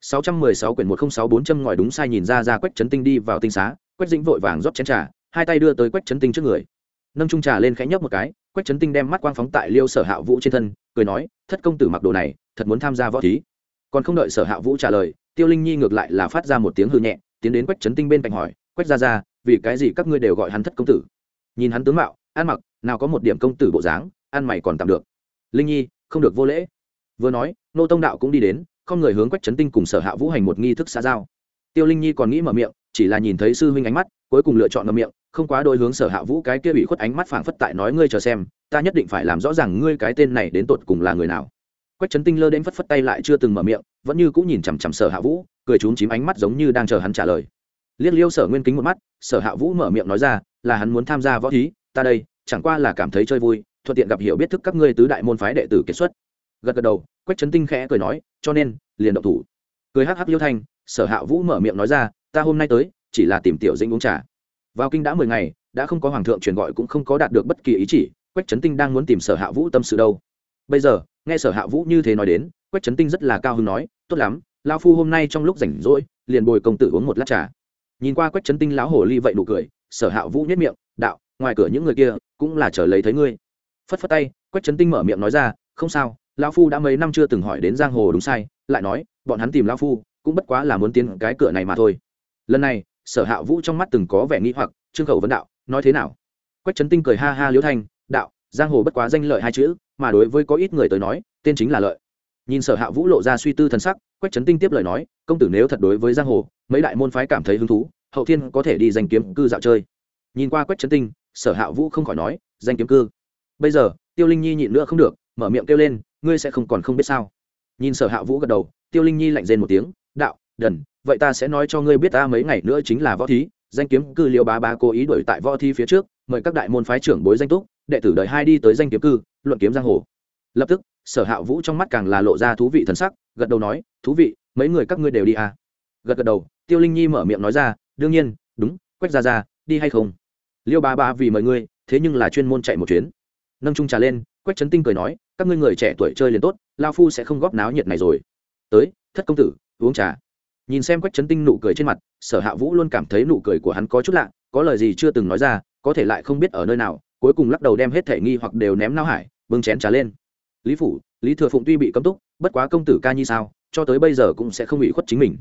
616 quyển 1064 châm ngòi đúng sai nhìn ra ra Quách Chấn Tinh đi vào tinh xá, Quách Dĩnh vội vàng rót chén trà, hai tay đưa tới Quách Chấn Tinh trước người. Nâng chung trà lên khẽ nhấp một cái, Quách Chấn Tinh đem mắt quang phóng tại Liêu Sở Hạ Vũ trên thân, cười nói, "Thất công tử mặc đồ này, thật muốn tham gia võ thí." Còn không đợi Sở Hạ Vũ trả lời, Tiêu Linh Nhi ngược lại là phát ra một tiếng hư nhẹ, tiến đến Quách Chấn Tinh bên cạnh hỏi, "Quách gia gia, vì cái gì các ngươi đều gọi hắn thất công tử?" Nhìn hắn tướng mạo, ăn mặc, nào có một điểm công tử bộ dáng, ăn mày còn tạm được. Linh Nhi, không được vô lễ. Vừa nói, nô tông đạo cũng đi đến, không người hướng quách trấn tinh cùng sở hạ vũ hành một nghi thức xã giao. Tiêu linh nhi còn nghĩ mở miệng, chỉ là nhìn thấy sư huynh ánh mắt, cuối cùng lựa chọn ngậm miệng, không quá đôi hướng sở hạ vũ cái kia bị khuất ánh mắt phảng phất tại nói ngươi chờ xem, ta nhất định phải làm rõ ràng ngươi cái tên này đến tột cùng là người nào. Quách trấn tinh lơ đến phất phất tay lại chưa từng mở miệng, vẫn như cũng nhìn chằm chằm sở hạ vũ, cười trúng chím ánh mắt giống như đang chờ hắn trả lời. Liếc liêu sở nguyên kính một mắt, sở hạ vũ mở miệng nói ra, là hắn muốn tham gia võ thí, ta đây, chẳng qua là cảm thấy chơi vui, thuận tiện gặp hiểu biết thức các ngươi tứ đại môn phái đệ tử kết xuất. Gật gật đầu quách trấn tinh khẽ cười nói, cho nên, liền động thủ. Cười hắc hắc liêu thanh, sở hạ vũ mở miệng nói ra, ta hôm nay tới, chỉ là tìm tiểu dĩnh uống trà. Vào kinh đã mười ngày, đã không có hoàng thượng truyền gọi cũng không có đạt được bất kỳ ý chỉ, quách trấn tinh đang muốn tìm sở hạ vũ tâm sự đâu. Bây giờ, nghe sở hạ vũ như thế nói đến, quách trấn tinh rất là cao hứng nói, tốt lắm lao phu hôm nay trong lúc rảnh rỗi, liền bồi công tử uống một lát trà. Nhìn qua quách trấn tinh lão hồ ly vậy nụ cười, sở hạ vũ nhất miệng, đạo, ngoài cửa những người kia, cũng là chờ lấy thấy ngươi. Phất phất tay, quách trấn tinh mở miệng nói ra, không sao lão phu đã mấy năm chưa từng hỏi đến giang hồ đúng sai, lại nói, bọn hắn tìm lão phu cũng bất quá là muốn tiến cái cửa này mà thôi. Lần này, sở hạ vũ trong mắt từng có vẻ nghĩ hoặc, trương khẩu vấn đạo, nói thế nào? Quách trấn tinh cười ha ha liễu thanh, đạo, giang hồ bất quá danh lợi hai chữ, mà đối với có ít người tới nói, tên chính là lợi. Nhìn sở hạ vũ lộ ra suy tư thân sắc, quách trấn tinh tiếp lời nói, công tử nếu thật đối với giang hồ, mấy đại môn phái cảm thấy hứng thú, hậu thiên có thể đi danh kiếm cư dạo chơi. Nhìn qua quách trấn tinh, sở hạ vũ không khỏi nói danh kiếm cư. Bây giờ, tiêu linh nhi nhịn nữa không được, mở miệng kêu lên ngươi sẽ không còn không biết sao. Nhìn sở hạ vũ gật đầu, tiêu linh nhi lạnh rên một tiếng, đạo, đần, vậy ta sẽ nói cho ngươi biết ta mấy ngày nữa chính là võ thí, danh kiếm cư liêu bá bá cố ý đuổi tại võ thi phía trước, mời các đại môn phái trưởng bối danh túc, đệ tử đời hai đi tới danh kiếm cư, luận kiếm giang hồ. Lập tức, sở hạ vũ trong mắt càng là lộ ra thú vị thần sắc, gật đầu nói, thú vị, mấy người các ngươi đều đi à? Gật gật đầu, tiêu linh nhi mở miệng nói ra, đương nhiên, đúng, quách ra ra đi hay không? Liêu bá bá vì mời ngươi, thế nhưng là chuyên môn chạy một chuyến. Nâng trung trà lên, quách trấn tinh cười nói các ngươi người trẻ tuổi chơi liền tốt, lao phu sẽ không góp náo nhiệt này rồi. Tới, thất công tử, uống trà. Nhìn xem quách trấn tinh nụ cười trên mặt, sở hạ vũ luôn cảm thấy nụ cười của hắn có chút lạ, có lời gì chưa từng nói ra, có thể lại không biết ở nơi nào, cuối cùng lắc đầu đem hết thể nghi hoặc đều ném nao hải, bưng chén trà lên. Lý phủ, lý thừa phụng tuy bị cấm túc, bất quá công tử ca nhi sao, cho tới bây giờ cũng sẽ không bị khuất chính mình.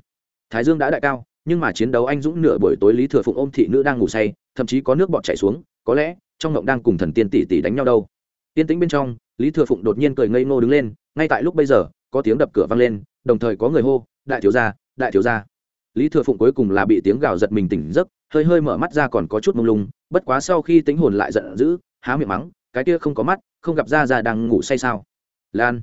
Thái dương đã đại cao, nhưng mà chiến đấu anh dũng nửa buổi tối lý thừa phụng ôm thị nữ đang ngủ say, thậm chí có nước bọt chảy xuống, có lẽ trong ngộng đang cùng thần tiên tỷ tỷ đánh nhau đâu. Tiên tĩnh bên trong lý thừa phụng đột nhiên cười ngây ngô đứng lên, ngay tại lúc bây giờ, có tiếng đập cửa vang lên, đồng thời có người hô, đại thiếu gia, đại thiếu gia. Lý thừa phụng cuối cùng là bị tiếng gào giật mình tỉnh giấc, hơi hơi mở mắt ra còn có chút mông lung, bất quá sau khi tính hồn lại giận dữ, há miệng mắng, cái kia không có mắt, không gặp ra ra đang ngủ say sao? Lan,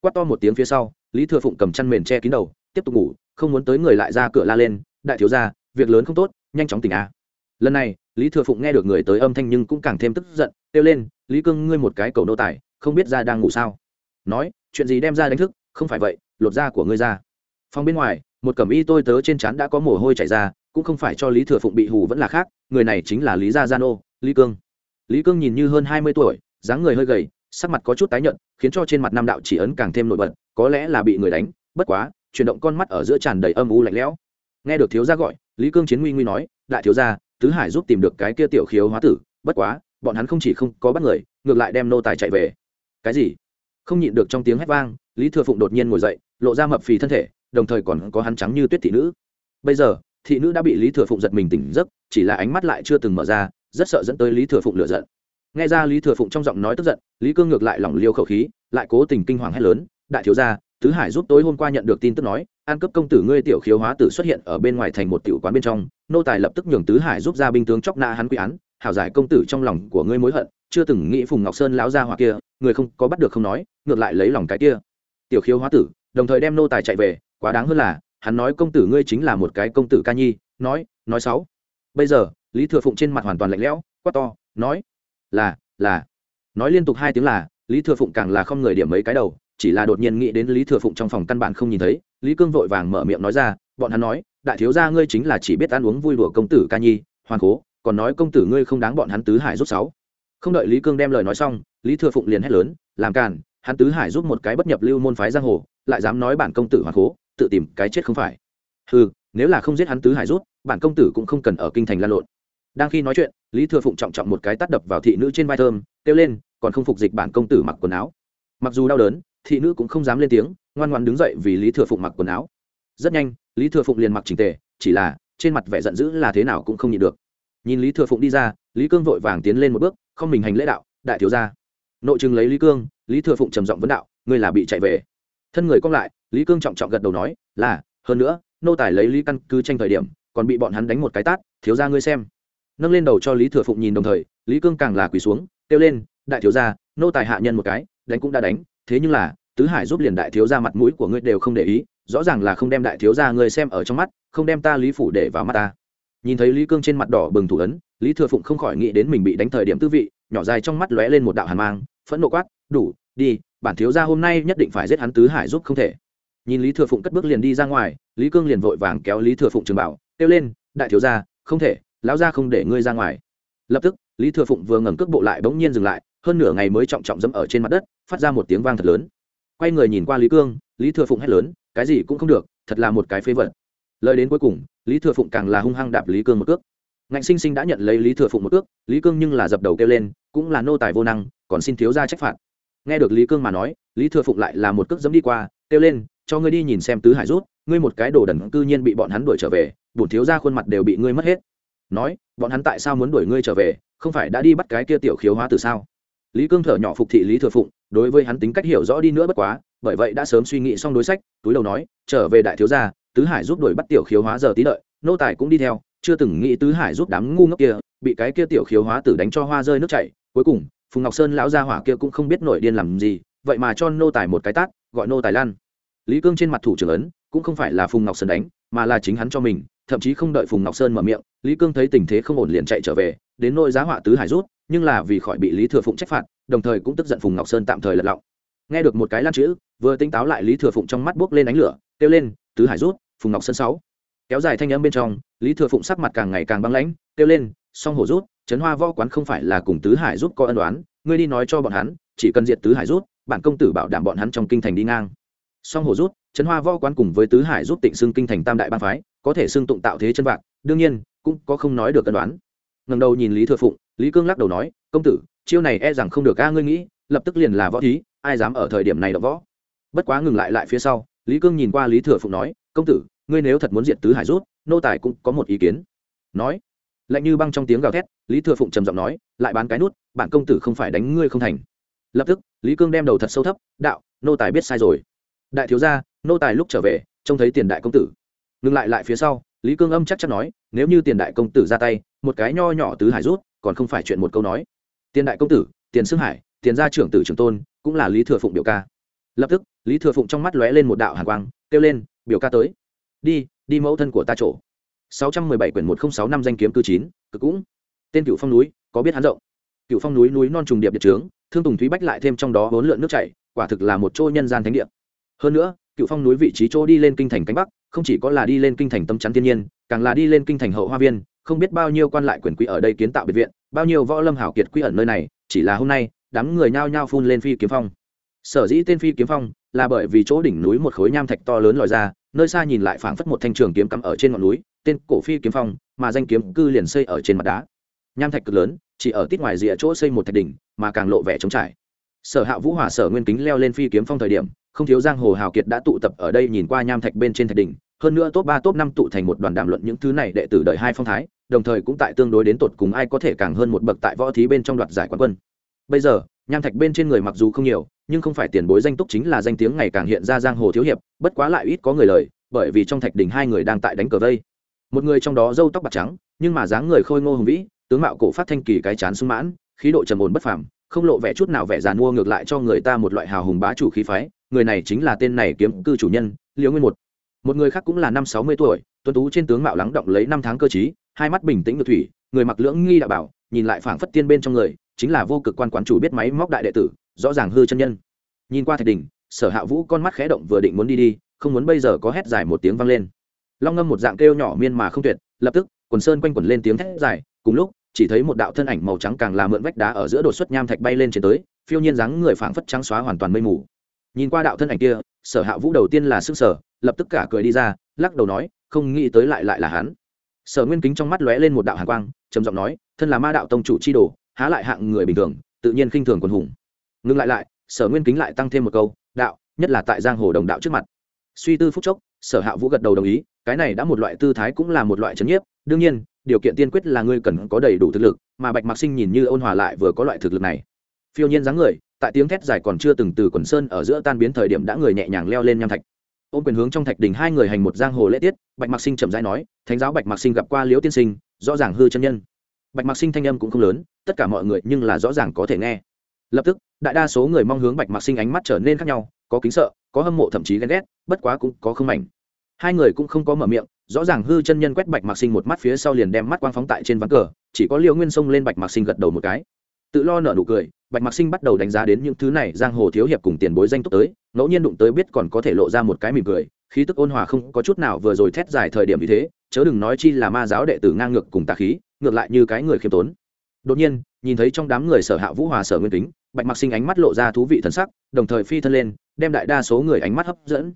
quát to một tiếng phía sau, lý thừa phụng cầm chăn mền che kín đầu, tiếp tục ngủ, không muốn tới người lại ra cửa la lên, đại thiếu gia, việc lớn không tốt, nhanh chóng tỉnh a. Lần này, lý thừa phụng nghe được người tới âm thanh nhưng cũng càng thêm tức giận, kêu lên, lý cương, ngươi một cái cầu nô tài không biết ra đang ngủ sao? Nói, chuyện gì đem ra đánh thức? Không phải vậy, lột da của ngươi ra. Phòng bên ngoài, một cẩm y tôi tớ trên trán đã có mồ hôi chảy ra, cũng không phải cho lý thừa phụng bị hù vẫn là khác, người này chính là lý gia gian ô lý cương. Lý cương nhìn như hơn hai mươi tuổi, dáng người hơi gầy, sắc mặt có chút tái nhợt, khiến cho trên mặt nam đạo chỉ ấn càng thêm nổi bật, có lẽ là bị người đánh, bất quá, chuyển động con mắt ở giữa tràn đầy âm u lạnh lẽo. Nghe được thiếu gia gọi, lý cương chiến nguy nguy nói, đại thiếu gia, tứ hải giúp tìm được cái kia tiểu khiếu hóa tử, bất quá, bọn hắn không chỉ không có bắt người, ngược lại đem nô tài chạy về cái gì? Không nhịn được trong tiếng hét vang, lý thừa phụng đột nhiên ngồi dậy, lộ ra mập phì thân thể, đồng thời còn có hắn trắng như tuyết thị nữ. Bây giờ, thị nữ đã bị lý thừa phụng giật mình tỉnh giấc, chỉ là ánh mắt lại chưa từng mở ra, rất sợ dẫn tới lý thừa phụng lựa giận. Nghe ra lý thừa phụng trong giọng nói tức giận, lý cương ngược lại lỏng liêu khẩu khí, lại cố tình kinh hoàng hét lớn, đại thiếu gia tứ hải giúp tối hôm qua nhận được tin tức nói, an cấp công tử ngươi tiểu khiếu hóa tử xuất hiện ở bên ngoài thành một tiểu quán bên trong, nô tài lập tức nhường tứ hải giúp ra binh tướng chóc na hắn quy án, hảo giải công tử trong lòng của ngươi mối hận, chưa từng nghĩ phùng ngọc sơn lão gia hoặc kia người không có bắt được không nói, ngược lại lấy lòng cái kia. Tiểu khiếu hóa tử, đồng thời đem nô tài chạy về, quá đáng hơn là, hắn nói công tử ngươi chính là một cái công tử ca nhi, nói nói sáu bây giờ, lý thừa phụng trên mặt hoàn toàn lạnh lẽo, quát to, nói, là là. Nói liên tục hai tiếng là, lý thừa phụng càng là không người điểm mấy cái đầu, chỉ là đột nhiên nghĩ đến lý thừa phụng trong phòng căn bản không nhìn thấy, lý cương vội vàng mở miệng nói ra, bọn hắn nói, đại thiếu gia ngươi chính là chỉ biết ăn uống vui đùa công tử ca nhi, hoàn cố, còn nói công tử ngươi không đáng bọn hắn tứ hải rút sáu không đợi lý cương đem lời nói xong, lý thừa phụng liền hét lớn, làm càn, hắn tứ hải giúp một cái bất nhập lưu môn phái giang hồ, lại dám nói bản công tử hoàn cố tự tìm cái chết không phải. Ừ nếu là không giết hắn tứ hải rút bản công tử cũng không cần ở kinh thành lan lộn. Đang khi nói chuyện, lý thừa phụng trọng trọng một cái tắt đập vào thị nữ trên vai thơm, kêu lên, còn không phục dịch bản công tử mặc quần áo. Mặc dù đau đớn, thị nữ cũng không dám lên tiếng, ngoan ngoan đứng dậy vì lý thừa phụng mặc quần áo. Rất nhanh, lý thừa phụng liền mặc trình tề, chỉ là trên mặt vẻ giận dữ là thế nào cũng không nhịn được nhìn lý thừa phụng đi ra, lý cương vội vàng tiến lên một bước, không mình hành lễ đạo, đại thiếu gia. Nội chừng lấy lý cương, lý thừa phụng trầm giọng vấn đạo, ngươi là bị chạy về. Thân người cong lại, lý cương trọng trọng gật đầu nói, là, hơn nữa, nô tài lấy lý căn cứ tranh thời điểm, còn bị bọn hắn đánh một cái tát, thiếu gia ngươi xem. Nâng lên đầu cho lý thừa phụng nhìn đồng thời, lý cương càng là quỳ xuống, kêu lên, đại thiếu gia, nô tài hạ nhân một cái, đánh cũng đã đánh, thế nhưng là, tứ hải giúp liền đại thiếu gia mặt mũi của ngươi đều không để ý, rõ ràng là không đem đại thiếu gia ngươi xem ở trong mắt, không đem ta lý phủ để vào mắt ta nhìn thấy lý cương trên mặt đỏ bừng thủ ấn, lý thừa phụng không khỏi nghĩ đến mình bị đánh thời điểm tư vị, nhỏ dài trong mắt lóe lên một đạo hàn mang, phẫn nộ quát, đủ, đi, bản thiếu gia hôm nay nhất định phải giết hắn tứ hải giúp không thể. Nhìn lý thừa phụng cất bước liền đi ra ngoài, lý cương liền vội vàng kéo lý thừa phụng trường bảo, kêu lên, đại thiếu gia, không thể, lão gia không để ngươi ra ngoài. Lập tức, lý thừa phụng vừa ngẩng cước bộ lại bỗng nhiên dừng lại, hơn nửa ngày mới trọng trọng dẫm ở trên mặt đất, phát ra một tiếng vang thật lớn. Quay người nhìn qua lý cương, lý thừa phụng hét lớn, cái gì cũng không được, thật là một cái phế vật. Lời đến cuối cùng lý thừa phụng càng là hung hăng đạp lý cương một cước. Ngạnh sinh sinh đã nhận lấy lý thừa phụng một cước, lý cương nhưng là dập đầu kêu lên, cũng là nô tài vô năng, còn xin thiếu ra trách phạt. Nghe được lý cương mà nói, lý thừa phụng lại là một cước dẫm đi qua, kêu lên, cho ngươi đi nhìn xem tứ hải rút, ngươi một cái đồ đần cư nhiên bị bọn hắn đuổi trở về, bổn thiếu ra khuôn mặt đều bị ngươi mất hết. Nói, bọn hắn tại sao muốn đuổi ngươi trở về, không phải đã đi bắt cái kia tiểu khiếu hóa từ sao? Lý cương thở nhỏ phục thị lý thừa phụng, đối với hắn tính cách hiểu rõ đi nữa bất quá, bởi vậy đã sớm suy nghĩ xong đối sách, túi đầu nói, trở về đại thiếu gia tứ hải giúp đuổi bắt tiểu khiếu hóa giờ tí lợi nô tài cũng đi theo, chưa từng nghĩ tứ hải giúp đám ngu ngốc kia, bị cái kia tiểu khiếu hóa tử đánh cho hoa rơi nước chảy. Cuối cùng, phùng ngọc sơn lão gia hỏa kia cũng không biết nổi điên làm gì, vậy mà cho nô tài một cái tát, gọi nô tài lan. Lý cương trên mặt thủ trưởng ấn, cũng không phải là phùng ngọc sơn đánh, mà là chính hắn cho mình, thậm chí không đợi phùng ngọc sơn mở miệng, lý cương thấy tình thế không ổn liền chạy trở về, đến nỗi giá họa tứ hải rút, nhưng là vì khỏi bị lý thừa phụng trách phạt, đồng thời cũng tức giận phùng ngọc sơn tạm thời lật lọng. Nghe được một cái lan chữ, vừa tinh táo lại lý thừa phụng trong mắt buốc lên ánh lửa, kêu lên, tứ hải rút phùng ngọc sơn sáu. Kéo dài thanh âm bên trong, lý thừa phụng sắc mặt càng ngày càng băng lãnh, kêu lên, song hổ rút, trấn hoa võ quán không phải là cùng tứ hải rút có ân đoán ngươi đi nói cho bọn hắn, chỉ cần diệt tứ hải rút, bản công tử bảo đảm bọn hắn trong kinh thành đi ngang. Song hổ rút, trấn hoa võ quán cùng với tứ hải rút tịnh xưng kinh thành tam đại ban phái, có thể xưng tụng tạo thế chân vạc đương nhiên, cũng có không nói được ân đoán ngầm đầu nhìn lý thừa phụng, lý cương lắc đầu nói, công tử, chiêu này e rằng không được ca ngươi nghĩ, lập tức liền là võ thí, ai dám ở thời điểm này đọc võ? Bất quá ngừng lại lại phía sau, lý cương nhìn qua lý thừa phụng nói công tử, ngươi nếu thật muốn diện tứ hải rút, nô tài cũng có một ý kiến. Nói, lạnh như băng trong tiếng gào thét, lý thừa phụng trầm giọng nói, lại bán cái nút, bản công tử không phải đánh ngươi không thành. Lập tức, lý cương đem đầu thật sâu thấp, đạo, nô tài biết sai rồi. Đại thiếu gia, nô tài lúc trở về, trông thấy tiền đại công tử. Ngừng lại lại phía sau, lý cương âm chắc chắn nói, nếu như tiền đại công tử ra tay, một cái nho nhỏ tứ hải rút, còn không phải chuyện một câu nói. Tiền đại công tử, tiền xương hải, tiền gia trưởng tử trưởng tôn, cũng là lý thừa phụng biểu ca. Lập tức lý thừa phụng trong mắt lóe lên một đạo hàn quang, kêu lên, biểu ca tới. Đi đi mẫu thân của ta chỗ. 617 quyển 106 năm danh kiếm cư chín, cực cũng. Tên cựu phong núi, có biết hắn rộng? Cựu phong núi núi non trùng điệp địa trướng, thương tùng thúy bách lại thêm trong đó bốn lượn nước chảy, quả thực là một chỗ nhân gian thánh địa. Hơn nữa cựu phong núi vị trí chỗ đi lên kinh thành cánh bắc, không chỉ có là đi lên kinh thành tâm chắn thiên nhiên, càng là đi lên kinh thành hậu hoa viên, không biết bao nhiêu quan lại quyền quý ở đây kiến tạo biệt viện, bao nhiêu võ lâm hảo kiệt quy ẩn nơi này, chỉ là hôm nay, đám người nhao nhao phun lên phi kiếm phong. Sở dĩ tên phi kiếm phong là bởi vì chỗ đỉnh núi một khối nham thạch to lớn lòi ra, nơi xa nhìn lại phảng phất một thanh trường kiếm cắm ở trên ngọn núi, tên cổ phi kiếm phong, mà danh kiếm cư liền xây ở trên mặt đá. Nham thạch cực lớn, chỉ ở tít ngoài rìa chỗ xây một thạch đỉnh, mà càng lộ vẻ trống trải. Sở hạ vũ hỏa sở nguyên kính leo lên phi kiếm phong thời điểm, không thiếu giang hồ hào kiệt đã tụ tập ở đây nhìn qua nham thạch bên trên thạch đỉnh, hơn nữa top ba, top năm tụ thành một đoàn đàm luận những thứ này đệ tử đời hai phong thái, đồng thời cũng tại tương đối đến tột cùng ai có thể càng hơn một bậc tại võ thí bên trong đoạt giải quán quân. Bây giờ, nham thạch bên trên người mặc dù không nhiều nhưng không phải tiền bối danh túc chính là danh tiếng ngày càng hiện ra giang hồ thiếu hiệp, bất quá lại ít có người lời, bởi vì trong thạch đình hai người đang tại đánh cờ vây. Một người trong đó râu tóc bạc trắng, nhưng mà dáng người khôi ngô hùng vĩ, tướng mạo cổ phát thanh kỳ cái chán sung mãn, khí độ trầm ổn bất phàm, không lộ vẻ chút nào vẻ giàn mua ngược lại cho người ta một loại hào hùng bá chủ khí phái, người này chính là tên này kiếm cư chủ nhân, liễu nguyên một. Một người khác cũng là năm sáu mươi tuổi, tuấn tú trên tướng mạo lắng động lấy năm tháng cơ chí hai mắt bình tĩnh ngược thủy, người mặc lưỡng nghi đạo bảo, nhìn lại phảng phất tiên bên trong người, chính là vô cực quan quán chủ biết máy móc đại đệ tử rõ ràng hư chân nhân. Nhìn qua thạch đỉnh, sở hạ vũ con mắt khẽ động vừa định muốn đi đi, không muốn bây giờ có hét dài một tiếng vang lên. Long ngâm một dạng kêu nhỏ miên mà không tuyệt, lập tức, quần sơn quanh quẩn lên tiếng thét dài, cùng lúc, chỉ thấy một đạo thân ảnh màu trắng càng là mượn vách đá ở giữa đột xuất nham thạch bay lên trên tới, phiêu nhiên dáng người phảng phất trắng xóa hoàn toàn mây mù. Nhìn qua đạo thân ảnh kia, sở hạ vũ đầu tiên là sức sở lập tức cả cười đi ra, lắc đầu nói, không nghĩ tới lại lại là hắn. Sở nguyên kính trong mắt lóe lên một đạo hàn quang, trầm giọng nói, thân là ma đạo tông chủ chi đồ, há lại hạng người bình thường, tự nhiên khinh thường quần hùng ngừng lại lại, sở nguyên kính lại tăng thêm một câu, đạo, nhất là tại giang hồ đồng đạo trước mặt. Suy tư phúc chốc, sở hạ vũ gật đầu đồng ý, cái này đã một loại tư thái cũng là một loại trấn nhiếp, đương nhiên, điều kiện tiên quyết là ngươi cần có đầy đủ thực lực, mà bạch mạc sinh nhìn như ôn hòa lại vừa có loại thực lực này. Phiêu nhiên dáng người, tại tiếng thét dài còn chưa từng từ quần sơn ở giữa tan biến thời điểm đã người nhẹ nhàng leo lên nham thạch. Ôm quyền hướng trong thạch đình hai người hành một giang hồ lễ tiết, bạch mạc sinh chậm rãi nói, thánh giáo bạch mạc sinh gặp qua liễu tiên sinh, rõ ràng hư chân nhân. Bạch mạc sinh thanh âm cũng không lớn, tất cả mọi người nhưng là rõ ràng có thể nghe lập tức, đại đa số người mong hướng bạch mạc sinh ánh mắt trở nên khác nhau, có kính sợ, có hâm mộ thậm chí ghen ghét, bất quá cũng có không mảnh. Hai người cũng không có mở miệng, rõ ràng hư chân nhân quét bạch mạc sinh một mắt phía sau liền đem mắt quang phóng tại trên ván cờ, chỉ có liêu nguyên sông lên bạch mạc sinh gật đầu một cái. Tự lo nở nụ cười, bạch mạc sinh bắt đầu đánh giá đến những thứ này giang hồ thiếu hiệp cùng tiền bối danh túc tới, ngẫu nhiên đụng tới biết còn có thể lộ ra một cái mỉm cười, khí tức ôn hòa không có chút nào vừa rồi thét dài thời điểm như thế, chớ đừng nói chi là ma giáo đệ tử ngang ngược cùng tà khí, ngược lại như cái người khiêm tốn. Đột nhiên, nhìn thấy trong đám người sở hạ vũ hòa, sở nguyên kính bạch mạc sinh ánh mắt lộ ra thú vị thần sắc, đồng thời phi thân lên, đem đại đa số người ánh mắt hấp dẫn.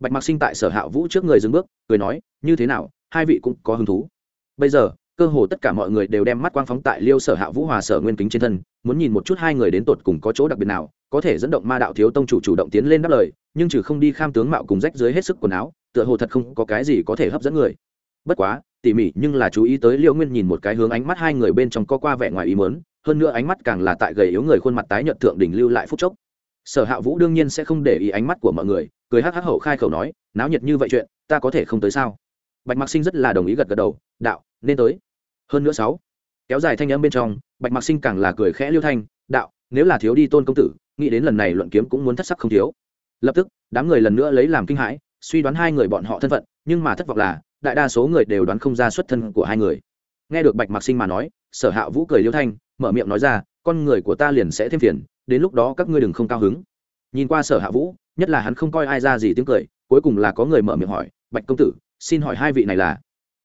Bạch mạc sinh tại sở hạ vũ trước người dừng bước, cười nói, như thế nào, hai vị cũng có hứng thú. Bây giờ, cơ hồ tất cả mọi người đều đem mắt quang phóng tại liêu sở hạ vũ hòa sở nguyên kính trên thân, muốn nhìn một chút hai người đến tột cùng có chỗ đặc biệt nào, có thể dẫn động ma đạo thiếu tông chủ chủ động tiến lên đáp lời, nhưng trừ không đi kham tướng mạo cùng rách dưới hết sức quần áo, tựa hồ thật không có cái gì có thể hấp dẫn người. Bất quá, tỉ mỉ nhưng là chú ý tới liêu nguyên nhìn một cái hướng ánh mắt hai người bên trong có qua vẻ ngoài ý mớn hơn nữa ánh mắt càng là tại gầy yếu người khuôn mặt tái nhợt thượng đỉnh lưu lại phút chốc. Sở hạ vũ đương nhiên sẽ không để ý ánh mắt của mọi người, cười hắc hắc hậu khai khẩu nói, náo nhiệt như vậy chuyện, ta có thể không tới sao? Bạch mạc sinh rất là đồng ý gật gật đầu, đạo, nên tới. Hơn nữa sáu, kéo dài thanh âm bên trong, bạch mạc sinh càng là cười khẽ liêu thanh, đạo, nếu là thiếu đi tôn công tử, nghĩ đến lần này luận kiếm cũng muốn thất sắc không thiếu. Lập tức, đám người lần nữa lấy làm kinh hãi, suy đoán hai người bọn họ thân phận, nhưng mà thất vọng là, đại đa số người đều đoán không ra xuất thân của hai người. Nghe được bạch mạc sinh mà nói, sở hạ vũ cười liêu thanh mở miệng nói ra, con người của ta liền sẽ thêm phiền, đến lúc đó các ngươi đừng không cao hứng. Nhìn qua sở hạ vũ, nhất là hắn không coi ai ra gì tiếng cười, cuối cùng là có người mở miệng hỏi, bạch công tử, xin hỏi hai vị này là?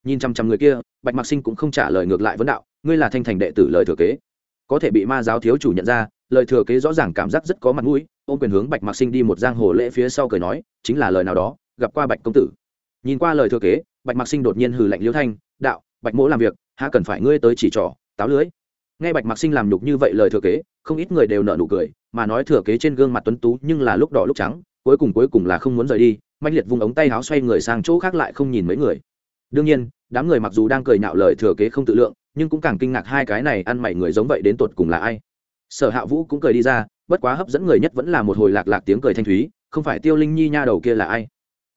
Nhìn chăm chăm người kia, bạch mạc sinh cũng không trả lời ngược lại vấn đạo, ngươi là thanh thành đệ tử lời thừa kế. Có thể bị ma giáo thiếu chủ nhận ra, lời thừa kế rõ ràng cảm giác rất có mặt mũi, ôm quyền hướng bạch mạc sinh đi một giang hồ lễ phía sau cười nói, chính là lời nào đó, gặp qua bạch công tử. Nhìn qua lời thừa kế, bạch mạc sinh đột nhiên hừ lạnh liêu thanh, đạo, bạch mỗ làm việc, há cần phải ngươi tới chỉ trỏ, táo lưới nghe bạch mạc sinh làm nhục như vậy lời thừa kế, không ít người đều nợ nụ cười, mà nói thừa kế trên gương mặt tuấn tú nhưng là lúc đỏ lúc trắng, cuối cùng cuối cùng là không muốn rời đi mạnh liệt vùng ống tay áo xoay người sang chỗ khác lại không nhìn mấy người. Đương nhiên, đám người mặc dù đang cười nhạo lời thừa kế không tự lượng, nhưng cũng càng kinh ngạc hai cái này ăn mày người giống vậy đến tột cùng là ai. Sở hạ vũ cũng cười đi ra, bất quá hấp dẫn người nhất vẫn là một hồi lạc lạc tiếng cười thanh thúy, không phải tiêu linh nhi nha đầu kia là ai.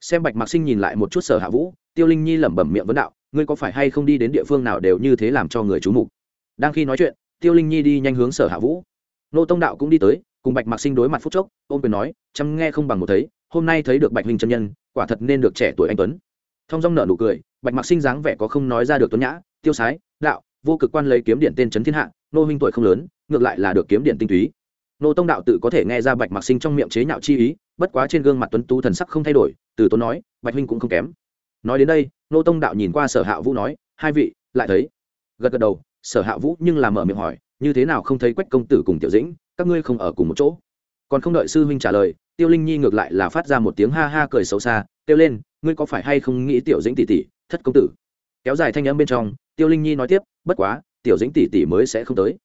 Xem bạch mạc sinh nhìn lại một chút sở hạ vũ, tiêu linh nhi lẩm bẩm miệng vấn đạo, ngươi có phải hay không đi đến địa phương nào đều như thế làm cho người chú mục? Đang khi nói chuyện, tiêu linh nhi đi nhanh hướng sở hạ vũ. Nô tông đạo cũng đi tới, cùng bạch mạc sinh đối mặt phút chốc ôm quyền nói, chăm nghe không bằng một thấy, hôm nay thấy được bạch huynh chân nhân, quả thật nên được trẻ tuổi anh tuấn. Thông dong nở nụ cười, bạch mạc sinh dáng vẻ có không nói ra được tuấn nhã, tiêu sái, đạo, vô cực quan lấy kiếm điện tên trấn thiên hạ, nô huynh tuổi không lớn, ngược lại là được kiếm điện tinh túy. Nô tông đạo tự có thể nghe ra bạch mạc sinh trong miệng chế nhạo chi ý, bất quá trên gương mặt tuấn tú thần sắc không thay đổi, từ tốn nói, bạch huynh cũng không kém. Nói đến đây, nô tông đạo nhìn qua sở hạ vũ nói, hai vị, lại thấy. Gật gật đầu sở hạ vũ nhưng làm mở miệng hỏi, như thế nào không thấy quách công tử cùng tiểu dĩnh? Các ngươi không ở cùng một chỗ? Còn không đợi sư huynh trả lời, tiêu linh nhi ngược lại là phát ra một tiếng ha ha cười xấu xa, kêu lên, ngươi có phải hay không nghĩ tiểu dĩnh tỷ tỷ, thất công tử? Kéo dài thanh âm bên trong, tiêu linh nhi nói tiếp, bất quá, tiểu dĩnh tỷ tỷ mới sẽ không tới.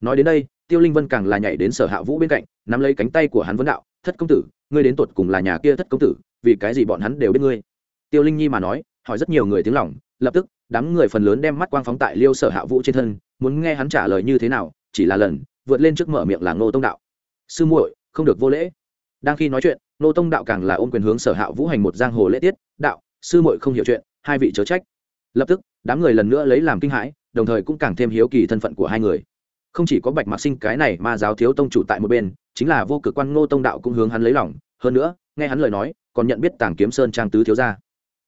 Nói đến đây, tiêu linh vân càng là nhảy đến sở hạ vũ bên cạnh, nắm lấy cánh tay của hắn vấn đạo, thất công tử, ngươi đến tột cùng là nhà kia thất công tử, vì cái gì bọn hắn đều biết ngươi? Tiêu linh nhi mà nói, hỏi rất nhiều người tiếng lòng, lập tức đám người phần lớn đem mắt quang phóng tại liêu sở hạ vũ trên thân, muốn nghe hắn trả lời như thế nào, chỉ là lần, vượt lên trước mở miệng là ngô tông đạo. Sư muội, không được vô lễ. Đang khi nói chuyện, ngô tông đạo càng là ôm quyền hướng sở hạ vũ hành một giang hồ lễ tiết, đạo, sư muội không hiểu chuyện, hai vị chớ trách. Lập tức, đám người lần nữa lấy làm kinh hãi, đồng thời cũng càng thêm hiếu kỳ thân phận của hai người. Không chỉ có bạch mạc sinh cái này mà giáo thiếu tông chủ tại một bên, chính là vô cực quan ngô tông đạo cũng hướng hắn lấy lòng. Hơn nữa, nghe hắn lời nói, còn nhận biết tàng kiếm sơn trang tứ thiếu gia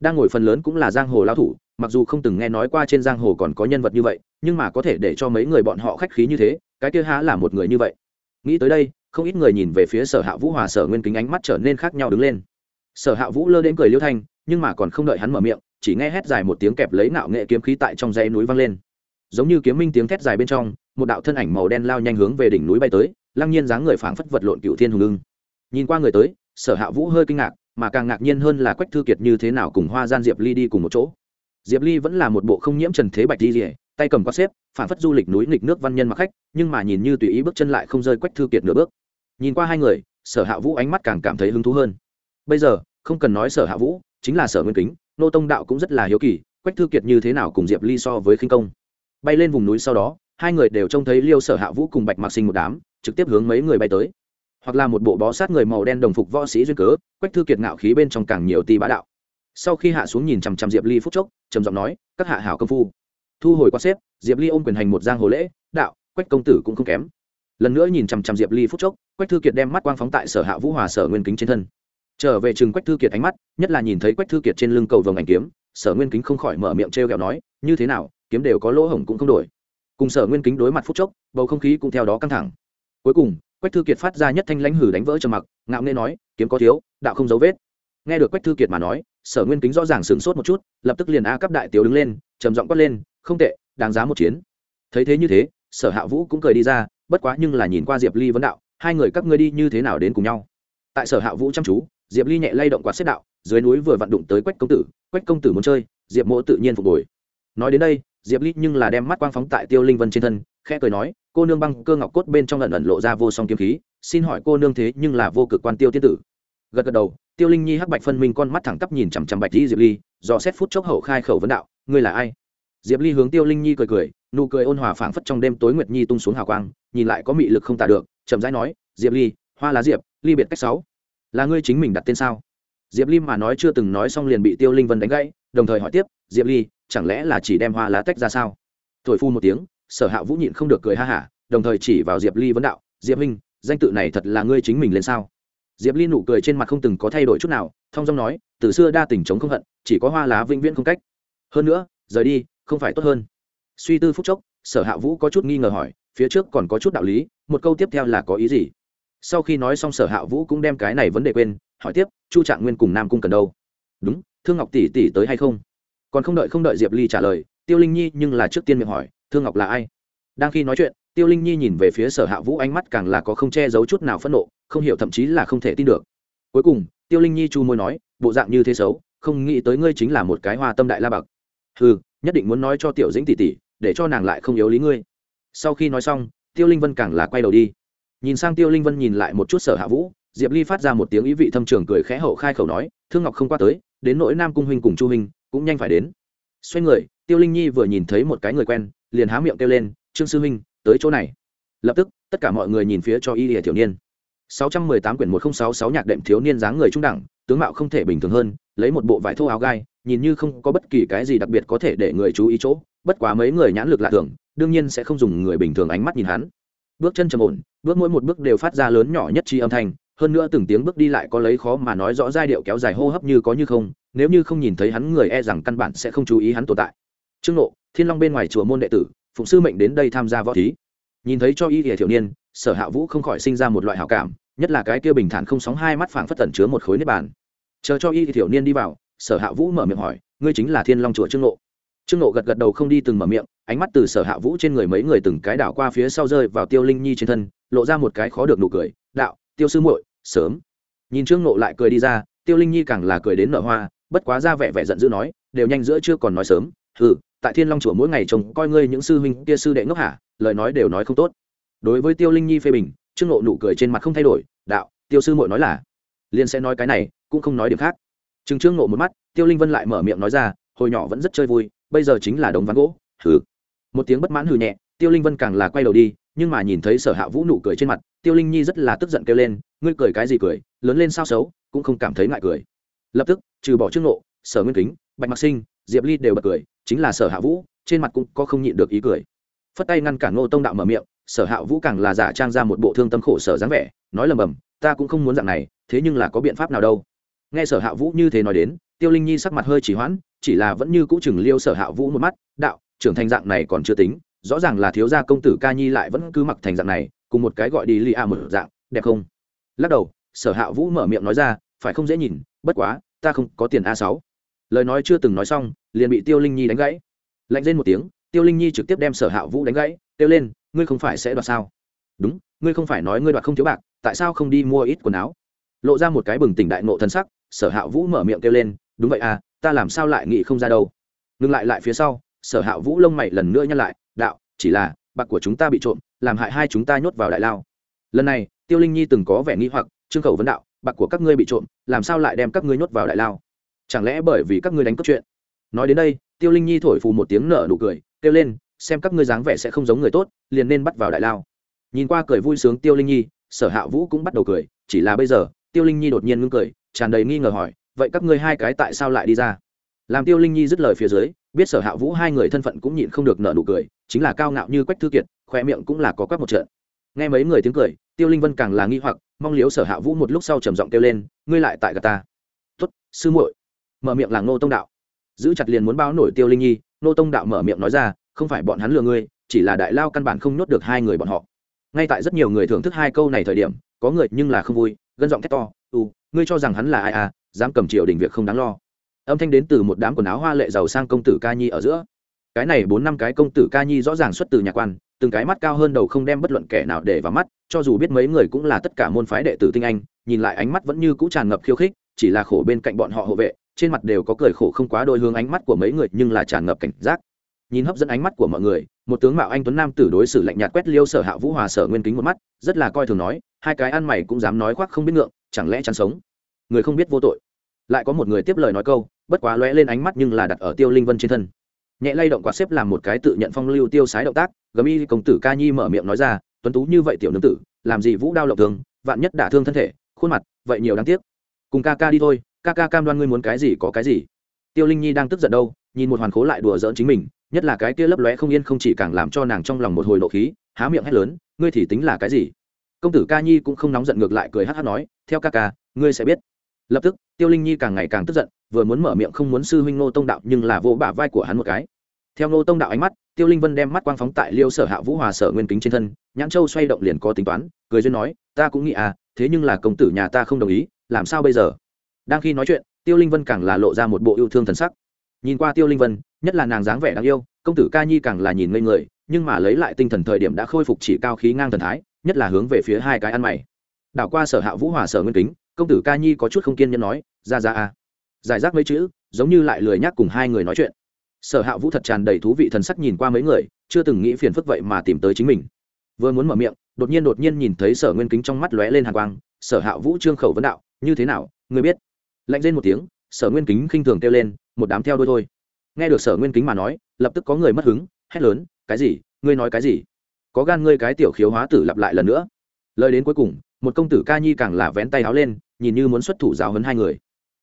đang ngồi phần lớn cũng là giang hồ lao thủ, mặc dù không từng nghe nói qua trên giang hồ còn có nhân vật như vậy, nhưng mà có thể để cho mấy người bọn họ khách khí như thế, cái kia há là một người như vậy. Nghĩ tới đây, không ít người nhìn về phía sở hạ vũ hòa sở nguyên kính ánh mắt trở nên khác nhau đứng lên. Sở hạ vũ lơ đến cười liêu thanh, nhưng mà còn không đợi hắn mở miệng, chỉ nghe hét dài một tiếng kẹp lấy nạo nghệ kiếm khí tại trong dãy núi vang lên. Giống như kiếm minh tiếng thét dài bên trong, một đạo thân ảnh màu đen lao nhanh hướng về đỉnh núi bay tới, lăng nhiên dáng người phảng phất vật lộn cựu thiên hùng ưng. Nhìn qua người tới, sở hạ vũ hơi kinh ngạc mà càng ngạc nhiên hơn là quách thư kiệt như thế nào cùng hoa gian diệp ly đi cùng một chỗ. Diệp ly vẫn là một bộ không nhiễm trần thế bạch đi rỉa tay cầm quát xếp, phản phất du lịch núi nghịch nước văn nhân mặc khách, nhưng mà nhìn như tùy ý bước chân lại không rơi quách thư kiệt nửa bước. Nhìn qua hai người, sở hạ vũ ánh mắt càng cảm thấy hứng thú hơn. Bây giờ, không cần nói sở hạ vũ, chính là sở nguyên kính, nô tông đạo cũng rất là hiếu kỳ, quách thư kiệt như thế nào cùng diệp ly so với khinh công. Bay lên vùng núi sau đó, hai người đều trông thấy liêu sở hạ vũ cùng bạch mạc sinh một đám, trực tiếp hướng mấy người bay tới hoặc là một bộ bó sát người màu đen đồng phục võ sĩ duyên cớ, quách thư kiệt ngạo khí bên trong càng nhiều ti bá đạo. Sau khi hạ xuống nhìn chằm chằm diệp ly phúc chốc, trầm giọng nói, các hạ hảo công phu. Thu hồi qua xếp, diệp ly ôm quyền hành một giang hồ lễ, đạo, quách công tử cũng không kém. Lần nữa nhìn chằm chằm diệp ly phúc chốc, quách thư kiệt đem mắt quang phóng tại sở hạ vũ hòa sở nguyên kính trên thân. Trở về chừng quách thư kiệt ánh mắt, nhất là nhìn thấy quách thư kiệt trên lưng cầu vồng ảnh kiếm, sở nguyên kính không khỏi mở miệng t r kẹo nói, như thế nào, kiếm đều có lỗ hổng cũng không đổi. Cùng sở nguyên kính đối mặt phúc chốc, bầu không khí cũng theo đó căng thẳng. Cuối cùng quách thư kiệt phát ra nhất thanh lãnh hử đánh vỡ trầm mặc, ngạo nghê nói, kiếm có thiếu, đạo không dấu vết. Nghe được quách thư kiệt mà nói, sở nguyên kính rõ ràng sửng sốt một chút, lập tức liền a cấp đại tiểu đứng lên, trầm giọng quát lên, không tệ, đáng giá một chiến. Thấy thế như thế, sở hạ vũ cũng cười đi ra, bất quá nhưng là nhìn qua diệp ly vấn đạo, hai người các ngươi đi như thế nào đến cùng nhau? Tại sở hạ vũ chăm chú, diệp ly nhẹ lay động quạt xếp đạo, dưới núi vừa vặn đụng tới quách công tử, quách công tử muốn chơi. Diệp mỗ tự nhiên phục hồi. Nói đến đây, diệp ly nhưng là đem mắt quang phóng tại tiêu linh vân trên thân khẽ cười nói, cô nương băng cơ ngọc cốt bên trong lần ẩn lộ ra vô song kiếm khí, xin hỏi cô nương thế nhưng là vô cực quan tiêu tiên tử? Gật gật đầu, tiêu linh nhi hắc bạch phân minh con mắt thẳng tắp nhìn chằm chằm bạch di diệp ly, dò xét phút chốc hậu khai khẩu vấn đạo, ngươi là ai? Diệp ly hướng tiêu linh nhi cười cười, nụ cười ôn hòa phảng phất trong đêm tối nguyệt nhi tung xuống hào quang, nhìn lại có mị lực không tả được, chậm rãi nói, diệp ly, hoa lá diệp, ly biệt cách sáu. Là ngươi chính mình đặt tên sao? Diệp ly mà nói chưa từng nói xong liền bị tiêu linh vân đánh gãy, đồng thời hỏi tiếp, diệp ly, chẳng lẽ là chỉ đem hoa lá tách ra sao? Thổi phu một tiếng sở hạ vũ nhịn không được cười ha hả, đồng thời chỉ vào diệp ly vấn đạo, diệp minh danh tự này thật là ngươi chính mình lên sao? Diệp ly nụ cười trên mặt không từng có thay đổi chút nào thong dong nói, từ xưa đa tình chống không hận, chỉ có hoa lá vĩnh viễn không cách. Hơn nữa, rời đi, không phải tốt hơn. Suy tư phúc chốc, sở hạ vũ có chút nghi ngờ hỏi, phía trước còn có chút đạo lý, một câu tiếp theo là có ý gì? Sau khi nói xong, sở hạ vũ cũng đem cái này vấn đề quên, hỏi tiếp, chu trạng nguyên cùng nam cung cần đâu? Đúng, thương ngọc tỷ tỷ tới hay không? Còn không đợi không đợi diệp ly trả lời, tiêu linh nhi nhưng là trước tiên miệng hỏi thương ngọc là ai? Đang khi nói chuyện, tiêu linh nhi nhìn về phía sở hạ vũ ánh mắt càng là có không che giấu chút nào phẫn nộ, không hiểu thậm chí là không thể tin được. Cuối cùng, tiêu linh nhi chu môi nói, bộ dạng như thế xấu, không nghĩ tới ngươi chính là một cái hoa tâm đại la Bạc. ừ nhất định muốn nói cho tiểu dĩnh tỷ tỷ, để cho nàng lại không yếu lý ngươi. Sau khi nói xong, tiêu linh vân càng là quay đầu đi. Nhìn sang tiêu linh vân nhìn lại một chút sở hạ vũ, diệp ly phát ra một tiếng ý vị thâm trường cười khẽ hậu khai khẩu nói, thương ngọc không qua tới, đến nỗi nam cung huynh cùng chu huynh, cũng nhanh phải đến. Xoay người, tiêu linh nhi vừa nhìn thấy một cái người quen liền há miệng kêu lên, trương sư huynh, tới chỗ này. Lập tức, tất cả mọi người nhìn phía cho y lìa thiếu niên. 618 quyển 1066 nhạc đệm thiếu niên dáng người trung đẳng, tướng mạo không thể bình thường hơn, lấy một bộ vải thô áo gai, nhìn như không có bất kỳ cái gì đặc biệt có thể để người chú ý chỗ, bất quá mấy người nhãn lực lạ thường, đương nhiên sẽ không dùng người bình thường ánh mắt nhìn hắn. Bước chân trầm ổn, bước mỗi một bước đều phát ra lớn nhỏ nhất chi âm thanh, hơn nữa từng tiếng bước đi lại có lấy khó mà nói rõ giai điệu kéo dài hô hấp như có như không, nếu như không nhìn thấy hắn người e rằng căn bản sẽ không chú ý hắn tồn tại. Trương nộ thiên long bên ngoài chùa môn đệ tử, phụng sư mệnh đến đây tham gia võ thí. Nhìn thấy cho y thể thiểu niên, sở hạ vũ không khỏi sinh ra một loại hảo cảm, nhất là cái kia bình thản không sóng hai mắt phảng phất tẩn chứa một khối nếp bàn. Chờ cho y thiểu niên đi vào, sở hạ vũ mở miệng hỏi, ngươi chính là thiên long chùa trương nộ trương nộ gật gật đầu không đi từng mở miệng, ánh mắt từ sở hạ vũ trên người mấy người từng cái đảo qua phía sau rơi vào tiêu linh nhi trên thân, lộ ra một cái khó được nụ cười, đạo, tiêu sư muội, sớm. Nhìn trương nộ lại cười đi ra, tiêu linh nhi càng là cười đến nở hoa, bất quá ra vẻ vẻ giận dữ nói, đều nhanh giữa chưa còn nói sớm ừ tại thiên long chùa mỗi ngày chồng coi ngươi những sư huynh kia sư đệ ngốc hả, lời nói đều nói không tốt. Đối với tiêu linh nhi phê bình, trương nộ nụ cười trên mặt không thay đổi, đạo, tiêu sư mội nói là. Liền sẽ nói cái này, cũng không nói điểm khác. Chừng trương nộ một mắt, tiêu linh vân lại mở miệng nói ra, hồi nhỏ vẫn rất chơi vui, bây giờ chính là đống ván gỗ. Hừ. Một tiếng bất mãn hừ nhẹ, tiêu linh vân càng là quay đầu đi, nhưng mà nhìn thấy sở hạ vũ nụ cười trên mặt, tiêu linh nhi rất là tức giận kêu lên, ngươi cười cái gì cười, lớn lên sao xấu, cũng không cảm thấy ngại cười. Lập tức, trừ bỏ trương nộ sở nguyên kính, bạch mặc sinh diệp ly đều bật cười, chính là sở hạ vũ, trên mặt cũng có không nhịn được ý cười. Phất tay ngăn cản ngô tông đạo mở miệng, sở hạ vũ càng là giả trang ra một bộ thương tâm khổ sở dáng vẻ, nói lầm bầm, ta cũng không muốn dạng này, thế nhưng là có biện pháp nào đâu. Nghe sở hạ vũ như thế nói đến, tiêu linh nhi sắc mặt hơi chỉ hoãn, chỉ là vẫn như cũ chừng liêu sở hạ vũ một mắt, đạo, trưởng thành dạng này còn chưa tính, rõ ràng là thiếu gia công tử ca nhi lại vẫn cứ mặc thành dạng này, cùng một cái gọi đi li a một dạng, đẹp không? Lắc đầu, sở hạ vũ mở miệng nói ra, phải không dễ nhìn, bất quá, ta không có tiền a sáu. Lời nói chưa từng nói xong liền bị tiêu linh nhi đánh gãy. Lạnh lên một tiếng, tiêu linh nhi trực tiếp đem sở hạ vũ đánh gãy, kêu lên, ngươi không phải sẽ đoạt sao? Đúng, ngươi không phải nói ngươi đoạt không thiếu bạc, tại sao không đi mua ít quần áo? Lộ ra một cái bừng tỉnh đại nộ thân sắc, sở hạ vũ mở miệng kêu lên, đúng vậy à ta làm sao lại nghĩ không ra đâu? Ngừng lại lại phía sau, sở hạ vũ lông mày lần nữa nhắc lại, đạo, chỉ là, bạc của chúng ta bị trộm, làm hại hai chúng ta nhốt vào đại lao. Lần này, tiêu linh nhi từng có vẻ nghi hoặc, trương khẩu vấn đạo, bạc của các ngươi bị trộm, làm sao lại đem các ngươi nhốt vào đại lao? Chẳng lẽ bởi vì các ngươi đánh cướp chuyện? Nói đến đây, tiêu linh nhi thổi phù một tiếng nở nụ cười, kêu lên, xem các ngươi dáng vẻ sẽ không giống người tốt, liền nên bắt vào đại lao. Nhìn qua cười vui sướng tiêu linh nhi, sở hạ vũ cũng bắt đầu cười, chỉ là bây giờ, tiêu linh nhi đột nhiên ngưng cười, tràn đầy nghi ngờ hỏi, vậy các ngươi hai cái tại sao lại đi ra? Làm tiêu linh nhi dứt lời phía dưới, biết sở hạ vũ hai người thân phận cũng nhịn không được nợ nụ cười, chính là cao ngạo như quách thư kiệt khoe miệng cũng là có quắc một trận. Nghe mấy người tiếng cười, tiêu linh vân càng là nghi hoặc, mong liếu sở hạ vũ một lúc sau trầm giọng kêu lên, ngươi lại tại gà ta. Tuất sư muội. Mở miệng là ngô tông đạo giữ chặt liền muốn báo nổi tiêu linh nhi, nô tông đạo mở miệng nói ra, không phải bọn hắn lừa ngươi, chỉ là đại lao căn bản không nhốt được hai người bọn họ. Ngay tại rất nhiều người thưởng thức hai câu này thời điểm, có người nhưng là không vui, gân giọng thét to u ngươi cho rằng hắn là ai à dám cầm triều đình việc không đáng lo. Âm thanh đến từ một đám quần áo hoa lệ giàu sang công tử ca nhi ở giữa. Cái này bốn năm cái công tử ca nhi rõ ràng xuất từ nhà quan, từng cái mắt cao hơn đầu không đem bất luận kẻ nào để vào mắt, cho dù biết mấy người cũng là tất cả môn phái đệ tử tinh anh, nhìn lại ánh mắt vẫn như cũ tràn ngập khiêu khích, chỉ là khổ bên cạnh bọn họ hộ vệ trên mặt đều có cười khổ không quá đôi hướng ánh mắt của mấy người, nhưng là tràn ngập cảnh giác. Nhìn hấp dẫn ánh mắt của mọi người, một tướng mạo anh tuấn nam tử đối xử lạnh nhạt quét liêu sở hạ vũ hòa sở nguyên kính một mắt, rất là coi thường nói, hai cái ăn mày cũng dám nói khoác không biết ngượng, chẳng lẽ chắn sống? Người không biết vô tội. Lại có một người tiếp lời nói câu, bất quá lóe lên ánh mắt nhưng là đặt ở tiêu linh vân trên thân. Nhẹ lay động quạt xếp làm một cái tự nhận phong lưu tiêu sái động tác gấm y công tử ca nhi mở miệng nói ra, tuấn tú như vậy tiểu nương tử, làm gì vũ đao lộng thường vạn nhất đả thương thân thể, khuôn mặt, vậy nhiều đáng tiếc. Cùng ca ca đi thôi ca ca cam đoan ngươi muốn cái gì có cái gì. Tiêu linh nhi đang tức giận đâu, nhìn một hoàn khố lại đùa giỡn chính mình, nhất là cái kia lấp lóe không yên không chỉ càng làm cho nàng trong lòng một hồi nộ khí, há miệng hét lớn, ngươi thì tính là cái gì? Công tử ca nhi cũng không nóng giận ngược lại cười hát hát nói, theo ca ca, ngươi sẽ biết. Lập tức, tiêu linh nhi càng ngày càng tức giận, vừa muốn mở miệng không muốn sư huynh ngô tông đạo nhưng là vô bả vai của hắn một cái. Theo ngô tông đạo ánh mắt, tiêu linh vân đem mắt quang phóng tại liêu sở hạ vũ hòa sở nguyên kính trên thân, nhãn châu xoay động liền có tính toán, cười duyên nói, ta cũng nghĩ à thế nhưng là công tử nhà ta không đồng ý, làm sao bây giờ? Đang khi nói chuyện, tiêu linh vân càng là lộ ra một bộ yêu thương thần sắc. Nhìn qua tiêu linh vân, nhất là nàng dáng vẻ đáng yêu, công tử ca nhi càng là nhìn ngây người, nhưng mà lấy lại tinh thần thời điểm đã khôi phục chỉ cao khí ngang thần thái, nhất là hướng về phía hai cái ăn mày. Đảo qua sở hạ vũ hòa sở nguyên kính, công tử ca nhi có chút không kiên nhẫn nói, ra ra a. Giải rác mấy chữ, giống như lại lười nhắc cùng hai người nói chuyện. Sở hạ vũ thật tràn đầy thú vị thần sắc nhìn qua mấy người, chưa từng nghĩ phiền phức vậy mà tìm tới chính mình. Vừa muốn mở miệng, đột nhiên đột nhiên nhìn thấy sở nguyên kính trong mắt lóe lên hàng quang, sở hạ vũ trương khẩu vấn đạo, như thế nào, người biết? Lạnh lên một tiếng, sở nguyên kính khinh thường kêu lên, một đám theo đôi thôi. Nghe được sở nguyên kính mà nói, lập tức có người mất hứng, hét lớn, cái gì? Ngươi nói cái gì? Có gan ngươi cái tiểu khiếu hóa tử lặp lại lần nữa. Lời đến cuối cùng, một công tử ca nhi càng là vén tay áo lên, nhìn như muốn xuất thủ giáo hấn hai người.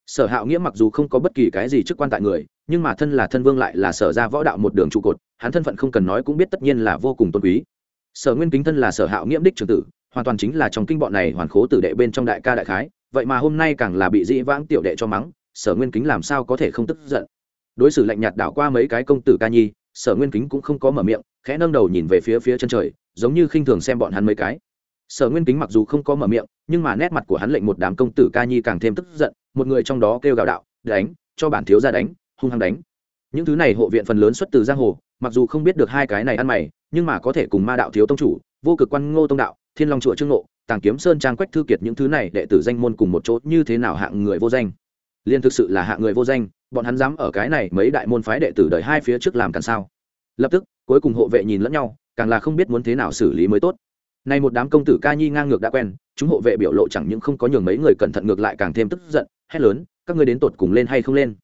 Sở hạo nghĩa mặc dù không có bất kỳ cái gì chức quan tại người, nhưng mà thân là thân vương lại là sở ra võ đạo một đường trụ cột, hắn thân phận không cần nói cũng biết tất nhiên là vô cùng tôn quý. Sở nguyên kính thân là sở hạo nghiễm đích trường tử, hoàn toàn chính là trong kinh bọn này hoàn khố tử đệ bên trong đại ca đại khái vậy mà hôm nay càng là bị dĩ vãng tiểu đệ cho mắng, sở nguyên kính làm sao có thể không tức giận? Đối xử lạnh nhạt đảo qua mấy cái công tử ca nhi, sở nguyên kính cũng không có mở miệng, khẽ nâng đầu nhìn về phía phía chân trời, giống như khinh thường xem bọn hắn mấy cái. Sở nguyên kính mặc dù không có mở miệng, nhưng mà nét mặt của hắn lệnh một đám công tử ca nhi càng thêm tức giận, một người trong đó kêu gào đạo, đánh, cho bản thiếu ra đánh, hung hăng đánh. Những thứ này hộ viện phần lớn xuất từ giang hồ, mặc dù không biết được hai cái này ăn mày, nhưng mà có thể cùng ma đạo thiếu tông chủ, vô cực quan ngô tông đạo, thiên long chùa trương nộ tàng kiếm sơn trang quách thư kiệt những thứ này đệ tử danh môn cùng một chỗ như thế nào hạng người vô danh? Liên thực sự là hạng người vô danh, bọn hắn dám ở cái này mấy đại môn phái đệ tử đợi hai phía trước làm càng sao? Lập tức, cuối cùng hộ vệ nhìn lẫn nhau, càng là không biết muốn thế nào xử lý mới tốt. Nay một đám công tử ca nhi ngang ngược đã quen, chúng hộ vệ biểu lộ chẳng những không có nhường mấy người cẩn thận ngược lại càng thêm tức giận, hét lớn, các ngươi đến tột cùng lên hay không lên?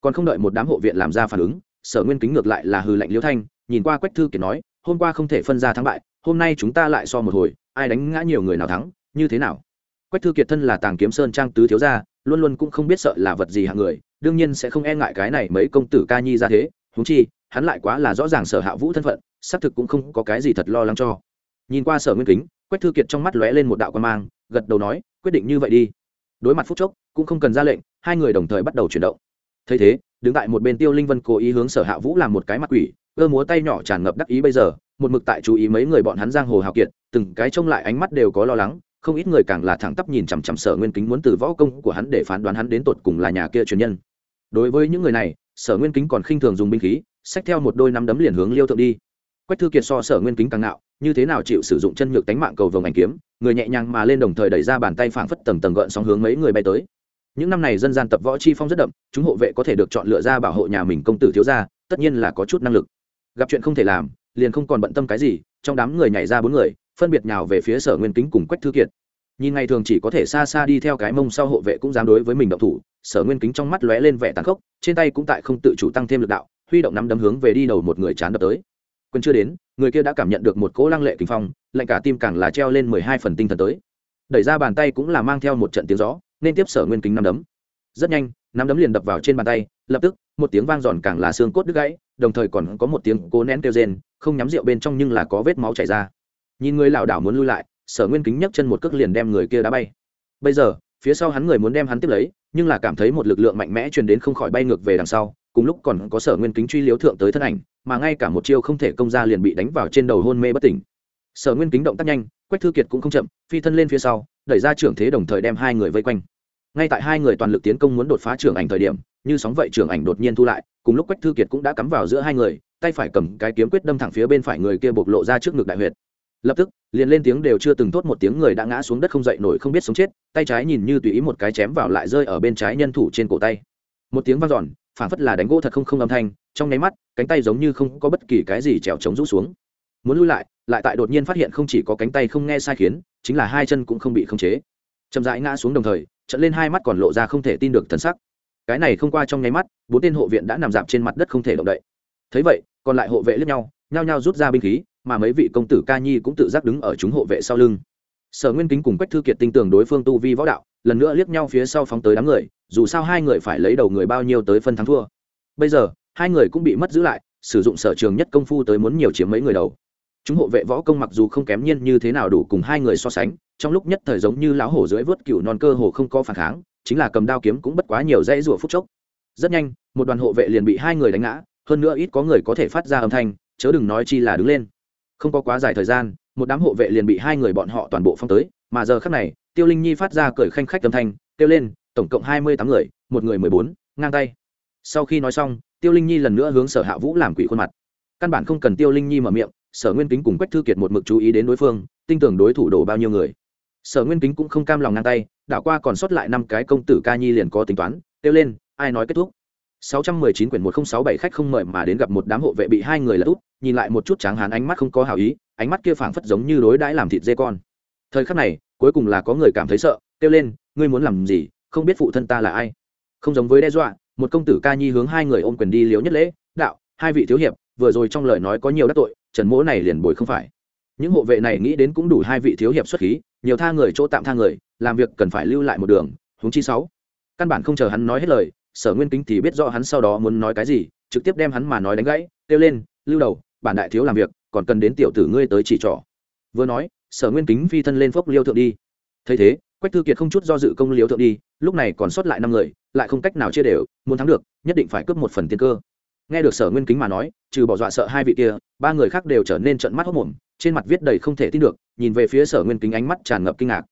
Còn không đợi một đám hộ viện làm ra phản ứng, sở nguyên kính ngược lại là hư lạnh liễu thanh, nhìn qua quách thư kiệt nói, hôm qua không thể phân ra thắng bại hôm nay chúng ta lại so một hồi, ai đánh ngã nhiều người nào thắng, như thế nào? Quách thư kiệt thân là tàng kiếm sơn trang tứ thiếu gia, luôn luôn cũng không biết sợ là vật gì hạng người, đương nhiên sẽ không e ngại cái này mấy công tử ca nhi ra thế húng chi, hắn lại quá là rõ ràng sở hạ vũ thân phận, xác thực cũng không có cái gì thật lo lắng cho. Nhìn qua sở nguyên kính, quách thư kiệt trong mắt lóe lên một đạo quan mang, gật đầu nói, quyết định như vậy đi. Đối mặt phút chốc, cũng không cần ra lệnh, hai người đồng thời bắt đầu chuyển động thấy thế, đứng tại một bên tiêu linh vân cố ý hướng sở hạ vũ làm một cái mặt quỷ ơ múa tay nhỏ tràn ngập đắc ý bây giờ, một mực tại chú ý mấy người bọn hắn giang hồ hào kiệt, từng cái trông lại ánh mắt đều có lo lắng, không ít người càng là thẳng tắp nhìn chằm chằm sở nguyên kính muốn từ võ công của hắn để phán đoán hắn đến tột cùng là nhà kia truyền nhân. Đối với những người này, sở nguyên kính còn khinh thường dùng binh khí, xách theo một đôi nắm đấm liền hướng liêu thượng đi. Quách thư kiệt so sở nguyên kính càng nạo như thế nào chịu sử dụng chân nhược tánh mạng cầu vồng ảnh kiếm, người nhẹ nhàng mà lên đồng thời đẩy ra bàn tay phảng phất tầng tầng gợn sóng hướng mấy người bay tới những năm này dân gian tập võ chi phong rất đậm, chúng hộ vệ có thể được chọn lựa ra bảo hộ nhà mình công tử thiếu gia, tất nhiên là có chút năng lực. Gặp chuyện không thể làm, liền không còn bận tâm cái gì, trong đám người nhảy ra bốn người, phân biệt nhào về phía sở nguyên kính cùng quách thư kiệt. Nhìn ngày thường chỉ có thể xa xa đi theo cái mông sau hộ vệ cũng dám đối với mình động thủ, sở nguyên kính trong mắt lóe lên vẻ tàn khốc, trên tay cũng tại không tự chủ tăng thêm lực đạo, huy động nắm đấm hướng về đi đầu một người chán đập tới. Quân chưa đến, người kia đã cảm nhận được một cỗ lăng lệ kinh phong, lạnh cả tim càng là treo lên mười hai phần tinh thần tới. Đẩy ra bàn tay cũng là mang theo một trận tiếng gió nên tiếp sở nguyên kính nắm đấm. Rất nhanh nắm đấm liền đập vào trên bàn tay, lập tức, một tiếng vang giòn càng là xương cốt đứt gãy, đồng thời còn có một tiếng cố nén kêu rên, không nhắm rượu bên trong nhưng là có vết máu chảy ra. Nhìn người lảo đảo muốn lui lại, sở nguyên kính nhấc chân một cước liền đem người kia đá bay. Bây giờ, phía sau hắn người muốn đem hắn tiếp lấy, nhưng là cảm thấy một lực lượng mạnh mẽ truyền đến không khỏi bay ngược về đằng sau, cùng lúc còn có sở nguyên kính truy liếu thượng tới thân ảnh, mà ngay cả một chiêu không thể công ra liền bị đánh vào trên đầu hôn mê bất tỉnh. Sở nguyên kính động tác nhanh, quách thư kiệt cũng không chậm, phi thân lên phía sau đẩy ra trưởng thế đồng thời đem hai người vây quanh. Ngay tại hai người toàn lực tiến công muốn đột phá trưởng ảnh thời điểm, như sóng vậy trưởng ảnh đột nhiên thu lại, cùng lúc quách thư kiệt cũng đã cắm vào giữa hai người, tay phải cầm cái kiếm quyết đâm thẳng phía bên phải người kia bộc lộ ra trước ngực đại huyệt. Lập tức, liền lên tiếng đều chưa từng tốt một tiếng người đã ngã xuống đất không dậy nổi không biết sống chết, tay trái nhìn như tùy ý một cái chém vào lại rơi ở bên trái nhân thủ trên cổ tay. Một tiếng vang dọn phản phất là đánh gỗ thật không không âm thanh, trong nháy mắt, cánh tay giống như không có bất kỳ cái gì trèo trống rũ xuống. Muốn lui lại lại tại đột nhiên phát hiện không chỉ có cánh tay không nghe sai khiến, chính là hai chân cũng không bị khống chế. Chậm rãi ngã xuống đồng thời, trận lên hai mắt còn lộ ra không thể tin được thân sắc. Cái này không qua trong nháy mắt, bốn tên hộ viện đã nằm dạp trên mặt đất không thể động đậy. Thấy vậy, còn lại hộ vệ lướt nhau, nhao nhao rút ra binh khí, mà mấy vị công tử ca nhi cũng tự giác đứng ở chúng hộ vệ sau lưng. Sở nguyên kính cùng quách thư kiệt tin tưởng đối phương tu vi võ đạo, lần nữa liếc nhau phía sau phóng tới đám người, dù sao hai người phải lấy đầu người bao nhiêu tới phân thắng thua. Bây giờ, hai người cũng bị mất giữ lại, sử dụng sở trường nhất công phu tới muốn nhiều chiếm mấy người đầu chúng hộ vệ võ công mặc dù không kém nhiên như thế nào đủ cùng hai người so sánh, trong lúc nhất thời giống như lão hổ dưới vớt cựu non cơ hồ không có phản kháng, chính là cầm đao kiếm cũng bất quá nhiều dãy rủa phút chốc. Rất nhanh, một đoàn hộ vệ liền bị hai người đánh ngã, hơn nữa ít có người có thể phát ra âm thanh, chớ đừng nói chi là đứng lên. Không có quá dài thời gian, một đám hộ vệ liền bị hai người bọn họ toàn bộ phong tới, mà giờ khắc này, tiêu linh nhi phát ra cởi khanh khách âm thanh, kêu lên, tổng cộng hai mươi tám người, một người mười bốn, ngang tay. Sau khi nói xong, tiêu linh nhi lần nữa hướng sở hạ vũ làm quỷ khuôn mặt. Căn bản không cần tiêu linh nhi mở miệng sở nguyên kính cùng quách thư kiệt một mực chú ý đến đối phương tin tưởng đối thủ đổ bao nhiêu người sở nguyên kính cũng không cam lòng ngang tay đảo qua còn sót lại năm cái công tử ca nhi liền có tính toán kêu lên ai nói kết thúc 619 quyển 1067 khách không mời mà đến gặp một đám hộ vệ bị hai người là út, nhìn lại một chút tráng hán ánh mắt không có hảo ý, ánh mắt kia phảng phất giống như đối đãi làm thịt dê con. Thời khắc này, cuối cùng là có người cảm thấy sợ, kêu lên, ngươi muốn làm gì, không biết phụ thân ta là ai. Không giống với đe dọa, một công tử ca nhi hướng hai người ôm quyền đi liếu nhất lễ, đạo, hai vị thiếu hiệp, vừa rồi trong lời nói có nhiều đắc tội, Trần Mỗ này liền bồi không phải. Những hộ vệ này nghĩ đến cũng đủ hai vị thiếu hiệp xuất khí, nhiều tha người chỗ tạm tha người, làm việc cần phải lưu lại một đường, huống chi sáu. Căn bản không chờ hắn nói hết lời, sở nguyên kính thì biết rõ hắn sau đó muốn nói cái gì trực tiếp đem hắn mà nói đánh gãy kêu lên lưu đầu bản đại thiếu làm việc còn cần đến tiểu tử ngươi tới chỉ trỏ vừa nói sở nguyên kính phi thân lên phốc liêu thượng đi thấy thế quách thư kiệt không chút do dự công liêu thượng đi lúc này còn sót lại năm người lại không cách nào chia đều muốn thắng được nhất định phải cướp một phần tiền cơ nghe được sở nguyên kính mà nói, trừ bỏ dọa sợ hai vị kia, ba người khác đều trở nên trận mắt hốc mồm trên mặt viết đầy không thể tin được, nhìn về phía sở nguyên kính ánh mắt tràn ngập kinh ngạc.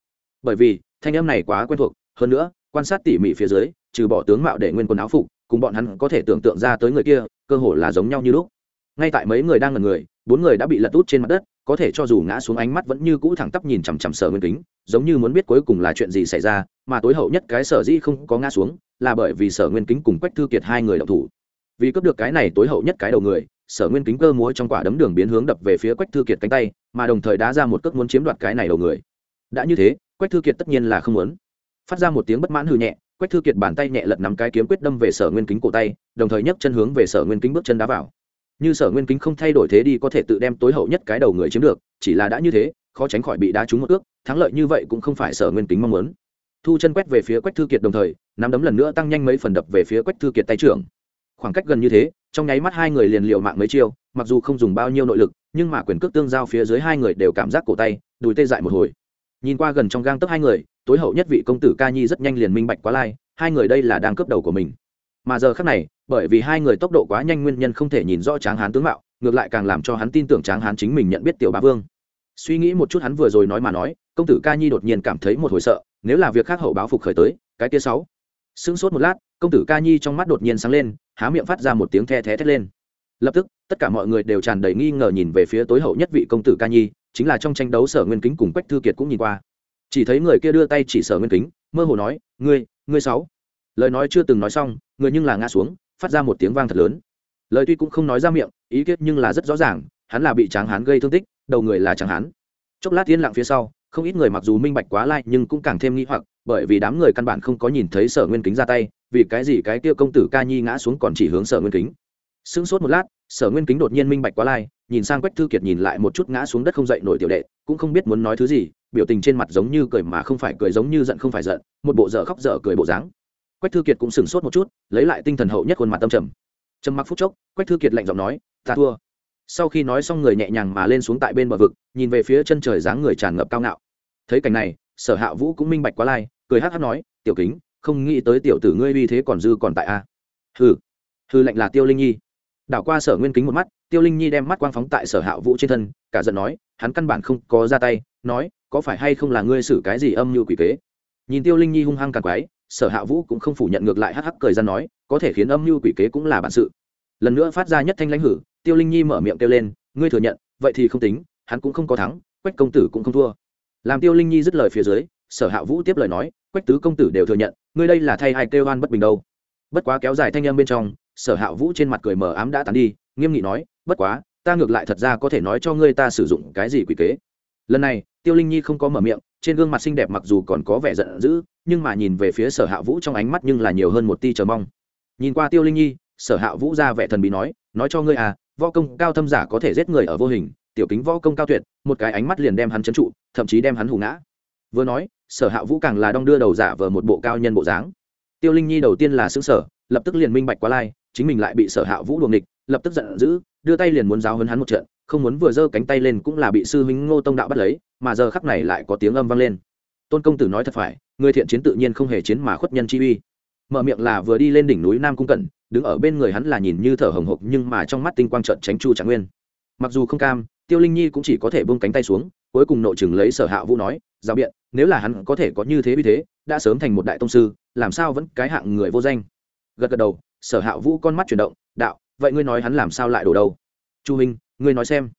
Bởi vì, thanh âm này quá quen thuộc, hơn nữa, quan sát tỉ mỉ phía dưới, trừ bỏ tướng mạo để nguyên quần áo phục, cùng bọn hắn có thể tưởng tượng ra tới người kia, cơ hồ là giống nhau như lúc. Ngay tại mấy người đang ngần người, bốn người đã bị lật út trên mặt đất, có thể cho dù ngã xuống ánh mắt vẫn như cũ thẳng tắp nhìn chằm chằm sở nguyên kính, giống như muốn biết cuối cùng là chuyện gì xảy ra, mà tối hậu nhất cái sở dĩ không có ngã xuống, là bởi vì sở nguyên kính cùng quách thư kiệt hai người đậu thủ vì cướp được cái này tối hậu nhất cái đầu người, sở nguyên kính cơ múa trong quả đấm đường biến hướng đập về phía quách thư kiệt cánh tay, mà đồng thời đá ra một cước muốn chiếm đoạt cái này đầu người. Đã như thế, quách thư kiệt tất nhiên là không muốn. Phát ra một tiếng bất mãn hư nhẹ, quách thư kiệt bàn tay nhẹ lật nắm cái kiếm quyết đâm về sở nguyên kính cổ tay, đồng thời nhấc chân hướng về sở nguyên kính bước chân đá vào. Như sở nguyên kính không thay đổi thế đi có thể tự đem tối hậu nhất cái đầu người chiếm được, chỉ là đã như thế, khó tránh khỏi bị đá trúng một ước, thắng lợi như vậy cũng không phải sở nguyên kính mong muốn. Thu chân quét về phía quách thư kiệt đồng thời, nắm đấm lần nữa tăng nhanh mấy phần đập về phía quách thư kiệt tay trưởng khoảng cách gần như thế, trong nháy mắt hai người liền liều mạng mấy chiêu, mặc dù không dùng bao nhiêu nội lực, nhưng mà quyền cước tương giao phía dưới hai người đều cảm giác cổ tay, đùi tê dại một hồi. Nhìn qua gần trong gang tấc hai người, tối hậu nhất vị công tử ca nhi rất nhanh liền minh bạch quá lai, hai người đây là đang cướp đầu của mình. Mà giờ khác này, bởi vì hai người tốc độ quá nhanh nguyên nhân không thể nhìn rõ tráng hán tướng mạo, ngược lại càng làm cho hắn tin tưởng tráng hán chính mình nhận biết tiểu bá vương. Suy nghĩ một chút hắn vừa rồi nói mà nói, công tử ca nhi đột nhiên cảm thấy một hồi sợ, nếu là việc khác hậu báo phục khởi tới, cái kia sáu. Sững sốt một lát, công tử ca nhi trong mắt đột nhiên sáng lên há miệng phát ra một tiếng the thé thét lên. Lập tức, tất cả mọi người đều tràn đầy nghi ngờ nhìn về phía tối hậu nhất vị công tử ca nhi, chính là trong tranh đấu sở nguyên kính cùng quách thư kiệt cũng nhìn qua. Chỉ thấy người kia đưa tay chỉ sở nguyên kính, mơ hồ nói, ngươi ngươi sáu. Lời nói chưa từng nói xong, người nhưng là ngã xuống, phát ra một tiếng vang thật lớn. Lời tuy cũng không nói ra miệng, ý kiến nhưng là rất rõ ràng, hắn là bị tráng hán gây thương tích, đầu người là tráng hán. Chốc lát yên lặng phía sau, không ít người mặc dù minh bạch quá lai nhưng cũng càng thêm nghi hoặc, bởi vì đám người căn bản không có nhìn thấy sở nguyên kính ra tay vì cái gì cái kia công tử ca nhi ngã xuống còn chỉ hướng sở nguyên kính? Sững sốt một lát, sở nguyên kính đột nhiên minh bạch quá lai, nhìn sang quách thư kiệt nhìn lại một chút ngã xuống đất không dậy nổi tiểu đệ, cũng không biết muốn nói thứ gì, biểu tình trên mặt giống như cười mà không phải cười giống như giận không phải giận, một bộ dở khóc dở cười bộ dáng. Quách thư kiệt cũng sửng sốt một chút, lấy lại tinh thần hậu nhất khuôn mặt tâm trầm. Trầm mặc phút chốc, quách thư kiệt lạnh giọng nói, ta thua. Sau khi nói xong người nhẹ nhàng mà lên xuống tại bên bờ vực, nhìn về phía chân trời dáng người tràn ngập cao ngạo. Thấy cảnh này, sở hạ vũ cũng minh bạch quá lai, cười hát hát nói, tiểu kính không nghĩ tới tiểu tử ngươi uy thế còn dư còn tại a. Hừ hừ lạnh là tiêu linh nhi. Đảo qua sở nguyên kính một mắt, tiêu linh nhi đem mắt quang phóng tại sở hạ vũ trên thân, cả giận nói, hắn căn bản không có ra tay, nói, có phải hay không là ngươi xử cái gì âm như quỷ kế? Nhìn tiêu linh nhi hung hăng càng quái, sở hạ vũ cũng không phủ nhận ngược lại hắc hắc cười ra nói, có thể khiến âm mưu quỷ kế cũng là bản sự. Lần nữa phát ra nhất thanh lãnh hử, tiêu linh nhi mở miệng kêu lên, ngươi thừa nhận, vậy thì không tính, hắn cũng không có thắng, quách công tử cũng không thua. Làm tiêu linh nhi dứt lời phía dưới, sở hạ vũ tiếp lời nói quách tứ công tử đều thừa nhận, ngươi đây là thay hai kêu oan bất bình đâu. Bất quá kéo dài thanh âm bên trong, sở hạ vũ trên mặt cười mờ ám đã tàn đi, nghiêm nghị nói, bất quá, ta ngược lại thật ra có thể nói cho ngươi ta sử dụng cái gì quỷ kế. Lần này, tiêu linh nhi không có mở miệng, trên gương mặt xinh đẹp mặc dù còn có vẻ giận dữ, nhưng mà nhìn về phía sở hạ vũ trong ánh mắt nhưng là nhiều hơn một ti chờ mong. Nhìn qua tiêu linh nhi, sở hạ vũ ra vẻ thần bí nói nói cho ngươi à võ công cao thâm giả có thể giết người ở vô hình, tiểu kính võ công cao tuyệt, một cái ánh mắt liền đem hắn trấn trụ, thậm chí đem hắn hù ngã. Vừa nói sở hạ vũ càng là đong đưa đầu giả vờ một bộ cao nhân bộ dáng. Tiêu linh nhi đầu tiên là xứng sở lập tức liền minh bạch quá lai, chính mình lại bị sở hạ vũ đuồng địch lập tức giận dữ, đưa tay liền muốn giáo hấn hắn một trận, không muốn vừa giơ cánh tay lên cũng là bị sư huynh ngô tông đạo bắt lấy, mà giờ khắc này lại có tiếng âm vang lên. Tôn công tử nói thật phải, người thiện chiến tự nhiên không hề chiến mà khuất nhân chi uy. Mở miệng là vừa đi lên đỉnh núi nam cung cẩn, đứng ở bên người hắn là nhìn như thở hồng hộc nhưng mà trong mắt tinh quang trận tránh chu trạng nguyên. Mặc dù không cam, tiêu linh nhi cũng chỉ có thể buông cánh tay xuống, cuối cùng nội chừng lấy sở hạ vũ nói giao biện, nếu là hắn có thể có như thế vì thế, đã sớm thành một đại tông sư, làm sao vẫn cái hạng người vô danh? Gật gật đầu, sở hạ vũ con mắt chuyển động, đạo, vậy ngươi nói hắn làm sao lại đổ đâu? Chu minh ngươi nói xem.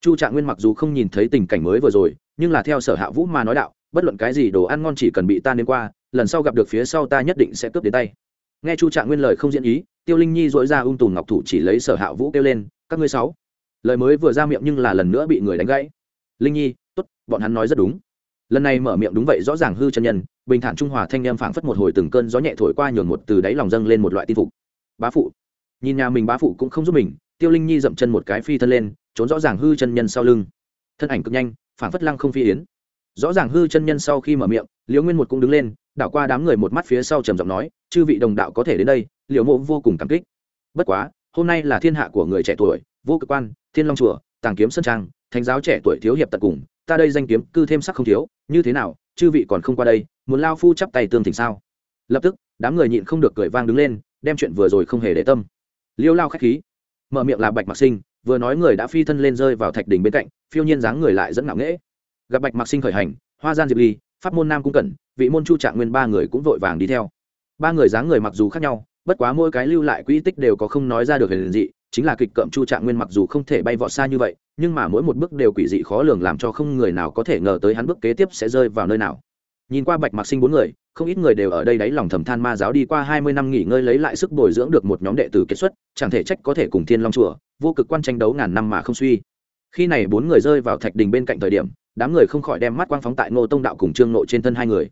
Chu trạng nguyên mặc dù không nhìn thấy tình cảnh mới vừa rồi, nhưng là theo sở hạ vũ mà nói đạo, bất luận cái gì đồ ăn ngon chỉ cần bị ta nên qua, lần sau gặp được phía sau ta nhất định sẽ cướp đến tay. Nghe chu trạng nguyên lời không diễn ý, tiêu linh nhi dội ra ung tùm ngọc thủ chỉ lấy sở hạ vũ kêu lên, các ngươi sáu. Lời mới vừa ra miệng nhưng là lần nữa bị người đánh gãy. Linh nhi, tốt, bọn hắn nói rất đúng lần này mở miệng đúng vậy rõ ràng hư chân nhân, bình thản trung hòa thanh em phảng phất một hồi từng cơn gió nhẹ thổi qua nhường một từ đáy lòng dâng lên một loại tin phục. Bá phụ. Nhìn nhà mình bá phụ cũng không giúp mình, tiêu linh nhi dậm chân một cái phi thân lên, trốn rõ ràng hư chân nhân sau lưng. Thân ảnh cực nhanh, phảng phất lăng không phi yến. Rõ ràng hư chân nhân sau khi mở miệng, liễu nguyên một cũng đứng lên, đảo qua đám người một mắt phía sau trầm giọng nói, chư vị đồng đạo có thể đến đây, liễu mộ vô cùng cảm kích. Bất quá, hôm nay là thiên hạ của người trẻ tuổi, vô cơ quan, thiên long chùa, tàng kiếm sơn trang, thánh giáo trẻ tuổi thiếu hiệp tận cùng ta đây danh kiếm cư thêm sắc không thiếu, như thế nào, chư vị còn không qua đây, muốn lao phu chắp tay tương thỉnh sao? Lập tức, đám người nhịn không được cười vang đứng lên, đem chuyện vừa rồi không hề để tâm. Liêu lao khách khí, mở miệng là bạch mặc sinh, vừa nói người đã phi thân lên rơi vào thạch đỉnh bên cạnh, phiêu nhiên dáng người lại dẫn ngạo nghễ. Gặp bạch mặc sinh khởi hành, hoa gian diệp ly, pháp môn nam cung cẩn, vị môn chu trạng nguyên ba người cũng vội vàng đi theo. Ba người dáng người mặc dù khác nhau, bất quá mỗi cái lưu lại quỹ tích đều có không nói ra được hình dị chính là kịch cậm chu trạng nguyên mặc dù không thể bay vọt xa như vậy, nhưng mà mỗi một bước đều quỷ dị khó lường làm cho không người nào có thể ngờ tới hắn bước kế tiếp sẽ rơi vào nơi nào. Nhìn qua bạch mặc sinh bốn người, không ít người đều ở đây đáy lòng thầm than ma giáo đi qua hai mươi năm nghỉ ngơi lấy lại sức bồi dưỡng được một nhóm đệ tử kết xuất, chẳng thể trách có thể cùng thiên long chùa, vô cực quan tranh đấu ngàn năm mà không suy. Khi này bốn người rơi vào thạch đình bên cạnh thời điểm, đám người không khỏi đem mắt quang phóng tại ngô tông đạo cùng trương nội trên thân hai người.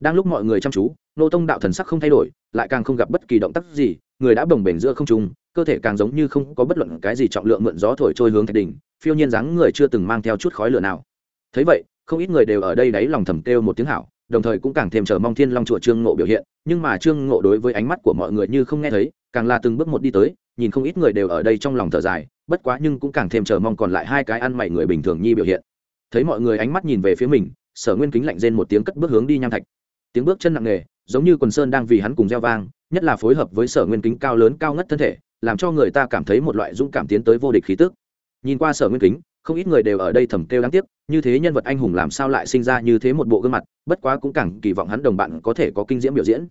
Đang lúc mọi người chăm chú, ngô tông đạo thần sắc không thay đổi, lại càng không gặp bất kỳ động tác gì, người đã bồng bềnh giữa không trung cơ thể càng giống như không có bất luận cái gì trọng lượng mượn gió thổi trôi hướng thạch đỉnh, phiêu nhiên dáng người chưa từng mang theo chút khói lửa nào. Thấy vậy, không ít người đều ở đây đáy lòng thầm kêu một tiếng hảo, đồng thời cũng càng thêm chờ mong thiên long chùa trương ngộ biểu hiện, nhưng mà trương ngộ đối với ánh mắt của mọi người như không nghe thấy, càng là từng bước một đi tới, nhìn không ít người đều ở đây trong lòng thở dài, bất quá nhưng cũng càng thêm chờ mong còn lại hai cái ăn mày người bình thường nhi biểu hiện. Thấy mọi người ánh mắt nhìn về phía mình, sở nguyên kính lạnh rên một tiếng cất bước hướng đi nham thạch. Tiếng bước chân nặng nề, giống như quần sơn đang vì hắn cùng gieo vang, nhất là phối hợp với sở nguyên kính cao lớn cao ngất thân thể làm cho người ta cảm thấy một loại dũng cảm tiến tới vô địch khí tức. Nhìn qua sở nguyên kính, không ít người đều ở đây thầm kêu đáng tiếc, như thế nhân vật anh hùng làm sao lại sinh ra như thế một bộ gương mặt, bất quá cũng càng kỳ vọng hắn đồng bạn có thể có kinh diễm biểu diễn.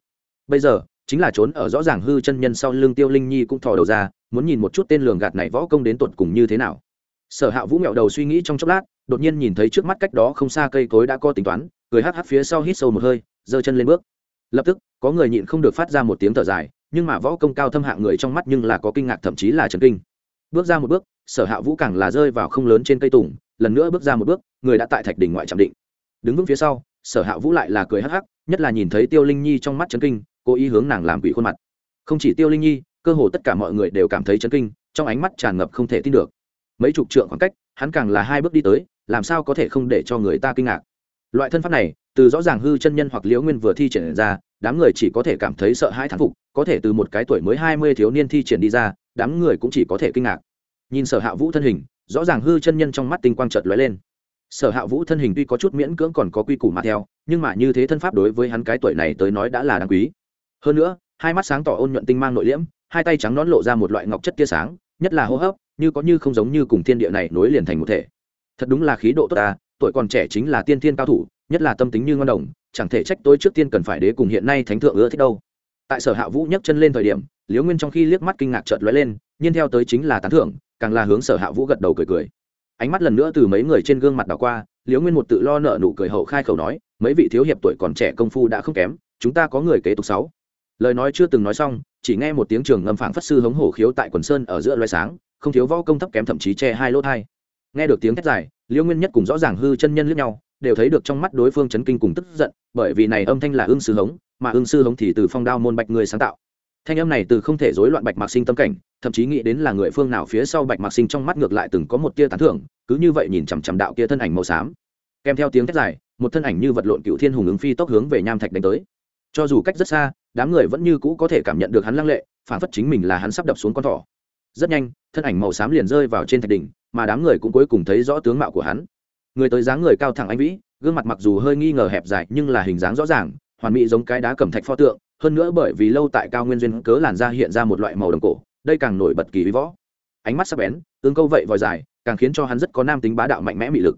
Bây giờ, chính là trốn ở rõ ràng hư chân nhân sau lưng tiêu linh nhi cũng thò đầu ra, muốn nhìn một chút tên lường gạt này võ công đến tột cùng như thế nào. Sở hạ vũ mẹo đầu suy nghĩ trong chốc lát, đột nhiên nhìn thấy trước mắt cách đó không xa cây cối đã có tính toán, cười hắc hắc phía sau hít sâu một hơi, giơ chân lên bước. Lập tức, có người nhịn không được phát ra một tiếng thở dài nhưng mà võ công cao thâm hạng người trong mắt nhưng là có kinh ngạc, thậm chí là trần kinh. Bước ra một bước, sở hạ vũ càng là rơi vào không lớn trên cây tùng, lần nữa bước ra một bước, người đã tại thạch đỉnh ngoại trạm định. Đứng vững phía sau, sở hạ vũ lại là cười hắc hắc, nhất là nhìn thấy tiêu linh nhi trong mắt trấn kinh, cố ý hướng nàng làm quỷ khuôn mặt. Không chỉ tiêu linh nhi, cơ hồ tất cả mọi người đều cảm thấy chấn kinh, trong ánh mắt tràn ngập không thể tin được. Mấy chục trượng khoảng cách, hắn càng là hai bước đi tới, làm sao có thể không để cho người ta kinh ngạc. Loại thân pháp này, từ rõ ràng hư chân nhân hoặc liễu nguyên vừa thi triển ra đám người chỉ có thể cảm thấy sợ hãi thán phục, có thể từ một cái tuổi mới hai mươi thiếu niên thi triển đi ra, đám người cũng chỉ có thể kinh ngạc. Nhìn sở hạ vũ thân hình, rõ ràng hư chân nhân trong mắt tinh quang trợt lóe lên. Sở hạ vũ thân hình tuy có chút miễn cưỡng còn có quy củ mà theo, nhưng mà như thế thân pháp đối với hắn cái tuổi này tới nói đã là đáng quý. Hơn nữa, hai mắt sáng tỏ ôn nhuận tinh mang nội liễm, hai tay trắng nón lộ ra một loại ngọc chất tia sáng, nhất là hô hấp, như có như không giống như cùng thiên địa này nối liền thành một thể. Thật đúng là khí độ tốt ta, tuổi còn trẻ chính là tiên thiên cao thủ, nhất là tâm tính như ngon đồng chẳng thể trách tôi trước tiên cần phải đế cùng hiện nay thánh thượng ưa thích đâu. Tại sở hạ vũ nhấc chân lên thời điểm, liễu nguyên trong khi liếc mắt kinh ngạc chợt lóe lên, nhiên theo tới chính là tán thưởng, càng là hướng sở hạ vũ gật đầu cười cười. Ánh mắt lần nữa từ mấy người trên gương mặt đảo qua, liễu nguyên một tự lo nợ nụ cười hậu khai khẩu nói, mấy vị thiếu hiệp tuổi còn trẻ công phu đã không kém, chúng ta có người kế tục sáu. Lời nói chưa từng nói xong, chỉ nghe một tiếng trường ngâm phảng phất sư hống hổ khiếu tại quần sơn ở giữa loài sáng, không thiếu võ công thấp kém thậm chí che hai lỗ thai. Nghe được tiếng thét dài, liễu nguyên nhất cùng rõ ràng hư chân nhân lướt nhau đều thấy được trong mắt đối phương chấn kinh cùng tức giận, bởi vì này âm thanh là ương sư hống, mà ương sư hống thì từ phong đao môn bạch người sáng tạo. Thanh âm này từ không thể rối loạn bạch mạc sinh tâm cảnh, thậm chí nghĩ đến là người phương nào phía sau bạch mạc sinh trong mắt ngược lại từng có một tia tán thưởng, cứ như vậy nhìn chằm chằm đạo kia thân ảnh màu xám. Kèm theo tiếng thét dài, một thân ảnh như vật lộn cựu thiên hùng ứng phi tốc hướng về nham thạch đánh tới. Cho dù cách rất xa, đám người vẫn như cũ có thể cảm nhận được hắn lăng lệ, phản phất chính mình là hắn sắp đập xuống con thỏ. Rất nhanh, thân ảnh màu xám liền rơi vào trên thạch đỉnh, mà đám người cũng cuối cùng thấy rõ tướng mạo của hắn người tới dáng người cao thẳng anh vĩ, gương mặt mặc dù hơi nghi ngờ hẹp dài nhưng là hình dáng rõ ràng, hoàn mỹ giống cái đá cẩm thạch pho tượng, hơn nữa bởi vì lâu tại cao nguyên duyên cớ làn da hiện ra một loại màu đồng cổ, đây càng nổi bật kỳ vĩ võ. Ánh mắt sắc bén, tương câu vậy vòi dài, càng khiến cho hắn rất có nam tính bá đạo mạnh mẽ mị lực.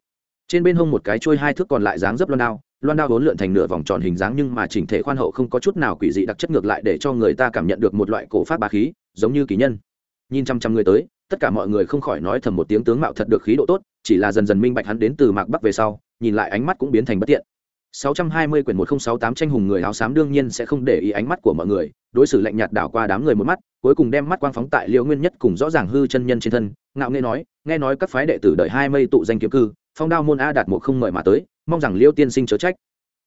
Trên bên hông một cái trôi hai thước còn lại dáng dấp loan đao loan đao vốn lượn thành nửa vòng tròn hình dáng nhưng mà chỉnh thể khoan hậu không có chút nào quỷ dị đặc chất ngược lại để cho người ta cảm nhận được một loại cổ phát bá khí, giống như kỳ nhân. Nhìn chăm chăm người tới tất cả mọi người không khỏi nói thầm một tiếng tướng mạo thật được khí độ tốt chỉ là dần dần minh bạch hắn đến từ mạc bắc về sau nhìn lại ánh mắt cũng biến thành bất tiện 620 quyển 1068 tranh hùng người áo xám đương nhiên sẽ không để ý ánh mắt của mọi người, đối xử lạnh nhạt đảo qua đám người một mắt, cuối cùng đem mắt quang phóng tại Liễu Nguyên Nhất cùng rõ ràng hư chân nhân trên thân, ngạo nghễ nói, nghe nói các phái đệ tử đợi hai mây tụ danh kiếm cư, phong đao môn a đạt một không mời mà tới, mong rằng Liễu tiên sinh chớ trách.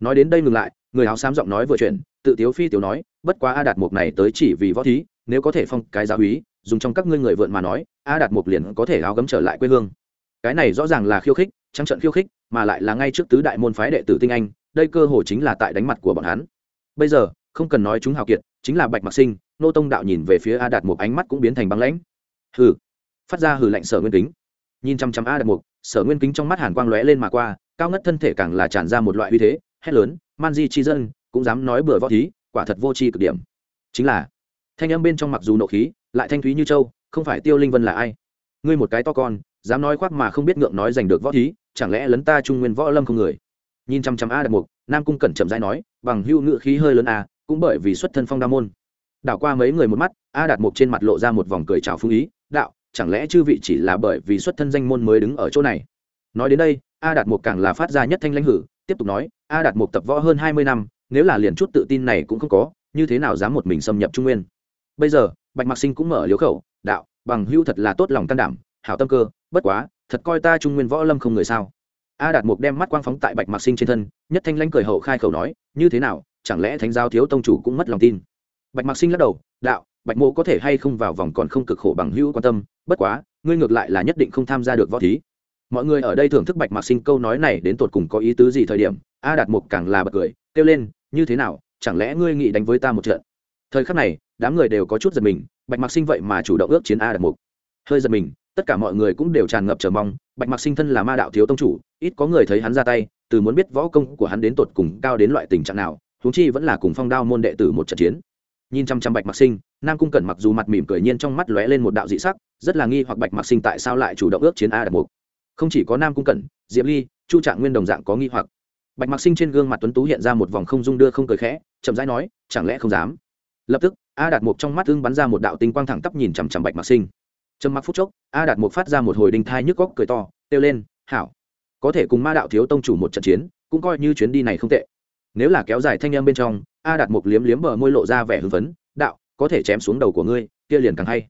Nói đến đây ngừng lại, người áo xám giọng nói vừa chuyện tự tiếu phi tiểu nói, bất quá a đạt một này tới chỉ vì võ thí, nếu có thể phong cái giáo úy, dùng trong các ngươi người vượn mà nói, a đạt mục liền có thể áo gấm trở lại quê hương. Cái này rõ ràng là khiêu khích, trắng trận khiêu khích, mà lại là ngay trước tứ đại môn phái đệ tử tinh anh, đây cơ hồ chính là tại đánh mặt của bọn hắn. Bây giờ không cần nói chúng hào kiệt chính là bạch mặc sinh nô tông đạo nhìn về phía a đạt mục ánh mắt cũng biến thành băng lãnh. Hừ phát ra hừ lạnh sở nguyên kính. Nhìn chăm chăm a đạt mục, sở nguyên kính trong mắt hàn quang lóe lên mà qua cao ngất thân thể càng là tràn ra một loại uy thế hét lớn man di chi dân cũng dám nói bừa võ thí quả thật vô tri cực điểm. Chính là thanh âm bên trong mặc dù nộ khí lại thanh thúy như châu, không phải tiêu linh vân là ai? Ngươi một cái to con, dám nói khoác mà không biết ngượng nói giành được võ thí, chẳng lẽ lấn ta trung nguyên võ lâm không người? Nhìn chăm chăm a đạt mục, nam cung cẩn chậm rãi nói, bằng hưu ngự khí hơi lớn a, cũng bởi vì xuất thân phong đa môn. Đảo qua mấy người một mắt, a đạt mục trên mặt lộ ra một vòng cười chào phương ý, đạo, chẳng lẽ chư vị chỉ là bởi vì xuất thân danh môn mới đứng ở chỗ này? Nói đến đây, a đạt mục càng là phát ra nhất thanh lãnh hử, tiếp tục nói, a đạt mục tập võ hơn hai mươi năm, nếu là liền chút tự tin này cũng không có, như thế nào dám một mình xâm nhập trung nguyên? Bây giờ bạch mạc sinh cũng mở liếu khẩu, đạo, bằng hưu thật là tốt lòng can đảm, hảo tâm cơ, bất quá, thật coi ta trung nguyên võ lâm không người sao? A đạt mục đem mắt quang phóng tại bạch mạc sinh trên thân, nhất thanh lãnh cười hậu khai khẩu nói, như thế nào, chẳng lẽ thánh giao thiếu tông chủ cũng mất lòng tin? Bạch mạc sinh lắc đầu, đạo, bạch mộ có thể hay không vào vòng còn không cực khổ bằng hữu quan tâm, bất quá, ngươi ngược lại là nhất định không tham gia được võ thí. Mọi người ở đây thưởng thức bạch mạc sinh câu nói này đến tột cùng có ý tứ gì thời điểm, a đạt mục càng là bật cười, kêu lên, như thế nào, chẳng lẽ ngươi nghĩ đánh với ta một trận? Thời khắc này, đám người đều có chút giật mình, bạch mạc sinh vậy mà chủ động ước chiến a đạt mục. Hơi giật mình, tất cả mọi người cũng đều tràn ngập chờ mong, bạch mạc sinh thân là ma đạo thiếu tông chủ, ít có người thấy hắn ra tay, từ muốn biết võ công của hắn đến tột cùng cao đến loại tình trạng nào, huống chi vẫn là cùng phong đao môn đệ tử một trận chiến. Nhìn chăm chăm bạch mạc sinh, nam cung cẩn mặc dù mặt mỉm cười nhiên trong mắt lóe lên một đạo dị sắc, rất là nghi hoặc bạch mạc sinh tại sao lại chủ động ước chiến a đạt mục. Không chỉ có nam cung cẩn, diệp ly, chu trạng nguyên đồng dạng có nghi hoặc. Bạch mạc sinh trên gương mặt tuấn tú hiện ra một vòng không dung đưa không cười khẽ, chậm rãi nói, chẳng lẽ không dám? Lập tức, a đạt mục trong mắt thương bắn ra một đạo tinh quang thẳng tắp nhìn chằm chằm bạch mạc sinh. Trầm mặc phút chốc, a đạt mục phát ra một hồi đinh thai nhức góc cười to, kêu lên, hảo. Có thể cùng ma đạo thiếu tông chủ một trận chiến, cũng coi như chuyến đi này không tệ. Nếu là kéo dài thanh em bên trong, a đạt mục liếm liếm bờ môi lộ ra vẻ hưng phấn, đạo, có thể chém xuống đầu của ngươi, kia liền càng hay.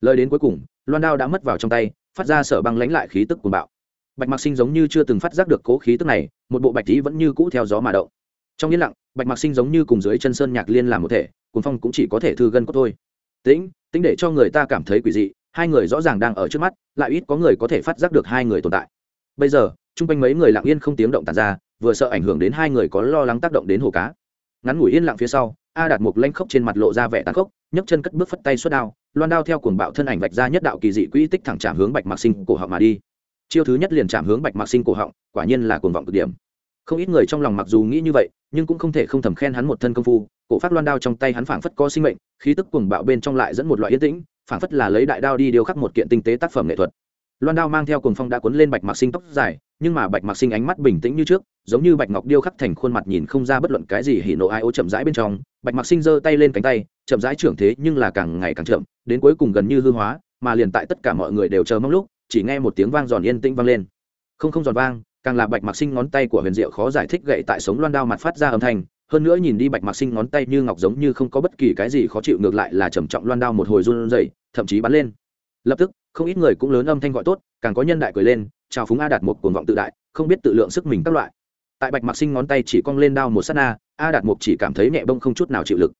Lời đến cuối cùng, loan đao đã mất vào trong tay, phát ra sở băng lãnh lại khí tức của bạo. Bạch mạc sinh giống như chưa từng phát giác được cố khí tức này, một bộ bạch tí vẫn như cũ theo gió mà động. Trong yên lặng, bạch mạc sinh giống như cùng dưới chân sơn nhạc liên làm một thể Cuồng phong cũng chỉ có thể thư gân có thôi. Tĩnh tĩnh để cho người ta cảm thấy quỷ dị, hai người rõ ràng đang ở trước mắt, lại ít có người có thể phát giác được hai người tồn tại. Bây giờ, chung quanh mấy người lặng yên không tiếng động tàn ra, vừa sợ ảnh hưởng đến hai người có lo lắng tác động đến hồ cá. Ngắn ngủi yên lặng phía sau, a đạt một lanh khốc trên mặt lộ ra vẻ tàn khốc, nhấc chân cất bước phất tay suốt đao, loan đao theo cuồng bạo thân ảnh vạch ra nhất đạo kỳ dị quỹ tích thẳng chạm hướng bạch mạc sinh cổ họng mà đi. Chiêu thứ nhất liền chạm hướng bạch mạc sinh cổ họng, quả nhiên là cuồng vọng cực điểm. Không ít người trong lòng mặc dù nghĩ như vậy, nhưng cũng không thể không thầm khen hắn một thân công phu cổ phát loan đao trong tay hắn phảng phất có sinh mệnh, khí tức cuồng bạo bên trong lại dẫn một loại yên tĩnh, phảng phất là lấy đại đao đi điêu khắc một kiện tinh tế tác phẩm nghệ thuật. Loan đao mang theo cuồng phong đã cuốn lên bạch mạc sinh tóc dài, nhưng mà bạch mạc sinh ánh mắt bình tĩnh như trước, giống như bạch ngọc điêu khắc thành khuôn mặt nhìn không ra bất luận cái gì hỉ nộ ai ô chậm rãi bên trong. Bạch mạc sinh giơ tay lên cánh tay, chậm rãi trưởng thế nhưng là càng ngày càng chậm, đến cuối cùng gần như hư hóa, mà liền tại tất cả mọi người đều chờ mong lúc, chỉ nghe một tiếng vang giòn yên tĩnh vang lên. Không không giòn vang, càng là bạch mạc sinh ngón tay của huyền diệu khó giải thích gậy tại sống loan đao mặt phát ra âm thanh hơn nữa nhìn đi bạch mạc sinh ngón tay như ngọc giống như không có bất kỳ cái gì khó chịu, ngược lại là trầm trọng loan đao một hồi run rẩy, thậm chí bắn lên. Lập tức, không ít người cũng lớn âm thanh gọi tốt, càng có nhân đại cười lên, chào phúng a đạt một cuồng vọng tự đại, không biết tự lượng sức mình các loại. Tại bạch mạc sinh ngón tay chỉ cong lên đao một s á t na, a đạt mục chỉ cảm thấy nhẹ bông không chút nào chịu lực.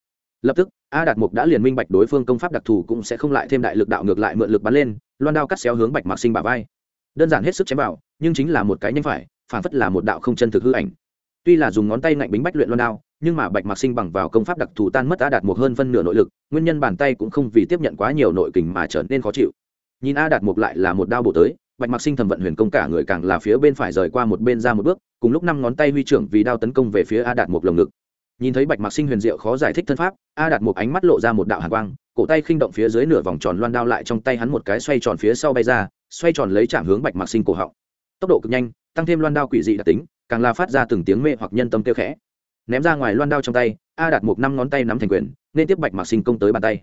Lập tức, a đạt mục đã liền minh bạch đối phương công pháp đặc thù cũng sẽ không lại thêm đại lực đạo ngược lại mượn lực bắn lên, loan đao cắt xéo hướng bạch mạc sinh bà vai. Đơn giản hết sức chém vào, nhưng chính là một cái nhanh phải, phản phất là một đạo không chân thực hư ảnh tuy là dùng ngón tay ngạnh bính bách luyện loan đao, nhưng mà bạch mạc sinh bằng vào công pháp đặc thù tan mất a đạt mục hơn phân nửa nội lực, nguyên nhân bàn tay cũng không vì tiếp nhận quá nhiều nội kình mà trở nên khó chịu. Nhìn a đạt mục lại là một đao bổ tới, bạch mạc sinh thầm vận huyền công cả người càng là phía bên phải rời qua một bên ra một bước, cùng lúc năm ngón tay huy trưởng vì đao tấn công về phía a đạt một lồng ngực. Nhìn thấy bạch mạc sinh huyền diệu khó giải thích thân pháp, a đạt một ánh mắt lộ ra một đạo hàn quang, cổ tay khinh động phía dưới nửa vòng tròn loan đao lại trong tay hắn một cái xoay tròn phía sau bay ra, xoay tròn lấy chạm hướng bạch mạc sinh cổ họng. Tốc độ cực nhanh, tăng thêm loan đao quỷ dị đặc tính càng là phát ra từng tiếng mê hoặc nhân tâm tiêu khẽ. Ném ra ngoài loan đao trong tay, a đạt một năm ngón tay nắm thành quyền, nên tiếp bạch mạc sinh công tới bàn tay.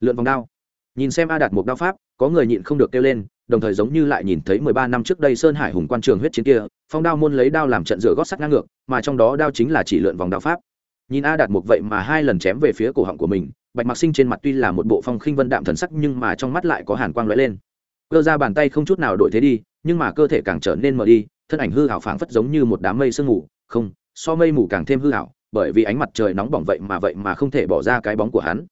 Lượn vòng đao. Nhìn xem a đạt một đao pháp, có người nhịn không được kêu lên, đồng thời giống như lại nhìn thấy mười ba năm trước đây sơn hải hùng quan trường huyết chiến kia, phong đao môn lấy đao làm trận rửa gót sắt ngang ngược, mà trong đó đao chính là chỉ lượn vòng đao pháp. Nhìn a đạt một vậy mà hai lần chém về phía cổ họng của mình, bạch mặc sinh trên mặt tuy là một bộ phong khinh vân đạm thần sắc nhưng mà trong mắt lại có hàn quang lóe lên. Cơ ra bàn tay không chút nào đổi thế đi nhưng mà cơ thể càng trở nên mờ đi, thân ảnh hư hảo phảng phất giống như một đám mây sương mù. Không, so mây mù càng thêm hư hảo, bởi vì ánh mặt trời nóng bỏng vậy mà vậy mà không thể bỏ ra cái bóng của hắn.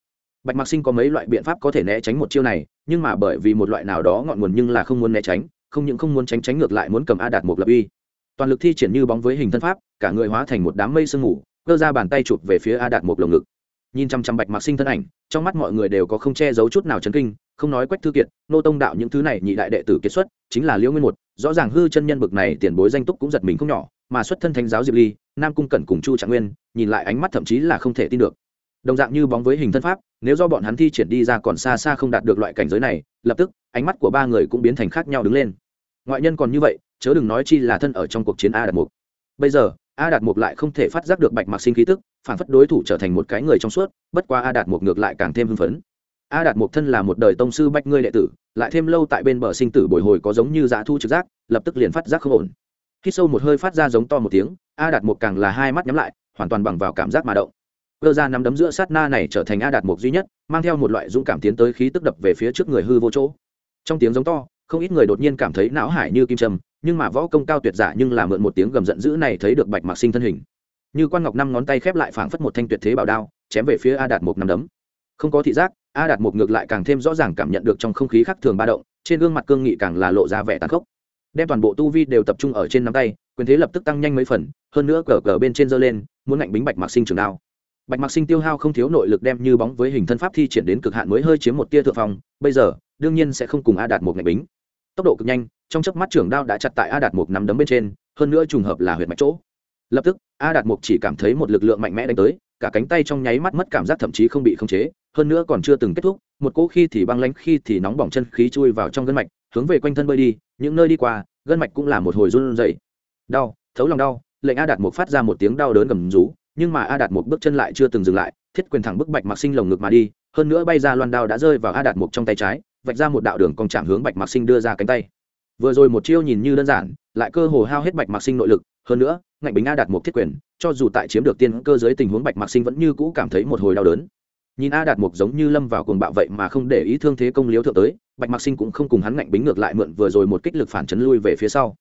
Bạch mạc sinh có mấy loại biện pháp có thể né tránh một chiêu này, nhưng mà bởi vì một loại nào đó ngọn nguồn nhưng là không muốn né tránh, không những không muốn tránh tránh ngược lại muốn cầm a đạt một lập uy. Toàn lực thi triển như bóng với hình thân pháp, cả người hóa thành một đám mây sương mù, cơ ra bàn tay chụp về phía a đạt một lồng ngực. Nhìn chăm chăm bạch mạc sinh thân ảnh, trong mắt mọi người đều có không che giấu chút nào chấn kinh không nói quách thư kiệt, nô tông đạo những thứ này nhị đại đệ tử kiệt xuất, chính là liễu nguyên một, rõ ràng hư chân nhân bực này tiền bối danh túc cũng giật mình không nhỏ, mà xuất thân thánh giáo diệp ly, nam cung cẩn cùng chu trạng nguyên, nhìn lại ánh mắt thậm chí là không thể tin được. Đồng dạng như bóng với hình thân pháp, nếu do bọn hắn thi triển đi ra còn xa xa không đạt được loại cảnh giới này, lập tức, ánh mắt của ba người cũng biến thành khác nhau đứng lên. Ngoại nhân còn như vậy, chớ đừng nói chi là thân ở trong cuộc chiến a đạt mục. Bây giờ, a đạt mục lại không thể phát giác được bạch mạc sinh khí tức, phản phất đối thủ trở thành một cái người trong suốt, bất qua a đạt mục ngược lại càng thêm hưng phấn a đạt mộc thân là một đời tông sư bách ngươi đệ tử, lại thêm lâu tại bên bờ sinh tử bồi hồi có giống như dã thu trực giác, lập tức liền phát giác không ổn. Khi sâu một hơi phát ra giống to một tiếng, a đạt mộc càng là hai mắt nhắm lại, hoàn toàn bằng vào cảm giác mà động. Cơ ra nắm đấm giữa sát na này trở thành a đạt mộc duy nhất, mang theo một loại dũng cảm tiến tới khí tức đập về phía trước người hư vô chỗ. Trong tiếng giống to, không ít người đột nhiên cảm thấy não hải như kim trầm nhưng mà võ công cao tuyệt giả nhưng là mượn một tiếng gầm giận dữ này thấy được bạch mạc sinh thân hình. Như quan ngọc năm ngón tay khép lại phảng phất một thanh tuyệt thế bảo đao, chém về phía a đạt một nắm đấm. Không có thị giác a đạt một ngược lại càng thêm rõ ràng cảm nhận được trong không khí khác thường ba động, trên gương mặt cương nghị càng là lộ ra vẻ tàn khốc. Đem toàn bộ tu vi đều tập trung ở trên nắm tay, quyền thế lập tức tăng nhanh mấy phần, hơn nữa cờ cờ bên trên giơ lên, muốn ngạnh bính bạch mạc sinh trường đao. Bạch mạc sinh tiêu hao không thiếu nội lực đem như bóng với hình thân pháp thi triển đến cực hạn mới hơi chiếm một tia thượng phong, bây giờ, đương nhiên sẽ không cùng a đạt một ngạnh bính. Tốc độ cực nhanh, trong chớp mắt trưởng đao đã chặt tại a đạt một nắm đấm bên trên, hơn nữa trùng hợp là huyệt mạch chỗ. Lập tức, a đạt mục chỉ cảm thấy một lực lượng mạnh mẽ đánh tới cả cánh tay trong nháy mắt mất cảm giác thậm chí không bị khống chế, hơn nữa còn chưa từng kết thúc, một cỗ khi thì băng lánh khi thì nóng bỏng chân khí chui vào trong gân mạch, hướng về quanh thân bơi đi, những nơi đi qua, gân mạch cũng là một hồi run rẩy. Đau, thấu lòng đau, lệnh a đạt mục phát ra một tiếng đau đớn gầm rú, nhưng mà a đạt một bước chân lại chưa từng dừng lại, thiết quyền thẳng bức bạch mặc sinh lồng ngực mà đi, hơn nữa bay ra loan đao đã rơi vào a đạt một trong tay trái, vạch ra một đạo đường cong chạm hướng bạch mặc sinh đưa ra cánh tay. Vừa rồi một chiêu nhìn như đơn giản, lại cơ hồ hao hết bạch mặc sinh nội lực, hơn nữa ngạnh bính a đạt một thiết quyền, cho dù tại chiếm được tiên cơ giới tình huống bạch mạc sinh vẫn như cũ cảm thấy một hồi đau đớn. Nhìn a đạt mục giống như lâm vào cuồng bạo vậy mà không để ý thương thế công liếu thượng tới, bạch mạc sinh cũng không cùng hắn ngạnh bính ngược lại mượn vừa rồi một kích lực phản chấn lui về phía sau.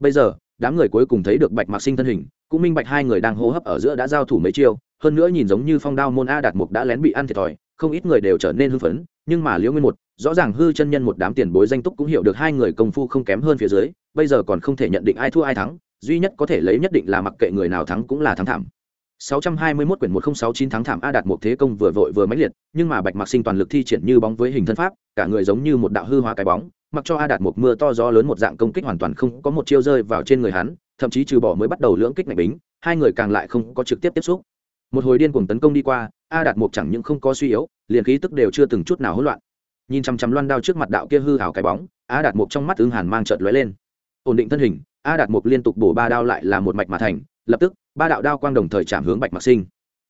Bây giờ, đám người cuối cùng thấy được bạch mạc sinh thân hình, cũng minh bạch hai người đang hô hấp ở giữa đã giao thủ mấy chiêu, hơn nữa nhìn giống như phong đao môn a đạt mục đã lén bị ăn thiệt thòi, không ít người đều trở nên hưng phấn, nhưng mà liễu nguyên một, rõ ràng hư chân nhân một đám tiền bối danh túc cũng hiểu được hai người công phu không kém hơn phía dưới, bây giờ còn không thể nhận định ai thua ai thắng duy nhất có thể lấy nhất định là mặc kệ người nào thắng cũng là thắng thảm 621 quyển 1069 tháng thảm A đạt một thế công vừa vội vừa mãnh liệt, nhưng mà Bạch Mặc Sinh toàn lực thi triển như bóng với hình thân pháp, cả người giống như một đạo hư hóa cái bóng, mặc cho A đạt một mưa to gió lớn một dạng công kích hoàn toàn không có một chiêu rơi vào trên người hắn, thậm chí trừ bỏ mới bắt đầu lưỡng kích mạnh bính, hai người càng lại không có trực tiếp tiếp xúc. Một hồi điên cuồng tấn công đi qua, A đạt một chẳng những không có suy yếu, liền khí tức đều chưa từng chút nào hỗn loạn. Nhìn chằm chằm loan đao trước mặt đạo kia hư ảo cái bóng, A đạt một trong mắt ứng hàn mang chợt lóe lên. Ổn định thân hình, A đạt mục liên tục bổ ba đao lại là một mạch mà thành, lập tức, ba đạo đao quang đồng thời chạm hướng Bạch Mặc Sinh.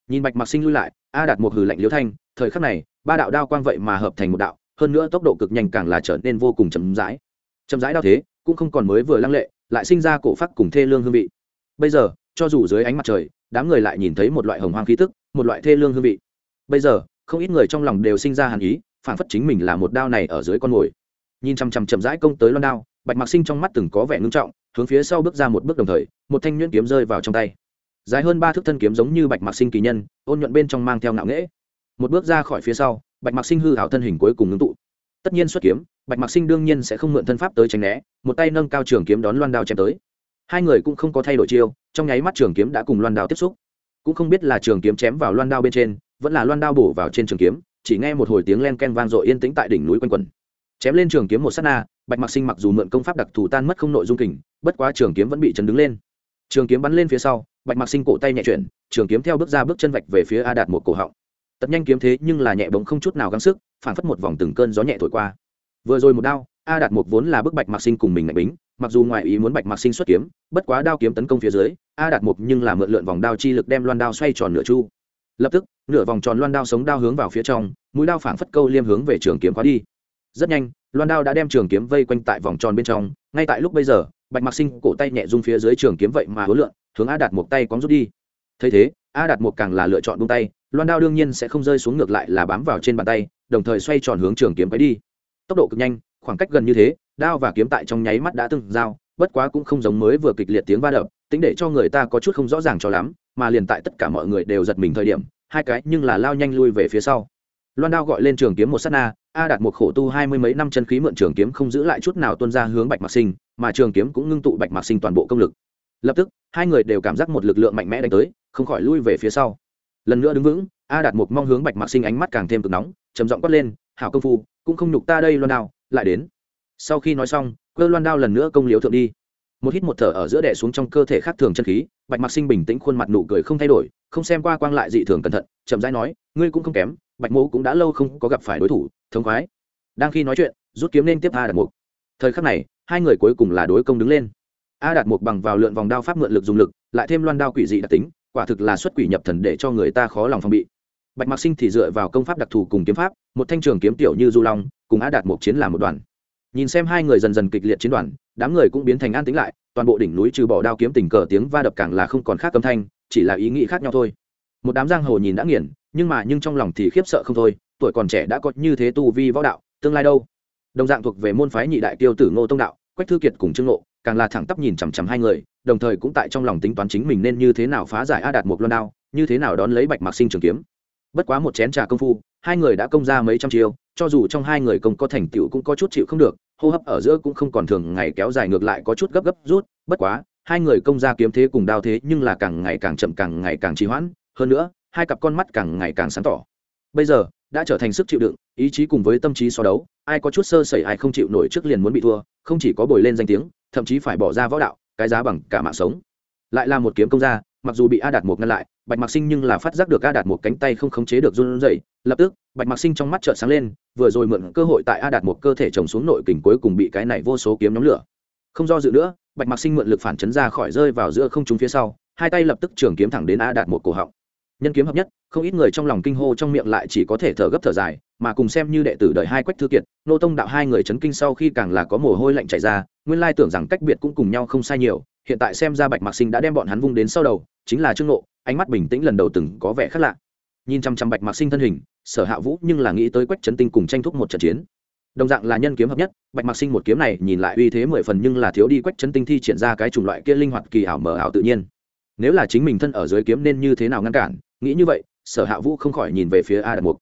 Nhìn bạch mặc sinh lui lại a đạt mục hừ lạnh liễu thanh thời khắc này ba đạo đao quang vậy mà hợp thành một đạo hơn nữa tốc độ cực nhanh càng là trở nên vô cùng chậm rãi. Chậm rãi đao thế cũng không còn mới vừa lăng lệ lại sinh ra cổ phát cùng thê lương hương vị. Bây giờ cho dù dưới ánh mặt trời đám người lại nhìn thấy một loại hồng hoang khí tức một loại thê lương hương vị. Bây giờ không ít người trong lòng đều sinh ra hàn ý phản phất chính mình là một đao này ở dưới con mồi. Nhìn chằm chằm chậm rãi công tới loan đao bạch mặc sinh trong mắt từng có vẻ ngưng trọng, hướng phía sau bước ra một bước đồng thời, một thanh nhuyễn kiếm rơi vào trong tay. Dài hơn ba thước thân kiếm giống như bạch mạc sinh kỳ nhân, ôn nhuận bên trong mang theo ngạo nghễ. Một bước ra khỏi phía sau, bạch mạc sinh hư hảo thân hình cuối cùng ngưng tụ. Tất nhiên xuất kiếm, bạch mạc sinh đương nhiên sẽ không mượn thân pháp tới tránh né, một tay nâng cao trường kiếm đón loan đao chém tới. Hai người cũng không có thay đổi chiêu, trong nháy mắt trường kiếm đã cùng loan đao tiếp xúc. Cũng không biết là trường kiếm chém vào loan đao bên trên, vẫn là loan đao bổ vào trên trường kiếm, chỉ nghe một hồi tiếng len ken vang dội yên tĩnh tại đỉnh núi quanh quần chém lên trường kiếm một s á t na, bạch mạc sinh mặc dù mượn công pháp đặc thù tan mất không nội dung kình, bất quá trường kiếm vẫn bị chấn đứng lên. Trường kiếm bắn lên phía sau, bạch mặc sinh cổ tay nhẹ chuyển, trường kiếm theo bước ra bước chân vạch về phía a đạt một cổ họng. Tật nhanh kiếm thế nhưng là nhẹ bóng không chút nào gắng sức phản phất một vòng từng cơn gió nhẹ thổi qua. Vừa rồi một đao, a đạt một vốn là bức bạch mặc sinh cùng mình ngạch bính, mặc dù ngoại ý muốn bạch mặc sinh xuất kiếm, bất quá đao kiếm tấn công phía dưới, a đạt một nhưng là mượn lượn vòng đao chi lực đem loan đao xoay tròn nửa chu. Lập tức, nửa vòng tròn loan đao sống đao hướng vào phía trong, mũi đao phảng phất câu liêm hướng về trường kiếm khóa đi rất nhanh, loan đao đã đem trường kiếm vây quanh tại vòng tròn bên trong. Ngay tại lúc bây giờ, bạch mặc sinh cổ tay nhẹ rung phía dưới trường kiếm vậy mà hối lượn. hướng a đạt một tay cóng rút đi. Thấy thế, a đạt một càng là lựa chọn bung tay, loan đao đương nhiên sẽ không rơi xuống ngược lại là bám vào trên bàn tay, đồng thời xoay tròn hướng trường kiếm quấy đi. Tốc độ cực nhanh, khoảng cách gần như thế, đao và kiếm tại trong nháy mắt đã từng giao, bất quá cũng không giống mới vừa kịch liệt tiếng va đập, tính để cho người ta có chút không rõ ràng cho lắm, mà liền tại tất cả mọi người đều giật mình thời điểm, hai cái nhưng là lao nhanh lui về phía sau loan đao gọi lên trường kiếm một s á t na, a đạt một khổ tu hai mươi mấy năm chân khí mượn trường kiếm không giữ lại chút nào tuân ra hướng bạch mạc sinh, mà trường kiếm cũng ngưng tụ bạch mạc sinh toàn bộ công lực. Lập tức, hai người đều cảm giác một lực lượng mạnh mẽ đánh tới, không khỏi lui về phía sau. Lần nữa đứng vững, a đạt một mong hướng bạch mạc sinh ánh mắt càng thêm cực nóng, trầm giọng quát lên, hảo công phu, cũng không nhục ta đây loan đao, lại đến. Sau khi nói xong, cơ loan đao lần nữa công liếu thượng đi. Một hít một thở ở giữa đè xuống trong cơ thể khác thường chân khí, bạch mạc sinh bình tĩnh khuôn mặt nụ cười không thay đổi, không xem qua quang lại dị thường cẩn thận, chậm rãi nói, ngươi cũng không kém bạch mẫu cũng đã lâu không có gặp phải đối thủ, thống khoái. Đang khi nói chuyện, rút kiếm lên tiếp a đạt mục. Thời khắc này, hai người cuối cùng là đối công đứng lên. A đạt mục bằng vào lượn vòng đao pháp mượn lực dùng lực, lại thêm loan đao quỷ dị đặc tính, quả thực là xuất quỷ nhập thần để cho người ta khó lòng phòng bị. Bạch mạc sinh thì dựa vào công pháp đặc thù cùng kiếm pháp, một thanh trường kiếm tiểu như du long, cùng a đạt mục chiến làm một đoàn. Nhìn xem hai người dần dần kịch liệt chiến đoàn, đám người cũng biến thành an tĩnh lại, toàn bộ đỉnh núi trừ bỏ đao kiếm tình cờ tiếng va đập càng là không còn khác âm thanh, chỉ là ý nghĩ khác nhau thôi. Một đám giang hồ nhìn đã nghiền nhưng mà nhưng trong lòng thì khiếp sợ không thôi, tuổi còn trẻ đã có như thế tu vi võ đạo, tương lai đâu? Đồng dạng thuộc về môn phái nhị đại tiêu tử ngô tông đạo, quách thư kiệt cùng trương ngộ, càng là thẳng tắp nhìn chằm chằm hai người, đồng thời cũng tại trong lòng tính toán chính mình nên như thế nào phá giải a đạt một loan đao, như thế nào đón lấy bạch mạc sinh trường kiếm. Bất quá một chén trà công phu, hai người đã công ra mấy trăm chiêu, cho dù trong hai người công có thành tựu cũng có chút chịu không được, hô hấp ở giữa cũng không còn thường, ngày kéo dài ngược lại có chút gấp gấp rút, bất quá, hai người công ra kiếm thế cùng đao thế nhưng là càng ngày càng chậm, càng ngày càng trì hoãn. Hơn nữa hai cặp con mắt càng ngày càng sáng tỏ. Bây giờ, đã trở thành sức chịu đựng, ý chí cùng với tâm trí so đấu, ai có chút sơ sẩy ai không chịu nổi trước liền muốn bị thua, không chỉ có bồi lên danh tiếng, thậm chí phải bỏ ra võ đạo, cái giá bằng cả mạng sống. Lại là một kiếm công ra mặc dù bị a đạt một ngăn lại, bạch mạc sinh nhưng là phát giác được a đạt một cánh tay không khống chế được run rẩy, lập tức, bạch mạc sinh trong mắt trợn sáng lên, vừa rồi mượn cơ hội tại a đạt một cơ thể trồng xuống nội kình cuối cùng bị cái này vô số kiếm nhóm lửa. Không do dự nữa, bạch mạc sinh mượn lực phản chấn ra khỏi rơi vào giữa không trung phía sau, hai tay lập tức trường kiếm thẳng đến a đạt một cổ họng nhân kiếm hợp nhất, không ít người trong lòng kinh hô trong miệng lại chỉ có thể thở gấp thở dài, mà cùng xem như đệ tử đợi hai quách thư kiệt, nô tông đạo hai người chấn kinh sau khi càng là có mồ hôi lạnh chảy ra, nguyên lai tưởng rằng cách biệt cũng cùng nhau không sai nhiều, hiện tại xem ra bạch mạc sinh đã đem bọn hắn vung đến sau đầu, chính là trương nộ ánh mắt bình tĩnh lần đầu từng có vẻ khác lạ. Nhìn chăm chăm bạch mạc sinh thân hình, sở hạ vũ nhưng là nghĩ tới quách trấn tinh cùng tranh thúc một trận chiến. Đồng dạng là nhân kiếm hợp nhất, bạch mạc sinh một kiếm này nhìn lại uy thế mười phần nhưng là thiếu đi quách trấn tinh thi triển ra cái chủng loại kia linh hoạt kỳ ảo mở ảo tự nhiên. Nếu là chính mình thân ở dưới kiếm nên như thế nào ngăn cản nghĩ như vậy, sở hạ vũ không khỏi nhìn về phía a đạt mục.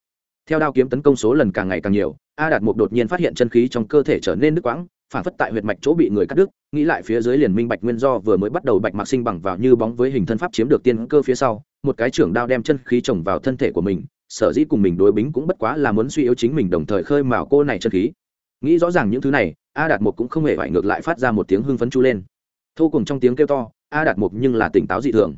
Theo đao kiếm tấn công số lần càng ngày càng nhiều, a đạt mục đột nhiên phát hiện chân khí trong cơ thể trở nên đứt quãng, phản phất tại huyệt mạch chỗ bị người cắt đứt, nghĩ lại phía dưới liền minh bạch nguyên do vừa mới bắt đầu bạch mạc sinh bằng vào như bóng với hình thân pháp chiếm được tiên cơ phía sau, một cái trưởng đao đem chân khí trồng vào thân thể của mình, sở dĩ cùng mình đối bính cũng bất quá là muốn suy yếu chính mình đồng thời khơi mào cô này chân khí. Nghĩ rõ ràng những thứ này, a đạt mục cũng không hề phải ngược lại phát ra một tiếng hưng phấn chu lên. Thô cùng trong tiếng kêu to, a đạt mục nhưng là tỉnh táo dị thường.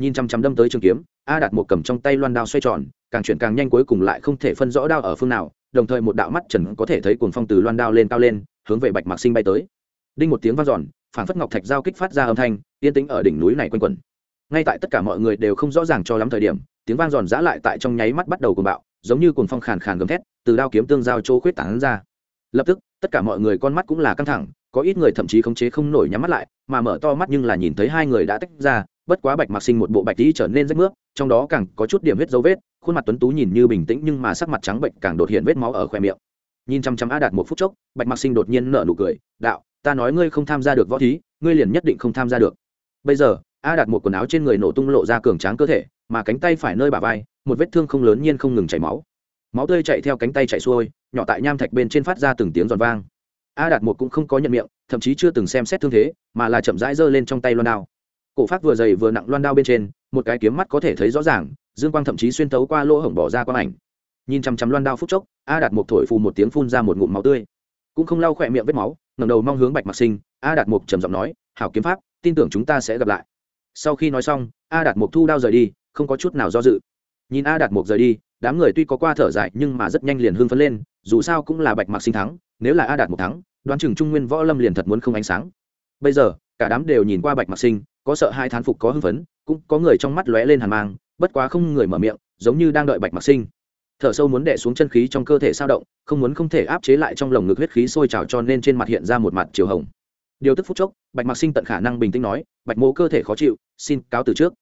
Nhìn chăm chăm đâm tới trường kiếm a đạt một cầm trong tay loan đao xoay tròn, càng chuyển càng nhanh cuối cùng lại không thể phân rõ đao ở phương nào, đồng thời một đạo mắt trần có thể thấy cuồng phong từ loan đao lên cao lên, hướng về bạch mạc sinh bay tới. Đinh một tiếng vang giòn phản phất ngọc thạch giao kích phát ra âm thanh, yên tĩnh ở đỉnh núi này quanh quẩn. Ngay tại tất cả mọi người đều không rõ ràng cho lắm thời điểm, tiếng vang giòn giã lại tại trong nháy mắt bắt đầu cuồng bạo, giống như cuồng phong khàn khàn gầm thét, từ đao kiếm tương giao chỗ khuyết tảng ra. Lập tức, tất cả mọi người con mắt cũng là căng thẳng, có ít người thậm chí khống chế không nổi nhắm mắt lại, mà mở to mắt nhưng là nhìn thấy hai người đã tách ra bất quá bạch mạc sinh một bộ bạch tí trở nên rách nước trong đó càng có chút điểm huyết dấu vết, khuôn mặt tuấn tú nhìn như bình tĩnh nhưng mà sắc mặt trắng bệnh càng đột hiện vết máu ở khoe miệng. Nhìn chăm chăm a đạt một phút chốc, bạch mạc sinh đột nhiên nở nụ cười, đạo, ta nói ngươi không tham gia được võ thí, ngươi liền nhất định không tham gia được. Bây giờ, a đạt một quần áo trên người nổ tung lộ ra cường tráng cơ thể, mà cánh tay phải nơi bả vai, một vết thương không lớn nhiên không ngừng chảy máu. Máu tươi chạy theo cánh tay chạy xuôi, nhỏ tại nham thạch bên trên phát ra từng tiếng giòn vang. A đạt một cũng không có nhận miệng, thậm chí chưa từng xem xét thương thế, mà là chậm rãi giơ lên trong tay loan đao cổ phát vừa dày vừa nặng loan đao bên trên, một cái kiếm mắt có thể thấy rõ ràng, dương quang thậm chí xuyên tấu qua lỗ hổng bỏ ra quang ảnh. Nhìn chằm chằm loan đao phút chốc, a đạt Mục thổi phù một tiếng phun ra một ngụm máu tươi. Cũng không lau khỏe miệng vết máu ngầm đầu mong hướng bạch mặc sinh, a đạt mục trầm giọng nói, hảo kiếm pháp, tin tưởng chúng ta sẽ gặp lại. Sau khi nói xong, a đạt mục thu đao rời đi, không có chút nào do dự. Nhìn a đạt mục rời đi, đám người tuy có qua thở dài nhưng mà rất nhanh liền hưng phấn lên, dù sao cũng là bạch mặc sinh thắng, nếu là a đạt Mục thắng, đoán chừng trung nguyên võ lâm liền thật muốn không ánh sáng. Bây giờ, cả đám đều nhìn qua bạch mặc sinh có sợ hai thán phục có hưng phấn, cũng có người trong mắt lóe lên hàn mang, bất quá không người mở miệng, giống như đang đợi bạch mặc sinh. Thở sâu muốn đè xuống chân khí trong cơ thể sao động, không muốn không thể áp chế lại trong lồng ngực huyết khí sôi trào cho nên trên mặt hiện ra một mặt chiều hồng. Điều tức phút chốc, bạch mặc sinh tận khả năng bình tĩnh nói, bạch mô cơ thể khó chịu, xin cáo từ trước.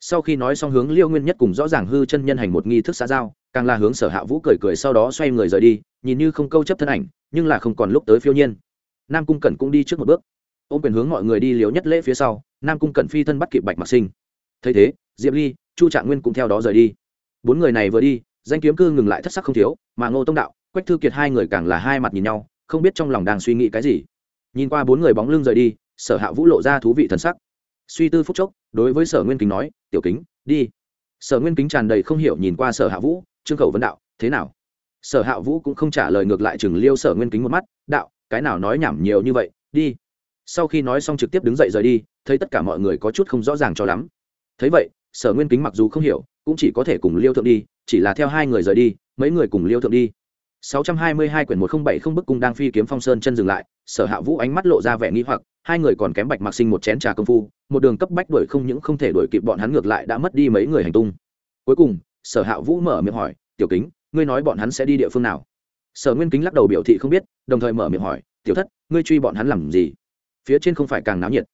Sau khi nói xong hướng liêu nguyên nhất cùng rõ ràng hư chân nhân hành một nghi thức xã giao, càng là hướng sở hạ vũ cười cười sau đó xoay người rời đi, nhìn như không câu chấp thân ảnh, nhưng là không còn lúc tới phiêu nhiên. Nam cung cẩn cũng đi trước một bước ô quyền hướng mọi người đi liếu nhất lễ phía sau, nam cung cận phi thân bắt kịp bạch mặc sinh. Thấy thế, diệp ly, chu trạng nguyên cũng theo đó rời đi. Bốn người này vừa đi, danh kiếm cư ngừng lại thất sắc không thiếu, mà ngô tông đạo, quách thư kiệt hai người càng là hai mặt nhìn nhau, không biết trong lòng đang suy nghĩ cái gì. Nhìn qua bốn người bóng lưng rời đi, sở hạ vũ lộ ra thú vị thần sắc. Suy tư phúc chốc, đối với sở nguyên kính nói, tiểu kính, đi. Sở nguyên kính tràn đầy không hiểu nhìn qua sở hạ vũ, trương khẩu vấn đạo, thế nào? Sở hạ vũ cũng không trả lời ngược lại chừng liêu sở nguyên kính một mắt, đạo, cái nào nói nhảm nhiều như vậy, đi sau khi nói xong trực tiếp đứng dậy rời đi, thấy tất cả mọi người có chút không rõ ràng cho lắm. Thấy vậy, sở nguyên kính mặc dù không hiểu, cũng chỉ có thể cùng liêu thượng đi, chỉ là theo hai người rời đi, mấy người cùng liêu thượng đi. 622 quyển 1070 bức cung đang phi kiếm phong sơn chân dừng lại, sở hạ vũ ánh mắt lộ ra vẻ nghi hoặc, hai người còn kém bạch mặc sinh một chén trà công phu, một đường cấp bách đuổi không những không thể đuổi kịp bọn hắn ngược lại đã mất đi mấy người hành tung. Cuối cùng, sở hạ vũ mở miệng hỏi, tiểu kính, ngươi nói bọn hắn sẽ đi địa phương nào? Sở nguyên kính lắc đầu biểu thị không biết, đồng thời mở miệng hỏi, tiểu thất, ngươi truy bọn hắn làm gì? Phía trên không phải càng náo nhiệt.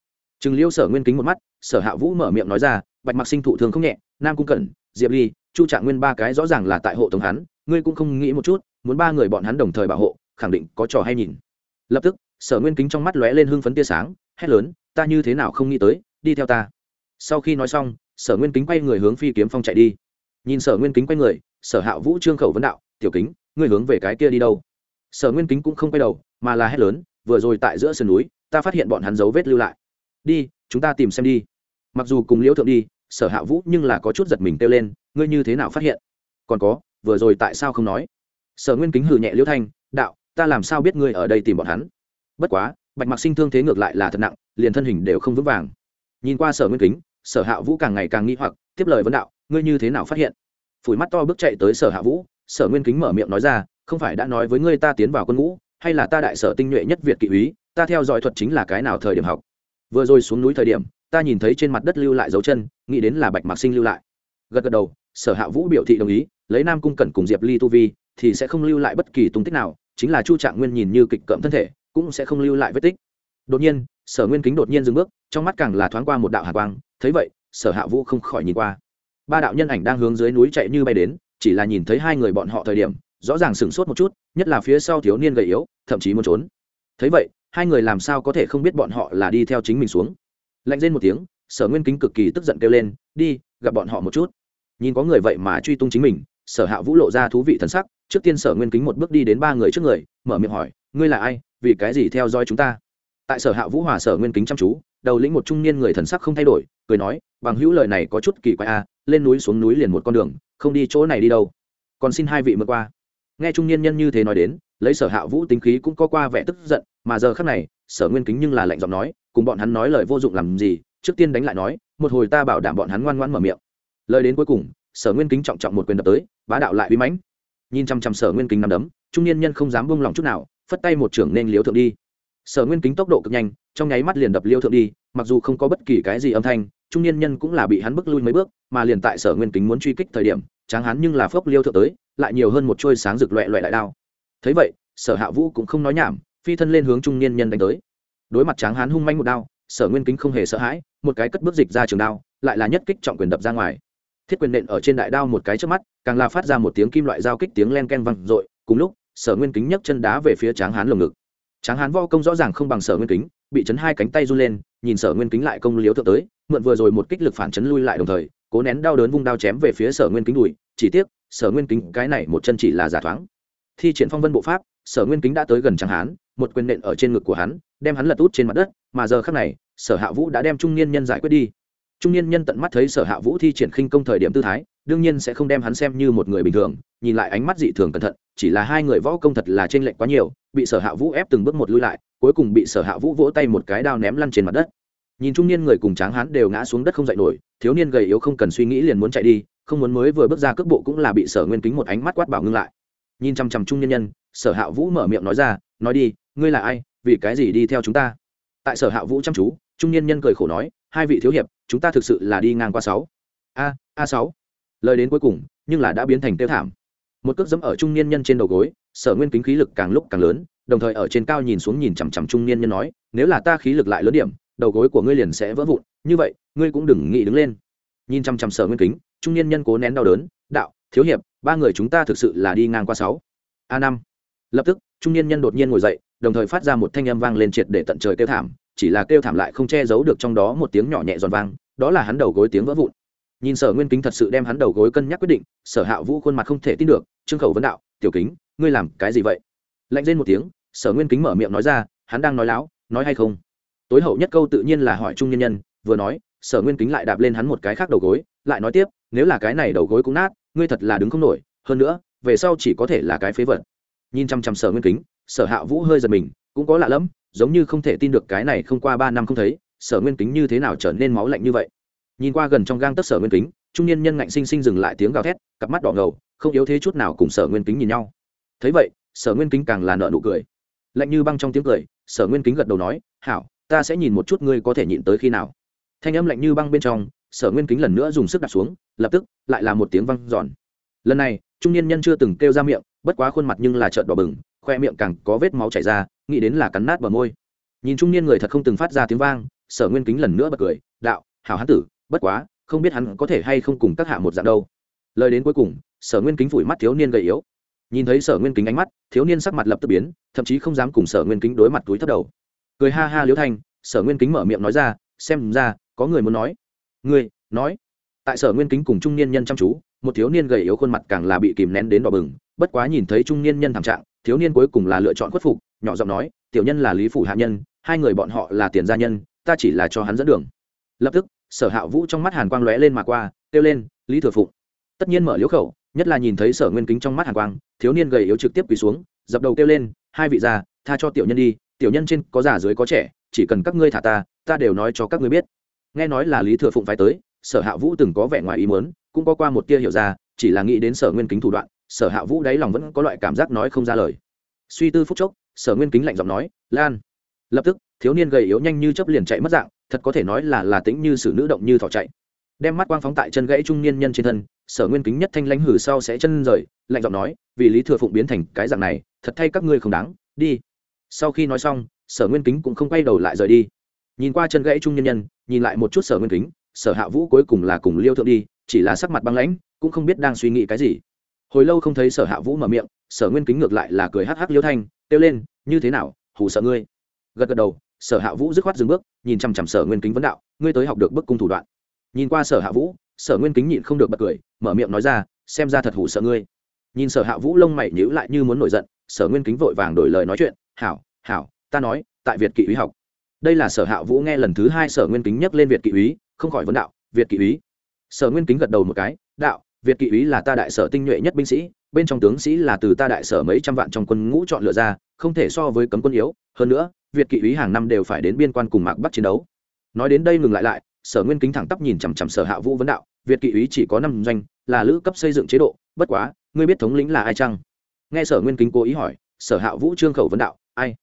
Chừng liêu sở nguyên kính một mắt, sở hạ vũ mở miệng nói ra, bạch mặc sinh thụ thương không nhẹ, nam cung cẩn, diệp ly, chu trạng nguyên ba cái rõ ràng là tại hộ tống hắn, ngươi cũng không nghĩ một chút, muốn ba người bọn hắn đồng thời bảo hộ, khẳng định có trò hay nhìn. Lập tức, sở nguyên kính trong mắt lóe lên hưng phấn tia sáng, hét lớn, ta như thế nào không nghĩ tới, đi theo ta. Sau khi nói xong, sở nguyên kính quay người hướng phi kiếm phong chạy đi. Nhìn sở nguyên kính quay người, sở hạ vũ trương khẩu vấn đạo, tiểu kính, ngươi hướng về cái kia đi đâu? Sở nguyên kính cũng không quay đầu, mà là hét lớn, vừa rồi tại giữa sườn núi ta phát hiện bọn hắn dấu vết lưu lại. Đi, chúng ta tìm xem đi. Mặc dù cùng liễu thượng đi, sở hạ vũ nhưng là có chút giật mình kêu lên, ngươi như thế nào phát hiện? Còn có, vừa rồi tại sao không nói? Sở nguyên kính hừ nhẹ liễu thanh, đạo, ta làm sao biết ngươi ở đây tìm bọn hắn? Bất quá, bạch mặc sinh thương thế ngược lại là thật nặng, liền thân hình đều không vững vàng. Nhìn qua sở nguyên kính, sở hạ vũ càng ngày càng nghi hoặc, tiếp lời vấn đạo, ngươi như thế nào phát hiện? Phủi mắt to bước chạy tới sở hạ vũ, sở nguyên kính mở miệng nói ra, không phải đã nói với ngươi ta tiến vào quân ngũ, hay là ta đại sở tinh nhuệ nhất việt kỵ úy ta theo dõi thuật chính là cái nào thời điểm học. Vừa rồi xuống núi thời điểm, ta nhìn thấy trên mặt đất lưu lại dấu chân, nghĩ đến là bạch mạc sinh lưu lại. Gật gật đầu, sở hạ vũ biểu thị đồng ý, lấy nam cung cẩn cùng diệp ly tu vi, thì sẽ không lưu lại bất kỳ tung tích nào, chính là chu trạng nguyên nhìn như kịch cợm thân thể, cũng sẽ không lưu lại vết tích. Đột nhiên, sở nguyên kính đột nhiên dừng bước, trong mắt càng là thoáng qua một đạo hạ quang, thấy vậy, sở hạ vũ không khỏi nhìn qua. Ba đạo nhân ảnh đang hướng dưới núi chạy như bay đến, chỉ là nhìn thấy hai người bọn họ thời điểm, rõ ràng sửng sốt một chút, nhất là phía sau thiếu niên gầy yếu, thậm chí muốn trốn. Thấy vậy hai người làm sao có thể không biết bọn họ là đi theo chính mình xuống. Lạnh lên một tiếng sở nguyên kính cực kỳ tức giận kêu lên đi gặp bọn họ một chút. Nhìn có người vậy mà truy tung chính mình sở hạ vũ lộ ra thú vị thần sắc trước tiên sở nguyên kính một bước đi đến ba người trước người mở miệng hỏi ngươi là ai? Vì cái gì theo dõi chúng ta? Tại sở hạ vũ hòa sở nguyên kính chăm chú đầu lĩnh một trung niên người thần sắc không thay đổi cười nói bằng hữu lời này có chút kỳ quái a à, lên núi xuống núi liền một con đường không đi chỗ này đi đâu. Còn xin hai vị mượn qua. Nghe trung niên nhân như thế nói đến lấy sở hạ vũ tính khí cũng có qua vẻ tức giận mà giờ khác này, sở nguyên kính nhưng là lạnh giọng nói, cùng bọn hắn nói lời vô dụng làm gì, trước tiên đánh lại nói, một hồi ta bảo đảm bọn hắn ngoan ngoan mở miệng. Lời đến cuối cùng, sở nguyên kính trọng trọng một quyền đập tới, bá đạo lại uy mãnh. Nhìn chăm chăm sở nguyên kính nằm đấm, trung niên nhân không dám buông lòng chút nào, phất tay một trưởng nên liếu thượng đi. Sở nguyên kính tốc độ cực nhanh, trong nháy mắt liền đập liêu thượng đi, mặc dù không có bất kỳ cái gì âm thanh, trung niên nhân cũng là bị hắn bước lui mấy bước, mà liền tại sở nguyên kính muốn truy kích thời điểm, tráng hắn nhưng là phốc liêu thượng tới, lại nhiều hơn một trôi sáng rực loẹ loẹ đại đao. Thấy vậy, sở hạ vũ cũng không nói nhảm phi thân lên hướng trung niên nhân đánh tới. Đối mặt tráng hán hung manh một đao, sở nguyên kính không hề sợ hãi, một cái cất bước dịch ra trường đao, lại là nhất kích trọng quyền đập ra ngoài. Thiết quyền nện ở trên đại đao một cái trước mắt, càng là phát ra một tiếng kim loại giao kích tiếng len ken văng r cùng lúc, sở nguyên kính nhấc chân đá về phía tráng hán lồng ngực. Tráng hán vo công rõ ràng không bằng sở nguyên kính, bị chấn hai cánh tay run lên, nhìn sở nguyên kính lại công liếu thượng tới, mượn vừa rồi một kích lực phản chấn lui lại đồng thời, cố nén đau đớn vung đao chém về phía sở nguyên kính đùi, chỉ tiếc, sở nguyên kính cái này một chân chỉ là giả thoáng. Thi triển phong vân bộ pháp sở nguyên kính đã tới gần tráng hán, một quyền nện ở trên ngực của hắn, đem hắn lật út trên mặt đất, mà giờ khác này, sở hạ vũ đã đem trung niên nhân giải quyết đi. Trung niên nhân tận mắt thấy sở hạ vũ thi triển khinh công thời điểm tư thái, đương nhiên sẽ không đem hắn xem như một người bình thường, nhìn lại ánh mắt dị thường cẩn thận, chỉ là hai người võ công thật là t r ê n lệch quá nhiều, bị sở hạ vũ ép từng bước một lui lại, cuối cùng bị sở hạ vũ vỗ tay một cái đao ném lăn trên mặt đất. Nhìn trung niên người cùng tráng hắn đều ngã xuống đất không dậy nổi, thiếu niên gầy yếu không cần suy nghĩ liền muốn chạy đi, không muốn mới vừa bước ra cước bộ cũng là bị sở nguyên kính một ánh mắt quát bảo ngưng lại. Nhìn chằm chằm trung niên nhân sở hạ vũ mở miệng nói ra, nói đi, ngươi là ai, vì cái gì đi theo chúng ta? Tại sở hạ vũ chăm chú, trung niên nhân cười khổ nói, hai vị thiếu hiệp, chúng ta thực sự là đi ngang qua sáu. A a sáu. Lời đến cuối cùng, nhưng là đã biến thành tiêu thảm. Một cước dẫm ở trung niên nhân trên đầu gối, sở nguyên kính khí lực càng lúc càng lớn, đồng thời ở trên cao nhìn xuống nhìn chằm chằm trung niên nhân nói, nếu là ta khí lực lại lớn điểm, đầu gối của ngươi liền sẽ vỡ vụn, như vậy, ngươi cũng đừng nghĩ đứng lên. Nhìn chằm chằm sở nguyên kính, trung niên nhân cố nén đau đớn, đạo, thiếu hiệp, ba người chúng ta thực sự là đi ngang qua sáu. A năm lập tức, trung niên nhân đột nhiên ngồi dậy, đồng thời phát ra một thanh âm vang lên triệt để tận trời kêu thảm, chỉ là kêu thảm lại không che giấu được trong đó một tiếng nhỏ nhẹ giòn vang, đó là hắn đầu gối tiếng vỡ vụn. Nhìn sở nguyên kính thật sự đem hắn đầu gối cân nhắc quyết định, sở hạ vũ khuôn mặt không thể tin được, trương khẩu vấn đạo, tiểu kính, ngươi làm cái gì vậy? Lạnh lên một tiếng, sở nguyên kính mở miệng nói ra, hắn đang nói láo, nói hay không? Tối hậu nhất câu tự nhiên là hỏi trung nhân nhân, vừa nói, sở nguyên kính lại đạp lên hắn một cái khác đầu gối, lại nói tiếp, nếu là cái này đầu gối cũng nát, ngươi thật là đứng không nổi, hơn nữa, về sau chỉ có thể là cái phế vật nhìn chăm chăm sở nguyên kính, sở hạ vũ hơi giật mình, cũng có lạ lẫm, giống như không thể tin được cái này không qua ba năm không thấy, sở nguyên kính như thế nào trở nên máu lạnh như vậy. Nhìn qua gần trong gang tất sở nguyên kính, trung niên nhân ngạnh sinh sinh dừng lại tiếng gào thét, cặp mắt đỏ ngầu, không yếu thế chút nào cùng sở nguyên kính nhìn nhau. Thấy vậy, sở nguyên kính càng là nợ nụ cười. Lạnh như băng trong tiếng cười, sở nguyên kính gật đầu nói, hảo, ta sẽ nhìn một chút ngươi có thể nhịn tới khi nào. Thanh âm lạnh như băng bên trong, sở nguyên kính lần nữa dùng sức đặt xuống, lập tức, lại là một tiếng văng giòn lần này, trung niên nhân chưa từng kêu ra miệng bất quá khuôn mặt nhưng là trợn đỏ bừng, khoe miệng càng có vết máu chảy ra, nghĩ đến là cắn nát bờ môi. Nhìn trung niên người thật không từng phát ra tiếng vang, sở nguyên kính lần nữa bật cười, đạo, hảo hán tử, bất quá, không biết hắn có thể hay không cùng các hạ một dạng đâu. Lời đến cuối cùng, sở nguyên kính phủi mắt thiếu niên gầy yếu. Nhìn thấy sở nguyên kính ánh mắt, thiếu niên sắc mặt lập tức biến, thậm chí không dám cùng sở nguyên kính đối mặt túi thấp đầu. Cười ha ha liễu thanh, sở nguyên kính mở miệng nói ra, xem ra, có người muốn nói. Ngươi, nói. Tại sở nguyên kính cùng trung niên nhân chăm chú, một thiếu niên gầy yếu khuôn mặt càng là bị kìm nén đến đỏ bừng bất quá nhìn thấy trung niên nhân thảm trạng, thiếu niên cuối cùng là lựa chọn khuất phục, nhỏ giọng nói, tiểu nhân là lý phủ hạ nhân, hai người bọn họ là tiền gia nhân, ta chỉ là cho hắn dẫn đường. Lập tức, sở hạ vũ trong mắt hàn quang lóe lên mà qua, kêu lên, lý thừa phụng. Tất nhiên mở liếu khẩu, nhất là nhìn thấy sở nguyên kính trong mắt hàn quang, thiếu niên gầy yếu trực tiếp quỳ xuống, dập đầu kêu lên, hai vị già, tha cho tiểu nhân đi, tiểu nhân trên có già dưới có trẻ, chỉ cần các ngươi thả ta ta đều nói cho các ngươi biết. Nghe nói là lý thừa phụng phải tới, sở hạ vũ từng có vẻ ngoài ý muốn, cũng có qua một tia hiểu ra, chỉ là nghĩ đến sở nguyên kính thủ đoạn sở hạ vũ đáy lòng vẫn có loại cảm giác nói không ra lời. Suy tư phúc chốc, sở nguyên kính lạnh giọng nói, lan. Lập tức, thiếu niên gầy yếu nhanh như chấp liền chạy mất dạng, thật có thể nói là là tính như sử nữ động như thỏ chạy. Đem mắt quang phóng tại chân gãy trung niên nhân trên thân, sở nguyên kính nhất thanh lãnh hử sau sẽ chân rời, lạnh giọng nói, vì lý thừa phụng biến thành cái dạng này, thật thay các ngươi không đáng, đi. Sau khi nói xong, sở nguyên kính cũng không quay đầu lại rời đi. Nhìn qua chân gãy trung nhân nhân, nhìn lại một chút sở nguyên kính, sở hạ vũ cuối cùng là cùng liêu thượng đi, chỉ là sắc mặt băng lãnh, cũng không biết đang suy nghĩ cái gì hồi lâu không thấy sở hạ vũ mở miệng, sở nguyên kính ngược lại là cười hắc hắc liêu thanh, kêu lên, như thế nào, hù sợ ngươi? Gật gật đầu, sở hạ vũ dứt khoát dừng bước, nhìn chằm chằm sở nguyên kính vấn đạo, ngươi tới học được bức cung thủ đoạn. Nhìn qua sở hạ vũ, sở nguyên kính nhịn không được bật cười, mở miệng nói ra, xem ra thật hủ sợ ngươi. Nhìn sở hạ vũ lông mày nhíu lại như muốn nổi giận, sở nguyên kính vội vàng đổi lời nói chuyện, hảo hảo, ta nói, tại việt kỵ úy học. Đây là sở hạ vũ nghe lần thứ hai sở nguyên kính nhắc lên việt kỵ úy, không khỏi vấn đạo, việt kỵ úy? Sở nguyên kính gật đầu một cái, đạo việt kỵ úy là ta đại sở tinh nhuệ nhất binh sĩ, bên trong tướng sĩ là từ ta đại sở mấy trăm vạn trong quân ngũ chọn lựa ra, không thể so với cấm quân yếu. Hơn nữa, việt kỵ úy hàng năm đều phải đến biên quan cùng mạc bắc chiến đấu. Nói đến đây ngừng lại lại, sở nguyên kính thẳng tắp nhìn chằm chằm sở hạ vũ vấn đạo, việt kỵ úy chỉ có năm doanh, là lữ cấp xây dựng chế độ, bất quá, ngươi biết thống lĩnh là ai chăng? Nghe sở nguyên kính cố ý hỏi, sở hạ vũ trương khẩu vấn đạo, ai?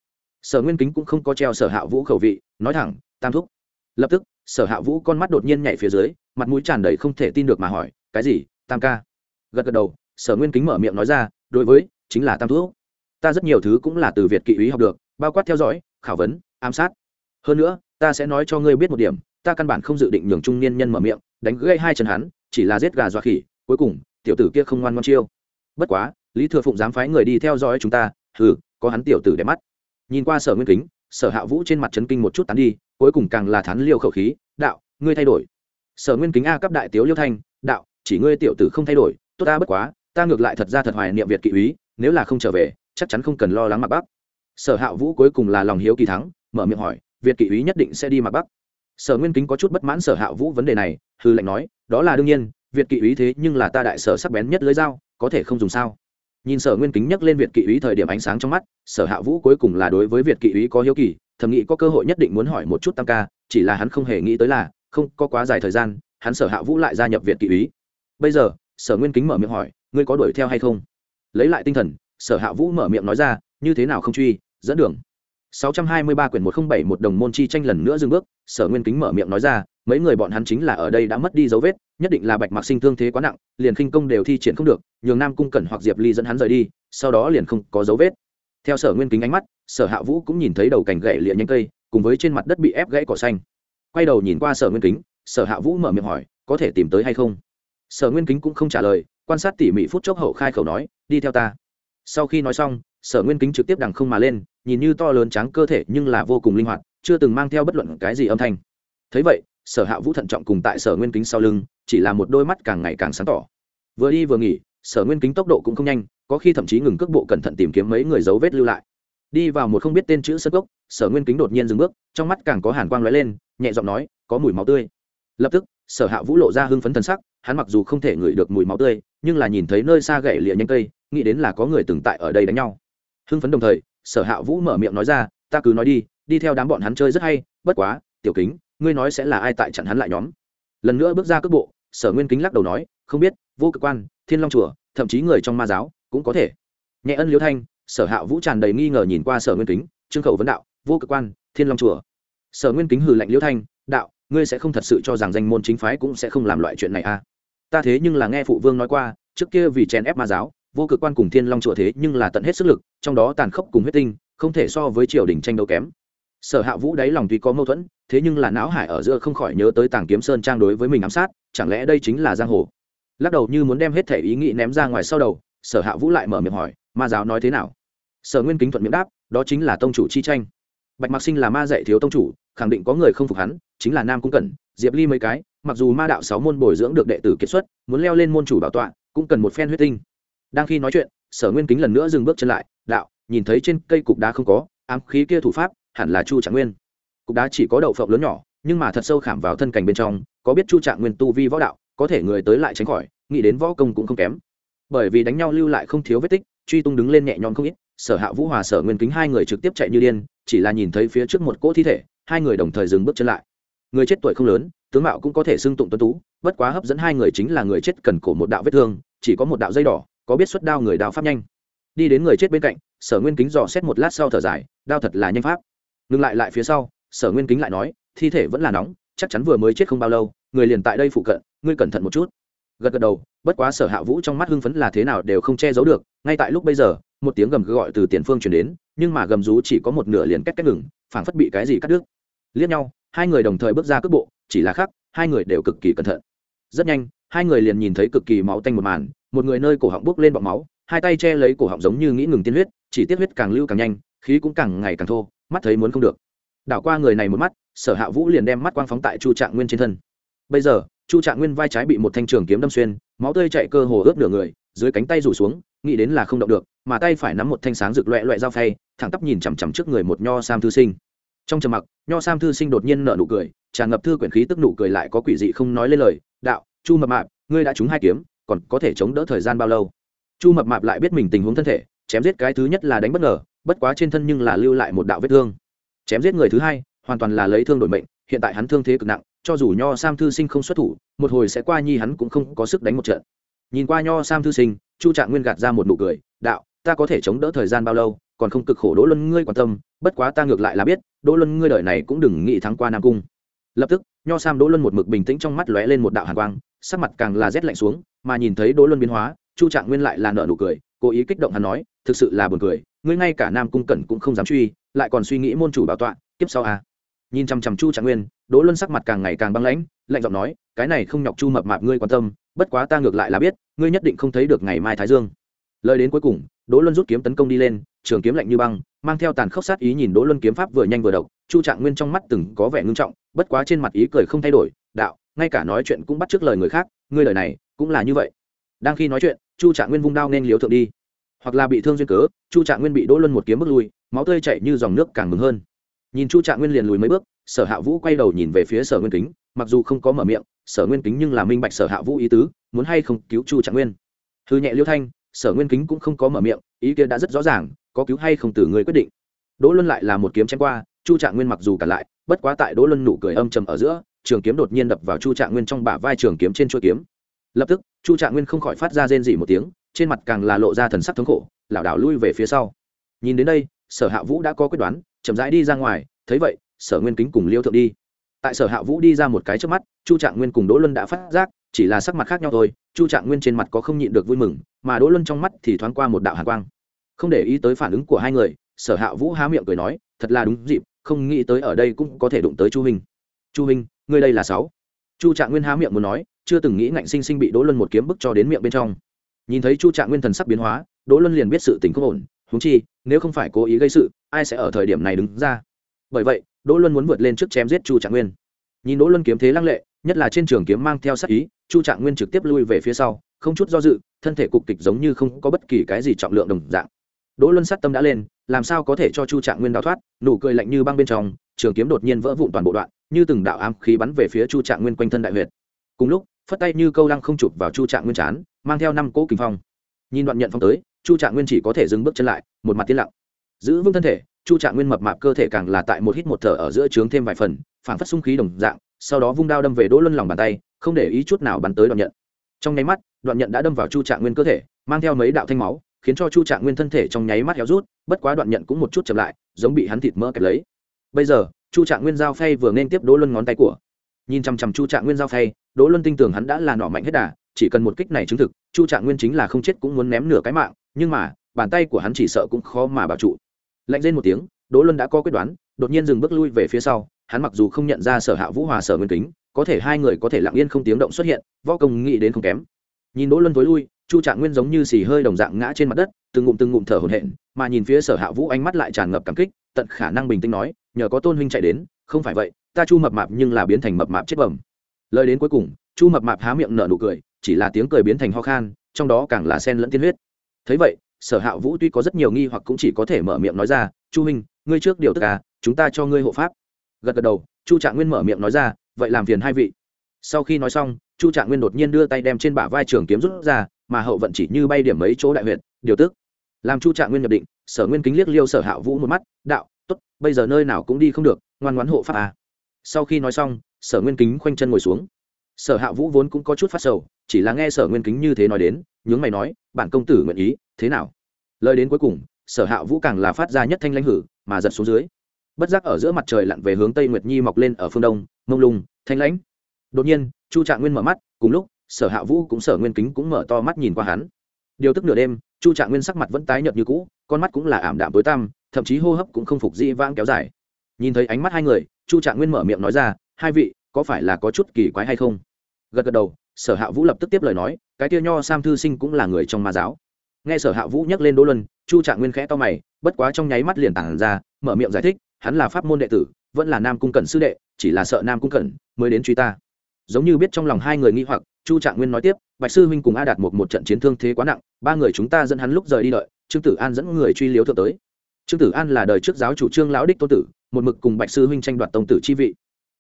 Sở nguyên kính cũng không có treo sở hạ vũ khẩu vị, nói thẳng, tam thúc. Lập tức, sở hạ vũ con mắt đột nhiên nhảy phía dưới, mặt mũi tràn đầy không thể tin được mà hỏi, cái gì? Tam ca. Gật gật đầu, sở nguyên kính mở miệng nói ra, đối với, chính là tam thuốc ta rất nhiều thứ cũng là từ việt kỵ ý học được, bao quát theo dõi, khảo vấn, ám sát. Hơn nữa, ta sẽ nói cho ngươi biết một điểm, ta căn bản không dự định nhường trung niên nhân mở miệng, đánh gây hai chân hắn, chỉ là giết gà dọa khỉ, cuối cùng, tiểu tử kia không ngoan ngoan chiêu. Bất quá, lý thừa phụng dám phái người đi theo dõi chúng ta, hừ, có hắn tiểu tử đẹp mắt. Nhìn qua sở nguyên kính, sở hạ vũ trên mặt trấn kinh một chút tán đi, cuối cùng càng là thán liêu khẩu khí, đạo, ngươi thay đổi. Sở nguyên kính a cấp đại tiếu liêu thanh, đạo chỉ ngươi tiểu tử không thay đổi, tốt ta bất quá, ta ngược lại thật ra thật hoài niệm việt kỵ úy, nếu là không trở về, chắc chắn không cần lo lắng mặc bắc. Sở hạ vũ cuối cùng là lòng hiếu kỳ thắng, mở miệng hỏi, việt kỵ úy nhất định sẽ đi mặc bắc. Sở nguyên kính có chút bất mãn sở hạ vũ vấn đề này hư lệnh nói, đó là đương nhiên, việt kỵ úy thế nhưng là ta đại sở sắc bén nhất lưới dao, có thể không dùng sao? Nhìn sở nguyên kính nhắc lên việt kỵ úy thời điểm ánh sáng trong mắt, sở hạ vũ cuối cùng là đối với việt kỵ úy có hiếu kỳ, thầm nghĩ có cơ hội nhất định muốn hỏi một chút tam ca, chỉ là hắn không hề nghĩ tới là, không có quá dài thời gian, hắn sở hạ vũ lại gia nhập việt kỵ úy bây giờ sở nguyên kính mở miệng hỏi ngươi có đuổi theo hay không lấy lại tinh thần sở hạ vũ mở miệng nói ra như thế nào không truy dẫn đường 623 quyển 1071 đồng môn chi tranh lần nữa dừng bước, Sở Nguyên Kính mở miệng nói ra, mấy người bọn hắn chính là ở đây đã mất đi dấu vết, nhất định là Bạch Mạc Sinh thương thế quá nặng, liền khinh công đều thi triển không được, nhường Nam Cung Cẩn hoặc Diệp Ly dẫn hắn rời đi, sau đó liền không có dấu vết. Theo Sở Nguyên Kính ánh mắt, Sở Hạ Vũ cũng nhìn thấy đầu cảnh gãy lịa nhánh cây, cùng với trên mặt đất bị ép gãy cỏ xanh. Quay đầu nhìn qua Sở Nguyên Kính, Sở Hạ Vũ mở miệng hỏi, có thể tìm tới hay không? Sở Nguyên Kính cũng không trả lời, quan sát tỉ mỉ phút chốc hậu khai khẩu nói, đi theo ta. Sau khi nói xong, Sở Nguyên Kính trực tiếp đằng không mà lên, nhìn như to lớn trắng cơ thể nhưng là vô cùng linh hoạt chưa từng mang theo bất luận cái gì âm thanh. Thấy vậy sở hạ vũ thận trọng cùng tại sở nguyên kính sau lưng chỉ là một đôi mắt càng ngày càng sáng tỏ. Vừa đi vừa nghỉ sở nguyên kính tốc độ cũng không nhanh có khi thậm chí ngừng cước bộ cẩn thận tìm kiếm mấy người dấu vết lưu lại. Đi vào một không biết tên chữ sơ gốc sở nguyên kính đột nhiên dừng bước trong mắt càng có hàn quang lóe lên nhẹ giọng nói có mùi máu tươi. Lập tức sở hạ vũ lộ ra hưng phấn thần sắc hắn mặc dù không thể ngửi được mùi máu tươi, nhưng là nhìn thấy nơi xa gậy lịa nhanh cây, nghĩ đến là có người từng tại ở đây đánh nhau. Hưng phấn đồng thời, sở hạ vũ mở miệng nói ra, ta cứ nói đi đi theo đám bọn hắn chơi rất hay, bất quá, tiểu kính, ngươi nói sẽ là ai tại chặn hắn lại nhóm? Lần nữa bước ra cước bộ, sở nguyên kính lắc đầu nói, không biết, vô cực quan, thiên long chùa, thậm chí người trong ma giáo, cũng có thể. Nhẹ ân Liễu thanh, sở hạ vũ tràn đầy nghi ngờ nhìn qua sở nguyên kính, trương khẩu vấn đạo, vô cực quan, thiên long chùa. Sở nguyên kính hừ lạnh Liễu thanh, đạo, ngươi sẽ không thật sự cho rằng danh môn chính phái cũng sẽ không làm loại chuyện này à? Ta thế nhưng là nghe phụ vương nói qua, trước kia vì chèn ép ma giáo, vô cực quan cùng thiên long chùa thế nhưng là tận hết sức lực, trong đó tàn khốc cùng huyết tinh, không thể so với triều đình tranh đấu kém. Sở hạ vũ đáy lòng tuy có mâu thuẫn, thế nhưng là não hải ở giữa không khỏi nhớ tới tàng kiếm sơn trang đối với mình ám sát, chẳng lẽ đây chính là giang hồ? Lắc đầu như muốn đem hết thể ý nghĩ ném ra ngoài sau đầu, sở hạ vũ lại mở miệng hỏi, ma giáo nói thế nào? Sở nguyên kính thuận miệng đáp, đó chính là tông chủ chi tranh bạch mạc sinh là ma dạy thiếu tông chủ, khẳng định có người không phục hắn, chính là nam cung cẩn, diệp ly mấy cái, mặc dù ma đạo sáu môn bồi dưỡng được đệ tử kiệt xuất, muốn leo lên môn chủ bảo tọa, cũng cần một phen huyết tinh. Đang khi nói chuyện, sở nguyên kính lần nữa dừng bước chân lại, đạo, nhìn thấy trên cây cục đá không có, ám khí kia thủ pháp, hẳn là chu trạng nguyên. Cục đá chỉ có đậu phộng lớn nhỏ, nhưng mà thật sâu khảm vào thân cành bên trong, có biết chu trạng nguyên tu vi võ đạo, có thể người tới lại tránh khỏi, nghĩ đến võ công cũng không kém. Bởi vì đánh nhau lưu lại không thiếu vết tích, truy tung đứng lên nhẹ nhõm không ít sở hạ vũ hòa sở nguyên kính hai người trực tiếp chạy như điên, chỉ là nhìn thấy phía trước một cỗ thi thể, hai người đồng thời dừng bước chân lại. Người chết tuổi không lớn, tướng mạo cũng có thể xưng tụng tuấn tú, bất quá hấp dẫn hai người chính là người chết cần cổ một đạo vết thương, chỉ có một đạo dây đỏ, có biết xuất đao người đao pháp nhanh. Đi đến người chết bên cạnh, sở nguyên kính dò xét một lát sau thở dài, đao thật là nhanh pháp. Ngừng lại lại phía sau, sở nguyên kính lại nói, thi thể vẫn là nóng, chắc chắn vừa mới chết không bao lâu, người liền tại đây phụ cận, ngươi cẩn thận một chút. Gật gật đầu, bất quá sở hạ vũ trong mắt hưng phấn là thế nào đều không che giấu được, ngay tại lúc bây giờ một tiếng gầm gọi từ tiền phương chuyển đến, nhưng mà gầm rú chỉ có một nửa liền cách cách ngừng, phảng phất bị cái gì cắt đứt. Liếc nhau, hai người đồng thời bước ra cước bộ, chỉ là khác, hai người đều cực kỳ cẩn thận. Rất nhanh, hai người liền nhìn thấy cực kỳ máu tanh một màn, một người nơi cổ họng bốc lên bọt máu, hai tay che lấy cổ họng giống như nghĩ ngừng tiên huyết, chỉ tiết huyết càng lưu càng nhanh, khí cũng càng ngày càng thô, mắt thấy muốn không được. Đảo qua người này một mắt, sở hạ vũ liền đem mắt quang phóng tại chu trạng nguyên trên thân. Bây giờ, chu trạng nguyên vai trái bị một thanh trường kiếm đâm xuyên, máu tươi chạy cơ hồ ướt nửa người dưới cánh tay rủ xuống, nghĩ đến là không động được, mà tay phải nắm một thanh sáng rực loẹ loẹ dao phay, thẳng tắp nhìn chằm chằm trước người một nho sam thư sinh. Trong trầm mặc, nho sam thư sinh đột nhiên nở nụ cười, tràn ngập thư quyển khí tức nụ cười lại có quỷ dị không nói lên lời, đạo, chu mập mạp, ngươi đã trúng hai kiếm, còn có thể chống đỡ thời gian bao lâu? Chu mập mạp lại biết mình tình huống thân thể, chém giết cái thứ nhất là đánh bất ngờ, bất quá trên thân nhưng là lưu lại một đạo vết thương. Chém giết người thứ hai, hoàn toàn là lấy thương đổi mệnh, hiện tại hắn thương thế cực nặng, cho dù nho sam thư sinh không xuất thủ, một hồi sẽ qua nhi hắn cũng không có sức đánh một trận nhìn qua nho sam thư sinh, chu trạng nguyên gạt ra một nụ cười, đạo, ta có thể chống đỡ thời gian bao lâu, còn không cực khổ đỗ luân ngươi quan tâm, bất quá ta ngược lại là biết, đỗ luân ngươi đời này cũng đừng nghĩ thắng qua nam cung lập tức, nho sam đỗ luân một mực bình tĩnh trong mắt lóe lên một đạo hàn quang, sắc mặt càng là rét lạnh xuống, mà nhìn thấy đỗ luân biến hóa, chu trạng nguyên lại là nợ nụ cười, cố ý kích động hắn nói, thực sự là buồn cười, ngươi ngay cả nam cung cẩn cũng không dám truy, lại còn suy nghĩ môn chủ bảo tọa tiếp sau à nhìn chằm chằm chu trạng nguyên, đỗ luân sắc mặt càng ngày càng băng lãnh, lạnh giọng nói, cái này không nhọc chu mập mạp ngươi quan tâm, bất quá ta ngược lại là biết, ngươi nhất định không thấy được ngày mai thái dương. Lời đến cuối cùng, đỗ luân rút kiếm tấn công đi lên, trường kiếm lạnh như băng, mang theo tàn khốc sát ý nhìn đỗ luân kiếm pháp vừa nhanh vừa độc, chu trạng nguyên trong mắt từng có vẻ ngưng trọng, bất quá trên mặt ý cười không thay đổi, đạo, ngay cả nói chuyện cũng bắt trước lời người khác, ngươi lời này cũng là như vậy. Đang khi nói chuyện, chu trạng nguyên vung đao nên liếu thượng đi. Hoặc là bị thương duyên cớ, chu trạng nguyên bị đỗ luân một kiếm bước lui, máu tươi chảy như dòng nước càng mừng hơn nhìn chu trạng nguyên liền lùi mấy bước, sở hạ vũ quay đầu nhìn về phía sở nguyên kính, mặc dù không có mở miệng, sở nguyên kính nhưng là minh bạch sở hạ vũ ý tứ, muốn hay không cứu chu trạng nguyên. Thư nhẹ liêu thanh, sở nguyên kính cũng không có mở miệng, ý kiến đã rất rõ ràng, có cứu hay không từ người quyết định. Đỗ luân lại là một kiếm chém qua, chu trạng nguyên mặc dù cả lại, bất quá tại đỗ luân nụ cười âm trầm ở giữa, trường kiếm đột nhiên đập vào chu trạng nguyên trong bả vai trường kiếm trên chuôi kiếm. Lập tức, chu trạng nguyên không khỏi phát ra rên dỉ một tiếng, trên mặt càng là lộ ra thần sắc thống khổ, lảo đảo lui về phía sau. Nhìn đến đây sở hạ vũ đã có quyết đoán, chậm rãi đi ra ngoài, thấy vậy, sở nguyên kính cùng liêu thượng đi. Tại sở hạ vũ đi ra một cái trước mắt, chu trạng nguyên cùng đỗ luân đã phát giác, chỉ là sắc mặt khác nhau thôi, chu trạng nguyên trên mặt có không nhịn được vui mừng, mà đỗ luân trong mắt thì thoáng qua một đạo hạ quang. Không để ý tới phản ứng của hai người, sở hạ vũ há miệng cười nói, thật là đúng dịp, không nghĩ tới ở đây cũng có thể đụng tới chu huynh. Chu huynh, ngươi đây là sáu? Chu trạng nguyên há miệng muốn nói, chưa từng nghĩ ngạnh sinh sinh bị đỗ luân một kiếm bức cho đến miệng bên trong. Nhìn thấy chu trạng nguyên thần sắc biến hóa, đỗ luân liền biết sự tình không ổn húng chi, nếu không phải cố ý gây sự, ai sẽ ở thời điểm này đứng ra? Bởi vậy, đỗ luân muốn vượt lên trước chém giết chu trạng nguyên. Nhìn đỗ luân kiếm thế lăng lệ, nhất là trên trường kiếm mang theo sắc ý, chu trạng nguyên trực tiếp lui về phía sau, không chút do dự, thân thể cục kịch giống như không có bất kỳ cái gì trọng lượng đồng dạng. Đỗ luân sát tâm đã lên, làm sao có thể cho chu trạng nguyên đào thoát, nụ cười lạnh như băng bên trong, trường kiếm đột nhiên vỡ vụn toàn bộ đoạn, như từng đạo ám khí bắn về phía chu trạng nguyên quanh thân đại huyệt. Cùng lúc, phất tay như câu lăng không chụp vào chu trạng nguyên chán, mang theo năm cỗ kình phong. Nhìn đoạn nhận phong tới chu trạng nguyên chỉ có thể dừng bước chân lại, một mặt tiến lặng. Giữ vững thân thể, chu trạng nguyên mập mạp cơ thể càng là tại một hít một thở ở giữa trướng thêm vài phần, phảng phất sung khí đồng dạng, sau đó vung đao đâm về đỗ luân lòng bàn tay, không để ý chút nào bắn tới đoạn nhận. Trong nháy mắt, đoạn nhận đã đâm vào chu trạng nguyên cơ thể, mang theo mấy đạo thanh máu, khiến cho chu trạng nguyên thân thể trong nháy mắt héo rút, bất quá đoạn nhận cũng một chút chậm lại, giống bị hắn thịt mỡ kẹp lấy. Bây giờ, chu trạng nguyên giao phay vừa nên tiếp đỗ luân ngón tay của. Nhìn chằm chằm chu trạng nguyên giao phay, đỗ luân tin tưởng hắn đã là nỏ mạnh hết đà, chỉ cần một kích này chứng thực, chu trạng nguyên chính là không chết cũng muốn ném nửa cái mạng nhưng mà, bàn tay của hắn chỉ sợ cũng khó mà bảo trụ. Lạnh lên một tiếng, đỗ luân đã có quyết đoán, đột nhiên dừng bước lui về phía sau, hắn mặc dù không nhận ra sở hạ vũ hòa sở nguyên kính, có thể hai người có thể lặng yên không tiếng động xuất hiện, võ công nghĩ đến không kém. Nhìn đỗ luân tối lui, chu trạng nguyên giống như xì hơi đồng dạng ngã trên mặt đất, từng ngụm từng ngụm thở hổn hển, mà nhìn phía sở hạ vũ ánh mắt lại tràn ngập cảm kích, tận khả năng bình tĩnh nói, nhờ có tôn huynh chạy đến, không phải vậy, ta chu mập mạp nhưng là biến thành mập mạp chết bẩm. Lời đến cuối cùng, chu mập mạp há miệng nở nụ cười, chỉ là tiếng cười biến thành ho khan, trong đó càng là sen lẫn tiên huyết thấy vậy sở hạ vũ tuy có rất nhiều nghi hoặc cũng chỉ có thể mở miệng nói ra chu minh, ngươi trước điều tức à, chúng ta cho ngươi hộ pháp. Gật gật đầu chu trạng nguyên mở miệng nói ra vậy làm phiền hai vị. Sau khi nói xong chu trạng nguyên đột nhiên đưa tay đem trên bả vai trường kiếm rút ra mà hậu vận chỉ như bay điểm mấy chỗ đại huyện điều tức. Làm chu trạng nguyên nhập định sở nguyên kính liếc liêu sở hạ vũ một mắt đạo t ố t bây giờ nơi nào cũng đi không được ngoan ngoãn hộ pháp à. sau khi nói xong sở nguyên kính khoanh chân ngồi xuống sở hạ vũ vốn cũng có chút phát sầu, chỉ là nghe sở nguyên kính như thế nói đến, nhướng mày nói, bản công tử nguyện ý, thế nào? Lời đến cuối cùng, sở hạ vũ càng là phát ra nhất thanh lãnh hử, mà giật xuống dưới. Bất giác ở giữa mặt trời lặn về hướng tây nguyệt nhi mọc lên ở phương đông, mông lung, thanh lãnh. Đột nhiên, chu trạng nguyên mở mắt, cùng lúc, sở hạ vũ cũng sở nguyên kính cũng mở to mắt nhìn qua hắn. Điều tức nửa đêm, chu trạng nguyên sắc mặt vẫn tái nhợt như cũ, con mắt cũng là ảm đạm tối tăm, thậm chí hô hấp cũng không phục di vãng kéo dài. Nhìn thấy ánh mắt hai người, chu trạng nguyên mở miệng nói ra, hai vị có phải là có chút kỳ quái hay không? Gật gật đầu, sở hạ vũ lập tức tiếp lời nói, cái tiêu nho sam thư sinh cũng là người trong ma giáo. Nghe sở hạ vũ nhắc lên đỗ luân, chu trạng nguyên khẽ to mày, bất quá trong nháy mắt liền tản ra, mở miệng giải thích, hắn là pháp môn đệ tử, vẫn là nam cung cẩn sư đệ, chỉ là sợ nam cung cẩn mới đến truy ta. Giống như biết trong lòng hai người nghi hoặc, chu trạng nguyên nói tiếp, bạch sư huynh cùng a đạt một một trận chiến thương thế quá nặng, ba người chúng ta dẫn hắn lúc rời đi đợi, trương tử an dẫn người truy liếu thượng tới. Trương tử an là đời trước giáo chủ trương lão đích tôn tử, một mực cùng bạch sư huynh tranh đoạt tông tử chi vị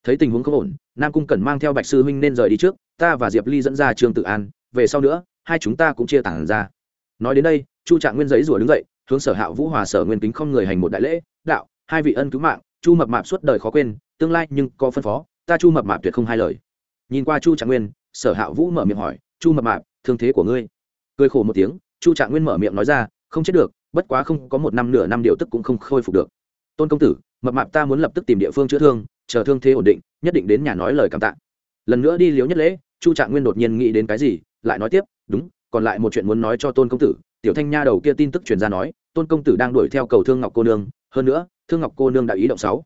thấy tình huống không ổn, nam cung cần mang theo bạch sư huynh nên rời đi trước, ta và diệp ly dẫn ra trương tự an, về sau nữa, hai chúng ta cũng chia tản ra. Nói đến đây, chu trạng nguyên giấy rủa đứng dậy, hướng sở hạ vũ hòa sở nguyên kính không người hành một đại lễ, đạo, hai vị ân cứu mạng, chu mập mạp suốt đời khó quên, tương lai nhưng có phân phó, ta chu mập mạp tuyệt không hai lời. Nhìn qua chu trạng nguyên, sở hạ vũ mở miệng hỏi, chu mập mạp, thương thế của ngươi? Cười khổ một tiếng, chu trạng nguyên mở miệng nói ra, không chết được, bất quá không có một năm nửa năm điều tức cũng không khôi phục được. Tôn công tử, mập mạp ta muốn lập tức tìm địa phương chữa thương chờ thương thế ổn định, nhất định đến nhà nói lời cảm tạ. Lần nữa đi liếu nhất lễ, chu trạng nguyên đột nhiên nghĩ đến cái gì, lại nói tiếp, đúng, còn lại một chuyện muốn nói cho tôn công tử. Tiểu thanh nha đầu kia tin tức truyền ra nói, tôn công tử đang đuổi theo cầu thương ngọc cô nương, hơn nữa, thương ngọc cô nương đã ý động sáu.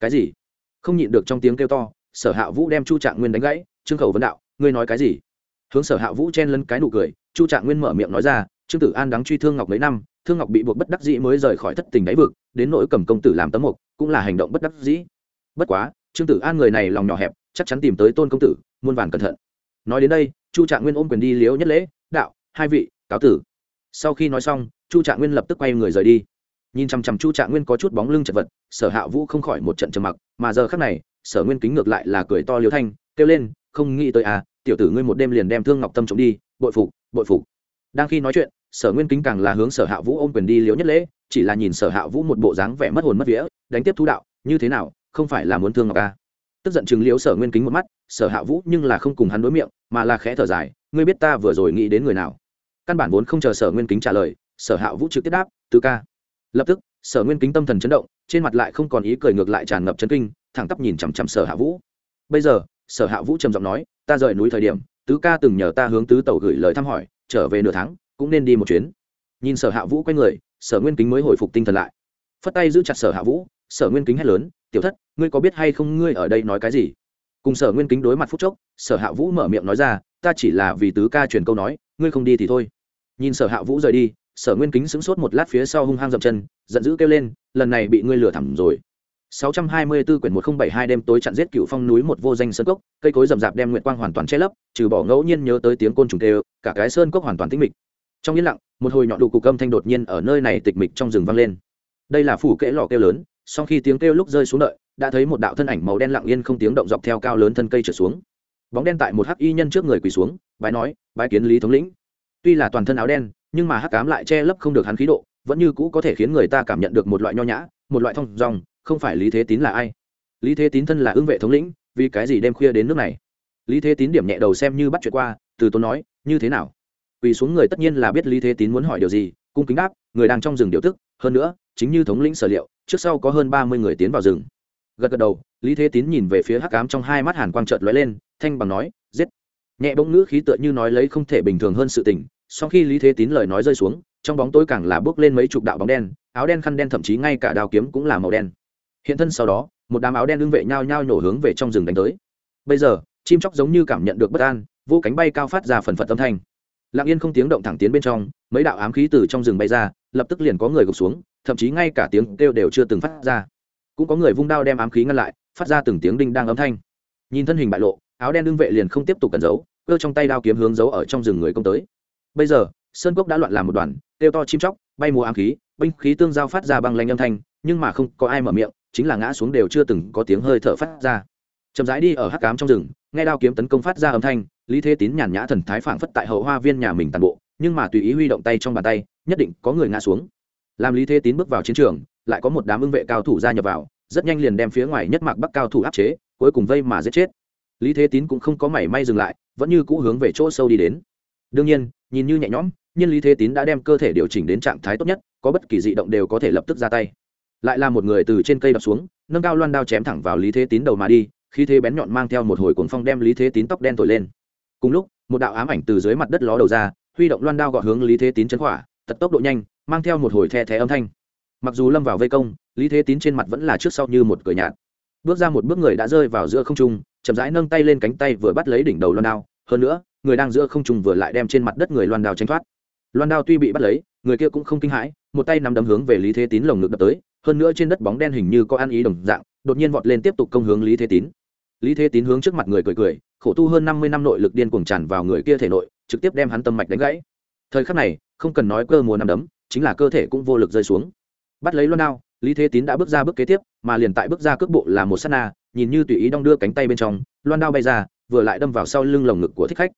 Cái gì? Không nhịn được trong tiếng kêu to, sở hạ vũ đem chu trạng nguyên đánh gãy, trương khẩu vấn đạo, ngươi nói cái gì? Hướng sở hạ vũ chen lấn cái nụ cười, chu trạng nguyên mở miệng nói ra, trương tử an đáng truy thương ngọc mấy năm, thương ngọc bị buộc bất đắc dĩ mới rời khỏi thất tình đáy vực, đến nỗi cầm công tử làm tấm mục, cũng là hành động bất đắc dĩ bất quá, trương tử an người này lòng nhỏ hẹp, chắc chắn tìm tới tôn công tử, muôn vàn cẩn thận. Nói đến đây, chu trạng nguyên ôm quyền đi liếu nhất lễ, đạo, hai vị, cáo tử. Sau khi nói xong, chu trạng nguyên lập tức quay người rời đi. Nhìn chằm chằm chu trạng nguyên có chút bóng lưng chật vật, sở hạ vũ không khỏi một trận trầm mặc, mà giờ khác này, sở nguyên kính ngược lại là cười to liếu thanh, kêu lên, không nghĩ tới à tiểu tử ngươi một đêm liền đem thương ngọc tâm trộm đi, bội phục bội phục. Đang khi nói chuyện, sở nguyên kính càng là hướng sở hạ vũ ôm quyền đi liếu nhất lễ, chỉ là nhìn sở hạ vũ một bộ dáng vẻ mất hồn mất vía, đánh tiếp thú đạo, như thế nào không phải là muốn thương ngọc a tức giận chừng liễu sở nguyên kính một mắt, sở hạ vũ nhưng là không cùng hắn đối miệng, mà là khẽ thở dài, ngươi biết ta vừa rồi nghĩ đến người nào? Căn bản vốn không chờ sở nguyên kính trả lời, sở hạ vũ trực tiếp đáp, tứ ca. Lập tức, sở nguyên kính tâm thần chấn động, trên mặt lại không còn ý cười ngược lại tràn ngập chấn kinh, thẳng tắp nhìn chằm chằm sở hạ vũ. Bây giờ, sở hạ vũ trầm giọng nói, ta rời núi thời điểm, tứ ca từng nhờ ta hướng tứ tẩu gửi lời thăm hỏi, trở về nửa tháng, cũng nên đi một chuyến. Nhìn sở hạ vũ quay người, sở nguyên kính mới hồi phục tinh thần lại. Phất tay giữ chặt sở hạ vũ, sở nguyên kính hét lớn tiểu thất ngươi có biết hay không ngươi ở đây nói cái gì cùng sở nguyên kính đối mặt phút chốc sở hạ vũ mở miệng nói ra ta chỉ là vì tứ ca truyền câu nói ngươi không đi thì thôi nhìn sở hạ vũ rời đi sở nguyên kính sững sốt một lát phía sau hung hăng dậm chân giận dữ kêu lên lần này bị ngươi lừa thẳm rồi 624 quyển 1072 đêm tối chặn giết cựu phong núi một vô danh sơn cốc, cây cối rậm rạp đem nguyệt quang hoàn toàn che lấp, trừ bỏ ngẫu nhiên nhớ tới tiếng côn trùng kêu, cả cái sơn cốc hoàn toàn tĩnh mịch. Trong yên lặng, một hồi nhọn đủ cục âm thanh đột nhiên ở nơi này tịch mịch trong rừng vang lên. Đây là phủ kẽ lọ kêu lớn, sau khi tiếng kêu lúc rơi xuống đợi, đã thấy một đạo thân ảnh màu đen lặng yên không tiếng động dọc theo cao lớn thân cây trở xuống. Bóng đen tại một hắc y nhân trước người quỳ xuống, bái nói, bái kiến Lý thống lĩnh. Tuy là toàn thân áo đen, nhưng mà hắc ám lại che lấp không được hắn khí độ, vẫn như cũ có thể khiến người ta cảm nhận được một loại nho nhã, một loại thông dong, không phải Lý Thế Tín là ai? lý thế tín thân là ứng vệ thống lĩnh vì cái gì đêm khuya đến nước này lý thế tín điểm nhẹ đầu xem như bắt chuyện qua từ tốn nói như thế nào quỳ xuống người tất nhiên là biết lý thế tín muốn hỏi điều gì cung kính đáp người đang trong rừng điều tức hơn nữa chính như thống lĩnh sở liệu trước sau có hơn ba mươi người tiến vào rừng. Gật gật đầu, lý thế tín nhìn về phía hắc ám trong hai mắt hàn quang trợt lóe lên, thanh bằng nói, giết. Nhẹ bỗng ngữ khí tựa như nói lấy không thể bình thường hơn sự tình sau khi lý thế tín lời nói rơi xuống, trong bóng tối càng là bước lên mấy chục đạo bóng đen, áo đen khăn đen thậm chí ngay cả đao kiếm cũng là màu đen. Hiện thân sau đó, một đám áo đen đương vệ nhao nhao nổ hướng về trong rừng đánh tới. Bây giờ, chim chóc giống như cảm nhận được bất an, vô cánh bay cao phát ra phần phật âm thanh. Lặng yên không tiếng động thẳng tiến bên trong, mấy đạo ám khí từ trong rừng bay ra, lập tức liền có người gục xuống thậm chí ngay cả tiếng kêu đều chưa từng phát ra. Cũng có người vung đao đem ám khí ngăn lại, phát ra từng tiếng đinh đang âm thanh. Nhìn thân hình bại lộ, áo đen đương vệ liền không tiếp tục cẩn giấu, cơ trong tay đao kiếm hướng giấu ở trong rừng người công tới. Bây giờ, sơn cốc đã loạn làm một đoàn, kêu to chim chóc, bay mùa ám khí, binh khí tương giao phát ra bằng lanh âm thanh, nhưng mà không có ai mở miệng, chính là ngã xuống đều chưa từng có tiếng hơi thở phát ra. Chậm rãi đi ở hắc cám trong rừng, nghe đao kiếm tấn công phát ra âm thanh, lý thế tín nhàn nhã thần thái phảng phất tại hậu hoa viên nhà mình tàn bộ, nhưng mà tùy ý huy động tay trong bàn tay, nhất định có người ngã xuống làm lý thế tín bước vào chiến trường, lại có một đám ưng vệ cao thủ gia nhập vào, rất nhanh liền đem phía ngoài nhất mạc bắc cao thủ áp chế, cuối cùng vây mà giết chết. Lý thế tín cũng không có mảy may dừng lại, vẫn như cũ hướng về chỗ sâu đi đến. Đương nhiên, nhìn như nhẹ nhõm, nhưng lý thế tín đã đem cơ thể điều chỉnh đến trạng thái tốt nhất, có bất kỳ dị động đều có thể lập tức ra tay. Lại là một người từ trên cây đập xuống, nâng cao loan đao chém thẳng vào lý thế tín đầu mà đi khi thế bén nhọn mang theo một hồi cuồng phong đem lý thế tín tóc đen thổi lên. Cùng lúc, một đạo ám ảnh từ dưới mặt đất ló đầu ra, huy động loan đao gọt hướng lý thế tín chấn khỏa tật tốc độ nhanh, mang theo một hồi the thé âm thanh. Mặc dù lâm vào vây công, lý thế tín trên mặt vẫn là trước sau như một cửa nhạt. Bước ra một bước người đã rơi vào giữa không trung, chậm rãi nâng tay lên cánh tay vừa bắt lấy đỉnh đầu loan đao. Hơn nữa, người đang giữa không trung vừa lại đem trên mặt đất người loan đao tránh thoát. Loan đao tuy bị bắt lấy, người kia cũng không kinh hãi, một tay nắm đấm hướng về lý thế tín lồng ngực đập tới. Hơn nữa trên đất bóng đen hình như có ăn ý đồng dạng, đột nhiên vọt lên tiếp tục công hướng lý thế tín. Lý thế tín hướng trước mặt người cười cười, khổ tu hơn năm mươi năm nội lực điên cuồng tràn vào người kia thể nội, trực tiếp đem hắn tâm mạch đánh gãy. Thời khắc này không cần nói cơ mùa nằm đấm, chính là cơ thể cũng vô lực rơi xuống. Bắt lấy loan đao, lý thế tín đã bước ra bước kế tiếp, mà liền tại bước ra cước bộ là một s á t na, nhìn như tùy ý đong đưa cánh tay bên trong loan đao bay ra, vừa lại đâm vào sau lưng lồng ngực của thích khách.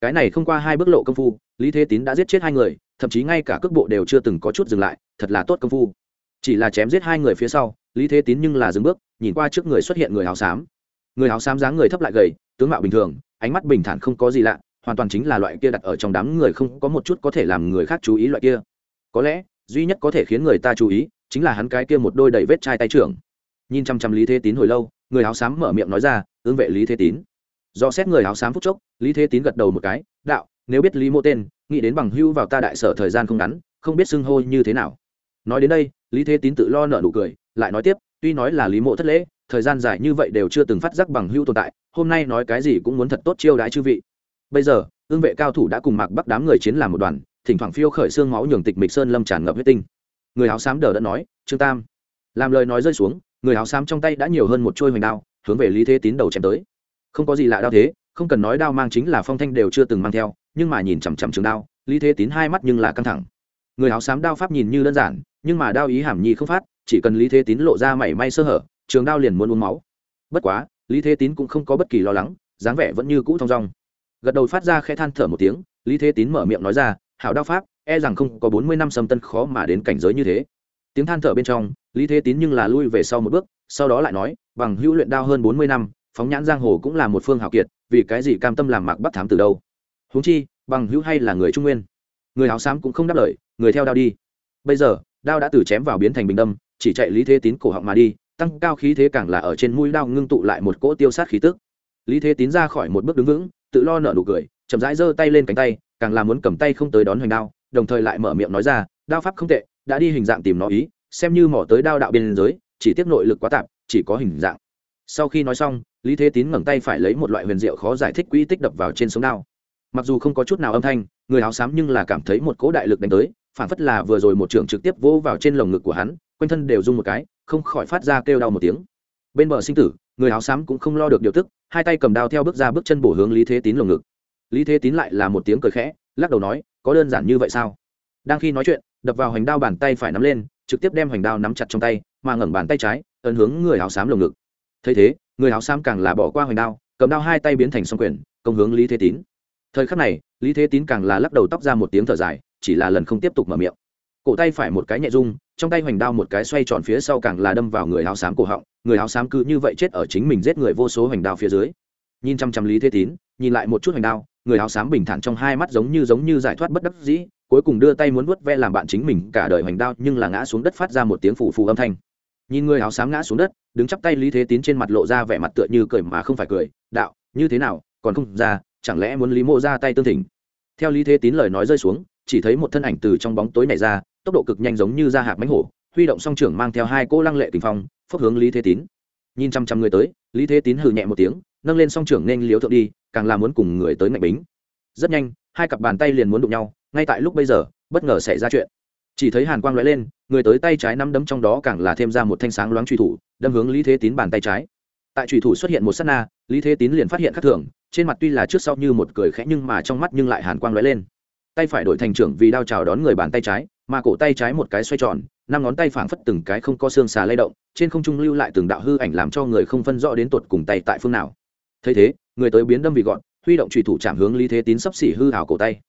Cái này không qua hai bước lộ công phu, lý thế tín đã giết chết hai người, thậm chí ngay cả cước bộ đều chưa từng có chút dừng lại, thật là tốt công phu. Chỉ là chém giết hai người phía sau, lý thế tín nhưng là dừng bước, nhìn qua trước người xuất hiện người áo xám. Người áo xám dáng người thấp lại gầy, tướng mạo bình thường, ánh mắt bình thản không có gì lạ hoàn toàn chính là loại kia đặt ở trong đám người không có một chút có thể làm người khác chú ý loại kia. Có lẽ, duy nhất có thể khiến người ta chú ý, chính là hắn cái kia một đôi đầy vết chai tay trưởng. Nhìn chăm chăm lý thế tín hồi lâu, người áo xám mở miệng nói ra ứng vệ lý thế tín. Do xét người áo xám phúc chốc, lý thế tín gật đầu một cái, đạo, nếu biết lý mô tên, nghĩ đến bằng hưu vào ta đại sở thời gian không ngắn, không biết xưng hô như thế nào. Nói đến đây, lý thế tín tự lo nợ nụ cười, lại nói tiếp, tuy nói là lý mộ thất lễ, thời gian dài như vậy đều chưa từng phát giác bằng hưu tồn tại, hôm nay nói cái gì cũng muốn thật tốt chiêu đãi chư vị bây giờ, ương vệ cao thủ đã cùng mạc bắc đám người chiến làm một đoàn, thỉnh thoảng phiêu khởi xương máu nhường tịch mịch sơn lâm tràn ngập huyết tinh. Người áo xám đờ đã nói, trương tam. Làm lời nói rơi xuống, người áo xám trong tay đã nhiều hơn một trôi hoành đao, hướng về lý thế tín đầu chém tới. Không có gì lạ đao thế, không cần nói đao mang chính là phong thanh đều chưa từng mang theo, nhưng mà nhìn chằm chằm trường đao, lý thế tín hai mắt nhưng là căng thẳng. Người áo xám đao pháp nhìn như đơn giản, nhưng mà đao ý hàm nhi không phát, chỉ cần lý thế tín lộ ra mảy may sơ hở, trường đao liền muốn uống máu. Bất quá, lý thế tín cũng không có bất kỳ lo lắng, dáng vẻ vẫn như cũ thong dong gật đầu phát ra khẽ than thở một tiếng, lý thế tín mở miệng nói ra, hảo đao pháp e rằng không có bốn mươi năm xâm tân khó mà đến cảnh giới như thế. Tiếng than thở bên trong, lý thế tín nhưng là lui về sau một bước, sau đó lại nói, bằng hữu luyện đao hơn bốn mươi năm, phóng nhãn giang hồ cũng là một phương hào kiệt, vì cái gì cam tâm làm mạc bắc thám từ đâu? Huống chi, bằng hữu hay là người trung nguyên. Người áo xám cũng không đáp lời, người theo đao đi. Bây giờ, đao đã từ chém vào biến thành bình đâm, chỉ chạy lý thế tín cổ họng mà đi, tăng cao khí thế càng là ở trên mũi đao ngưng tụ lại một cỗ tiêu sát khí tức. Lý thế tín ra khỏi một bước đứng vững tự lo nở nụ cười, chậm rãi giơ tay lên cánh tay, càng làm muốn cầm tay không tới đón hoành đao, đồng thời lại mở miệng nói ra, đao pháp không tệ, đã đi hình dạng tìm nó ý, xem như mỏ tới đao đạo biên giới, chỉ tiếp nội lực quá tạp, chỉ có hình dạng. Sau khi nói xong, lý thế tín ngẩng tay phải lấy một loại huyền diệu khó giải thích quỹ tích đập vào trên sống đao. Mặc dù không có chút nào âm thanh, người áo xám nhưng là cảm thấy một cỗ đại lực đánh tới, phản phất là vừa rồi một trường trực tiếp vỗ vào trên lồng ngực của hắn, quanh thân đều rung một cái, không khỏi phát ra kêu đau một tiếng. Bên bờ sinh tử, người áo xám cũng không lo được điều tức hai tay cầm đao theo bước ra bước chân bổ hướng lý thế tín lồng ngực. Lý thế tín lại là một tiếng cười khẽ, lắc đầu nói, có đơn giản như vậy sao? Đang khi nói chuyện, đập vào hoành đao bàn tay phải nắm lên, trực tiếp đem hoành đao nắm chặt trong tay, mà ngẩng bàn tay trái, ấn hướng người áo xám lồng ngực. Thấy thế, người áo xám càng là bỏ qua hoành đao, cầm đao hai tay biến thành song quyền, công hướng lý thế tín. Thời khắc này, lý thế tín càng là lắc đầu tóc ra một tiếng thở dài, chỉ là lần không tiếp tục mở miệng cổ tay phải một cái nhẹ rung, trong tay hoành đao một cái xoay tròn phía sau càng là đâm vào người áo xám cổ họng, người áo xám cứ như vậy chết ở chính mình giết người vô số hoành đao phía dưới. Nhìn chăm chăm lý thế tín, nhìn lại một chút hoành đao, người áo xám bình thản trong hai mắt giống như giống như giải thoát bất đắc dĩ, cuối cùng đưa tay muốn vuốt ve làm bạn chính mình, cả đời hoành đao nhưng là ngã xuống đất phát ra một tiếng phủ phù âm thanh. Nhìn người áo xám ngã xuống đất, đứng chắp tay lý thế tín trên mặt lộ ra vẻ mặt tựa như cười mà không phải cười, đạo, như thế nào, còn không ra, chẳng lẽ muốn lý mộ ra tay tương thỉnh? Theo lý thế tín lời nói rơi xuống, chỉ thấy một thân ảnh từ trong bóng tối này ra tốc độ cực nhanh giống như ra hạc mánh hổ, huy động song trưởng mang theo hai cỗ lăng lệ tình phong, phốc hướng lý thế tín. Nhìn chăm chăm người tới, lý thế tín hừ nhẹ một tiếng, nâng lên song trưởng nên liếu thượng đi, càng là muốn cùng người tới ngạch bính. Rất nhanh, hai cặp bàn tay liền muốn đụng nhau, ngay tại lúc bây giờ, bất ngờ xảy ra chuyện. Chỉ thấy hàn quang lóe lên, người tới tay trái nắm đấm trong đó càng là thêm ra một thanh sáng loáng truy thủ, đâm hướng lý thế tín bàn tay trái. Tại truy thủ xuất hiện một s á t na, lý thế tín liền phát hiện khắc thường, trên mặt tuy là trước sau như một cười khẽ nhưng mà trong mắt nhưng lại hàn quang lóe lên tay phải đổi thành trưởng vì đao chào đón người bàn tay trái, mà cổ tay trái một cái xoay tròn, năm ngón tay phảng phất từng cái không có xương xà lay động, trên không trung lưu lại từng đạo hư ảnh làm cho người không phân rõ đến tột cùng tay tại phương nào. Thấy thế, người tới biến đâm vì gọn, huy động trùy thủ chạm hướng lý thế tín sắp xỉ hư hào cổ tay.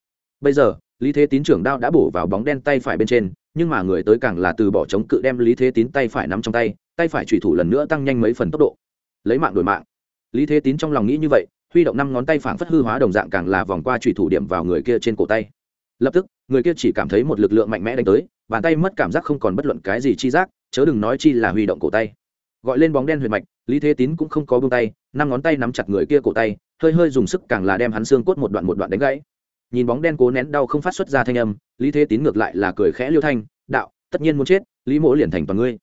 Bây giờ, lý thế tín trưởng đao đã bổ vào bóng đen tay phải bên trên, nhưng mà người tới càng là từ bỏ chống cự đem lý thế tín tay phải nắm trong tay tay phải trùy thủ lần nữa tăng nhanh mấy phần tốc độ. Lấy mạng đổi mạng. Lý thế tín trong lòng nghĩ như vậy huy động năm ngón tay phảng phất hư hóa đồng dạng càng là vòng qua trùy thủ điểm vào người kia trên cổ tay. Lập tức, người kia chỉ cảm thấy một lực lượng mạnh mẽ đánh tới, bàn tay mất cảm giác không còn bất luận cái gì chi giác, chớ đừng nói chi là huy động cổ tay. Gọi lên bóng đen huyền mạch, lý thế tín cũng không có buông tay, năm ngón tay nắm chặt người kia cổ tay, hơi hơi dùng sức càng là đem hắn xương cốt một đoạn một đoạn đánh gãy. Nhìn bóng đen cố nén đau không phát xuất ra thanh âm, lý thế tín ngược lại là cười khẽ liêu thanh, đạo, tất nhiên muốn chết, lý mỗ liền thành toàn ngươi.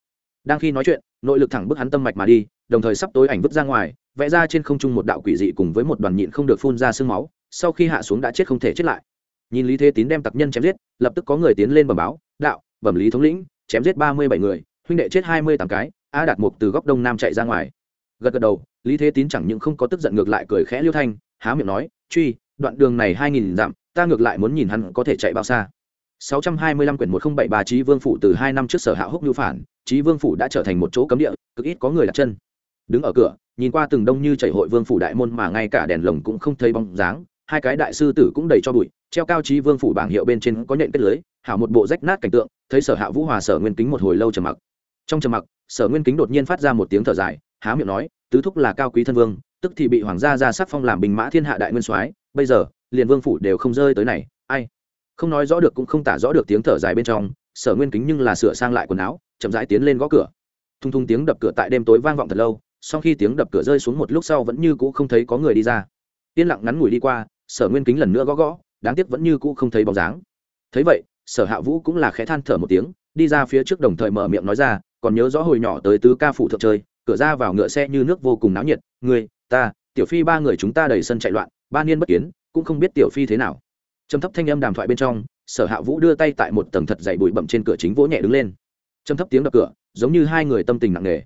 Đang khi nói chuyện, nội lực thẳng bức hắn tâm mạch mà đi, đồng thời sắp tối ảnh vứt ra ngoài vẽ ra trên không trung một đạo quỷ dị cùng với một đoàn nhịn không được phun ra sương máu sau khi hạ xuống đã chết không thể chết lại. Nhìn lý thế tín đem tặc nhân chém giết lập tức có người tiến lên bẩm báo đạo bẩm lý thống lĩnh chém giết ba mươi bảy người huynh đệ chết hai mươi tám cái a đạt mục từ góc đông nam chạy ra ngoài. Gật gật đầu lý thế tín chẳng những không có tức giận ngược lại cười khẽ liêu thanh há miệng nói truy đoạn đường này hai nghìn dặm ta ngược lại muốn nhìn hắn có thể chạy bao xa. 625 quyển 1073 Chí Vương phủ từ 2 năm trước sở hạ húc nhu phản, Chí Vương phủ đã trở thành một chỗ cấm địa, cực ít có người đặt chân. Đứng ở cửa, nhìn qua từng đông như chảy hội Vương phủ đại môn mà ngay cả đèn lồng cũng không thấy bóng dáng, hai cái đại sư tử cũng đầy cho bụi, treo cao trí Vương phủ bảng hiệu bên trên có nhện kết lưới, hảo một bộ rách nát cảnh tượng, thấy Sở Hạ Vũ Hòa Sở Nguyên Kính một hồi lâu trầm mặc. Trong trầm mặc, Sở Nguyên Kính đột nhiên phát ra một tiếng thở dài, há miệng nói, tứ thúc là cao quý thân vương, tức thì bị hoàng gia ra sắc phong làm bình mã thiên hạ đại nguyên soái, bây giờ, liền vương phủ đều không rơi tới này, ai không nói rõ được cũng không tả rõ được tiếng thở dài bên trong sở nguyên kính nhưng là sửa sang lại quần áo chậm rãi tiến lên gõ cửa thung thung tiếng đập cửa tại đêm tối vang vọng thật lâu sau khi tiếng đập cửa rơi xuống một lúc sau vẫn như cũ không thấy có người đi ra. Yên lặng ngắn ngủi đi qua, sở nguyên kính lần nữa gõ gõ, đáng tiếc vẫn như cũ không thấy bóng dáng. Thấy vậy, sở hạ vũ cũng là khẽ than thở một tiếng, đi ra phía trước đồng thời mở miệng nói ra, còn nhớ rõ hồi nhỏ tới tứ ca phụ thượng chơi, cửa ra vào ngựa xe như nước vô cùng náo nhiệt người ta, tiểu phi ba người chúng ta đầy sân chạy loạn, ba niên bất kiến, cũng không biết tiểu phi thế nào. Trầm thấp thanh âm đàm thoại bên trong, sở hạ vũ đưa tay tại một tầng thật dày bụi bậm trên cửa chính vỗ nhẹ đứng lên. Trầm thấp tiếng đập cửa, giống như hai người tâm tình nặng nề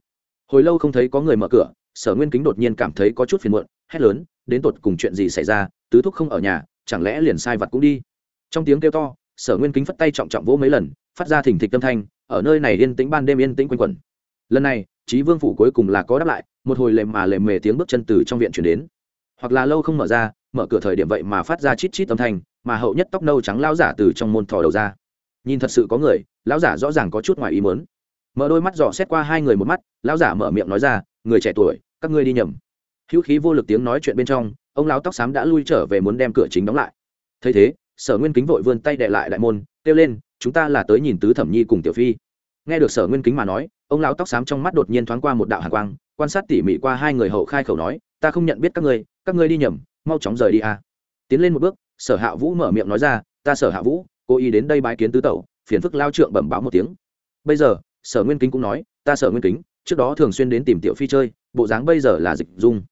hồi lâu không thấy có người mở cửa, sở nguyên kính đột nhiên cảm thấy có chút phiền muộn, hét lớn, đến tột cùng chuyện gì xảy ra? Tứ thúc không ở nhà, chẳng lẽ liền sai vật cũng đi? Trong tiếng kêu to, sở nguyên kính phất tay trọng trọng vỗ mấy lần, phát ra thỉnh thịch tâm thanh, ở nơi này yên tĩnh ban đêm yên tĩnh quanh quẩn. Lần này trí vương phủ cuối cùng là có đáp lại, một hồi lềm mà lềm mề tiếng bước chân từ trong viện chuyển đến. Hoặc là lâu không mở ra, mở cửa thời điểm vậy mà phát ra chít chít âm thanh, mà hậu nhất tóc nâu trắng lão giả từ trong môn thò đầu ra. Nhìn thật sự có người, lão giả rõ ràng có chút ngoài ý mớn mở đôi mắt dò xét qua hai người một mắt, lão giả mở miệng nói ra, người trẻ tuổi, các ngươi đi nhầm. Hữu khí vô lực tiếng nói chuyện bên trong, ông lão tóc xám đã lui trở về muốn đem cửa chính đóng lại. Thấy thế, sở nguyên kính vội vươn tay đệ lại đại môn, kêu lên, chúng ta là tới nhìn tứ thẩm nhi cùng tiểu phi. Nghe được sở nguyên kính mà nói, ông lão tóc xám trong mắt đột nhiên thoáng qua một đạo hàn quang, quan sát tỉ mỉ qua hai người hậu khai khẩu nói, ta không nhận biết các ngươi các ngươi đi nhầm, mau chóng rời đi a. Tiến lên một bước, sở hạ vũ mở miệng nói ra, ta sở hạ vũ, cố ý đến đây bái kiến tứ tẩu, phiền phức lao trượng bẩm báo một tiếng. Bây giờ sở nguyên kính cũng nói, ta sở nguyên kính, trước đó thường xuyên đến tìm tiểu phi chơi, bộ dáng bây giờ là dịch dung.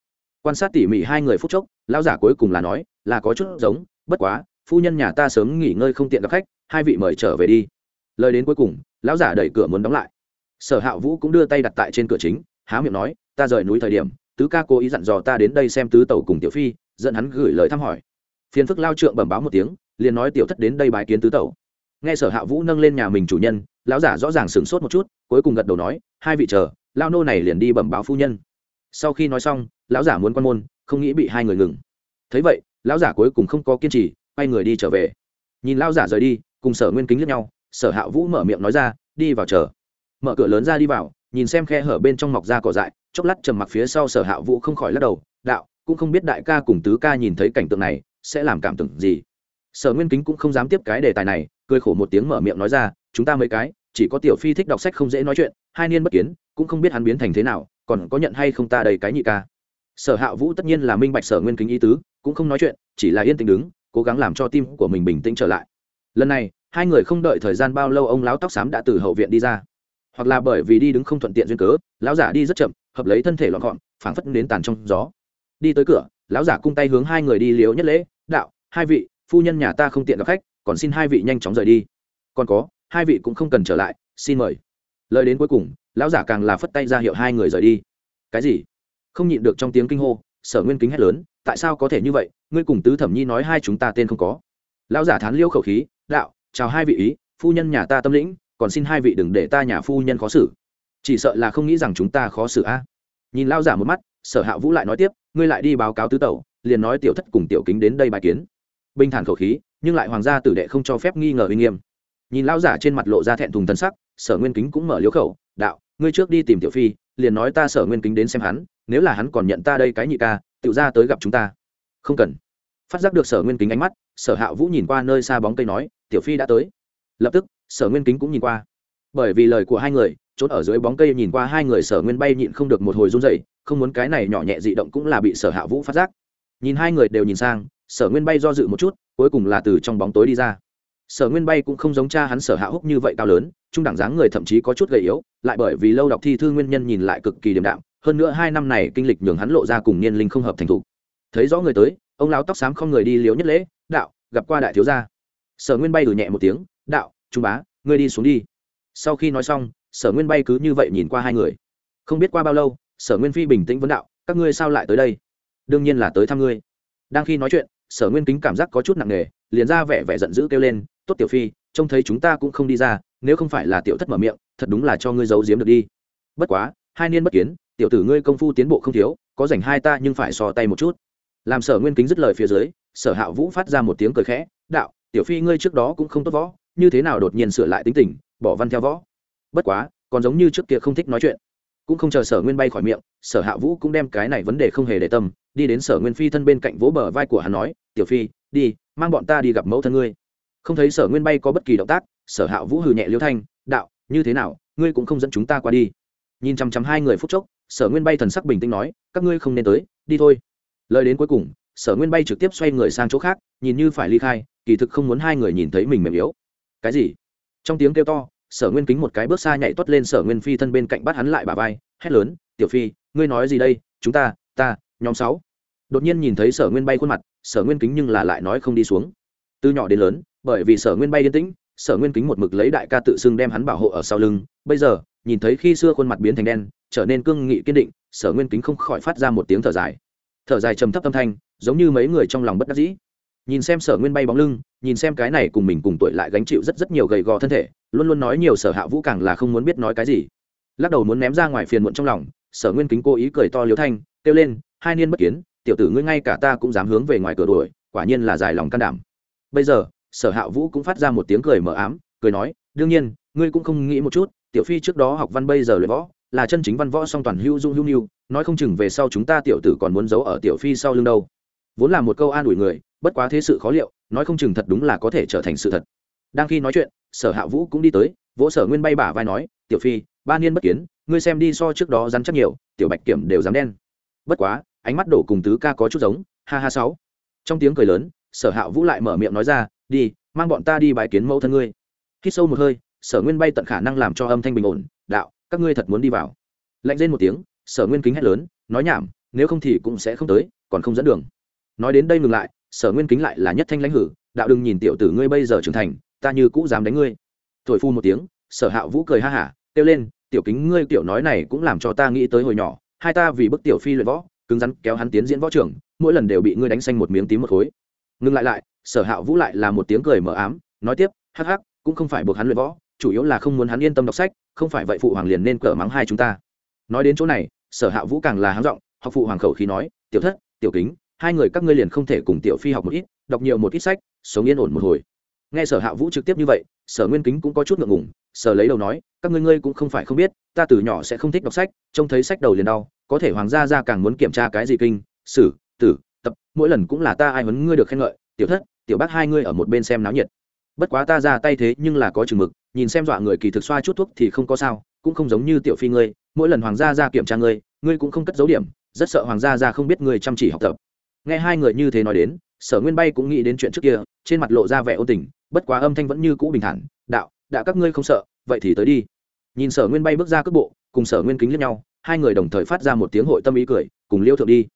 Quan sát tỉ mỉ hai người phút chốc, lão giả cuối cùng là nói, là có chút giống, bất quá, phu nhân nhà ta sớm nghỉ ngơi không tiện gặp khách, hai vị mời trở về đi. Lời đến cuối cùng, lão giả đẩy cửa muốn đóng lại. Sở hạ vũ cũng đưa tay đặt tại trên cửa chính, há miệng nói, ta rời núi thời điểm, tứ ca cố ý dặn dò ta đến đây xem tứ tẩu cùng tiểu phi, dẫn hắn gửi lời thăm hỏi. Phiền phức lao trượng bẩm báo một tiếng, liền nói tiểu thất đến đây bài kiến tứ tẩu. Nghe sở hạ vũ nâng lên nhà mình chủ nhân lão giả rõ ràng sửng sốt một chút, cuối cùng gật đầu nói, hai vị chờ lao nô này liền đi bẩm báo phu nhân. Sau khi nói xong, lão giả muốn quan môn, không nghĩ bị hai người ngừng. Thấy vậy, lão giả cuối cùng không có kiên trì, quay người đi trở về. Nhìn lão giả rời đi, cùng sở nguyên kính lẫn nhau, sở hạ vũ mở miệng nói ra, đi vào chờ. Mở cửa lớn ra đi vào, nhìn xem khe hở bên trong mọc ra cỏ dại, chốc lát trầm mặc phía sau sở hạ vũ không khỏi lắc đầu, đạo, cũng không biết đại ca cùng tứ ca nhìn thấy cảnh tượng này, sẽ làm cảm tưởng gì. Sở nguyên kính cũng không dám tiếp cái đề tài này cười khổ một tiếng mở miệng nói ra, chúng ta mấy cái, chỉ có tiểu phi thích đọc sách không dễ nói chuyện, hai niên bất kiến, cũng không biết hắn biến thành thế nào, còn có nhận hay không ta đầy cái nhị ca? Sở hạ vũ tất nhiên là minh bạch sở nguyên kính ý tứ, cũng không nói chuyện, chỉ là yên tĩnh đứng, cố gắng làm cho tim của mình bình tĩnh trở lại. Lần này, hai người không đợi thời gian bao lâu ông lão tóc xám đã từ hậu viện đi ra. Hoặc là bởi vì đi đứng không thuận tiện duyên cớ, lão giả đi rất chậm, hợp lấy thân thể lọn gọn, phảng phất đến tàn trong gió. Đi tới cửa, lão giả cung tay hướng hai người đi liếu nhất lễ, đạo, hai vị, phu nhân nhà ta không tiện gặp khách còn xin hai vị nhanh chóng rời đi. Còn có, hai vị cũng không cần trở lại, xin mời. Lời đến cuối cùng, lão giả càng là phất tay ra hiệu hai người rời đi. Cái gì? Không nhịn được trong tiếng kinh hô, sở nguyên kính hét lớn, tại sao có thể như vậy? Ngươi cùng tứ thẩm nhi nói hai chúng ta tên không có. Lão giả thán liêu khẩu khí, đạo, chào hai vị ý, phu nhân nhà ta tâm lĩnh, còn xin hai vị đừng để ta nhà phu nhân khó xử. Chỉ sợ là không nghĩ rằng chúng ta khó xử a. Nhìn lão giả một mắt, sở hạ vũ lại nói tiếp, ngươi lại đi báo cáo tứ tẩu, liền nói tiểu thất cùng tiểu kính đến đây bài kiến. Bình thản khẩu khí nhưng lại hoàng gia tử đệ không cho phép nghi ngờ uy nghiêm. Nhìn lão giả trên mặt lộ ra thẹn thùng thân sắc, sở nguyên kính cũng mở liếu khẩu, đạo, ngươi trước đi tìm tiểu phi, liền nói ta sở nguyên kính đến xem hắn, nếu là hắn còn nhận ta đây cái nhị ca tự ra tới gặp chúng ta. Không cần. Phát giác được sở nguyên kính ánh mắt, sở hạ vũ nhìn qua nơi xa bóng cây nói, tiểu phi đã tới. Lập tức, sở nguyên kính cũng nhìn qua. Bởi vì lời của hai người, trốn ở dưới bóng cây nhìn qua hai người sở nguyên bay nhịn không được một hồi run dậy không muốn cái này nhỏ nhẹ dị động cũng là bị sở hạ vũ phát giác. Nhìn hai người đều nhìn sang, sở nguyên bay do dự một chút cuối cùng là từ trong bóng tối đi ra. Sở nguyên bay cũng không giống cha hắn sở hạ húc như vậy cao lớn, trung đẳng dáng người thậm chí có chút gầy yếu, lại bởi vì lâu đọc thi thư nguyên nhân nhìn lại cực kỳ điềm đạm, hơn nữa hai năm này kinh lịch nhường hắn lộ ra cùng niên linh không hợp thành thục. Thấy rõ người tới, ông lão tóc xám không người đi liếu nhất lễ, đạo, gặp qua đại thiếu gia. Sở nguyên bay từ nhẹ một tiếng, đạo, trung bá, ngươi đi xuống đi. Sau khi nói xong, sở nguyên bay cứ như vậy nhìn qua hai người. Không biết qua bao lâu, sở nguyên phi bình tĩnh vấn đạo, các ngươi sao lại tới đây? Đương nhiên là tới thăm ngươi. Đang khi nói chuyện sở nguyên kính cảm giác có chút nặng nề, liền ra vẻ vẻ giận dữ kêu lên, tốt tiểu phi, trông thấy chúng ta cũng không đi ra, nếu không phải là tiểu thất mở miệng, thật đúng là cho ngươi giấu giếm được đi. Bất quá, hai niên bất kiến, tiểu tử ngươi công phu tiến bộ không thiếu, có dành hai ta nhưng phải so tay một chút. Làm sở nguyên kính dứt lời phía dưới, sở hạ vũ phát ra một tiếng cười khẽ, đạo, tiểu phi ngươi trước đó cũng không tốt võ, như thế nào đột nhiên sửa lại tính tình, bỏ văn theo võ? Bất quá, còn giống như trước kia không thích nói chuyện cũng không chờ sở nguyên bay khỏi miệng, sở hạ vũ cũng đem cái này vấn đề không hề để tâm, đi đến sở nguyên phi thân bên cạnh vỗ bờ vai của hắn nói, tiểu phi, đi, mang bọn ta đi gặp mẫu thân ngươi. Không thấy sở nguyên bay có bất kỳ động tác, sở hạ vũ hừ nhẹ liêu thanh, đạo, như thế nào, ngươi cũng không dẫn chúng ta qua đi. Nhìn chằm chằm hai người phút chốc, sở nguyên bay thần sắc bình tĩnh nói, các ngươi không nên tới, đi thôi. Lời đến cuối cùng, sở nguyên bay trực tiếp xoay người sang chỗ khác, nhìn như phải ly khai, kỳ thực không muốn hai người nhìn thấy mình mềm yếu. Cái gì? Trong tiếng kêu to sở nguyên kính một cái bước xa nhảy tuất lên sở nguyên phi thân bên cạnh bắt hắn lại bà vai, hét lớn, tiểu phi, ngươi nói gì đây? Chúng ta ta, nhóm sáu. Đột nhiên nhìn thấy sở nguyên bay khuôn mặt, sở nguyên kính nhưng là lại nói không đi xuống. Từ nhỏ đến lớn, bởi vì sở nguyên bay yên tĩnh, sở nguyên kính một mực lấy đại ca tự xưng đem hắn bảo hộ ở sau lưng. Bây giờ, nhìn thấy khi xưa khuôn mặt biến thành đen, trở nên cương nghị kiên định, sở nguyên kính không khỏi phát ra một tiếng thở dài. Thở dài trầm thấp âm thanh, giống như mấy người trong lòng bất đắc dĩ nhìn xem sở nguyên bay bóng lưng, nhìn xem cái này cùng mình cùng tuổi lại gánh chịu rất rất nhiều gầy gò thân thể, luôn luôn nói nhiều sở hạ vũ càng là không muốn biết nói cái gì. Lắc đầu muốn ném ra ngoài phiền muộn trong lòng, sở nguyên kính cố ý cười to liếu thanh, kêu lên, hai niên bất kiến, tiểu tử ngươi ngay cả ta cũng dám hướng về ngoài cửa đuổi, quả nhiên là dài lòng can đảm. Bây giờ, sở hạ vũ cũng phát ra một tiếng cười mờ ám, cười nói, đương nhiên, ngươi cũng không nghĩ một chút, tiểu phi trước đó học văn bây giờ luyện võ, là chân chính văn võ song toàn hữu dung hữu nhu, nói không chừng về sau chúng ta tiểu tử còn muốn giấu ở tiểu phi sau lưng đâu vốn là một câu an ủi người, bất quá thế sự khó liệu, nói không chừng thật đúng là có thể trở thành sự thật. Đang khi nói chuyện, sở hạ vũ cũng đi tới, vỗ sở nguyên bay bả vai nói, tiểu phi, ba niên bất kiến, ngươi xem đi so trước đó rắn chắc nhiều, tiểu bạch kiểm đều dám đen. Bất quá, ánh mắt đổ cùng tứ ca có chút giống, ha ha sáu. Trong tiếng cười lớn, sở hạ vũ lại mở miệng nói ra, đi, mang bọn ta đi bài kiến mẫu thân ngươi. Khi sâu một hơi, sở nguyên bay tận khả năng làm cho âm thanh bình ổn, đạo, các ngươi thật muốn đi vào. Lạnh lên một tiếng, sở nguyên kính hét lớn, nói nhảm, nếu không thì cũng sẽ không tới, còn không dẫn đường nói đến đây ngừng lại, sở nguyên kính lại là nhất thanh lãnh hử, đạo đừng nhìn tiểu tử ngươi bây giờ trưởng thành, ta như cũ dám đánh ngươi. Thổi phu một tiếng, sở hạ vũ cười ha hả, kêu lên, tiểu kính ngươi tiểu nói này cũng làm cho ta nghĩ tới hồi nhỏ, hai ta vì bức tiểu phi luyện võ, cứng rắn kéo hắn tiến diễn võ trưởng mỗi lần đều bị ngươi đánh xanh một miếng tím một khối. Ngừng lại lại, sở hạ vũ lại là một tiếng cười mờ ám, nói tiếp, hắc hắc, cũng không phải buộc hắn luyện võ, chủ yếu là không muốn hắn yên tâm đọc sách, không phải vậy phụ hoàng liền nên cỡ mắng hai chúng ta. Nói đến chỗ này, sở hạ vũ càng là háng giọng, học phụ hoàng khẩu khí nói, tiểu thất, tiểu kính hai người các ngươi liền không thể cùng tiểu phi học một ít, đọc nhiều một ít sách, sống yên ổn một hồi. Nghe sở hạ vũ trực tiếp như vậy, sở nguyên kính cũng có chút ngượng ngùng, sở lấy đầu nói, các ngươi ngươi cũng không phải không biết, ta từ nhỏ sẽ không thích đọc sách, trông thấy sách đầu liền đau, có thể hoàng gia ra càng muốn kiểm tra cái gì kinh, sử, tử, tập, mỗi lần cũng là ta ai huấn ngươi được khen ngợi, tiểu thất, tiểu bác hai ngươi ở một bên xem náo nhiệt. Bất quá ta ra tay thế nhưng là có chừng mực, nhìn xem dọa người kỳ thực xoa chút thuốc thì không có sao, cũng không giống như tiểu phi ngươi, mỗi lần hoàng gia ra kiểm tra ngươi ngươi cũng không cất dấu điểm, rất sợ hoàng gia ra không biết ngươi chăm chỉ học tập nghe hai người như thế nói đến, sở nguyên bay cũng nghĩ đến chuyện trước kia, trên mặt lộ ra vẻ ôn tình, bất quá âm thanh vẫn như cũ bình thản, đạo, đã các ngươi không sợ, vậy thì tới đi. Nhìn sở nguyên bay bước ra cước bộ, cùng sở nguyên kính lẫn nhau, hai người đồng thời phát ra một tiếng hội tâm ý cười, cùng liêu thượng đi.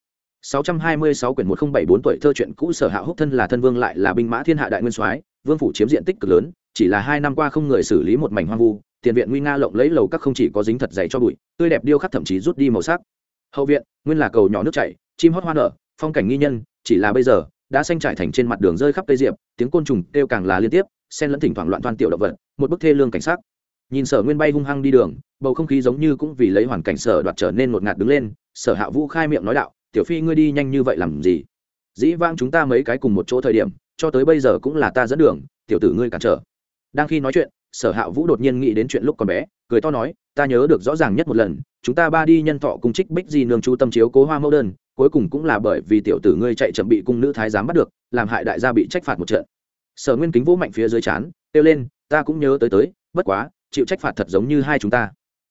626 quyển 1074 tuổi thơ chuyện cũ sở hạ húc thân là thân vương lại là binh mã thiên hạ đại nguyên soái, vương phủ chiếm diện tích cực lớn, chỉ là hai năm qua không người xử lý một mảnh hoang vu, tiền viện nguy nga lộng lấy lầu các không chỉ có dính thật dày cho bụi, tươi đẹp điêu khắc thậm chí rút đi màu sắc. Hậu viện, nguyên là cầu nhỏ nước chảy, chim hót hoa nở phong cảnh nghi nhân, chỉ là bây giờ, đã xanh trải thành trên mặt đường rơi khắp cây diệp, tiếng côn trùng kêu càng là liên tiếp, xen lẫn thỉnh thoảng loạn toan tiểu động vật, một bức thê lương cảnh sắc. Nhìn sở nguyên bay hung hăng đi đường, bầu không khí giống như cũng vì lấy hoàn cảnh sở đoạt trở nên một ngạt đứng lên, sở hạ vũ khai miệng nói đạo, tiểu phi ngươi đi nhanh như vậy làm gì? Dĩ vang chúng ta mấy cái cùng một chỗ thời điểm, cho tới bây giờ cũng là ta dẫn đường, tiểu tử ngươi cản trở. Đang khi nói chuyện, sở hạ vũ đột nhiên nghĩ đến chuyện lúc còn bé, cười to nói, ta nhớ được rõ ràng nhất một lần, chúng ta ba đi nhân thọ cùng trích bích di nương chú tâm chiếu cố hoa mẫu đơn cuối cùng cũng là bởi vì tiểu tử ngươi chạy chậm bị cung nữ thái giám bắt được, làm hại đại gia bị trách phạt một trận. Sở nguyên kính vỗ mạnh phía dưới chán, kêu lên, ta cũng nhớ tới tới, bất quá, chịu trách phạt thật giống như hai chúng ta.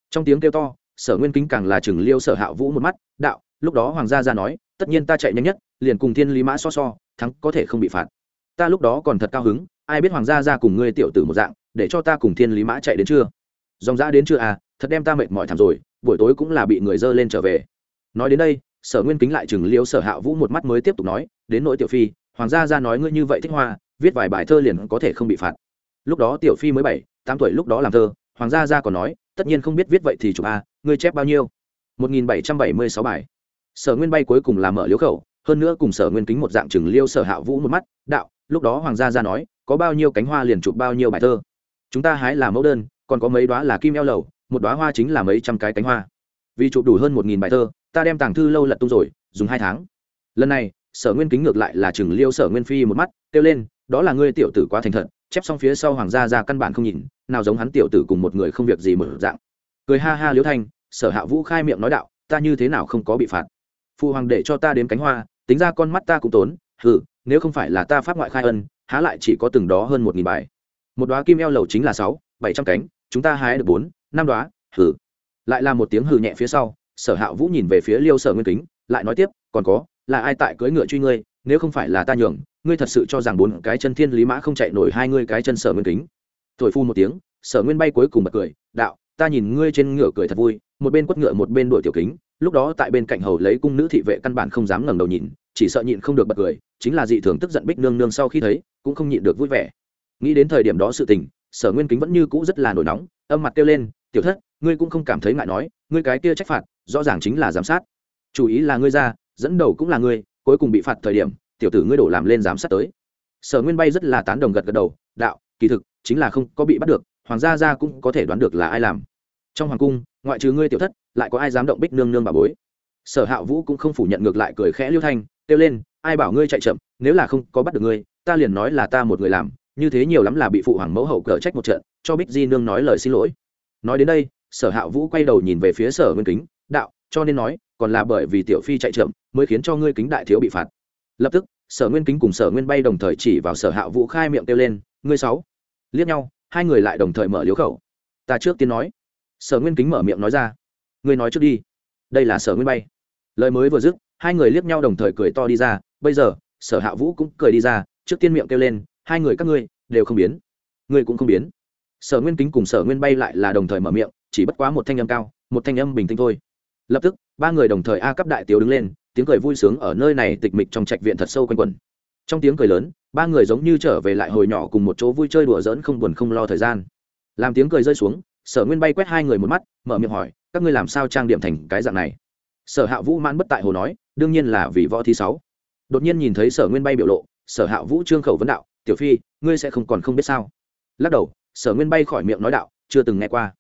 Trong tiếng kêu to, sở nguyên kính càng là chừng liêu sở hạ vũ một mắt, đạo, lúc đó hoàng gia ra nói, tất nhiên ta chạy nhanh nhất, liền cùng thiên lý mã so so, thắng có thể không bị phạt. Ta lúc đó còn thật cao hứng, ai biết hoàng gia ra cùng ngươi tiểu tử một dạng, để cho ta cùng thiên lý mã chạy đến chưa? Dòng ra đến chưa à thật đem ta mệt mỏi thảm rồi, buổi tối cũng là bị người dơ lên trở về. Nói đến đây sở nguyên kính lại chừng liêu sở hạ vũ một mắt mới tiếp tục nói, đến nỗi tiểu phi, hoàng gia ra nói ngươi như vậy thích hoa, viết vài bài thơ liền có thể không bị phạt. Lúc đó tiểu phi mới bảy, tám tuổi lúc đó làm thơ, hoàng gia ra còn nói, tất nhiên không biết viết vậy thì chụp a, ngươi chép bao nhiêu? Một nghìn bảy trăm bảy mươi sáu bài. Sở nguyên bay cuối cùng là mở liếu khẩu, hơn nữa cùng sở nguyên kính một dạng chừng liêu sở hạ vũ một mắt, đạo, lúc đó hoàng gia ra nói, có bao nhiêu cánh hoa liền chụp bao nhiêu bài thơ? Chúng ta hái là mẫu đơn, còn có mấy đoá là kim eo lầu, một đoá hoa chính là mấy trăm cái cánh hoa vì chụp đủ hơn một nghìn bài thơ, ta đem tàng thư lâu lật tung rồi, dùng hai tháng. Lần này, sở nguyên kính ngược lại là chừng liêu sở nguyên phi một mắt, kêu lên, đó là ngươi tiểu tử quá thành thật, chép xong phía sau hoàng gia ra căn bản không nhìn, nào giống hắn tiểu tử cùng một người không việc gì mở dạng. Cười ha ha liễu thanh, sở hạ vũ khai miệng nói đạo, ta như thế nào không có bị phạt? Phụ hoàng để cho ta đếm cánh hoa, tính ra con mắt ta cũng tốn, hừ, nếu không phải là ta phát ngoại khai ân, há lại chỉ có từng đó hơn một nghìn bài. Một đoá kim eo lầu chính là sáu, bảy trăm cánh, chúng ta hái được bốn, năm đoá hừ lại là một tiếng hừ nhẹ phía sau, sở hạ vũ nhìn về phía liêu sở nguyên kính, lại nói tiếp, còn có, là ai tại cưỡi ngựa truy ngươi? Nếu không phải là ta nhường, ngươi thật sự cho rằng bốn cái chân thiên lý mã không chạy nổi hai ngươi cái chân sở nguyên kính. Thổi phu một tiếng, sở nguyên bay cuối cùng bật cười, đạo, ta nhìn ngươi trên ngựa cười thật vui, một bên quất ngựa một bên đuổi tiểu kính, lúc đó tại bên cạnh hầu lấy cung nữ thị vệ căn bản không dám ngẩng đầu nhìn, chỉ sợ nhịn không được bật cười, chính là dị thường tức giận bích nương nương sau khi thấy, cũng không nhịn được vui vẻ. Nghĩ đến thời điểm đó sự tình, sở nguyên kính vẫn như cũ rất là nổi nóng, âm mặt kêu lên, tiểu thất ngươi cũng không cảm thấy ngại nói, ngươi cái kia trách phạt, rõ ràng chính là giám sát. Chủ ý là ngươi ra, dẫn đầu cũng là ngươi, cuối cùng bị phạt thời điểm, tiểu tử ngươi đổ làm lên giám sát tới. Sở nguyên bay rất là tán đồng gật gật đầu, đạo, kỳ thực, chính là không có bị bắt được, hoàng gia gia cũng có thể đoán được là ai làm. Trong hoàng cung, ngoại trừ ngươi tiểu thất, lại có ai dám động bích nương nương bà bối? Sở hạ vũ cũng không phủ nhận ngược lại cười khẽ liêu thanh, kêu lên, ai bảo ngươi chạy chậm, nếu là không có bắt được ngươi, ta liền nói là ta một người làm, như thế nhiều lắm là bị phụ hoàng mẫu hậu cờ trách một trận, cho bích di nương nói lời xin lỗi. Nói đến đây sở hạ vũ quay đầu nhìn về phía sở nguyên kính, đạo, cho nên nói, còn là bởi vì tiểu phi chạy chậm mới khiến cho ngươi kính đại thiếu bị phạt. Lập tức, sở nguyên kính cùng sở nguyên bay đồng thời chỉ vào sở hạ vũ khai miệng kêu lên, ngươi sáu. Liếc nhau, hai người lại đồng thời mở liếu khẩu. Ta trước tiên nói. Sở nguyên kính mở miệng nói ra, ngươi nói trước đi. Đây là sở nguyên bay. Lời mới vừa dứt, hai người liếc nhau đồng thời cười to đi ra. Bây giờ, sở hạ vũ cũng cười đi ra, trước tiên miệng kêu lên, hai người các ngươi đều không biến. Ngươi cũng không biến. Sở nguyên kính cùng sở nguyên bay lại là đồng thời mở miệng chỉ bất quá một thanh âm cao, một thanh âm bình tĩnh thôi. Lập tức, ba người đồng thời a cấp đại tiếu đứng lên, tiếng cười vui sướng ở nơi này tịch mịch trong trạch viện thật sâu quanh quẩn. Trong tiếng cười lớn, ba người giống như trở về lại hồi nhỏ cùng một chỗ vui chơi đùa giỡn không buồn không lo thời gian. Làm tiếng cười rơi xuống, sở nguyên bay quét hai người một mắt, mở miệng hỏi, các ngươi làm sao trang điểm thành cái dạng này? Sở hạ vũ mãn bất tại hồ nói, đương nhiên là vì võ thi sáu. Đột nhiên nhìn thấy sở nguyên bay biểu lộ, sở hạ vũ trương khẩu vấn đạo, tiểu phi, ngươi sẽ không còn không biết sao? Lắc đầu, sở nguyên bay khỏi miệng nói đạo, chưa từng nghe qua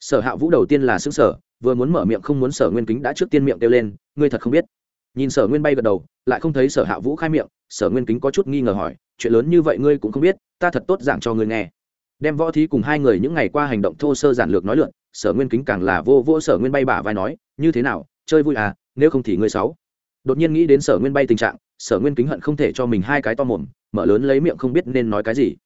sở hạ vũ đầu tiên là xứng sở vừa muốn mở miệng không muốn sở nguyên kính đã trước tiên miệng kêu lên, ngươi thật không biết. Nhìn sở nguyên bay gật đầu, lại không thấy sở hạ vũ khai miệng, sở nguyên kính có chút nghi ngờ hỏi, chuyện lớn như vậy ngươi cũng không biết, ta thật tốt giảng cho ngươi nghe. Đem võ thí cùng hai người những ngày qua hành động thô sơ giản lược nói lượn, sở nguyên kính càng là vô vô sở nguyên bay bả vai nói, như thế nào, chơi vui à nếu không thì ngươi sáu đột nhiên nghĩ đến sở nguyên bay tình trạng, sở nguyên kính hận không thể cho mình hai cái to mồm, mở lớn lấy miệng không biết nên nói cái gì.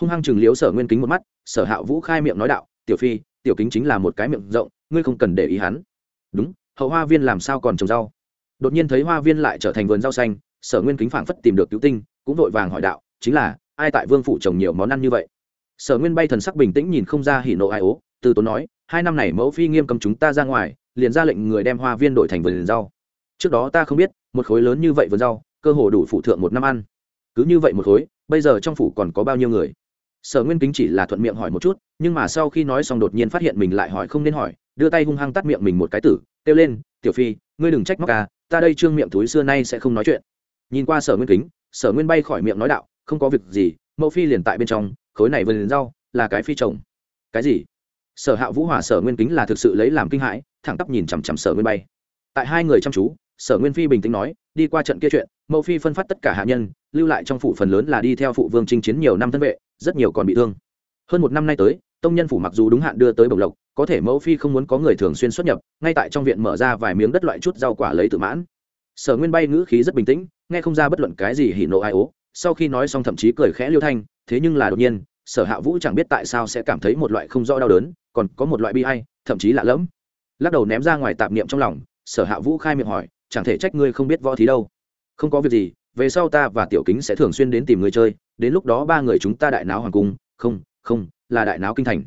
Hung hăng chừng liếu sở nguyên kính một mắt, sở hạ vũ khai miệng nói đạo, tiểu phi tiểu kính chính là một cái miệng rộng, ngươi không cần để ý hắn. Đúng, hậu hoa viên làm sao còn trồng rau? Đột nhiên thấy hoa viên lại trở thành vườn rau xanh, sở nguyên kính phảng phất tìm được cứu tinh, cũng vội vàng hỏi đạo, chính là, ai tại vương phủ trồng nhiều món ăn như vậy? Sở nguyên bay thần sắc bình tĩnh nhìn không ra hỉ nộ ai ố, từ tốn nói, hai năm này mẫu phi nghiêm cấm chúng ta ra ngoài, liền ra lệnh người đem hoa viên đổi thành vườn rau. Trước đó ta không biết, một khối lớn như vậy vườn rau, cơ hồ đủ phụ thượng một năm ăn. Cứ như vậy một khối, bây giờ trong phủ còn có bao nhiêu người? Sở nguyên kính chỉ là thuận miệng hỏi một chút, nhưng mà sau khi nói xong đột nhiên phát hiện mình lại hỏi không nên hỏi, đưa tay hung hăng tắt miệng mình một cái tử, kêu lên, tiểu phi, ngươi đừng trách móc ca ta đây trương miệng túi xưa nay sẽ không nói chuyện. Nhìn qua sở nguyên kính, sở nguyên bay khỏi miệng nói đạo, không có việc gì, mẫu phi liền tại bên trong, khối này vừa liền rau, là cái phi trồng cái gì? Sở hạ vũ hòa sở nguyên kính là thực sự lấy làm kinh hãi, thẳng tắp nhìn chằm chằm sở nguyên bay. Tại hai người chăm chú, sở nguyên phi bình tĩnh nói, đi qua trận kia chuyện, mẫu phi phân phát tất cả hạ nhân, lưu lại trong phủ phần lớn là đi theo phụ vương chinh chiến nhiều năm thân vệ rất nhiều còn bị thương. Hơn một năm nay tới, tông nhân phủ mặc dù đúng hạn đưa tới bồng lộc, có thể mẫu phi không muốn có người thường xuyên xuất nhập, ngay tại trong viện mở ra vài miếng đất loại chút rau quả lấy tự mãn. Sở nguyên bay ngữ khí rất bình tĩnh, nghe không ra bất luận cái gì hỉ nộ ai ố, sau khi nói xong thậm chí cười khẽ liêu thanh, thế nhưng là đột nhiên, sở hạ vũ chẳng biết tại sao sẽ cảm thấy một loại không rõ đau đớn, còn có một loại bi hay thậm chí lạ lẫm. Lắc đầu ném ra ngoài tạp niệm trong lòng, sở hạ vũ khai miệng hỏi, chẳng thể trách ngươi không biết võ thí đâu. Không có việc gì về sau ta và tiểu kính sẽ thường xuyên đến tìm người chơi, đến lúc đó ba người chúng ta đại náo hoàng cung, không không, là đại náo kinh thành.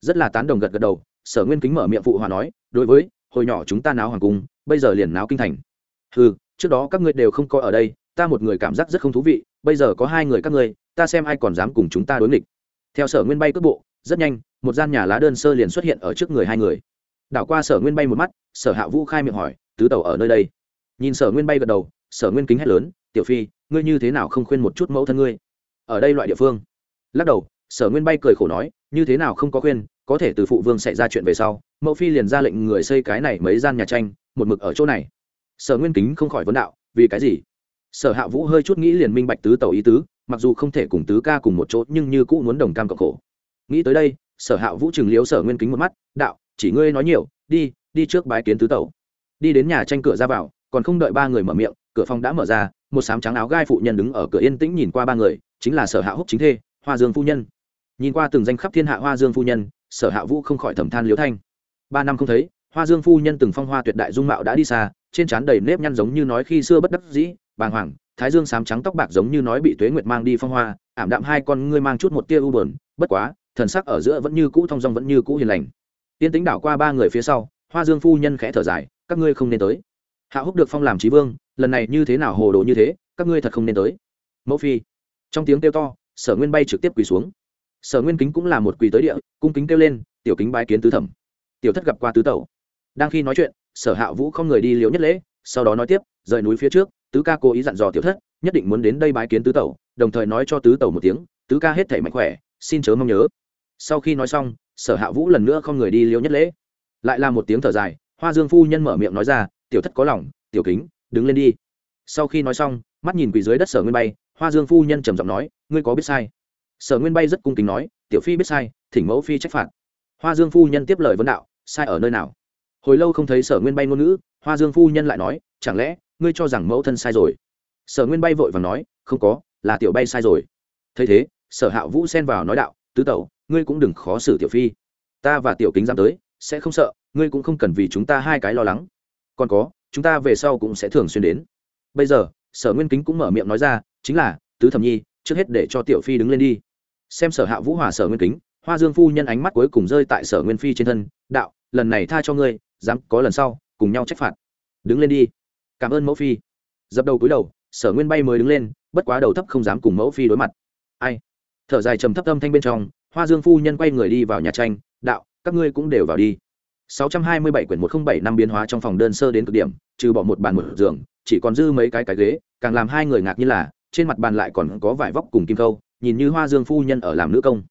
Rất là tán đồng gật gật đầu, sở nguyên kính mở miệng phụ hòa nói, đối với, hồi nhỏ chúng ta náo hoàng cung, bây giờ liền náo kinh thành. Ừ trước đó các ngươi đều không có ở đây, ta một người cảm giác rất không thú vị, bây giờ có hai người các ngươi, ta xem ai còn dám cùng chúng ta đối nghịch. Theo sở nguyên bay cước bộ, rất nhanh, một gian nhà lá đơn sơ liền xuất hiện ở trước người hai người. Đảo qua sở nguyên bay một mắt, sở hạ vũ khai miệng hỏi, tứ tàu ở nơi đây? Nhìn sở nguyên bay gật đầu, sở nguyên kính hét lớn tiểu phi, ngươi như thế nào không khuyên một chút mẫu thân ngươi? Ở đây loại địa phương. Lắc đầu, sở nguyên bay cười khổ nói, như thế nào không có khuyên, có thể từ phụ vương xảy ra chuyện về sau, mẫu phi liền ra lệnh người xây cái này mấy gian nhà tranh, một mực ở chỗ này. Sở nguyên kính không khỏi vấn đạo, vì cái gì? Sở hạ vũ hơi chút nghĩ liền minh bạch tứ tàu ý tứ, mặc dù không thể cùng tứ ca cùng một chỗ, nhưng như cũ muốn đồng cam cộng khổ. Nghĩ tới đây, sở hạ vũ chừng liếu sở nguyên kính một mắt, đạo, chỉ ngươi nói nhiều, đi đi trước bái kiến tứ tàu đi đến nhà tranh cửa ra vào, còn không đợi ba người mở miệng, cửa phòng đã mở ra một sám trắng áo gai phụ nhân đứng ở cửa yên tĩnh nhìn qua ba người, chính là sở hạ húc chính thê, hoa dương phu nhân. Nhìn qua từng danh khắp thiên hạ hoa dương phu nhân, sở hạ vũ không khỏi thầm than liếu thanh. Ba năm không thấy, hoa dương phu nhân từng phong hoa tuyệt đại dung mạo đã đi xa, trên trán đầy nếp nhăn giống như nói khi xưa bất đắc dĩ, bàng hoàng, thái dương sám trắng tóc bạc giống như nói bị tuế nguyệt mang đi phong hoa, ảm đạm hai con ngươi mang chút một tia u bờn bất quá, thần sắc ở giữa vẫn như cũ thong dong vẫn như cũ hiền lành. Tiên tính đảo qua ba người phía sau, hoa dương phu nhân khẽ thở dài, các ngươi không nên tới. Hạ húc được phong làm trí vương lần này như thế nào hồ đồ như thế, các ngươi thật không nên tới. Mẫu phi. Trong tiếng kêu to, sở nguyên bay trực tiếp quỳ xuống. Sở nguyên kính cũng là một quỳ tới địa, cung kính kêu lên, tiểu kính bái kiến tứ thẩm. Tiểu thất gặp qua tứ tẩu. Đang khi nói chuyện, sở hạ vũ không người đi liễu nhất lễ, sau đó nói tiếp, rời núi phía trước, tứ ca cố ý dặn dò tiểu thất, nhất định muốn đến đây bái kiến tứ tẩu, đồng thời nói cho tứ tẩu một tiếng, tứ ca hết thể mạnh khỏe, xin chớ mong nhớ. Sau khi nói xong, sở hạ vũ lần nữa không người đi liễu nhất lễ. Lại là một tiếng thở dài, hoa dương phu nhân mở miệng nói ra, tiểu thất có lòng, tiểu kính đứng lên đi. Sau khi nói xong, mắt nhìn quỷ dưới đất sở nguyên bay, hoa dương phu nhân trầm giọng nói, ngươi có biết sai? Sở nguyên bay rất cung kính nói, tiểu phi biết sai, thỉnh mẫu phi trách phạt. Hoa dương phu nhân tiếp lời vấn đạo, sai ở nơi nào? Hồi lâu không thấy sở nguyên bay ngôn ngữ, hoa dương phu nhân lại nói, chẳng lẽ ngươi cho rằng mẫu thân sai rồi? Sở nguyên bay vội và nói, không có, là tiểu bay sai rồi. Thấy thế, sở hạ vũ xen vào nói đạo, tứ tẩu, ngươi cũng đừng khó xử tiểu phi. Ta và tiểu kính dám tới, sẽ không sợ, ngươi cũng không cần vì chúng ta hai cái lo lắng. Còn có chúng ta về sau cũng sẽ thường xuyên đến. Bây giờ, sở nguyên kính cũng mở miệng nói ra, chính là, tứ thẩm nhi, trước hết để cho tiểu phi đứng lên đi. Xem sở hạ vũ hòa sở nguyên kính, hoa dương phu nhân ánh mắt cuối cùng rơi tại sở nguyên phi trên thân, đạo, lần này tha cho ngươi, dám có lần sau, cùng nhau trách phạt. Đứng lên đi. Cảm ơn mẫu phi. Dập đầu cúi đầu, sở nguyên bay mới đứng lên, bất quá đầu thấp không dám cùng mẫu phi đối mặt. Ai? Thở dài trầm thấp âm thanh bên trong, hoa dương phu nhân quay người đi vào nhà tranh, đạo, các ngươi cũng đều vào đi. 627 quyển 107 năm biến hóa trong phòng đơn sơ đến cực điểm, trừ bỏ một bàn một giường, chỉ còn dư mấy cái cái ghế, càng làm hai người ngạc nhiên là, trên mặt bàn lại còn có vải vóc cùng kim câu, nhìn như Hoa Dương phu nhân ở làm nữ công.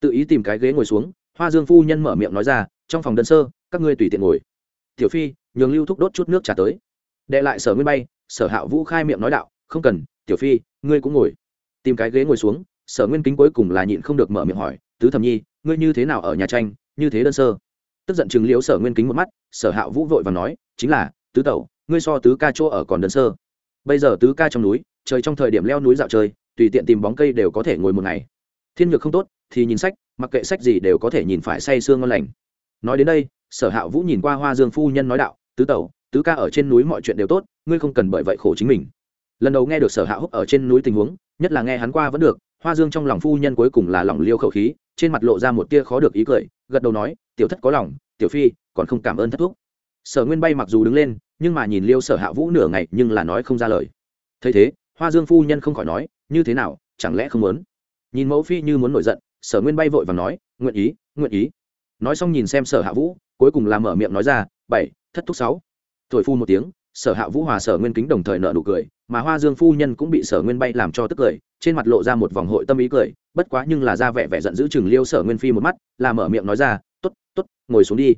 Tự ý tìm cái ghế ngồi xuống, Hoa Dương phu nhân mở miệng nói ra, trong phòng đơn sơ, các ngươi tùy tiện ngồi. Tiểu Phi, nhường Lưu thúc đốt chút nước trà tới. Đệ lại Sở Nguyên Bay, Sở Hạo Vũ khai miệng nói đạo, không cần, Tiểu Phi, ngươi cũng ngồi. Tìm cái ghế ngồi xuống, Sở Nguyên Kính cuối cùng là nhịn không được mở miệng hỏi, tứ thẩm nhi, ngươi như thế nào ở nhà tranh, như thế đơn sơ tức giận chừng liễu sở nguyên kính một mắt, sở hạ vũ vội và nói, chính là, tứ tẩu, ngươi so tứ ca chỗ ở còn đơn sơ. Bây giờ tứ ca trong núi, trời trong thời điểm leo núi dạo chơi, tùy tiện tìm bóng cây đều có thể ngồi một ngày. Thiên nhược không tốt, thì nhìn sách, mặc kệ sách gì đều có thể nhìn phải say sương ngon lành. Nói đến đây, sở hạ vũ nhìn qua hoa dương phu nhân nói đạo, tứ tẩu, tứ ca ở trên núi mọi chuyện đều tốt, ngươi không cần bởi vậy khổ chính mình. Lần đầu nghe được sở hạ húc ở trên núi tình huống, nhất là nghe hắn qua vẫn được, hoa dương trong lòng phu nhân cuối cùng là lòng liêu khẩu khí, trên mặt lộ ra một tia khó được ý cười, gật đầu nói tiểu thất có lòng, tiểu phi còn không cảm ơn thất thúc. Sở nguyên bay mặc dù đứng lên, nhưng mà nhìn liêu sở hạ vũ nửa ngày nhưng là nói không ra lời. Thấy thế, hoa dương phu nhân không khỏi nói, như thế nào, chẳng lẽ không muốn? Nhìn mẫu phi như muốn nổi giận, sở nguyên bay vội và nói, nguyện ý nguyện ý. Nói xong nhìn xem sở hạ vũ, cuối cùng là mở miệng nói ra, bảy, thất thúc sáu. Thổi phu một tiếng, sở hạ vũ hòa sở nguyên kính đồng thời nợ nụ cười, mà hoa dương phu nhân cũng bị sở nguyên bay làm cho tức cười, trên mặt lộ ra một vòng hội tâm ý cười, bất quá nhưng là ra vẻ vẻ giận dữ chừng liêu sở nguyên phi một mắt, là mở miệng nói ra tốt, ngồi xuống đi.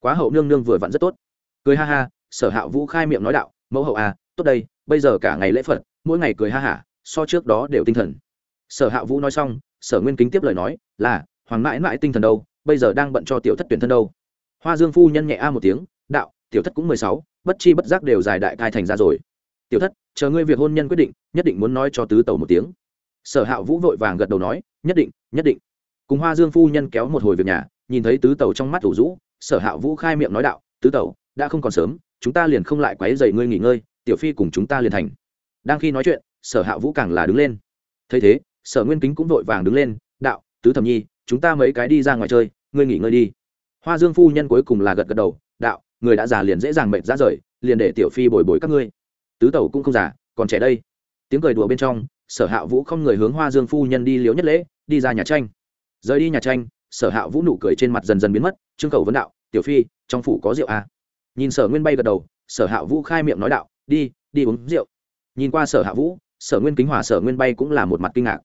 Quá hậu nương nương vừa vặn rất tốt. Cười ha ha, sở hạ vũ khai miệng nói đạo, mẫu hậu à tốt đây, bây giờ cả ngày lễ phật, mỗi ngày cười ha hả, so trước đó đều tinh thần. Sở hạ vũ nói xong, sở nguyên kính tiếp lời nói, là, hoàng mãi mãi tinh thần đâu, bây giờ đang bận cho tiểu thất tuyển thân đâu. Hoa dương phu nhân nhẹ a một tiếng, đạo, tiểu thất cũng mười sáu, bất chi bất giác đều dài đại thai thành ra rồi. Tiểu thất, chờ ngươi việc hôn nhân quyết định, nhất định muốn nói cho tứ tẩu một tiếng. Sở hạ vũ vội vàng gật đầu nói, nhất định nhất định. Cùng hoa dương phu nhân kéo một hồi việc nhà nhìn thấy tứ tẩu trong mắt thủ rũ, sở hạ vũ khai miệng nói đạo, tứ tẩu, đã không còn sớm, chúng ta liền không lại quấy dậy ngươi nghỉ ngơi, tiểu phi cùng chúng ta liền thành. Đang khi nói chuyện, sở hạ vũ càng là đứng lên. Thấy thế, sở nguyên kính cũng vội vàng đứng lên, đạo, tứ thẩm nhi, chúng ta mấy cái đi ra ngoài chơi, ngươi nghỉ ngơi đi. Hoa dương phu nhân cuối cùng là gật gật đầu, đạo, người đã già liền dễ dàng mệt ra rời, liền để tiểu phi bồi bồi các ngươi. Tứ tẩu cũng không già, còn trẻ đây. Tiếng cười đùa bên trong, sở hạ vũ không người hướng hoa dương phu nhân đi liếu nhất lễ, đi ra nhà tranh. Rời đi nhà tranh sở hạ vũ nụ cười trên mặt dần dần biến mất, trương cầu vấn đạo, tiểu phi, trong phủ có rượu à? nhìn sở nguyên bay gật đầu, sở hạ vũ khai miệng nói đạo, đi đi uống rượu. Nhìn qua sở hạ vũ, sở nguyên kính hòa sở nguyên bay cũng là một mặt kinh ngạc.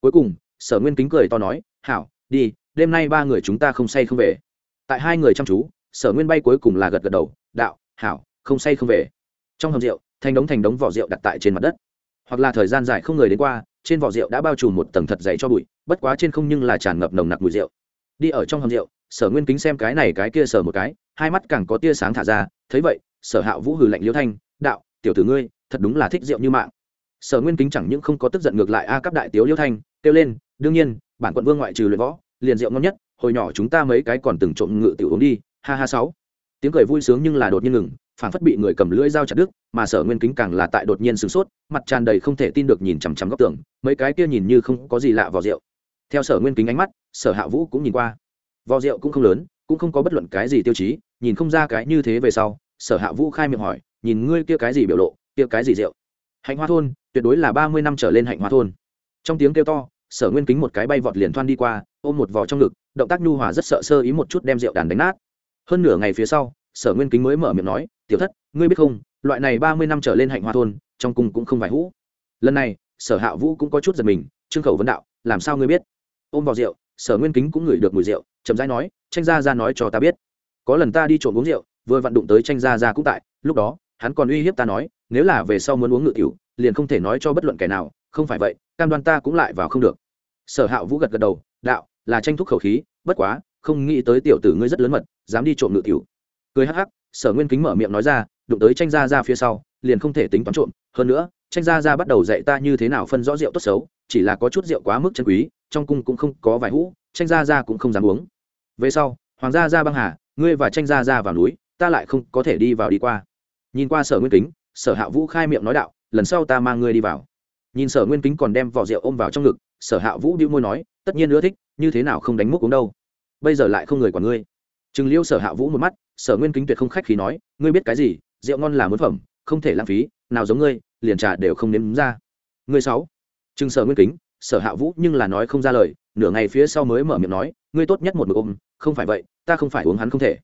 Cuối cùng, sở nguyên kính cười to nói, hảo, đi, đêm nay ba người chúng ta không say không về. Tại hai người chăm chú, sở nguyên bay cuối cùng là gật gật đầu, đạo, hảo, không say không về. Trong hầm rượu, thành đống thành đống vỏ rượu đặt tại trên mặt đất. Hoặc là thời gian dài không người đến qua, trên vỏ rượu đã bao trùm một tầng thật dày cho bụi, bất quá trên không nhưng là tràn ngập nồng nặc mùi rượu đi ở trong hầm rượu, sở nguyên kính xem cái này cái kia sở một cái, hai mắt càng có tia sáng thả ra, thấy vậy, sở hạ vũ hừ lạnh liêu thanh, đạo, tiểu tử ngươi, thật đúng là thích rượu như mạng. Sở nguyên kính chẳng những không có tức giận ngược lại a cấp đại tiếu liêu thanh, kêu lên, đương nhiên, bản quận vương ngoại trừ luyện võ, liền rượu ngon nhất, hồi nhỏ chúng ta mấy cái còn từng trộm ngự tiểu uống đi, ha ha sáu. Tiếng cười vui sướng nhưng là đột nhiên ngừng phản phất bị người cầm lưỡi dao chặt đứt, mà sở nguyên kính càng là tại đột nhiên sửng sốt, mặt tràn đầy không thể tin được nhìn chằm chằm góc tường, mấy cái kia nhìn như không có gì lạ vào rượu. Theo sở nguyên kính ánh mắt sở hạ vũ cũng nhìn qua. Vò rượu cũng không lớn, cũng không có bất luận cái gì tiêu chí, nhìn không ra cái như thế về sau, sở hạ vũ khai miệng hỏi, nhìn ngươi kia cái gì biểu lộ, kia cái gì rượu? Hạnh hoa thôn, tuyệt đối là ba mươi năm trở lên hạnh hoa thôn. Trong tiếng kêu to, sở nguyên kính một cái bay vọt liền thoan đi qua, ôm một vò trong ngực, động tác nhu hòa rất sợ sơ ý một chút đem rượu đàn đánh nát. Hơn nửa ngày phía sau, sở nguyên kính mới mở miệng nói, tiểu thất, ngươi biết không, loại này ba mươi năm trở lên hạnh hoa thôn, trong cung cũng không vài hũ. Lần này, sở hạ vũ cũng có chút giật mình, trương khẩu vấn đạo, làm sao ngươi biết? Ôm vào rượu sở nguyên kính cũng ngửi được mùi rượu, chậm rãi nói tranh gia ra nói cho ta biết. Có lần ta đi trộm uống rượu, vừa vặn đụng tới tranh gia ra cũng tại, lúc đó, hắn còn uy hiếp ta nói, nếu là về sau muốn uống ngự tiểu, liền không thể nói cho bất luận kẻ nào, không phải vậy, cam đoan ta cũng lại vào không được. Sở hạ vũ gật gật đầu, đạo, là tranh thúc khẩu khí, bất quá, không nghĩ tới tiểu tử ngươi rất lớn mật, dám đi trộm ngự tiểu. Cười hắc hắc, sở nguyên kính mở miệng nói ra, đụng tới tranh gia ra phía sau, liền không thể tính toán trộm. Hơn nữa tranh gia ra bắt đầu dạy ta như thế nào phân rõ rượu tốt xấu, chỉ là có chút rượu quá mức chân quý trong cung cũng không có vài hũ, tranh gia gia cũng không dám uống. Về sau, hoàng gia ra băng hà, ngươi và tranh gia ra vào núi, ta lại không có thể đi vào đi qua. Nhìn qua sở nguyên kính, sở hạ vũ khai miệng nói đạo, lần sau ta mang ngươi đi vào. Nhìn sở nguyên kính còn đem vỏ rượu ôm vào trong ngực, sở hạ vũ đĩu môi nói, tất nhiên ưa thích, như thế nào không đánh múc uống đâu. Bây giờ lại không người quản ngươi. Chừng liêu sở hạ vũ một mắt, sở nguyên kính tuyệt không khách khí nói, ngươi biết cái gì, rượu ngon là muốn phẩm, không thể lãng phí, nào giống ngươi, liền trà đều không nếm ra. Ngươi sáu. Chừng sở nguyên kính sở hạ vũ nhưng là nói không ra lời, nửa ngày phía sau mới mở miệng nói, ngươi tốt nhất một mực ôm, không phải vậy, ta không phải uống hắn không thể.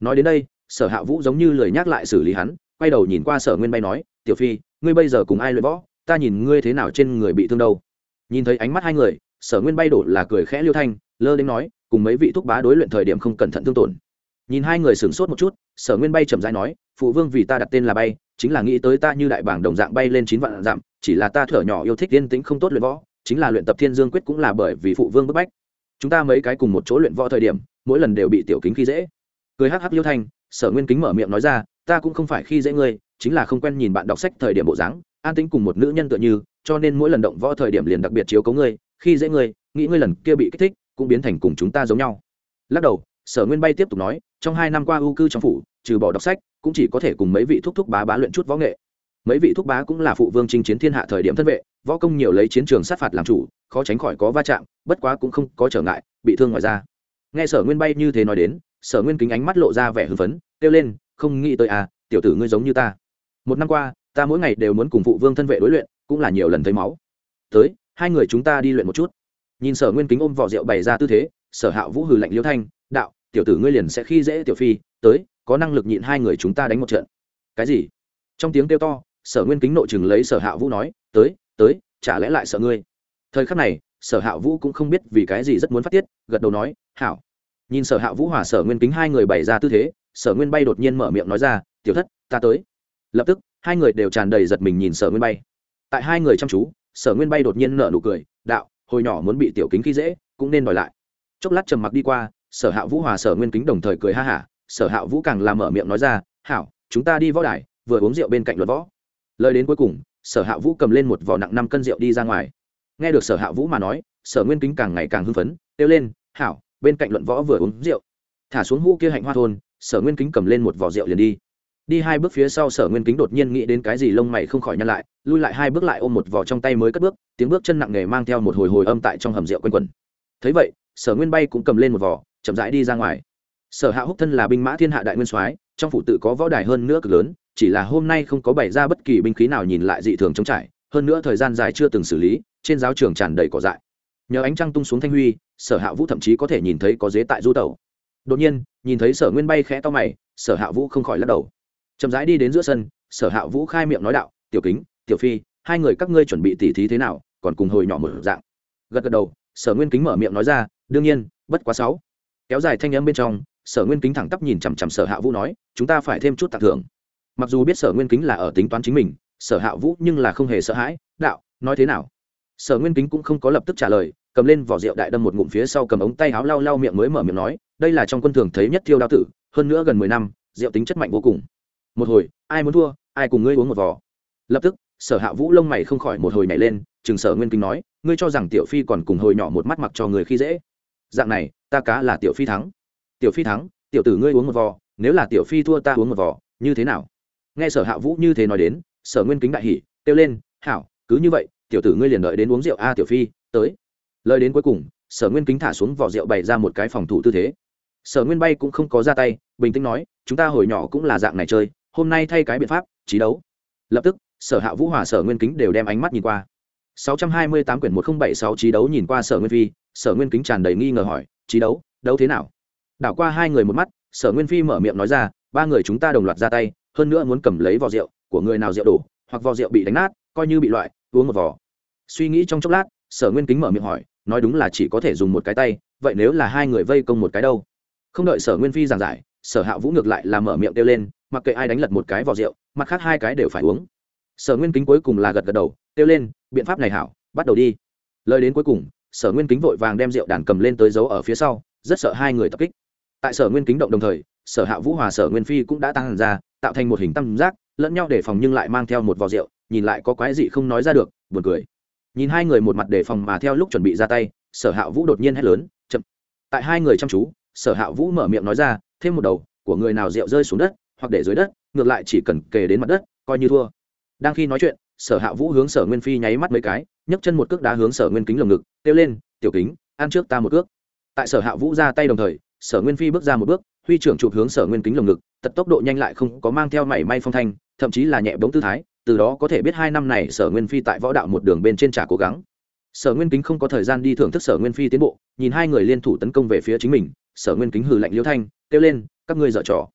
Nói đến đây, sở hạ vũ giống như lời nhắc lại xử lý hắn, quay đầu nhìn qua sở nguyên bay nói, tiểu phi, ngươi bây giờ cùng ai luyện võ? Ta nhìn ngươi thế nào trên người bị thương đâu? Nhìn thấy ánh mắt hai người, sở nguyên bay đổ là cười khẽ liêu thanh, lơ đến nói, cùng mấy vị thúc bá đối luyện thời điểm không cẩn thận thương tổn. Nhìn hai người sửng sốt một chút, sở nguyên bay chậm rãi nói, phụ vương vì ta đặt tên là bay, chính là nghĩ tới ta như đại bảng đồng dạng bay lên chín vạn dặm, chỉ là ta thở nhỏ yêu thích yên tĩnh không tốt luyện võ chính là luyện tập thiên dương quyết cũng là bởi vì phụ vương bức bách. Chúng ta mấy cái cùng một chỗ luyện võ thời điểm, mỗi lần đều bị tiểu kính khi dễ. Cười hắc hắc liêu thanh, sở nguyên kính mở miệng nói ra, ta cũng không phải khi dễ ngươi, chính là không quen nhìn bạn đọc sách thời điểm bộ dáng, an tĩnh cùng một nữ nhân tựa như, cho nên mỗi lần động võ thời điểm liền đặc biệt chiếu cấu ngươi, khi dễ ngươi, nghĩ ngươi lần kia bị kích thích, cũng biến thành cùng chúng ta giống nhau. Lắc đầu, sở nguyên bay tiếp tục nói, trong hai năm qua ưu cư trong phủ, trừ bỏ đọc sách, cũng chỉ có thể cùng mấy vị thúc thúc bá bá luyện chút võ nghệ mấy vị thúc bá cũng là phụ vương chinh chiến thiên hạ thời điểm thân vệ, võ công nhiều lấy chiến trường sát phạt làm chủ, khó tránh khỏi có va chạm, bất quá cũng không có trở ngại, bị thương ngoài ra nghe sở nguyên bay như thế nói đến, sở nguyên kính ánh mắt lộ ra vẻ hưng phấn, kêu lên, không nghĩ tới à tiểu tử ngươi giống như ta. Một năm qua, ta mỗi ngày đều muốn cùng phụ vương thân vệ đối luyện, cũng là nhiều lần thấy máu. Tới, hai người chúng ta đi luyện một chút. Nhìn sở nguyên kính ôm vỏ rượu bày ra tư thế, sở hạ vũ hừ lạnh liêu thanh, đạo, tiểu tử ngươi liền sẽ khi dễ tiểu phi, tới, có năng lực nhịn hai người chúng ta đánh một trận. Cái gì? Trong tiếng kêu to sở nguyên kính nội chừng lấy sở hạ vũ nói, tới tới, chả lẽ lại sợ ngươi? Thời khắc này, sở hạ vũ cũng không biết vì cái gì rất muốn phát tiết, gật đầu nói, hảo. Nhìn sở hạ vũ hòa sở nguyên kính hai người bày ra tư thế, sở nguyên bay đột nhiên mở miệng nói ra, tiểu thất, ta tới. Lập tức, hai người đều tràn đầy giật mình nhìn sở nguyên bay. Tại hai người chăm chú, sở nguyên bay đột nhiên nở nụ cười, đạo, hồi nhỏ muốn bị tiểu kính khi dễ, cũng nên đòi lại. Chốc lát trầm mặc đi qua, sở hạ vũ hòa sở nguyên kính đồng thời cười ha hả, sở hạ vũ càng làm mở miệng nói ra, hảo, chúng ta đi võ đài, vừa uống rượu bên cạnh luật võ lời đến cuối cùng, sở hạ vũ cầm lên một vỏ nặng năm cân rượu đi ra ngoài. Nghe được sở hạ vũ mà nói, sở nguyên kính càng ngày càng hưng phấn, kêu lên, hảo, bên cạnh luận võ vừa uống rượu. Thả xuống hũ kia hạnh hoa thôn, sở nguyên kính cầm lên một vỏ rượu liền đi. Đi hai bước phía sau, sở nguyên kính đột nhiên nghĩ đến cái gì lông mày không khỏi nhăn lại, lui lại hai bước lại ôm một vỏ trong tay mới cất bước, tiếng bước chân nặng nề mang theo một hồi hồi âm tại trong hầm rượu quanh quẩn. Thấy vậy, sở nguyên bay cũng cầm lên một vỏ, chậm rãi đi ra ngoài. Sở hạ húc thân là binh mã thiên hạ đại nguyên soái, trong phủ tự có võ đài hơn nữa cực lớn chỉ là hôm nay không có bày ra bất kỳ binh khí nào nhìn lại dị thường trống trải, hơn nữa thời gian dài chưa từng xử lý, trên giáo trường tràn đầy cỏ dại. Nhờ ánh trăng tung xuống thanh huy, sở hạ vũ thậm chí có thể nhìn thấy có dế tại du tàu đột nhiên, nhìn thấy sở nguyên bay khẽ to mày, sở hạ vũ không khỏi lắc đầu. Chậm rãi đi đến giữa sân, sở hạ vũ khai miệng nói đạo, tiểu kính, tiểu phi, hai người các ngươi chuẩn bị tỉ thí thế nào, còn cùng hồi nhỏ mở dạng. Gật gật đầu, sở nguyên kính mở miệng nói ra, đương nhiên, bất quá sáu. Kéo dài thanh âm bên trong, sở nguyên kính thẳng tắp nhìn chằm chằm sở hạ vũ nói, chúng ta phải thêm chút tặng thưởng mặc dù biết sở nguyên kính là ở tính toán chính mình, sở hạ vũ nhưng là không hề sợ hãi, đạo, nói thế nào? Sở nguyên kính cũng không có lập tức trả lời, cầm lên vỏ rượu đại đâm một ngụm phía sau cầm ống tay áo lau lau miệng mới mở miệng nói, đây là trong quân thường thấy nhất thiêu đao tử, hơn nữa gần mười năm, rượu tính chất mạnh vô cùng. Một hồi, ai muốn thua, ai cùng ngươi uống một vỏ lập tức, sở hạ vũ lông mày không khỏi một hồi nhảy lên, chừng sở nguyên kính nói, ngươi cho rằng tiểu phi còn cùng hồi nhỏ một mắt mặc cho người khi dễ. Dạng này, ta cá là tiểu phi thắng. Tiểu phi thắng, tiểu tử ngươi uống một vò, nếu là tiểu phi thua ta uống một vò, như thế nào? Nghe sở hạ vũ như thế nói đến, sở nguyên kính đại hỉ, kêu lên, hảo, cứ như vậy, tiểu tử ngươi liền đợi đến uống rượu a tiểu phi, tới. Lời đến cuối cùng, sở nguyên kính thả xuống vỏ rượu bày ra một cái phòng thủ tư thế. Sở nguyên bay cũng không có ra tay, bình tĩnh nói, chúng ta hồi nhỏ cũng là dạng này chơi, hôm nay thay cái biện pháp trí đấu. Lập tức, sở hạ vũ hòa sở nguyên kính đều đem ánh mắt nhìn qua. 628 quyển 1076 trí đấu nhìn qua sở nguyên phi, sở nguyên kính tràn đầy nghi ngờ hỏi, trí đấu đấu thế nào? Đảo qua hai người một mắt, sở nguyên phi mở miệng nói ra, ba người chúng ta đồng loạt ra tay hơn nữa muốn cầm lấy vò rượu của người nào rượu đổ, hoặc vò rượu bị đánh nát, coi như bị loại, uống một vò. Suy nghĩ trong chốc lát, sở nguyên kính mở miệng hỏi, nói đúng là chỉ có thể dùng một cái tay, vậy nếu là hai người vây công một cái đâu? Không đợi sở nguyên phi giảng giải, sở hạ vũ ngược lại là mở miệng kêu lên, mặc kệ ai đánh lật một cái vò rượu, mặt khác hai cái đều phải uống. Sở nguyên kính cuối cùng là gật gật đầu, kêu lên, biện pháp này hảo, bắt đầu đi. Lời đến cuối cùng, sở nguyên kính vội vàng đem rượu đàn cầm lên tới giấu ở phía sau, rất sợ hai người tập kích. Tại sở nguyên kính động đồng thời sở hạ vũ hòa sở nguyên phi cũng đã tăng ra, tạo thành một hình tam giác, lẫn nhau đề phòng nhưng lại mang theo một vò rượu, nhìn lại có quái gì không nói ra được, buồn cười. Nhìn hai người một mặt đề phòng mà theo lúc chuẩn bị ra tay, sở hạ vũ đột nhiên hét lớn, chậm. Tại hai người chăm chú, sở hạ vũ mở miệng nói ra, thêm một đầu, của người nào rượu rơi xuống đất, hoặc để dưới đất, ngược lại chỉ cần kề đến mặt đất, coi như thua. Đang khi nói chuyện, sở hạ vũ hướng sở nguyên phi nháy mắt mấy cái, nhấc chân một cước đá hướng sở nguyên kính lồng ngực, kêu lên, tiểu kính, ăn trước ta một cước. Tại sở hạ vũ ra tay đồng thời, sở nguyên phi bước ra một bước huy trưởng chụp hướng sở nguyên kính lồng ngực, tật tốc độ nhanh lại không có mang theo mảy may phong thanh, thậm chí là nhẹ bóng tư thái, từ đó có thể biết hai năm này sở nguyên phi tại võ đạo một đường bên trên trả cố gắng. Sở nguyên kính không có thời gian đi thưởng thức sở nguyên phi tiến bộ, nhìn hai người liên thủ tấn công về phía chính mình, sở nguyên kính hừ lạnh liêu thanh, kêu lên, các ngươi dở trò.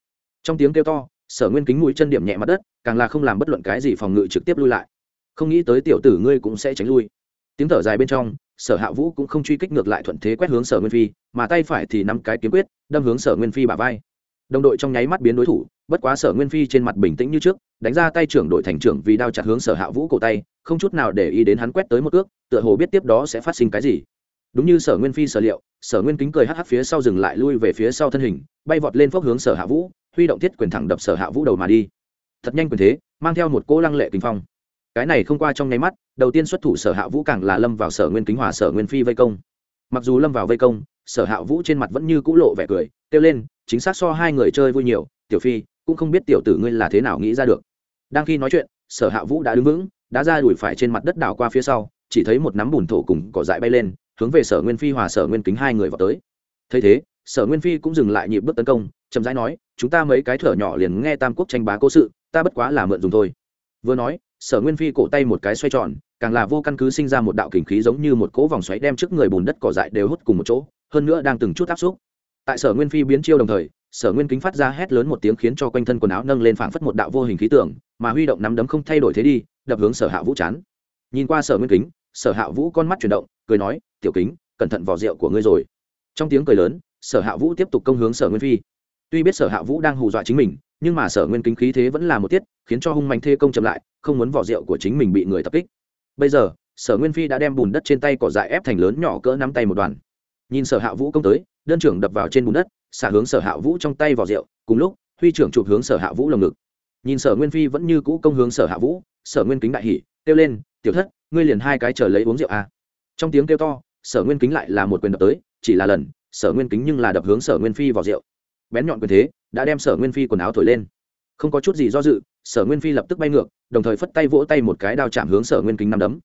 Trong tiếng kêu to, sở nguyên kính mũi chân điểm nhẹ mặt đất, càng là không làm bất luận cái gì phòng ngự trực tiếp lui lại. Không nghĩ tới tiểu tử ngươi cũng sẽ tránh lui. Tiếng thở dài bên trong sở hạ vũ cũng không truy kích ngược lại thuận thế quét hướng sở nguyên phi, mà tay phải thì nắm cái kiếm quyết, đâm hướng sở nguyên phi bả vai. Đồng đội trong nháy mắt biến đối thủ, bất quá sở nguyên phi trên mặt bình tĩnh như trước, đánh ra tay trưởng đội thành trưởng vì đao chặt hướng sở hạ vũ cổ tay, không chút nào để ý đến hắn quét tới một ước, tựa hồ biết tiếp đó sẽ phát sinh cái gì. Đúng như sở nguyên phi sở liệu, sở nguyên kính cười hắc hắc phía sau dừng lại lui về phía sau thân hình, bay vọt lên phốc hướng sở hạ vũ, huy động thiết quyền thẳng đập sở hạ vũ đầu mà đi. Thật nhanh quyền thế, mang theo một cỗ lăng lệ kinh phong cái này không qua trong nháy mắt, đầu tiên xuất thủ sở hạ vũ càng là lâm vào sở nguyên kính hòa, sở nguyên phi vây công. Mặc dù lâm vào vây công, sở hạ vũ trên mặt vẫn như cũ lộ vẻ cười, kêu lên, chính xác so hai người chơi vui nhiều, tiểu phi, cũng không biết tiểu tử ngươi là thế nào nghĩ ra được. Đang khi nói chuyện, sở hạ vũ đã đứng vững, đã ra đuổi phải trên mặt đất đảo qua phía sau, chỉ thấy một nắm bùn thổ cùng cỏ dại bay lên, hướng về sở nguyên phi hòa sở nguyên kính hai người vào tới. Thấy thế, sở nguyên phi cũng dừng lại nhịp bước tấn công, chậm rãi nói, chúng ta mấy cái thở nhỏ liền nghe tam quốc tranh bá cố sự, ta bất quá là mượn dùng thôi. Vừa nói sở nguyên phi cổ tay một cái xoay tròn, càng là vô căn cứ sinh ra một đạo kình khí giống như một cỗ vòng xoáy đem trước người bùn đất cỏ dại đều hút cùng một chỗ, hơn nữa đang từng chút áp xúc. Tại sở nguyên phi biến chiêu đồng thời, sở nguyên kính phát ra hét lớn một tiếng khiến cho quanh thân quần áo nâng lên phảng phất một đạo vô hình khí tượng, mà huy động nắm đấm không thay đổi thế đi, đập hướng sở hạ vũ chán. Nhìn qua sở nguyên kính, sở hạ vũ con mắt chuyển động, cười nói, tiểu kính, cẩn thận vỏ rượu của ngươi rồi. Trong tiếng cười lớn, sở hạ vũ tiếp tục công hướng sở nguyên phi. Tuy biết sở hạ vũ đang hù dọa chính mình nhưng mà sở nguyên kính khí thế vẫn là một tiết, khiến cho hung mạnh thê công chậm lại, không muốn vỏ rượu của chính mình bị người tập kích. Bây giờ, sở nguyên phi đã đem bùn đất trên tay cỏ dại ép thành lớn nhỏ cỡ nắm tay một đoàn. Nhìn sở hạ vũ công tới, đơn trưởng đập vào trên bùn đất, xả hướng sở hạ vũ trong tay vỏ rượu, cùng lúc, huy trưởng chụp hướng sở hạ vũ lồng ngực. Nhìn sở nguyên phi vẫn như cũ công hướng sở hạ vũ, sở nguyên kính đại hỉ, kêu lên, tiểu thất, ngươi liền hai cái chờ lấy uống rượu à. trong tiếng kêu to, sở nguyên kính lại là một quyền đập tới, chỉ là lần, sở nguyên kính nhưng là đập hướng sở nguyên phi vào rượu bén nhọn quyền thế, đã đem sở nguyên phi quần áo thổi lên. Không có chút gì do dự, sở nguyên phi lập tức bay ngược, đồng thời phất tay vỗ tay một cái đao chạm hướng sở nguyên kính nắm đấm.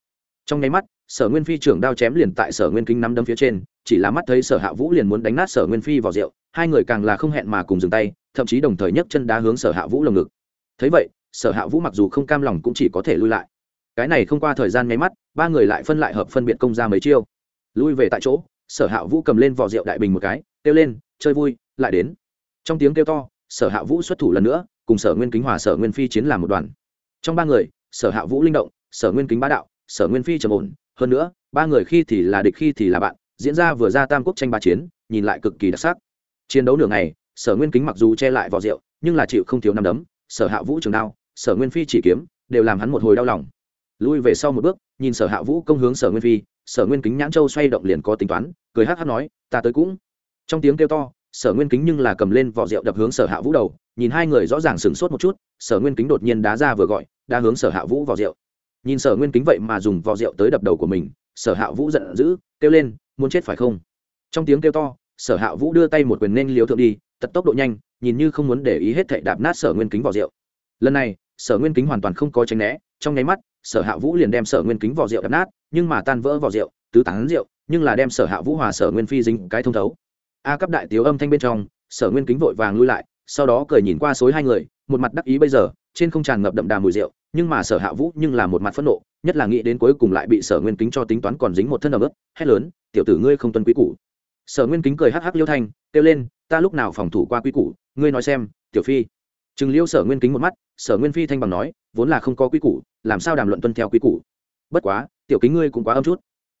Trong nháy mắt, sở nguyên phi trưởng đao chém liền tại sở nguyên kính nắm đấm phía trên, chỉ là mắt thấy sở hạ vũ liền muốn đánh nát sở nguyên phi vào rượu, hai người càng là không hẹn mà cùng dừng tay, thậm chí đồng thời nhấc chân đá hướng sở hạ vũ lồng ngực. Thấy vậy, sở hạ vũ mặc dù không cam lòng cũng chỉ có thể lui lại. Cái này không qua thời gian nháy mắt, ba người lại phân lại hợp phân biệt công ra mấy chiêu. Lui về tại chỗ, sở hạ vũ cầm lên vỏ rượu đại bình một cái, kêu lên, chơi vui, lại đến trong tiếng kêu to, sở hạ vũ xuất thủ lần nữa, cùng sở nguyên kính hòa sở nguyên phi chiến làm một đoàn. Trong ba người, sở hạ vũ linh động, sở nguyên kính bá đạo, sở nguyên phi trầm ổn. Hơn nữa, ba người khi thì là địch khi thì là bạn, diễn ra vừa ra tam quốc tranh ba chiến, nhìn lại cực kỳ đặc sắc. Chiến đấu nửa ngày, sở nguyên kính mặc dù che lại vỏ rượu, nhưng là chịu không thiếu năm đấm. Sở hạ vũ trường đao, sở nguyên phi chỉ kiếm, đều làm hắn một hồi đau lòng. Lui về sau một bước, nhìn sở hạ vũ công hướng sở nguyên phi, sở nguyên kính nhãn châu xoay động liền có tính toán, cười hát hát nói, ta tới cũng. Trong tiếng kêu to sở nguyên kính nhưng là cầm lên vỏ rượu đập hướng sở hạ vũ đầu, nhìn hai người rõ ràng sửng sốt một chút, sở nguyên kính đột nhiên đá ra vừa gọi, đá hướng sở hạ vũ vào rượu. Nhìn sở nguyên kính vậy mà dùng vỏ rượu tới đập đầu của mình, sở hạ vũ giận dữ, kêu lên, muốn chết phải không? Trong tiếng kêu to, sở hạ vũ đưa tay một quyền nên liều thượng đi, tật tốc độ nhanh, nhìn như không muốn để ý hết thảy đạp nát sở nguyên kính vỏ rượu. Lần này, sở nguyên kính hoàn toàn không có tránh né, trong nháy mắt, sở hạ vũ liền đem sở nguyên kính vỏ rượu đập nát, nhưng mà tan vỡ vỏ rượu, tứ tán rượu, nhưng là đem sở hạ vũ hòa sở nguyên phi dính cái thông thấu a cấp đại tiếu âm thanh bên trong, sở nguyên kính vội vàng lui lại, sau đó cười nhìn qua xối hai người, một mặt đắc ý bây giờ, trên không tràn ngập đậm đà mùi rượu, nhưng mà sở hạ vũ nhưng là một mặt phẫn nộ, nhất là nghĩ đến cuối cùng lại bị sở nguyên kính cho tính toán còn dính một thân ẩm ướt, hét lớn, tiểu tử ngươi không tuân quý củ. Sở nguyên kính cười hắc hắc liêu thanh, kêu lên, ta lúc nào phòng thủ qua quý củ, ngươi nói xem, tiểu phi. Chừng liêu sở nguyên kính một mắt, sở nguyên phi thanh bằng nói, vốn là không có quý củ, làm sao đàm luận tuân theo quý củ? Bất quá, tiểu kính ngươi cũng quá âm chút.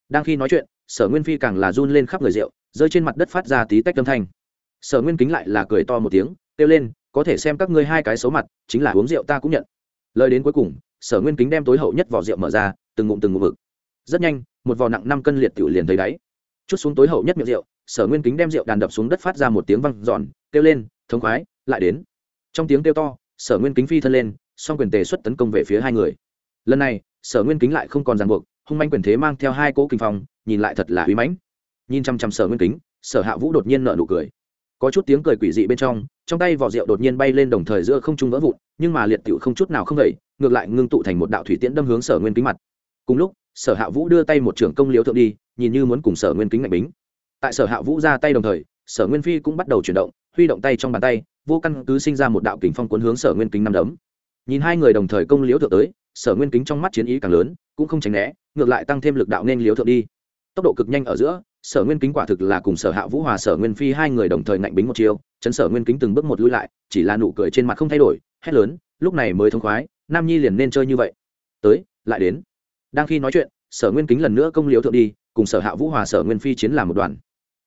Đang khi nói chuyện sở nguyên phi càng là run lên khắp người rượu, rơi trên mặt đất phát ra tí tách âm thanh. Sở nguyên kính lại là cười to một tiếng, kêu lên, có thể xem các ngươi hai cái xấu mặt, chính là uống rượu ta cũng nhận. Lời đến cuối cùng, sở nguyên kính đem tối hậu nhất vỏ rượu mở ra, từng ngụm từng ngụm vực. Rất nhanh, một vỏ nặng năm cân liệt tiểu liền thấy đáy. Chút xuống tối hậu nhất miệng rượu, sở nguyên kính đem rượu đàn đập xuống đất phát ra một tiếng văng giòn kêu lên, thống khoái, lại đến. Trong tiếng kêu to, sở nguyên kính phi thân lên, song quyền tề xuất tấn công về phía hai người. Lần này, sở nguyên kính lại không còn ràng buộc hung manh quyền thế mang theo hai cỗ kinh phong, nhìn lại thật là uy mãnh. Nhìn chăm chăm sở nguyên kính, sở hạ vũ đột nhiên nợ nụ cười. Có chút tiếng cười quỷ dị bên trong trong tay vỏ rượu đột nhiên bay lên đồng thời giữa không trung vỡ vụn, nhưng mà liệt tiểu không chút nào không vậy ngược lại ngưng tụ thành một đạo thủy tiễn đâm hướng sở nguyên kính mặt. Cùng lúc, sở hạ vũ đưa tay một trưởng công liếu thượng đi, nhìn như muốn cùng sở nguyên kính ngạch bính. Tại sở hạ vũ ra tay đồng thời, sở nguyên phi cũng bắt đầu chuyển động, huy động tay trong bàn tay, vô căn cứ sinh ra một đạo kình phong cuốn hướng sở nguyên kính năm đấm. Nhìn hai người đồng thời công liếu thượng tới sở nguyên kính trong mắt chiến ý càng lớn, cũng không tránh né, ngược lại tăng thêm lực đạo nên liếu thượng đi. Tốc độ cực nhanh ở giữa, sở nguyên kính quả thực là cùng sở hạ vũ hòa sở nguyên phi hai người đồng thời ngạnh bính một chiêu, chấn sở nguyên kính từng bước một lui lại, chỉ là nụ cười trên mặt không thay đổi, hét lớn, lúc này mới thông khoái, nam nhi liền nên chơi như vậy. Tới, lại đến. Đang khi nói chuyện, sở nguyên kính lần nữa công liếu thượng đi, cùng sở hạ vũ hòa sở nguyên phi chiến làm một đoàn.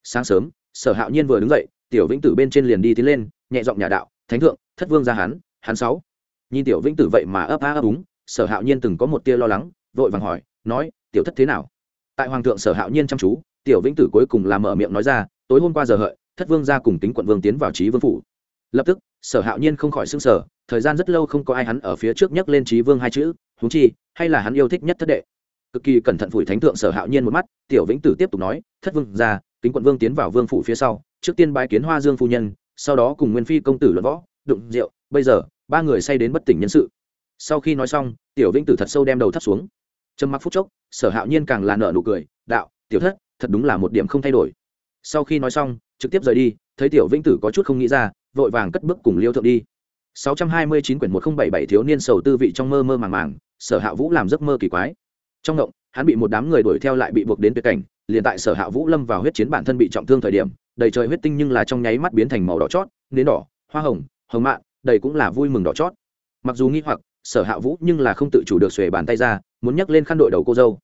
Sáng sớm, sở hạo nhiên vừa đứng dậy, tiểu vĩnh tử bên trên liền đi tiến lên, nhẹ giọng nhà đạo, thánh thượng, thất vương ra hắn hắn sáu. Nhìn tiểu vĩnh tử vậy mà ấp á ấp úng sở hạo nhiên từng có một tia lo lắng, vội vàng hỏi, nói, tiểu thất thế nào? Tại hoàng thượng sở hạo nhiên chăm chú, tiểu vĩnh tử cuối cùng làm mở miệng nói ra, tối hôm qua giờ hợi, thất vương ra cùng tính quận vương tiến vào trí vương phủ. Lập tức, sở hạo nhiên không khỏi s ư n g sở thời gian rất lâu không có ai hắn ở phía trước nhắc lên trí vương hai chữ húng chi, hay là hắn yêu thích nhất thất đệ. Cực kỳ cẩn thận phủi thánh thượng sở hạo nhiên một mắt, tiểu vĩnh tử tiếp tục nói, thất vương ra kính quận vương tiến vào vương phủ phía sau, trước tiên bái kiến hoa dương phu nhân, sau đó cùng nguyên phi công tử luận võ, đụng rượu, bây giờ, ba người say đến bất tỉnh nhân sự sau khi nói xong tiểu vĩnh tử thật sâu đem đầu thắt xuống. Trầm mặc phút chốc sở hạo nhiên càng là nợ nụ cười đạo tiểu thất thật đúng là một điểm không thay đổi. Sau khi nói xong trực tiếp rời đi thấy tiểu vĩnh tử có chút không nghĩ ra vội vàng cất bước cùng liêu thượng đi. 629 quyển 1077 thiếu niên sầu tư vị trong mơ mơ màng màng sở hạ vũ làm giấc mơ kỳ quái. Trong động hắn bị một đám người đuổi theo lại bị buộc đến tuyệt cảnh liền tại sở hạ vũ lâm vào huyết chiến bản thân bị trọng thương thời điểm đầy trời huyết tinh nhưng là trong nháy mắt biến thành màu đỏ chót nến đỏ hoa hồng hồng mạ, đầy cũng là vui mừng đỏ chót. Mặc dù nghi hoặc sở hạ vũ nhưng là không tự chủ được xuề bàn tay ra, muốn nhấc lên khăn đội đầu cô dâu.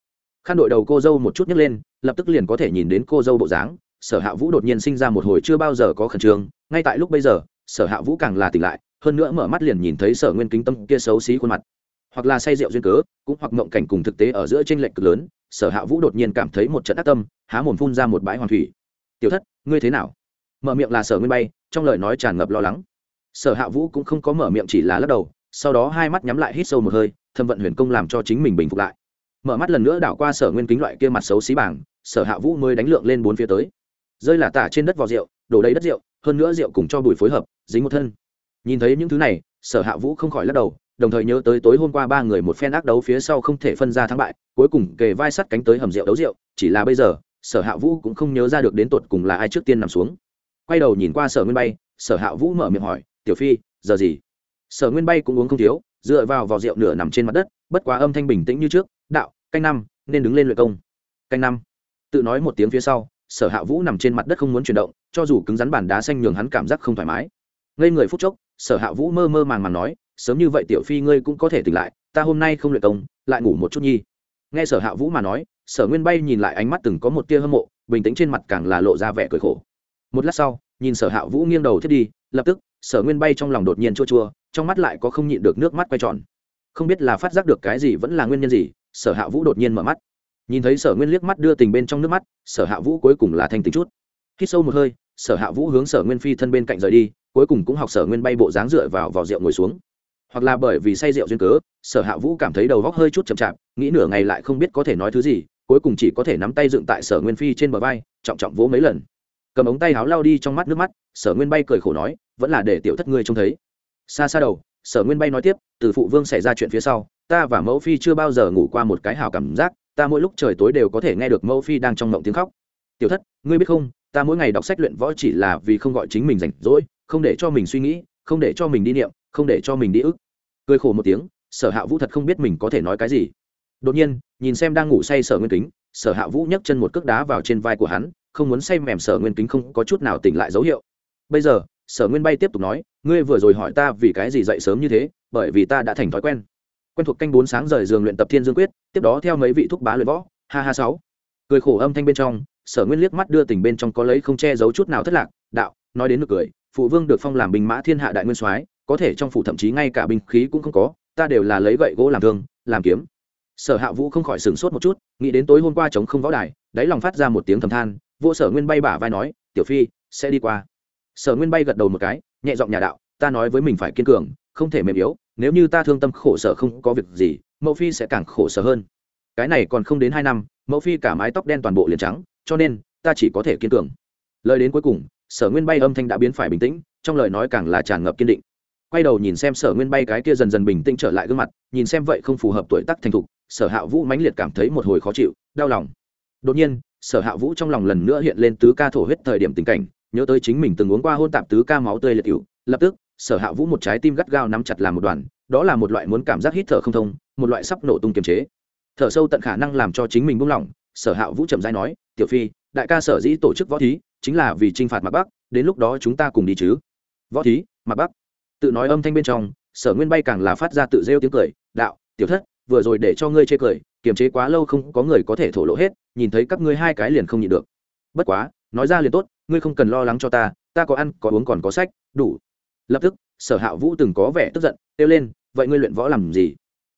Khăn đội đầu cô dâu một chút nhấc lên, lập tức liền có thể nhìn đến cô dâu bộ dáng. Sở hạ vũ đột nhiên sinh ra một hồi chưa bao giờ có khẩn trương. Ngay tại lúc bây giờ, sở hạ vũ càng là tỉnh lại, hơn nữa mở mắt liền nhìn thấy sở nguyên kính tâm kia xấu xí khuôn mặt. Hoặc là say rượu duyên cớ, cũng hoặc mộng cảnh cùng thực tế ở giữa t r ê n lệch cực lớn, sở hạ vũ đột nhiên cảm thấy một trận ác tâm, há mồm phun ra một bãi hoàng thủy. Tiểu thất, ngươi thế nào? Mở miệng là sở nguyên bay, trong lời nói tràn ngập lo lắng. Sở hạ vũ cũng không có mở miệng chỉ là lắc đầu sau đó hai mắt nhắm lại hít sâu một hơi, thâm vận huyền công làm cho chính mình bình phục lại. Mở mắt lần nữa đảo qua sở nguyên kính loại kia mặt xấu xí bảng, sở hạ vũ mới đánh lượng lên bốn phía tới. Rơi là tả trên đất vò rượu, đổ đầy đất rượu, hơn nữa rượu cùng cho bùi phối hợp, dính một thân. Nhìn thấy những thứ này, sở hạ vũ không khỏi lắc đầu, đồng thời nhớ tới tối hôm qua ba người một phen ác đấu phía sau không thể phân ra thắng bại, cuối cùng kề vai sắt cánh tới hầm rượu đấu rượu, chỉ là bây giờ, sở hạ vũ cũng không nhớ ra được đến tột cùng là ai trước tiên nằm xuống. Quay đầu nhìn qua sở nguyên bay, sở hạ vũ mở miệng hỏi, tiểu phi, giờ gì? Sở nguyên bay cũng uống không thiếu, dựa vào vò rượu nửa nằm trên mặt đất, bất quá âm thanh bình tĩnh như trước, đạo, canh năm, nên đứng lên luyện công. Canh năm. Tự nói một tiếng phía sau, sở hạ vũ nằm trên mặt đất không muốn chuyển động, cho dù cứng rắn bàn đá xanh nhường hắn cảm giác không thoải mái. Ngây người phút chốc, sở hạ vũ mơ mơ màng màng nói, sớm như vậy tiểu phi ngươi cũng có thể tỉnh lại, ta hôm nay không luyện công, lại ngủ một chút nhi. Nghe sở hạ vũ mà nói, sở nguyên bay nhìn lại ánh mắt từng có một tia hâm mộ, bình tĩnh trên mặt càng là lộ ra vẻ cười khổ. Một lát sau, nhìn sở hạ vũ nghiêng đầu thiết đi, lập tức sở nguyên bay trong lòng đột nhiên chua chua, trong mắt lại có không nhịn được nước mắt quay tròn. Không biết là phát giác được cái gì vẫn là nguyên nhân gì, sở hạ vũ đột nhiên mở mắt. Nhìn thấy sở nguyên liếc mắt đưa tình bên trong nước mắt, sở hạ vũ cuối cùng là thanh tính chút. Hít sâu một hơi, sở hạ vũ hướng sở nguyên phi thân bên cạnh rời đi, cuối cùng cũng học sở nguyên bay bộ dáng dựa vào vào rượu ngồi xuống. Hoặc là bởi vì say rượu duyên cớ, sở hạ vũ cảm thấy đầu góc hơi chút chậm chạp, nghĩ nửa ngày lại không biết có thể nói thứ gì, cuối cùng chỉ có thể nắm tay dựng tại sở nguyên phi trên bờ vai, trọng trọng vỗ mấy lần. Cầm ống tay háo lao đi trong mắt nước mắt sở nguyên bay cười khổ nói, vẫn là để tiểu thất ngươi trông thấy. Xa xa đầu, sở nguyên bay nói tiếp, từ phụ vương xảy ra chuyện phía sau, ta và mẫu phi chưa bao giờ ngủ qua một cái hào cảm giác, ta mỗi lúc trời tối đều có thể nghe được mẫu phi đang trong mộng tiếng khóc. Tiểu thất, ngươi biết không, ta mỗi ngày đọc sách luyện võ chỉ là vì không gọi chính mình rảnh rỗi, không để cho mình suy nghĩ, không để cho mình đi niệm, không để cho mình đi ức. Cười khổ một tiếng, sở hạ vũ thật không biết mình có thể nói cái gì. Đột nhiên, nhìn xem đang ngủ say sở nguyên kính, sở hạ vũ nhấc chân một cước đá vào trên vai của hắn, không muốn say mềm sở nguyên kính không có chút nào tỉnh lại dấu hiệu bây giờ, sở nguyên bay tiếp tục nói, ngươi vừa rồi hỏi ta vì cái gì dậy sớm như thế, bởi vì ta đã thành thói quen. Quen thuộc canh bốn sáng rời giường luyện tập thiên dương quyết, tiếp đó theo mấy vị thúc bá luyện võ, ha ha sáu. Cười khổ âm thanh bên trong, sở nguyên liếc mắt đưa tình bên trong có lấy không che giấu chút nào thất lạc, đạo, nói đến được cười, phụ vương được phong làm binh mã thiên hạ đại nguyên soái, có thể trong phủ thậm chí ngay cả binh khí cũng không có, ta đều là lấy gậy gỗ làm thương, làm kiếm. Sở hạ vũ không khỏi sửng sốt một chút, nghĩ đến tối hôm qua chống không võ đài, đáy lòng phát ra một tiếng thầm than, vô sở nguyên bay bả vai nói, tiểu phi, sẽ đi qua sở nguyên bay gật đầu một cái, nhẹ giọng nhà đạo, ta nói với mình phải kiên cường, không thể mềm yếu, nếu như ta thương tâm khổ sở không có việc gì, mẫu phi sẽ càng khổ sở hơn. Cái này còn không đến hai năm, mẫu phi cả mái tóc đen toàn bộ liền trắng, cho nên, ta chỉ có thể kiên cường. Lời đến cuối cùng, sở nguyên bay âm thanh đã biến phải bình tĩnh, trong lời nói càng là tràn ngập kiên định. Quay đầu nhìn xem sở nguyên bay cái kia dần dần bình tĩnh trở lại gương mặt, nhìn xem vậy không phù hợp tuổi tác thành thục, sở hạ vũ mãnh liệt cảm thấy một hồi khó chịu, đau lòng. Đột nhiên, sở hạ vũ trong lòng lần nữa hiện lên tứ ca thổ huyết thời điểm tình cảnh nhớ tới chính mình từng uống qua hôn tạp tứ ca máu tươi liệt cựu, lập tức, sở hạ vũ một trái tim gắt gao nắm chặt làm một đoàn, đó là một loại muốn cảm giác hít thở không thông, một loại sắp nổ tung kiềm chế. Thở sâu tận khả năng làm cho chính mình buông lỏng, sở hạ vũ chậm dai nói, tiểu phi, đại ca sở dĩ tổ chức võ thí, chính là vì t r i n h phạt mặt bắc, đến lúc đó chúng ta cùng đi chứ. Võ thí? Mặt bắc? Tự nói âm thanh bên trong, sở nguyên bay càng là phát ra tự rêu tiếng cười, đạo, tiểu thất, vừa rồi để cho ngươi chê cười, kiềm chế quá lâu không có người có thể thổ lộ hết, nhìn thấy các ngươi hai cái liền không nhịn được. Bất quá, nói ra liền tốt ngươi không cần lo lắng cho ta ta có ăn, có uống còn có sách, đủ. Lập tức, sở hạ vũ từng có vẻ tức giận, kêu lên, vậy ngươi luyện võ làm gì?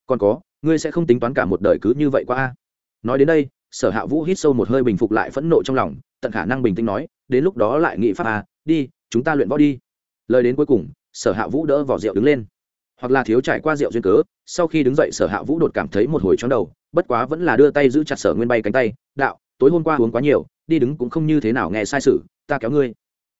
Còn có, ngươi sẽ không tính toán cả một đời cứ như vậy qua a. Nói đến đây, sở hạ vũ hít sâu một hơi bình phục lại phẫn nộ trong lòng, tận khả năng bình tĩnh nói, đến lúc đó lại nghị pháp à? đi, chúng ta luyện võ đi. Lời đến cuối cùng, sở hạ vũ đỡ vỏ rượu đứng lên. Hoặc là thiếu trải qua rượu duyên cớ, sau khi đứng dậy sở hạ vũ đột cảm thấy một hồi chóng đầu, bất quá vẫn là đưa tay giữ chặt sở nguyên bay cánh tay, đạo, tối hôm qua uống quá nhiều, đi đứng cũng không như thế nào nghe sai sự ta kéo ngươi.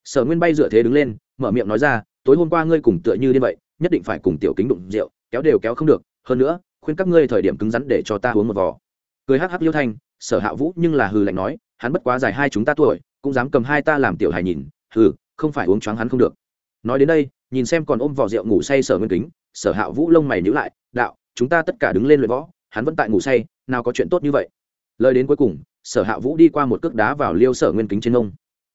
Sở nguyên bay dựa thế đứng lên, mở miệng nói ra, tối hôm qua ngươi cùng tựa như đi vậy, nhất định phải cùng tiểu kính đụng rượu, kéo đều kéo không được, hơn nữa, khuyên các ngươi thời điểm cứng rắn để cho ta uống một vò. Cười hắc hắc liêu thanh, sở hạ vũ nhưng là hừ lạnh nói, hắn bất quá dài hai chúng ta tuổi, cũng dám cầm hai ta làm tiểu hài nhìn, hừ, không phải uống choáng hắn không được. Nói đến đây, nhìn xem còn ôm vỏ rượu ngủ say sở nguyên kính, sở hạ vũ lông mày nhữ lại, đạo, chúng ta tất cả đứng lên luyện võ, hắn vẫn tại ngủ say, nào có chuyện tốt như vậy. Lời đến cuối cùng, sở hạ vũ đi qua một cước đá vào liêu sở nguyên kính trên ông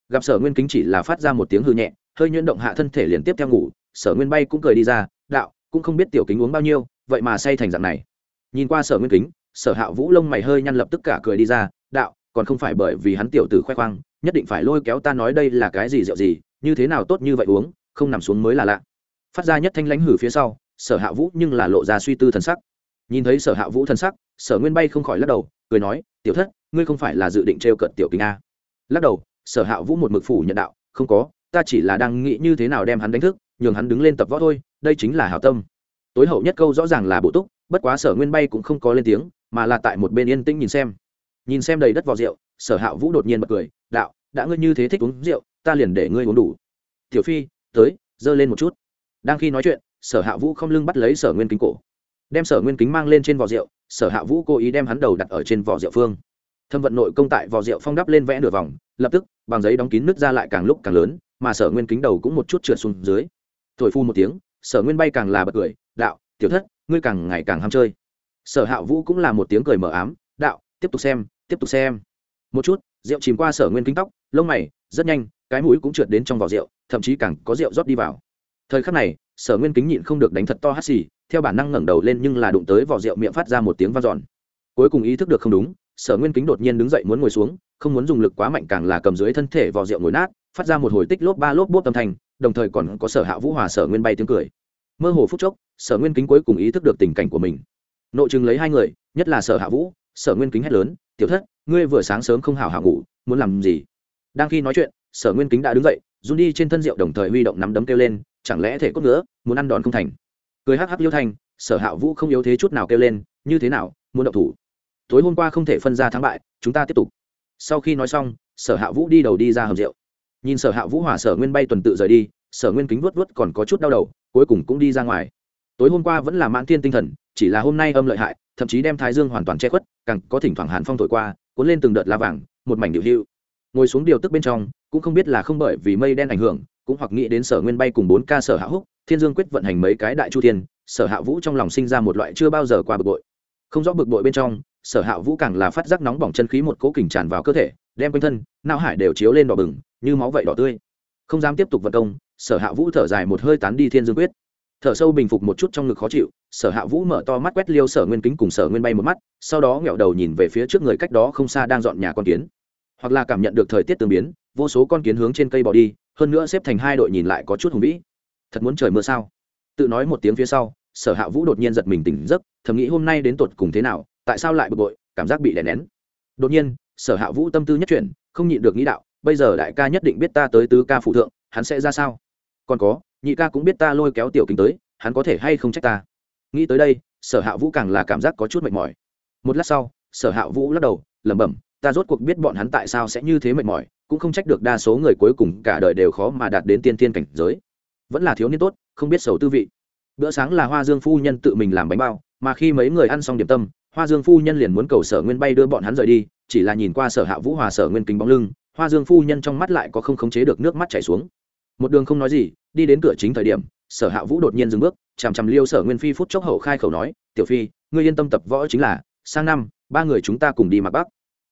gặp sở nguyên kính chỉ là phát ra một tiếng hư nhẹ, hơi nhuyễn động hạ thân thể liền tiếp theo ngủ, sở nguyên bay cũng cười đi ra, đạo, cũng không biết tiểu kính uống bao nhiêu, vậy mà say thành dạng này. Nhìn qua sở nguyên kính, sở hạ vũ lông mày hơi nhăn lập tức cả cười đi ra, đạo, còn không phải bởi vì hắn tiểu tử khoe khoang, nhất định phải lôi kéo ta nói đây là cái gì rượu gì, như thế nào tốt như vậy uống, không nằm xuống mới là lạ. Phát ra nhất thanh lãnh hử phía sau, sở hạ vũ nhưng là lộ ra suy tư thần sắc. Nhìn thấy sở hạ vũ thần sắc, sở nguyên bay không khỏi lắc đầu, cười nói, tiểu thất, ngươi không phải là dự định trêu cận tiểu kính a? Lắc đầu sở hạ vũ một mực phủ nhận đạo, không có, ta chỉ là đang nghĩ như thế nào đem hắn đánh thức, nhường hắn đứng lên tập võ thôi, đây chính là hảo tâm. Tối hậu nhất câu rõ ràng là bổ túc, bất quá sở nguyên bay cũng không có lên tiếng, mà là tại một bên yên tĩnh nhìn xem. Nhìn xem đầy đất vò rượu, sở hạ vũ đột nhiên bật cười, đạo, đã ngươi như thế thích uống rượu, ta liền để ngươi uống đủ. Tiểu phi, tới giơ lên một chút. Đang khi nói chuyện, sở hạ vũ không lưng bắt lấy sở nguyên kính cổ. Đem sở nguyên kính mang lên trên vò rượu, sở hạ vũ cố ý đem hắn đầu đặt ở trên vò rượu phương thâm vận nội công tại vò rượu phong đắp lên vẽ nửa vòng, lập tức, bằng giấy đóng kín nước ra lại càng lúc càng lớn, mà sở nguyên kính đầu cũng một chút trượt xuống dưới. Thổi phu một tiếng, sở nguyên bay càng là bật cười, đạo, tiểu thất, ngươi càng ngày càng ham chơi. Sở hạ vũ cũng là một tiếng cười mờ ám, đạo, tiếp tục xem, tiếp tục xem. Một chút, rượu chìm qua sở nguyên kính tóc, lông mày, rất nhanh, cái mũi cũng trượt đến trong vỏ rượu, thậm chí càng có rượu rót đi vào. Thời khắc này, sở nguyên kính nhịn không được đánh thật to hắt xì, theo bản năng ngẩng đầu lên nhưng là đụng tới vỏ rượu miệng phát ra một tiếng vang dọn. Cuối cùng ý thức được không đúng sở nguyên kính đột nhiên đứng dậy muốn ngồi xuống, không muốn dùng lực quá mạnh càng là cầm dưới thân thể vò rượu ngồi nát, phát ra một hồi tích lốp ba lốp bốp âm thanh, đồng thời còn có sở hạ vũ hòa sở nguyên bay tiếng cười. Mơ hồ phút chốc, sở nguyên kính cuối cùng ý thức được tình cảnh của mình. Nội chừng lấy hai người, nhất là sở hạ vũ, sở nguyên kính hét lớn, tiểu thất, ngươi vừa sáng sớm không hào hạ ngủ, muốn làm gì? Đang khi nói chuyện, sở nguyên kính đã đứng dậy, run đi trên thân rượu đồng thời huy động nắm đấm kêu lên, chẳng lẽ thể cốt nữa, muốn ăn đòn không thành? Cười hắc hắc liêu thanh sở hạ vũ không yếu thế chút nào kêu lên, như thế nào, muốn động thủ? Tối hôm qua không thể phân ra thắng bại, chúng ta tiếp tục. Sau khi nói xong, sở hạ vũ đi đầu đi ra hầm rượu. Nhìn sở hạ vũ hỏa sở nguyên bay tuần tự rời đi, sở nguyên kính vuốt vuốt còn có chút đau đầu, cuối cùng cũng đi ra ngoài. Tối hôm qua vẫn là mãn thiên tinh thần, chỉ là hôm nay âm lợi hại, thậm chí đem thái dương hoàn toàn che khuất, càng có thỉnh thoảng hàn phong thổi qua, cuốn lên từng đợt la vàng, một mảnh điệu hữu ngồi xuống điều tức bên trong, cũng không biết là không bởi vì mây đen ảnh hưởng, cũng hoặc nghĩ đến sở nguyên bay cùng bốn ca sở hạ húc, thiên dương quyết vận hành mấy cái đại chu thiên, sở hạ vũ trong lòng sinh ra một loại chưa bao giờ qua bực bội. Không rõ bực bội bên trong sở hạ vũ càng là phát giác nóng bỏng chân khí một cố kình tràn vào cơ thể, đem quanh thân, não hải đều chiếu lên đỏ bừng, như máu vậy đỏ tươi. Không dám tiếp tục vận công, sở hạ vũ thở dài một hơi tán đi thiên dương quyết. Thở sâu bình phục một chút trong ngực khó chịu, sở hạ vũ mở to mắt quét liêu sở nguyên kính cùng sở nguyên bay một mắt, sau đó nghẹo đầu nhìn về phía trước người cách đó không xa đang dọn nhà con kiến. Hoặc là cảm nhận được thời tiết tương biến, vô số con kiến hướng trên cây bỏ đi, hơn nữa xếp thành hai đội nhìn lại có chút hùng vĩ. Thật muốn trời mưa sao? Tự nói một tiếng phía sau, sở hạ vũ đột nhiên giật mình tỉnh giấc, thầm nghĩ hôm nay đến tột cùng thế nào tại sao lại bực bội, cảm giác bị đè nén. Đột nhiên, sở hạ vũ tâm tư nhất chuyển, không nhịn được nghĩ đạo, bây giờ đại ca nhất định biết ta tới tứ ca phụ thượng, hắn sẽ ra sao? Còn có, nhị ca cũng biết ta lôi kéo tiểu kính tới, hắn có thể hay không trách ta? Nghĩ tới đây, sở hạ vũ càng là cảm giác có chút mệt mỏi. Một lát sau, sở hạ vũ lắc đầu, lẩm bẩm, ta rốt cuộc biết bọn hắn tại sao sẽ như thế mệt mỏi, cũng không trách được đa số người cuối cùng cả đời đều khó mà đạt đến tiên tiên cảnh giới. Vẫn là thiếu niên tốt, không biết sầu tư vị. Bữa sáng là hoa dương phu nhân tự mình làm bánh bao, mà khi mấy người ăn xong điểm tâm hoa dương phu nhân liền muốn cầu sở nguyên bay đưa bọn hắn rời đi, chỉ là nhìn qua sở hạ vũ hòa sở nguyên kính bóng lưng, hoa dương phu nhân trong mắt lại có không khống chế được nước mắt chảy xuống. Một đường không nói gì, đi đến cửa chính thời điểm, sở hạ vũ đột nhiên dừng bước, chằm chằm liêu sở nguyên phi phút chốc hậu khai khẩu nói, tiểu phi, ngươi yên tâm tập võ chính là, sang năm, ba người chúng ta cùng đi mặc bắc.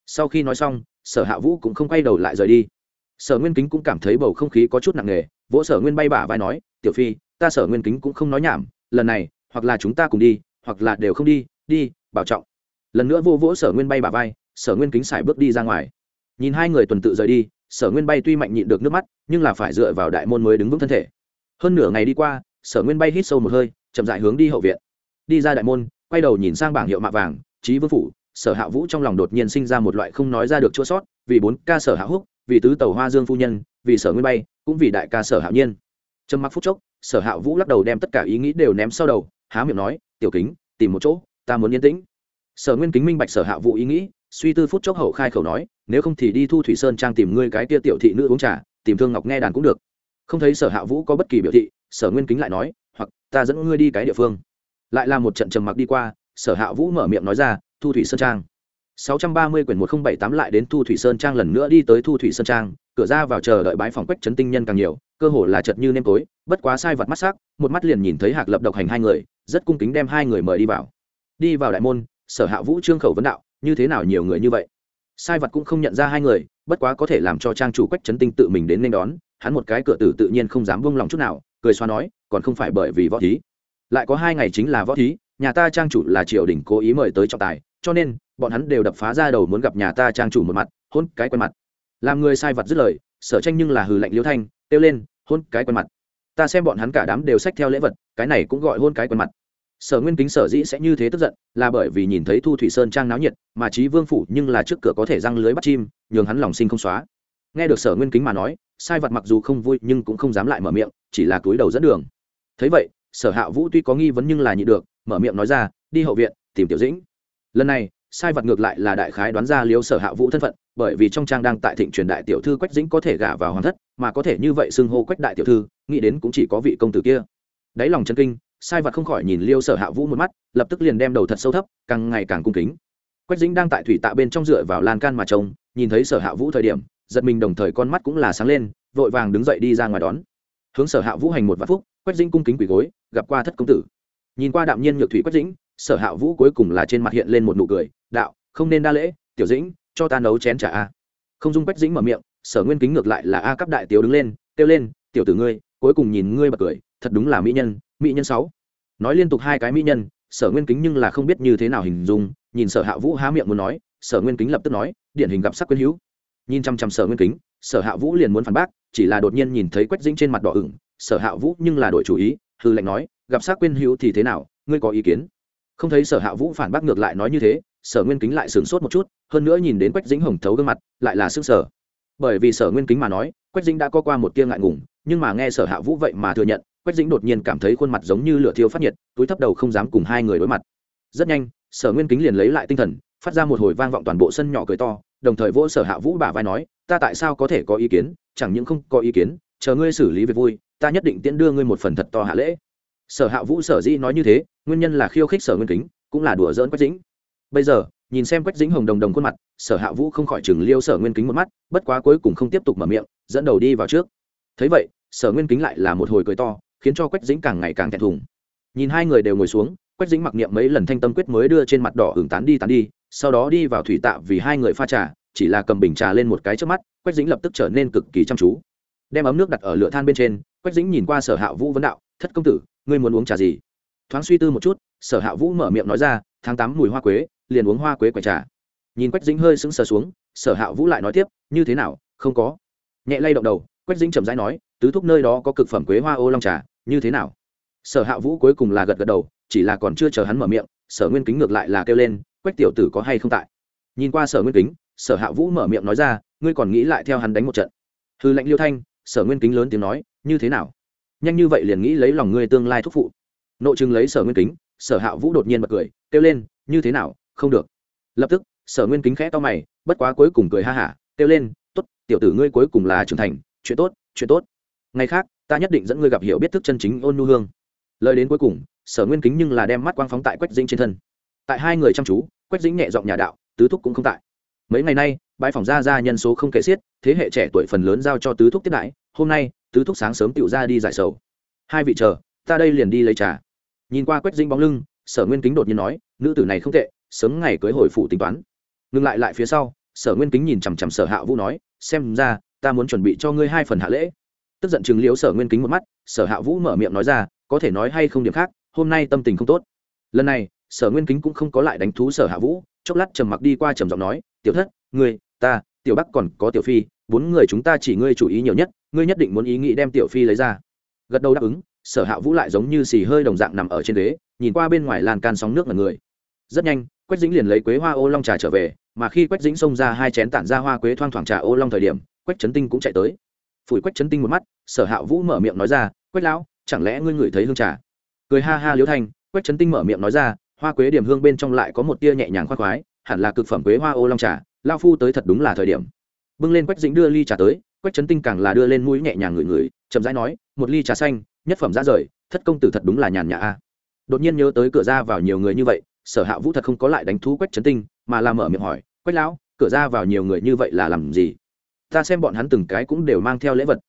Sau khi nói xong, sở hạ vũ cũng không quay đầu lại rời đi. Sở nguyên kính cũng cảm thấy bầu không khí có chút nặng nề, vỗ sở nguyên bay bả vai nói, tiểu phi, ta sở nguyên kính cũng không nói nhảm, lần này, hoặc là chúng ta cùng đi, hoặc là đều không đi đi, bảo trọng. Lần nữa vô vỗ sở nguyên bay bà vai, sở nguyên kính xài bước đi ra ngoài. Nhìn hai người tuần tự rời đi, sở nguyên bay tuy mạnh nhịn được nước mắt, nhưng là phải dựa vào đại môn mới đứng vững thân thể. Hơn nửa ngày đi qua, sở nguyên bay hít sâu một hơi, chậm dại hướng đi hậu viện. Đi ra đại môn, quay đầu nhìn sang bảng hiệu mạ vàng trí vương phủ, sở hạ vũ trong lòng đột nhiên sinh ra một loại không nói ra được chua sót, vì bốn ca sở hạ húc, vì tứ tàu hoa dương phu nhân, vì sở nguyên bay, cũng vì đại ca sở hạ nhiên. Trầm mặc phút chốc, sở hạ vũ lắc đầu đem tất cả ý nghĩ đều ném sau đầu, há miệng nói, tiểu kính, tìm một chỗ ta muốn yên tĩnh. Sở nguyên kính minh bạch sở hạ vũ ý nghĩ suy tư phút chốc hậu khai khẩu nói nếu không thì đi thu thủy sơn trang tìm ngươi cái tia tiểu thị nữ uống trà tìm thương ngọc nghe đàn cũng được. Không thấy sở hạ vũ có bất kỳ biểu thị sở nguyên kính lại nói hoặc ta dẫn ngươi đi cái địa phương. Lại là một trận trầm mặc đi qua sở hạ vũ mở miệng nói ra thu thủy sơn trang. 630 quyển 1078 lại đến Thu Thủy Sơn Trang lần nữa đi tới Thu Thủy Sơn Trang, cửa ra vào chờ đợi bãi phòng quách trấn tinh nhân càng nhiều, cơ hồ là chợt như nêm tối, bất quá sai vật mắt sắc, một mắt liền nhìn thấy Hạc Lập độc hành hai người, rất cung kính đem hai người mời đi vào. Đi vào đại môn, Sở Hạ Vũ trương khẩu vấn đạo, như thế nào nhiều người như vậy? Sai vật cũng không nhận ra hai người, bất quá có thể làm cho trang chủ quách trấn tinh tự mình đến nên đón, hắn một cái cửa tử tự nhiên không dám buông lòng chút nào, cười xoa nói, còn không phải bởi vì võ thí. Lại có hai ngày chính là võ thí, nhà ta trang chủ là triều đình cố ý mời tới trọng tài, cho nên bọn hắn đều đập phá ra đầu muốn gặp nhà ta trang chủ một mặt hôn cái quen mặt làm người sai vật dứt lời sở tranh nhưng là hừ lạnh liêu thanh kêu lên hôn cái quen mặt ta xem bọn hắn cả đám đều xách theo lễ vật cái này cũng gọi hôn cái quen mặt sở nguyên kính sở dĩ sẽ như thế tức giận, là bởi vì nhìn thấy thu thủy sơn trang náo nhiệt, mà trí vương phủ nhưng là trước cửa có thể răng lưới bắt chim, nhường hắn lòng sinh không xóa. Nghe được sở nguyên kính mà nói, sai vật mặc dù không vui nhưng cũng không dám lại mở miệng, chỉ là túi đầu dẫn đường. Thấy vậy, sở hạ vũ tuy có nghi vấn nhưng là nhị được, mở miệng nói ra, đi hậu viện, tìm tiểu dĩnh. Lần này, sai vật ngược lại là đại khái đoán ra liêu sở hạ vũ thân phận, bởi vì trong trang đang tại thịnh truyền đại tiểu thư quách dĩnh có thể gả vào hoàng thất, mà có thể như vậy xưng hô quách đại tiểu thư, nghĩ đến cũng chỉ có vị công tử kia. Đáy lòng chân kinh sai vật không khỏi nhìn liêu sở hạ vũ một mắt, lập tức liền đem đầu thật sâu thấp, càng ngày càng cung kính. Quách dĩnh đang tại thủy tạ bên trong dựa vào lan can mà trông, nhìn thấy sở hạ vũ thời điểm, giật mình đồng thời con mắt cũng là sáng lên, vội vàng đứng dậy đi ra ngoài đón. Hướng sở hạ vũ hành một vạn phúc, quách dĩnh cung kính quỳ gối, gặp qua thất công tử. Nhìn qua đạm nhiên nhược thủy quách dĩnh, sở hạ vũ cuối cùng là trên mặt hiện lên một nụ cười, đạo, không nên đa lễ, tiểu dĩnh, cho ta nấu chén t a. Không dung quách dĩnh mở miệng, sở nguyên kính ngược lại là a cấp đại tiểu đứng lên, kêu lên, tiểu tử ngươi, cuối cùng nhìn ngươi bật cười, thật đúng là mỹ nhân mỹ nhân sáu. Nói liên tục hai cái mỹ nhân, sở nguyên kính nhưng là không biết như thế nào hình dung, nhìn sở hạ vũ há miệng muốn nói, sở nguyên kính lập tức nói, điển hình gặp sắc quyến hữu. Nhìn chăm chăm sở nguyên kính, sở hạ vũ liền muốn phản bác, chỉ là đột nhiên nhìn thấy quách dĩnh trên mặt đỏ ửng, sở hạ vũ nhưng là đổi chủ ý, hư lệnh nói, gặp sắc quyến hữu thì thế nào, ngươi có ý kiến? Không thấy sở hạ vũ phản bác ngược lại nói như thế, sở nguyên kính lại sửng sốt một chút, hơn nữa nhìn đến quách dĩnh hồng thấu gương mặt, lại là sức sở bởi vì sở nguyên kính mà nói, quách dĩnh đã có qua một tia ngại ngùng, nhưng mà nghe sở hạ vũ vậy mà thừa nhận quách dĩnh đột nhiên cảm thấy khuôn mặt giống như lửa thiêu phát nhiệt, túi thấp đầu không dám cùng hai người đối mặt. Rất nhanh, sở nguyên kính liền lấy lại tinh thần, phát ra một hồi vang vọng toàn bộ sân nhỏ cười to, đồng thời vỗ sở hạ vũ bả vai nói, ta tại sao có thể có ý kiến? Chẳng những không có ý kiến, chờ ngươi xử lý việc vui, ta nhất định tiễn đưa ngươi một phần thật to hạ lễ. Sở hạ vũ sở dĩ nói như thế, nguyên nhân là khiêu khích sở nguyên kính, cũng là đùa dỡn quách dĩnh. Bây giờ, nhìn xem quách dĩnh hồng đồng đồng khuôn mặt, sở hạ vũ không khỏi chừng liêu sở nguyên kính một mắt, bất quá cuối cùng không tiếp tục mở miệng, dẫn đầu đi vào trước. Thấy vậy, sở nguyên kính lại là một hồi cười to khiến cho quách dĩnh càng ngày càng thẹn thùng. Nhìn hai người đều ngồi xuống, quách dĩnh mặc niệm mấy lần thanh tâm quyết mới đưa trên mặt đỏ hưởng tán đi tán đi, sau đó đi vào thủy tạ vì hai người pha trà, chỉ là cầm bình trà lên một cái trước mắt, quách dĩnh lập tức trở nên cực kỳ chăm chú. Đem ấm nước đặt ở lửa than bên trên, quách dĩnh nhìn qua sở hạ vũ vấn đạo, thất công tử, ngươi muốn uống trà gì? Thoáng suy tư một chút, sở hạ vũ mở miệng nói ra, tháng tám mùi hoa quế, liền uống hoa quế quả trà. Nhìn quách dĩnh hơi sững sờ xuống, sở hạ vũ lại nói tiếp, như thế nào? Không có. Nhẹ lay động đầu, quách dĩnh chậm rãi nói tứ thúc nơi đó có cực phẩm quế hoa ô long trà, như thế nào? Sở hạ vũ cuối cùng là gật gật đầu, chỉ là còn chưa chờ hắn mở miệng, sở nguyên kính ngược lại là kêu lên, quách tiểu tử có hay không tại? Nhìn qua sở nguyên kính, sở hạ vũ mở miệng nói ra, ngươi còn nghĩ lại theo hắn đánh một trận? Hư lệnh liêu thanh, sở nguyên kính lớn tiếng nói, như thế nào? Nhanh như vậy liền nghĩ lấy lòng ngươi tương lai thúc phụ. Nội chừng lấy sở nguyên kính, sở hạ vũ đột nhiên bật cười, kêu lên, như thế nào? Không được. Lập tức, sở nguyên kính khẽ to mày, bất quá cuối cùng cười ha hả, kêu lên t ố t tiểu tử ngươi cuối cùng là trưởng thành, chuyện tốt chuyện tốt ngày khác, ta nhất định dẫn ngươi gặp hiểu biết thức chân chính ôn Nhu hương. Lời đến cuối cùng, sở nguyên kính nhưng là đem mắt quang phóng tại quách dĩnh trên thân. Tại hai người chăm chú, quách dĩnh nhẹ giọng nhà đạo, tứ thúc cũng không tại. Mấy ngày nay bãi phòng ra ra nhân số không kể xiết, thế hệ trẻ tuổi phần lớn giao cho tứ thúc tiếp đãi, hôm nay, tứ thúc sáng sớm tựu ra đi giải sầu. Hai vị chờ, ta đây liền đi lấy trà. Nhìn qua quách Dĩnh bóng lưng, sở nguyên kính đột nhiên nói, nữ tử này không tệ, sớm ngày cưới hồi phủ tính toán. Ngừng lại lại phía sau, sở nguyên kính nhìn chằm chằm sở hạ vũ nói, xem ra, ta muốn chuẩn bị cho ngươi hai phần hạ lễ tức giận chừng liếu sở nguyên kính một mắt, sở hạ vũ mở miệng nói ra, có thể nói hay không điểm khác, hôm nay tâm tình không tốt. Lần này, sở nguyên kính cũng không có lại đánh thú sở hạ vũ, chốc lát trầm mặc đi qua trầm giọng nói, tiểu thất, ngươi, ta, tiểu bắc còn có tiểu phi, bốn người chúng ta chỉ ngươi chủ ý nhiều nhất, ngươi nhất định muốn ý nghĩ đem tiểu phi lấy ra. Gật đầu đáp ứng, sở hạ vũ lại giống như xì hơi đồng dạng nằm ở trên ghế, nhìn qua bên ngoài lan can sóng nước là người. Rất nhanh, quách dĩnh liền lấy quế hoa ô long trà trở về, mà khi quách dĩnh xông ra hai chén tản ra hoa quế thoang thoảng trà ô long thời điểm, quách trấn tinh cũng chạy tới phủi quách chấn tinh một mắt, sở hạ vũ mở miệng nói ra, quách lão, chẳng lẽ ngươi ngửi thấy hương trà? Cười ha ha liếu thanh, quách chấn tinh mở miệng nói ra, hoa quế điểm hương bên trong lại có một tia nhẹ nhàng khoác khoái, hẳn là cực phẩm quế hoa ô long trà lao phu tới thật đúng là thời điểm. Bưng lên quách dĩnh đưa ly trà tới, quách trấn tinh càng là đưa lên mũi nhẹ nhàng ngửi ngửi, chậm rãi nói, một ly trà xanh, nhất phẩm ra rời, thất công tử thật đúng là nhàn nhã a. Đột nhiên nhớ tới cửa ra vào nhiều người như vậy, sở hạ vũ thật không có lại đánh thú quách trấn tinh, mà làm mở miệng hỏi, quách lão, cửa ra vào nhiều người như vậy là làm gì? Ta xem bọn hắn từng cái cũng đều mang theo lễ vật.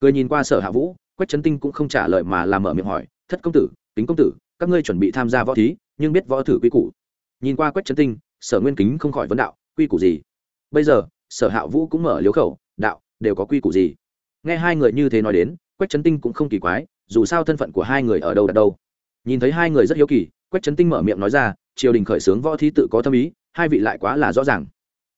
Cười nhìn qua sở hạ vũ, quách trấn tinh cũng không trả lời mà làm mở miệng hỏi, thất công tử, kính công tử, các ngươi chuẩn bị tham gia võ thí, nhưng biết võ thử quy củ. Nhìn qua quách trấn tinh, sở nguyên kính không khỏi vấn đạo, quy củ gì? Bây giờ, sở hạ vũ cũng mở liếu khẩu, đạo, đều có quy củ gì? Nghe hai người như thế nói đến, quách trấn tinh cũng không kỳ quái, dù sao thân phận của hai người ở đâu đặt đâu. Nhìn thấy hai người rất hiếu kỳ, quách trấn tinh mở miệng nói ra, triều đình khởi xướng võ thí tự có tâm ý, hai vị lại quá là rõ ràng.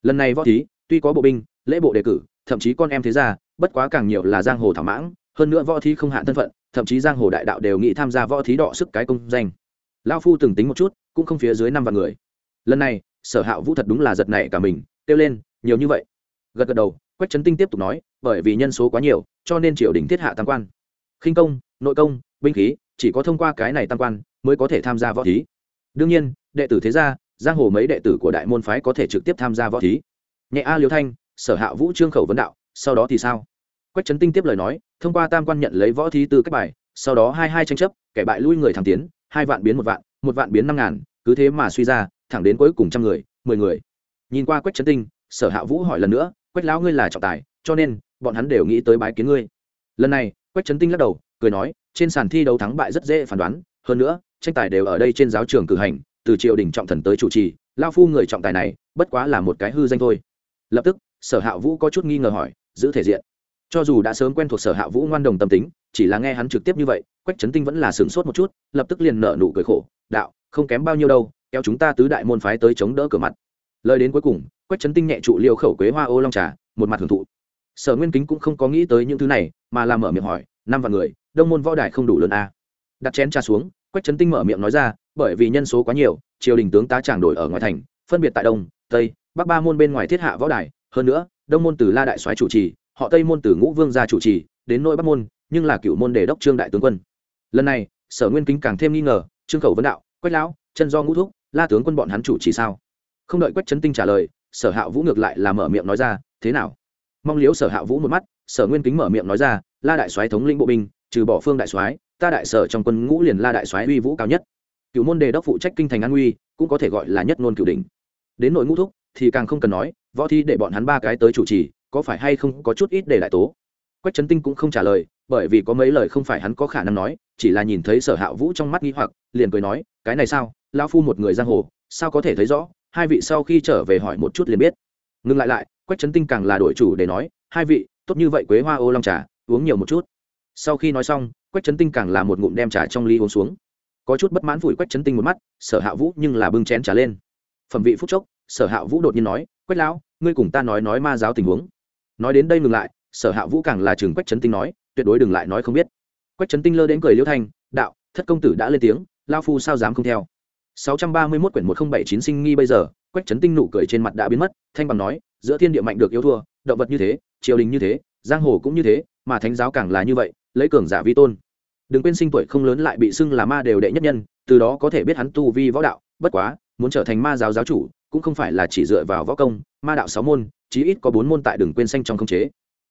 Lần này võ thí, tuy có bộ binh, lễ bộ đề cử thậm chí con em thế gia, bất quá càng nhiều là giang hồ thảo mãng, hơn nữa võ thí không hạn thân phận, thậm chí giang hồ đại đạo đều nghĩ tham gia võ thí đọ sức cái công danh. Lao phu từng tính một chút, cũng không phía dưới năm vạn người. Lần này, sở hạ vũ thật đúng là giật nảy cả mình, kêu lên, nhiều như vậy? Gật gật đầu, quách trấn tinh tiếp tục nói, bởi vì nhân số quá nhiều, cho nên triều đình thiết hạ tam quan. Khinh công, nội công, binh khí, chỉ có thông qua cái này tam quan mới có thể tham gia võ thí. Đương nhiên, đệ tử thế gia, giang hồ mấy đệ tử của đại môn phái có thể trực tiếp tham gia võ thí. Nhẹ a liêu thanh sở hạ vũ trương khẩu vấn đạo, sau đó thì sao? Quách trấn tinh tiếp lời nói, thông qua tam quan nhận lấy võ thí từ cách bài, sau đó hai hai tranh chấp, kẻ bại lui người thẳng tiến, hai vạn biến một vạn một vạn biến năm ngàn, cứ thế mà suy ra, thẳng đến cuối cùng trăm người, mười người. Nhìn qua quách trấn tinh, sở hạ vũ hỏi lần nữa, quách lão ngươi là trọng tài, cho nên bọn hắn đều nghĩ tới bái kiến ngươi. Lần này, quách trấn tinh lắc đầu, cười nói, trên sàn thi đấu thắng bại rất dễ phán đoán, hơn nữa, tranh tài đều ở đây trên giáo trường cử hành, từ triều đình trọng thần tới chủ trì lao phu người trọng tài này, bất quá là một cái hư danh thôi. Lập tức sở hạ vũ có chút nghi ngờ hỏi, giữ thể diện. Cho dù đã sớm quen thuộc sở hạ vũ ngoan đồng tâm tính, chỉ là nghe hắn trực tiếp như vậy, quách trấn tinh vẫn là sửng sốt một chút, lập tức liền nở nụ cười khổ, đạo, không kém bao nhiêu đâu, kéo chúng ta tứ đại môn phái tới chống đỡ cửa mặt. Lời đến cuối cùng, quách trấn tinh nhẹ trụ liêu khẩu quế hoa ô long trà, một mặt hưởng thụ. Sở nguyên kính cũng không có nghĩ tới những thứ này, mà làm mở miệng hỏi, năm vạn người, đông môn võ đài không đủ lớn a? À. đặt chén trà xuống, quách trấn tinh mở miệng nói ra, bởi vì nhân số quá nhiều, triều đình tướng tá tràng đổi ở ngoài thành, phân biệt tại đông, tây, bắc ba môn bên ngoài thiết hạ võ đài hơn nữa, đông môn từ la đại soái chủ trì, họ tây môn từ ngũ vương gia chủ trì, đến nội bắc môn, nhưng là cựu môn đề đốc trương đại tướng quân. Lần này, sở nguyên kính càng thêm nghi ngờ, trương khẩu vấn đạo, quách lão, chân do ngũ thúc, la tướng quân bọn hắn chủ trì sao? Không đợi quách trấn tinh trả lời, sở hạ vũ ngược lại là mở miệng nói ra, thế nào? Mong liếu sở hạ vũ một mắt, sở nguyên kính mở miệng nói ra, la đại soái thống lĩnh bộ binh, trừ bỏ phương đại soái, ta đại sở trong quân ngũ liền la đại soái uy vũ cao nhất. Cựu môn đề đốc phụ trách kinh thành an uy cũng có thể gọi là nhất ngôn cửu đỉnh. Đến nội ngũ thúc thì càng không cần nói, võ thi để bọn hắn ba cái tới chủ trì, có phải hay không có chút ít để lại tố? Quách trấn tinh cũng không trả lời, bởi vì có mấy lời không phải hắn có khả năng nói, chỉ là nhìn thấy sở hạ vũ trong mắt nghi hoặc, liền cười nói, cái này sao? Lao phu một người giang hồ, sao có thể thấy rõ? Hai vị sau khi trở về hỏi một chút liền biết. Ngừng lại lại, quách trấn tinh càng là đổi chủ để nói, hai vị, tốt như vậy quế hoa ô long trà, uống nhiều một chút. Sau khi nói xong, quách trấn tinh càng là một ngụm đem trà trong ly uống xuống. Có chút bất mãn vùi quách trấn tinh một mắt, sở hạ vũ nhưng là bưng chén trà lên. Phẩm vị phúc chốc sở hạ vũ đột nhiên nói, quách lão, ngươi cùng ta nói nói ma giáo tình huống. Nói đến đây ngừng lại, sở hạ vũ càng là chừng quách trấn tinh nói, tuyệt đối đừng lại nói không biết. Quách trấn tinh lơ đến cười liễu thanh, đạo, thất công tử đã lên tiếng lao phu sao dám không theo? 631 quyển 1079 sinh nghi bây giờ, quách trấn tinh nụ cười trên mặt đã biến mất, thanh bằng nói, giữa thiên địa mạnh được yếu thua, động vật như thế, triều đình như thế, giang hồ cũng như thế, mà thánh giáo càng là như vậy, lấy cường giả vi tôn. Đừng quên sinh tuổi không lớn lại bị xưng là ma đều đệ nhất nhân, từ đó có thể biết hắn tu vi võ đạo, bất quá muốn trở thành ma giáo giáo chủ, cũng không phải là chỉ dựa vào võ công, ma đạo sáu môn, chí ít có bốn môn tại đường quên xanh trong không chế.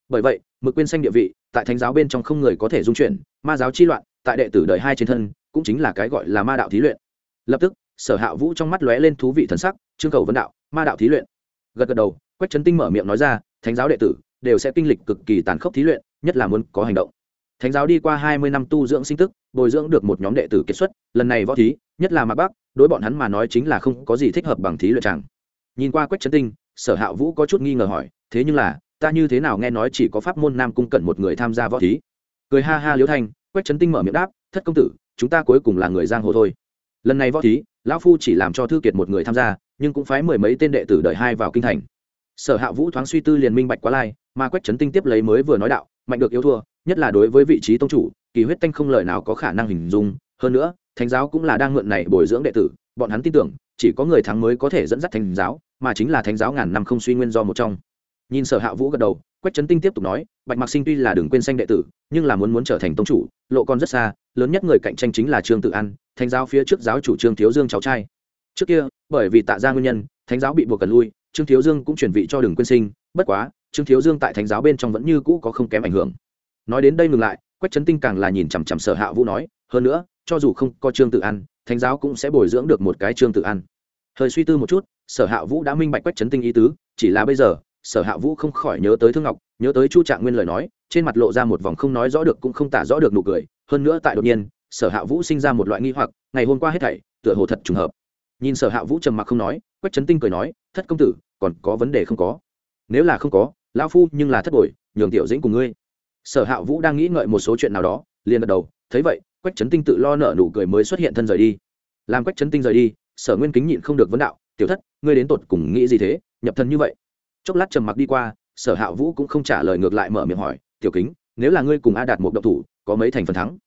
Bởi vậy, mực quên xanh địa vị, tại thánh giáo bên trong không người có thể dung chuyển, ma giáo chi loạn, tại đệ tử đời hai trên thân, cũng chính là cái gọi là ma đạo thí luyện. Lập tức, sở hạ vũ trong mắt lóe lên thú vị thần sắc, trương cầu vấn đạo, ma đạo thí luyện. Gật gật đầu, quách trấn tinh mở miệng nói ra, thánh giáo đệ tử đều sẽ kinh lịch cực kỳ tàn khốc thí luyện, nhất là muốn có hành động thánh giáo đi qua hai mươi năm tu dưỡng sinh tức, bồi dưỡng được một nhóm đệ tử kết xuất, lần này võ thí, nhất là mạc bắc, đối bọn hắn mà nói chính là không có gì thích hợp bằng thí luyện chẳng. Nhìn qua quách trấn tinh, sở hạ vũ có chút nghi ngờ hỏi, thế nhưng là, ta như thế nào nghe nói chỉ có pháp môn nam cung cận một người tham gia võ thí? Cười ha ha liễu thanh, quách trấn tinh mở miệng đáp, thất công tử, chúng ta cuối cùng là người giang hồ thôi. Lần này võ thí, lão phu chỉ làm cho thư kiệt một người tham gia, nhưng cũng phái mười mấy tên đệ tử đợi hai vào kinh thành. Sở hạ vũ thoáng suy tư liền minh bạch quá lai, mà quách trấn tinh tiếp lấy mới vừa nói đạo, mạnh được yếu thua nhất là đối với vị trí tông chủ, kỳ huyết tanh không lời nào có khả năng hình dung. Hơn nữa, thánh giáo cũng là đang mượn này bồi dưỡng đệ tử, bọn hắn tin tưởng, chỉ có người thắng mới có thể dẫn dắt thánh giáo, mà chính là thánh giáo ngàn năm không suy nguyên do một trong. Nhìn sở hạ vũ gật đầu, quách trấn tinh tiếp tục nói, bạch mạc sinh tuy là đừng quên xanh đệ tử, nhưng là muốn muốn trở thành tông chủ, lộ còn rất xa, lớn nhất người cạnh tranh chính là trương tự an, thánh giáo phía trước giáo chủ trương thiếu dương cháu trai. Trước kia, bởi vì tạ ra nguyên nhân, thánh giáo bị buộc cần lui, trương thiếu dương cũng chuyển vị cho đừng quên sinh, bất quá, trương thiếu dương tại thánh giáo bên trong vẫn như cũ có không kém ảnh hưởng nói đến đây ngừng lại, quách trấn tinh càng là nhìn chằm chằm sở hạ vũ nói, hơn nữa, cho dù không có trương tự ăn thánh giáo cũng sẽ bồi dưỡng được một cái trương tự ăn hơi suy tư một chút, sở hạ vũ đã minh bạch quách trấn tinh ý tứ, chỉ là bây giờ, sở hạ vũ không khỏi nhớ tới thương ngọc, nhớ tới chu trạng nguyên lời nói, trên mặt lộ ra một vòng không nói rõ được cũng không tả rõ được nụ cười. Hơn nữa tại đột nhiên, sở hạ vũ sinh ra một loại nghi hoặc, ngày hôm qua hết thảy, tựa hồ thật trùng hợp. Nhìn sở hạ vũ trầm mặc không nói, quách trấn tinh cười nói, thất công tử, còn có vấn đề không có. Nếu là không có, lão phu nhưng là thất bội, nhường tiểu dĩnh cùng ngươi sở hạ vũ đang nghĩ ngợi một số chuyện nào đó, liền gật đầu, thấy vậy, quách trấn tinh tự lo nợ nụ cười mới xuất hiện thân rời đi. Làm quách trấn tinh rời đi, sở nguyên kính nhịn không được vấn đạo, tiểu thất, ngươi đến tột cùng nghĩ gì thế? Nhập thân như vậy? Chốc lát trầm mặc đi qua, sở hạ vũ cũng không trả lời ngược lại mở miệng hỏi, tiểu kính, nếu là ngươi cùng a đạt một độc thủ, có mấy thành phần thắng?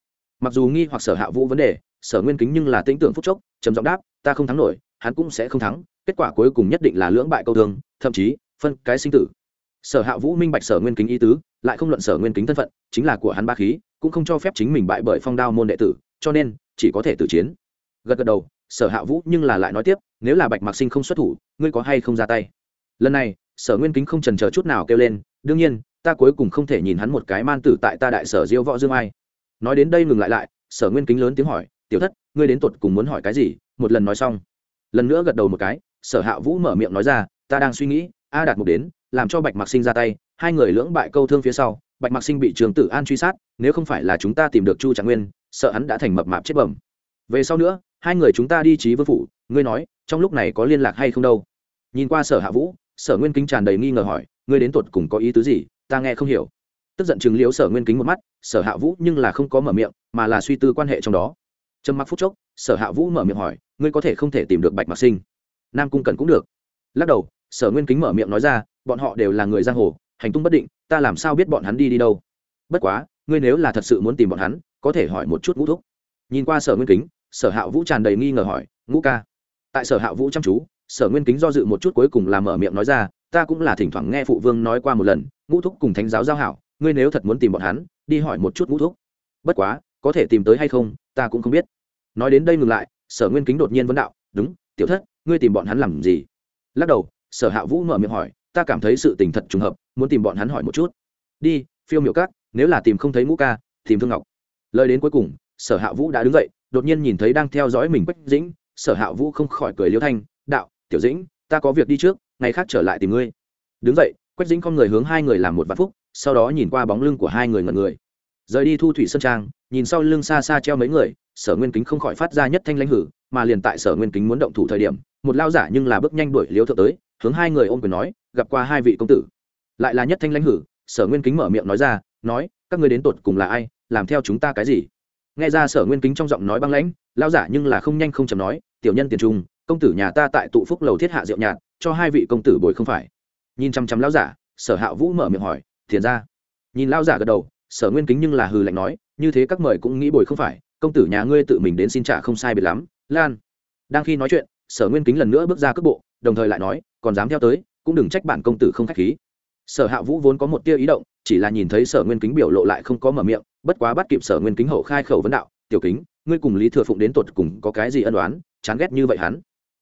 Mặc dù nghi hoặc sở hạ vũ vấn đề, sở nguyên kính nhưng là tính tưởng phúc chốc, trầm giọng đáp, ta không thắng nổi, hắn cũng sẽ không thắng, kết quả cuối cùng nhất định là lưỡng bại câu thương, thậm chí phân cái sinh tử. Sở hạ vũ minh bạch sở nguyên kính ý tứ lại không luận sở nguyên kính thân phận, chính là của hắn ba khí, cũng không cho phép chính mình bại bởi phong đao môn đệ tử, cho nên, chỉ có thể tử chiến. Gật gật đầu, sở hạ vũ nhưng là lại nói tiếp, nếu là bạch mạc sinh không xuất thủ, ngươi có hay không ra tay? Lần này, sở nguyên kính không trần chờ chút nào kêu lên, đương nhiên, ta cuối cùng không thể nhìn hắn một cái man tử tại ta đại sở diêu võ dương ai. Nói đến đây ngừng lại lại, sở nguyên kính lớn tiếng hỏi, tiểu thất, ngươi đến tột cùng muốn hỏi cái gì? Một lần nói xong. Lần nữa gật đầu một cái, sở hạ vũ mở miệng nói ra, ta đang suy nghĩ, a đạt mục đến, làm cho bạch mạc sinh ra tay hai người lưỡng bại câu thương phía sau, bạch mạc sinh bị trường tử an truy sát, nếu không phải là chúng ta tìm được chu trạng nguyên, sợ hắn đã thành mập mạp chết bẩm. Về sau nữa, hai người chúng ta đi trí vương phủ, ngươi nói, trong lúc này có liên lạc hay không đâu? Nhìn qua sở hạ vũ, sở nguyên kính tràn đầy nghi ngờ hỏi, ngươi đến tột cùng có ý tứ gì? Ta nghe không hiểu. Tức giận chừng liếu sở nguyên kính một mắt, sở hạ vũ nhưng là không có mở miệng, mà là suy tư quan hệ trong đó. Trầm mặc phút chốc, sở hạ vũ mở miệng hỏi, ngươi có thể không thể tìm được bạch mạc sinh? Nam cung cần cũng được. Lắc đầu, sở nguyên kính mở miệng nói ra, bọn họ đều là người giang hồ hành tung bất định, ta làm sao biết bọn hắn đi đi đâu? Bất quá, ngươi nếu là thật sự muốn tìm bọn hắn, có thể hỏi một chút ngũ thúc. Nhìn qua sở nguyên kính, sở hạ vũ tràn đầy nghi ngờ hỏi, ngũ ca? Tại sở hạ vũ chăm chú, sở nguyên kính do dự một chút cuối cùng làm mở miệng nói ra, ta cũng là thỉnh thoảng nghe phụ vương nói qua một lần, ngũ thúc cùng thánh giáo giao hảo, ngươi nếu thật muốn tìm bọn hắn, đi hỏi một chút ngũ thúc. Bất quá, có thể tìm tới hay không, ta cũng không biết. Nói đến đây ngừng lại, sở nguyên kính đột nhiên vấn đạo, đúng, tiểu thất, ngươi tìm bọn hắn làm gì? Lắc đầu, sở hạ vũ mở miệng hỏi ta cảm thấy sự tình thật trùng hợp, muốn tìm bọn hắn hỏi một chút. Đi, phiêu miểu cát nếu là tìm không thấy ngũ ca, tìm thương ngọc. Lời đến cuối cùng, sở hạ vũ đã đứng dậy, đột nhiên nhìn thấy đang theo dõi mình quách dĩnh. Sở hạ vũ không khỏi cười liêu thanh, đạo, tiểu dĩnh, ta có việc đi trước, ngày khác trở lại tìm ngươi. Đứng dậy, quách dĩnh con người hướng hai người làm một vạn phúc, sau đó nhìn qua bóng lưng của hai người ngần người rời đi thu thủy sơn trang, nhìn sau lưng xa xa treo mấy người, sở nguyên kính không khỏi phát ra nhất thanh lãnh hử, mà liền tại sở nguyên kính muốn động thủ thời điểm, một lao giả nhưng là bước nhanh đuổi liếu thượng tới, hướng hai người ôm quyền nói, gặp qua hai vị công tử. Lại là nhất thanh lãnh hử, sở nguyên kính mở miệng nói ra, nói, các người đến tột cùng là ai, làm theo chúng ta cái gì? Nghe ra sở nguyên kính trong giọng nói băng lãnh, lao giả nhưng là không nhanh không chầm nói, tiểu nhân tiền trung, công tử nhà ta tại tụ phúc lầu thiết hạ rượu nhạt, cho hai vị công tử bồi không phải. Nhìn chăm chăm lao giả, sở hạ vũ mở miệng hỏi thiền ra. Nhìn lao giả gật đầu sở nguyên kính nhưng là hừ lạnh nói, như thế các mời cũng nghĩ bồi không phải, công tử nhà ngươi tự mình đến xin trả không sai biệt lắm. Lan. Đang khi nói chuyện, sở nguyên kính lần nữa bước ra cước bộ, đồng thời lại nói, còn dám theo tới, cũng đừng trách bản công tử không k h á c h khí. Sở hạ vũ vốn có một tia ý động, chỉ là nhìn thấy sở nguyên kính biểu lộ lại không có mở miệng, bất quá bắt kịp sở nguyên kính hậu khai khẩu vấn đạo, tiểu kính, ngươi cùng lý thừa phụng đến tột cùng có cái gì ân đoán chán ghét như vậy hắn?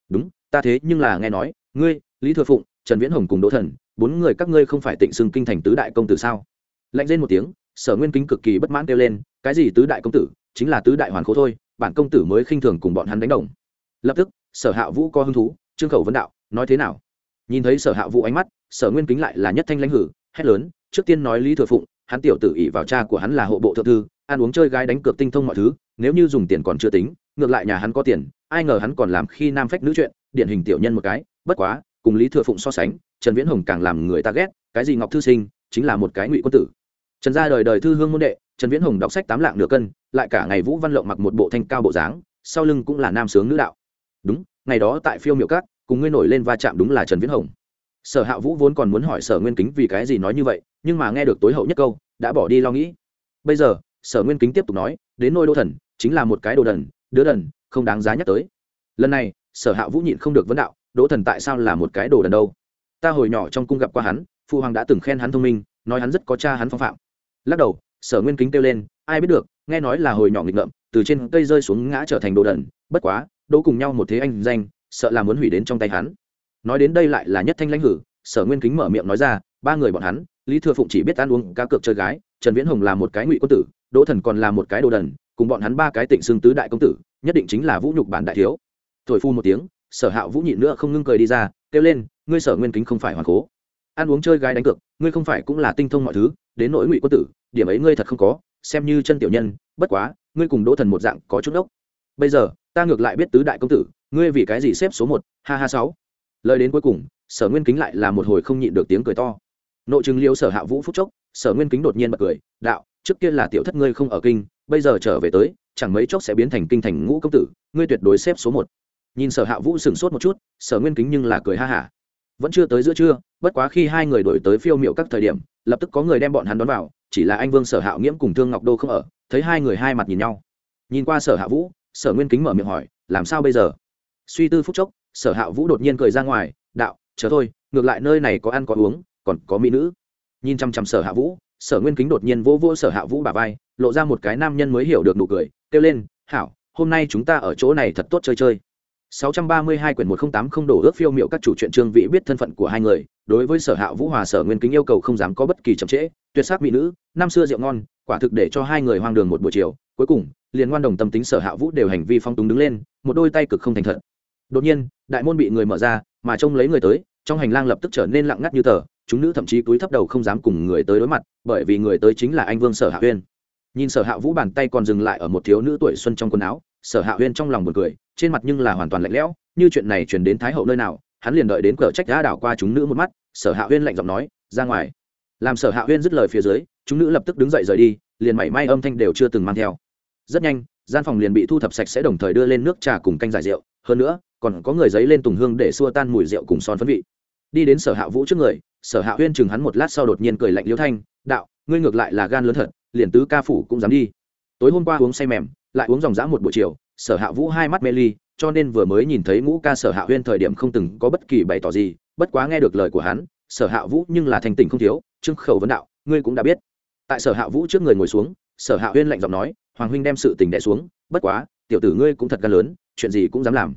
Đúng, ta thế nhưng là nghe nói, ngươi, lý thừa phụng, trần viễn hồng cùng đỗ thần, bốn người các ngươi không phải tịnh xưng kinh thành tứ đại công tử sao? Lạnh lên một tiếng sở nguyên kính cực kỳ bất mãn kêu lên, cái gì tứ đại công tử, chính là tứ đại hoàn khố thôi, bản công tử mới khinh thường cùng bọn hắn đánh đồng. Lập tức, sở hạ vũ có hứng thú, trương khẩu vấn đạo, nói thế nào? Nhìn thấy sở hạ vũ ánh mắt, sở nguyên kính lại là nhất thanh lãnh hử, hét lớn, trước tiên nói lý thừa phụng, hắn tiểu tử ỷ vào cha của hắn là hộ bộ thượng thư, ăn uống chơi gái đánh cược tinh thông mọi thứ, nếu như dùng tiền còn chưa tính, ngược lại nhà hắn có tiền, ai ngờ hắn còn làm khi nam phách nữ chuyện, điển hình tiểu nhân một cái, bất quá, cùng lý thừa phụng so sánh, trần viễn hồng càng làm người ta ghét, cái gì ngọc thư sinh, chính là một cái ngụy quân tử trần gia đời đời thư hương môn đệ, trần viễn hồng đọc sách tám lạng nửa cân, lại cả ngày vũ văn lộng mặc một bộ thanh cao bộ dáng, sau lưng cũng là nam sướng nữ đạo. Đúng, ngày đó tại phiêu miệu cát cùng ngươi nổi lên va chạm đúng là trần viễn hồng. Sở hạ vũ vốn còn muốn hỏi sở nguyên kính vì cái gì nói như vậy, nhưng mà nghe được tối hậu nhất câu, đã bỏ đi lo nghĩ. Bây giờ, sở nguyên kính tiếp tục nói, đến nôi đô thần, chính là một cái đồ đần, đứa đần, không đáng giá nhắc tới. Lần này, sở hạ vũ nhịn không được vấn đạo, đỗ thần tại sao là một cái đồ đần đâu? Ta hồi nhỏ trong cung gặp qua hắn, phụ hoàng đã từng khen hắn thông minh, nói hắn rất có cha hắn phong phạm lắc đầu, sở nguyên kính kêu lên, ai biết được, nghe nói là hồi nhỏ nghịch ngợm, từ trên cây rơi xuống ngã trở thành đồ đần, bất quá đỗ cùng nhau một thế anh danh, sợ là muốn hủy đến trong tay hắn. Nói đến đây lại là nhất thanh lãnh hử, sở nguyên kính mở miệng nói ra, ba người bọn hắn, lý thừa phụng chỉ biết ăn uống cá cược chơi gái, trần viễn hồng là một cái ngụy quân tử, đỗ thần còn là một cái đồ đần, cùng bọn hắn ba cái tịnh xương tứ đại công tử, nhất định chính là vũ nhục bản đại thiếu. Thổi phu một tiếng, sở hạ vũ nhịn nữa không ngưng cười đi ra, kêu lên, ngươi sở nguyên kính không phải hoàn cố ăn uống chơi gái đánh cược, ngươi không phải cũng là tinh thông mọi thứ, đến nỗi ngụy quân tử, điểm ấy ngươi thật không có, xem như chân tiểu nhân, bất quá, ngươi cùng đỗ thần một dạng có chút ốc. Bây giờ, ta ngược lại biết tứ đại công tử, ngươi vì cái gì xếp số một, ha ha sáu. Lời đến cuối cùng, sở nguyên kính lại là một hồi không nhịn được tiếng cười to. Nội chứng liêu sở hạ vũ phúc chốc, sở nguyên kính đột nhiên bật cười, đạo, trước kia là tiểu thất ngươi không ở kinh, bây giờ trở về tới, chẳng mấy chốc sẽ biến thành kinh thành ngũ công tử, ngươi tuyệt đối xếp số một. Nhìn sở hạ vũ sửng sốt một chút, sở nguyên kính nhưng là cười ha hả vẫn chưa tới giữa trưa, bất quá khi hai người đổi tới phiêu miệu các thời điểm, lập tức có người đem bọn hắn đón vào, chỉ là anh vương sở hạo nghiễm cùng thương ngọc đô không ở, thấy hai người hai mặt nhìn nhau. Nhìn qua sở hạ vũ, sở nguyên kính mở miệng hỏi, làm sao bây giờ? Suy tư phúc chốc, sở hạ vũ đột nhiên cười ra ngoài, đạo, chờ thôi, ngược lại nơi này có ăn có uống, còn có mỹ nữ. Nhìn chăm chăm sở hạ vũ, sở nguyên kính đột nhiên vô vỗ sở hạ vũ bà vai, lộ ra một cái nam nhân mới hiểu được nụ cười, kêu lên, hảo, hôm nay chúng ta ở chỗ này thật tốt chơi chơi. 632 quyển 1080 đổ ước phiêu miệu các chủ truyện trương vị biết thân phận của hai người, đối với Sở Hạ Vũ Hòa Sở Nguyên Kính yêu cầu không dám có bất kỳ chậm trễ, tuyệt sắc mỹ nữ, năm xưa rượu ngon, quả thực để cho hai người hoang đường một buổi chiều, cuối cùng, liền ngoan đồng tâm tính Sở Hạ Vũ đều hành vi phong túng đứng lên, một đôi tay cực không thành thật. Đột nhiên, đại môn bị người mở ra, mà trông lấy người tới, trong hành lang lập tức trở nên lặng ngắt như tờ, chúng nữ thậm chí cúi thấp đầu không dám cùng người tới đối mặt, bởi vì người tới chính là anh Vương Sở Hạ Uyên. Nhìn Sở Hạ Vũ bàn tay còn dừng lại ở một thiếu nữ tuổi xuân trong quần áo, Sở Hạ Huyên trong lòng buồn cười, trên mặt nhưng là hoàn toàn lạnh lẽo, như chuyện này truyền đến thái hậu nơi nào hắn liền đợi đến cờ trách đã đảo qua chúng nữ một mắt sở hạ huyên lạnh giọng nói ra ngoài. Làm sở hạ huyên dứt lời phía dưới chúng nữ lập tức đứng dậy rời đi liền mảy may âm thanh đều chưa từng mang theo. Rất nhanh gian phòng liền bị thu thập sạch sẽ đồng thời đưa lên nước trà cùng canh giải rượu hơn nữa còn có người giấy lên tùng hương để xua tan mùi rượu cùng son phấn vị. Đi đến sở hạ vũ trước người sở hạ huyên chừng hắn một lát sau đột nhiên cười lạnh liêu thanh đạo ngươi ngược lại là gan lớn thật liền tứ ca phủ cũng dám đi. Tối hôm qua uống say mềm, lại uống dòng dã một buổi chiều, sở hạ vũ hai mắt mê ly, cho nên vừa mới nhìn thấy ngũ ca sở hạ huyên thời điểm không từng có bất kỳ bày tỏ gì, bất quá nghe được lời của hắn, sở hạ vũ nhưng là thành tình không thiếu trưng khẩu vấn đạo, ngươi cũng đã biết. Tại sở hạ vũ trước người ngồi xuống, sở hạ huyên lạnh giọng nói, hoàng huynh đem sự tình đẻ xuống, bất quá, tiểu tử ngươi cũng thật gan lớn, chuyện gì cũng dám làm.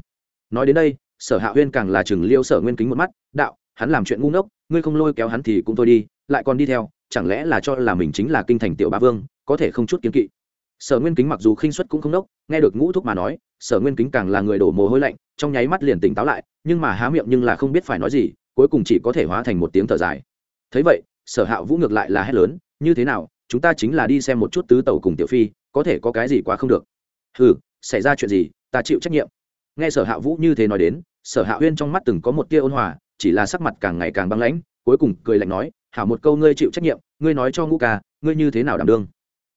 Nói đến đây, sở hạ huyên càng là chừng liêu sở nguyên kính một mắt, đạo, hắn làm chuyện ngu ngốc, ngươi không lôi kéo hắn thì cũng thôi đi, lại còn đi theo chẳng lẽ là cho là mình chính là kinh thành tiểu ba vương, có thể không chút kiến kỵ? Sở nguyên kính mặc dù khinh suất cũng không đốc nghe được ngũ thúc mà nói, sở nguyên kính càng là người đổ mồ hôi lạnh, trong nháy mắt liền tỉnh táo lại, nhưng mà há miệng nhưng là không biết phải nói gì, cuối cùng chỉ có thể hóa thành một tiếng thở dài. Thấy vậy, sở hạ vũ ngược lại là hét lớn, như thế nào, chúng ta chính là đi xem một chút tứ tàu cùng tiểu phi, có thể có cái gì quá không được? Ừ xảy ra chuyện gì, ta chịu trách nhiệm. Nghe sở hạ vũ như thế nói đến, sở hạ huyên trong mắt từng có một tia ôn hòa, chỉ là sắc mặt càng ngày càng băng lãnh, cuối cùng cười lạnh nói hảo một câu ngươi chịu trách nhiệm, ngươi nói cho ngũ ca, ngươi như thế nào đảm đương?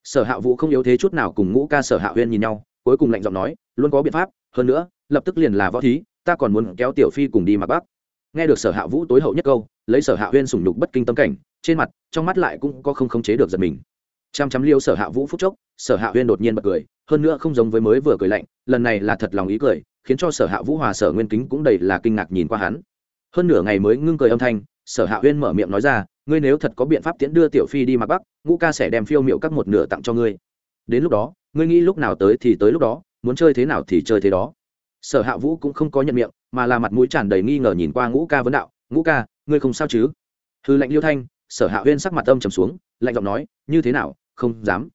Sở hạ vũ không yếu thế chút nào cùng ngũ ca sở hạ huyên nhìn nhau, cuối cùng lạnh giọng nói, luôn có biện pháp, hơn nữa, lập tức liền là võ thí, ta còn muốn kéo tiểu phi cùng đi mặc bắc nghe được sở hạ vũ tối hậu nhất câu, lấy sở hạ huyên sủng nhục bất kinh tâm cảnh, trên mặt, trong mắt lại cũng có không khống chế được giật mình. Chăm chăm liêu sở hạ vũ phúc chốc, sở hạ huyên đột nhiên bật cười, hơn nữa không giống với mới vừa cười lạnh, lần này là thật lòng ý cười, khiến cho sở hạ vũ hòa sở nguyên kính cũng đầy là kinh ngạc nhìn qua hắn. Hơn nửa ngày mới ngưng cười âm thanh, sở hạ huyên mở miệng nói ra ngươi nếu thật có biện pháp tiễn đưa tiểu phi đi mặt bắc, ngũ ca sẽ đem phiêu miệu các một nửa tặng cho ngươi. Đến lúc đó, ngươi nghĩ lúc nào tới thì tới lúc đó, muốn chơi thế nào thì chơi thế đó. Sở hạ vũ cũng không có nhận miệng, mà là mặt mũi tràn đầy nghi ngờ nhìn qua ngũ ca vấn đạo, ngũ ca, ngươi không sao chứ? Hư lệnh liêu thanh, sở hạ huyên sắc mặt âm trầm xuống, lạnh giọng nói, như thế nào, không dám.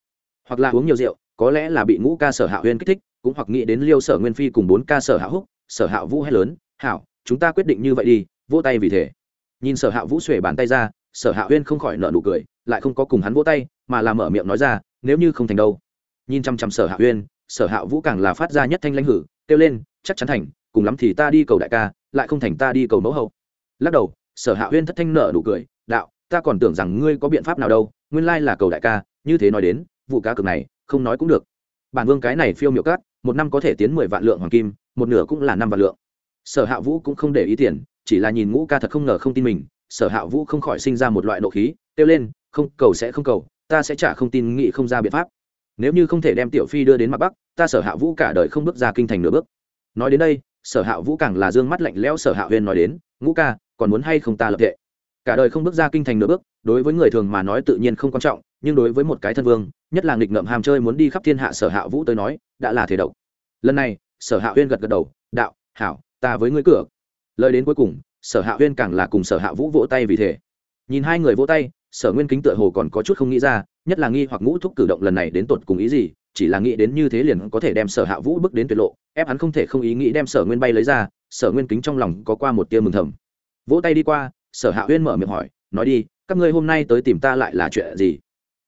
Hoặc là uống nhiều rượu, có lẽ là bị ngũ ca sở hạ huyên kích thích, cũng hoặc nghĩ đến liêu sở nguyên phi cùng bốn ca sở hạ húc. Sở hạ vũ hay lớn, hảo, chúng ta quyết định như vậy đi vỗ tay vì thế. Nhìn sở hạ vũ xuể bàn tay ra sở hạ huyên không khỏi nợ nụ cười, lại không có cùng hắn vỗ tay, mà làm mở miệng nói ra, nếu như không thành đâu. Nhìn chăm chăm sở hạ huyên, sở hạ vũ càng là phát ra nhất thanh lãnh hử, kêu lên, chắc chắn thành, cùng lắm thì ta đi cầu đại ca, lại không thành ta đi cầu mẫu hậu. Lắc đầu, sở hạ huyên thất thanh nợ nụ cười, đạo, ta còn tưởng rằng ngươi có biện pháp nào đâu, nguyên lai là cầu đại ca, như thế nói đến, vụ cá cực này, không nói cũng được. Bản vương cái này phiêu miệu cát, một năm có thể tiến mười vạn lượng hoàng kim, một nửa cũng là năm vạn lượng. Sở hạ vũ cũng không để ý tiền, chỉ là nhìn ngũ ca thật không ngờ không tin mình sở hạ vũ không khỏi sinh ra một loại nộ khí, kêu lên, không, cầu sẽ không cầu, ta sẽ trả không tin nghị không ra biện pháp. Nếu như không thể đem tiểu phi đưa đến mặt bắc, ta sở hạ vũ cả đời không bước ra kinh thành nửa bước. Nói đến đây, sở hạ vũ càng là d ư ơ n g mắt lạnh lẽo sở hạ huyên nói đến, ngũ ca, còn muốn hay không ta lập tệ cả đời không bước ra kinh thành nửa bước, đối với người thường mà nói tự nhiên không quan trọng, nhưng đối với một cái thân vương, nhất là nghịch ngợm hàm chơi muốn đi khắp thiên hạ sở hạ vũ tới nói, đã là thể độc. Lần này, sở hạ huyên gật gật đầu, đạo, hảo, ta với ngươi cửa. Lời đến cuối cùng sở hạ huyên càng là cùng sở hạ vũ vỗ tay vì thế. Nhìn hai người vỗ tay, sở nguyên kính tựa hồ còn có chút không nghĩ ra, nhất là nghi hoặc ngũ thúc cử động lần này đến tột cùng ý gì, chỉ là nghĩ đến như thế liền có thể đem sở hạ vũ bước đến tuyệt lộ, ép hắn không thể không ý nghĩ đem sở nguyên bay lấy ra, sở nguyên kính trong lòng có qua một tia mừng thầm. Vỗ tay đi qua, sở hạ huyên mở miệng hỏi, nói đi, các ngươi hôm nay tới tìm ta lại là chuyện gì?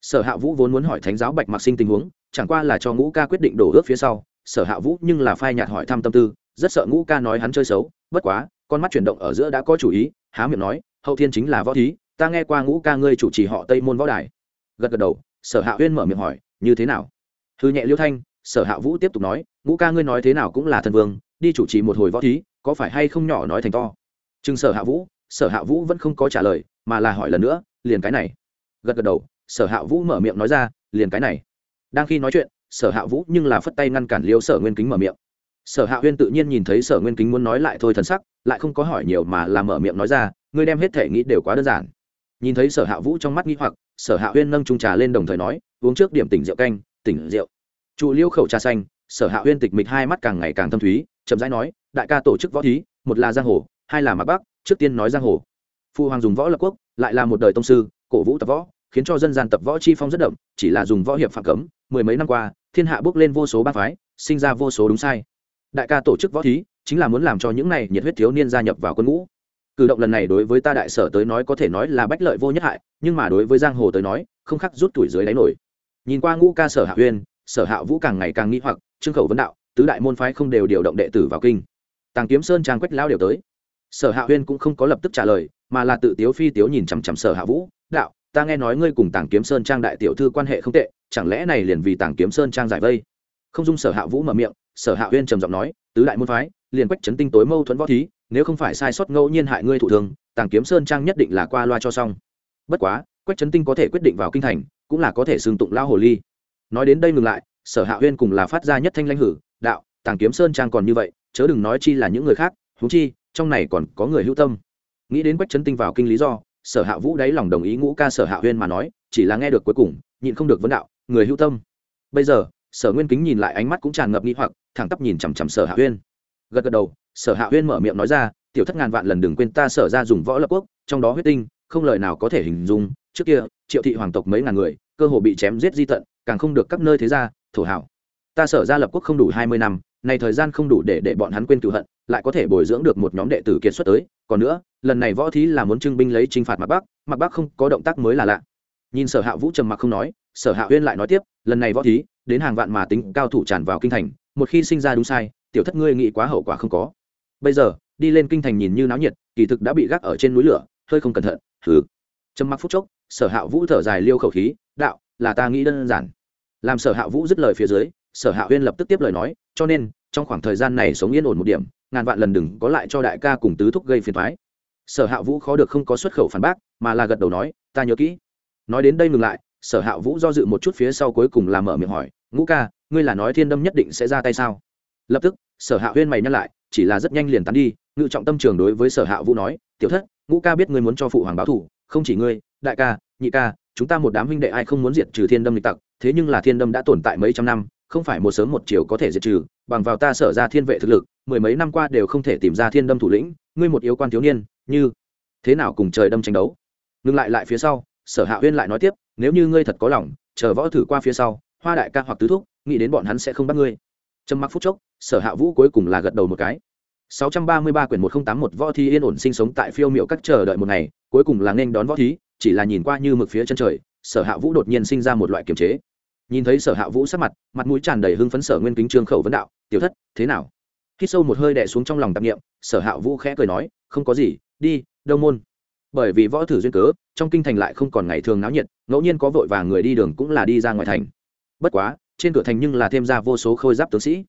Sở hạ vũ vốn muốn hỏi thánh giáo bạch mặc sinh tình huống, chẳng qua là cho ngũ ca quyết định đổ ước phía sau, sở hạ vũ nhưng là phai nhạt hỏi thăm tâm tư, rất sợ ngũ ca nói hắn chơi xấu, bất quá con mắt chuyển động ở giữa đã có chủ ý, há miệng nói, hậu thiên chính là võ thí, ta nghe qua ngũ ca ngươi chủ trì họ tây môn võ đài. Gật gật đầu, sở hạ huyên mở miệng hỏi, như thế nào? Hư nhẹ liêu thanh, sở hạ vũ tiếp tục nói, ngũ ca ngươi nói thế nào cũng là thần vương, đi chủ trì một hồi võ thí, có phải hay không nhỏ nói thành to? Chừng sở hạ vũ, sở hạ vũ vẫn không có trả lời, mà là hỏi lần nữa, liền cái này? Gật gật đầu, sở hạ vũ mở miệng nói ra, liền cái này. Đang khi nói chuyện, sở hạ vũ nhưng là phất tay ngăn cản liêu sở nguyên kính mở miệng sở hạ huyên tự nhiên nhìn thấy sở nguyên kính muốn nói lại thôi thần sắc, lại không có hỏi nhiều mà làm mở miệng nói ra, ngươi đem hết thể nghĩ đều quá đơn giản. Nhìn thấy sở hạ vũ trong mắt nghĩ hoặc, sở hạ huyên nâng trung trà lên đồng thời nói, uống trước điểm tỉnh rượu canh, tỉnh rượu. Trụ liêu khẩu trà xanh, sở hạ huyên tịch mịch hai mắt càng ngày càng thâm thúy, chậm rãi nói, đại ca tổ chức võ thí, một là giang hồ, hai là mạc bắc, trước tiên nói giang hồ. Phu hoàng dùng võ lập quốc, lại là một đời tông sư, cổ vũ tập võ, khiến cho dân gian tập võ chi phong rất đậm, chỉ là dùng võ hiệp phạm cấm, mười mấy năm qua, thiên hạ bước lên vô số ba phái, sinh ra vô số đúng sai đại ca tổ chức võ thí, chính là muốn làm cho những này nhiệt huyết thiếu niên gia nhập vào quân ngũ. Cử động lần này đối với ta đại sở tới nói có thể nói là bách lợi vô nhất hại, nhưng mà đối với giang hồ tới nói, không khắc rút tuổi dưới đáy nổi. Nhìn qua ngũ ca sở hạ huyên, sở hạ vũ càng ngày càng nghĩ hoặc, trương khẩu vấn đạo, tứ đại môn phái không đều điều động đệ tử vào kinh. Tàng kiếm sơn trang quách lao đều tới. Sở hạ huyên cũng không có lập tức trả lời, mà là tự tiếu phi tiếu nhìn chằm chằm sở hạ vũ, đạo, ta nghe nói ngươi cùng tàng kiếm sơn trang đại tiểu thư quan hệ không tệ, chẳng lẽ này liền vì tàng kiếm sơn trang giải vây? Không dung sở hạ vũ mở miệng sở hạ huyên trầm giọng nói, tứ đại môn phái, liền quách chấn tinh tối mâu thuẫn võ thí, nếu không phải sai sót ngẫu nhiên hại ngươi thủ thường, tàng kiếm sơn trang nhất định là qua loa cho xong. Bất quá, quách chấn tinh có thể quyết định vào kinh thành, cũng là có thể xương tụng lao hồ ly. Nói đến đây ngừng lại, sở hạ huyên cùng là phát ra nhất thanh lãnh hử, đạo, tàng kiếm sơn trang còn như vậy, chớ đừng nói chi là những người khác húng chi, trong này còn có người hữu tâm. Nghĩ đến quách chấn tinh vào kinh lý do, sở hạ vũ đáy lòng đồng ý ngũ ca sở hạ huyên mà nói, chỉ là nghe được cuối cùng, nhịn không được vấn đạo, người hữu tâm. Bây giờ sở nguyên kính nhìn lại ánh mắt cũng tràn ngập nghi hoặc, thẳng tắp nhìn chằm chằm sở hạ huyên. Gật gật đầu, sở hạ huyên mở miệng nói ra, tiểu thất ngàn vạn lần đừng quên ta sở ra dùng võ lập quốc, trong đó huyết tinh, không lời nào có thể hình dung. Trước kia, triệu thị hoàng tộc mấy ngàn người, cơ hồ bị chém giết di tận, càng không được các nơi thế gia, thổ hảo. Ta sở ra lập quốc không đủ hai mươi năm này thời gian không đủ để để bọn hắn quên cựu hận, lại có thể bồi dưỡng được một nhóm đệ tử kiệt xuất tới. Còn nữa, lần này võ thí là muốn trưng binh lấy chinh phạt mặc bắc mặc bắc không có động tác mới là lạ. Nhìn sở hạ vũ trầm mặc không nói, sở hạ huyên lại nói tiếp, lần này võ thí đến hàng vạn mà tính cao thủ tràn vào kinh thành một khi sinh ra đúng sai tiểu thất ngươi nghĩ quá hậu quả không có. Bây giờ đi lên kinh thành nhìn như náo nhiệt kỳ thực đã bị gác ở trên núi lửa hơi không cẩn thận thứ, trầm mặc phút chốc sở hạ vũ thở dài liêu khẩu khí đạo là ta nghĩ đơn giản. Làm sở hạ vũ dứt lời phía dưới sở hạ huyên lập tức tiếp lời nói cho nên trong khoảng thời gian này sống yên ổn một điểm ngàn vạn lần đừng có lại cho đại ca cùng tứ thúc gây phiền thoái sở hạ vũ khó được không có xuất khẩu phản bác mà là gật đầu nói ta nhớ kỹ. Nói đến đây ngừng lại sở hạ vũ do dự một chút phía sau cuối cùng làm mở miệng hỏi, ngũ ca, ngươi là nói thiên đâm nhất định sẽ ra tay sao? Lập tức, sở hạ huyên mày nhắc lại, chỉ là rất nhanh liền tán đi, ngự trọng tâm trường đối với sở hạ vũ nói, tiểu thất, ngũ ca biết ngươi muốn cho phụ hoàng báo thủ không chỉ ngươi, đại ca, nhị ca, chúng ta một đám huynh đệ ai không muốn diệt trừ thiên đâm lịch tặc, thế nhưng là thiên đâm đã tồn tại mấy trăm năm, không phải một sớm một chiều có thể diệt trừ, bằng vào ta sở ra thiên vệ thực lực, mười mấy năm qua đều không thể tìm ra thiên đâm thủ lĩnh, ngươi một yếu quan thiếu niên, như thế nào cùng trời đâm tranh đấu? Ngừng lại lại phía sau sở hạ huyên lại nói tiếp, nếu như ngươi thật có lòng, chờ võ thử qua phía sau, hoa đại ca hoặc tứ thúc, nghĩ đến bọn hắn sẽ không bắt ngươi. Trầm mặc phút chốc, sở hạ vũ cuối cùng là gật đầu một cái. 633 quyển 1081 võ thi yên ổn sinh sống tại phiêu miệu các chờ đợi một ngày, cuối cùng là nên đón võ thí, chỉ là nhìn qua như mực phía chân trời, sở hạ vũ đột nhiên sinh ra một loại kiềm chế. Nhìn thấy sở hạ vũ sắc mặt mặt mũi tràn đầy hưng phấn sở nguyên kính trương khẩu vấn đạo, tiểu thất, thế nào? Khi sâu một hơi đẻ xuống trong lòng tạp nghiệm sở hạ vũ khẽ cười nói, không có gì, đi, đông môn bởi vì võ thử duyên cớ, trong kinh thành lại không còn ngày thường náo nhiệt, ngẫu nhiên có vội và người đi đường cũng là đi ra ngoài thành. Bất quá, trên cửa thành nhưng là thêm ra vô số khôi giáp tướng sĩ.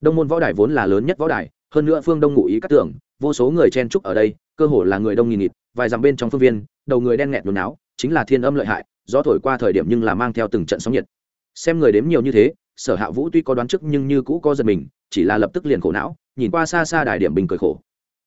Đông môn võ đài vốn là lớn nhất võ đài, hơn nữa phương đông ngụ ý các tưởng vô số người chen trúc ở đây, cơ hồ là người đông nghìn nghịt, vài dặm bên trong phương viên, đầu người đen nghẹt nôn áo chính là thiên âm lợi hại, gió thổi qua thời điểm nhưng là mang theo từng trận sóng nhiệt. Xem người đếm nhiều như thế, sở hạ vũ tuy có đoán trước nhưng như cũ có giật mình, chỉ là lập tức liền khổ não, nhìn qua xa xa đài điểm binh cười khổ.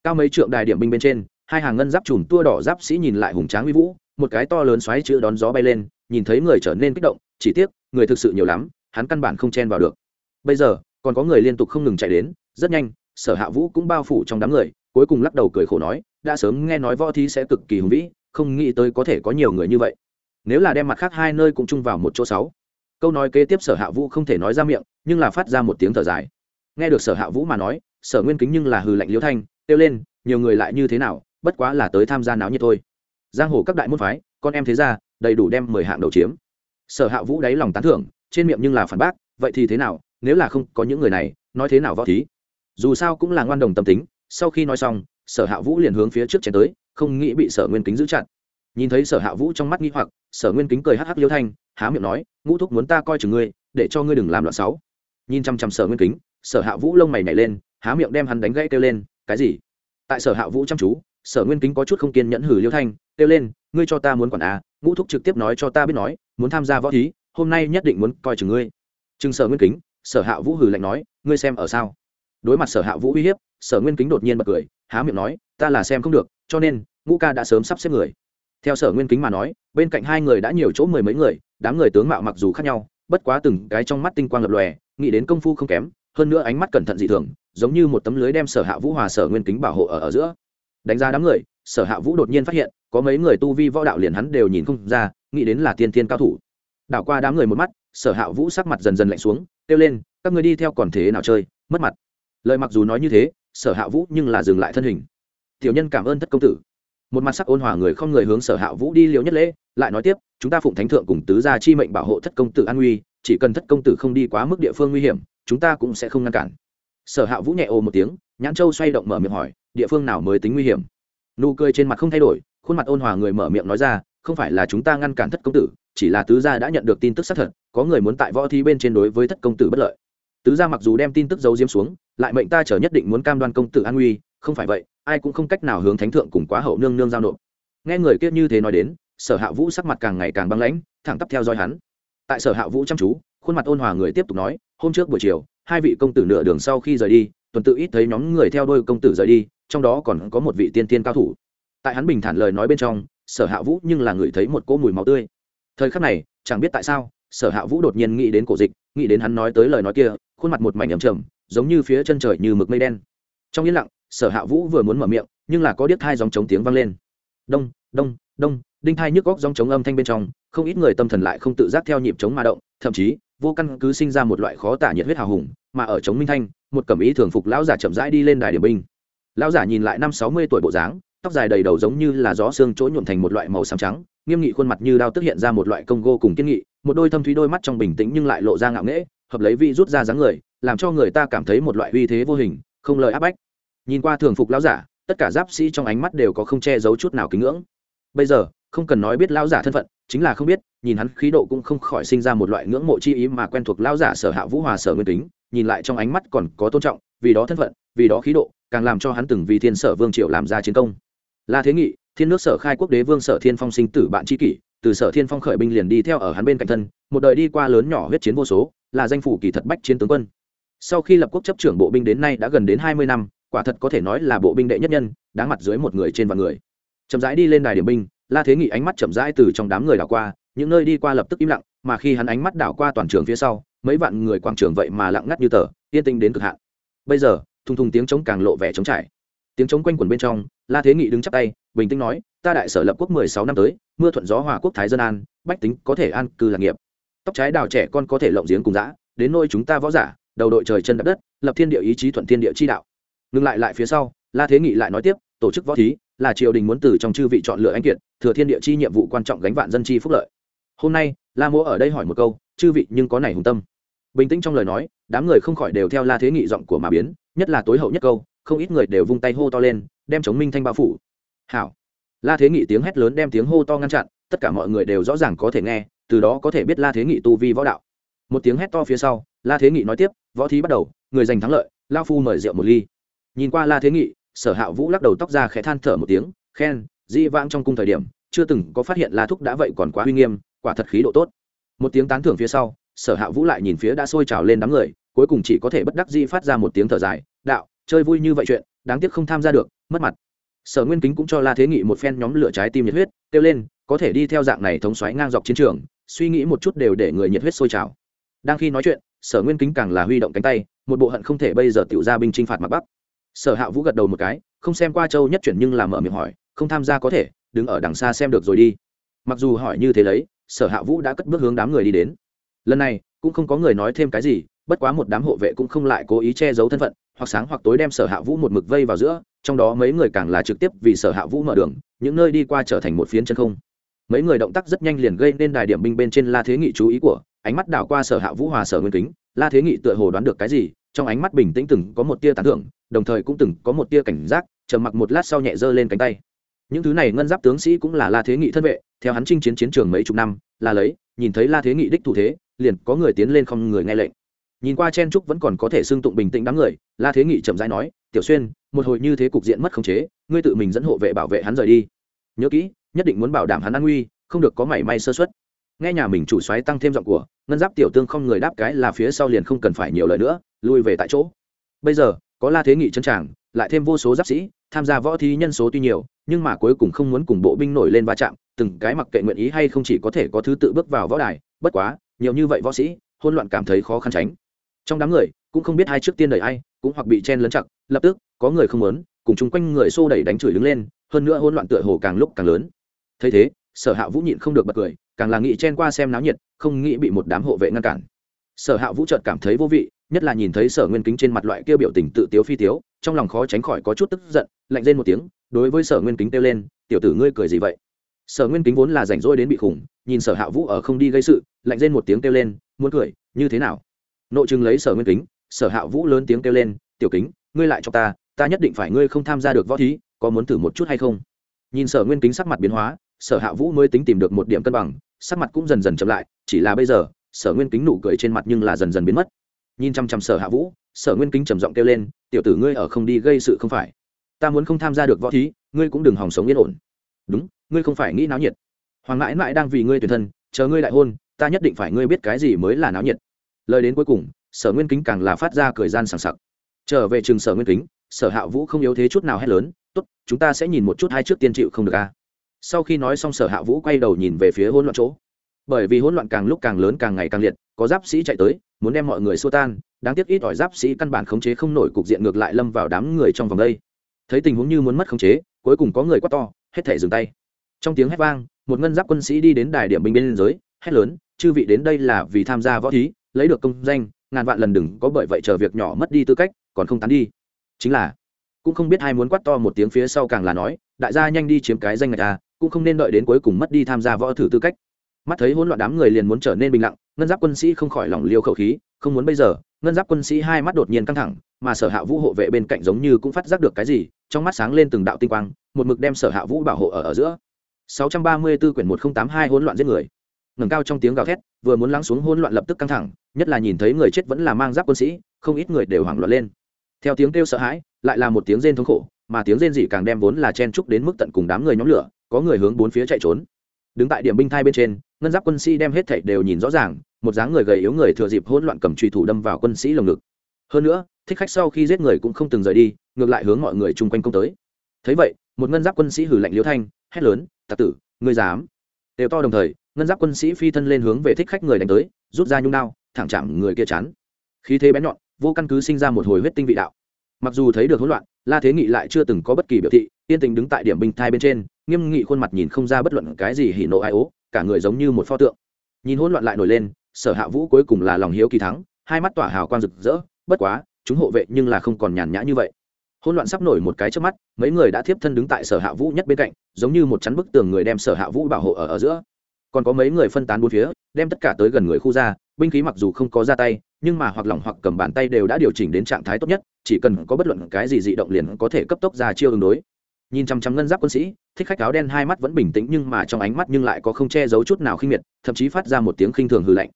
Cao mấy trượng đài điểm binh bên trên hai hàng ngân giáp trùm tua đỏ giáp sĩ nhìn lại hùng tráng uy vũ, một cái to lớn xoáy chữ đón gió bay lên, nhìn thấy người trở nên kích động, chỉ tiếc, người thực sự nhiều lắm, hắn căn bản không chen vào được. Bây giờ, còn có người liên tục không ngừng chạy đến, rất nhanh, sở hạ vũ cũng bao phủ trong đám người, cuối cùng lắc đầu cười khổ nói, đã sớm nghe nói võ thi sẽ cực kỳ hùng vĩ, không nghĩ tới có thể có nhiều người như vậy. Nếu là đem mặt khác hai nơi cũng chung vào một chỗ sáu. Câu nói kế tiếp sở hạ vũ không thể nói ra miệng, nhưng là phát ra một tiếng thở dài. Nghe được sở hạ vũ mà nói, sở nguyên kính nhưng là hừ lạnh liễu thanh, kêu lên, nhiều người lại như thế nào bất quá là tới tham gia náo nhiệt thôi. Giang hồ các đại môn phái, con em thế ra đầy đủ đem mười hạng đầu chiếm. Sở hạ vũ đáy lòng tán thưởng, trên miệng nhưng là phản bác, vậy thì thế nào, nếu là không có những người này, nói thế nào võ thí? Dù sao cũng là ngoan đồng tâm tính, sau khi nói xong, sở hạ vũ liền hướng phía trước chén tới, không nghĩ bị sở nguyên kính giữ chặt. Nhìn thấy sở hạ vũ trong mắt nghi hoặc, sở nguyên kính cười hắc hắc liêu thanh, há miệng nói, ngũ thúc muốn ta coi chừng ngươi, để cho ngươi đừng làm loạn sáu. Nhìn chăm chăm sở nguyên kính, sở hạ vũ lông mày nhảy lên, há miệng đem hắn đánh gãy kêu lên, cái gì? Tại sở hạ vũ chăm chú sở nguyên kính có chút không kiên nhẫn hử liêu thanh, kêu lên, ngươi cho ta muốn quản à ngũ thúc trực tiếp nói cho ta biết nói, muốn tham gia võ thí, hôm nay nhất định muốn coi chừng ngươi. Chừng sở nguyên kính, sở hạ vũ hử lạnh nói, ngươi xem ở sao? Đối mặt sở hạ vũ uy hiếp, sở nguyên kính đột nhiên bật cười, há miệng nói, ta là xem không được, cho nên, ngũ ca đã sớm sắp xếp người. Theo sở nguyên kính mà nói, bên cạnh hai người đã nhiều chỗ mười mấy người, đám người tướng mạo mặc dù khác nhau, bất quá từng cái trong mắt tinh quang lập lòe, nghĩ đến công phu không kém, hơn nữa ánh mắt cẩn thận dị thường, giống như một tấm lưới đem sở hạ vũ hòa sở nguyên kính bảo hộ ở ở giữa đánh giá đám người, sở hạ vũ đột nhiên phát hiện, có mấy người tu vi võ đạo liền hắn đều nhìn không ra, nghĩ đến là tiên thiên cao thủ. Đảo qua đám người một mắt, sở hạ vũ sắc mặt dần dần lạnh xuống, kêu lên, các người đi theo còn thế nào chơi, mất mặt. Lời mặc dù nói như thế, sở hạ vũ nhưng là dừng lại thân hình. Tiểu nhân cảm ơn thất công tử. Một mặt sắc ôn hòa người không người hướng sở hạ vũ đi liều nhất lễ, lại nói tiếp, chúng ta phụng thánh thượng cùng tứ gia chi mệnh bảo hộ thất công tử an nguy chỉ cần thất công tử không đi quá mức địa phương nguy hiểm, chúng ta cũng sẽ không ngăn cản. Sở hạ vũ nhẹ ô một tiếng, nhãn châu xoay động mở miệng hỏi địa phương nào mới tính nguy hiểm? Nụ cười trên mặt không thay đổi, khuôn mặt ôn hòa người mở miệng nói ra, không phải là chúng ta ngăn cản thất công tử, chỉ là tứ gia đã nhận được tin tức xác thật, có người muốn tại võ thi bên trên đối với thất công tử bất lợi. Tứ gia mặc dù đem tin tức giấu diếm xuống, lại mệnh ta chờ nhất định muốn cam đoan công tử an nguy, không phải vậy, ai cũng không cách nào hướng thánh thượng cùng quá hậu nương nương giao nộp. Nghe người kia như thế nói đến, sở hạ vũ sắc mặt càng ngày càng băng lãnh, thẳng tắp theo dõi hắn. Tại sở hạ vũ chăm chú, khuôn mặt ôn hòa người tiếp tục nói, hôm trước buổi chiều, hai vị công tử nửa đường sau khi rời đi, tuần tự ít thấy nhóm người theo đôi công tử rời đi trong đó còn có một vị tiên tiên cao thủ. Tại hắn bình thản lời nói bên trong, sở hạ vũ nhưng là người thấy một cỗ mùi máu tươi. Thời khắc này, chẳng biết tại sao, sở hạ vũ đột nhiên nghĩ đến cổ dịch, nghĩ đến hắn nói tới lời nói kia, khuôn mặt một mảnh ầm trầm, giống như phía chân trời như mực mây đen. Trong yên lặng, sở hạ vũ vừa muốn mở miệng, nhưng là có điếc thai dòng trống tiếng vang lên. Đông đông đông, đinh thai nhức góc dòng trống âm thanh bên trong, không ít người tâm thần lại không tự giác theo nhịp trống mà động, thậm chí, vô căn cứ sinh ra một loại khó tả nhiệt huyết hào hùng, mà ở trống minh thanh, một cẩm ý thường phục lão giả chậm rãi đi lên đài điểm binh lão giả nhìn lại năm sáu mươi tuổi bộ dáng, tóc dài đầy đầu giống như là gió xương chỗ nhuộm thành một loại màu xám trắng, nghiêm nghị khuôn mặt như đao tức hiện ra một loại công gô cùng kiên nghị, một đôi thâm thúy đôi mắt trong bình tĩnh nhưng lại lộ ra ngạo nghễ, hợp lấy vị rút ra dáng người, làm cho người ta cảm thấy một loại uy thế vô hình, không lời áp bách. Nhìn qua thường phục lão giả, tất cả giáp sĩ trong ánh mắt đều có không che giấu chút nào kính ngưỡng. Bây giờ, không cần nói biết lão giả thân phận, chính là không biết, nhìn hắn khí độ cũng không khỏi sinh ra một loại ngưỡng mộ chi ý mà quen thuộc lão giả sở hạ vũ hòa sở nguyên tính nhìn lại trong ánh mắt còn có tôn trọng, vì đó thân phận, vì đó khí độ càng làm cho hắn từng vì thiên sở vương triều làm ra chiến công. La thế nghị, thiên nước sở khai quốc đế vương sở thiên phong sinh tử bạn tri kỷ, từ sở thiên phong khởi binh liền đi theo ở hắn bên cạnh thân, một đời đi qua lớn nhỏ huyết chiến vô số, là danh phủ kỳ thật bách chiến tướng quân. Sau khi lập quốc chấp trưởng bộ binh đến nay đã gần đến hai mươi năm, quả thật có thể nói là bộ binh đệ nhất nhân, đáng mặt dưới một người trên vạn người. Chậm rãi đi lên đài điểm binh, la thế nghị ánh mắt chậm rãi từ trong đám người đảo qua, những nơi đi qua lập tức im lặng, mà khi hắn ánh mắt đảo qua toàn trường phía sau, mấy vạn người quảng trường vậy mà lặng ngắt như tờ, yên tĩnh đến cực hạn. Bây giờ thùng thùng tiếng trống càng lộ vẻ trống trải. Tiếng trống quanh quẩn bên trong, la thế nghị đứng chắp tay, bình tĩnh nói, ta đại sở lập quốc mười sáu năm tới, mưa thuận gió hòa quốc thái dân an, bách tính có thể an cư lạc nghiệp. Tóc trái đào trẻ con có thể lộng giếng cùng dã, đến nôi chúng ta võ giả, đầu đội trời chân đập đất, lập thiên địa ý chí thuận thiên địa chi đạo. Ngừng lại lại phía sau, la thế nghị lại nói tiếp, tổ chức võ thí, là triều đình muốn từ trong chư vị chọn lựa anh kiệt, thừa thiên địa chi nhiệm vụ quan trọng gánh vạn dân chi phúc lợi. Hôm nay, la mỗ ở đây hỏi một câu, chư vị nhưng có này hùng tâm? Bình tĩnh trong lời nói, đám người không khỏi đều theo la thế nghị giọng của mà biến nhất là tối hậu nhất câu, không ít người đều vung tay hô to lên, đem chống minh thanh bao phủ. Hảo. La thế nghị tiếng hét lớn đem tiếng hô to ngăn chặn, tất cả mọi người đều rõ ràng có thể nghe, từ đó có thể biết la thế nghị tu vi võ đạo. Một tiếng hét to phía sau, la thế nghị nói tiếp, võ thí bắt đầu, người giành thắng lợi, lao phu mời rượu một ly. Nhìn qua la thế nghị, sở hạ vũ lắc đầu tóc ra khẽ than thở một tiếng, khen, di vãng trong cung thời điểm, chưa từng có phát hiện la thúc đã vậy còn quá uy nghiêm, quả thật khí độ tốt. Một tiếng tán thưởng phía sau, sở hạ vũ lại nhìn phía đã sôi trào lên đám người cuối cùng chỉ có thể bất đắc dĩ phát ra một tiếng thở dài, đạo, chơi vui như vậy chuyện, đáng tiếc không tham gia được, mất mặt. Sở nguyên kính cũng cho la thế nghị một phen nhóm lửa trái tim nhiệt huyết, kêu lên, có thể đi theo dạng này thống xoáy ngang dọc chiến trường, suy nghĩ một chút đều để người nhiệt huyết sôi trào. Đang khi nói chuyện, sở nguyên kính càng là huy động cánh tay, một bộ hận không thể bây giờ tiểu ra binh chinh phạt mặt bắc sở hạ vũ gật đầu một cái, không xem qua châu nhất chuyển nhưng làm mở miệng hỏi, không tham gia có thể, đứng ở đằng xa xem được rồi đi. Mặc dù hỏi như thế lấy, sở hạ vũ đã cất bước hướng đám người đi đến. Lần này, cũng không có người nói thêm cái gì bất quá một đám hộ vệ cũng không lại cố ý che giấu thân phận, hoặc sáng hoặc tối đem sở hạ vũ một mực vây vào giữa, trong đó mấy người càng là trực tiếp vì sở hạ vũ mở đường, những nơi đi qua trở thành một phiến chân không. Mấy người động tác rất nhanh liền gây nên đài điểm binh bên trên la thế nghị chú ý của, ánh mắt đảo qua sở hạ vũ hòa sở nguyên kính, la thế nghị tựa hồ đoán được cái gì, trong ánh mắt bình tĩnh từng có một tia tán thưởng, đồng thời cũng từng có một tia cảnh giác, trầm mặc một lát sau nhẹ giơ lên cánh tay. Những thứ này ngân giáp tướng sĩ cũng là la thế nghị thân vệ, theo hắn chinh chiến chiến trường mấy chục năm, là lấy, nhìn thấy la thế nghị đích thủ thế, liền có người tiến lên không người nghe lệnh nhìn qua chen trúc vẫn còn có thể xưng tụng bình tĩnh đám người, la thế nghị chậm rãi nói, tiểu xuyên, một hồi như thế cục diện mất khống chế, ngươi tự mình dẫn hộ vệ bảo vệ hắn rời đi. Nhớ kỹ, nhất định muốn bảo đảm hắn an nguy, không được có mảy may sơ xuất nghe nhà mình chủ xoáy tăng thêm giọng của, ngân giáp tiểu tương không người đáp cái là phía sau liền không cần phải nhiều lời nữa, lui về tại chỗ. Bây giờ, có la thế nghị chân tràng, lại thêm vô số giáp sĩ, tham gia võ thi nhân số tuy nhiều, nhưng mà cuối cùng không muốn cùng bộ binh nổi lên va chạm, từng cái mặc kệ nguyện ý hay không chỉ có thể có thứ tự bước vào võ đài, bất quá, nhiều như vậy võ sĩ hôn loạn cảm thấy khó khăn tránh trong đám người, cũng không biết hai trước tiên đẩy ai, cũng hoặc bị chen lấn chặt, lập tức, có người không muốn, cùng chung quanh người xô đẩy đánh chửi đứng lên, hơn nữa hỗn loạn tựa hồ càng lúc càng lớn. Thấy thế, sở hạ vũ nhịn không được bật cười, càng là nghĩ chen qua xem náo nhiệt, không nghĩ bị một đám hộ vệ ngăn cản. Sở hạ vũ chợt cảm thấy vô vị, nhất là nhìn thấy sở nguyên kính trên mặt loại kia biểu tình tự tiếu phi tiếu, trong lòng khó tránh khỏi có chút tức giận, lạnh lên một tiếng, đối với sở nguyên kính kêu lên, tiểu tử ngươi cười gì vậy? Sở nguyên kính vốn là rảnh rỗi đến bị khủng, nhìn sở hạ vũ ở không đi gây sự, lạnh lên một tiếng kêu lên, muốn cười, như thế nào? Nội chừng lấy sở nguyên kính, sở hạ vũ lớn tiếng kêu lên, tiểu kính, ngươi lại cho ta ta nhất định phải ngươi không tham gia được võ thí, có muốn thử một chút hay không? Nhìn sở nguyên kính sắc mặt biến hóa, sở hạ vũ mới tính tìm được một điểm cân bằng, sắc mặt cũng dần dần chậm lại, chỉ là bây giờ, sở nguyên kính nụ cười trên mặt nhưng là dần dần biến mất. Nhìn chăm chăm sở hạ vũ, sở nguyên kính trầm giọng kêu lên, tiểu tử ngươi ở không đi gây sự không phải. Ta muốn không tham gia được võ thí, ngươi cũng đừng hòng sống yên ổn. Đúng, ngươi không phải nghĩ náo nhiệt. Hoàng mãi mãi đang vì ngươi tuyển thân, chờ ngươi đại hôn, ta nhất định phải ngươi biết cái gì mới là náo nhiệt lời đến cuối cùng, sở nguyên kính càng là phát ra cười gian sảng sặc. Trở về trường sở nguyên kính, sở hạ vũ không yếu thế chút nào hết lớn, tốt, chúng ta sẽ nhìn một chút hai trước tiên chịu không được a. Sau khi nói xong, sở hạ vũ quay đầu nhìn về phía hỗn loạn chỗ. Bởi vì hỗn loạn càng lúc càng lớn càng ngày càng liệt, có giáp sĩ chạy tới, muốn đem mọi người xua tan, đáng tiếc ít ỏi giáp sĩ căn bản khống chế không nổi cục diện ngược lại lâm vào đám người trong vòng đây. Thấy tình huống như muốn mất khống chế, cuối cùng có người quát to, hết thể dừng tay. Trong tiếng hét vang, một ngân giáp quân sĩ đi đến đài điểm binh biên giới hét lớn, chư vị đến đây là vì tham gia võ thí lấy được công danh, ngàn vạn lần đừng có bởi vậy chờ việc nhỏ mất đi tư cách, còn không tán đi. Chính là, cũng không biết ai muốn quát to một tiếng phía sau càng là nói, đại gia nhanh đi chiếm cái danh ngạch à cũng không nên đợi đến cuối cùng mất đi tham gia võ thử tư cách. Mắt thấy hỗn loạn đám người liền muốn trở nên bình lặng, ngân giáp quân sĩ không khỏi lỏng liêu khẩu khí, không muốn bây giờ, ngân giáp quân sĩ hai mắt đột nhiên căng thẳng, mà sở hạ vũ hộ vệ bên cạnh giống như cũng phát giác được cái gì, trong mắt sáng lên từng đạo tinh quang, một mực đem sở hạ vũ bảo hộ ở ở giữa. 634 quyển 1082 hỗn loạn giết người ngẩng cao trong tiếng gào thét, vừa muốn lắng xuống hỗn loạn lập tức căng thẳng, nhất là nhìn thấy người chết vẫn là mang giáp quân sĩ, không ít người đều hoảng loạn lên. Theo tiếng kêu sợ hãi, lại là một tiếng rên thống khổ, mà tiếng rên dị càng đem vốn là chen trúc đến mức tận cùng đám người nhóm lửa, có người hướng bốn phía chạy trốn. Đứng tại điểm binh thai bên trên, ngân giáp quân sĩ đem hết thảy đều nhìn rõ ràng, một dáng người gầy yếu người thừa dịp hỗn loạn cầm truy thủ đâm vào quân sĩ lồng ngực. Hơn nữa, thích khách sau khi giết người cũng không từng rời đi, ngược lại hướng mọi người chung quanh công tới. Thấy vậy, một ngân giáp quân sĩ hử lạnh liễu thanh, hét lớn, tặc tử, ngươi dám! Đều to đồng thời ngân giáp quân sĩ phi thân lên hướng về thích khách người đánh tới, rút ra nhung đao, thẳng chạm người kia chán. Khí thế bén nhọn, vô căn cứ sinh ra một hồi huyết tinh vị đạo. Mặc dù thấy được hỗn loạn, la thế nghị lại chưa từng có bất kỳ biểu thị, yên tình đứng tại điểm binh thai bên trên, nghiêm nghị khuôn mặt nhìn không ra bất luận cái gì hỉ nộ ai ố, cả người giống như một pho tượng. Nhìn hỗn loạn lại nổi lên, sở hạ vũ cuối cùng là lòng hiếu kỳ thắng, hai mắt tỏa hào quang rực rỡ, bất quá, chúng hộ vệ nhưng là không còn nhàn nhã như vậy. Hỗn loạn sắp nổi một cái trước mắt, mấy người đã thiếp thân đứng tại sở hạ vũ nhất bên cạnh, giống như một chắn bức tường người đem sở hạ vũ bảo hộ ở ở giữa còn có mấy người phân tán bốn phía, đem tất cả tới gần người khu ra, binh khí mặc dù không có ra tay, nhưng mà hoặc lỏng hoặc cầm bàn tay đều đã điều chỉnh đến trạng thái tốt nhất, chỉ cần có bất luận cái gì dị động liền có thể cấp tốc ra chiêu ứng đối. Nhìn chăm chăm ngân giáp quân sĩ, thích khách áo đen hai mắt vẫn bình tĩnh nhưng mà trong ánh mắt nhưng lại có không che giấu chút nào khinh miệt, thậm chí phát ra một tiếng khinh thường hư lạnh.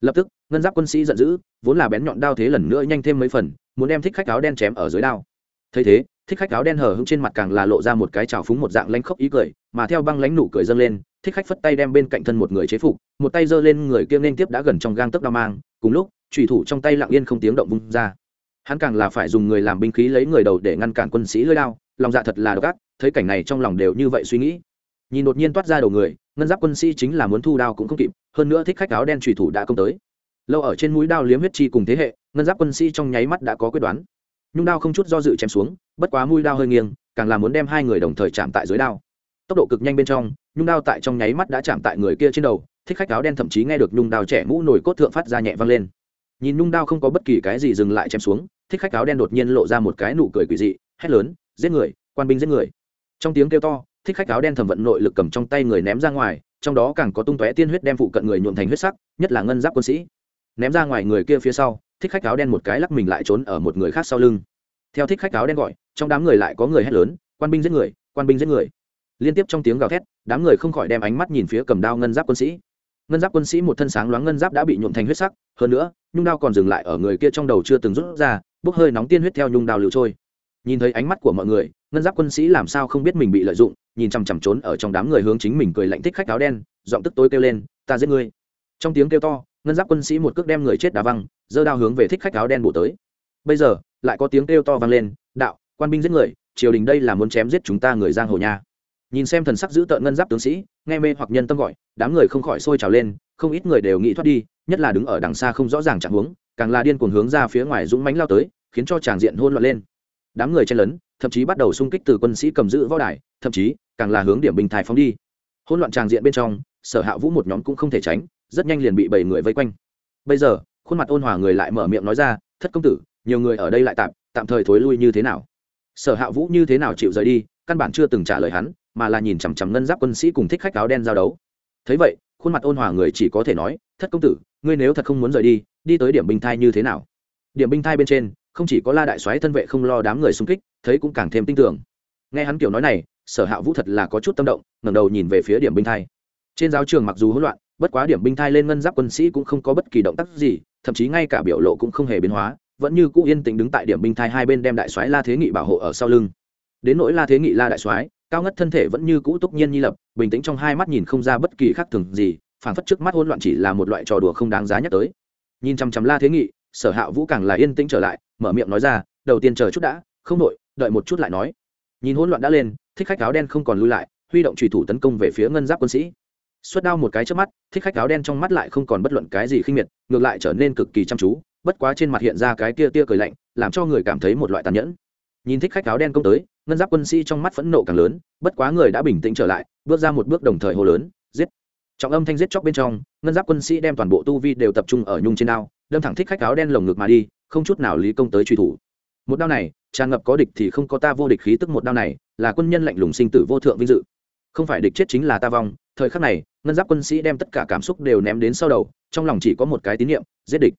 Lập tức, ngân giáp quân sĩ giận dữ, vốn là bén nhọn đao thế lần nữa nhanh thêm mấy phần, muốn đem thích khách áo đen chém ở dưới đao. Thấy thế, thích khách áo đen hở hững trên mặt càng là lộ ra một cái trào phúng một dạng lanh khốc ý cười, mà theo băng lánh nụ cười dâng lên thích khách phất tay đem bên cạnh thân một người chế phục, một tay giơ lên người kia nên tiếp đã gần trong gang tấc đao mang, cùng lúc trùy thủ trong tay lặng yên không tiếng động vung ra. Hắn càng là phải dùng người làm binh khí lấy người đầu để ngăn cản quân sĩ lưỡi lao lòng dạ thật là độc ác, thấy cảnh này trong lòng đều như vậy suy nghĩ. Nhìn đột nhiên toát ra đầu người, ngân giáp quân sĩ chính là muốn thu đao cũng không kịp, hơn nữa thích khách áo đen trùy thủ đã công tới. Lâu ở trên mũi đao liếm huyết chi cùng thế hệ, ngân giáp quân sĩ trong nháy mắt đã có quyết đoán. Nhung đao không chút do dự chém xuống, bất quá mũi đao hơi nghiêng, càng là muốn đem hai người đồng thời chạm tại dưới đao. Tốc độ cực nhanh bên trong nhung đao tại trong nháy mắt đã chạm tại người kia trên đầu, thích khách áo đen thậm chí nghe được nhung đao trẻ mũ nổi cốt thượng phát ra nhẹ vang lên. Nhìn nhung đao không có bất kỳ cái gì dừng lại chém xuống, thích khách áo đen đột nhiên lộ ra một cái nụ cười quỷ dị, hét lớn, giết người, quan binh giết người. Trong tiếng kêu to, thích khách áo đen thẩm vận nội lực cầm trong tay người ném ra ngoài, trong đó càng có tung tóe tiên huyết đem phụ cận người nhuộn thành huyết sắc, nhất là ngân giáp quân sĩ. Ném ra ngoài người kia phía sau, thích khách áo đen một cái lắc mình lại trốn ở một người khác sau lưng. Theo thích khách áo đen gọi, trong đám người lại có người hét lớn, quan binh giết người, quan binh giết người liên tiếp trong tiếng gào thét, đám người không khỏi đem ánh mắt nhìn phía cầm đao ngân giáp quân sĩ. Ngân giáp quân sĩ một thân sáng loáng ngân giáp đã bị nhuộm thành huyết sắc, hơn nữa, nhung đao còn dừng lại ở người kia trong đầu chưa từng rút ra, bốc hơi nóng tiên huyết theo nhung đao liều trôi. Nhìn thấy ánh mắt của mọi người, ngân giáp quân sĩ làm sao không biết mình bị lợi dụng, nhìn chằm chằm trốn ở trong đám người hướng chính mình cười lạnh thích khách áo đen, giọng tức tối kêu lên, ta giết ngươi. Trong tiếng kêu to, ngân giáp quân sĩ một cước đem người chết đá văng, giơ đao hướng về thích khách áo đen bổ tới. Bây giờ, lại có tiếng kêu to vang lên, đạo, quan binh giết người, triều đình đây là muốn chém giết chúng ta người giang hồ nha nhìn xem thần sắc giữ tợn ngân giáp tướng sĩ, nghe mê hoặc nhân tâm gọi, đám người không khỏi sôi trào lên, không ít người đều nghĩ thoát đi, nhất là đứng ở đằng xa không rõ ràng chẳng hướng càng là điên cuồng hướng ra phía ngoài dũng mánh lao tới, khiến cho tràng diện hôn loạn lên. Đám người chen lấn, thậm chí bắt đầu xung kích từ quân sĩ cầm giữ võ đài, thậm chí, càng là hướng điểm bình thái phóng đi. Hôn loạn tràng diện bên trong, sở hạ vũ một nhóm cũng không thể tránh, rất nhanh liền bị bảy người vây quanh. Bây giờ, khuôn mặt ôn hòa người lại mở miệng nói ra, thất công tử, nhiều người ở đây lại tạm tạm thời thối lui như thế nào? Sở hạ vũ như thế nào chịu rời đi, căn bản chưa từng trả lời hắn mà là nhìn chằm chằm ngân giáp quân sĩ cùng thích khách áo đen giao đấu. Thấy vậy, khuôn mặt ôn hòa người chỉ có thể nói, thất công tử, ngươi nếu thật không muốn rời đi đi tới điểm binh thai như thế nào? Điểm binh thai bên trên, không chỉ có la đại soái thân vệ không lo đám người xung kích, thấy cũng càng thêm tin tưởng. Nghe hắn kiểu nói này, sở hạ vũ thật là có chút tâm động, ngẩng đầu nhìn về phía điểm binh thai. Trên giáo trường mặc dù hỗn loạn, bất quá điểm binh thai lên ngân giáp quân sĩ cũng không có bất kỳ động tác gì, thậm chí ngay cả biểu lộ cũng không hề biến hóa, vẫn như cũ yên tĩnh đứng tại điểm binh thai hai bên đem đại soái la thế nghị bảo hộ ở sau lưng. Đến nỗi la thế nghị la đại soái cao ngất thân thể vẫn như cũ túc nhiên nhi lập, bình tĩnh trong hai mắt nhìn không ra bất kỳ khác thường gì, phảng phất trước mắt hỗn loạn chỉ là một loại trò đùa không đáng giá nhắc tới. Nhìn chăm chăm la thế nghị, sở hạ vũ càng là yên tĩnh trở lại, mở miệng nói ra, đầu tiên chờ chút đã, không đội đợi một chút lại nói. Nhìn hỗn loạn đã lên, thích khách áo đen không còn lui lại, huy động trùy thủ tấn công về phía ngân giáp quân sĩ. Xuất đao một cái trước mắt, thích khách áo đen trong mắt lại không còn bất luận cái gì khinh miệt, ngược lại trở nên cực kỳ chăm chú, bất quá trên mặt hiện ra cái tia tia cười lạnh, làm cho người cảm thấy một loại tàn nhẫn nhìn thích khách áo đen công tới, ngân giáp quân sĩ trong mắt phẫn nộ càng lớn, bất quá người đã bình tĩnh trở lại, bước ra một bước đồng thời hô lớn, giết. Trọng âm thanh giết chóc bên trong, ngân giáp quân sĩ đem toàn bộ tu vi đều tập trung ở nhung trên đao, đâm thẳng thích khách áo đen lồng ngực mà đi, không chút nào lý công tới truy thủ. Một đao này, tràn ngập có địch thì không có ta vô địch khí tức một đao này, là quân nhân lạnh lùng sinh tử vô thượng vinh dự. Không phải địch chết chính là ta vong, thời khắc này, ngân giáp quân sĩ đem tất cả cảm xúc đều ném đến sau đầu, trong lòng chỉ có một cái tín niệm, giết địch.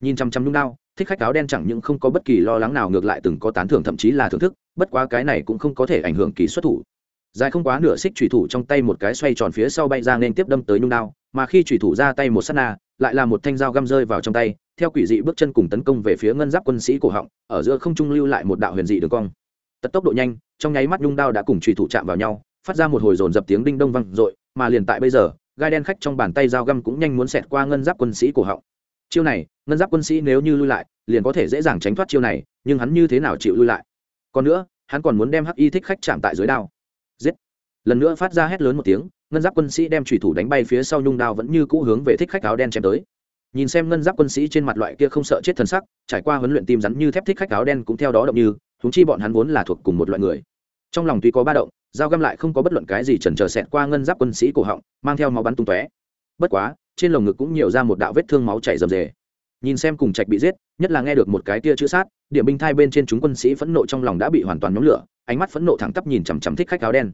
Nhìn chăm chăm nhung đao thích khách áo đen chẳng những không có bất kỳ lo lắng nào, ngược lại từng có tán thưởng, thậm chí là thưởng thức, bất quá cái này cũng không có thể ảnh hưởng kỳ xuất thủ. Dài không quá nửa xích thủy thủ trong tay một cái xoay tròn phía sau bay ra nên tiếp đâm tới nhung đao, mà khi thủy thủ ra tay một sát na, lại là một thanh dao găm rơi vào trong tay, theo quỷ dị bước chân cùng tấn công về phía ngân giáp quân sĩ cổ họng, ở giữa không trung lưu lại một đạo huyền dị đường cong. Tật tốc độ nhanh, trong nháy mắt nhung đao đã cùng thủy thủ chạm vào nhau, phát ra một hồi dồn dập tiếng đinh đông văng r mà liền tại bây giờ, gai đen khách trong bàn tay dao găm cũng nhanh muốn xẹt qua ngân giáp quân sĩ cổ họng chiêu này, ngân giáp quân sĩ nếu như lui lại, liền có thể dễ dàng tránh thoát chiêu này, nhưng hắn như thế nào chịu lui lại? Còn nữa, hắn còn muốn đem hắc y thích khách chạm tại dưới đao. Giết! Lần nữa phát ra hét lớn một tiếng, ngân giáp quân sĩ đem thủy thủ đánh bay phía sau nhung đao vẫn như cũ hướng về thích khách áo đen chém tới. Nhìn xem ngân giáp quân sĩ trên mặt loại kia không sợ chết thần sắc, trải qua huấn luyện tim rắn như thép thích khách áo đen cũng theo đó động như húng chi bọn hắn vốn là thuộc cùng một loại người. Trong lòng tuy có ba động, dao găm lại không có bất luận cái gì chần chờ xẹt qua ngân giáp quân sĩ cổ họng, mang theo máu bắn tung tóe. Bất quá trên lồng ngực cũng nhiều ra một đạo vết thương máu chảy rầm rề. Nhìn xem cùng trạch bị giết, nhất là nghe được một cái tia chữ sát, điểm binh thai bên trên chúng quân sĩ phẫn nộ trong lòng đã bị hoàn toàn nhóm lửa, ánh mắt phẫn nộ thẳng tắp nhìn chằm chằm thích khách áo đen.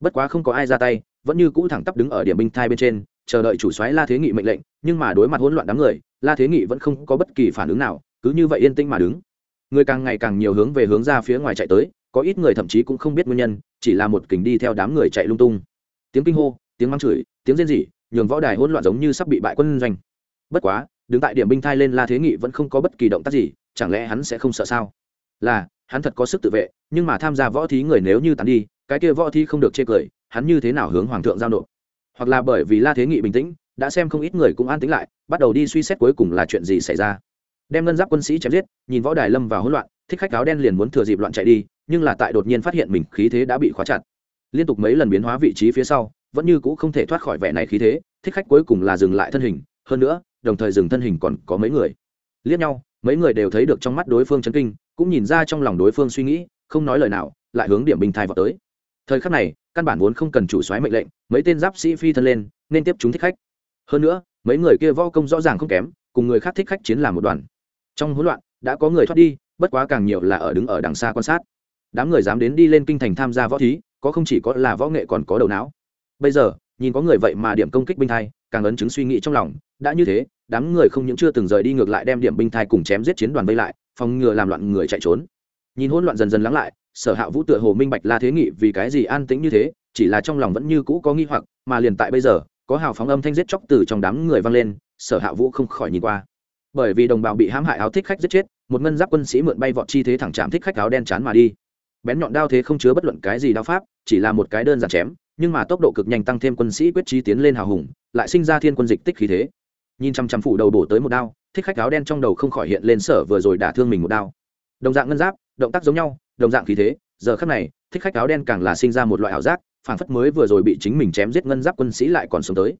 Bất quá không có ai ra tay, vẫn như cũ thẳng tắp đứng ở điểm binh thai bên trên, chờ đợi chủ soái la thế nghị mệnh lệnh, nhưng mà đối mặt hỗn loạn đám người, la thế nghị vẫn không có bất kỳ phản ứng nào, cứ như vậy yên tĩnh mà đứng. Người càng ngày càng nhiều hướng về hướng ra phía ngoài chạy tới, có ít người thậm chí cũng không biết nguyên nhân, chỉ là một kình đi theo đám người chạy lung tung. Tiếng kinh hô, tiếng mắng chửi, tiếng rên rỉ nhường võ đài hỗn loạn giống như sắp bị bại quân doanh. Bất quá, đứng tại điểm binh thai lên la thế nghị vẫn không có bất kỳ động tác gì, chẳng lẽ hắn sẽ không sợ sao? Là, hắn thật có sức tự vệ, nhưng mà tham gia võ thí người nếu như tàn đi, cái kia võ thí không được chê cười, hắn như thế nào hướng hoàng thượng giao nộp? Hoặc là bởi vì la thế nghị bình tĩnh, đã xem không ít người cũng an tĩnh lại, bắt đầu đi suy xét cuối cùng là chuyện gì xảy ra. Đem ngân giáp quân sĩ chém giết, nhìn võ đài lâm vào hỗn loạn, thích khách áo đen liền muốn thừa dịp loạn chạy đi, nhưng là tại đột nhiên phát hiện mình khí thế đã bị khóa chặt. Liên tục mấy lần biến hóa vị trí phía sau vẫn như cũ không thể thoát khỏi vẻ này khí thế, thích khách cuối cùng là dừng lại thân hình, hơn nữa, đồng thời dừng thân hình còn có mấy người. Liếc nhau, mấy người đều thấy được trong mắt đối phương chấn kinh, cũng nhìn ra trong lòng đối phương suy nghĩ, không nói lời nào, lại hướng điểm bình thai vào tới. Thời khắc này, căn bản vốn không cần chủ soái mệnh lệnh, mấy tên giáp sĩ phi thân lên, nên tiếp chúng thích khách. Hơn nữa, mấy người kia vo công rõ ràng không kém, cùng người khác thích khách chiến làm một đoàn. Trong hỗn loạn, đã có người thoát đi, bất quá càng nhiều là ở đứng ở đằng xa quan sát. Đám người dám đến đi lên kinh thành tham gia võ thí, có không chỉ có là võ nghệ còn có đầu não bây giờ, nhìn có người vậy mà điểm công kích binh thai, càng ấn chứng suy nghĩ trong lòng. Đã như thế, đám người không những chưa từng rời đi ngược lại đem điểm binh thai cùng chém giết chiến đoàn vây lại, phòng ngừa làm loạn người chạy trốn. Nhìn hỗn loạn dần dần lắng lại, sở hạ vũ tựa hồ minh bạch la thế nghị vì cái gì an tĩnh như thế, chỉ là trong lòng vẫn như cũ có nghi hoặc, mà liền tại bây giờ, có hào phóng âm thanh giết chóc từ trong đám người vang lên, sở hạ vũ không khỏi nhìn qua. Bởi vì đồng bào bị hãm hại áo thích khách giết chết, một ngân giáp quân sĩ mượn bay vọt chi thế thẳng chạm thích khách áo đen chán mà đi. Bén nhọn đao thế không chứa bất luận cái gì đao pháp, chỉ là một cái đơn giản chém nhưng mà tốc độ cực nhanh tăng thêm quân sĩ quyết trí tiến lên hào hùng, lại sinh ra thiên quân dịch tích khí thế. Nhìn chăm chăm phủ đầu bổ tới một đao, thích khách áo đen trong đầu không khỏi hiện lên sở vừa rồi đả thương mình một đao. Đồng dạng ngân giáp, động tác giống nhau, đồng dạng khí thế, giờ khắc này, thích khách áo đen càng là sinh ra một loại ảo giác phản phất mới vừa rồi bị chính mình chém giết ngân giáp quân sĩ lại còn sống tới.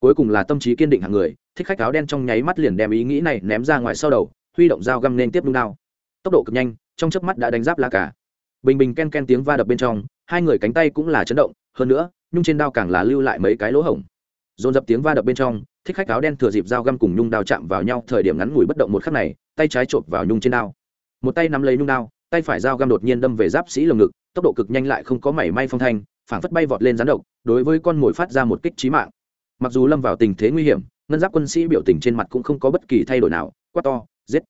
Cuối cùng là tâm trí kiên định hàng người, thích khách áo đen trong nháy mắt liền đem ý nghĩ này ném ra ngoài sau đầu, huy động dao găm nên tiếp đung đao. Tốc độ cực nhanh, trong chớp mắt đã đánh giáp lá cả bình bình ken ken tiếng va đập bên trong, hai người cánh tay cũng là chấn động hơn nữa, nhung trên đao càng là lưu lại mấy cái lỗ hổng. Dồn dập tiếng va đập bên trong, thích khách áo đen thừa dịp dao găm cùng nhung đao chạm vào nhau thời điểm ngắn ngủi bất động một khắc này, tay trái chộp vào nhung trên đao. Một tay nắm lấy nhung đao, tay phải dao găm đột nhiên đâm về giáp sĩ lồng ngực, tốc độ cực nhanh lại không có mảy may phong thanh, phảng phất bay vọt lên rắn độc, đối với con mồi phát ra một kích trí mạng. Mặc dù lâm vào tình thế nguy hiểm, ngân giáp quân sĩ biểu tình trên mặt cũng không có bất kỳ thay đổi nào, quát to, giết.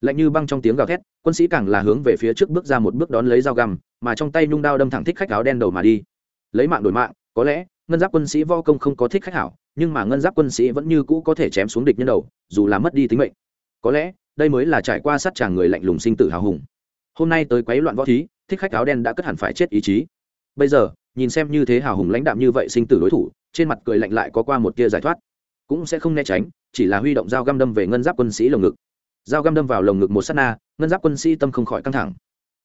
Lạnh như băng trong tiếng gào thét, quân sĩ càng là hướng về phía trước bước ra một bước đón lấy dao găm, mà trong tay nhung đao đâm thẳng thích khách áo đen đầu mà đi lấy mạng đổi mạng, có lẽ, ngân giáp quân sĩ vo công không có thích khách hảo, nhưng mà ngân giáp quân sĩ vẫn như cũ có thể chém xuống địch nhân đầu, dù là mất đi tính mệnh. Có lẽ, đây mới là trải qua sát tràng người lạnh lùng sinh tử hào hùng. Hôm nay tới quấy loạn võ thí, thích khách áo đen đã cất hẳn phải chết ý chí. Bây giờ, nhìn xem như thế hào hùng lãnh đạm như vậy sinh tử đối thủ, trên mặt cười lạnh lại có qua một tia giải thoát. Cũng sẽ không né tránh, chỉ là huy động dao găm đâm về ngân giáp quân sĩ lồng ngực. Dao găm đâm vào lồng ngực một s á t na, ngân giáp quân sĩ tâm không khỏi căng thẳng.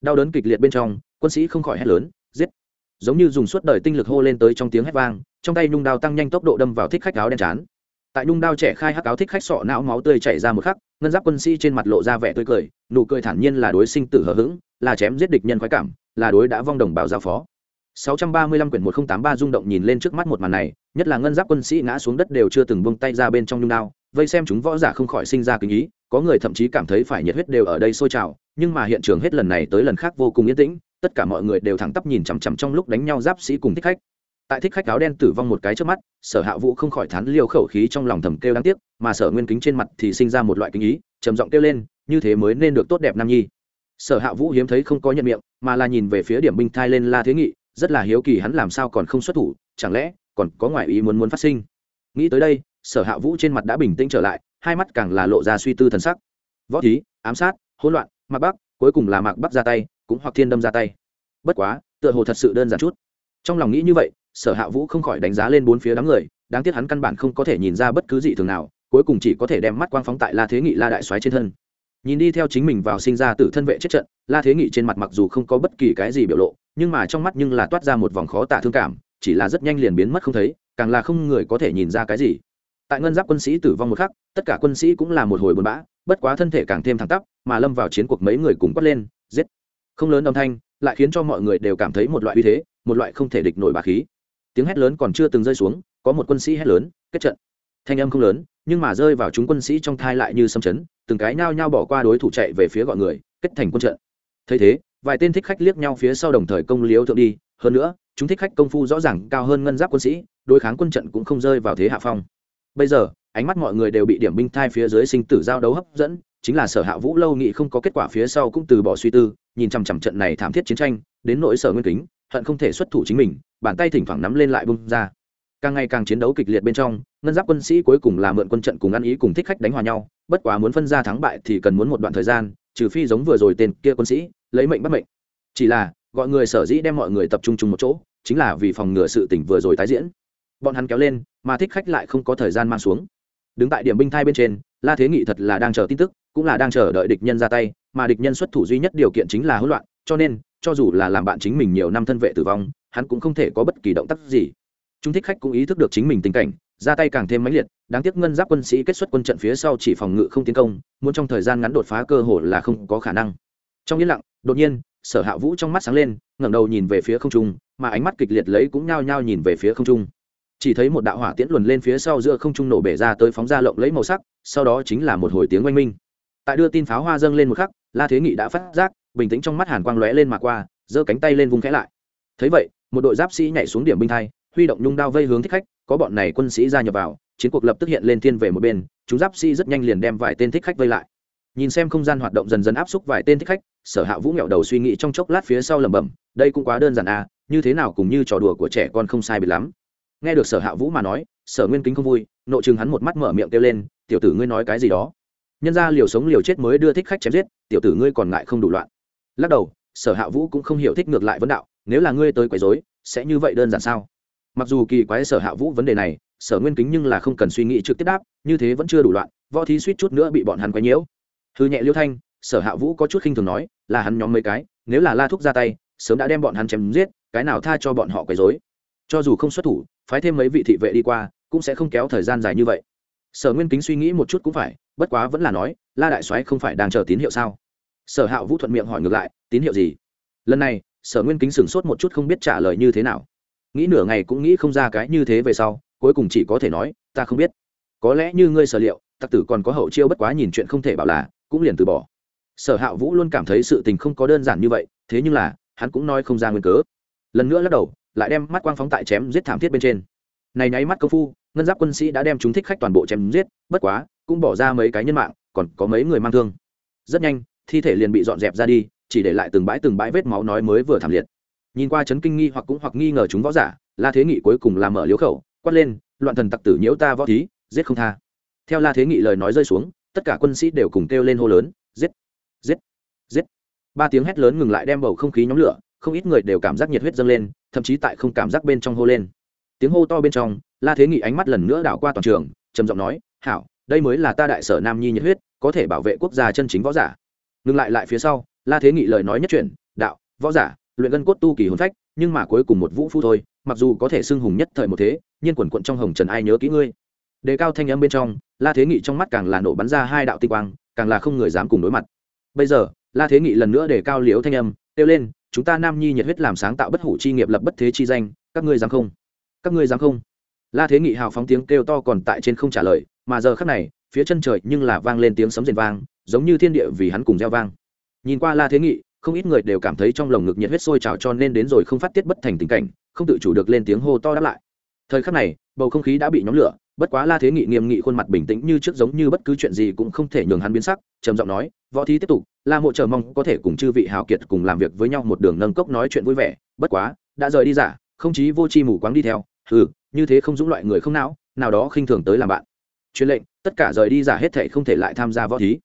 Đau đớn kịch liệt bên trong, quân sĩ không khỏi hét lớn, giết giống như dùng suốt đời tinh lực hô lên tới trong tiếng hét vang trong tay nhung đao tăng nhanh tốc độ đâm vào thích khách áo đen chán. Tại nhung đao trẻ khai hắc áo thích khách sọ não máu tươi chảy ra một khắc ngân giáp quân sĩ trên mặt lộ ra vẻ tươi cười nụ cười thản nhiên là đối sinh tử hờ hững là chém giết địch nhân khoái cảm là đối đã vong đồng bào giao phó. 635 quyển 1083 rung động nhìn lên trước mắt một màn này, nhất là ngân giáp quân sĩ ngã xuống đất đều chưa từng buông tay ra bên trong nhung đao, vây xem chúng võ giả không khỏi sinh ra kính ý, có người thậm chí cảm thấy phải nhiệt huyết đều ở đây sôi trào, nhưng mà hiện trường hết lần này tới lần khác vô cùng yên tĩnh, tất cả mọi người đều thẳng tắp nhìn chằm chằm trong lúc đánh nhau giáp sĩ cùng thích khách. Tại thích khách áo đen tử vong một cái trước mắt, Sở Hạ Vũ không khỏi thán liều khẩu khí trong lòng thầm kêu đáng tiếc, mà Sở Nguyên Kính trên mặt thì sinh ra một loại kính ý, trầm giọng kêu lên, như thế mới nên được tốt đẹp nam nhi. Sở Hạ Vũ hiếm thấy không có nhận miệng, mà là nhìn về phía điểm binh thai lên La Thế Nghị, rất là hiếu kỳ hắn làm sao còn không xuất thủ chẳng lẽ còn có ngoại ý muốn muốn phát sinh nghĩ tới đây sở hạ vũ trên mặt đã bình tĩnh trở lại hai mắt càng là lộ ra suy tư thần sắc võ thí ám sát hỗn loạn mạc bắc cuối cùng là mạc bắc ra tay cũng hoặc thiên đâm ra tay. Bất quá, tựa hồ thật sự đơn giản chút. Trong lòng nghĩ như vậy, sở hạ vũ không khỏi đánh giá lên bốn phía đám người, đáng tiếc hắn căn bản không có thể nhìn ra bất cứ gì thường nào, cuối cùng chỉ có thể đem mắt quang phóng tại la thế nghị, la đại soái trên thân. Nhìn đi theo chính mình vào sinh ra từ thân vệ chết trận, la thế nghị trên mặt mặc dù không có bất kỳ cái gì biểu lộ, nhưng mà trong mắt nhưng là toát ra một vòng khó tả thương cảm, chỉ là rất nhanh liền biến mất không thấy, càng là không người có thể nhìn ra cái gì. Tại ngân giáp quân sĩ tử vong một khắc, tất cả quân sĩ cũng là một hồi buồn bã, bất quá thân thể càng thêm thẳng tắp, mà lâm vào chiến cuộc mấy người cùng quất lên không lớn âm thanh, lại khiến cho mọi người đều cảm thấy một loại uy thế, một loại không thể địch nổi bà khí. Tiếng hét lớn còn chưa từng rơi xuống, có một quân sĩ hét lớn, kết trận. Thanh âm không lớn, nhưng mà rơi vào chúng quân sĩ trong thai lại như xâm chấn, từng cái nhao nhao bỏ qua đối thủ chạy về phía gọi người, kết thành quân trận. Thấy thế, vài tên thích khách liếc nhau phía sau đồng thời công liếu thượng đi, hơn nữa, chúng thích khách công phu rõ ràng cao hơn ngân giáp quân sĩ, đối kháng quân trận cũng không rơi vào thế hạ phong. Bây giờ, ánh mắt mọi người đều bị điểm binh thai phía dưới sinh tử giao đấu hấp dẫn, chính là sở hạ vũ lâu nghị không có kết quả phía sau cũng từ bỏ suy tư nhìn chằm chằm trận này thảm thiết chiến tranh, đến nỗi sở nguyên kính, hận không thể xuất thủ chính mình, bàn tay thỉnh thoảng nắm lên lại bung ra. Càng ngày càng chiến đấu kịch liệt bên trong, ngân giáp quân sĩ cuối cùng là mượn quân trận cùng ăn ý cùng thích khách đánh hòa nhau, bất quá muốn phân ra thắng bại thì cần muốn một đoạn thời gian, trừ phi giống vừa rồi tên kia quân sĩ, lấy mệnh bắt mệnh. Chỉ là, gọi người sở dĩ đem mọi người tập trung chung một chỗ, chính là vì phòng ngừa sự tỉnh vừa rồi tái diễn. Bọn hắn kéo lên, mà thích khách lại không có thời gian mang xuống. Đứng tại điểm binh thai bên trên, la thế nghị thật là đang chờ tin tức, cũng là đang chờ đợi địch nhân ra tay mà địch nhân xuất thủ duy nhất điều kiện chính là hỗn loạn, cho nên, cho dù là làm bạn chính mình nhiều năm thân vệ tử vong, hắn cũng không thể có bất kỳ động tác gì. Chúng thích khách cũng ý thức được chính mình tình cảnh, ra tay càng thêm mãnh liệt, đáng tiếc ngân giáp quân sĩ kết xuất quân trận phía sau chỉ phòng ngự không tiến công, muốn trong thời gian ngắn đột phá cơ hội là không có khả năng. Trong yên lặng, đột nhiên, sở hạ vũ trong mắt sáng lên, ngẩng đầu nhìn về phía không trung, mà ánh mắt kịch liệt lấy cũng nhao nhao nhìn về phía không trung. Chỉ thấy một đạo hỏa tiễn luồn lên phía sau giữa không trung nổ bể ra tới phóng ra lộng lấy màu sắc, sau đó chính là một hồi tiếng oanh minh. Tại đưa tin pháo hoa dâng lên một khắc la thế nghị đã phát giác, bình tĩnh trong mắt hàn quang lóe lên mà qua, giơ cánh tay lên vung khẽ lại. Thấy vậy, một đội giáp sĩ nhảy xuống điểm binh thai huy động nhung đao vây hướng thích khách, có bọn này quân sĩ gia nhập vào, chiến cuộc lập tức hiện lên thiên về một bên, chúng giáp sĩ rất nhanh liền đem vài tên thích khách vây lại. Nhìn xem không gian hoạt động dần dần áp xúc vài tên thích khách, sở hạ vũ nghẹo đầu suy nghĩ trong chốc lát phía sau lẩm bẩm, đây cũng quá đơn giản à như thế nào cũng như trò đùa của trẻ con không sai biệt lắm. Nghe được sở hạ vũ mà nói, sở nguyên kính không vui, nội chừng hắn một mắt mở miệng kêu lên, tiểu tử ngươi nói cái gì đó? Nhân ra liều sống liều chết mới đưa thích khách chém giết, tiểu tử ngươi còn ngại không đủ loạn. Lắc đầu, sở hạ vũ cũng không hiểu thích ngược lại vấn đạo, nếu là ngươi tới quấy dối sẽ như vậy đơn giản sao? Mặc dù kỳ quái sở hạ vũ vấn đề này, sở nguyên kính nhưng là không cần suy nghĩ trực tiếp đáp, như thế vẫn chưa đủ loạn, võ thí suýt chút nữa bị bọn hắn quấy nhiễu. Hư nhẹ liêu thanh, sở hạ vũ có chút khinh thường nói, là hắn nhóm mấy cái, nếu là la thúc ra tay, sớm đã đem bọn hắn chém giết, cái nào tha cho bọn họ quấy dối cho dù không xuất thủ, phái thêm mấy vị thị vệ đi qua, cũng sẽ không kéo thời gian dài như vậy sở nguyên kính suy nghĩ một chút cũng phải, bất quá vẫn là nói, la đại soái không phải đang chờ tín hiệu sao? Sở hạ vũ thuận miệng hỏi ngược lại, tín hiệu gì? Lần này, sở nguyên kính sửng sốt một chút không biết trả lời như thế nào. Nghĩ nửa ngày cũng nghĩ không ra cái như thế về sau, cuối cùng chỉ có thể nói, ta không biết. Có lẽ như ngươi sở liệu, tặc tử còn có hậu chiêu bất quá nhìn chuyện không thể bảo là, cũng liền từ bỏ. Sở hạ vũ luôn cảm thấy sự tình không có đơn giản như vậy, thế nhưng là, hắn cũng nói không ra nguyên cớ. Lần nữa lắc đầu, lại đem mắt quang phóng tại chém giết thảm thiết bên trên. Này nháy mắt công phu ngân giáp quân sĩ đã đem chúng thích khách toàn bộ chém giết, bất quá, cũng bỏ ra mấy cái nhân mạng, còn có mấy người mang thương. Rất nhanh, thi thể liền bị dọn dẹp ra đi, chỉ để lại từng bãi từng bãi vết máu nói mới vừa thảm liệt. Nhìn qua chấn kinh nghi hoặc cũng hoặc nghi ngờ chúng võ giả, la thế nghị cuối cùng làm mở liếu khẩu, quát lên, loạn thần tặc tử nhiễu ta võ thí, giết không tha. Theo la thế nghị lời nói rơi xuống, tất cả quân sĩ đều cùng kêu lên hô lớn, giết giết giết. Ba tiếng hét lớn ngừng lại đem bầu không khí nhóm lửa, không ít người đều cảm giác nhiệt huyết dâng lên, thậm chí tại không cảm giác bên trong hô lên. Tiếng hô to bên trong la thế nghị ánh mắt lần nữa đảo qua toàn trường, trầm giọng nói, hảo, đây mới là ta đại sở nam nhi nhiệt huyết, có thể bảo vệ quốc gia chân chính võ giả. Ngừng lại lại phía sau, la thế nghị lời nói nhất chuyển, đạo, võ giả, luyện gân cốt tu kỳ hồn phách, nhưng mà cuối cùng một vũ phu thôi, mặc dù có thể xưng hùng nhất thời một thế, nhưng quần quận trong hồng trần ai nhớ kỹ ngươi? Đề cao thanh âm bên trong, la thế nghị trong mắt càng là nổ bắn ra hai đạo tinh quang, càng là không người dám cùng đối mặt. Bây giờ, la thế nghị lần nữa đề cao liếu thanh âm, kêu lên, chúng ta nam nhi nhiệt huyết làm sáng tạo bất hủ chi nghiệp lập bất thế chi danh, các ngươi dám không? Các ngươi dám không? La thế nghị hào phóng tiếng kêu to còn tại trên không trả lời, mà giờ khắc này, phía chân trời nhưng là vang lên tiếng sấm rền vang, giống như thiên địa vì hắn cùng gieo vang. Nhìn qua la thế nghị, không ít người đều cảm thấy trong lồng ngực nhiệt huyết sôi trào cho nên đến rồi không phát tiết bất thành tình cảnh, không tự chủ được lên tiếng hô to đáp lại. Thời khắc này, bầu không khí đã bị nhóm lửa, bất quá la thế nghị nghiêm nghị khuôn mặt bình tĩnh như trước giống như bất cứ chuyện gì cũng không thể nhường hắn biến sắc, trầm giọng nói, võ thi tiếp tục, la mộ chờ mong có thể cùng chư vị hào kiệt cùng làm việc với nhau một đường nâng cốc nói chuyện vui vẻ, bất quá, đã rời đi giả, không chí vô chi mù quáng đi theo ừ như thế không dũng loại người không não, nào đó khinh thường tới làm bạn. Truyền lệnh, tất cả rời đi giả hết thể không thể lại tham gia võ thí.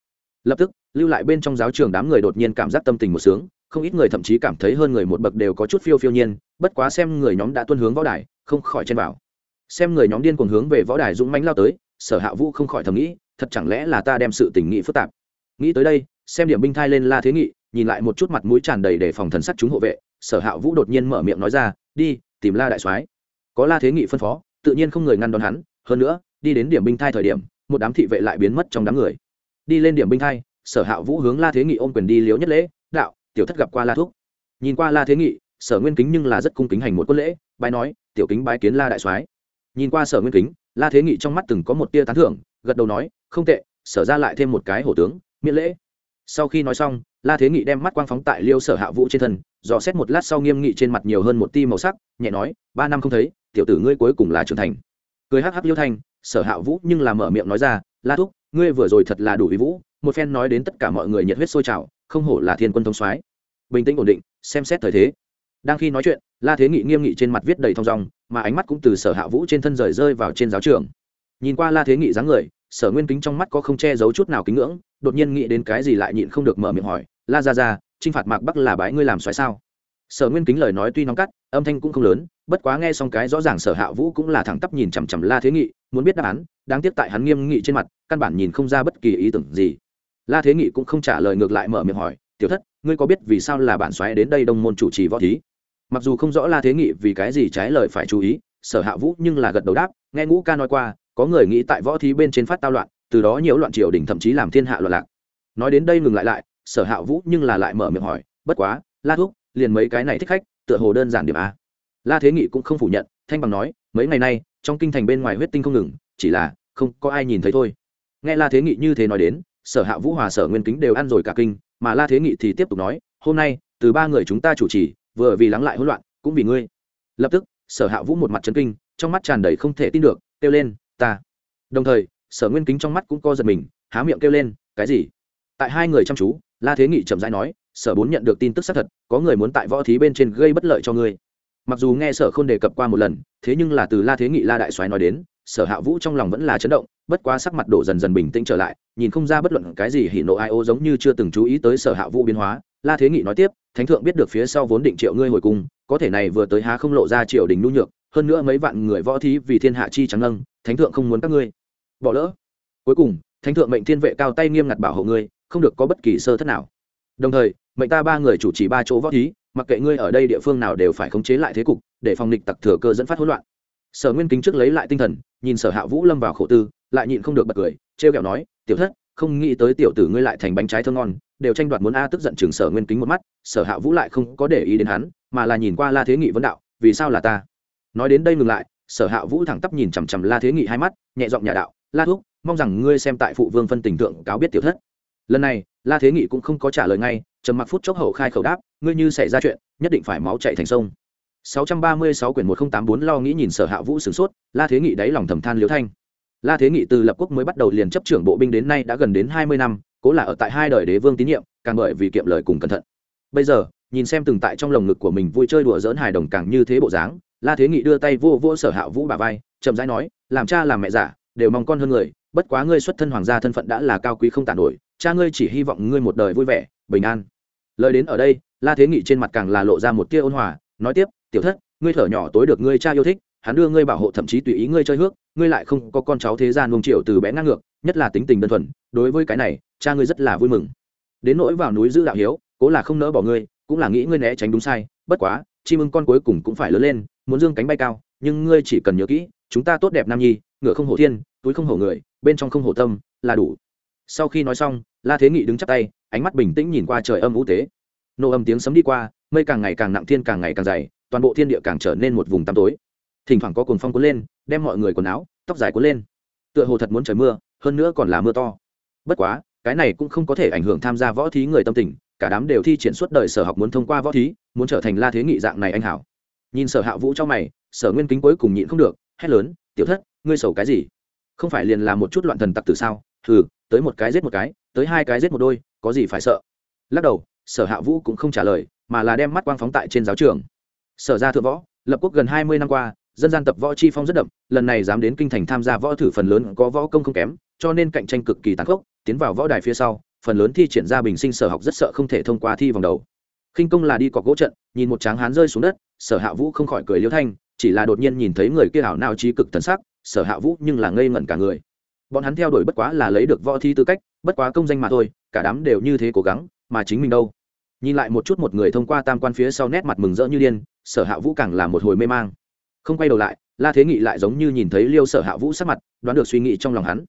Lập tức, lưu lại bên trong giáo trường đám người đột nhiên cảm giác tâm tình một sướng, không ít người thậm chí cảm thấy hơn người một bậc đều có chút phiêu phiêu nhiên, bất quá xem người nhóm đã tuân hướng võ đài, không khỏi chen vào. Xem người nhóm điên cuồng hướng về võ đài dũng mãnh lao tới, sở hạ vũ không khỏi thầm nghĩ, thật chẳng lẽ là ta đem sự tình nghị phức tạp. Nghĩ tới đây, xem điểm binh thai lên la thế nghị, nhìn lại một chút mặt mũi tràn đầy để phòng thần sắc chúng hộ vệ, sở hạ vũ đột nhiên mở miệng nói ra, đi, tìm la đại soái có la thế nghị phân phó, tự nhiên không người ngăn đón hắn, hơn nữa, đi đến điểm binh thai thời điểm, một đám thị vệ lại biến mất trong đám người. Đi lên điểm binh thai, sở hạ vũ hướng la thế nghị ôm quyền đi liếu nhất lễ, đạo, tiểu thất gặp qua la thúc. Nhìn qua la thế nghị, sở nguyên kính nhưng là rất cung kính hành một quân lễ, bái nói, tiểu kính bái kiến la đại soái. Nhìn qua sở nguyên kính, la thế nghị trong mắt từng có một tia tán thưởng, gật đầu nói, không tệ, sở ra lại thêm một cái hổ tướng, miễn lễ. Sau khi nói xong, la thế nghị đem mắt quang phóng tại liêu sở hạ vũ trên thân, dò xét một lát sau nghiêm nghị trên mặt nhiều hơn một ti màu sắc, nhẹ nói, ba năm không thấy tiểu tử ngươi cuối cùng là trưởng thành. Cười hắc hắc liêu thanh, sở hạ vũ nhưng là mở miệng nói ra, la thúc, ngươi vừa rồi thật là đủ ý vũ, một phen nói đến tất cả mọi người nhiệt huyết sôi trào, không hổ là thiên quân thông soái. Bình tĩnh ổn định, xem xét thời thế. Đang khi nói chuyện, la thế nghị nghiêm nghị trên mặt viết đầy thong dong, mà ánh mắt cũng từ sở hạ vũ trên thân rời rơi vào trên giáo trường. Nhìn qua la thế nghị dáng người, sở nguyên kính trong mắt có không che giấu chút nào kính ngưỡng, đột nhiên nghĩ đến cái gì lại nhịn không được mở miệng hỏi, la ra ra t r i n h phạt mạc bắc là bãi ngươi làm xoáy sao? Sở nguyên kính lời nói tuy nóng cắt, âm thanh cũng không lớn, bất quá nghe xong cái rõ ràng sở hạ vũ cũng là thẳng tắp nhìn chằm chằm la thế nghị, muốn biết đáp án, đáng tiếc tại hắn nghiêm nghị trên mặt, căn bản nhìn không ra bất kỳ ý tưởng gì. La thế nghị cũng không trả lời ngược lại mở miệng hỏi, tiểu thất, ngươi có biết vì sao là bản xoáy đến đây đông môn chủ trì võ thí? Mặc dù không rõ la thế nghị vì cái gì trái lời phải chú ý, sở hạ vũ nhưng là gật đầu đáp, nghe ngũ ca nói qua, có người nghĩ tại võ thí bên trên phát tao loạn, từ đó nhiễu loạn triều đình thậm chí làm thiên hạ loạn lạc. Nói đến đây ngừng lại lại, sở hạ vũ nhưng là lại mở miệng hỏi, bất quá, la thuốc liền mấy cái này thích khách, tựa hồ đơn giản điểm a. La thế nghị cũng không phủ nhận, thanh bằng nói, mấy ngày nay, trong kinh thành bên ngoài huyết tinh không ngừng, chỉ là, không có ai nhìn thấy thôi. Nghe la thế nghị như thế nói đến, sở hạ vũ hòa, sở nguyên kính đều ăn rồi cả kinh, mà la thế nghị thì tiếp tục nói, hôm nay, từ ba người chúng ta chủ trì, vừa vì lắng lại hỗn loạn, cũng vì ngươi. Lập tức, sở hạ vũ một mặt chấn kinh, trong mắt tràn đầy không thể tin được, kêu lên, ta. Đồng thời, sở nguyên kính trong mắt cũng co giật mình, há miệng kêu lên, cái gì? Tại hai người chăm chú, la thế nghị chậm rãi nói sở bốn nhận được tin tức xác thật, có người muốn tại võ thí bên trên gây bất lợi cho ngươi. Mặc dù nghe sở không đề cập qua một lần, thế nhưng là từ la thế nghị la đại soái nói đến, sở hạ vũ trong lòng vẫn là chấn động, bất quá sắc mặt đổ dần dần bình tĩnh trở lại, nhìn không ra bất luận cái gì hỉ nộ ai ô giống như chưa từng chú ý tới sở hạ vũ biến hóa. La thế nghị nói tiếp, thánh thượng biết được phía sau vốn định triệu ngươi hồi cung, có thể này vừa tới há không lộ ra triều đình nhu nhược, hơn nữa mấy vạn người võ thí vì thiên hạ chi trắng nâng, thánh thượng không muốn các ngươi. Bỏ lỡ. Cuối cùng, thánh thượng mệnh thiên vệ cao tay nghiêm ngặt bảo hộ ngươi, không được có bất kỳ sơ thất nào đồng thời, mệnh ta ba người chủ trì ba chỗ võ thí, mặc kệ ngươi ở đây địa phương nào đều phải khống chế lại thế cục, để phòng địch tặc thừa cơ dẫn phát hỗn loạn. Sở nguyên kính trước lấy lại tinh thần, nhìn sở hạ vũ lâm vào khổ tư, lại nhịn không được bật cười, trêu kẹo nói, tiểu thất, không nghĩ tới tiểu tử ngươi lại thành bánh trái thơ ngon, đều tranh đoạt muốn a tức giận chừng sở nguyên kính một mắt, sở hạ vũ lại không có để ý đến hắn, mà là nhìn qua la thế nghị vấn đạo, vì sao là ta? Nói đến đây ngừng lại, sở hạ vũ thẳng tắp nhìn chằm chằm la thế nghị hai mắt, nhẹ giọng nhà đạo, la thúc, mong rằng ngươi xem tại phụ vương phân tình tượng cáo biết tiểu thất lần này, la thế nghị cũng không có trả lời ngay, trầm mặc phút chốc hậu khai khẩu đáp, ngươi như xảy ra chuyện, nhất định phải máu chạy thành sông. 636 quyển 1084 lo nghĩ nhìn sở hạ vũ sửng sốt, la thế nghị đáy lòng thầm than liếu thanh. La thế nghị từ lập quốc mới bắt đầu liền chấp trưởng bộ binh đến nay đã gần đến 20 năm, cố là ở tại hai đời đế vương tín nhiệm, càng bởi vì kiệm lời cùng cẩn thận. Bây giờ, nhìn xem từng tại trong lồng ngực của mình vui chơi đùa dỡn hài đồng càng như thế bộ dáng, la thế nghị đưa tay vô vô sở hạ vũ bà vai, chậm rãi nói, làm cha làm mẹ giả, đều mong con hơn người, bất quá ngươi xuất thân hoàng gia thân phận đã là cao quý không tàn nổi cha ngươi chỉ hy vọng ngươi một đời vui vẻ, bình an. Lời đến ở đây, la thế nghị trên mặt càng là lộ ra một tia ôn hòa, nói tiếp, tiểu thất, ngươi thở nhỏ tối được ngươi cha yêu thích, hắn đưa ngươi bảo hộ thậm chí tùy ý ngươi chơi hước, ngươi lại không có con cháu thế gian nông triệu từ bé ngang ngược, nhất là tính tình đơn thuần, đối với cái này, cha ngươi rất là vui mừng. Đến nỗi vào núi giữ đạo hiếu, cố là không nỡ bỏ ngươi, cũng là nghĩ ngươi né tránh đúng sai, bất quá chim ưng con cuối cùng cũng phải lớn lên, muốn dương cánh bay cao, nhưng ngươi chỉ cần nhớ kỹ, chúng ta tốt đẹp nam nhi, ngựa không hổ thiên, túi không hổ người, bên trong không hổ tâm, là đủ. Sau khi nói xong la thế nghị đứng chắp tay, ánh mắt bình tĩnh nhìn qua trời âm u tế. Nổ âm tiếng sấm đi qua, mây càng ngày càng nặng, thiên càng ngày càng dày, toàn bộ thiên địa càng trở nên một vùng tăm tối. Thỉnh thoảng có cồn phong cuốn lên, đem mọi người quần áo, tóc dài cuốn lên. Tựa hồ thật muốn trời mưa, hơn nữa còn là mưa to. Bất quá, cái này cũng không có thể ảnh hưởng tham gia võ thí người tâm tình, cả đám đều thi triển suốt đời sở học muốn thông qua võ thí, muốn trở thành la thế nghị dạng này anh hảo. Nhìn sở hạ vũ cho mày, sở nguyên kính cuối cùng nhịn không được, hét lớn, tiểu thất, ngươi sầu cái gì? Không phải liền là một chút loạn thần tặc từ sao? Ừ tới một cái giết một cái, tới hai cái giết một đôi, có gì phải sợ? Lắc đầu, sở hạ vũ cũng không trả lời, mà là đem mắt quang phóng tại trên giáo trường. Sở ra thượng võ, lập quốc gần hai mươi năm qua, dân gian tập võ chi phong rất đậm, lần này dám đến kinh thành tham gia võ thử phần lớn có võ công không kém, cho nên cạnh tranh cực kỳ tàn khốc, tiến vào võ đài phía sau, phần lớn thi triển ra bình sinh sở học rất sợ không thể thông qua thi vòng đầu. Khinh công là đi cọc gỗ trận, nhìn một tráng hán rơi xuống đất, sở hạ vũ không khỏi cười liêu thanh, chỉ là đột nhiên nhìn thấy người kia hảo nào trí cực thần sắc, sở hạ vũ nhưng là ngây ngẩn cả người bọn hắn theo đuổi bất quá là lấy được võ thi tư cách, bất quá công danh mà thôi, cả đám đều như thế cố gắng, mà chính mình đâu? Nhìn lại một chút một người thông qua tam quan phía sau nét mặt mừng rỡ như điên, sở hạ vũ càng là một hồi mê mang. Không quay đầu lại, la thế nghị lại giống như nhìn thấy liêu sở hạ vũ sắc mặt, đoán được suy nghĩ trong lòng hắn.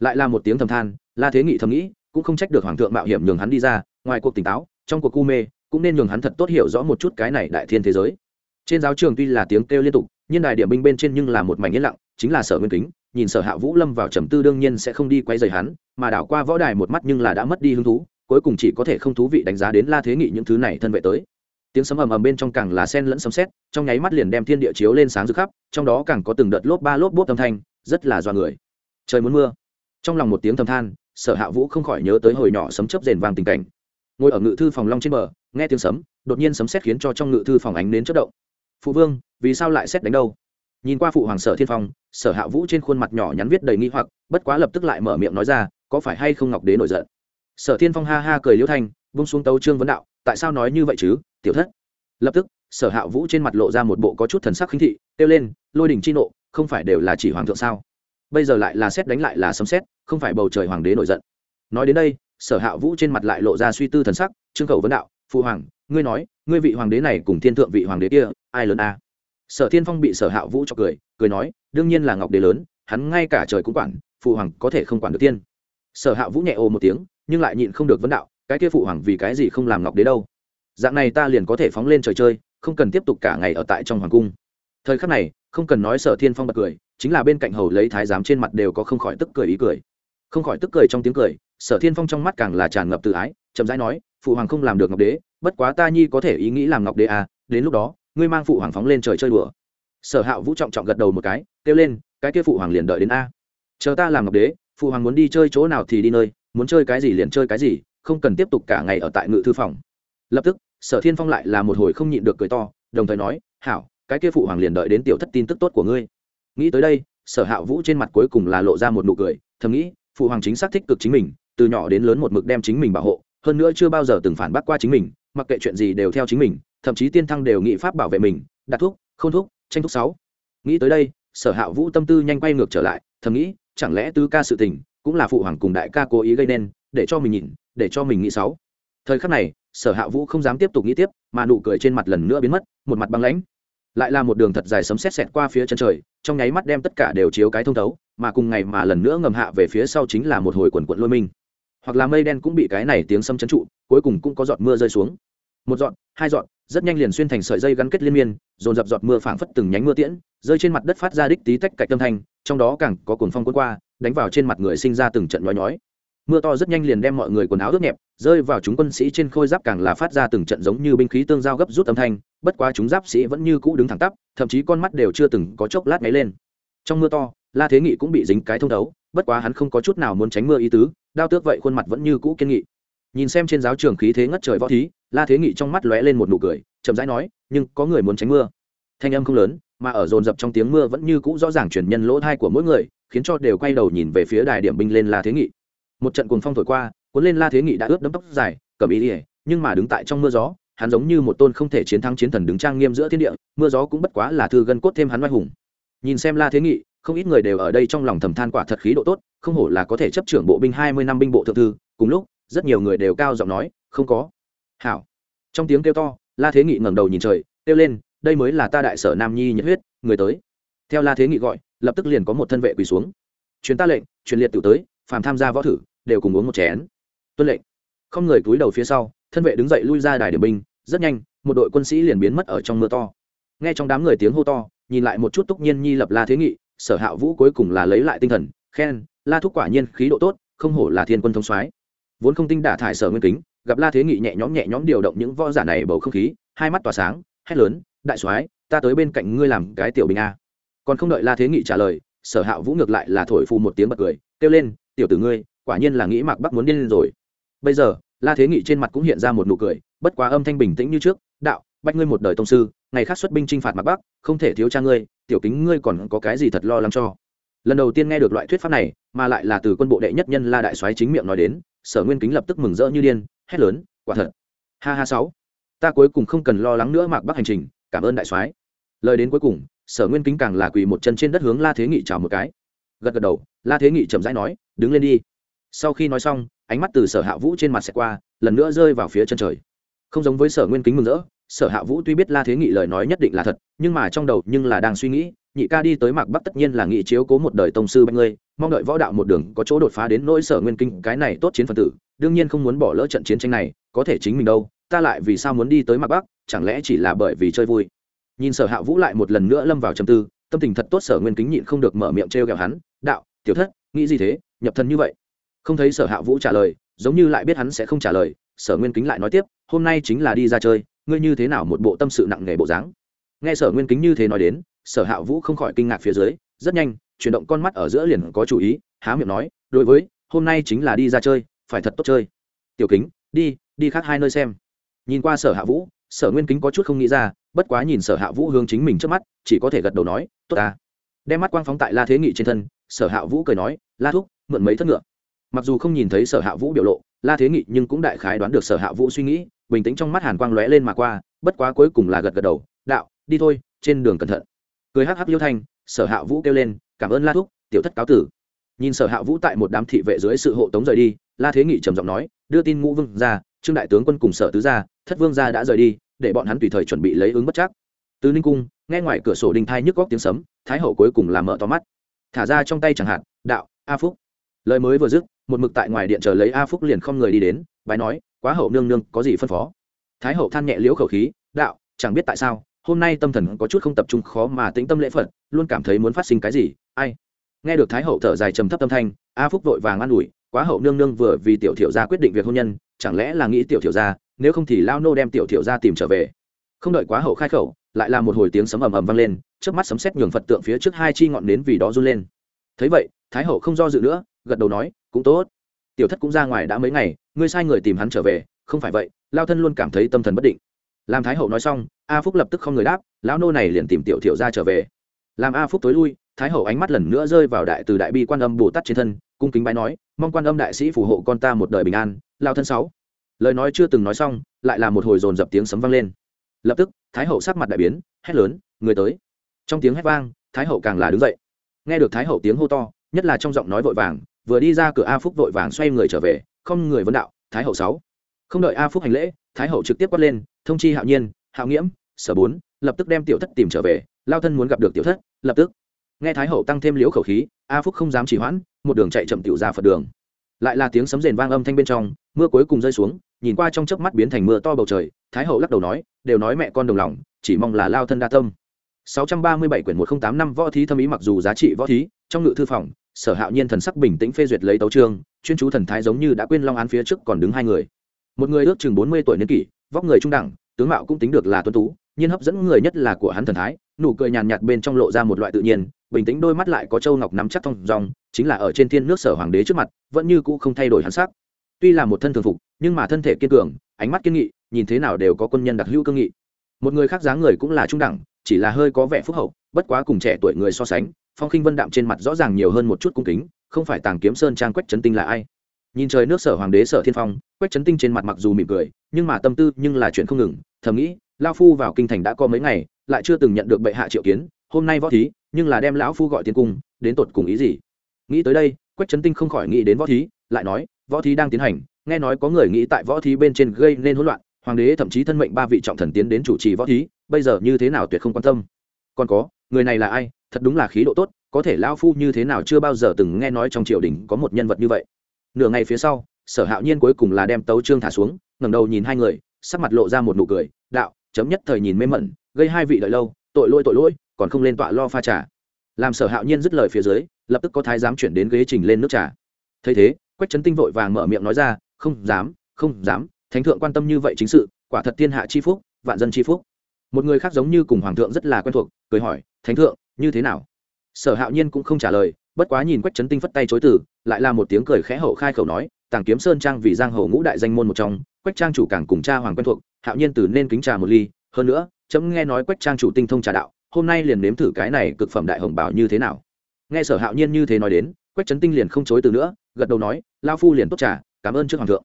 Lại là một tiếng thầm than, la thế nghị thầm nghĩ, cũng không trách được hoàng thượng mạo hiểm nhường hắn đi ra, ngoài cuộc tỉnh táo, trong cuộc cu mê, cũng nên nhường hắn thật tốt hiểu rõ một chút cái này đại thiên thế giới. Trên giáo trường tuy là tiếng kêu liên tục, nhưng đài điểm binh bên trên nhưng là một mảnh yên lặng, chính là sở nguyên kính nhìn sở hạ vũ lâm vào trầm tư đương nhiên sẽ không đi quay dày hắn, mà đảo qua võ đài một mắt nhưng là đã mất đi hứng thú, cuối cùng chỉ có thể không thú vị đánh giá đến la thế nghị những thứ này thân vệ tới. Tiếng sấm ầm ầm bên trong càng là sen lẫn sấm sét, trong nháy mắt liền đem thiên địa chiếu lên sáng rực khắp, trong đó càng có từng đợt lốp ba lốp bốp âm thanh, rất là do người. Trời muốn mưa. Trong lòng một tiếng thầm than, sở hạ vũ không khỏi nhớ tới hồi nhỏ sấm chớp rền vàng tình cảnh. Ngồi ở ngự thư phòng long trên bờ, nghe tiếng sấm, đột nhiên sấm sét khiến cho trong ngự thư phòng ánh đến chất động. Phụ vương, vì sao lại xét đánh đâu? Nhìn qua phụ hoàng sở thiên phong, sở hạ vũ trên khuôn mặt nhỏ nhắn viết đầy nghi hoặc, bất quá lập tức lại mở miệng nói ra, có phải hay không ngọc đế nổi giận? Sở thiên phong ha ha cười liễu thanh, vung xuống tấu trương vấn đạo, tại sao nói như vậy chứ, tiểu thất? Lập tức, sở hạ vũ trên mặt lộ ra một bộ có chút thần sắc khinh thị, kêu lên, lôi đình chi nộ, không phải đều là chỉ hoàng thượng sao? Bây giờ lại là xét đánh lại là sấm xét, không phải bầu trời hoàng đế nổi giận. Nói đến đây, sở hạ vũ trên mặt lại lộ ra suy tư thần sắc, trương khẩu vấn đạo, phụ hoàng, ngươi nói, ngươi vị hoàng đế này cùng thiên thượng vị hoàng đế kia, ai lớn a? Sở thiên phong bị sở hạ vũ cho cười cười nói, đương nhiên là ngọc đế lớn, hắn ngay cả trời cũng quản, phụ hoàng có thể không quản được tiên. Sở hạ vũ nhẹ ồ một tiếng, nhưng lại nhịn không được vấn đạo, cái kia phụ hoàng vì cái gì không làm ngọc đế đâu? Dạng này ta liền có thể phóng lên trời chơi, không cần tiếp tục cả ngày ở tại trong hoàng cung. Thời khắc này, không cần nói sở thiên phong bật cười, chính là bên cạnh hầu lấy thái giám trên mặt đều có không khỏi tức cười ý cười. Không khỏi tức cười trong tiếng cười, sở thiên phong trong mắt càng là tràn ngập tự ái, chậm rãi nói, phụ hoàng không làm được ngọc đế, bất quá ta nhi có thể ý nghĩ làm ngọc đế à đến lúc đó ngươi mang phụ hoàng phóng lên trời chơi đùa. Sở hạ vũ trọng trọng gật đầu một cái, kêu lên, cái kia phụ hoàng liền đợi đến a. Chờ ta làm ngọc đế, phụ hoàng muốn đi chơi chỗ nào thì đi nơi, muốn chơi cái gì liền chơi cái gì, không cần tiếp tục cả ngày ở tại ngự thư phòng. Lập tức, sở thiên phong lại là một hồi không nhịn được cười to, đồng thời nói, hảo, cái kia phụ hoàng liền đợi đến tiểu thất tin tức tốt của ngươi. Nghĩ tới đây, sở hạ vũ trên mặt cuối cùng là lộ ra một nụ cười, thầm nghĩ, phụ hoàng chính xác thích cực chính mình, từ nhỏ đến lớn một mực đem chính mình bảo hộ, hơn nữa chưa bao giờ từng phản bác qua chính mình, mặc kệ chuyện gì đều theo chính mình thậm chí tiên thăng đều nghị pháp bảo vệ mình, đặt thuốc k h ô n thuốc, tranh thuốc sáu. Nghĩ tới đây, sở hạ vũ tâm tư nhanh quay ngược trở lại, thầm nghĩ, chẳng lẽ tứ ca sự tình cũng là phụ hoàng cùng đại ca cố ý gây nên, để cho mình nhìn, để cho mình nghĩ sáu. Thời khắc này, sở hạ vũ không dám tiếp tục nghĩ tiếp, mà nụ cười trên mặt lần nữa biến mất, một mặt băng lãnh. Lại là một đường thật dài sấm sét sẹt qua phía chân trời, trong nháy mắt đem tất cả đều chiếu cái thông thấu, mà cùng ngày mà lần nữa ngầm hạ về phía sau chính là một hồi quần quận lôi minh hoặc là mây đen cũng bị cái này tiếng sấm chấn trụ, cuối cùng cũng có giọt mưa rơi xuống. Một giọt, hai giọt rất nhanh liền xuyên thành sợi dây gắn kết liên miên, dồn dập giọt mưa phảng phất từng nhánh mưa tiễn, rơi trên mặt đất phát ra đích tí tách cạch âm thanh, trong đó càng có cuồng phong cuốn qua, đánh vào trên mặt người sinh ra từng trận nhói nhói. Mưa to rất nhanh liền đem mọi người quần áo ướt nhẹp, rơi vào chúng quân sĩ trên khôi giáp càng là phát ra từng trận giống như binh khí tương giao gấp rút âm thanh, bất quá chúng giáp sĩ vẫn như cũ đứng thẳng tắp, thậm chí con mắt đều chưa từng có chốc lát ngáy lên. Trong mưa to, la thế nghị cũng bị dính cái thông đấu bất quá hắn không có chút nào muốn tránh mưa ý tứ, đao tước vậy khuôn mặt vẫn như cũ kiên nghị nhìn xem trên giáo trường khí thế ngất trời võ thí, la thế nghị trong mắt lóe lên một nụ cười, chậm rãi nói, nhưng có người muốn tránh mưa. Thanh âm không lớn, mà ở dồn dập trong tiếng mưa vẫn như cũ rõ ràng truyền nhân lỗ thai của mỗi người, khiến cho đều quay đầu nhìn về phía đài điểm binh lên la thế nghị. Một trận cuồng phong thổi qua, cuốn lên la thế nghị đã ướt đấm tóc dài, cầm ý ỉa nhưng mà đứng tại trong mưa gió, hắn giống như một tôn không thể chiến thắng chiến thần đứng trang nghiêm giữa thiên địa, mưa gió cũng bất quá là thư gân cốt thêm hắn oai hùng. Nhìn xem la thế nghị, không ít người đều ở đây trong lòng thầm than quả thật khí độ tốt, không hổ là có thể chấp trưởng bộ binh hai mươi năm binh bộ thượng thư, cùng lúc rất nhiều người đều cao giọng nói, không có. Hảo. Trong tiếng kêu to, la thế nghị ngẩng đầu nhìn trời, kêu lên, đây mới là ta đại sở nam nhi nhiệt huyết, người tới. Theo la thế nghị gọi, lập tức liền có một thân vệ quỳ xuống. Chuyến ta lệnh, truyền liệt tự tới, phàm tham gia võ thử, đều cùng uống một chén. Tuân lệnh. Không người cúi đầu phía sau, thân vệ đứng dậy lui ra đài điểm binh, rất nhanh, một đội quân sĩ liền biến mất ở trong mưa to. Nghe trong đám người tiếng hô to, nhìn lại một chút túc nhiên nhi lập la thế nghị, sở hạ vũ cuối cùng là lấy lại tinh thần, khen, la thúc quả nhiên khí độ tốt, không hổ là thiên quân thông soái vốn không tinh đả thải sở nguyên kính, gặp la thế nghị nhẹ nhõm nhẹ nhõm điều động những võ giả này bầu không khí, hai mắt tỏa sáng, hét lớn, đại soái, ta tới bên cạnh ngươi làm cái tiểu bình a. Còn không đợi la thế nghị trả lời, sở hạ vũ ngược lại là thổi phù một tiếng bật cười, kêu lên, tiểu tử ngươi, quả nhiên là nghĩ mạc bắc muốn điên lên rồi. Bây giờ, la thế nghị trên mặt cũng hiện ra một nụ cười, bất quá âm thanh bình tĩnh như trước, đạo, bách ngươi một đời tông sư, ngày khác xuất binh chinh phạt mạc bắc, không thể thiếu cha ngươi, tiểu kính ngươi còn có cái gì thật lo lắng cho? Lần đầu tiên nghe được loại thuyết pháp này mà lại là từ quân bộ đệ nhất nhân la đại soái chính miệng nói đến, sở nguyên kính lập tức mừng rỡ như điên, hét lớn, quả thật. Ha ha sáu, ta cuối cùng không cần lo lắng nữa mạc bắc hành trình, cảm ơn đại soái. Lời đến cuối cùng, sở nguyên kính càng là quỳ một chân trên đất hướng la thế nghị chào một cái. Gật gật đầu, la thế nghị chậm rãi nói, đứng lên đi. Sau khi nói xong, ánh mắt từ sở hạ vũ trên mặt sẽ qua, lần nữa rơi vào phía chân trời. Không giống với sở nguyên kính mừng rỡ, sở hạ vũ tuy biết la thế nghị lời nói nhất định là thật, nhưng mà trong đầu nhưng là đang suy nghĩ, nhị ca đi tới mạc bắc tất nhiên là nghị chiếu cố một đời tông sư bách ngươi mong đợi võ đạo một đường có chỗ đột phá đến nỗi sở nguyên kinh cái này tốt chiến phần tử, đương nhiên không muốn bỏ lỡ trận chiến tranh này, có thể chính mình đâu, ta lại vì sao muốn đi tới mặt bắc, chẳng lẽ chỉ là bởi vì chơi vui? Nhìn sở hạ vũ lại một lần nữa lâm vào trầm tư, tâm tình thật tốt sở nguyên kính nhịn không được mở miệng t r g ẹ o hắn, đạo, tiểu thất, nghĩ gì thế? Nhập thân như vậy? Không thấy sở hạ vũ trả lời, giống như lại biết hắn sẽ không trả lời, sở nguyên kính lại nói tiếp, hôm nay chính là đi ra chơi, ngươi như thế nào một bộ tâm sự nặng nề bộ dáng? Nghe sở nguyên kính như thế nói đến, sở hạ vũ không khỏi kinh ngạc phía dưới, rất nhanh chuyển động con mắt ở giữa liền có chủ ý, há miệng nói, đối với, hôm nay chính là đi ra chơi, phải thật tốt chơi. Tiểu kính, đi đi khác hai nơi xem. Nhìn qua sở hạ vũ, sở nguyên kính có chút không nghĩ ra, bất quá nhìn sở hạ vũ hướng chính mình trước mắt, chỉ có thể gật đầu nói, tốt ta. Đem mắt quang phóng tại la thế nghị trên thân, sở hạ vũ cười nói, la thúc, mượn mấy thất ngựa. Mặc dù không nhìn thấy sở hạ vũ biểu lộ, la thế nghị nhưng cũng đại khái đoán được sở hạ vũ suy nghĩ, bình tĩnh trong mắt hàn quang lóe lên mà qua, bất quá cuối cùng là gật gật đầu, đạo, đi thôi, trên đường cẩn thận. Cười hắc hắc liêu thanh sở hạ vũ kêu lên, cảm ơn la thúc, tiểu thất cáo tử. Nhìn sở hạ vũ tại một đám thị vệ dưới sự hộ tống rời đi, la thế nghị trầm giọng nói, đưa tin ngũ vương ra, trương đại tướng quân cùng sở tứ gia, thất vương gia đã rời đi, để bọn hắn tùy thời chuẩn bị lấy ứng bất chắc. Từ ninh cung, nghe ngoài cửa sổ đinh thai nhức góc tiếng sấm, thái hậu cuối cùng làm mở to mắt. Thả ra trong tay chẳng hạn, đạo, a phúc. Lời mới vừa dứt, một mực tại ngoài điện chờ lấy a phúc liền không người đi đến, bái nói, quá hậu nương nương, có gì phân phó? Thái hậu than nhẹ liễu khẩu khí, đạo, chẳng biết tại sao hôm nay tâm thần có chút không tập trung khó mà tĩnh tâm lễ phật, luôn cảm thấy muốn phát sinh cái gì, ai? Nghe được thái hậu thở dài trầm thấp tâm thanh, a phúc vội vàng an ủi, quá hậu nương nương vừa vì tiểu thiểu gia quyết định việc hôn nhân, chẳng lẽ là nghĩ tiểu thiểu gia, nếu không thì lao nô đem tiểu thiểu gia tìm trở về. Không đợi quá hậu khai khẩu, lại là một hồi tiếng sấm ầm ầm vang lên trước mắt sấm sét nhường phật tượng phía trước hai chi ngọn nến vì đó run lên. Thấy vậy, thái hậu không do dự nữa, gật đầu nói, cũng tốt. Tiểu thất cũng ra ngoài đã mấy ngày, ngươi sai người tìm hắn trở về, không phải vậy, lao thân luôn cảm thấy tâm thần bất định làm thái hậu nói xong, a phúc lập tức không người đáp, lão nô này liền tìm tiểu thiệu gia trở về. Làm a phúc tối lui, thái hậu ánh mắt lần nữa rơi vào đại từ đại bi quan âm bồ tát trên thân, cung kính bái nói, mong quan âm đại sĩ phù hộ con ta một đời bình an, lao thân sáu. Lời nói chưa từng nói xong, lại là một hồi dồn dập tiếng sấm vang lên. Lập tức, thái hậu sắc mặt đại biến, hét lớn, người tới. Trong tiếng hét vang, thái hậu càng là đứng dậy. Nghe được thái hậu tiếng hô to, nhất là trong giọng nói vội vàng, vừa đi ra cửa a phúc vội vàng xoay người trở về, không người vấn đạo, thái hậu sáu. Không đợi a phúc hành lễ, thái hậu trực tiếp quát lên thông chi hạo nhiên, hạo nghiễm, sở bốn, lập tức đem tiểu thất tìm trở về, lao thân muốn gặp được tiểu thất, lập tức. Nghe thái hậu tăng thêm liễu khẩu khí, a phúc không dám chỉ hoãn, một đường chạy chậm tiểu ra phật đường. Lại là tiếng sấm rền vang âm thanh bên trong, mưa cuối cùng rơi xuống, nhìn qua trong chớp mắt biến thành mưa to bầu trời, thái hậu lắc đầu nói, đều nói mẹ con đồng lòng, chỉ mong là lao thân đa tâm. 637 quyển 1085 năm võ thí thâm ý mặc dù giá trị võ thí, trong ngự thư phòng, sở hạo nhiên thần sắc bình tĩnh phê duyệt lấy tấu chương, chuyên chú thần thái giống như đã quên long án phía trước còn đứng hai người. Một người ước chừng 40 tuổi niên kỷ vóc người trung đẳng, tướng mạo cũng tính được là tuấn tú nhưng hấp dẫn người nhất là của hắn thần thái, nụ cười nhàn nhạt bên trong lộ ra một loại tự nhiên, bình tĩnh đôi mắt lại có châu ngọc nắm chắc thong dòng chính là ở trên thiên nước sở hoàng đế trước mặt, vẫn như cũ không thay đổi hắn sắc. Tuy là một thân thường phục, nhưng mà thân thể kiên cường, ánh mắt kiên nghị, nhìn thế nào đều có quân nhân đặc hữu cương nghị. Một người khác dáng người cũng là trung đẳng, chỉ là hơi có vẻ phúc hậu, bất quá cùng trẻ tuổi người so sánh, phong khinh vân đạm trên mặt rõ ràng nhiều hơn một chút cung kính, không phải tàng kiếm sơn trang quách trấn tinh là ai. Nhìn trời nước sở hoàng đế sở thiên phong, quách trấn tinh trên mặt mặc dù mỉm cười nhưng mà tâm tư nhưng là chuyện không ngừng, thầm nghĩ lao phu vào kinh thành đã có mấy ngày, lại chưa từng nhận được bệ hạ triệu kiến, hôm nay võ thí, nhưng là đem lão phu gọi tiến cung, đến tột cùng ý gì? Nghĩ tới đây, quách trấn tinh không khỏi nghĩ đến võ thí, lại nói, võ thí đang tiến hành, nghe nói có người nghĩ tại võ thí bên trên gây nên hỗn loạn, hoàng đế thậm chí thân mệnh ba vị trọng thần tiến đến chủ trì võ thí, bây giờ như thế nào tuyệt không quan tâm. Còn có, người này là ai? Thật đúng là khí độ tốt, có thể lão phu như thế nào chưa bao giờ từng nghe nói trong triều đình có một nhân vật như vậy. Nửa ngày phía sau, sở hạo nhiên cuối cùng là đem tấu trương thả xuống ngẩng đầu nhìn hai người, sắc mặt lộ ra một nụ cười, đạo, chấm nhất thời nhìn mê mẩn, gây hai vị đợi lâu, tội lỗi tội lỗi, còn không lên tọa lo pha trà. Làm sở hạo nhiên dứt lời phía dưới, lập tức có thái giám chuyển đến ghế trình lên nước trà. Thấy thế, quách trấn tinh vội vàng mở miệng nói ra, không dám không dám, thánh thượng quan tâm như vậy chính sự, quả thật thiên hạ chi phúc, vạn dân chi phúc. Một người khác giống như cùng hoàng thượng rất là quen thuộc, cười hỏi, thánh thượng, như thế nào? Sở hạo nhiên cũng không trả lời, bất quá nhìn quách trấn tinh phất tay chối từ, lại là một tiếng cười khẽ hậu khai khẩu nói, tàng kiếm sơn trang vì giang hồ ngũ đại danh môn một trong quách trang chủ càng cùng cha hoàng quen thuộc hạo nhiên từ nên kính trà một ly hơn nữa chấm nghe nói quách trang chủ tinh thông trà đạo hôm nay liền nếm thử cái này cực phẩm đại hồng bảo như thế nào. Nghe sở hạo nhiên như thế nói đến quách trấn tinh liền không chối từ nữa gật đầu nói lao phu liền tốt trà cảm ơn trước hoàng thượng.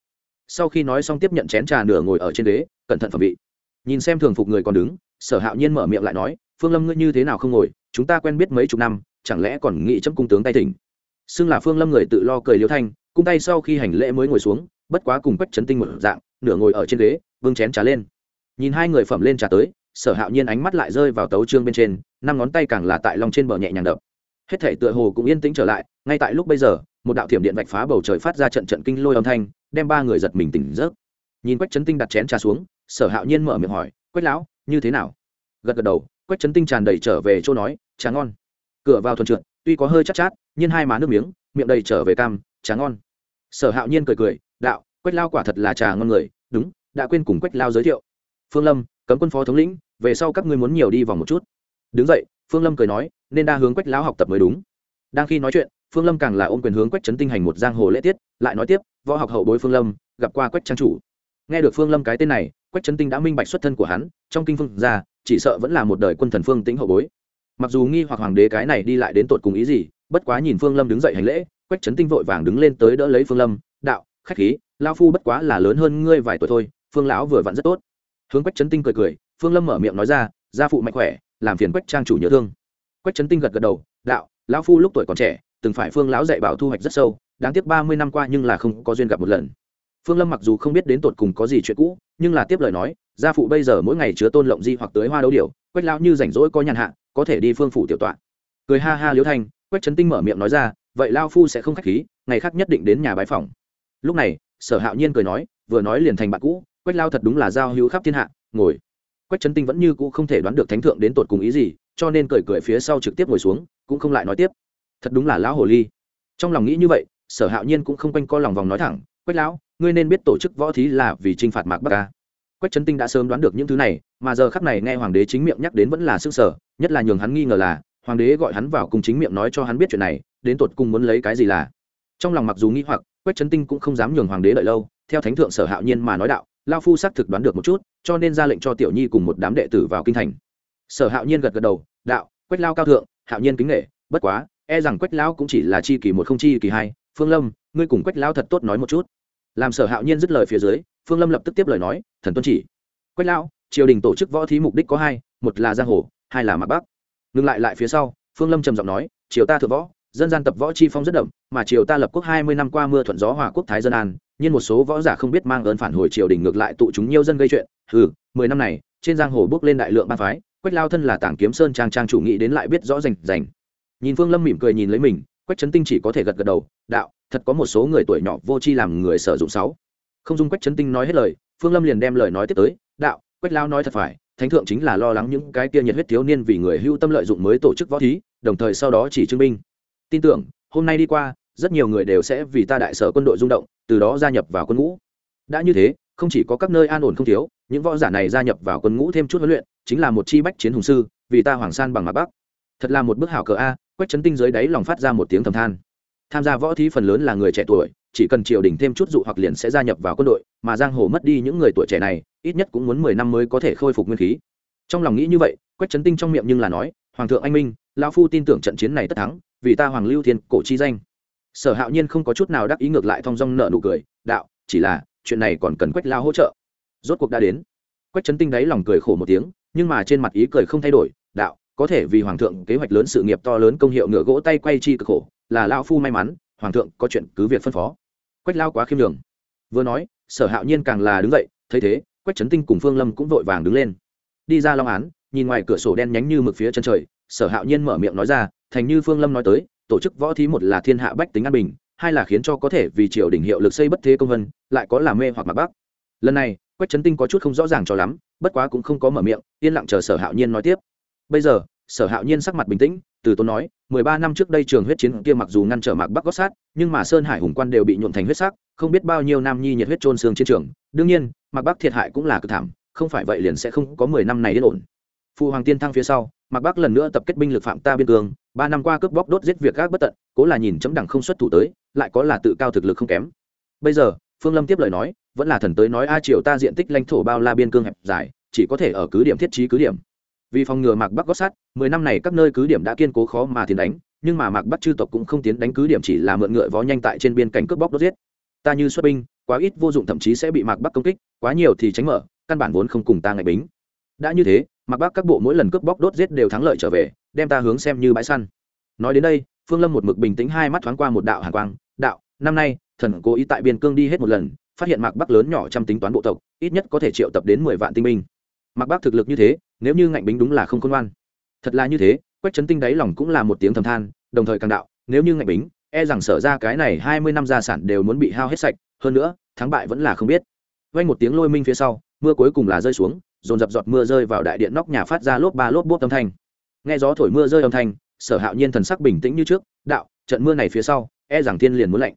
Sau khi nói xong tiếp nhận chén trà nửa ngồi ở trên đế, cẩn thận phẩm vị. Nhìn xem thường phục người còn đứng sở hạo nhiên mở miệng lại nói phương lâm ngươi như thế nào không ngồi chúng ta quen biết mấy chục năm chẳng lẽ còn nghĩ chấm cung tướng tay thỉnh? Xưng là phương lâm người tự lo cười liêu thanh cung tay sau khi hành lễ mới ngồi xuống bất quá cùng quách Trấn tinh một dạng nửa ngồi ở trên ghế vương chén trà lên. Nhìn hai người phẩm lên trà tới sở hạo nhiên ánh mắt lại rơi vào tấu trương bên trên năm ngón tay càng là tại lòng trên bờ nhẹ nhàng đập. Hết thể tựa hồ cũng yên tĩnh trở lại ngay tại lúc bây giờ một đạo thiểm điện vạch phá bầu trời phát ra trận trận kinh lôi âm thanh đem ba người giật mình tỉnh giấc. Nhìn quách chấn tinh đặt chén trà xuống sở hạo nhiên mở miệng hỏi quách lão như thế nào? Gật gật đầu quách chấn tinh tràn đầy trở về chỗ nói trà ngon. Cửa vào thuần trượt tuy có hơi chắc chát, chát nhưng hai má nước miếng miệng đầy trở về cam trà ngon. Sở hạo nhiên cười cười đạo quách lao quả thật là trà ngon người, đúng, đã quên cùng quách lao giới thiệu. Phương lâm, cấm quân phó thống lĩnh, về sau các ngươi muốn nhiều đi vòng một chút. Đứng dậy, phương lâm cười nói, nên đa hướng quách lão học tập mới đúng. Đang khi nói chuyện, phương lâm càng là ôm quyền hướng quách trấn tinh hành một giang hồ lễ tiết, lại nói tiếp, võ học hậu bối phương lâm, gặp qua quách trang chủ. Nghe được phương lâm cái tên này, quách trấn tinh đã minh bạch xuất thân của hắn, trong kinh phương ra, chỉ sợ vẫn là một đời quân thần phương tĩnh hậu bối. Mặc dù nghi hoặc hoàng đế cái này đi lại đến tột cùng ý gì, bất quá nhìn phương lâm đứng dậy hành lễ, quách trấn tinh vội vàng đứng lên tới đỡ lấy phương lâm, đạo khách khí lao phu bất quá là lớn hơn ngươi vài tuổi thôi, phương lão vừa vặn rất tốt. Hướng quách trấn tinh cười cười, phương lâm mở miệng nói ra, gia phụ mạnh khỏe, làm phiền quách trang chủ nhớ thương. Quách trấn tinh gật gật đầu, đạo, lão phu lúc tuổi còn trẻ, từng phải phương lão dạy bảo thu hoạch rất sâu, đáng tiếc ba mươi năm qua nhưng là không có duyên gặp một lần. Phương lâm mặc dù không biết đến tột cùng có gì chuyện cũ, nhưng là tiếp lời nói, gia phụ bây giờ mỗi ngày chứa tôn lộng di hoặc tới hoa đấu điều quách lão như rảnh rỗi có nhàn hạ, có thể đi phương phủ tiểu tọa. Cười ha ha liễu thanh, quách trấn tinh mở miệng nói ra, vậy lao phu sẽ không khách khí, ngày khác nhất định đến nhà bái phòng lúc này, sở hạo nhiên cười nói, vừa nói liền thành bạn cũ, quách lao thật đúng là giao hữu khắp thiên hạ, ngồi. Quách trấn tinh vẫn như cũ không thể đoán được thánh thượng đến tột cùng ý gì, cho nên cười cười phía sau trực tiếp ngồi xuống, cũng không lại nói tiếp. Thật đúng là lão hồ ly. Trong lòng nghĩ như vậy, sở hạo nhiên cũng không quanh co lòng vòng nói thẳng, quách lão, ngươi nên biết tổ chức võ thí là vì t r i n h phạt mạc bắc ca quách trấn tinh đã sớm đoán được những thứ này, mà giờ khắp này nghe hoàng đế chính miệng nhắc đến vẫn là s ư ơ n sở, nhất là nhường hắn nghi ngờ là, hoàng đế gọi hắn vào cùng chính miệng nói cho hắn biết chuyện này, đến tột cùng muốn lấy cái gì là. Trong lòng mặc dù nghĩ hoặc quách trấn tinh cũng không dám nhường hoàng đế đợi lâu, theo thánh thượng sở hạo nhiên mà nói đạo, lao phu xác thực đoán được một chút, cho nên ra lệnh cho tiểu nhi cùng một đám đệ tử vào kinh thành. Sở hạo nhiên gật gật đầu, đạo, quách lao cao thượng, hạo nhiên kính nghệ bất quá e rằng quách lão cũng chỉ là chi kỳ một không chi kỳ hai, phương lâm, ngươi cùng quách lão thật tốt nói một chút. Làm sở hạo nhiên dứt lời phía dưới, phương lâm lập tức tiếp lời nói, thần tuân chỉ. Quách lão triều đình tổ chức võ thí mục đích có hai, một là giang hồ, hai là mặt bắc. Ngừng lại lại phía sau, phương lâm trầm giọng nói, triều ta thượng võ dân gian tập võ chi phong rất đậm, mà triều ta lập quốc hai mươi năm qua mưa thuận gió hòa quốc thái dân an, nhưng một số võ giả không biết mang ơn phản hồi triều đình ngược lại tụ chúng nhiều dân gây chuyện. Ừ mười năm này, trên giang hồ bước lên đại lượng ba phái, quách lao thân là tảng kiếm sơn trang trang chủ nghĩ đến lại biết rõ rành rành. Nhìn phương lâm mỉm cười nhìn lấy mình, quách trấn tinh chỉ có thể gật gật đầu, đạo, thật có một số người tuổi nhỏ vô tri làm người sử dụng sáu. Không dung quách trấn tinh nói hết lời, phương lâm liền đem lời nói tiếp tới, đạo, quách lao nói thật phải, thánh thượng chính là lo lắng những cái kia nhiệt huyết thiếu niên vì người hưu tâm lợi dụng mới tổ chức võ thí, đồng thời sau đó chỉ chứng binh tin tưởng, hôm nay đi qua, rất nhiều người đều sẽ vì ta đại sở quân đội rung động, từ đó gia nhập vào quân ngũ. Đã như thế, không chỉ có các nơi an ổn không thiếu, những võ giả này gia nhập vào quân ngũ thêm chút huấn luyện, chính là một chi bách chiến hùng sư, vì ta hoàng san bằng mặt bắc. Thật là một bức hảo cờ a, quách chấn tinh dưới đáy lòng phát ra một tiếng thầm than. Tham gia võ thí phần lớn là người trẻ tuổi, chỉ cần triều đình thêm chút dụ hoặc liền sẽ gia nhập vào quân đội, mà giang hồ mất đi những người tuổi trẻ này, ít nhất cũng muốn mười năm mới có thể khôi phục nguyên khí. Trong lòng nghĩ như vậy, quách trấn tinh trong miệng nhưng là nói, hoàng thượng anh minh, lão phu tin tưởng trận chiến này tất thắng vì ta hoàng lưu thiên cổ chi danh. Sở hạo nhiên không có chút nào đắc ý ngược lại thong dong nợ nụ cười, đạo, chỉ là, chuyện này còn cần quách lao hỗ trợ. Rốt cuộc đã đến. Quách chấn tinh đáy lòng cười khổ một tiếng, nhưng mà trên mặt ý cười không thay đổi, đạo, có thể vì hoàng thượng kế hoạch lớn sự nghiệp to lớn công hiệu ngựa gỗ tay quay chi cực khổ, là lao phu may mắn, hoàng thượng có chuyện cứ việc phân phó. Quách lao quá khiêm đường vừa nói, sở hạo nhiên càng là đứng dậy, thấy thế, quách trấn tinh cùng phương lâm cũng vội vàng đứng lên. Đi ra long án, nhìn ngoài cửa sổ đen nhánh như mực phía chân trời, sở hạo nhiên mở miệng nói ra thành như phương lâm nói tới, tổ chức võ thí một là thiên hạ bách tính an bình, hai là khiến cho có thể vì triều đình hiệu lực xây bất thế công vân, lại có làm mê hoặc mặc bắc lần này, quách trấn tinh có chút không rõ ràng cho lắm, bất quá cũng không có mở miệng, yên lặng chờ sở hạo nhiên nói tiếp. Bây giờ, sở hạo nhiên sắc mặt bình tĩnh, từ tốn nói, mười ba năm trước đây trường huyết chiến kia mặc dù ngăn trở mạc bắc gót sát, nhưng mà sơn hải hùng quan đều bị nhuộn thành huyết sắc, không biết bao nhiêu nam nhi nhiệt huyết trôn xương chiến trường. Đương nhiên, mạc bắc thiệt hại cũng là cực thảm, không phải vậy liền sẽ không có mười năm này yên ổn. Phụ hoàng tiên thăng phía sau, mạc bắc lần nữa tập kết binh lực phạm ta biên cương ba năm qua cướp bóc đốt giết việc gác bất tận, cố là nhìn chấm đẳng không xuất thủ tới, lại có là tự cao thực lực không kém. Bây giờ, phương lâm tiếp lời nói, vẫn là thần tới nói a triều ta diện tích lãnh thổ bao la biên cương hẹp dài, chỉ có thể ở cứ điểm thiết trí cứ điểm. Vì phòng ngừa mạc bắc gót sát, mười năm này các nơi cứ điểm đã kiên cố khó mà tiến đánh, nhưng mà mạc bắc chư tộc cũng không tiến đánh cứ điểm chỉ là mượn ngựa vó nhanh tại trên biên cảnh cướp bóc đốt giết. Ta như xuất binh, quá ít vô dụng thậm chí sẽ bị mạc bắc công kích, quá nhiều thì tránh mở, căn bản vốn không cùng ta ngại bính. Đã như thế, mạc bắc các bộ mỗi lần cướp bóc đốt giết đều thắng lợi trở về đem ta hướng xem như bãi săn. Nói đến đây, phương lâm một mực bình tĩnh hai mắt thoáng qua một đạo hàn quang, đạo, năm nay, thần cố ý tại biên cương đi hết một lần, phát hiện mạc bắc lớn nhỏ trăm tính toán bộ tộc, ít nhất có thể triệu tập đến mười vạn tinh binh. Mạc bắc thực lực như thế, nếu như ngạnh bính đúng là không khôn ngoan. Thật là như thế, quách trấn tinh đáy lòng cũng là một tiếng thầm than, đồng thời càng đạo, nếu như ngạnh bính e rằng sở ra cái này hai mươi năm gia sản đều muốn bị hao hết sạch, hơn nữa, thắng bại vẫn là không biết. Vang một tiếng lôi minh phía sau, mưa cuối cùng là rơi xuống, dồn dập giọt mưa rơi vào đại điện nóc nhà phát ra lốp ba lốp bốp âm thanh nghe gió thổi mưa rơi âm thanh, sở hạo nhiên thần sắc bình tĩnh như trước, đạo, trận mưa này phía sau e rằng thiên liền muốn lạnh.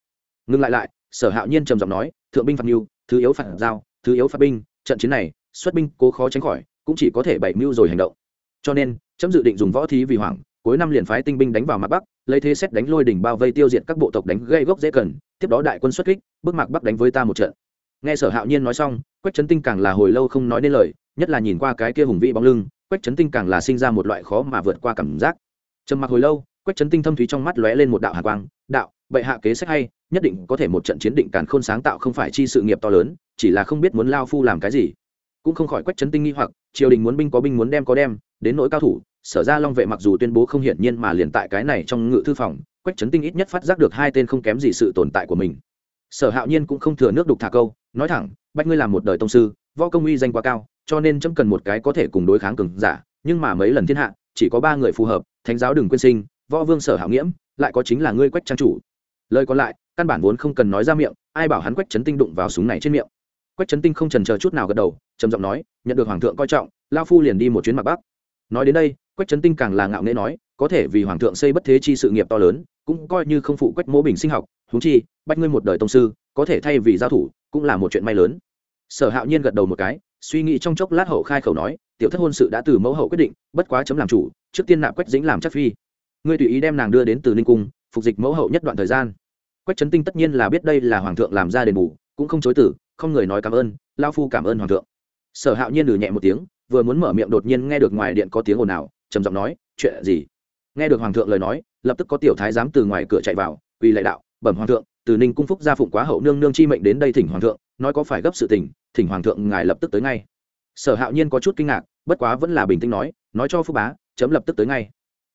Ngừng lại lại, sở hạo nhiên trầm giọng nói, thượng binh phạt mưu, thứ yếu phạt giao, thứ yếu phạt binh, trận chiến này, xuất binh cố khó tránh khỏi, cũng chỉ có thể bảy mưu rồi hành động. Cho nên, chấm dự định dùng võ thí vì hoàng cuối năm liền phái tinh binh đánh vào mặt bắc, lấy thế xét đánh lôi đỉnh bao vây tiêu diệt các bộ tộc đánh gây gốc dễ cần, tiếp đó đại quân xuất kích, bước mạc bắc đánh với ta một trận. Nghe sở hạo nhiên nói xong, quách trấn tinh càng là hồi lâu không nói nên lời, nhất là nhìn qua cái kia hùng vĩ bóng lưng quách trấn tinh càng là sinh ra một loại khó mà vượt qua cảm giác. Trầm mặc hồi lâu, quách trấn tinh thâm thúy trong mắt lóe lên một đạo hạ quang, đạo, bệ hạ kế sách hay, nhất định có thể một trận chiến định càn khôn sáng tạo không phải chi sự nghiệp to lớn, chỉ là không biết muốn lao phu làm cái gì. Cũng không khỏi quách chấn tinh nghi hoặc, triều đình muốn binh có binh muốn đem có đem, đến nỗi cao thủ, sở ra long vệ mặc dù tuyên bố không hiển nhiên mà liền tại cái này trong ngự thư phòng, quách chấn tinh ít nhất phát giác được hai tên không kém gì sự tồn tại của mình. Sở hạo nhiên cũng không thừa nước đục thả câu, nói thẳng, bách ngươi làm một đời tông sư, võ công uy danh quá cao cho nên chấm cần một cái có thể cùng đối kháng cường giả, nhưng mà mấy lần thiên hạ, chỉ có ba người phù hợp, thánh giáo đừng quên sinh, võ vương sở hảo nghiễm, lại có chính là ngươi quách trang chủ. Lời còn lại, căn bản vốn không cần nói ra miệng, ai bảo hắn quách trấn tinh đụng vào súng này trên miệng. Quách trấn tinh không trần chờ chút nào gật đầu, trầm giọng nói, nhận được hoàng thượng coi trọng lao phu liền đi một chuyến mặt bắc. Nói đến đây, quách trấn tinh càng là ngạo nghễ nói, có thể vì hoàng thượng xây bất thế chi sự nghiệp to lớn, cũng coi như không phụ quách mỗ bình sinh học húng chi, bách ngươi một đời tông sư, có thể thay vì giao thủ, cũng là một chuyện may lớn sở hạo nhiên gật đầu một cái, suy nghĩ trong chốc lát hậu khai khẩu nói, tiểu thất hôn sự đã từ mẫu hậu quyết định, bất quá chấm làm chủ, trước tiên nạp quách dính làm chắc phi. Ngươi tùy ý đem nàng đưa đến từ ninh cung, phục dịch mẫu hậu nhất đoạn thời gian. Quách trấn tinh tất nhiên là biết đây là hoàng thượng làm ra đền bù, cũng không chối tử không người nói cảm ơn, lao phu cảm ơn hoàng thượng. Sở hạo nhiên lử nhẹ một tiếng, vừa muốn mở miệng đột nhiên nghe được ngoài điện có tiếng ồn ào, trầm giọng nói, chuyện gì? Nghe được hoàng thượng lời nói, lập tức có tiểu thái giám từ ngoài cửa chạy vào vì lại đạo, bẩm hoàng thượng, từ ninh cung phúc gia phụng quá hậu nương nương chi mệnh đến đây thỉnh hoàng thượng, nói có phải gấp sự tình thỉnh hoàng thượng ngài lập tức tới ngay. Sở hạo nhiên có chút kinh ngạc, bất quá vẫn là bình tĩnh nói nói cho phúc bá, chấm lập tức tới ngay.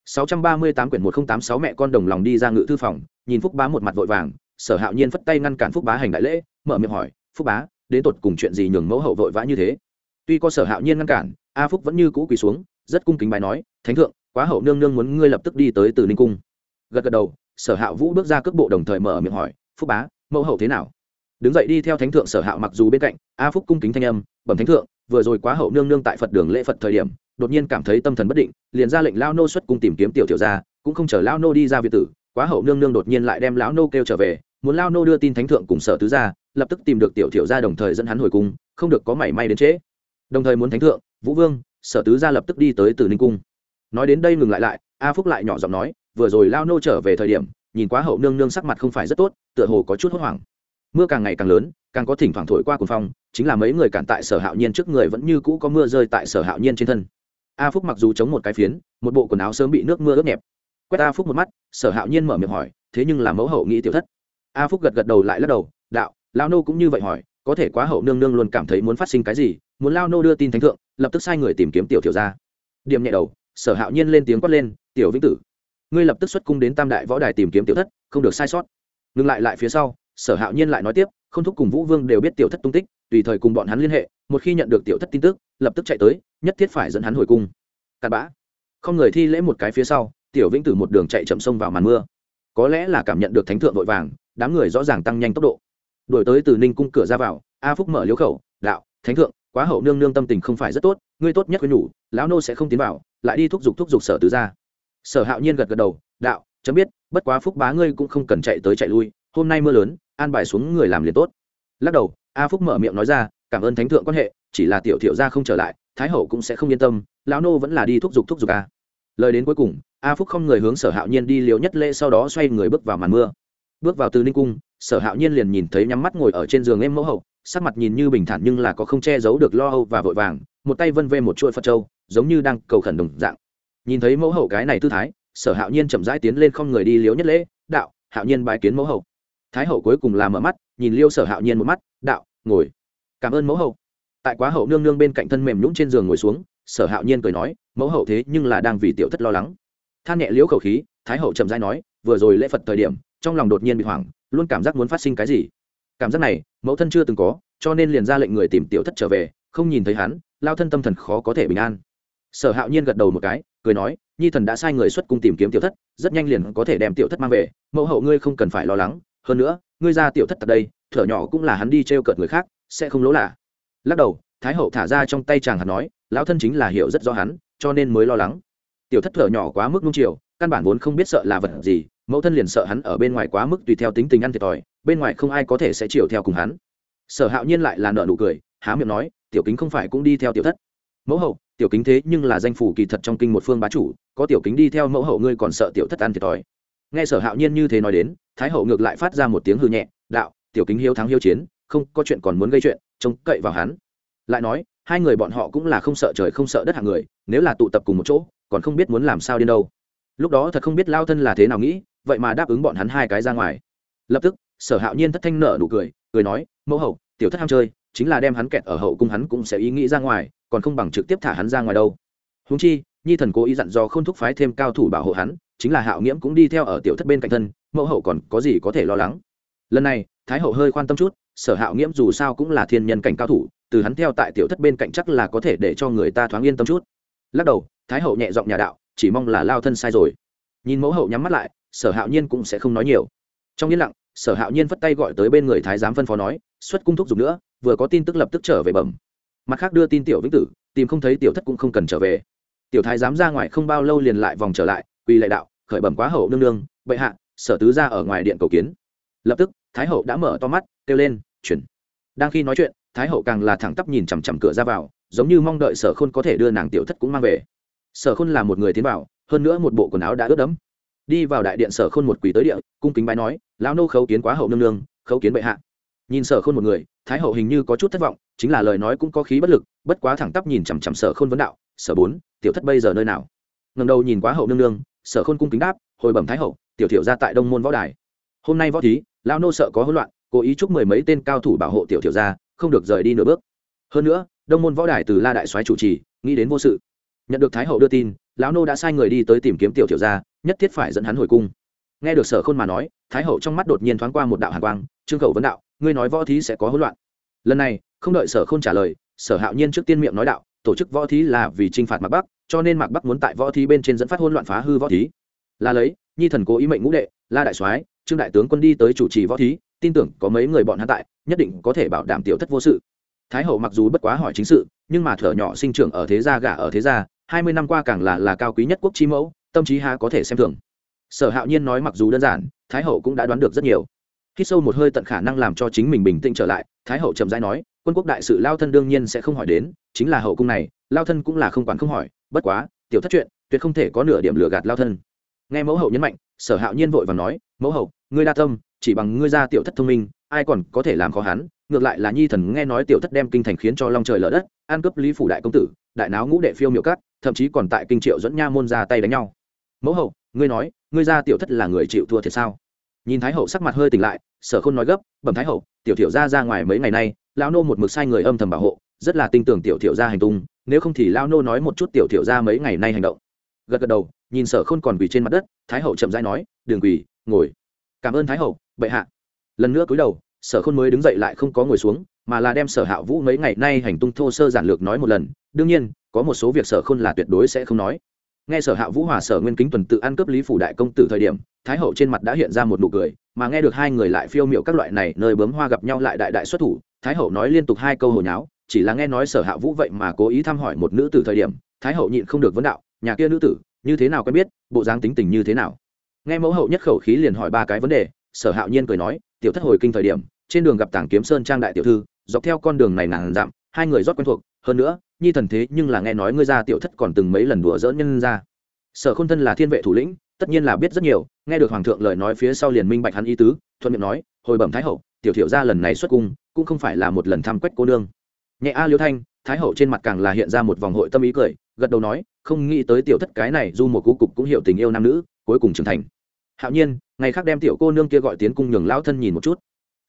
638 quyển 1086 mẹ con đồng lòng đi ra ngự thư phòng, nhìn phúc bá một mặt vội vàng, sở hạo nhiên phất tay ngăn cản phúc bá hành đại lễ, mở miệng hỏi, phúc bá, đến tột cùng chuyện gì nhường mẫu hậu vội vã như thế? Tuy có sở hạo nhiên ngăn cản, a phúc vẫn như cũ quỳ xuống, rất cung kính bài nói, thánh thượng, quá hậu nương nương muốn ngươi lập tức đi tới từ ninh cung. Gật gật đầu, sở hạ vũ bước ra cước bộ đồng thời mở miệng hỏi, phúc bá, mẫu hậu thế nào? Đứng dậy đi theo thánh thượng sở hạ mặc dù bên cạnh, a phúc cung kính thanh âm, bẩm thánh thượng, vừa rồi quá hậu nương nương tại phật đường lễ phật thời điểm, đột nhiên cảm thấy tâm thần bất định, liền ra lệnh lao nô xuất cung tìm kiếm tiểu tiểu ra cũng không chờ lao nô đi ra việt tử, quá hậu nương nương đột nhiên lại đem lão nô kêu trở về, muốn lao nô đưa tin thánh thượng cùng sở tứ ra lập tức tìm được tiểu tiểu ra đồng thời dẫn hắn hồi cung, không được có mảy may đến trễ. Đồng thời muốn thánh thượng, vũ vương, sở tứ ra lập tức đi tới từ ninh cung. Nói đến đây ngừng lại lại, a phúc lại nhỏ giọng nói, vừa rồi lao nô trở về thời điểm, nhìn quá hậu nương nương sắc mặt không phải rất tốt, tựa hồ có chút hốt hoảng mưa càng ngày càng lớn, càng có thỉnh thoảng thổi qua cuồng phong, chính là mấy người cản tại sở hạo nhiên trước người vẫn như cũ có mưa rơi tại sở hạo nhiên trên thân. A phúc mặc dù chống một cái phiến, một bộ quần áo sớm bị nước mưa ướt nhẹp. Quét a phúc một mắt, sở hạo nhiên mở miệng hỏi, thế nhưng là mẫu hậu nghĩ tiểu thất? A phúc gật gật đầu lại lắc đầu, đạo lao nô cũng như vậy hỏi, có thể quá hậu nương nương luôn cảm thấy muốn phát sinh cái gì, muốn lao nô đưa tin thánh thượng, lập tức sai người tìm kiếm tiểu tiểu ra điểm nhẹ đầu, sở hạo nhiên lên tiếng quát lên, tiểu vĩnh tử, ngươi lập tức xuất cung đến tam đại võ đài tìm kiếm tiểu thất, không được sai sót. Ngừng lại lại phía sau sở hạo nhiên lại nói tiếp, không thúc cùng vũ vương đều biết tiểu thất tung tích, tùy thời cùng bọn hắn liên hệ, một khi nhận được tiểu thất tin tức, lập tức chạy tới, nhất thiết phải dẫn hắn hồi cung. Cặn bã. Không người thi lễ một cái phía sau, tiểu vĩnh tử một đường chạy chậm sông vào màn mưa. Có lẽ là cảm nhận được thánh thượng vội vàng, đám người rõ ràng tăng nhanh tốc độ. Đổi tới từ ninh cung cửa ra vào, a phúc mở liếu khẩu, đạo, thánh thượng, quá hậu nương nương tâm tình không phải rất tốt, ngươi tốt nhất với nhủ, lão nô sẽ không tiến vào, lại đi thúc giục thúc giục sở tứ ra sở hạo nhiên gật gật đầu, đạo, chấm biết, bất quá phúc bá ngươi cũng không cần chạy tới chạy lui hôm nay mưa lớn, an bài xuống người làm liền tốt. Lắc đầu, a phúc mở miệng nói ra, cảm ơn thánh thượng quan hệ, chỉ là tiểu thiệu gia không trở lại, thái hậu cũng sẽ không yên tâm, lão nô vẫn là đi thúc giục thúc giục a. Lời đến cuối cùng, a phúc không người hướng sở hạo nhiên đi liều nhất lễ sau đó xoay người bước vào màn mưa. Bước vào từ ninh cung, sở hạo nhiên liền nhìn thấy nhắm mắt ngồi ở trên giường em mẫu hậu, sắc mặt nhìn như bình thản nhưng là có không che giấu được lo âu và vội vàng, một tay vân vê một chuỗi phật trâu giống như đang cầu khẩn đồng dạng. Nhìn thấy mẫu hậu cái này tư thái, sở hạo nhiên chậm rãi tiến lên không người đi liếu nhất lễ, đạo, hạo nhiên bái kiến mẫu hậu thái hậu cuối cùng là mở mắt, nhìn liêu sở hạo nhiên một mắt, đạo, ngồi. Cảm ơn mẫu hậu. Tại quá hậu nương nương bên cạnh thân mềm nhũng trên giường ngồi xuống, sở hạo nhiên cười nói, mẫu hậu thế nhưng là đang vì tiểu thất lo lắng. Than nhẹ liễu khẩu khí, thái hậu chậm rãi nói, vừa rồi lễ phật thời điểm, trong lòng đột nhiên bị hoảng, luôn cảm giác muốn phát sinh cái gì. Cảm giác này, mẫu thân chưa từng có, cho nên liền ra lệnh người tìm tiểu thất trở về, không nhìn thấy hắn, lao thân tâm thần khó có thể bình an. Sở hạo nhiên gật đầu một cái, cười nói, nhi thần đã sai người xuất cung tìm kiếm tiểu thất, rất nhanh liền có thể đem tiểu thất mang về, mẫu hậu ngươi không cần phải lo lắng hơn nữa, ngươi ra tiểu thất tật đây, thở nhỏ cũng là hắn đi t r e o cợt người khác, sẽ không lỗ lạ. Lắc đầu, thái hậu thả ra trong tay chàng hắn nói, lão thân chính là hiểu rất rõ hắn, cho nên mới lo lắng. Tiểu thất thở nhỏ quá mức nung chiều, căn bản vốn không biết sợ là vật gì, mẫu thân liền sợ hắn ở bên ngoài quá mức tùy theo tính tình ăn thiệt thòi, bên ngoài không ai có thể sẽ chiều theo cùng hắn. Sở hạo nhiên lại là nợ nụ cười, há miệng nói, tiểu kính không phải cũng đi theo tiểu thất. Mẫu hậu, tiểu kính thế nhưng là danh phủ kỳ thật trong kinh một phương bá chủ, có tiểu kính đi theo mẫu hậu ngươi còn sợ tiểu thất ăn thiệt thòi nghe sở hạo nhiên như thế nói đến, thái hậu ngược lại phát ra một tiếng hư nhẹ, đạo, tiểu kính hiếu thắng hiếu chiến, không, có chuyện còn muốn gây chuyện, trông cậy vào hắn. Lại nói, hai người bọn họ cũng là không sợ trời không sợ đất hạng người, nếu là tụ tập cùng một chỗ, còn không biết muốn làm sao đi đâu. Lúc đó thật không biết lao thân là thế nào nghĩ, vậy mà đáp ứng bọn hắn hai cái ra ngoài. Lập tức, sở hạo nhiên thất thanh nở nụ cười cười nói, mẫu hậu, tiểu thất ham chơi, chính là đem hắn kẹt ở hậu cung hắn cũng sẽ ý nghĩ ra ngoài, còn không bằng trực tiếp thả hắn ra ngoài đâu. Húng chi, nhi thần cố ý dặn do không thúc phái thêm cao thủ bảo hộ hắn chính là hạo nghiễm cũng đi theo ở tiểu thất bên cạnh thân, mẫu hậu còn có gì có thể lo lắng? Lần này, thái hậu hơi quan tâm chút, sở hạo nghiễm dù sao cũng là thiên nhân cảnh cao thủ, từ hắn theo tại tiểu thất bên cạnh chắc là có thể để cho người ta thoáng yên tâm chút. Lắc đầu, thái hậu nhẹ giọng nhà đạo, chỉ mong là lao thân sai rồi. Nhìn mẫu hậu nhắm mắt lại, sở hạo nhiên cũng sẽ không nói nhiều. Trong yên lặng, sở hạo nhiên vất tay gọi tới bên người thái giám phân phó nói, xuất cung thúc giục nữa, vừa có tin tức lập tức trở về bẩm. Mặt khác đưa tin tiểu vĩnh tử, tìm không thấy tiểu thất cũng không cần trở về. Tiểu thái giám ra ngoài không bao lâu liền lại vòng trở lại quỳ lại đạo, khởi bẩm quá hậu nương nương, bệ hạ, sở tứ ra ở ngoài điện cầu kiến. Lập tức, thái hậu đã mở to mắt, kêu lên, chuyển. Đang khi nói chuyện, thái hậu càng là thẳng tắp nhìn chằm chằm cửa ra vào, giống như mong đợi sở khôn có thể đưa nàng tiểu thất cũng mang về. Sở khôn là một người tiến vào, hơn nữa một bộ quần áo đã ướt đẫm. Đi vào đại điện sở khôn một quỳ tới địa, cung kính bái nói, lão nô khấu kiến quá hậu nương nương, khấu kiến bệ hạ. Nhìn sở khôn một người, thái hậu hình như có chút thất vọng, chính là lời nói cũng có khí bất lực, bất quá thẳng tắp nhìn chằm chằm sở khôn vấn đạo, sở bốn, tiểu thất bây giờ nơi nào? Ngầm đầu nhìn quá hậu nương nương sở khôn cung kính đáp, hồi bẩm thái hậu, tiểu thiểu ra tại đông môn võ đài. Hôm nay võ thí lao nô sợ có hỗn loạn, cố ý chúc mười mấy tên cao thủ bảo hộ tiểu thiểu ra, không được rời đi nửa bước. Hơn nữa, đông môn võ đài từ la đại soái chủ trì, nghĩ đến vô sự. Nhận được thái hậu đưa tin, lão nô đã sai người đi tới tìm kiếm tiểu thiểu ra, nhất thiết phải dẫn hắn hồi cung. Nghe được sở khôn mà nói, thái hậu trong mắt đột nhiên thoáng qua một đạo hàn quang, trương khẩu vấn đạo, ngươi nói võ thí sẽ có hỗn loạn. Lần này, không đợi sở khôn trả lời, sở hạo nhiên trước tiên miệng nói đạo, tổ chức võ thí là vì t r i n h phạt mặt bắc cho nên mạc bắc muốn tại võ thí bên trên dẫn phát hôn loạn phá hư võ thí. Là lấy, nhi thần cố ý mệnh ngũ đệ, la đại soái, trương đại tướng quân đi tới chủ trì võ thí, tin tưởng có mấy người bọn hắn tại, nhất định có thể bảo đảm tiểu thất vô sự. Thái hậu mặc dù bất quá hỏi chính sự, nhưng mà thở nhỏ sinh trưởng ở thế gia gả ở thế gia, hai mươi năm qua càng là là cao quý nhất quốc chi mẫu, tâm trí há có thể xem thường. Sở hạo nhiên nói mặc dù đơn giản, thái hậu cũng đã đoán được rất nhiều. Khi sâu một hơi tận khả năng làm cho chính mình bình tĩnh trở lại, thái hậu trầm rãi nói, quân quốc đại sự lao thân đương nhiên sẽ không hỏi đến, chính là hậu cung này, lao thân cũng là không quản không hỏi bất quá, tiểu thất chuyện, tuyệt không thể có nửa điểm lừa gạt lao thân. Nghe mẫu hậu nhấn mạnh, sở hạo nhiên vội và nói, mẫu hậu, ngươi đa tâm, chỉ bằng ngươi ra tiểu thất thông minh, ai còn có thể làm khó hắn? Ngược lại là nhi thần nghe nói tiểu thất đem kinh thành khiến cho long trời lở đất, an cướp lý phủ đại công tử, đại náo ngũ đệ phiêu miệu cắt thậm chí còn tại kinh triệu dẫn nha môn ra tay đánh nhau. Mẫu hậu, ngươi nói, ngươi ra tiểu thất là người chịu thua thiệt sao? Nhìn thái hậu sắc mặt hơi tỉnh lại, sở khôn nói gấp, bẩm thái hậu, tiểu thiểu ra ra ngoài mấy ngày nay, lão nô một mực sai người âm thầm bảo hộ, rất là tin tưởng tiểu thiểu ra hành tung nếu không thì Lao nô nói một chút tiểu thiểu ra mấy ngày nay hành động. Gật gật đầu, nhìn sở khôn còn quỳ trên mặt đất, thái hậu chậm rãi nói đường quỳ, ngồi. Cảm ơn thái hậu, bệ hạ. Lần nữa cúi đầu, sở khôn mới đứng dậy lại không có ngồi xuống, mà là đem sở hạ vũ mấy ngày nay hành tung thô sơ giản lược nói một lần. Đương nhiên, có một số việc sở khôn là tuyệt đối sẽ không nói. Nghe sở hạ vũ hòa sở nguyên kính tuần tự ăn cướp lý phủ đại công tử thời điểm, thái hậu trên mặt đã hiện ra một nụ cười, mà nghe được hai người lại phiêu miệu các loại này nơi bướm hoa gặp nhau lại đại đại xuất thủ, thái hậu nói liên tục hai câu hồi nháo chỉ là nghe nói sở hạ vũ vậy mà cố ý thăm hỏi một nữ tử thời điểm, thái hậu nhịn không được vấn đạo, nhà kia nữ tử, như thế nào quen biết, bộ dáng tính tình như thế nào? Nghe mẫu hậu nhất khẩu khí liền hỏi ba cái vấn đề, sở hạo nhiên cười nói, tiểu thất hồi kinh thời điểm, trên đường gặp tảng kiếm sơn trang đại tiểu thư, dọc theo con đường này nàng dặm, hai người rót quen thuộc, hơn nữa, nhi thần thế nhưng là nghe nói ngươi ra tiểu thất còn từng mấy lần đùa dỡn nhân ra. Sở k h ô n thân là thiên vệ thủ lĩnh, tất nhiên là biết rất nhiều, nghe được hoàng thượng lời nói phía sau liền minh bạch hắn ý tứ, thuận miệng nói, hồi bẩm thái hậu, tiểu thiểu ra lần này xuất cung, cũng không phải là một lần thăm quách cô nương nhẹ a liêu thanh, thái hậu trên mặt càng là hiện ra một vòng hội tâm ý cười, gật đầu nói, không nghĩ tới tiểu thất cái này du một cú cục cũng hiểu tình yêu nam nữ, cuối cùng trưởng thành. Hạo nhiên, ngày khác đem tiểu cô nương kia gọi tiến cung nhường lão thân nhìn một chút.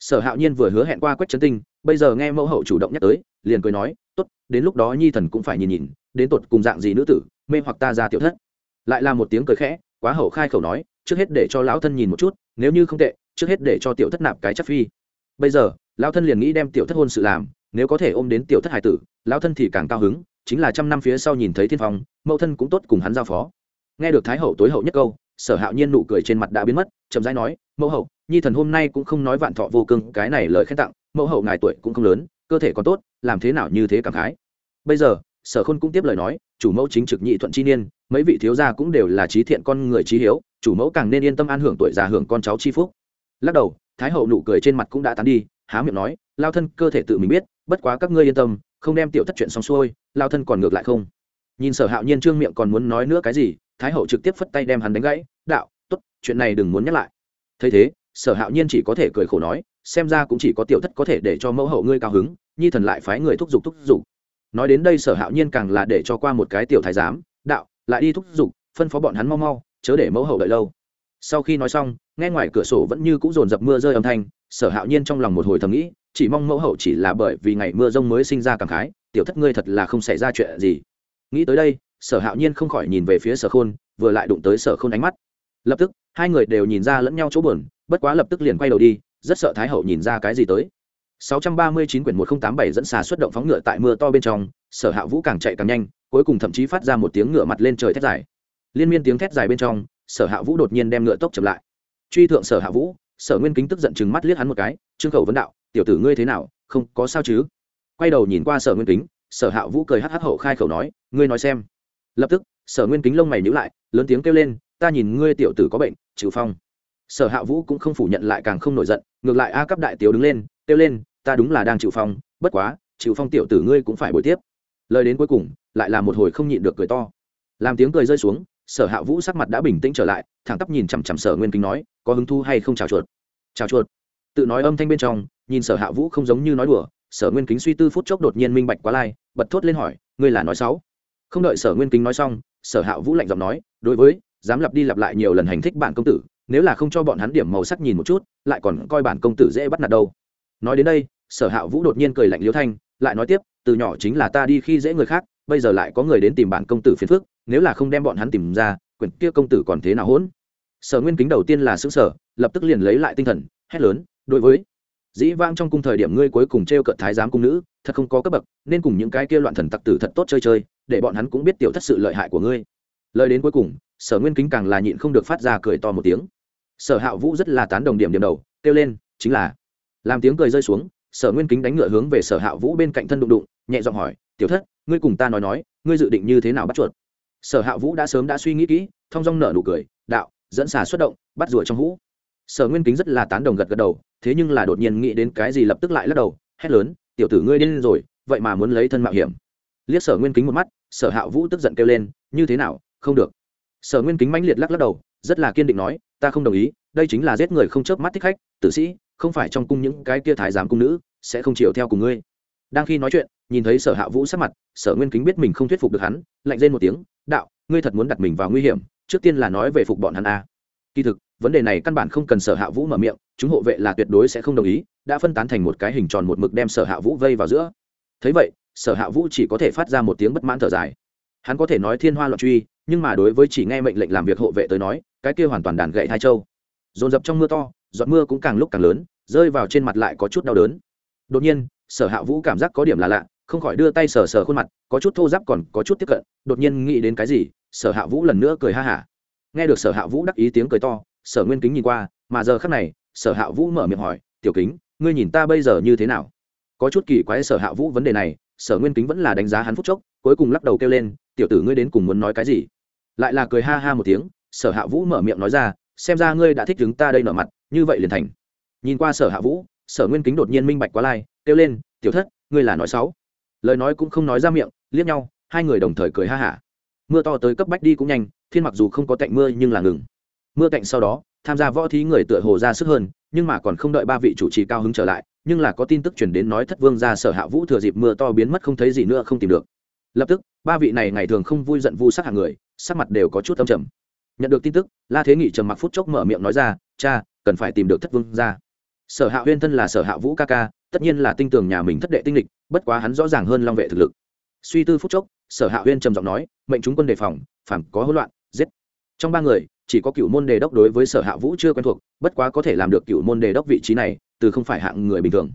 Sở hạo nhiên vừa hứa hẹn qua quách trấn tinh, bây giờ nghe mẫu hậu chủ động nhắc tới, liền cười nói t ố t đến lúc đó nhi thần cũng phải nhìn nhìn, đến tột cùng dạng gì nữ tử, mê hoặc ta ra tiểu thất. Lại là một tiếng cười khẽ, quá hậu khai khẩu nói, trước hết để cho lão thân nhìn một chút, nếu như không tệ, trước hết để cho tiểu thất nạp cái chắc phi. Bây giờ, lão thân liền nghĩ đem tiểu thất hôn sự làm nếu có thể ôm đến tiểu thất hải tử, lão thân thì càng cao hứng, chính là trăm năm phía sau nhìn thấy thiên phong, mẫu thân cũng tốt cùng hắn giao phó. Nghe được thái hậu tối hậu nhất câu, sở hạo nhiên nụ cười trên mặt đã biến mất, chậm rãi nói, mẫu hậu, nhi thần hôm nay cũng không nói vạn thọ vô cưng cái này lời khen tặng, mẫu hậu ngài tuổi cũng không lớn, cơ thể còn tốt, làm thế nào như thế cảm khái. Bây giờ, sở khôn cũng tiếp lời nói, chủ mẫu chính trực nhị thuận chi niên, mấy vị thiếu gia cũng đều là trí thiện con người trí hiếu, chủ mẫu càng nên yên tâm an hưởng tuổi già hưởng con cháu chi phúc. Lắc đầu, thái hậu nụ cười trên mặt cũng đã tán đi, há miệng nói lao thân cơ thể tự mình biết bất quá các ngươi yên tâm, không đem tiểu thất chuyện xong xuôi, lao thân còn ngược lại không? Nhìn sở hạo nhiên trương miệng còn muốn nói nữa cái gì, thái hậu trực tiếp phất tay đem hắn đánh gãy, đạo t ố t chuyện này đừng muốn nhắc lại. Thấy thế, sở hạo nhiên chỉ có thể cười khổ nói, xem ra cũng chỉ có tiểu thất có thể để cho mẫu hậu ngươi cao hứng, nhi thần lại phái người thúc giục thúc giục. Nói đến đây sở hạo nhiên càng là để cho qua một cái tiểu thái giám, đạo, lại đi thúc giục, phân phó bọn hắn mau mau, chớ để mẫu hậu đợi lâu. Sau khi nói xong, nghe ngoài cửa sổ vẫn như c ũ rập dập mưa rơi âm thanh, sở hạo nhiên trong lòng một hồi thầm nghĩ chỉ mong mẫu hậu chỉ là bởi vì ngày mưa rông mới sinh ra cảm khái tiểu thất ngươi thật là không xảy ra chuyện gì nghĩ tới đây sở hạo nhiên không khỏi nhìn về phía sở khôn vừa lại đụng tới sở khôn ánh mắt lập tức hai người đều nhìn ra lẫn nhau chỗ buồn bất quá lập tức liền quay đầu đi rất sợ thái hậu nhìn ra cái gì tới 639 quyển 1087 dẫn xà xuất động phóng ngựa tại mưa to bên trong, Sở Hạ Vũ càng chạy càng nhanh, cuối cùng thậm chí phát ra một tiếng ngựa mặt lên trời thét dài. Liên miên tiếng thét dài bên trong, Sở Hạ Vũ đột nhiên đem ngựa tốc chậm lại. Truy thượng Sở Hạ Vũ, Sở Nguyên Kính tức giận chừng mắt liếc hắn một cái, trương khẩu vấn đạo, "Tiểu tử ngươi thế nào, không có sao chứ?" Quay đầu nhìn qua Sở Nguyên Kính, Sở Hạ Vũ cười hắc hắc hậu khai khẩu nói, "Ngươi nói xem." Lập tức, Sở Nguyên Kính lông mày nhíu lại, lớn tiếng kêu lên, "Ta nhìn ngươi tiểu tử có bệnh, trừ phong." Sở Hạ Vũ cũng không phủ nhận lại càng không nổi giận, ngược lại a cấp đại tiểu đứng lên, kêu lên, ta đúng là đang chịu phong bất quá chịu phong tiểu tử ngươi cũng phải bồi tiếp lời đến cuối cùng lại là một hồi không nhịn được cười to làm tiếng cười rơi xuống sở hạ vũ sắc mặt đã bình tĩnh trở lại thẳng tắp nhìn chằm chằm sở nguyên kính nói có hứng thu hay không chào chuột chào chuột tự nói âm thanh bên trong nhìn sở hạ vũ không giống như nói đùa, sở nguyên kính suy tư phút chốc đột nhiên minh bạch quá lai, bật thốt lên hỏi, ngươi là nói sáu không đợi sở nguyên kính nói xong, sở hạ vũ lạnh giọng nói, đối với, dám lặp đi lặp lại nhiều lần hành thích bạn công tử, nếu là không cho bọn hắn điểm màu sắc nhìn một chút, lại còn coi bản công tử dễ bắt nạt đâu. Nói đến đây, sở hạ vũ đột nhiên cười lạnh liêu thanh, lại nói tiếp, từ nhỏ chính là ta đi khi dễ người khác, bây giờ lại có người đến tìm bản công tử phiền phức, nếu là không đem bọn hắn tìm ra, quyển kia công tử còn thế nào hỗn? Sở nguyên kính đầu tiên là xứ sở lập tức liền lấy lại tinh thần, hét lớn, đối với dĩ vãng trong cung thời điểm ngươi cuối cùng t r e o cợt thái giám cung nữ, thật không có cấp bậc, nên cùng những cái kia loạn thần tặc tử thật tốt chơi chơi, để bọn hắn cũng biết tiểu thất sự lợi hại của ngươi. Lời đến cuối cùng, sở nguyên kính càng là nhịn không được phát ra cười to một tiếng. Sở hạ vũ rất là tán đồng điểm điểm đầu, kêu lên, chính là. Làm tiếng cười rơi xuống, sở nguyên kính đánh ngựa hướng về sở hạ vũ bên cạnh thân đụng đụng, nhẹ giọng hỏi, tiểu thất, ngươi cùng ta nói nói, ngươi dự định như thế nào bắt chuột? Sở hạ vũ đã sớm đã suy nghĩ kỹ, thong dong nở nụ cười, đạo, dẫn xà xuất động, bắt rùa trong hũ sở nguyên kính rất là tán đồng gật gật đầu, thế nhưng là đột nhiên nghĩ đến cái gì lập tức lại lắc đầu, hét lớn, tiểu tử ngươi điên rồi, vậy mà muốn lấy thân mạo hiểm. Liếc sở nguyên kính một mắt, sở hạ vũ tức giận kêu lên, như thế nào, không được. Sở nguyên kính mãnh liệt lắc lắc đầu, rất là kiên định nói, ta không đồng ý, đây chính là giết người không chớp mắt thích khách, tử sĩ, không phải trong cung những cái kia thái giám cung nữ, sẽ không chiều theo cùng ngươi. Đang khi nói chuyện, nhìn thấy sở hạ vũ sắc mặt, sở nguyên kính biết mình không thuyết phục được hắn, lạnh lên một tiếng, đạo, ngươi thật muốn đặt mình vào nguy hiểm, trước tiên là nói về phục bọn hắn a kỳ thực vấn đề này căn bản không cần sở hạ vũ mở miệng, chúng hộ vệ là tuyệt đối sẽ không đồng ý, đã phân tán thành một cái hình tròn một mực đem sở hạ vũ vây vào giữa. Thấy vậy, sở hạ vũ chỉ có thể phát ra một tiếng bất mãn thở dài. Hắn có thể nói thiên hoa loạn truy, nhưng mà đối với chỉ nghe mệnh lệnh làm việc hộ vệ tới nói, cái kia hoàn toàn đàn gậy hai châu. Dồn dập trong mưa to, giọt mưa cũng càng lúc càng lớn, rơi vào trên mặt lại có chút đau đớn. Đột nhiên, sở hạ vũ cảm giác có điểm là lạ, không khỏi đưa tay sờ sờ khuôn mặt, có chút thô giáp còn có chút tiếp cận, đột nhiên nghĩ đến cái gì, sở hạ vũ lần nữa cười ha hả. Nghe được sở hạ vũ đắc ý tiếng cười to sở nguyên kính nhìn qua, mà giờ khắc này, sở hạ vũ mở miệng hỏi, tiểu kính, ngươi nhìn ta bây giờ như thế nào? Có chút kỳ quái sở hạ vũ vấn đề này, sở nguyên kính vẫn là đánh giá hắn phúc chốc, cuối cùng lắc đầu kêu lên, tiểu tử ngươi đến cùng muốn nói cái gì? Lại là cười ha ha một tiếng, sở hạ vũ mở miệng nói ra, xem ra ngươi đã thích đứng ta đây nở mặt, như vậy liền thành. Nhìn qua sở hạ vũ, sở nguyên kính đột nhiên minh bạch quá lai, kêu lên, tiểu thất, ngươi là nói xấu. Lời nói cũng không nói ra miệng, liếc nhau, hai người đồng thời cười ha hả. Mưa to tới cấp bách đi cũng nhanh, thiên mặc dù không có tạnh mưa nhưng là ngừng mưa cạnh sau đó, tham gia võ thí người tựa hồ ra sức hơn, nhưng mà còn không đợi ba vị chủ trì cao hứng trở lại, nhưng là có tin tức chuyển đến nói thất vương ra sở hạ vũ thừa dịp mưa to biến mất không thấy gì nữa không tìm được. Lập tức, ba vị này ngày thường không vui giận vu sắc hàng người, sắc mặt đều có chút âm trầm. Nhận được tin tức, la thế nghị trầm mặc phút chốc mở miệng nói ra, cha, cần phải tìm được thất vương ra. Sở hạ huyên thân là sở hạ vũ ca ca, tất nhiên là tinh tường nhà mình thất đệ tinh lịch, bất quá hắn rõ ràng hơn long vệ thực lực. Suy tư phút chốc, sở hạ huyên trầm giọng nói, mệnh chúng quân đề phòng phản có hỗn loạn, giết. Trong ba người chỉ có cựu môn đề đốc đối với sở hạ vũ chưa quen thuộc, bất quá có thể làm được cựu môn đề đốc vị trí này, từ không phải hạng người bình thường.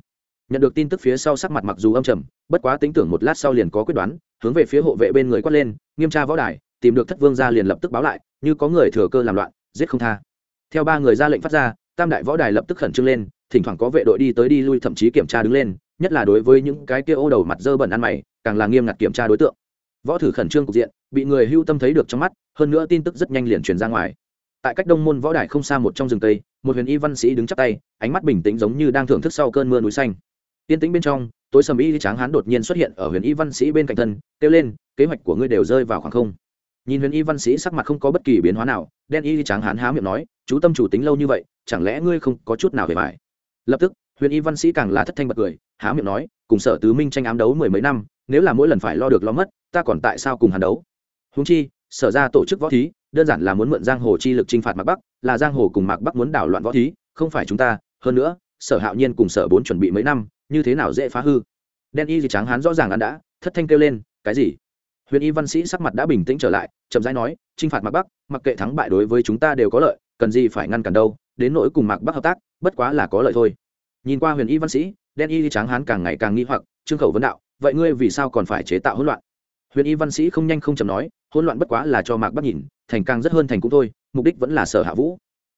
Nhận được tin tức phía sau sắc mặt mặc dù âm trầm, bất quá tính tưởng một lát sau liền có quyết đoán, hướng về phía hộ vệ bên người quát lên, nghiêm tra võ đài, tìm được thất vương ra liền lập tức báo lại, như có người thừa cơ làm loạn, giết không tha. Theo ba người ra lệnh phát ra, tam đại võ đài lập tức khẩn trương lên, thỉnh thoảng có vệ đội đi tới đi lui thậm chí kiểm tra đứng lên, nhất là đối với những cái kia ô đầu mặt dơ bẩn ăn mày, càng là nghiêm ngặt kiểm tra đối tượng. Võ thử khẩn trương cục diện bị người hưu tâm thấy được trong mắt, hơn nữa tin tức rất nhanh liền truyền ra ngoài. Tại cách đông môn võ đài không xa một trong rừng tây một huyền y văn sĩ đứng chắp tay, ánh mắt bình tĩnh giống như đang thưởng thức sau cơn mưa núi xanh. Tiên tĩnh bên trong, tối sầm y tráng hán đột nhiên xuất hiện ở huyền y văn sĩ bên cạnh thân, kêu lên, kế hoạch của ngươi đều rơi vào khoảng không. Nhìn huyền y văn sĩ sắc mặt không có bất kỳ biến hóa nào, đen y tráng hán há miệng nói, chú tâm chủ tính lâu như vậy, chẳng lẽ ngươi không có chút nào về vải lập tức, huyền y văn sĩ càng là thất thanh bật cười, há miệng nói, cùng sở tứ minh tranh ám đấu mười mấy năm, nếu là mỗi lần phải lo được lo mất, ta còn tại sao cùng hàn đấu? Húng chi, sở ra tổ chức võ thí, đơn giản là muốn mượn giang hồ chi lực t r i n h phạt mạc bắc, là giang hồ cùng mạc bắc muốn đảo loạn võ thí, không phải chúng ta, hơn nữa, sở hạo nhiên cùng sở bốn chuẩn bị mấy năm, như thế nào dễ phá hư? Đen y gì tráng hán rõ ràng ăn đã, thất thanh kêu lên, cái gì? Huyền y văn sĩ sắc mặt đã bình tĩnh trở lại, chậm rãi nói t r i n h phạt mạc bắc, mặc kệ thắng bại đối với chúng ta đều có lợi, cần gì phải ngăn cản đâu, đến nỗi cùng mạc bắc hợp tác, bất quá là có lợi thôi. Nhìn qua huyền y văn sĩ, đen y tráng hán càng ngày càng nghi hoặc, trương khẩu vấn đạo, vậy ngươi vì sao còn phải chế tạo hỗn loạn? Huyền y văn sĩ không nhanh không chậm nói, hỗn loạn bất quá là cho mạc bắc nhìn, thành càng rất hơn thành cũng thôi, mục đích vẫn là sở hạ vũ.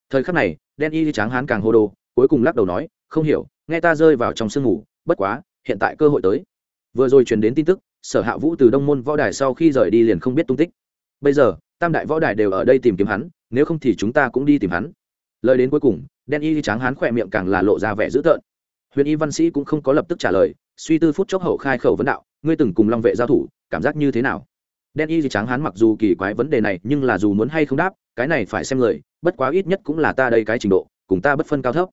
Thời khắc này, đen y tráng hán càng hô đồ, cuối cùng lắc đầu nói, không hiểu, nghe ta rơi vào trong sương ngủ, bất quá, hiện tại cơ hội tới. Vừa rồi truyền đến tin tức, sở hạ vũ từ đông môn võ đài sau khi rời đi liền không biết tung tích. Bây giờ, tam đại võ đài đều ở đây tìm kiếm hắn, nếu không thì chúng ta cũng đi tìm hắn. Lời đến cuối cùng, đen y tráng hán khỏe miệng càng là lộ ra vẻ dữ tợn. Huyền y văn sĩ cũng không có lập tức trả lời suy tư phút chốc hậu khai khẩu vấn đạo, ngươi từng cùng long vệ giao thủ, cảm giác như thế nào? Đen y gì tráng hán mặc dù kỳ quái vấn đề này, nhưng là dù muốn hay không đáp, cái này phải xem người, bất quá ít nhất cũng là ta đây cái trình độ, cùng ta bất phân cao thấp.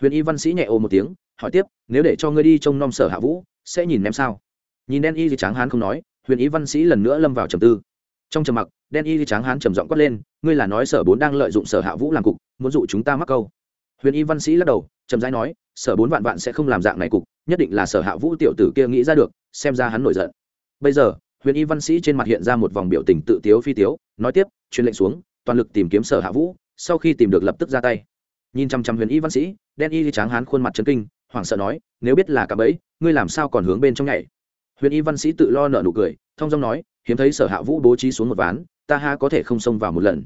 Huyền y văn sĩ nhẹ ô một tiếng, hỏi tiếp, nếu để cho ngươi đi trông nom sở hạ vũ, sẽ nhìn em sao? Nhìn đen y gì tráng hán không nói, huyền y văn sĩ lần nữa lâm vào trầm tư. Trong trầm mặc, đen y gì tráng hán trầm giọng quát lên, ngươi là nói sở bốn đang lợi dụng sở hạ vũ làm cục, muốn dụ chúng ta mắc câu? Huyền y văn sĩ lắc đầu trầm rãi nói, sở bốn vạn vạn sẽ không làm dạng này cục nhất định là sở hạ vũ tiểu tử kia nghĩ ra được, xem ra hắn nổi giận. Bây giờ, huyền y văn sĩ trên mặt hiện ra một vòng biểu tình tự tiếu phi tiếu, nói tiếp, truyền lệnh xuống, toàn lực tìm kiếm sở hạ vũ, sau khi tìm được lập tức ra tay. Nhìn chăm chăm huyền y văn sĩ, đen y tráng hán khuôn mặt trấn kinh, hoảng sợ nói, nếu biết là cả bẫy, ngươi làm sao còn hướng bên trong nhảy? Huyền y văn sĩ tự lo nợ nụ cười, thông dong nói, hiếm thấy sở hạ vũ bố trí xuống một ván, ta ha có thể không xông vào một lần.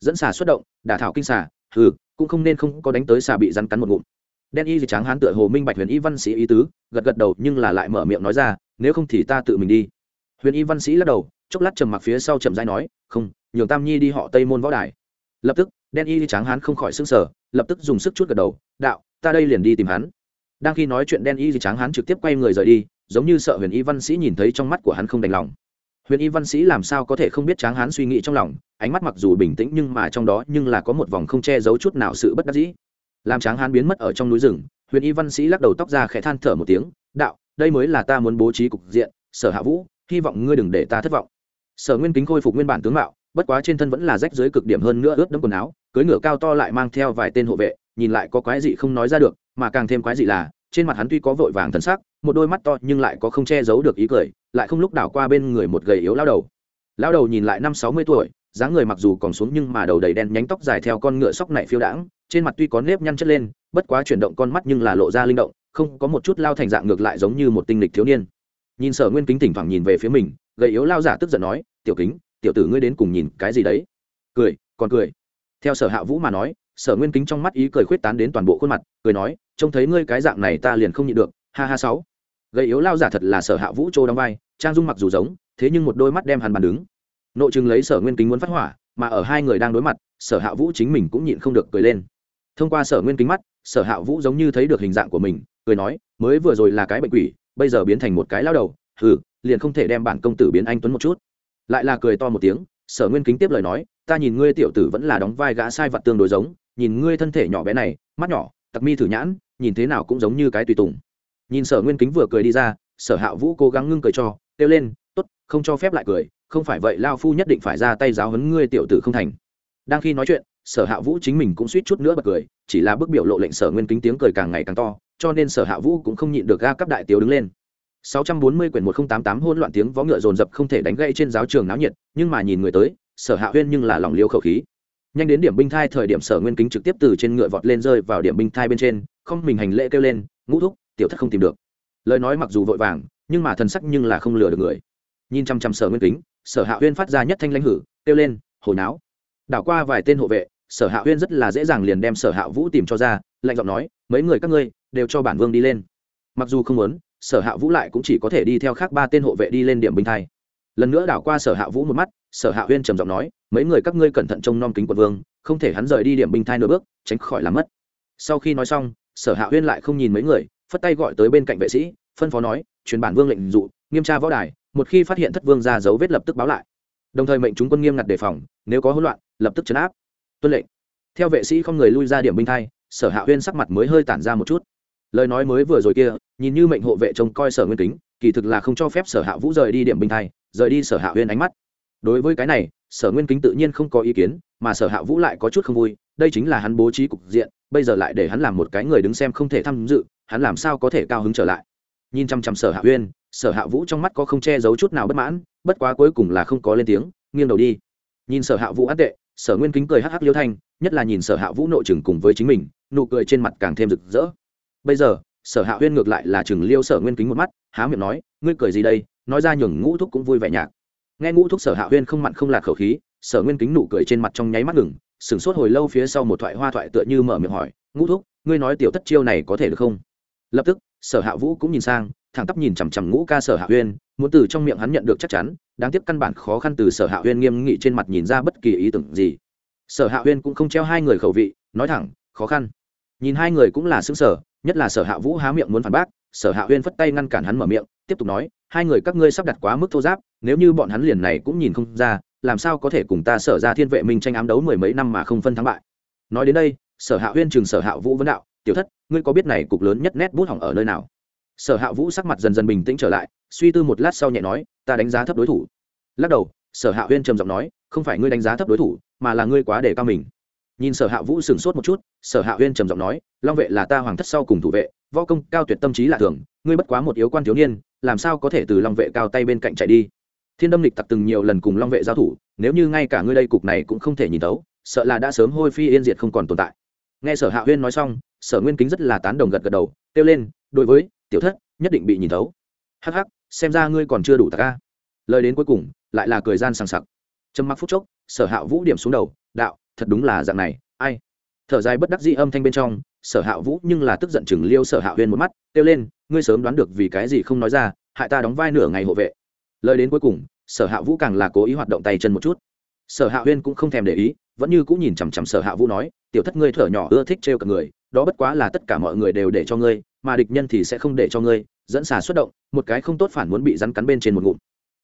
Dẫn xà xuất động, đả thảo kinh xà, hừ, cũng không nên không có đánh tới xà bị rắn cắn một ngụm đen y gì tráng hán tựa hồ minh bạch huyền y văn sĩ ý tứ, gật gật đầu nhưng là lại mở miệng nói ra, nếu không thì ta tự mình đi. Huyền y văn sĩ lắc đầu, chốc lát trầm mặc phía sau trầm dai nói, không, nhường tam nhi đi họ tây môn võ đài. Lập tức, đen y tráng hán không khỏi s ư n g sở lập tức dùng sức chút gật đầu, đạo, ta đây liền đi tìm hắn. Đang khi nói chuyện đen y tráng hán trực tiếp quay người rời đi, giống như sợ huyền y văn sĩ nhìn thấy trong mắt của hắn không đành lòng. Huyền y văn sĩ làm sao có thể không biết tráng hán suy nghĩ trong lòng, ánh mắt mặc dù bình tĩnh nhưng mà trong đó nhưng là có một vòng không che giấu chút nào sự bất đắc dĩ làm tráng hán biến mất ở trong núi rừng, huyền y văn sĩ lắc đầu tóc ra khẽ than thở một tiếng, đạo, đây mới là ta muốn bố trí cục diện, sở hạ vũ, hy vọng ngươi đừng để ta thất vọng. Sở nguyên kính khôi phục nguyên bản tướng mạo, bất quá trên thân vẫn là rách dưới cực điểm hơn nữa ướt đẫm quần áo, cưới ngựa cao to lại mang theo vài tên hộ vệ, nhìn lại có quái dị không nói ra được, mà càng thêm quái dị là, trên mặt hắn tuy có vội vàng thân sắc, một đôi mắt to nhưng lại có không che giấu được ý cười, lại không lúc đảo qua bên người một gầy yếu lao đầu. Lao đầu nhìn lại năm sáu mươi tuổi, dáng người mặc dù còn xuống nhưng mà đầu đầy đen nhánh tóc dài theo con ngựa sóc này phiêu đãng trên mặt tuy có nếp nhăn chất lên, bất quá chuyển động con mắt nhưng là lộ ra linh động, không có một chút lao thành dạng ngược lại giống như một tinh lịch thiếu niên. Nhìn sở nguyên kính thỉnh thoảng nhìn về phía mình, gầy yếu lao giả tức giận nói, tiểu kính, tiểu tử ngươi đến cùng nhìn cái gì đấy? Cười, còn cười. Theo sở hạ vũ mà nói, sở nguyên kính trong mắt ý cười khuyết tán đến toàn bộ khuôn mặt, cười nói, trông thấy ngươi cái dạng này ta liền không nhịn được, ha ha sáu. Gầy yếu lao giả thật là sở hạ vũ trô đóng vai, trang dung mặc dù giống, thế nhưng một đôi mắt đem hắn bàn đứng. Nội chừng lấy sở nguyên kính muốn phát hỏa, mà ở hai người đang đối mặt, sở hạ vũ chính mình cũng nhịn không được cười lên thông qua sở nguyên kính mắt, sở hạ vũ giống như thấy được hình dạng của mình, cười nói, mới vừa rồi là cái bệnh quỷ, bây giờ biến thành một cái lao đầu ừ liền không thể đem bản công tử biến anh tuấn một chút. Lại là cười to một tiếng, sở nguyên kính tiếp lời nói, ta nhìn ngươi tiểu tử vẫn là đóng vai gã sai vật tương đối giống, nhìn ngươi thân thể nhỏ bé này, mắt nhỏ, tặc mi thử nhãn, nhìn thế nào cũng giống như cái tùy tùng. Nhìn sở nguyên kính vừa cười đi ra, sở hạ vũ cố gắng ngưng cười cho, kêu lên t ố t không cho phép lại cười, không phải vậy lao phu nhất định phải ra tay giáo hấn ngươi tiểu tử không thành. Đang khi nói chuyện sở hạ vũ chính mình cũng suýt chút nữa bật cười chỉ là bức biểu lộ lệnh sở nguyên kính tiếng cười càng ngày càng to cho nên sở hạ vũ cũng không nhịn được ga cấp đại tiếu đứng lên 640 quyển 1088 hỗn loạn tiếng vó ngựa dồn dập không thể đánh gãy trên giáo trường náo nhiệt, nhưng mà nhìn người tới, Sở Hạ Huyên nhưng là lòng liêu khẩu khí. Nhanh đến điểm binh thai thời điểm Sở Nguyên Kính trực tiếp từ trên ngựa vọt lên rơi vào điểm binh thai bên trên, không mình hành lễ kêu lên, "Ngũ thúc, tiểu thất không tìm được." Lời nói mặc dù vội vàng, nhưng mà thần sắc nhưng là không lừa được người. Nhìn chăm chăm Sở Nguyên Kính, Sở Hạ Huyên phát ra nhất thanh lãnh hử, kêu lên, "Hồ náo." Đảo qua vài tên hộ vệ, Sở Hạ Huyên rất là dễ dàng liền đem Sở Hạ Vũ tìm cho ra, lạnh giọng nói, "Mấy người các ngươi, đều cho bản vương đi lên." Mặc dù không muốn, sở hạ vũ lại cũng chỉ có thể đi theo khác ba tên hộ vệ đi lên điểm binh thai lần nữa đảo qua sở hạ vũ một mắt sở hạ huyên trầm giọng nói mấy người các ngươi cẩn thận trông nom kính quận vương không thể hắn rời đi điểm binh thai nửa bước tránh khỏi làm mất. Sau khi nói xong sở hạ huyên lại không nhìn mấy người phất tay gọi tới bên cạnh vệ sĩ phân phó nói truyền bản vương lệnh dụ nghiêm tra võ đài một khi phát hiện thất vương ra dấu vết lập tức báo lại. Đồng thời mệnh chúng quân nghiêm ngặt đề phòng nếu có hỗn loạn lập tức chấn áp tuân lệnh theo vệ sĩ không người lui ra điểm binh thay. sở hạ huyên sắc mặt mới hơi tản ra một chút lời nói mới vừa rồi kia, nhìn như mệnh hộ vệ trông coi sở nguyên kính, kỳ thực là không cho phép sở hạ vũ rời đi điểm bình thay. rời đi sở hạ huyên ánh mắt đối với cái này, sở nguyên kính tự nhiên không có ý kiến, mà sở hạ vũ lại có chút không vui, đây chính là hắn bố trí cục diện, bây giờ lại để hắn làm một cái người đứng xem không thể tham dự, hắn làm sao có thể cao hứng trở lại nhìn chăm chăm sở hạ huyên, sở hạ vũ trong mắt có không che giấu chút nào bất mãn, bất quá cuối cùng là không có lên tiếng, nghiêng đầu đi nhìn sở hạ vũ ác tệ sở nguyên kính cười hắc hắc liêu thanh, nhất là nhìn sở hạ vũ nội chừng cùng với chính mình, nụ cười trên mặt càng thêm rực rỡ. Bây giờ, sở hạ huyên ngược lại là chừng liêu sở nguyên kính một mắt, há miệng nói, ngươi cười gì đây? Nói ra nhường ngũ thúc cũng vui vẻ nhạc. Nghe ngũ thúc sở hạ huyên không mặn không lạc khẩu khí, sở nguyên kính nụ cười trên mặt trong nháy mắt ngừng, sửng sốt hồi lâu phía sau một thoại hoa thoại tựa như mở miệng hỏi, ngũ thúc, ngươi nói tiểu thất chiêu này có thể được không? Lập tức, sở hạ vũ cũng nhìn sang thẳng tắp nhìn chằm chằm ngũ ca sở hạ huyên, muốn từ trong miệng hắn nhận được chắc chắn, đáng tiếc căn bản khó khăn từ sở hạ huyên nghiêm nghị trên mặt nhìn ra bất kỳ ý tưởng gì. Sở hạ huyên cũng không treo hai người khẩu vị, nói thẳng, khó khăn. Nhìn hai người cũng là xứng sở nhất là sở hạ vũ há miệng muốn phản bác, sở hạ huyên phất tay ngăn cản hắn mở miệng, tiếp tục nói, hai người các ngươi sắp đặt quá mức thô giáp, nếu như bọn hắn liền này cũng nhìn không ra, làm sao có thể cùng ta sở ra thiên vệ minh tranh ám đấu mười mấy năm mà không phân thắng bại. Nói đến đây, sở hạ huyên chừng sở hạ vũ vấn đạo, tiểu thất, ngươi có biết này cục lớn nhất nét bút hỏng ở nơi nào? Sở hạ vũ sắc mặt dần dần bình tĩnh trở lại, suy tư một lát sau nhẹ nói, ta đánh giá thấp đối thủ. Lắc đầu, sở hạ huyên trầm giọng nói, không phải ngươi đánh giá thấp đối thủ, mà là ngươi quá để cao mình. Nhìn sở hạ vũ sửng sốt một chút, sở hạ huyên trầm giọng nói, long vệ là ta hoàng thất sau cùng thủ vệ, võ công cao tuyệt tâm trí lạ thường, ngươi bất quá một yếu quan thiếu niên, làm sao có thể từ long vệ cao tay bên cạnh chạy đi? Thiên đâm lịch tặc từng nhiều lần cùng long vệ giao thủ, nếu như ngay cả ngươi đây cục này cũng không thể nhìn tấu sợ là đã sớm hôi phi yên diệt không còn tồn tại. Nghe sở hạ huyên nói xong, sở nguyên kính rất là tán đồng gật gật đầu, kêu lên, đối với tiểu thất, nhất định bị nhìn tấu hắc hắc, xem ra ngươi còn chưa đủ tạc ca lời đến cuối cùng, lại là cười gian sàng sặc. Trầm mặc phút chốc, sở hạ vũ điểm xuống đầu, đạo, thật đúng là dạng này, ai? Thở dài bất đắc dĩ âm thanh bên trong, sở hạ vũ nhưng là tức giận chừng liêu sở hạ huyên một mắt, kêu lên, ngươi sớm đoán được vì cái gì không nói ra, hại ta đóng vai nửa ngày hộ vệ. Lời đến cuối cùng, sở hạ vũ càng là cố ý hoạt động tay chân một chút. Sở hạ huyên cũng không thèm để ý, vẫn như cũng nhìn chằm chằm sở hạ vũ nói, tiểu thất ngươi thở nhỏ ưa thích trêu cả người đó bất quá là tất cả mọi người đều để cho ngươi, mà địch nhân thì sẽ không để cho ngươi, dẫn xà xuất động, một cái không tốt phản muốn bị rắn cắn bên trên một ngụm.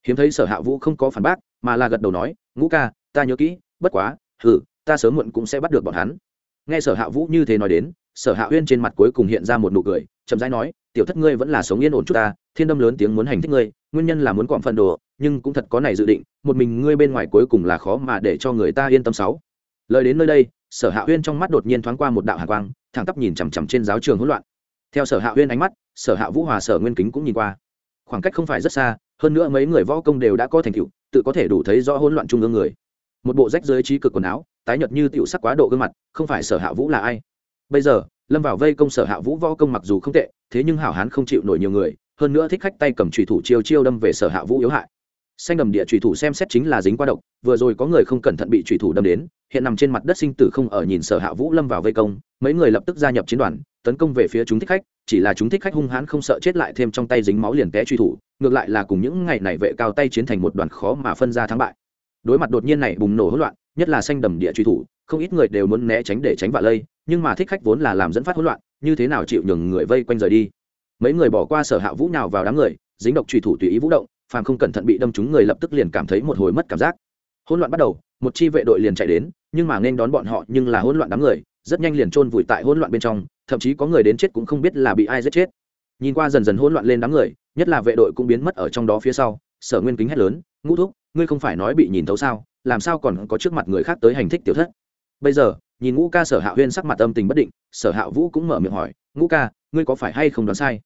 Hiếm thấy sở hạ vũ không có phản bác, mà là gật đầu nói, ngũ ca, ta nhớ kỹ, bất quá hử ta sớm muộn cũng sẽ bắt được bọn hắn. Nghe sở hạ vũ như thế nói đến, sở hạ uyên trên mặt cuối cùng hiện ra một nụ cười, chậm rãi nói, tiểu thất ngươi vẫn là sống yên ổn chút ta, thiên đâm lớn tiếng muốn hành thích ngươi, nguyên nhân là muốn quọn phần đồ, nhưng cũng thật có này dự định, một mình ngươi bên ngoài cuối cùng là khó mà để cho người ta yên tâm sáu. Lời đến nơi đây sở hạ Huyên trong mắt đột nhiên thoáng qua một đạo hạ quang, thẳng tắp nhìn chằm chằm trên giáo trường hỗn loạn. Theo sở hạ Huyên ánh mắt, sở hạ vũ hòa sở nguyên kính cũng nhìn qua. Khoảng cách không phải rất xa, hơn nữa mấy người võ công đều đã có thành tựu, tự có thể đủ thấy rõ hỗn loạn trung ương người. Một bộ rách dưới trí cực quần áo, tái nhợt như tiểu sắc quá độ gương mặt, không phải sở hạ vũ là ai. Bây giờ, lâm vào vây công sở hạ vũ võ công mặc dù không tệ, thế nhưng hảo hán không chịu nổi nhiều người, hơn nữa thích khách tay cầm trùy thủ chiêu chiêu đâm về sở hạ vũ yếu hại xanh đầm địa trùy thủ xem xét chính là dính qua độc, vừa rồi có người không cẩn thận bị trùy thủ đâm đến, hiện nằm trên mặt đất sinh tử không ở nhìn sở hạ vũ lâm vào vây công, mấy người lập tức gia nhập chiến đoàn, tấn công về phía chúng thích khách, chỉ là chúng thích khách hung hãn không sợ chết lại thêm trong tay dính máu liền té truy thủ, ngược lại là cùng những ngày này vệ cao tay chiến thành một đoàn khó mà phân ra thắng bại. Đối mặt đột nhiên này bùng nổ hỗn loạn, nhất là xanh đầm địa truy thủ, không ít người đều muốn né tránh để tránh vạ lây, nhưng mà thích khách vốn là làm dẫn phát hỗn loạn, như thế nào chịu nhường người vây quanh rời đi? Mấy người bỏ qua sở hạ vũ nào vào đám người, dính độc truy thủ tùy ý vũ động phàm không cẩn thận bị đâm trúng người lập tức liền cảm thấy một hồi mất cảm giác. Hỗn loạn bắt đầu, một chi vệ đội liền chạy đến, nhưng mà nên đón bọn họ nhưng là hỗn loạn đám người, rất nhanh liền chôn vùi tại hỗn loạn bên trong, thậm chí có người đến chết cũng không biết là bị ai giết chết. Nhìn qua dần dần hỗn loạn lên đám người, nhất là vệ đội cũng biến mất ở trong đó phía sau, sở nguyên kính hét lớn, ngũ thúc, ngươi không phải nói bị nhìn thấu sao, làm sao còn có trước mặt người khác tới hành thích tiểu thất? Bây giờ, nhìn ngũ ca sở hạ huyên sắc mặt âm tình bất định, sở hạ vũ cũng mở miệng hỏi, ngũ ca, ngươi có phải hay không đoán sai?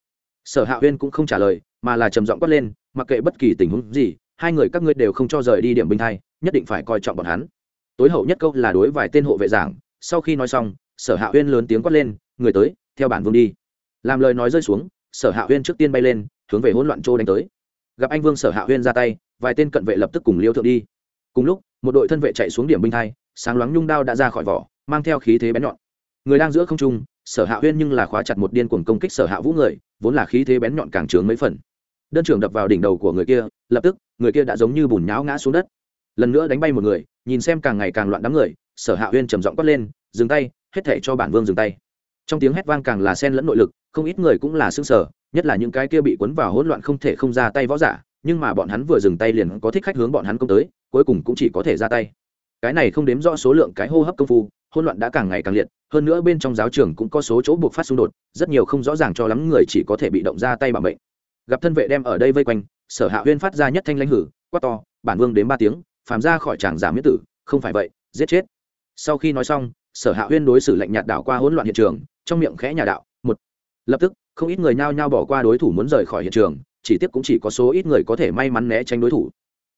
Sở hạ huyên cũng không trả lời, mà là trầm giọng quát lên mặc kệ bất kỳ tình huống gì, hai người các ngươi đều không cho rời đi điểm binh thay, nhất định phải coi trọng bọn hắn. Tối hậu nhất câu là đối vài tên hộ vệ giảng, sau khi nói xong, sở hạ huyên lớn tiếng quát lên, người tới, theo bản vương đi. Làm lời nói rơi xuống, sở hạ huyên trước tiên bay lên, hướng về hỗn loạn trô đánh tới. Gặp anh vương sở hạ huyên ra tay, vài tên cận vệ lập tức cùng liêu thượng đi. Cùng lúc, một đội thân vệ chạy xuống điểm binh thay, sáng loáng nhung đao đã ra khỏi vỏ, mang theo khí thế bén nhọn. Người đang giữa không trung, sở hạ huyên nhưng là khóa chặt một điên cuồng công kích sở hạ vũ người, vốn là khí thế bén nhọn càng trướng mấy phần đơn trưởng đập vào đỉnh đầu của người kia, lập tức, người kia đã giống như bùn nháo ngã xuống đất. Lần nữa đánh bay một người, nhìn xem càng ngày càng loạn đám người, sở hạ huyên trầm giọng quát lên, dừng tay, hết thể cho bản vương dừng tay. Trong tiếng hét vang càng là sen lẫn nội lực, không ít người cũng là xương sở nhất là những cái kia bị cuốn vào hỗn loạn không thể không ra tay võ giả, nhưng mà bọn hắn vừa dừng tay liền có thích khách hướng bọn hắn công tới, cuối cùng cũng chỉ có thể ra tay. Cái này không đếm rõ số lượng cái hô hấp công phu, hỗn loạn đã càng ngày càng liệt, hơn nữa bên trong giáo trường cũng có số chỗ buộc phát xung đột, rất nhiều không rõ ràng cho lắm người chỉ có thể bị động ra tay bảo bệnh gặp thân vệ đem ở đây vây quanh, sở hạ huyên phát ra nhất thanh lãnh hử, quát to, bản vương đến ba tiếng, phàm ra khỏi tràng giả miễn tử, không phải vậy, giết chết. Sau khi nói xong, sở hạ huyên đối xử lạnh nhạt đảo qua hỗn loạn hiện trường, trong miệng khẽ nhà đạo, một. Lập tức, không ít người nhao nhao bỏ qua đối thủ muốn rời khỏi hiện trường, chỉ tiếc cũng chỉ có số ít người có thể may mắn né tránh đối thủ.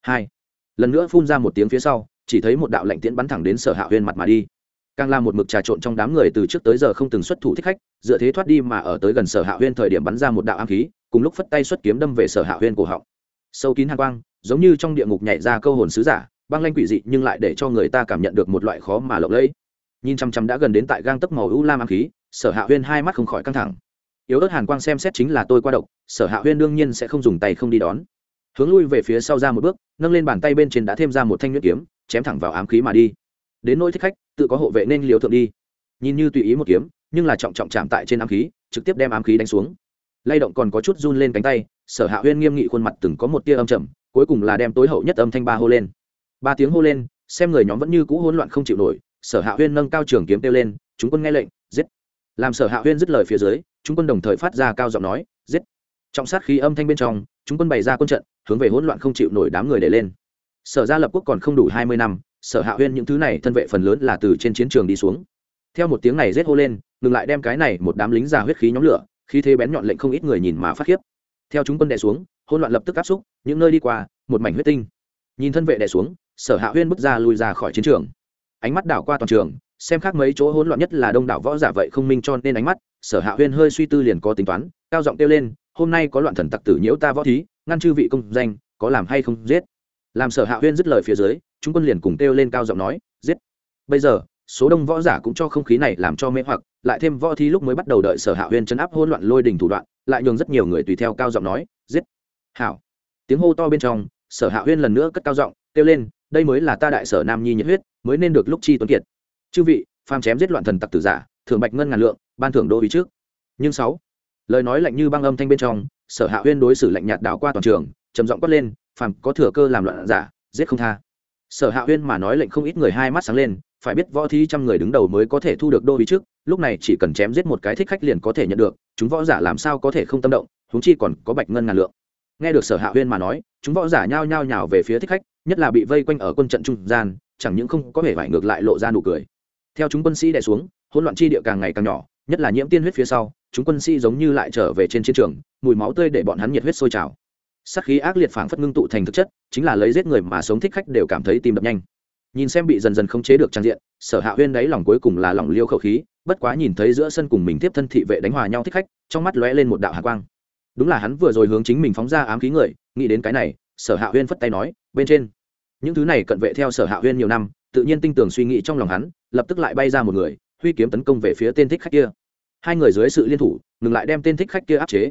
Hai. Lần nữa phun ra một tiếng phía sau, chỉ thấy một đạo lạnh tiễn bắn thẳng đến sở hạ huyên mặt mà đi. Càng là một mực trà trộn trong đám người từ trước tới giờ không từng xuất thủ thích khách, dựa thế thoát đi mà ở tới gần sở hạ huyên thời điểm bắn ra một đạo am khí cùng lúc phất tay xuất kiếm đâm về sở hạ huyên cổ họng. Sâu kín hàn quang, giống như trong địa ngục nhảy ra câu hồn sứ giả, băng lanh quỷ dị nhưng lại để cho người ta cảm nhận được một loại khó mà lộng lẫy. Nhìn chăm chăm đã gần đến tại gang tấc màu u lam am khí, sở hạ huyên hai mắt không khỏi căng thẳng. Yếu ớt hàn quang xem xét chính là tôi qua độc, sở hạ huyên đương nhiên sẽ không dùng tay không đi đón. Hướng lui về phía sau ra một bước, nâng lên bàn tay bên trên đã thêm ra một thanh nhuyễn kiếm, chém thẳng vào ám khí mà đi. Đến nỗi thích khách, tự có hộ vệ nên liều thượng đi. Nhìn như tùy ý một kiếm, nhưng là trọng trọng chạm tại trên ám khí, trực tiếp đem ám khí đánh xuống lay động còn có chút run lên cánh tay, sở hạ huyên nghiêm nghị khuôn mặt từng có một tia âm trầm, cuối cùng là đem tối hậu nhất âm thanh ba hô lên. Ba tiếng hô lên, xem người nhóm vẫn như cũ hỗn loạn không chịu nổi, sở hạ huyên nâng cao trường kiếm kêu lên, chúng quân nghe lệnh, giết! Làm sở hạ huyên dứt lời phía dưới, chúng quân đồng thời phát ra cao giọng nói, giết! Trọng sát khí âm thanh bên trong, chúng quân bày ra quân trận, hướng về hỗn loạn không chịu nổi đám người để lên. Sở gia lập quốc còn không đủ hai mươi năm, sở hạ huyên những thứ này thân vệ phần lớn là từ trên chiến trường đi xuống. Theo một tiếng này rết hô lên, ngừng lại đem cái này một đám lính già huyết khí nhóm lửa khí thế bén nhọn lệnh không ít người nhìn mà phát khiếp. Theo chúng quân đè xuống, hỗn loạn lập tức áp xúc, những nơi đi qua, một mảnh huyết tinh. Nhìn thân vệ đè xuống, sở hạ huyên bước ra lùi ra khỏi chiến trường. Ánh mắt đảo qua toàn trường, xem khác mấy chỗ hỗn loạn nhất là đông đảo võ giả vậy không minh cho nên ánh mắt, sở hạ huyên hơi suy tư liền có tính toán, cao giọng kêu lên, hôm nay có loạn thần tặc tử nhiễu ta võ thí, ngăn chư vị công danh, có làm hay không giết? Làm sở hạ huyên dứt lời phía dưới, chúng quân liền cùng kêu lên cao giọng nói, giết! Bây giờ, số đông võ giả cũng cho không khí này làm cho mê hoặc lại thêm võ thi lúc mới bắt đầu đợi sở hạ huyên chấn áp hôn loạn lôi đình thủ đoạn, lại nhường rất nhiều người tùy theo cao giọng nói, giết! Hảo! Tiếng hô to bên trong, sở hạ huyên lần nữa cất cao giọng, kêu lên, đây mới là ta đại sở nam nhi nhiệt huyết, mới nên được lúc chi tuấn kiệt. Chư vị, phàm chém giết loạn thần tặc tử giả, thưởng bạch ngân ngàn lượng, ban thưởng đô ý trước. Nhưng sáu, lời nói lạnh như băng âm thanh bên trong, sở hạ huyên đối xử lạnh nhạt đảo qua toàn trường, trầm giọng quát lên, phàm có thừa cơ làm loạn giả, giết không tha. Sở hạ huyên mà nói lệnh không ít người hai mắt sáng lên phải biết võ thí trăm người đứng đầu mới có thể thu được đô ý trước, lúc này chỉ cần chém giết một cái thích khách liền có thể nhận được, chúng võ giả làm sao có thể không tâm động húng chi còn có bạch ngân ngàn lượng. Nghe được sở hạ huyên mà nói, chúng võ giả nhao nhao nhào về phía thích khách, nhất là bị vây quanh ở quân trận trung gian, chẳng những không có vẻ vải ngược lại lộ ra nụ cười. Theo chúng quân sĩ đè xuống, hỗn loạn chi địa càng ngày càng nhỏ, nhất là nhiễm tiên huyết phía sau, chúng quân sĩ giống như lại trở về trên chiến trường, mùi máu tươi để bọn hắn nhiệt huyết sôi trào. Sắc khí ác liệt phảng phất ngưng tụ thành thực chất, chính là lấy giết người mà sống thích khách đều cảm thấy tim đập nhanh nhìn xem bị dần dần khống chế được trang diện, sở hạ huyên đáy lòng cuối cùng là lòng liêu khẩu khí, bất quá nhìn thấy giữa sân cùng mình tiếp thân thị vệ đánh hòa nhau thích khách, trong mắt lóe lên một đạo hạ quang. Đúng là hắn vừa rồi hướng chính mình phóng ra ám khí người, nghĩ đến cái này, sở hạ huyên phất tay nói, bên trên. Những thứ này cận vệ theo sở hạ huyên nhiều năm, tự nhiên tinh tường suy nghĩ trong lòng hắn, lập tức lại bay ra một người, huy kiếm tấn công về phía tên thích khách kia. Hai người dưới sự liên thủ, ngừng lại đem tên thích khách kia áp chế.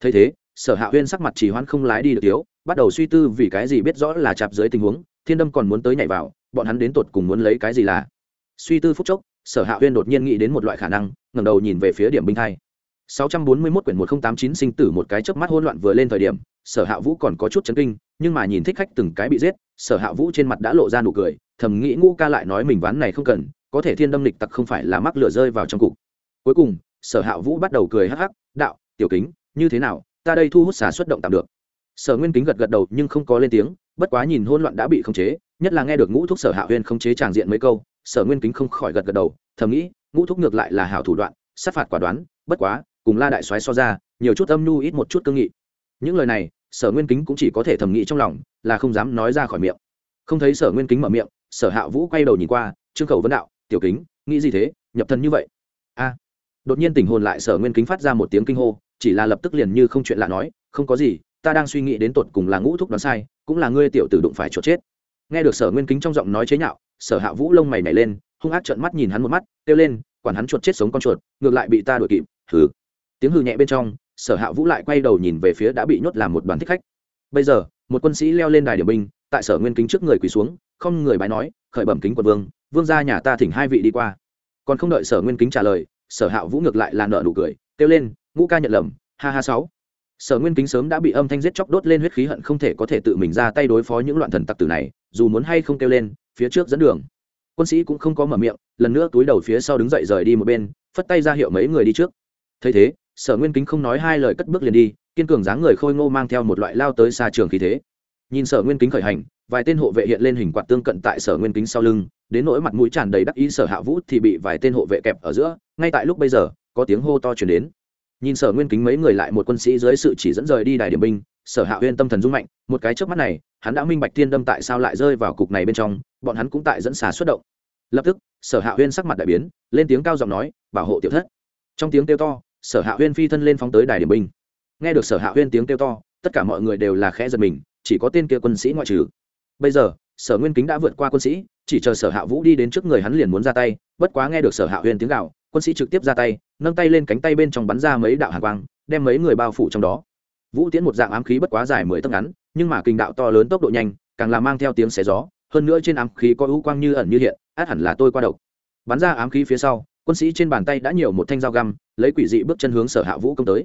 Thấy thế, sở hạ huyên sắc mặt chỉ hoãn không lái đi được thiếu, bắt đầu suy tư vì cái gì biết rõ là chạp dưới tình huống, thiên đâm còn muốn tới nhảy vào bọn hắn đến tột cùng muốn lấy cái gì là? Suy tư phút chốc, sở hạ huyên đột nhiên nghĩ đến một loại khả năng, ngẩng đầu nhìn về phía điểm binh thay. 641 quyển 1089 sinh tử một cái chớp mắt hỗn loạn vừa lên thời điểm, sở hạ vũ còn có chút chấn kinh, nhưng mà nhìn thích khách từng cái bị giết, sở hạ vũ trên mặt đã lộ ra nụ cười, thầm nghĩ ngũ ca lại nói mình ván này không cần, có thể thiên đâm lịch tặc không phải là mắc lửa rơi vào trong cục. Cuối cùng, sở hạ vũ bắt đầu cười hắc hắc, đạo, tiểu kính, như thế nào, ta đây thu hút xả xuất động tạm được. Sở nguyên kính gật gật đầu nhưng không có lên tiếng, bất quá nhìn hỗn loạn đã bị khống chế nhất là nghe được ngũ thúc sở hạ huyên không chế tràng diện mấy câu, sở nguyên kính không khỏi gật gật đầu, thầm nghĩ, ngũ thúc ngược lại là hảo thủ đoạn, sát phạt quả đoán, bất quá, cùng la đại soái so ra, nhiều chút âm nhu ít một chút cương nghị. Những lời này, sở nguyên kính cũng chỉ có thể thầm nghĩ trong lòng, là không dám nói ra khỏi miệng. Không thấy sở nguyên kính mở miệng, sở hạ vũ quay đầu nhìn qua, trương khẩu vấn đạo, tiểu kính, nghĩ gì thế? Nhập thần như vậy? A. Đột nhiên tình hồn lại sở nguyên kính phát ra một tiếng kinh hô, chỉ là lập tức liền như không chuyện lạ nói, không có gì, ta đang suy nghĩ đến tột cùng là ngũ thúc đoán sai, cũng là ngươi tiểu tử đụng phải chuột chết nghe được sở nguyên kính trong giọng nói chế nhạo, sở hạ vũ lông mày nhảy lên, hung ác trợn mắt nhìn hắn một mắt, kêu lên, quản hắn chuột chết sống con chuột, ngược lại bị ta đuổi kịp. Hừ. Tiếng hừ nhẹ bên trong, sở hạ vũ lại quay đầu nhìn về phía đã bị nhốt làm một đoàn thích khách. Bây giờ, một quân sĩ leo lên đài điểm binh, tại sở nguyên kính trước người quỳ xuống, không người bái nói, khởi bẩm kính quận vương vương ra nhà ta thỉnh hai vị đi qua. Còn không đợi sở nguyên kính trả lời, sở hạ vũ ngược lại là nợ nụ cười, kêu lên, ngũ ca nhận lầm, ha ha sáu sở nguyên kính sớm đã bị âm thanh giết chóc đốt lên huyết khí hận không thể có thể tự mình ra tay đối phó những loạn thần tặc tử này, dù muốn hay không kêu lên, phía trước dẫn đường. Quân sĩ cũng không có mở miệng, lần nữa túi đầu phía sau đứng dậy rời đi một bên, phất tay ra hiệu mấy người đi trước. Thấy thế, sở nguyên kính không nói hai lời cất bước liền đi, kiên cường dáng người khôi ngô mang theo một loại lao tới xa trường khí thế. Nhìn sở nguyên kính khởi hành, vài tên hộ vệ hiện lên hình quạt tương cận tại sở nguyên kính sau lưng, đến nỗi mặt mũi tràn đầy đắc ý sở hạ vũ thì bị vài tên hộ vệ kẹp ở giữa. Ngay tại lúc bây giờ, có tiếng hô to chuyển đến nhìn sở nguyên kính mấy người lại một quân sĩ dưới sự chỉ dẫn rời đi đài điểm binh, sở hạ huyên tâm thần rung mạnh, một cái trước mắt này, hắn đã minh bạch tiên đâm tại sao lại rơi vào cục này bên trong, bọn hắn cũng tại dẫn xà xuất động. Lập tức, sở hạ huyên sắc mặt đại biến, lên tiếng cao giọng nói, bảo hộ tiểu thất. Trong tiếng kêu to, sở hạ huyên phi thân lên phóng tới đài điểm binh. Nghe được sở hạ huyên tiếng kêu to, tất cả mọi người đều là khẽ giật mình, chỉ có tên kia quân sĩ ngoại trừ. Bây giờ, sở nguyên kính đã vượt qua quân sĩ, chỉ chờ sở hạ vũ đi đến trước người hắn liền muốn ra tay, bất quá nghe được sở hạ huyên tiếng gạo quân sĩ trực tiếp ra tay, nâng tay lên cánh tay bên trong bắn ra mấy đạo hàng quang, đem mấy người bao phủ trong đó. Vũ tiễn một dạng ám khí bất quá dài mười tấc ngắn, nhưng mà kinh đạo to lớn tốc độ nhanh, càng là mang theo tiếng xé gió, hơn nữa trên ám khí có ưu quang như ẩn như hiện, át hẳn là tôi qua độc. Bắn ra ám khí phía sau, quân sĩ trên bàn tay đã nhiều một thanh dao găm, lấy quỷ dị bước chân hướng sở hạ vũ công tới.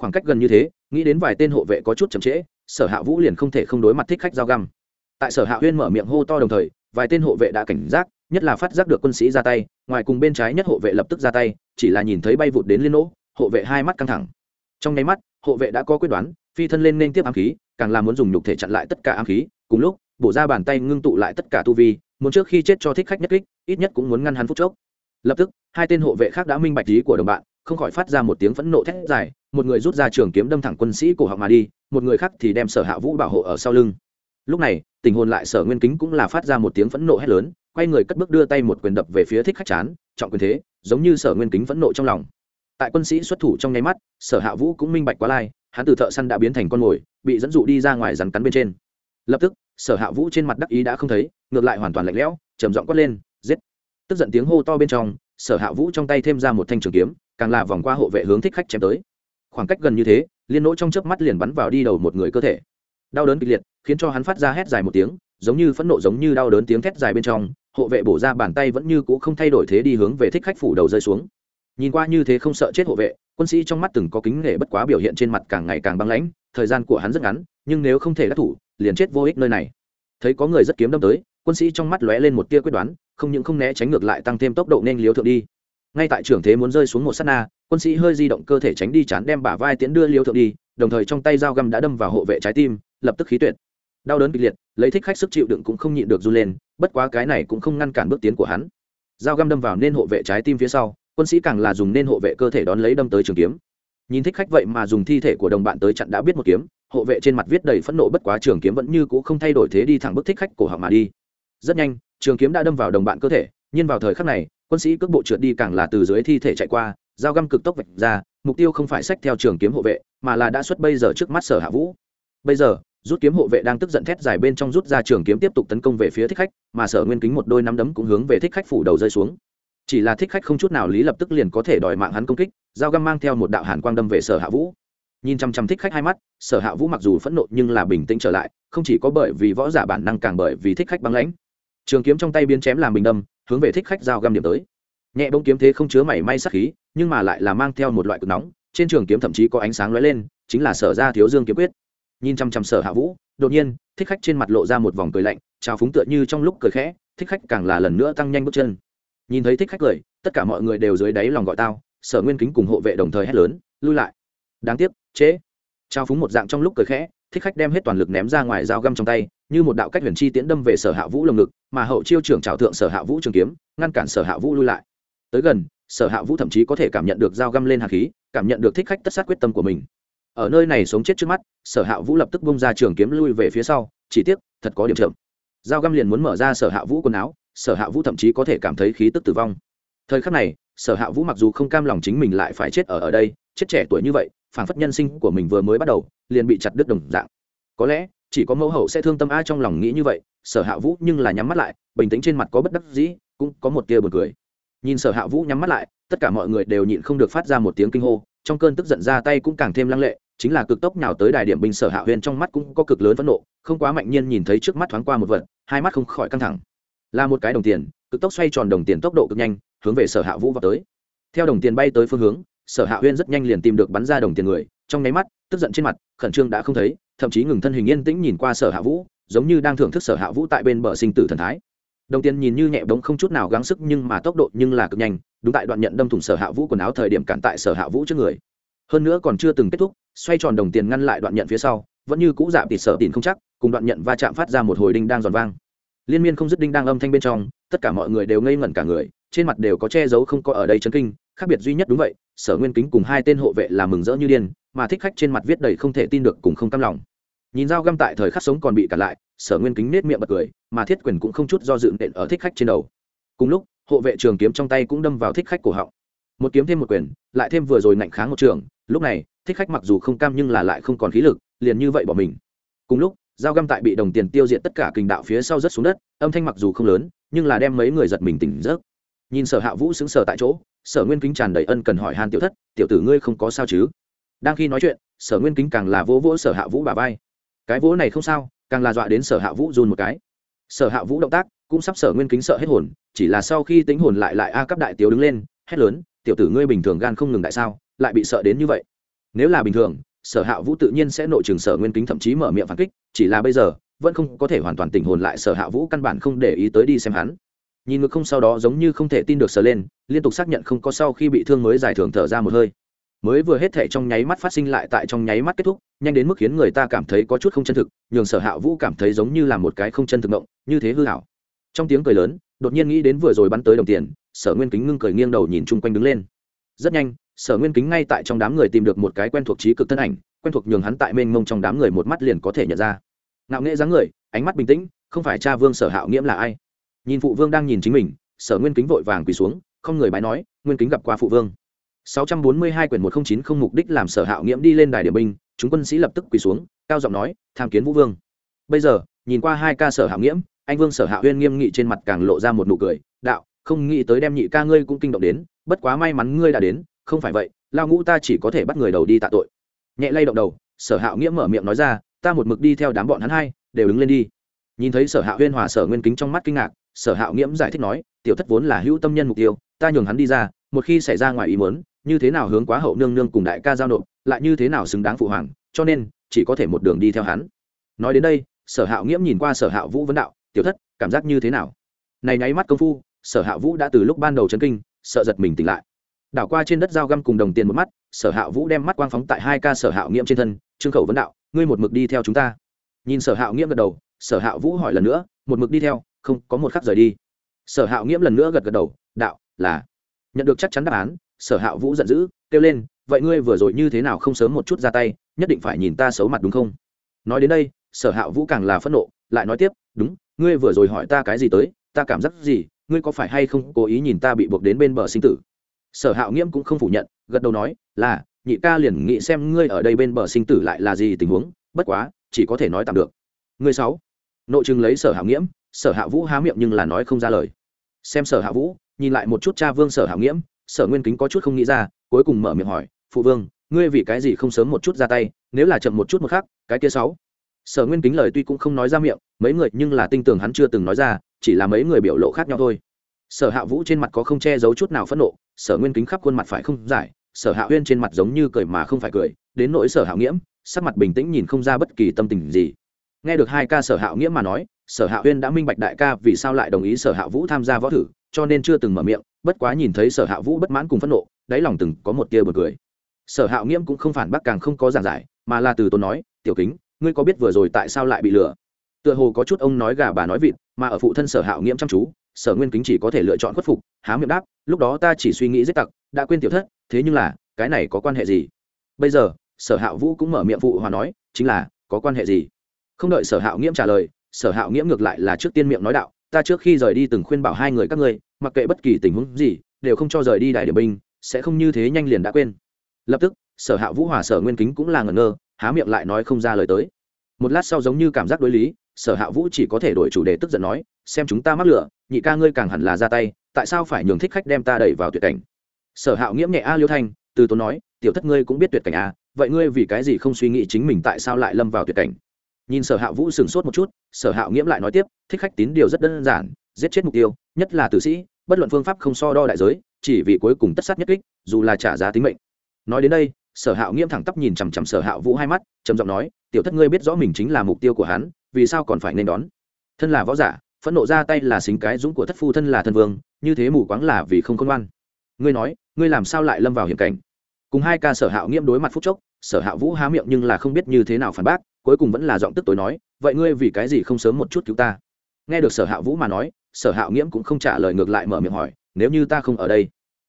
Khoảng cách gần như thế, nghĩ đến vài tên hộ vệ có chút chậm trễ, sở hạ vũ liền không thể không đối mặt thích khách dao găm. Tại sở hạ huyên mở miệng hô to đồng thời, vài tên hộ vệ đã cảnh giác, nhất là phát giác được quân sĩ ra tay ngoài cùng bên trái nhất hộ vệ lập tức ra tay, chỉ là nhìn thấy bay vụt đến liên nỗ, hộ vệ hai mắt căng thẳng. Trong nháy mắt, hộ vệ đã có quyết đoán, phi thân lên nên tiếp ám khí, càng là muốn dùng nhục thể chặn lại tất cả ám khí, cùng lúc, bổ ra bàn tay ngưng tụ lại tất cả tu vi, muốn trước khi chết cho thích khách nhất kích, ít nhất cũng muốn ngăn hắn phút chốc. Lập tức, hai tên hộ vệ khác đã minh bạch ý của đồng bạn, không khỏi phát ra một tiếng phẫn nộ thét dài, một người rút ra trường kiếm đâm thẳng quân sĩ cổ họng mà đi, một người khác thì đem sở hạ vũ bảo hộ ở sau lưng. Lúc này, tình hồn lại sở nguyên kính cũng là phát ra một tiếng phẫn nộ hét lớn quay người cất bước đưa tay một quyền đập về phía thích khách chán, trọng quyền thế, giống như sở nguyên kính phẫn nộ trong lòng. Tại quân sĩ xuất thủ trong nháy mắt, sở hạ vũ cũng minh bạch quá lai, hắn từ thợ săn đã biến thành con mồi, bị dẫn dụ đi ra ngoài rắn cắn bên trên. Lập tức, sở hạ vũ trên mặt đắc ý đã không thấy, ngược lại hoàn toàn lạnh lẽo, trầm giọng quát lên, giết! Tức giận tiếng hô to bên trong, sở hạ vũ trong tay thêm ra một thanh trường kiếm, càng là vòng qua hộ vệ hướng thích khách chém tới. Khoảng cách gần như thế, liên nỗ trong chớp mắt liền bắn vào đi đầu một người cơ thể. Đau đớn kịch liệt, khiến cho hắn phát ra hét dài một tiếng giống như phẫn nộ giống như đau đớn tiếng thét dài bên trong, hộ vệ bổ ra bàn tay vẫn như cũ không thay đổi thế đi hướng về thích khách phủ đầu rơi xuống. Nhìn qua như thế không sợ chết hộ vệ, quân sĩ trong mắt từng có kính nể bất quá biểu hiện trên mặt càng ngày càng băng lãnh, thời gian của hắn rất ngắn, nhưng nếu không thể đắc thủ, liền chết vô ích nơi này. Thấy có người rất kiếm đâm tới, quân sĩ trong mắt lóe lên một tia quyết đoán, không những không né tránh ngược lại tăng thêm tốc độ nên liếu thượng đi. Ngay tại trưởng thế muốn rơi xuống một s á t na, quân sĩ hơi di động cơ thể tránh đi chán đem bả vai tiến đưa liếu thượng đi, đồng thời trong tay dao găm đã đâm vào hộ vệ trái tim, lập tức khí tuyệt đau đớn kịch liệt, lấy thích khách sức chịu đựng cũng không nhịn được run lên, bất quá cái này cũng không ngăn cản bước tiến của hắn. Dao găm đâm vào nên hộ vệ trái tim phía sau, quân sĩ càng là dùng nên hộ vệ cơ thể đón lấy đâm tới trường kiếm. Nhìn thích khách vậy mà dùng thi thể của đồng bạn tới chặn đã biết một kiếm, hộ vệ trên mặt viết đầy phẫn nộ bất quá trường kiếm vẫn như cũ không thay đổi thế đi thẳng bức thích khách cổ họng mà đi. Rất nhanh, trường kiếm đã đâm vào đồng bạn cơ thể, nhưng vào thời khắc này, quân sĩ cước bộ trượt đi càng là từ dưới thi thể chạy qua, dao găm cực tốc vạch ra, mục tiêu không phải sách theo trường kiếm hộ vệ, mà là đã xuất bây giờ trước mắt sở hạ vũ. Bây giờ rút kiếm hộ vệ đang tức giận thét dài bên trong rút ra trường kiếm tiếp tục tấn công về phía thích khách, mà sở nguyên kính một đôi nắm đấm cũng hướng về thích khách phủ đầu rơi xuống. Chỉ là thích khách không chút nào lý lập tức liền có thể đòi mạng hắn công kích, dao găm mang theo một đạo hàn quang đâm về sở hạ vũ. Nhìn chăm chăm thích khách hai mắt, sở hạ vũ mặc dù phẫn nộ nhưng là bình tĩnh trở lại, không chỉ có bởi vì võ giả bản năng càng bởi vì thích khách băng lãnh. Trường kiếm trong tay biến chém làm bình đâm, hướng về thích khách dao găm điểm tới. Nhẹ bông kiếm thế không chứa mảy may sắc khí, nhưng mà lại là mang theo một loại cực nóng, trên trường kiếm thậm chí có ánh sáng lóe lên, chính là sở ra thiếu dương kiếm quyết nhìn chăm chăm sở hạ vũ, đột nhiên, thích khách trên mặt lộ ra một vòng cười lạnh, trào phúng tựa như trong lúc cười khẽ, thích khách càng là lần nữa tăng nhanh bước chân. Nhìn thấy thích khách cười, tất cả mọi người đều dưới đáy lòng gọi tao, sở nguyên kính cùng hộ vệ đồng thời hét lớn, lui lại. Đáng tiếc chế trao phúng một dạng trong lúc cười khẽ, thích khách đem hết toàn lực ném ra ngoài dao găm trong tay, như một đạo cách huyền chi tiễn đâm về sở hạ vũ lồng ngực, mà hậu chiêu trưởng trào thượng sở hạ vũ trường kiếm, ngăn cản sở hạ vũ lui lại. Tới gần, sở hạ vũ thậm chí có thể cảm nhận được dao găm lên hạt khí, cảm nhận được thích khách tất sát quyết tâm của mình ở nơi này sống chết trước mắt, sở hạ vũ lập tức bông ra trường kiếm lui về phía sau, chỉ tiếc, thật có điểm chậm. Dao găm liền muốn mở ra sở hạ vũ quần áo, sở hạ vũ thậm chí có thể cảm thấy khí tức tử vong. Thời khắc này, sở hạ vũ mặc dù không cam lòng chính mình lại phải chết ở ở đây, chết trẻ tuổi như vậy phản phất nhân sinh của mình vừa mới bắt đầu, liền bị chặt đứt đồng dạng. Có lẽ, chỉ có mẫu hậu sẽ thương tâm a trong lòng nghĩ như vậy, sở hạ vũ nhưng là nhắm mắt lại, bình tĩnh trên mặt có bất đắc dĩ, cũng có một tia buồn cười. Nhìn sở hạ vũ nhắm mắt lại, tất cả mọi người đều nhịn không được phát ra một tiếng kinh hô trong cơn tức giận ra tay cũng càng thêm lăng lệ, chính là cực tốc nào tới đài điểm binh sở hạ huyền trong mắt cũng có cực lớn phẫn nộ, không quá mạnh nhiên nhìn thấy trước mắt thoáng qua một vật, hai mắt không khỏi căng thẳng. Là một cái đồng tiền, cực tốc xoay tròn đồng tiền tốc độ cực nhanh, hướng về sở hạ vũ vào tới. Theo đồng tiền bay tới phương hướng, sở hạ huyên rất nhanh liền tìm được bắn ra đồng tiền người, trong nháy mắt, tức giận trên mặt, khẩn trương đã không thấy, thậm chí ngừng thân hình yên tĩnh nhìn qua sở hạ vũ, giống như đang thưởng thức sở hạ vũ tại bên bờ sinh tử thần thái đồng tiền nhìn như nhẹ bóng không chút nào gắng sức nhưng mà tốc độ nhưng là cực nhanh, đúng tại đoạn nhận đâm thủng sở hạ vũ quần áo thời điểm cản tại sở hạ vũ trước người. Hơn nữa còn chưa từng kết thúc, xoay tròn đồng tiền ngăn lại đoạn nhận phía sau, vẫn như cũ dạm tịt sở tìm không chắc, cùng đoạn nhận va chạm phát ra một hồi đinh đang giòn vang. Liên miên không dứt đinh đang âm thanh bên trong, tất cả mọi người đều ngây ngẩn cả người, trên mặt đều có che giấu không có ở đây chấn kinh, khác biệt duy nhất đúng vậy, sở nguyên kính cùng hai tên hộ vệ là mừng rỡ như điên, mà thích khách trên mặt viết đầy không thể tin được cùng không cam lòng nhìn dao găm tại thời khắc sống còn bị cản lại, sở nguyên kính nết miệng bật cười, mà thiết quyền cũng không chút do dự nện ở thích khách trên đầu. Cùng lúc, hộ vệ trường kiếm trong tay cũng đâm vào thích khách cổ họng. Một kiếm thêm một quyền, lại thêm vừa rồi nạnh kháng một trường, lúc này, thích khách mặc dù không cam nhưng là lại không còn khí lực, liền như vậy bỏ mình. Cùng lúc, dao găm tại bị đồng tiền tiêu diệt tất cả kình đạo phía sau rất xuống đất, âm thanh mặc dù không lớn, nhưng là đem mấy người giật mình tỉnh giấc. Nhìn sở hạ vũ xứng sở tại chỗ, sở nguyên kính tràn đầy ân cần hỏi hàn tiểu thất, tiểu tử ngươi không có sao chứ? Đang khi nói chuyện, sở nguyên kính càng là vỗ vỗ sở hạ vũ bà vai cái vỗ này không sao, càng là dọa đến sở hạ vũ dùn một cái. Sở hạ vũ động tác cũng sắp sở nguyên kính sợ hết hồn, chỉ là sau khi tính hồn lại lại a cấp đại tiểu đứng lên, hét lớn, tiểu tử ngươi bình thường gan không ngừng đại sao, lại bị sợ đến như vậy. Nếu là bình thường, sở hạ vũ tự nhiên sẽ nội trường sở nguyên kính thậm chí mở miệng phản kích, chỉ là bây giờ, vẫn không có thể hoàn toàn tình hồn lại sở hạ vũ căn bản không để ý tới đi xem hắn. Nhìn ngực không sau đó giống như không thể tin được sờ lên, liên tục xác nhận không có sau khi bị thương mới giải thưởng thở ra một hơi mới vừa hết thể trong nháy mắt phát sinh lại tại trong nháy mắt kết thúc, nhanh đến mức khiến người ta cảm thấy có chút không chân thực, nhường sở hạ vũ cảm thấy giống như là một cái không chân thực động như thế hư hảo trong tiếng cười lớn, đột nhiên nghĩ đến vừa rồi bắn tới đồng tiền, sở nguyên kính ngưng cười nghiêng đầu nhìn chung quanh đứng lên. Rất nhanh, sở nguyên kính ngay tại trong đám người tìm được một cái quen thuộc trí cực thân ảnh, quen thuộc nhường hắn tại mênh mông trong đám người một mắt liền có thể nhận ra. Ngạo nghệ dáng người, ánh mắt bình tĩnh, không phải cha vương sở hạo nghiễm là ai? Nhìn phụ vương đang nhìn chính mình, sở nguyên kính vội vàng quỳ xuống, không người bái nói, nguyên kính gặp qua phụ vương. 642 quyển 109 không mục đích làm sở hạo nghiễm đi lên đài điểm binh, chúng quân sĩ lập tức quỳ xuống, cao giọng nói, tham kiến vũ vương. Bây giờ, nhìn qua hai ca sở hạ nghiễm, anh vương sở hạ huyên nghiêm nghị trên mặt càng lộ ra một nụ cười, đạo, không nghĩ tới đem nhị ca ngươi cũng kinh động đến, bất quá may mắn ngươi đã đến, không phải vậy lao ngũ ta chỉ có thể bắt người đầu đi tạ tội. Nhẹ lay động đầu, sở hạ nghiễm mở miệng nói ra, ta một mực đi theo đám bọn hắn hai, đều đứng lên đi. Nhìn thấy sở hạ uyên hòa sở nguyên kính trong mắt kinh ngạc, sở hạ nghiễm giải thích nói, tiểu thất vốn là hữu tâm nhân mục tiêu, ta nhường hắn đi ra, một khi xảy ra ngoài ý muốn như thế nào hướng quá hậu nương nương cùng đại ca giao nộp, lại như thế nào xứng đáng phụ hoàng, cho nên, chỉ có thể một đường đi theo hắn. Nói đến đây, sở hạo nghiễm nhìn qua sở hạo vũ vấn đạo, tiểu thất, cảm giác như thế nào? Này nháy mắt công phu, sở hạo vũ đã từ lúc ban đầu chấn kinh, sợ giật mình tỉnh lại. Đảo qua trên đất dao găm cùng đồng tiền một mắt, sở hạo vũ đem mắt quang phóng tại hai ca sở hạo nghiễm trên thân, trương khẩu vấn đạo, ngươi một mực đi theo chúng ta. Nhìn sở hạo nghiễm gật đầu, sở hạo vũ hỏi lần nữa, một mực đi theo, không, có một khắc rời đi. Sở hạo nghiễm lần nữa gật gật đầu, đạo, là. Nhận được chắc chắn đáp án sở hạ vũ giận dữ, kêu lên, vậy ngươi vừa rồi như thế nào không sớm một chút ra tay, nhất định phải nhìn ta xấu mặt đúng không? Nói đến đây, sở hạ vũ càng là phẫn nộ, lại nói tiếp, đúng, ngươi vừa rồi hỏi ta cái gì tới, ta cảm giác gì, ngươi có phải hay không cố ý nhìn ta bị buộc đến bên bờ sinh tử? Sở hạ nghiễm cũng không phủ nhận, gật đầu nói, là, nhị ca liền nghĩ xem ngươi ở đây bên bờ sinh tử lại là gì tình huống, bất quá, chỉ có thể nói tạm được. Ngươi sáu. Nội chừng lấy sở hạ nghiễm sở hạ vũ há miệng nhưng là nói không ra lời. Xem sở hạ vũ, nhìn lại một chút cha vương sở hạ nghiễm sở nguyên kính có chút không nghĩ ra, cuối cùng mở miệng hỏi, phụ vương, ngươi vì cái gì không sớm một chút ra tay, nếu là chậm một chút một khác cái kia sáu? Sở nguyên kính lời tuy cũng không nói ra miệng, mấy người nhưng là tin tưởng hắn chưa từng nói ra, chỉ là mấy người biểu lộ khác nhau thôi. Sở hạ vũ trên mặt có không che giấu chút nào phẫn nộ, sở nguyên kính khắp khuôn mặt phải không giải, sở hạ huyên trên mặt giống như cười mà không phải cười, đến nỗi sở hạ nghiễm, sắc mặt bình tĩnh nhìn không ra bất kỳ tâm tình gì. Nghe được hai ca sở hạ nghiễm mà nói, sở hạ huyên đã minh bạch đại ca vì sao lại đồng ý sở hạ vũ tham gia võ thử cho nên chưa từng mở miệng, bất quá nhìn thấy sở hạ vũ bất mãn cùng phẫn nộ, đáy lòng từng có một tia bật cười. Sở hạ nghiễm cũng không phản bác càng không có giảng giải, mà là từ tốn nói, tiểu kính, ngươi có biết vừa rồi tại sao lại bị lừa? Tựa hồ có chút ông nói gà bà nói vịt, mà ở phụ thân sở hạ nghiễm chăm chú, sở nguyên kính chỉ có thể lựa chọn khuất phục, há miệng đáp, lúc đó ta chỉ suy nghĩ giết tặc, đã quên tiểu thất, thế nhưng là, cái này có quan hệ gì? Bây giờ, sở hạ vũ cũng mở miệng phụ hòa nói, chính là, có quan hệ gì? Không đợi sở hạ nghiễm trả lời, sở hạ nghiễm ngược lại là trước tiên miệng nói đạo ta trước khi rời đi từng khuyên bảo hai người các ngươi, mặc kệ bất kỳ tình huống gì, đều không cho rời đi đài điểm binh, sẽ không như thế nhanh liền đã quên. Lập tức, sở hạ vũ hòa, sở nguyên kính cũng là ngẩn ngơ, há miệng lại nói không ra lời tới. Một lát sau giống như cảm giác đối lý, sở hạ vũ chỉ có thể đổi chủ đề tức giận nói, xem chúng ta mắc lửa, nhị ca ngươi càng hẳn là ra tay, tại sao phải nhường thích khách đem ta đẩy vào tuyệt cảnh? Sở hạ nghiễm nhẹ a liêu thanh, từ tốn nói, tiểu thất ngươi cũng biết tuyệt cảnh à vậy ngươi vì cái gì không suy nghĩ chính mình tại sao lại lâm vào tuyệt cảnh? Nhìn sở hạ vũ sửng sốt một chút, sở hạ nghiễm lại nói tiếp, thích khách tín điều rất đơn giản, giết chết mục tiêu, nhất là tử sĩ, bất luận phương pháp không so đo đại giới, chỉ vì cuối cùng tất sát nhất kích, dù là trả giá tính mệnh. Nói đến đây, sở hạ nghiễm thẳng tắp nhìn chằm chằm sở hạ vũ hai mắt, trầm giọng nói, tiểu thất ngươi biết rõ mình chính là mục tiêu của hắn, vì sao còn phải nên đón? Thân là võ giả, phẫn nộ ra tay là xính cái dũng của thất phu thân là thân vương, như thế mù quáng là vì không khôn ngoan. Ngươi nói, ngươi làm sao lại lâm vào hiểm cảnh? Cùng hai ca sở hạo nghiêm đối mặt phúc chốc, sở hạ vũ há miệng nhưng là không biết như thế nào phản bác cuối cùng vẫn là giọng tức tối nói, vậy ngươi vì cái gì không sớm một chút cứu ta? Nghe được sở hạ vũ mà nói, sở hạ nghiễm cũng không trả lời ngược lại mở miệng hỏi, nếu như ta không ở đây?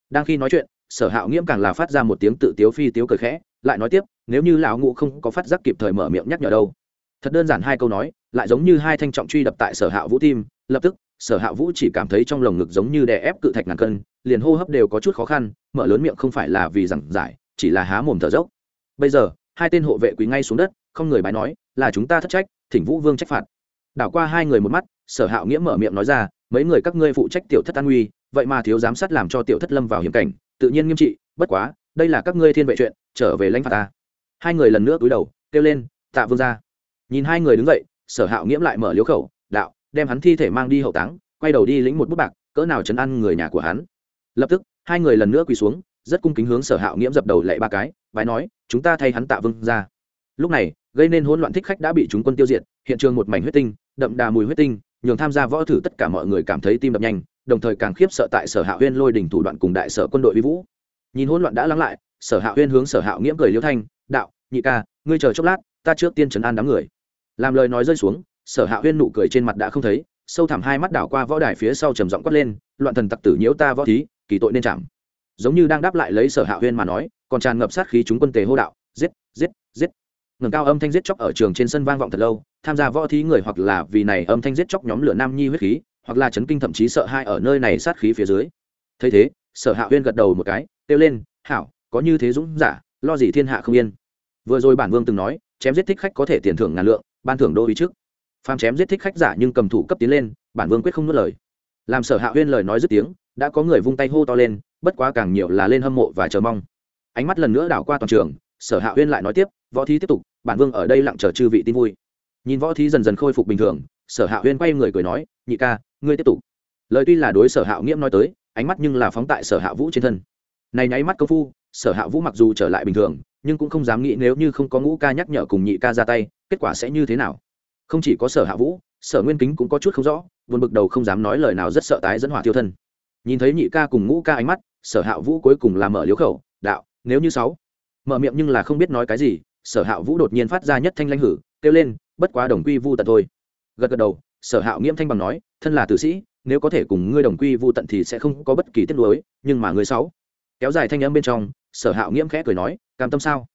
Đang khi nói chuyện, sở hạ nghiễm càng là phát ra một tiếng tự tiếu phi tiếu cười khẽ, lại nói tiếp, nếu như lão ngũ không có phát giác kịp thời mở miệng nhắc nhở đâu? Thật đơn giản hai câu nói, lại giống như hai thanh trọng truy đập tại sở hạ vũ tim, lập tức, sở hạ vũ chỉ cảm thấy trong lồng ngực giống như đè ép cự thạch ngàn cân, liền hô hấp đều có chút khó khăn, mở lớn miệng không phải là vì giảng giải, chỉ là há mồm thở dốc. Bây giờ, hai tên hộ vệ quý ngay xuống đất không người bái nói, là chúng ta thất trách, thỉnh vũ vương trách phạt. Đảo qua hai người một mắt, sở hạo nghĩa mở miệng nói ra, mấy người các ngươi phụ trách tiểu thất an nguy, vậy mà thiếu giám sát làm cho tiểu thất lâm vào hiểm cảnh, tự nhiên nghiêm trị, bất quá, đây là các ngươi thiên vệ chuyện, trở về lãnh phạt ta. Hai người lần nữa cúi đầu, kêu lên, tạ vương ra nhìn hai người đứng dậy, sở hạo nghiễm lại mở liếu khẩu, đạo, đem hắn thi thể mang đi hậu táng, quay đầu đi lĩnh một bút bạc, cỡ nào chấn ăn người nhà của hắn? Lập tức, hai người lần nữa quỳ xuống, rất cung kính hướng sở hạo nghiễm dập đầu lệ ba cái, bái nói, chúng ta thay hắn tạ vương ra lúc này gây nên hỗn loạn thích khách đã bị chúng quân tiêu diệt, hiện trường một mảnh huyết tinh, đậm đà mùi huyết tinh, nhường tham gia võ thử tất cả mọi người cảm thấy tim đập nhanh, đồng thời càng khiếp sợ tại sở hạ huyên lôi đỉnh thủ đoạn cùng đại sở quân đội vi vũ. Nhìn hỗn loạn đã lắng lại, sở hạ huyên hướng sở hạ nghiễm cười liêu thanh, đạo, nhị ca, ngươi chờ chốc lát, ta trước tiên trấn an đám người. Làm lời nói rơi xuống, sở hạ huyên nụ cười trên mặt đã không thấy, sâu thẳm hai mắt đảo qua võ đài phía sau trầm giọng quát lên, loạn thần tặc tử nhiễu ta võ thí, kỳ tội nên chạm. Giống như đang đáp lại lấy sở hạ huyên mà nói, còn tràn ngập sát khí chúng quân tề hô đạo, giết giết giết. Ngầm cao âm thanh giết chóc ở trường trên sân vang vọng thật lâu, tham gia võ thí người hoặc là vì này âm thanh giết chóc nhóm lửa nam nhi huyết khí, hoặc là chấn kinh thậm chí sợ hai ở nơi này sát khí phía dưới. Thấy thế, sở hạ huyên gật đầu một cái, kêu lên, hảo, có như thế dũng giả, lo gì thiên hạ không yên. Vừa rồi bản vương từng nói, chém giết thích khách có thể tiền thưởng ngàn lượng, ban thưởng đô ý trước. Phàm chém giết thích khách giả nhưng cầm thủ cấp tiến lên, bản vương quyết không nuốt lời. Làm sở hạ huyên lời nói dứt tiếng, đã có người vung tay hô to lên, bất quá càng nhiều là lên hâm mộ và chờ mong. Ánh mắt lần nữa đảo qua toàn trường sở hạ huyên lại nói tiếp, võ thí tiếp tục, bản vương ở đây lặng chờ chư vị tin vui. Nhìn võ thí dần dần khôi phục bình thường, sở hạ huyên quay người cười nói, nhị ca, ngươi tiếp tục. Lời tuy là đối sở hạ nghiễm nói tới, ánh mắt nhưng là phóng tại sở hạ vũ trên thân. Này nháy mắt công phu, sở hạ vũ mặc dù trở lại bình thường, nhưng cũng không dám nghĩ nếu như không có ngũ ca nhắc nhở cùng nhị ca ra tay, kết quả sẽ như thế nào? Không chỉ có sở hạ vũ, sở nguyên kính cũng có chút không rõ, buồn bực đầu không dám nói lời nào rất sợ tái dẫn hỏa tiêu thân. Nhìn thấy nhị ca cùng ngũ ca ánh mắt, sở hạ vũ cuối cùng là mở liếu khẩu, đạo, nếu như sáu mở miệng nhưng là không biết nói cái gì, sở hạ vũ đột nhiên phát ra nhất thanh lanh hử, kêu lên, bất quá đồng quy vu tận thôi. Gật gật đầu, sở hạ nghiễm thanh bằng nói, thân là tử sĩ, nếu có thể cùng ngươi đồng quy vu tận thì sẽ không có bất kỳ tiết nuối, nhưng mà ngươi sáu. Kéo dài thanh âm bên trong, sở hạ nghiễm khẽ cười nói, cam tâm sao?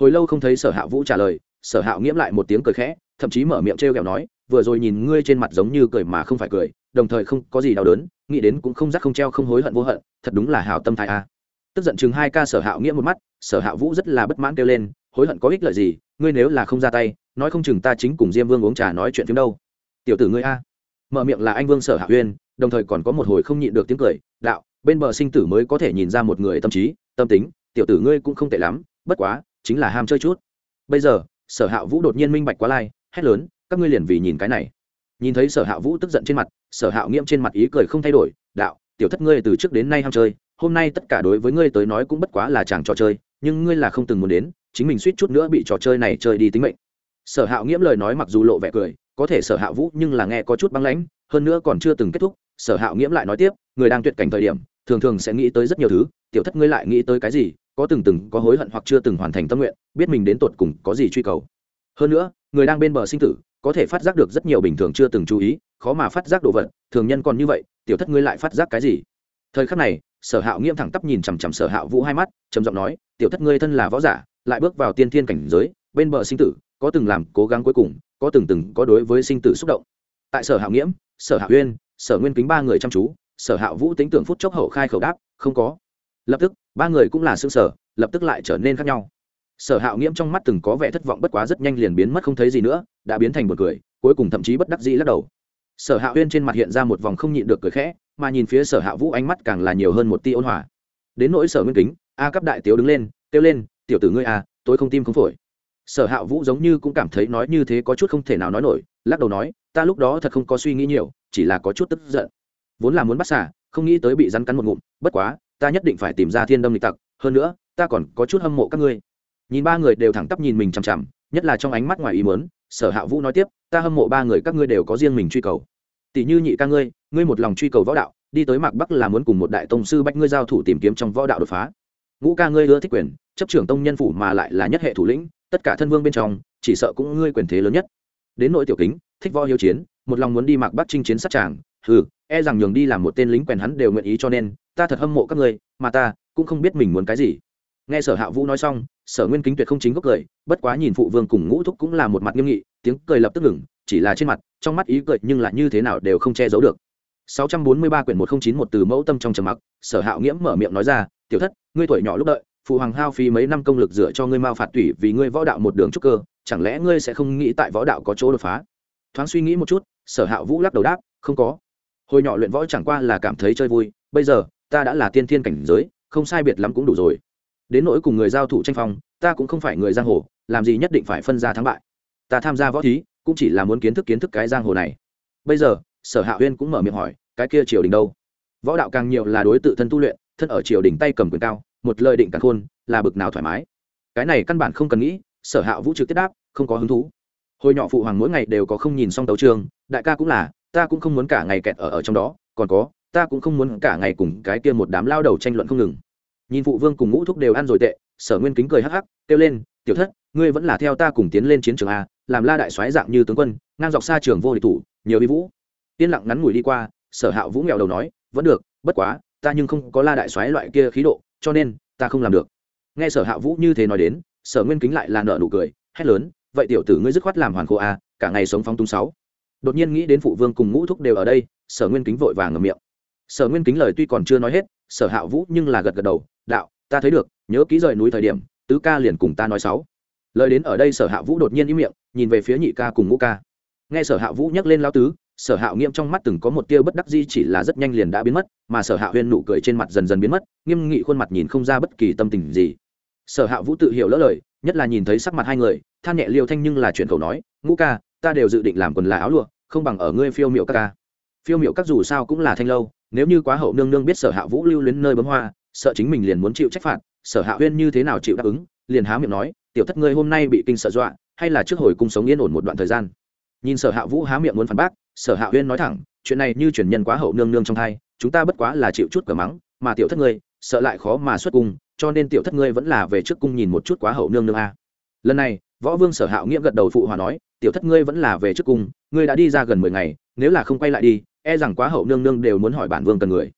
Hồi lâu không thấy sở hạ vũ trả lời, sở hạ nghiễm lại một tiếng cười khẽ, thậm chí mở miệng t r kẹo nói, vừa rồi nhìn ngươi trên mặt giống như cười mà không phải cười, đồng thời không có gì đau đớn, nghĩ đến cũng không rắc không treo không hối hận vô hận, thật đúng là hào tâm thái a tức giận chừng hai ca sở hạo nghĩa một mắt, sở hạ vũ rất là bất mãn kêu lên, hối hận có ích lợi gì, ngươi nếu là không ra tay, nói không chừng ta chính cùng diêm vương uống trà nói chuyện phim đâu. Tiểu tử ngươi a. Mở miệng là anh vương sở hạ uyên, đồng thời còn có một hồi không nhịn được tiếng cười, đạo, bên bờ sinh tử mới có thể nhìn ra một người tâm trí, tâm tính, tiểu tử ngươi cũng không tệ lắm, bất quá, chính là ham chơi chút. Bây giờ, sở hạ vũ đột nhiên minh bạch quá lai, hét lớn, các ngươi liền vì nhìn cái này. Nhìn thấy sở hạ vũ tức giận trên mặt, sở hạ nghiễm trên mặt ý cười không thay đổi, đạo, tiểu thất ngươi từ trước đến nay ham chơi hôm nay tất cả đối với ngươi tới nói cũng bất quá là chàng trò chơi, nhưng ngươi là không từng muốn đến, chính mình suýt chút nữa bị trò chơi này chơi đi tính mệnh. Sở Hạo nghiễm lời nói mặc dù lộ vẻ cười, có thể sở hạ vũ nhưng là nghe có chút băng lãnh, hơn nữa còn chưa từng kết thúc, sở hạ nghiễm lại nói tiếp, người đang tuyệt cảnh thời điểm, thường thường sẽ nghĩ tới rất nhiều thứ, tiểu thất ngươi lại nghĩ tới cái gì, có từng từng có hối hận hoặc chưa từng hoàn thành tâm nguyện, biết mình đến tột cùng có gì truy cầu. Hơn nữa, người đang bên bờ sinh tử, có thể phát giác được rất nhiều bình thường chưa từng chú ý, khó mà phát giác đồ vật, thường nhân còn như vậy, tiểu thất ngươi lại phát giác cái gì? Thời khắc này, sở hạo nghiêm thẳng tắp nhìn chằm chằm sở hạo vũ hai mắt, trầm giọng nói, tiểu thất ngươi thân là võ giả, lại bước vào tiên thiên cảnh giới, bên bờ sinh tử, có từng làm cố gắng cuối cùng, có từng từng có đối với sinh tử xúc động. Tại sở hạo nghiễm sở hạo uyên, sở nguyên kính ba người chăm chú, sở hạo vũ tính tưởng phút chốc hậu khai khẩu đáp, không có. Lập tức, ba người cũng là xương sở lập tức lại trở nên khác nhau. Sở hạo nghiễm trong mắt từng có vẻ thất vọng bất quá rất nhanh liền biến mất không thấy gì nữa, đã biến thành một cười, cuối cùng thậm chí bất đắc dĩ lắc đầu. Sở hạ huyên trên mặt hiện ra một vòng không nhịn được cười khẽ mà nhìn phía sở hạ vũ ánh mắt càng là nhiều hơn một ti ôn hòa. Đến nỗi sở nguyên kính, a cấp đại tiếu đứng lên, kêu lên, tiểu tử ngươi a tôi không tim không phổi. Sở hạ vũ giống như cũng cảm thấy nói như thế có chút không thể nào nói nổi, lắc đầu nói, ta lúc đó thật không có suy nghĩ nhiều, chỉ là có chút tức giận. Vốn là muốn bắt xả, không nghĩ tới bị rắn cắn một ngụm, bất quá, ta nhất định phải tìm ra thiên đâm lịch tặc, hơn nữa, ta còn có chút hâm mộ các ngươi. Nhìn ba người đều thẳng tắp nhìn mình chằm chằm, nhất là trong ánh mắt ngoài ý mớn sở hạ vũ nói tiếp, ta hâm mộ ba người, các ngươi đều có riêng mình truy cầu tỷ như nhị ca ngươi ngươi một lòng truy cầu võ đạo, đi tới mạc bắc là muốn cùng một đại tông sư bách ngươi giao thủ tìm kiếm trong võ đạo đột phá. Ngũ ca ngươi ưa thích quyền, chấp trưởng tông nhân phủ mà lại là nhất hệ thủ lĩnh, tất cả thân vương bên trong, chỉ sợ cũng ngươi quyền thế lớn nhất. Đến nội tiểu kính, thích võ hiếu chiến, một lòng muốn đi mạc bắc chinh chiến sát tràng, hừ e rằng nhường đi làm một tên lính quèn hắn đều nguyện ý cho nên, ta thật hâm mộ các ngươi, mà ta cũng không biết mình muốn cái gì nghe sở hạ vũ nói xong, sở nguyên kính tuyệt không chính gốc cười, bất quá nhìn phụ vương cùng ngũ thúc cũng là một mặt nghiêm nghị, tiếng cười lập tức ngừng, chỉ là trên mặt, trong mắt ý cười nhưng là như thế nào đều không che giấu được. 643 quyển 1091 từ mẫu tâm trong trầm mặc, sở hạo nghiễm mở miệng nói ra, tiểu thất, ngươi tuổi nhỏ lúc đợi, phụ hoàng hao phí mấy năm công lực dựa cho ngươi mao phạt tủy vì ngươi võ đạo một đường trúc cơ, chẳng lẽ ngươi sẽ không nghĩ tại võ đạo có chỗ đột phá? Thoáng suy nghĩ một chút, sở hạo vũ lắc đầu đáp, không có. Hồi nhỏ luyện võ chẳng qua là cảm thấy chơi vui, bây giờ, ta đã là tiên thiên cảnh giới, không sai biệt lắm cũng đủ rồi đến nỗi cùng người giao thủ tranh phong, ta cũng không phải người giang hồ, làm gì nhất định phải phân ra thắng bại. Ta tham gia võ thí, cũng chỉ là muốn kiến thức kiến thức cái giang hồ này. Bây giờ, sở hạ huyên cũng mở miệng hỏi, cái kia triều đình đâu? Võ đạo càng nhiều là đối tự thân tu luyện, thân ở triều đình tay cầm quyền cao, một lời định càng khôn, là bực nào thoải mái. Cái này căn bản không cần nghĩ, sở hạ vũ trực tiếp đáp, không có hứng thú. Hồi nhỏ phụ hoàng mỗi ngày đều có không nhìn xong tấu trường, đại ca cũng là, ta cũng không muốn cả ngày kẹt ở ở trong đó, còn có, ta cũng không muốn cả ngày cùng cái kia một đám lao đầu tranh luận không ngừng nhìn phụ vương cùng ngũ thúc đều ăn rồi tệ, sở nguyên kính cười hắc hắc, kêu lên, tiểu thất, ngươi vẫn là theo ta cùng tiến lên chiến trường a, làm la đại soái dạng như tướng quân, ngang dọc xa trường vô địch thủ, nhiều vi vũ. Yên lặng ngắn ngủi đi qua, sở hạ vũ nghèo đầu nói, vẫn được, bất quá, ta nhưng không có la đại soái loại kia khí độ, cho nên, ta không làm được. Nghe sở hạ vũ như thế nói đến, sở nguyên kính lại là nợ nụ cười, hét lớn, vậy tiểu tử ngươi dứt khoát làm hoàn khô a, cả ngày sống phóng tung sáu. Đột nhiên nghĩ đến phụ vương cùng ngũ thúc đều ở đây, sở nguyên kính vội vàng ngậm miệng. Sở nguyên kính lời tuy còn chưa nói hết, sở hạ vũ nhưng là gật gật đầu đạo, ta thấy được, nhớ ký rời núi thời điểm, tứ ca liền cùng ta nói sáu. Lời đến ở đây sở hạ vũ đột nhiên im miệng, nhìn về phía nhị ca cùng ngũ ca. Nghe sở hạ vũ nhắc lên lao tứ, sở hạ nghiêm trong mắt từng có một tia bất đắc di chỉ là rất nhanh liền đã biến mất, mà sở hạ huyên nụ cười trên mặt dần dần biến mất, nghiêm nghị khuôn mặt nhìn không ra bất kỳ tâm tình gì. Sở hạ vũ tự hiểu lỡ lời, nhất là nhìn thấy sắc mặt hai người, than nhẹ liêu thanh nhưng là chuyện khẩu nói, ngũ ca, ta đều dự định làm quần là áo lụa, không bằng ở ngươi phiêu miệu các ca. Phiêu miệu các dù sao cũng là thanh lâu, nếu như quá hậu nương nương biết sở hạ vũ lưu luyến nơi bấm hoa sợ chính mình liền muốn chịu trách phạt, sở hạ huyên như thế nào chịu đáp ứng, liền há miệng nói, tiểu thất ngươi hôm nay bị kinh sợ dọa, hay là trước hồi cung sống yên ổn một đoạn thời gian? Nhìn sở hạ vũ há miệng muốn phản bác, sở hạ huyên nói thẳng, chuyện này như chuyển nhân quá hậu nương nương trong thai, chúng ta bất quá là chịu chút cờ mắng, mà tiểu thất ngươi, sợ lại khó mà xuất cung, cho nên tiểu thất ngươi vẫn là về trước cung nhìn một chút quá hậu nương nương a. Lần này, võ vương sở hạo nghĩa gật đầu phụ hòa nói, tiểu thất ngươi vẫn là về trước cung, ngươi đã đi ra gần mười ngày, nếu là không quay lại đi e rằng quá hậu nương nương đều muốn hỏi bản vương cần người.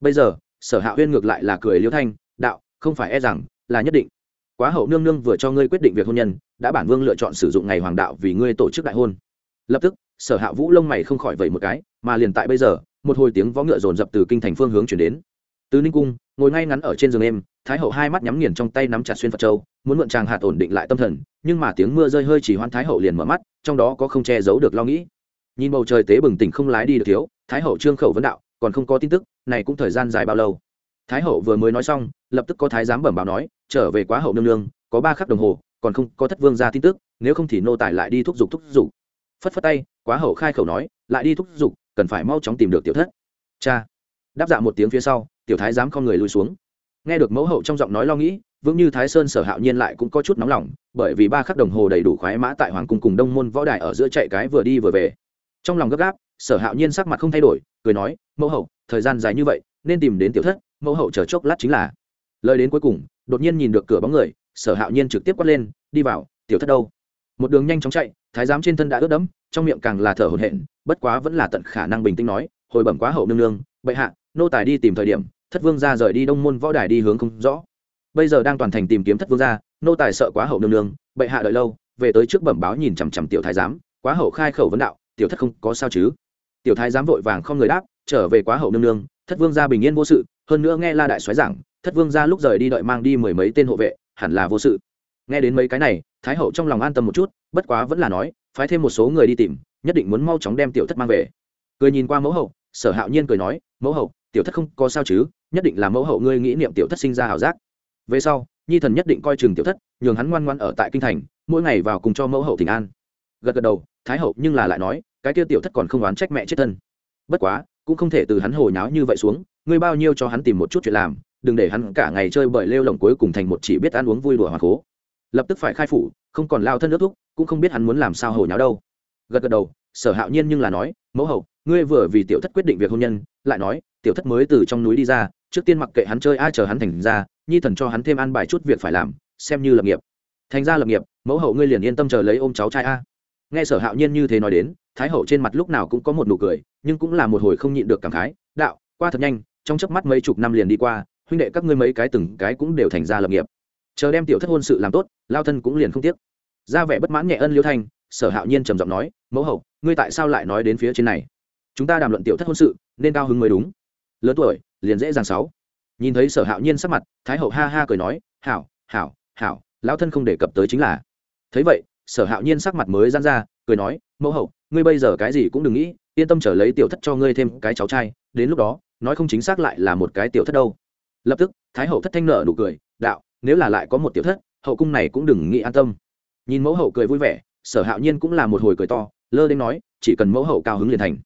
Bây giờ sở hạ huyên ngược lại là cười liêu thanh, đạo, không phải e rằng là nhất định. Quá hậu nương nương vừa cho ngươi quyết định việc hôn nhân, đã bản vương lựa chọn sử dụng ngày hoàng đạo vì ngươi tổ chức đại hôn. Lập tức, sở hạ vũ lông mày không khỏi vẩy một cái, mà liền tại bây giờ, một hồi tiếng võ ngựa rồn rập từ kinh thành phương hướng chuyển đến. Từ ninh cung, ngồi ngay ngắn ở trên giường em, thái hậu hai mắt nhắm nghiền trong tay nắm chặt xuyên phật châu, muốn mượn chàng hạt ổn định lại tâm thần, nhưng mà tiếng mưa rơi hơi chỉ hoan thái hậu liền mở mắt, trong đó có không che giấu được lo nghĩ. Nhìn bầu trời tế bừng tỉnh không lái đi được thiếu, thái hậu trương khẩu vấn đạo còn không có tin tức, này cũng thời gian dài bao lâu. Thái hậu vừa mới nói xong, lập tức có thái giám bẩm báo nói, trở về quá hậu nương nương, có ba khắc đồng hồ, còn không có thất vương ra tin tức, nếu không thì nô tài lại đi thúc giục thúc giục. Phất phất tay, quá hậu khai khẩu nói, lại đi thúc giục, cần phải mau chóng tìm được tiểu thất. Cha, đáp dạ một tiếng phía sau, tiểu thái dám con người lùi xuống. Nghe được mẫu hậu trong giọng nói lo nghĩ, vững như thái sơn sở hạo nhiên lại cũng có chút nóng lòng, bởi vì ba khắc đồng hồ đầy đủ khoái mã tại hoàng cung cùng đông môn võ đài ở giữa chạy cái vừa đi vừa về. Trong lòng gấp gáp sở hạo nhiên sắc mặt không thay đổi, cười nói, mẫu hậu, thời gian dài như vậy, nên tìm đến tiểu thất, mẫu hậu chờ chốc lát chính là. Lời đến cuối cùng, đột nhiên nhìn được cửa bóng người, sở hạo nhiên trực tiếp quát lên, đi vào, tiểu thất đâu? Một đường nhanh chóng chạy, thái giám trên thân đã ướt đẫm, trong miệng càng là thở hổn hển, bất quá vẫn là tận khả năng bình tĩnh nói, hồi bẩm quá hậu nương nương, bệ hạ, nô tài đi tìm thời điểm, thất vương ra rời đi đông môn võ đài đi hướng không rõ. Bây giờ đang toàn thành tìm kiếm thất vương gia, nô tài sợ quá hậu nương nương, bệ hạ đợi lâu, về tới trước bẩm báo nhìn chằm chằm tiểu thái giám, quá hậu khai khẩu vấn đạo, tiểu thất không có sao chứ? Tiểu thái giám vội vàng không người đáp, trở về quá hậu nương nương, thất vương gia bình yên vô sự, hơn nữa nghe la đại xoáy giảng, thất vương gia lúc rời đi đợi mang đi mười mấy tên hộ vệ, hẳn là vô sự. Nghe đến mấy cái này, thái hậu trong lòng an tâm một chút, bất quá vẫn là nói, phái thêm một số người đi tìm, nhất định muốn mau chóng đem tiểu thất mang về. Cười nhìn qua mẫu hậu, sở hạo nhiên cười nói, mẫu hậu, tiểu thất không có sao chứ, nhất định là mẫu hậu ngươi nghĩ niệm tiểu thất sinh ra hảo giác. Về sau, nhi thần nhất định coi chừng tiểu thất, nhường hắn ngoan ngoan ở tại kinh thành, mỗi ngày vào cùng cho mẫu hậu thỉnh an. Gật gật đầu, thái hậu nhưng là lại nói cái kia tiểu thất còn không oán trách mẹ chết thân. Bất quá, cũng không thể từ hắn hồi nháo như vậy xuống, ngươi bao nhiêu cho hắn tìm một chút chuyện làm, đừng để hắn cả ngày chơi bời lêu lồng cuối cùng thành một chỉ biết ăn uống vui đùa hòa cố. Lập tức phải khai phủ, không còn lao thân nước thúc, cũng không biết hắn muốn làm sao hồi nháo đâu. Gật gật đầu, sở hạo nhiên nhưng là nói, mẫu hậu, ngươi vừa vì tiểu thất quyết định việc hôn nhân, lại nói, tiểu thất mới từ trong núi đi ra, trước tiên mặc kệ hắn chơi, ai chờ hắn thành ra, nhi thần cho hắn thêm ăn bài chút việc phải làm, xem như lập nghiệp. Thành ra lập nghiệp, mẫu hậu ngươi liền yên tâm chờ lấy ôm cháu trai a nghe sở hạo nhiên như thế nói đến, thái hậu trên mặt lúc nào cũng có một nụ cười, nhưng cũng là một hồi không nhịn được cảm khái, đạo, qua thật nhanh, trong chớp mắt mấy chục năm liền đi qua, huynh đệ các ngươi mấy cái từng cái cũng đều thành ra lập nghiệp. Chờ đem tiểu thất hôn sự làm tốt, lao thân cũng liền không tiếc. Ra vẻ bất mãn nhẹ ân liêu thanh, sở hạo nhiên trầm giọng nói, mẫu hậu, ngươi tại sao lại nói đến phía trên này? Chúng ta đàm luận tiểu thất hôn sự, nên cao hứng mới đúng. Lớn tuổi, liền dễ dàng sáu. Nhìn thấy sở hạo nhiên sắc mặt, thái hậu ha ha cười nói, hảo hảo hảo, lão thân không đề cập tới chính là. Thấy vậy sở hạo nhiên sắc mặt mới dán ra, cười nói, mẫu hậu, ngươi bây giờ cái gì cũng đừng nghĩ, yên tâm trở lấy tiểu thất cho ngươi thêm cái cháu trai, đến lúc đó, nói không chính xác lại là một cái tiểu thất đâu. Lập tức, thái hậu thất thanh nợ nụ cười, đạo, nếu là lại có một tiểu thất, hậu cung này cũng đừng nghĩ an tâm. Nhìn mẫu hậu cười vui vẻ, sở hạo nhiên cũng là một hồi cười to, lơ đến nói, chỉ cần mẫu hậu cao hứng liền thành.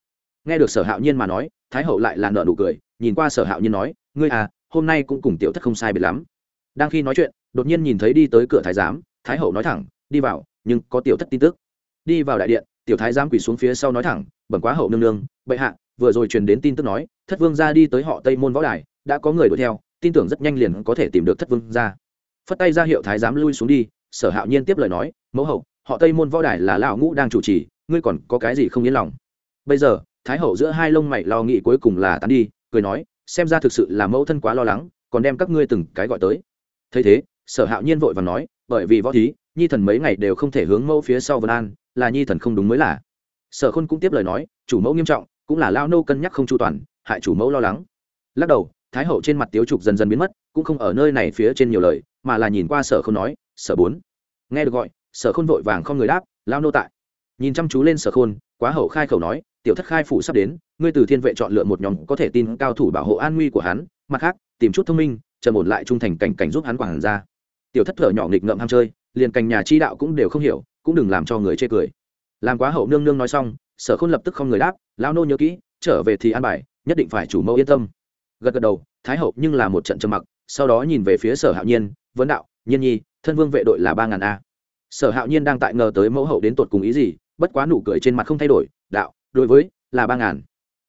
Nghe được sở hạo nhiên mà nói, thái hậu lại là nợ nụ cười, nhìn qua sở hạo nhiên nói, ngươi à hôm nay cũng cùng tiểu thất không sai biệt lắm. Đang khi nói chuyện, đột nhiên nhìn thấy đi tới cửa thái giám, thái hậu nói thẳng, đi vào nhưng có tiểu thất tin tức. Đi vào đại điện, tiểu thái giám quỳ xuống phía sau nói thẳng, bẩm quá hậu nương nương, bệ hạ, vừa rồi truyền đến tin tức nói, thất vương ra đi tới họ tây môn võ đài, đã có người đuổi theo, tin tưởng rất nhanh liền có thể tìm được thất vương ra phất tay ra hiệu thái giám lui xuống đi, sở hạo nhiên tiếp lời nói, mẫu hậu, họ tây môn võ đài là lão ngũ đang chủ trì, ngươi còn có cái gì không yên lòng? Bây giờ, thái hậu giữa hai lông mày lo nghĩ cuối cùng là tán đi, cười nói, xem ra thực sự là mẫu thân quá lo lắng, còn đem các ngươi từng cái gọi tới. Thấy thế, sở hạo nhiên vội và nói bởi vì võ thí, nhi thần mấy ngày đều không thể hướng mẫu phía sau vân an, là nhi thần không đúng mới là. Sở khôn cũng tiếp lời nói, chủ mẫu nghiêm trọng, cũng là lao nô cân nhắc không chu toàn, hại chủ mẫu lo lắng. Lắc đầu, thái hậu trên mặt tiếu trục dần dần biến mất, cũng không ở nơi này phía trên nhiều lời, mà là nhìn qua sở khôn nói, sở bốn. Nghe được gọi, sở khôn vội vàng không người đáp, lao nô tại. Nhìn chăm chú lên sở khôn, quá hậu khai khẩu nói, tiểu thất khai phủ sắp đến, ngươi từ thiên vệ chọn lựa một nhóm có thể tin cao thủ bảo hộ an nguy của hắn, mặt khác, tìm chút thông minh, trầm ổn lại trung thành cảnh cảnh giúp hắn quản ra tiểu thất thở nhỏ nghịch ngợm ham chơi, liền cành nhà chi đạo cũng đều không hiểu, cũng đừng làm cho người chê cười. Làm quá hậu nương nương nói xong, sở khôn lập tức không người đáp, lão nô nhớ kỹ, trở về thì an bài, nhất định phải chủ mẫu yên tâm. Gật gật đầu, thái hậu nhưng là một trận trầm mặc, sau đó nhìn về phía sở hạo nhiên, vấn đạo, nhiên nhi, thân vương vệ đội là ba ngàn a. Sở hạo nhiên đang tại ngờ tới mẫu hậu đến tột cùng ý gì, bất quá nụ cười trên mặt không thay đổi, đạo, đối với, là ba ngàn.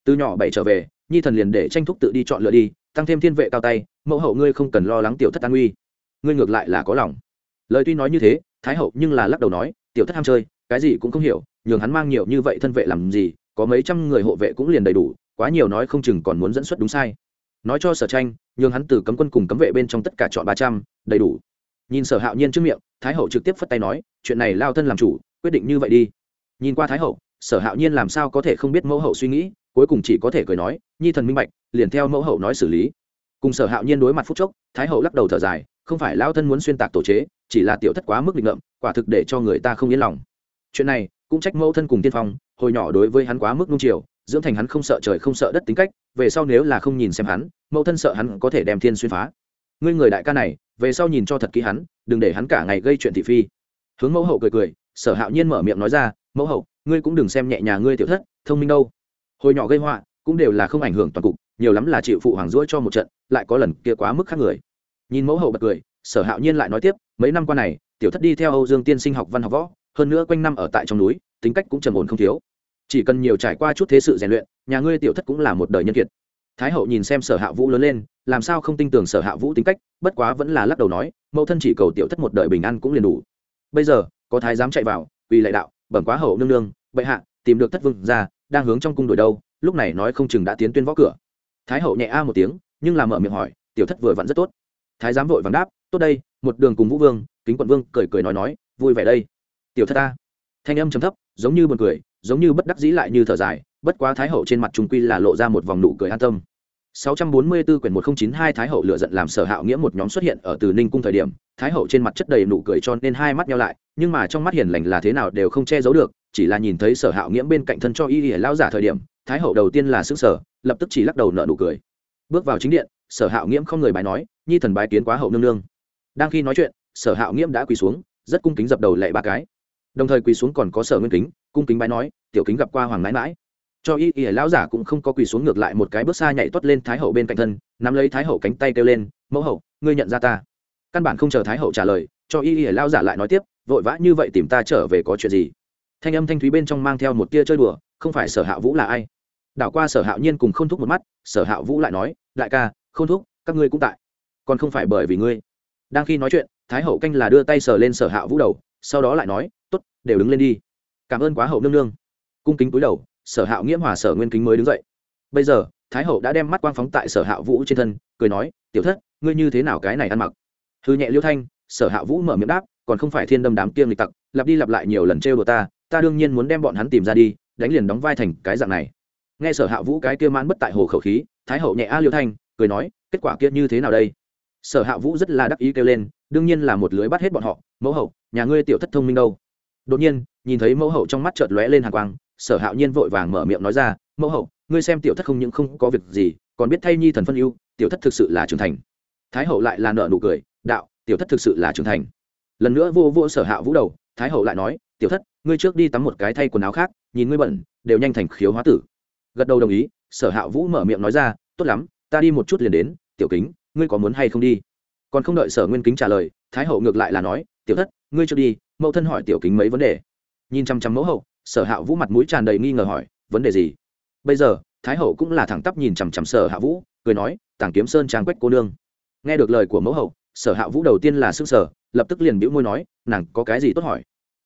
Từ nhỏ bảy trở về, nhi thần liền để tranh thúc tự đi chọn lựa đi, tăng thêm thiên vệ cao tay, mẫu hậu ngươi không cần lo lắng tiểu thất an nguy ngươi ngược lại là có lòng. Lời tuy nói như thế, thái hậu nhưng là lắc đầu nói, tiểu thất ham chơi, cái gì cũng không hiểu, nhường hắn mang nhiều như vậy thân vệ làm gì, có mấy trăm người hộ vệ cũng liền đầy đủ, quá nhiều nói không chừng còn muốn dẫn xuất đúng sai. Nói cho sở tranh, nhường hắn từ cấm quân cùng cấm vệ bên trong tất cả chọn ba trăm, đầy đủ. Nhìn sở hạo nhiên trước miệng, thái hậu trực tiếp phất tay nói, chuyện này lao thân làm chủ, quyết định như vậy đi. Nhìn qua thái hậu, sở hạo nhiên làm sao có thể không biết mẫu hậu suy nghĩ, cuối cùng chỉ có thể cười nói, nhi thần minh bạch, liền theo mẫu hậu nói xử lý. Cùng sở hạo nhiên đối mặt phút chốc, thái hậu lắc đầu thở dài không phải lao thân muốn xuyên tạc tổ chế, chỉ là tiểu thất quá mức định ngậm quả thực để cho người ta không yên lòng. Chuyện này, cũng trách mẫu thân cùng tiên phong, hồi nhỏ đối với hắn quá mức nung chiều, dưỡng thành hắn không sợ trời không sợ đất tính cách, về sau nếu là không nhìn xem hắn, mẫu thân sợ hắn có thể đem thiên xuyên phá. Ngươi người đại ca này, về sau nhìn cho thật kỹ hắn, đừng để hắn cả ngày gây chuyện thị phi. Hướng mẫu hậu cười cười, sở hạo nhiên mở miệng nói ra, mẫu hậu, ngươi cũng đừng xem nhẹ nhà ngươi tiểu thất, thông minh đâu. Hồi nhỏ gây họa, cũng đều là không ảnh hưởng toàn cục, nhiều lắm là chịu phụ hoàng rỗi cho một trận, lại có lần kia quá mức khác người nhìn mẫu hậu bật cười, sở hạo nhiên lại nói tiếp, mấy năm qua này, tiểu thất đi theo âu dương tiên sinh học văn học võ, hơn nữa quanh năm ở tại trong núi, tính cách cũng trầm ổn không thiếu. Chỉ cần nhiều trải qua chút thế sự rèn luyện, nhà ngươi tiểu thất cũng là một đời nhân kiệt. Thái hậu nhìn xem sở hạ vũ lớn lên, làm sao không tin tưởng sở hạ vũ tính cách, bất quá vẫn là lắc đầu nói, mẫu thân chỉ cầu tiểu thất một đời bình an cũng liền đủ. Bây giờ, có thái giám chạy vào vì lại đạo, bẩm quá hậu nương nương, bệ hạ, tìm được thất vương ra, đang hướng trong cung đổi đâu, lúc này nói không chừng đã tiến tuyên võ cửa. Thái hậu nhẹ a một tiếng, nhưng làm mở miệng hỏi, tiểu thất vừa vặn rất tốt thái giám vội vàng đáp tốt đây một đường cùng vũ vương kính quận vương cười cười nói nói vui vẻ đây. Tiểu thất ta. Thanh âm trầm thấp giống như buồn cười giống như bất đắc dĩ lại như thở dài bất quá thái hậu trên mặt trung quy là lộ ra một vòng nụ cười an tâm. 644 quyển 1092 Thái hậu lựa giận làm Sở Hạo Nghĩa một nhóm xuất hiện ở Từ Ninh cung thời điểm, Thái hậu trên mặt chất đầy nụ cười cho nên hai mắt nheo lại, nhưng mà trong mắt hiền lành là thế nào đều không che giấu được, chỉ là nhìn thấy Sở Hạo Nghĩa bên cạnh thân cho y y lão giả thời điểm, Thái hậu đầu tiên là sững sờ, lập tức chỉ lắc đầu nở nụ cười. Bước vào chính điện, Sở Hạo nghiễm không người bài nói, nhi thần bái kiến quá hậu nương nương. Đang khi nói chuyện, Sở Hạo nghiễm đã quỳ xuống, rất cung kính dập đầu lạy ba cái. Đồng thời quỳ xuống còn có Sở Nguyên Kính, cung kính bái nói, tiểu kính gặp qua hoàng nãi nãi cho y y lão giả cũng không có quỳ xuống ngược lại một cái bước xa nhảy tuất lên thái hậu bên cạnh thân nắm lấy thái hậu cánh tay kêu lên mẫu hậu ngươi nhận ra ta căn bản không chờ thái hậu trả lời cho y y lão giả lại nói tiếp vội vã như vậy tìm ta trở về có chuyện gì thanh âm thanh thúy bên trong mang theo một tia chơi đùa không phải sở hạ vũ là ai đảo qua sở hạo nhiên cùng k h ô n thúc một mắt sở hạ vũ lại nói đại ca k h ô n thúc, các ngươi cũng tại. Còn không phải bởi vì ngươi. Đang khi nói chuyện, thái hậu canh là đưa tay sờ lên sở hạ vũ đầu, sau đó lại nói t ố t đều đứng lên đi. Cảm ơn quá hậu nương nương. Cung kính túi đầu, sở hạo nghiễm hòa sở nguyên kính mới đứng dậy. Bây giờ, thái hậu đã đem mắt quang phóng tại sở hạ vũ trên thân, cười nói, tiểu thất, ngươi như thế nào cái này ăn mặc? Hư nhẹ liêu thanh, sở hạ vũ mở miệng đáp, còn không phải thiên đâm đám kiêng lịch tặc, lặp đi lặp lại nhiều lần trêu đồ ta ta đương nhiên muốn đem bọn hắn tìm ra đi, đánh liền đóng vai thành cái dạng này. Nghe sở hạ vũ cái kia mãn bất tại hồ khẩu khí, thái hậu nhẹ a liêu thanh cười nói, kết quả kia như thế nào đây? Sở hạ vũ rất là đắc ý kêu lên, đương nhiên là một lưới bắt hết bọn họ, mẫu hậu, nhà ngươi tiểu thất thông minh đâu. Đột nhiên, nhìn thấy mẫu hậu trong mắt chợt lóe lên hàng quang, sở hạo nhiên vội vàng mở miệng nói ra, mẫu hậu, ngươi xem tiểu thất không những không có việc gì, còn biết thay nhi thần phân ưu, tiểu thất thực sự là trưởng thành. Thái hậu lại là nợ nụ cười, đạo, tiểu thất thực sự là trưởng thành. Lần nữa vô vô sở hạ vũ đầu, thái hậu lại nói, tiểu thất, ngươi trước đi tắm một cái thay quần áo khác, nhìn ngươi bẩn, đều nhanh thành khiếu hóa tử. Gật đầu đồng ý, sở hạ vũ mở miệng nói ra, tốt lắm ta đi một chút liền đến, tiểu kính, ngươi có muốn hay không đi? Còn không đợi sở nguyên kính trả lời, thái hậu ngược lại là nói, tiểu thất, ngươi chưa đi, mẫu thân hỏi tiểu kính mấy vấn đề. Nhìn chăm chăm mẫu hậu, sở hạ vũ mặt mũi tràn đầy nghi ngờ hỏi, vấn đề gì? Bây giờ, thái hậu cũng là thẳng tắp nhìn chằm chằm sở hạ vũ, cười nói, tàng kiếm sơn trang quách cô nương. Nghe được lời của mẫu hậu, sở hạ vũ đầu tiên là s ư n g sở lập tức liền bĩu môi nói, nàng có cái gì tốt hỏi?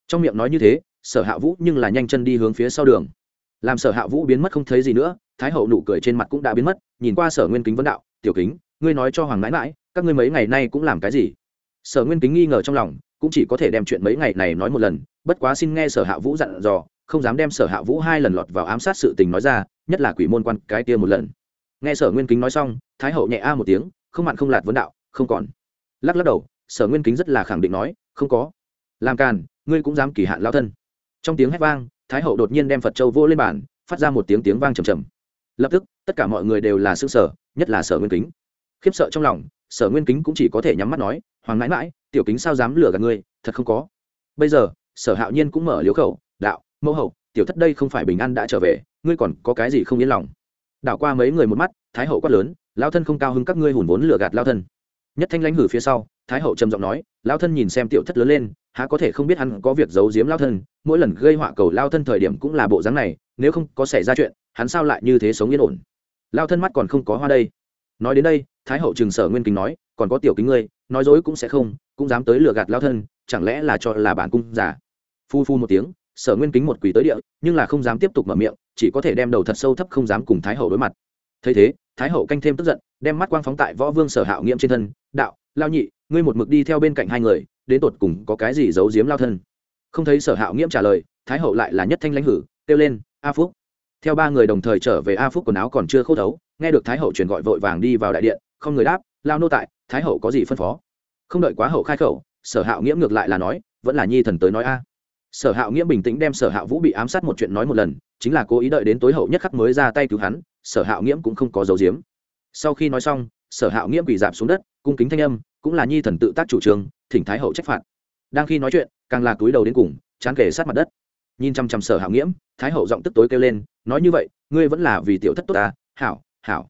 Trong miệng nói như thế, sở hạ vũ nhưng là nhanh chân đi hướng phía sau đường. Làm sở hạ vũ biến mất không thấy gì nữa, thái hậu nụ cười trên mặt cũng đã biến mất nhìn qua sở nguyên kính vấn đạo, tiểu kính, ngươi nói cho hoàng mãi mãi các ngươi mấy ngày nay cũng làm cái gì? Sở nguyên kính nghi ngờ trong lòng, cũng chỉ có thể đem chuyện mấy ngày này nói một lần, bất quá xin nghe sở hạ vũ dặn dò, không dám đem sở hạ vũ hai lần lọt vào ám sát sự tình nói ra, nhất là quỷ môn quan cái kia một lần. Nghe sở nguyên kính nói xong, thái hậu nhẹ a một tiếng, không mặn không lạt vấn đạo, không còn. Lắc lắc đầu, sở nguyên kính rất là khẳng định nói, không có. Làm càn, ngươi cũng dám kỳ hạn lao thân. Trong tiếng hét vang, thái hậu đột nhiên đem phật châu vô lên bàn, phát ra một tiếng tiếng vang trầm trầm lập tức, tất cả mọi người đều là xương sở nhất là sở nguyên kính. Khiếp sợ trong lòng, sở nguyên kính cũng chỉ có thể nhắm mắt nói, hoàng mãi mãi, tiểu kính sao dám lừa gạt ngươi, thật không có. Bây giờ, sở hạo nhiên cũng mở liếu khẩu, đạo, mẫu hậu, tiểu thất đây không phải bình an đã trở về, ngươi còn có cái gì không yên lòng? Đảo qua mấy người một mắt, thái hậu quát lớn lao thân không cao hứng các ngươi hùn vốn lừa gạt lao thân. Nhất thanh lãnh hử phía sau, thái hậu trầm giọng nói lao thân nhìn xem tiểu thất lớn lên, há có thể không biết hắn có việc giấu giếm lao thân, mỗi lần gây họa cầu lao thân thời điểm cũng là bộ dáng này nếu không có xảy ra chuyện, hắn sao lại như thế sống yên ổn? Lao thân mắt còn không có hoa đây. Nói đến đây, thái hậu trường sở nguyên kính nói, còn có tiểu kính ngươi, nói dối cũng sẽ không, cũng dám tới lừa gạt lao thân, chẳng lẽ là cho là bản cung giả phu phu một tiếng, sở nguyên kính một quỷ tới địa, nhưng là không dám tiếp tục mở miệng, chỉ có thể đem đầu thật sâu thấp không dám cùng thái hậu đối mặt. Thấy thế, thái hậu canh thêm tức giận, đem mắt quang phóng tại võ vương sở hạo nghiệm trên thân, đạo, lao nhị, ngươi một mực đi theo bên cạnh hai người, đến tột cùng có cái gì giấu giếm lao thân? Không thấy sở hạo nghiễm trả lời, thái hậu lại là nhất thanh lãnh hử, kêu lên a phúc. Theo ba người đồng thời trở về a phúc quần áo còn chưa khô thấu, nghe được thái hậu truyền gọi vội vàng đi vào đại điện, không người đáp, lao nô tại, thái hậu có gì phân phó? Không đợi quá hậu khai khẩu, sở hạo nghiễm ngược lại là nói, vẫn là nhi thần tới nói a. Sở hạo nghiễm bình tĩnh đem sở hạo vũ bị ám sát một chuyện nói một lần, chính là cố ý đợi đến tối hậu nhất khắc mới ra tay cứu hắn, sở hạo nghiễm cũng không có dấu diếm sau khi nói xong, sở hạo nghiễm bị dạp xuống đất, cung kính thanh âm, cũng là nhi thần tự tác chủ trương, thỉnh thái hậu trách phạt. Đang khi nói chuyện, càng là túi đầu đến cùng, chán kể sát mặt đất nhìn chăm chăm sở hạo nghiễm, thái hậu giọng tức tối kêu lên, nói như vậy, ngươi vẫn là vì tiểu thất tốt ta, hảo hảo.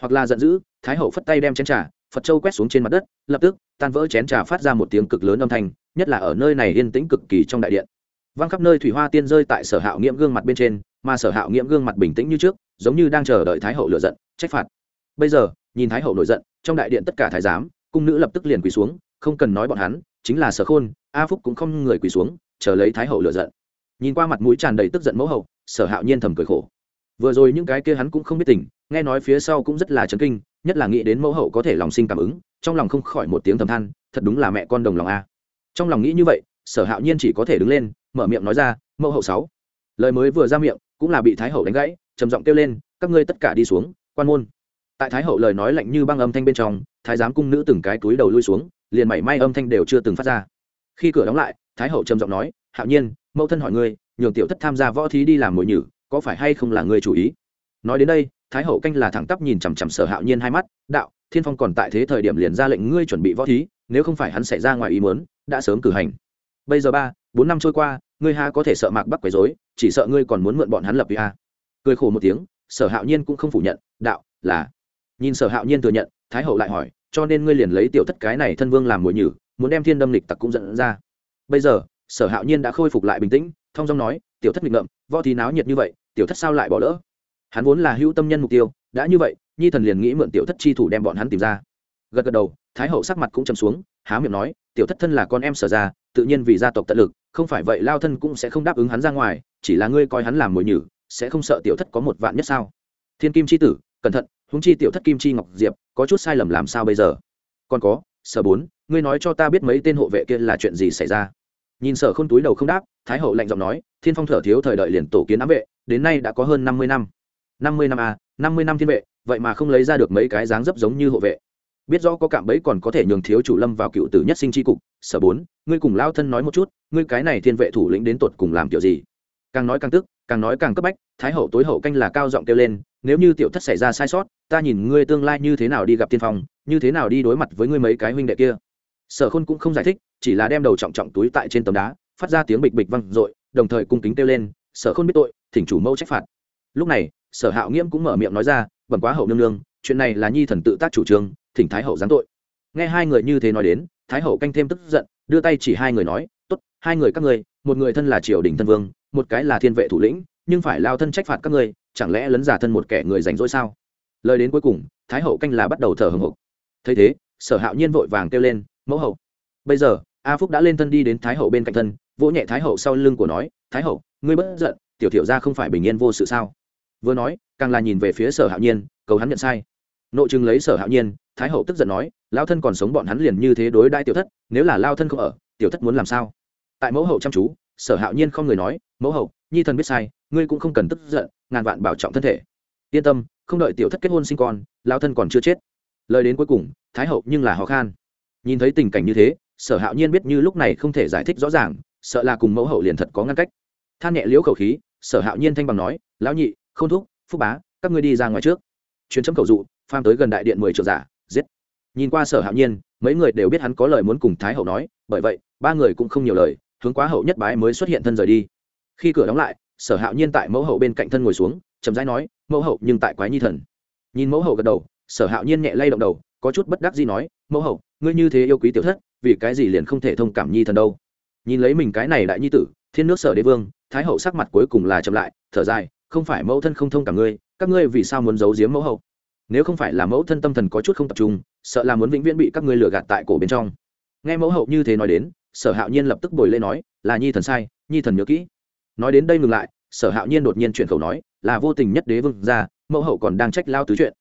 Hoặc là giận dữ, thái hậu phất tay đem chén trà, phật châu quét xuống trên mặt đất, lập tức, tan vỡ chén trà phát ra một tiếng cực lớn âm thanh, nhất là ở nơi này yên tĩnh cực kỳ trong đại điện. Văng khắp nơi thủy hoa tiên rơi tại sở hạo nghiễm gương mặt bên trên, mà sở hạo nghiễm gương mặt bình tĩnh như trước, giống như đang chờ đợi thái hậu lựa giận, trách phạt. Bây giờ, nhìn thái hậu nổi giận, trong đại điện tất cả thái giám, cung nữ lập tức liền quỳ xuống, không cần nói bọn hắn, chính là sở khôn, a phúc cũng không người quỳ xuống, chờ lấy thái hậu lựa giận nhìn qua mặt mũi tràn đầy tức giận mẫu hậu, sở hạo nhiên thầm cười khổ. Vừa rồi những cái kia hắn cũng không biết tình, nghe nói phía sau cũng rất là chấn kinh, nhất là nghĩ đến mẫu hậu có thể lòng sinh cảm ứng, trong lòng không khỏi một tiếng thầm than, thật đúng là mẹ con đồng lòng a. Trong lòng nghĩ như vậy, sở hạo nhiên chỉ có thể đứng lên, mở miệng nói ra, mẫu hậu sáu. Lời mới vừa ra miệng, cũng là bị thái hậu đánh gãy, trầm giọng kêu lên, các ngươi tất cả đi xuống, quan môn. Tại thái hậu lời nói lạnh như băng âm thanh bên trong, thái giám cung nữ từng cái túi đầu lui xuống, liền mảy may âm thanh đều chưa từng phát ra. Khi cửa đóng lại, thái hậu trầm giọng nói, hạo nhiên mẫu thân hỏi ngươi, nhường tiểu thất tham gia võ thí đi làm mồi nhử, có phải hay không là ngươi chủ ý? Nói đến đây, thái hậu canh là thẳng tắp nhìn chằm chằm sở hạo nhiên hai mắt, đạo, thiên phong còn tại thế thời điểm liền ra lệnh ngươi chuẩn bị võ thí, nếu không phải hắn xảy ra ngoài ý muốn, đã sớm cử hành. Bây giờ ba, bốn năm trôi qua, ngươi ha có thể sợ mạc bắc quấy dối chỉ sợ ngươi còn muốn mượn bọn hắn lập vì a. Cười khổ một tiếng, sở hạo nhiên cũng không phủ nhận, đạo, là. Nhìn sở hạo nhiên thừa nhận, thái hậu lại hỏi, cho nên ngươi liền lấy tiểu thất cái này thân vương làm mồi nhử, muốn đem thiên đâm lịch tặc cũng dẫn ra. Bây giờ sở hạo nhiên đã khôi phục lại bình tĩnh thong dong nói, tiểu thất nghịch ngợm, võ thì náo nhiệt như vậy, tiểu thất sao lại bỏ lỡ? Hắn vốn là hữu tâm nhân mục tiêu, đã như vậy, nhi thần liền nghĩ mượn tiểu thất chi thủ đem bọn hắn tìm ra. Gật gật đầu, thái hậu sắc mặt cũng chầm xuống, há miệng nói, tiểu thất thân là con em sở ra tự nhiên vì gia tộc tận lực, không phải vậy lao thân cũng sẽ không đáp ứng hắn ra ngoài, chỉ là ngươi coi hắn làm mồi nhử, sẽ không sợ tiểu thất có một vạn nhất sao? Thiên kim chi tử, cẩn thận húng chi tiểu thất kim chi ngọc diệp, có chút sai lầm làm sao bây giờ? Còn có, sở bốn, ngươi nói cho ta biết mấy tên hộ vệ kia là chuyện gì xảy ra? Nhìn sở khôn túi đầu không đáp, thái hậu lạnh giọng nói, thiên phong thở thiếu thời đợi liền tổ kiến ám vệ, đến nay đã có hơn năm mươi năm. Năm mươi năm à năm mươi năm thiên vệ, vậy mà không lấy ra được mấy cái dáng dấp giống như hộ vệ. Biết rõ có cạm bẫy còn có thể nhường thiếu chủ lâm vào cựu tử nhất sinh tri cục, sở bốn, ngươi cùng lao thân nói một chút, ngươi cái này thiên vệ thủ lĩnh đến tột cùng làm kiểu gì? Càng nói càng tức, càng nói càng cấp bách, thái hậu tối hậu canh là cao giọng kêu lên, nếu như tiểu thất xảy ra sai sót, ta nhìn ngươi tương lai như thế nào đi gặp tiên phong, như thế nào đi đối mặt với ngươi mấy cái huynh đệ kia. Sở khôn cũng không giải thích chỉ là đem đầu trọng trọng túi tại trên tấm đá, phát ra tiếng bịch bịch văng r ộ i đồng thời cung kính kêu lên, sở không biết tội, thỉnh chủ mâu trách phạt. Lúc này, sở hạo nghiễm cũng mở miệng nói ra, bẩm quá hậu nương nương, chuyện này là nhi thần tự tác chủ trương, thỉnh thái hậu giáng tội. Nghe hai người như thế nói đến, thái hậu canh thêm tức giận, đưa tay chỉ hai người nói, tốt, hai người các ngươi, một người thân là triều đình thân vương, một cái là thiên vệ thủ lĩnh, nhưng phải lao thân trách phạt các ngươi, chẳng lẽ lấn giả thân một kẻ người rảnh rỗi sao? Lời đến cuối cùng, thái hậu canh là bắt đầu thở hồng hộc thấy thế, sở hạo nhiên vội vàng kêu lên, mẫu hậu, bây giờ a phúc đã lên thân đi đến thái hậu bên cạnh thân, vỗ nhẹ thái hậu sau lưng của nói, thái hậu, ngươi bất giận, tiểu thiểu ra không phải bình yên vô sự sao? Vừa nói, càng là nhìn về phía sở hạo nhiên, cầu hắn nhận sai. Nội chừng lấy sở hạo nhiên, thái hậu tức giận nói lao thân còn sống bọn hắn liền như thế đối đãi tiểu thất, nếu là lao thân không ở, tiểu thất muốn làm sao? Tại mẫu hậu chăm chú, sở hạo nhiên không người nói, mẫu hậu, nhi thần biết sai, ngươi cũng không cần tức giận, ngàn vạn bảo trọng thân thể. Yên tâm, không đợi tiểu thất kết hôn sinh con lao thân còn chưa chết. Lời đến cuối cùng, thái hậu nhưng là ho khan. Nhìn thấy tình cảnh như thế sở hạo nhiên biết như lúc này không thể giải thích rõ ràng, sợ là cùng mẫu hậu liền thật có ngăn cách. Than nhẹ liễu khẩu khí, sở hạo nhiên thanh bằng nói, lão nhị, không thúc, phúc bá, các ngươi đi ra ngoài trước. Chuyến chấm cầu dụ pham tới gần đại điện mười triệu giả, giết. Nhìn qua sở hạo nhiên, mấy người đều biết hắn có lời muốn cùng thái hậu nói, bởi vậy, ba người cũng không nhiều lời, hướng quá hậu nhất bái mới xuất hiện thân rời đi. Khi cửa đóng lại, sở hạo nhiên tại mẫu hậu bên cạnh thân ngồi xuống, chậm rãi nói, mẫu hậu, nhưng tại quái nhi thần. Nhìn mẫu hậu gật đầu, sở hạo nhiên nhẹ lay động đầu, có chút bất đắc gì nói, mẫu hậu, ngươi như thế yêu quý tiểu thất vì cái gì liền không thể thông cảm nhi thần đâu. Nhìn lấy mình cái này đại nhi tử, thiên nước sở đế vương, thái hậu sắc mặt cuối cùng là chậm lại, thở dài, không phải mẫu thân không thông cảm ngươi, các ngươi vì sao muốn giấu giếm mẫu hậu? Nếu không phải là mẫu thân tâm thần có chút không tập trung, sợ là muốn vĩnh viễn bị các ngươi lừa gạt tại cổ bên trong. Nghe mẫu hậu như thế nói đến, sở hạo nhiên lập tức bồi lên nói, là nhi thần sai, nhi thần nhớ kỹ. Nói đến đây ngừng lại, sở hạo nhiên đột nhiên chuyển khẩu nói, là vô tình nhất đế vương ra, mẫu hậu còn đang trách lao tứ chuyện.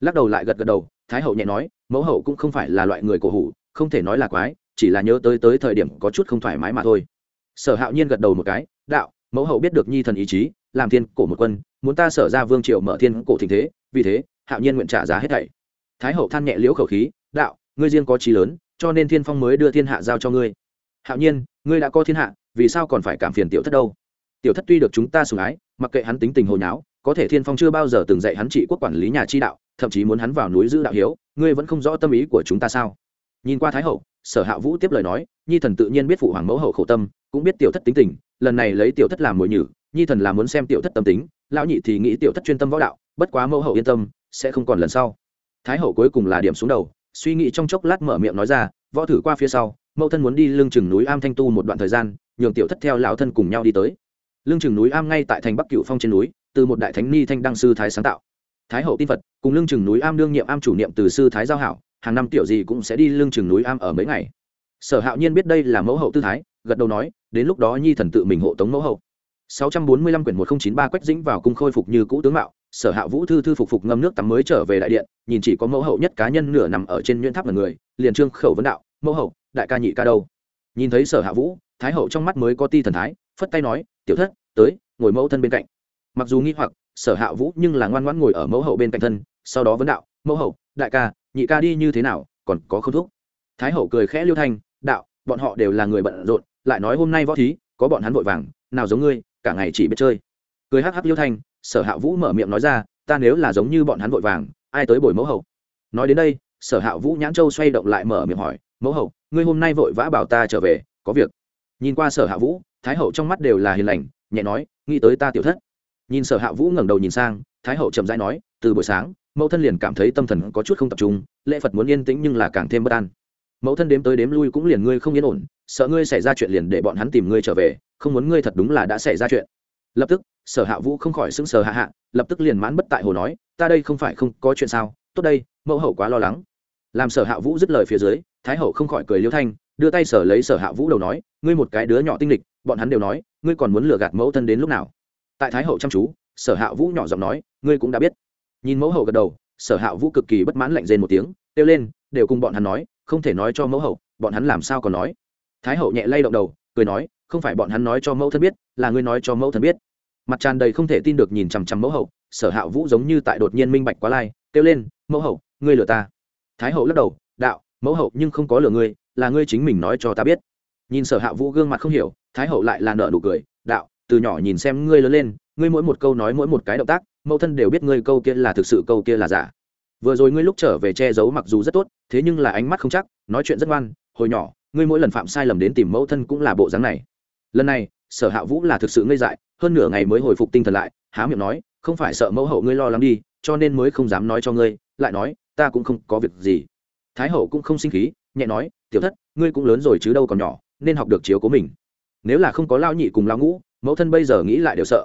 Lắc đầu lại gật gật đầu, thái hậu nhẹ nói, mẫu hậu cũng không phải là loại người cổ hủ không thể nói là quái, chỉ là nhớ tới tới thời điểm có chút không thoải mái mà thôi. Sở hạo nhiên gật đầu một cái, đạo, mẫu hậu biết được nhi thần ý chí, làm thiên cổ một quân, muốn ta sở ra vương triều mở thiên cổ thịnh thế, vì thế, hạo nhiên nguyện trả giá hết thảy. Thái hậu than nhẹ liễu khẩu khí, đạo, ngươi riêng có trí lớn, cho nên thiên phong mới đưa thiên hạ giao cho ngươi. Hạo nhiên, ngươi đã có thiên hạ, vì sao còn phải cảm phiền tiểu thất đâu? Tiểu thất tuy được chúng ta sủng ái, mặc kệ hắn tính tình hồi nháo, có thể thiên phong chưa bao giờ từng dạy hắn trị quốc quản lý nhà chi đạo, thậm chí muốn hắn vào núi giữ đạo hiếu, ngươi vẫn không rõ tâm ý của chúng ta sao? Nhìn qua thái hậu, sở hạ vũ tiếp lời nói, nhi thần tự nhiên biết phụ hoàng mẫu hậu khẩu tâm, cũng biết tiểu thất tính tình, lần này lấy tiểu thất làm mồi nhử, nhi thần là muốn xem tiểu thất tâm tính, lão nhị thì nghĩ tiểu thất chuyên tâm võ đạo, bất quá mẫu hậu yên tâm, sẽ không còn lần sau. Thái hậu cuối cùng là điểm xuống đầu, suy nghĩ trong chốc lát mở miệng nói ra, võ thử qua phía sau, mẫu thân muốn đi lưng chừng núi am thanh tu một đoạn thời gian, nhường tiểu thất theo lão thân cùng nhau đi tới. Lưng chừng núi am ngay tại thành bắc cựu phong trên núi, từ một đại thánh ni thanh đăng sư thái sáng tạo. Thái hậu tin phật, cùng lưng chừng núi am đương nhiệm am chủ nhiệm từ sư thái giao hảo hàng năm tiểu gì cũng sẽ đi lưng chừng núi am ở mấy ngày. Sở hạo nhiên biết đây là mẫu hậu tư thái, gật đầu nói, đến lúc đó nhi thần tự mình hộ tống mẫu hậu. 645 quyển 1093 quách dĩnh vào cung khôi phục như cũ tướng mạo, sở hạ vũ thư thư phục phục ngâm nước tắm mới trở về đại điện, nhìn chỉ có mẫu hậu nhất cá nhân nửa nằm ở trên nhuyễn tháp là người, liền trương khẩu vấn đạo, mẫu hậu, đại ca nhị ca đâu? Nhìn thấy sở hạ vũ, thái hậu trong mắt mới có ti thần thái, phất tay nói, tiểu thất, tới, ngồi mẫu thân bên cạnh. Mặc dù nghi hoặc, sở hạ vũ nhưng là ngoan ngoãn ngồi ở mẫu hậu bên cạnh thân, sau đó vấn đạo, mẫu hậu, đại ca nhị ca đi như thế nào, còn có không thuốc thái hậu cười khẽ liêu thanh, đạo, bọn họ đều là người bận rộn, lại nói hôm nay võ thí, có bọn hắn vội vàng, nào giống ngươi, cả ngày chỉ biết chơi. Cười hắc hắc liêu thanh, sở hạ vũ mở miệng nói ra, ta nếu là giống như bọn hắn vội vàng, ai tới bồi mẫu hậu? Nói đến đây, sở hạ vũ nhãn châu xoay động lại mở miệng hỏi, mẫu hậu, ngươi hôm nay vội vã bảo ta trở về, có việc. Nhìn qua sở hạ vũ, thái hậu trong mắt đều là hiền lành, nhẹ nói, nghĩ tới ta tiểu thất. Nhìn sở hạ vũ ngẩng đầu nhìn sang, thái hậu chậm rãi nói, từ buổi sáng mẫu thân liền cảm thấy tâm thần có chút không tập trung, lễ phật muốn yên tĩnh nhưng là càng thêm bất an. Mẫu thân đếm tới đếm lui cũng liền ngươi không yên ổn, sợ ngươi xảy ra chuyện liền để bọn hắn tìm ngươi trở về, không muốn ngươi thật đúng là đã xảy ra chuyện. Lập tức, sở hạ vũ không khỏi sững sờ hạ hạ, lập tức liền mãn bất tại hồ nói, ta đây không phải không có chuyện sao? Tốt đây, mẫu hậu quá lo lắng. Làm sở hạ vũ dứt lời phía dưới, thái hậu không khỏi cười liêu thanh, đưa tay sở lấy sở hạ vũ đầu nói, ngươi một cái đứa nhỏ tinh lịch bọn hắn đều nói, ngươi còn muốn lừa gạt mẫu thân đến lúc nào? Tại thái hậu chăm chú, sở hạ vũ nhỏ giọng nói, ngươi cũng đã biết nhìn mẫu hậu gật đầu, sở hạ vũ cực kỳ bất mãn lạnh rên một tiếng, kêu lên, đều cùng bọn hắn nói, không thể nói cho mẫu hậu, bọn hắn làm sao còn nói. Thái hậu nhẹ lay động đầu, cười nói, không phải bọn hắn nói cho mẫu thân biết, là ngươi nói cho mẫu thân biết. Mặt tràn đầy không thể tin được nhìn chằm chằm mẫu hậu, sở hạ vũ giống như tại đột nhiên minh bạch quá lai, kêu lên, mẫu hậu, ngươi lừa ta. Thái hậu lắc đầu, đạo, mẫu hậu nhưng không có lừa ngươi, là ngươi chính mình nói cho ta biết. Nhìn sở hạ vũ gương mặt không hiểu, thái hậu lại là nợ nụ cười, đạo, từ nhỏ nhìn xem ngươi lớn lên, ngươi mỗi một câu nói mỗi một cái động tác mẫu thân đều biết ngươi câu kia là thực sự câu kia là giả. Vừa rồi ngươi lúc trở về che giấu mặc dù rất tốt, thế nhưng là ánh mắt không chắc, nói chuyện rất ngoan, hồi nhỏ, ngươi mỗi lần phạm sai lầm đến tìm mẫu thân cũng là bộ dáng này. Lần này, sở hạ vũ là thực sự ngây dại, hơn nửa ngày mới hồi phục tinh thần lại, há miệng nói, không phải sợ mẫu hậu ngươi lo lắng đi, cho nên mới không dám nói cho ngươi, lại nói, ta cũng không có việc gì. Thái hậu cũng không sinh khí, nhẹ nói, tiểu thất, ngươi cũng lớn rồi chứ đâu còn nhỏ, nên học được chiếu của mình. Nếu là không có lao nhị cùng lao ngũ, mẫu thân bây giờ nghĩ lại đều sợ.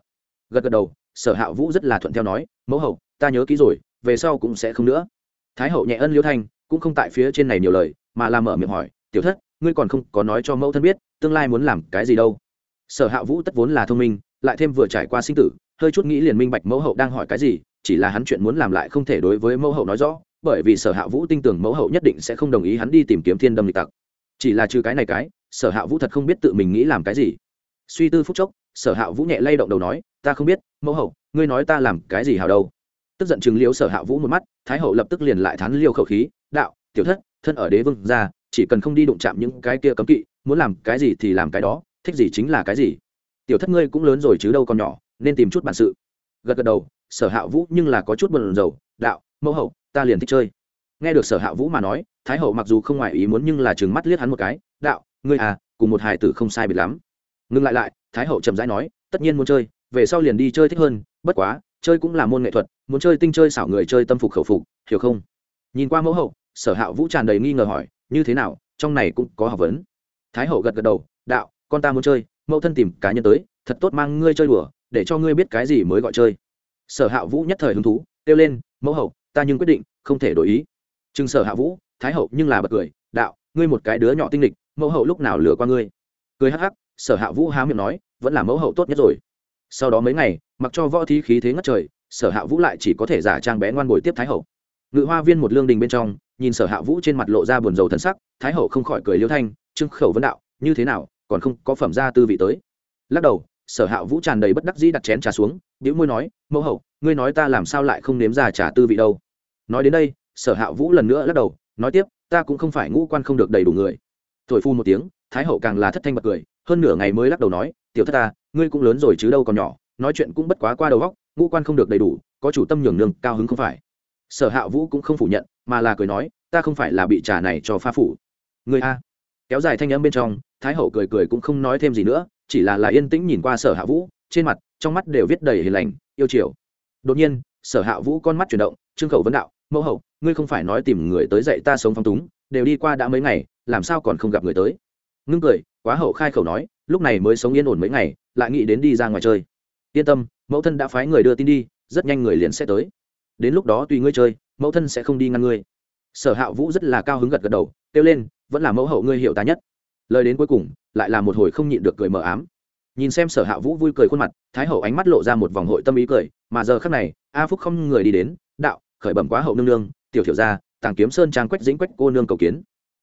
Gật gật đầu sở hạ vũ rất là thuận theo nói, mẫu hậu, ta nhớ kỹ rồi, về sau cũng sẽ không nữa. Thái hậu nhẹ ân liêu thanh, cũng không tại phía trên này nhiều lời, mà làm mở miệng hỏi, tiểu thất, ngươi còn không có nói cho mẫu thân biết, tương lai muốn làm cái gì đâu? Sở hạ vũ tất vốn là thông minh, lại thêm vừa trải qua sinh tử, hơi chút nghĩ liền minh bạch mẫu hậu đang hỏi cái gì, chỉ là hắn chuyện muốn làm lại không thể đối với mẫu hậu nói rõ, bởi vì sở hạ vũ tin tưởng mẫu hậu nhất định sẽ không đồng ý hắn đi tìm kiếm thiên đâm lịch tặc. Chỉ là trừ cái này cái, sở hạ vũ thật không biết tự mình nghĩ làm cái gì. Suy tư phúc chốc, sở hạ vũ nhẹ lay động đầu nói ta không biết, mẫu hậu, ngươi nói ta làm cái gì hào đâu. Tức giận chứng liếu sở hạ vũ một mắt, thái hậu lập tức liền lại thán liêu khẩu khí, đạo, tiểu thất, thân ở đế vương ra chỉ cần không đi đụng chạm những cái kia cấm kỵ, muốn làm cái gì thì làm cái đó, thích gì chính là cái gì. Tiểu thất ngươi cũng lớn rồi chứ đâu còn nhỏ, nên tìm chút bản sự. Gật gật đầu, sở hạ vũ nhưng là có chút bận rầu, đạo, mẫu hậu, ta liền thích chơi. Nghe được sở hạ vũ mà nói, thái hậu mặc dù không ngoài ý muốn nhưng là chừng mắt liếc hắn một cái, đạo, ngươi à cùng một hài tử không sai biệt lắm. Ngừng lại lại, thái hậu trầm rãi nói, tất nhiên muốn chơi về sau liền đi chơi thích hơn, bất quá, chơi cũng là môn nghệ thuật, muốn chơi tinh chơi xảo người chơi tâm phục khẩu phục, hiểu không? Nhìn qua mẫu hậu, sở hạ vũ tràn đầy nghi ngờ hỏi, như thế nào? Trong này cũng có học vấn. Thái hậu gật gật đầu, đạo, con ta muốn chơi, mẫu thân tìm cá nhân tới, thật tốt mang ngươi chơi đùa, để cho ngươi biết cái gì mới gọi chơi. Sở hạ vũ nhất thời hứng thú, kêu lên, mẫu hậu, ta nhưng quyết định, không thể đổi ý. Chừng sở hạ vũ, thái hậu nhưng là bật cười, đạo, ngươi một cái đứa nhỏ tinh lịch, mẫu hậu lúc nào lừa qua ngươi? Cười hắc hắc, sở hạ vũ há miệng nói, vẫn là mẫu hậu tốt nhất rồi sau đó mấy ngày, mặc cho võ thí khí thế ngất trời, sở hạ vũ lại chỉ có thể giả trang bé ngoan bồi tiếp thái hậu. Ngự hoa viên một lương đình bên trong, nhìn sở hạ vũ trên mặt lộ ra buồn rầu thần sắc, thái hậu không khỏi cười liêu thanh trưng khẩu vấn đạo, như thế nào, còn không có phẩm gia tư vị tới? Lắc đầu, sở hạ vũ tràn đầy bất đắc dĩ đặt chén trà xuống đĩu môi nói, mẫu hậu, ngươi nói ta làm sao lại không nếm ra trà tư vị đâu? Nói đến đây, sở hạ vũ lần nữa lắc đầu, nói tiếp, ta cũng không phải ngũ quan không được đầy đủ người. Thổi phu một tiếng, thái hậu càng là thất thanh bật cười, hơn nửa ngày mới lắc đầu nói, tiểu thất ta ngươi cũng lớn rồi chứ đâu còn nhỏ, nói chuyện cũng bất quá qua đầu góc ngũ quan không được đầy đủ, có chủ tâm nhường nương cao hứng không phải. Sở hạ vũ cũng không phủ nhận, mà là cười nói, ta không phải là bị trà này cho pha phủ. Người a. Kéo dài thanh âm bên trong, thái hậu cười cười cũng không nói thêm gì nữa, chỉ là là yên tĩnh nhìn qua sở hạ vũ, trên mặt, trong mắt đều viết đầy hiền lành, yêu chiều. Đột nhiên, sở hạ vũ con mắt chuyển động, trương khẩu vấn đạo, mẫu hậu, ngươi không phải nói tìm người tới dạy ta sống phong túng, đều đi qua đã mấy ngày, làm sao còn không gặp người tới? Ngưng cười, quá hậu khai khẩu nói, lúc này mới sống yên ổn mấy ngày lại nghĩ đến đi ra ngoài chơi. Yên tâm, mẫu thân đã phái người đưa tin đi, rất nhanh người liền sẽ tới. Đến lúc đó tùy ngươi chơi, mẫu thân sẽ không đi ngăn ngươi. Sở hạ vũ rất là cao hứng gật gật đầu, kêu lên, vẫn là mẫu hậu ngươi hiểu ta nhất. Lời đến cuối cùng, lại là một hồi không nhịn được cười mờ ám. Nhìn xem sở hạ vũ vui cười khuôn mặt, thái hậu ánh mắt lộ ra một vòng hội tâm ý cười, mà giờ khắc này, a phúc không người đi đến, đạo, khởi bẩm quá hậu nương nương, tiểu thiểu ra tàng kiếm sơn trang quách dĩnh quách cô nương cầu kiến.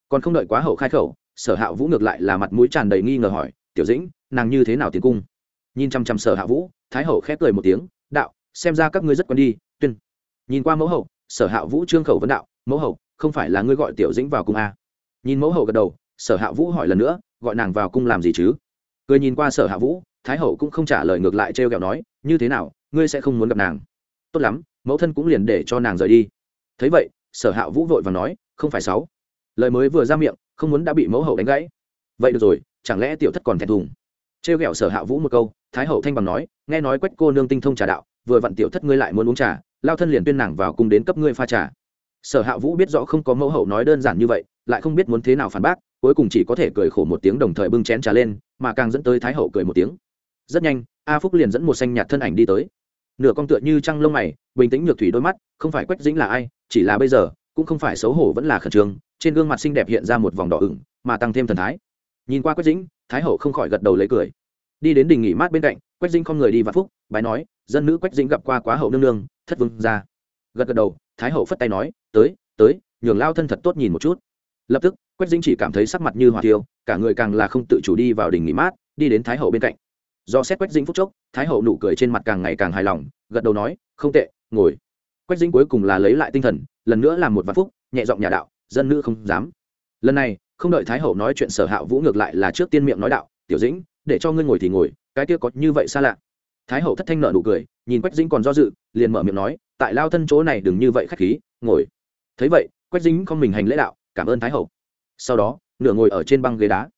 Còn không đợi quá hậu khai khẩu, sở hạ vũ ngược lại là mặt mũi tràn đầy nghi ngờ hỏi, tiểu dĩnh nàng như thế nào tiến cung? Nhìn chăm chăm sở hạ vũ, thái hậu khép cười một tiếng, đạo, xem ra các ngươi rất quen đi, tuyên. Nhìn qua mẫu hậu, sở hạ vũ trương khẩu vấn đạo, mẫu hậu, không phải là ngươi gọi tiểu dĩnh vào cung à? nhìn mẫu hậu gật đầu, sở hạ vũ hỏi lần nữa, gọi nàng vào cung làm gì chứ? Cười nhìn qua sở hạ vũ, thái hậu cũng không trả lời ngược lại trêu ghẹo nói, như thế nào, ngươi sẽ không muốn gặp nàng? Tốt lắm, mẫu thân cũng liền để cho nàng rời đi. Thấy vậy, sở hạ vũ vội và nói, không phải sáu. Lời mới vừa ra miệng, không muốn đã bị mẫu hậu đánh gãy. Vậy được rồi, chẳng lẽ tiểu thất còn thẹn thùng? Trêu ghẹo sở hạ vũ một câu, thái hậu thanh bằng nói, nghe nói quách cô nương tinh thông trà đạo, vừa vặn tiểu thất ngươi lại muốn uống trà, lao thân liền tuyên nàng vào cùng đến cấp ngươi pha trà. Sở hạ vũ biết rõ không có mẫu hậu nói đơn giản như vậy, lại không biết muốn thế nào phản bác, cuối cùng chỉ có thể cười khổ một tiếng đồng thời bưng chén trà lên, mà càng dẫn tới thái hậu cười một tiếng. Rất nhanh, a phúc liền dẫn một xanh nhạt thân ảnh đi tới. Nửa con tựa như trăng lông mày, bình tĩnh nhược thủy đôi mắt, không phải quách dĩnh là ai, chỉ là bây giờ, cũng không phải xấu hổ vẫn là khẩn trương, trên gương mặt xinh đẹp hiện ra một vòng đỏ ửng, mà tăng thêm thần thái. Nhìn qua quách dĩnh thái hậu không khỏi gật đầu lấy cười. Đi đến đình nghỉ mát bên cạnh, quách dĩnh không người đi vạn phúc, bái nói, dân nữ quách dĩnh gặp qua quá hậu nương nương, thất vương ra gật gật đầu, thái hậu phất tay nói, tới tới, nhường lao thân thật tốt nhìn một chút. Lập tức, quách dĩnh chỉ cảm thấy sắc mặt như hỏa tiêu cả người càng là không tự chủ đi vào đình nghỉ mát, đi đến thái hậu bên cạnh. Do xét quách dĩnh phúc chốc, thái hậu nụ cười trên mặt càng ngày càng hài lòng, gật đầu nói, không tệ, ngồi. Quách dĩnh cuối cùng là lấy lại tinh thần, lần nữa làm một vạn phúc, nhẹ giọng nhà đạo, dân nữ không dám. Lần này không đợi thái hậu nói chuyện sở hạ vũ ngược lại là trước tiên miệng nói đạo, tiểu dĩnh, để cho ngươi ngồi thì ngồi, cái kia có như vậy xa lạ? Thái hậu thất thanh nợ nụ cười, nhìn quách dĩnh còn do dự, liền mở miệng nói, tại lao thân chỗ này đừng như vậy khách khí, ngồi. Thấy vậy, quách dĩnh không mình hành lễ đạo, cảm ơn thái hậu. Sau đó, nửa ngồi ở trên băng ghế đá.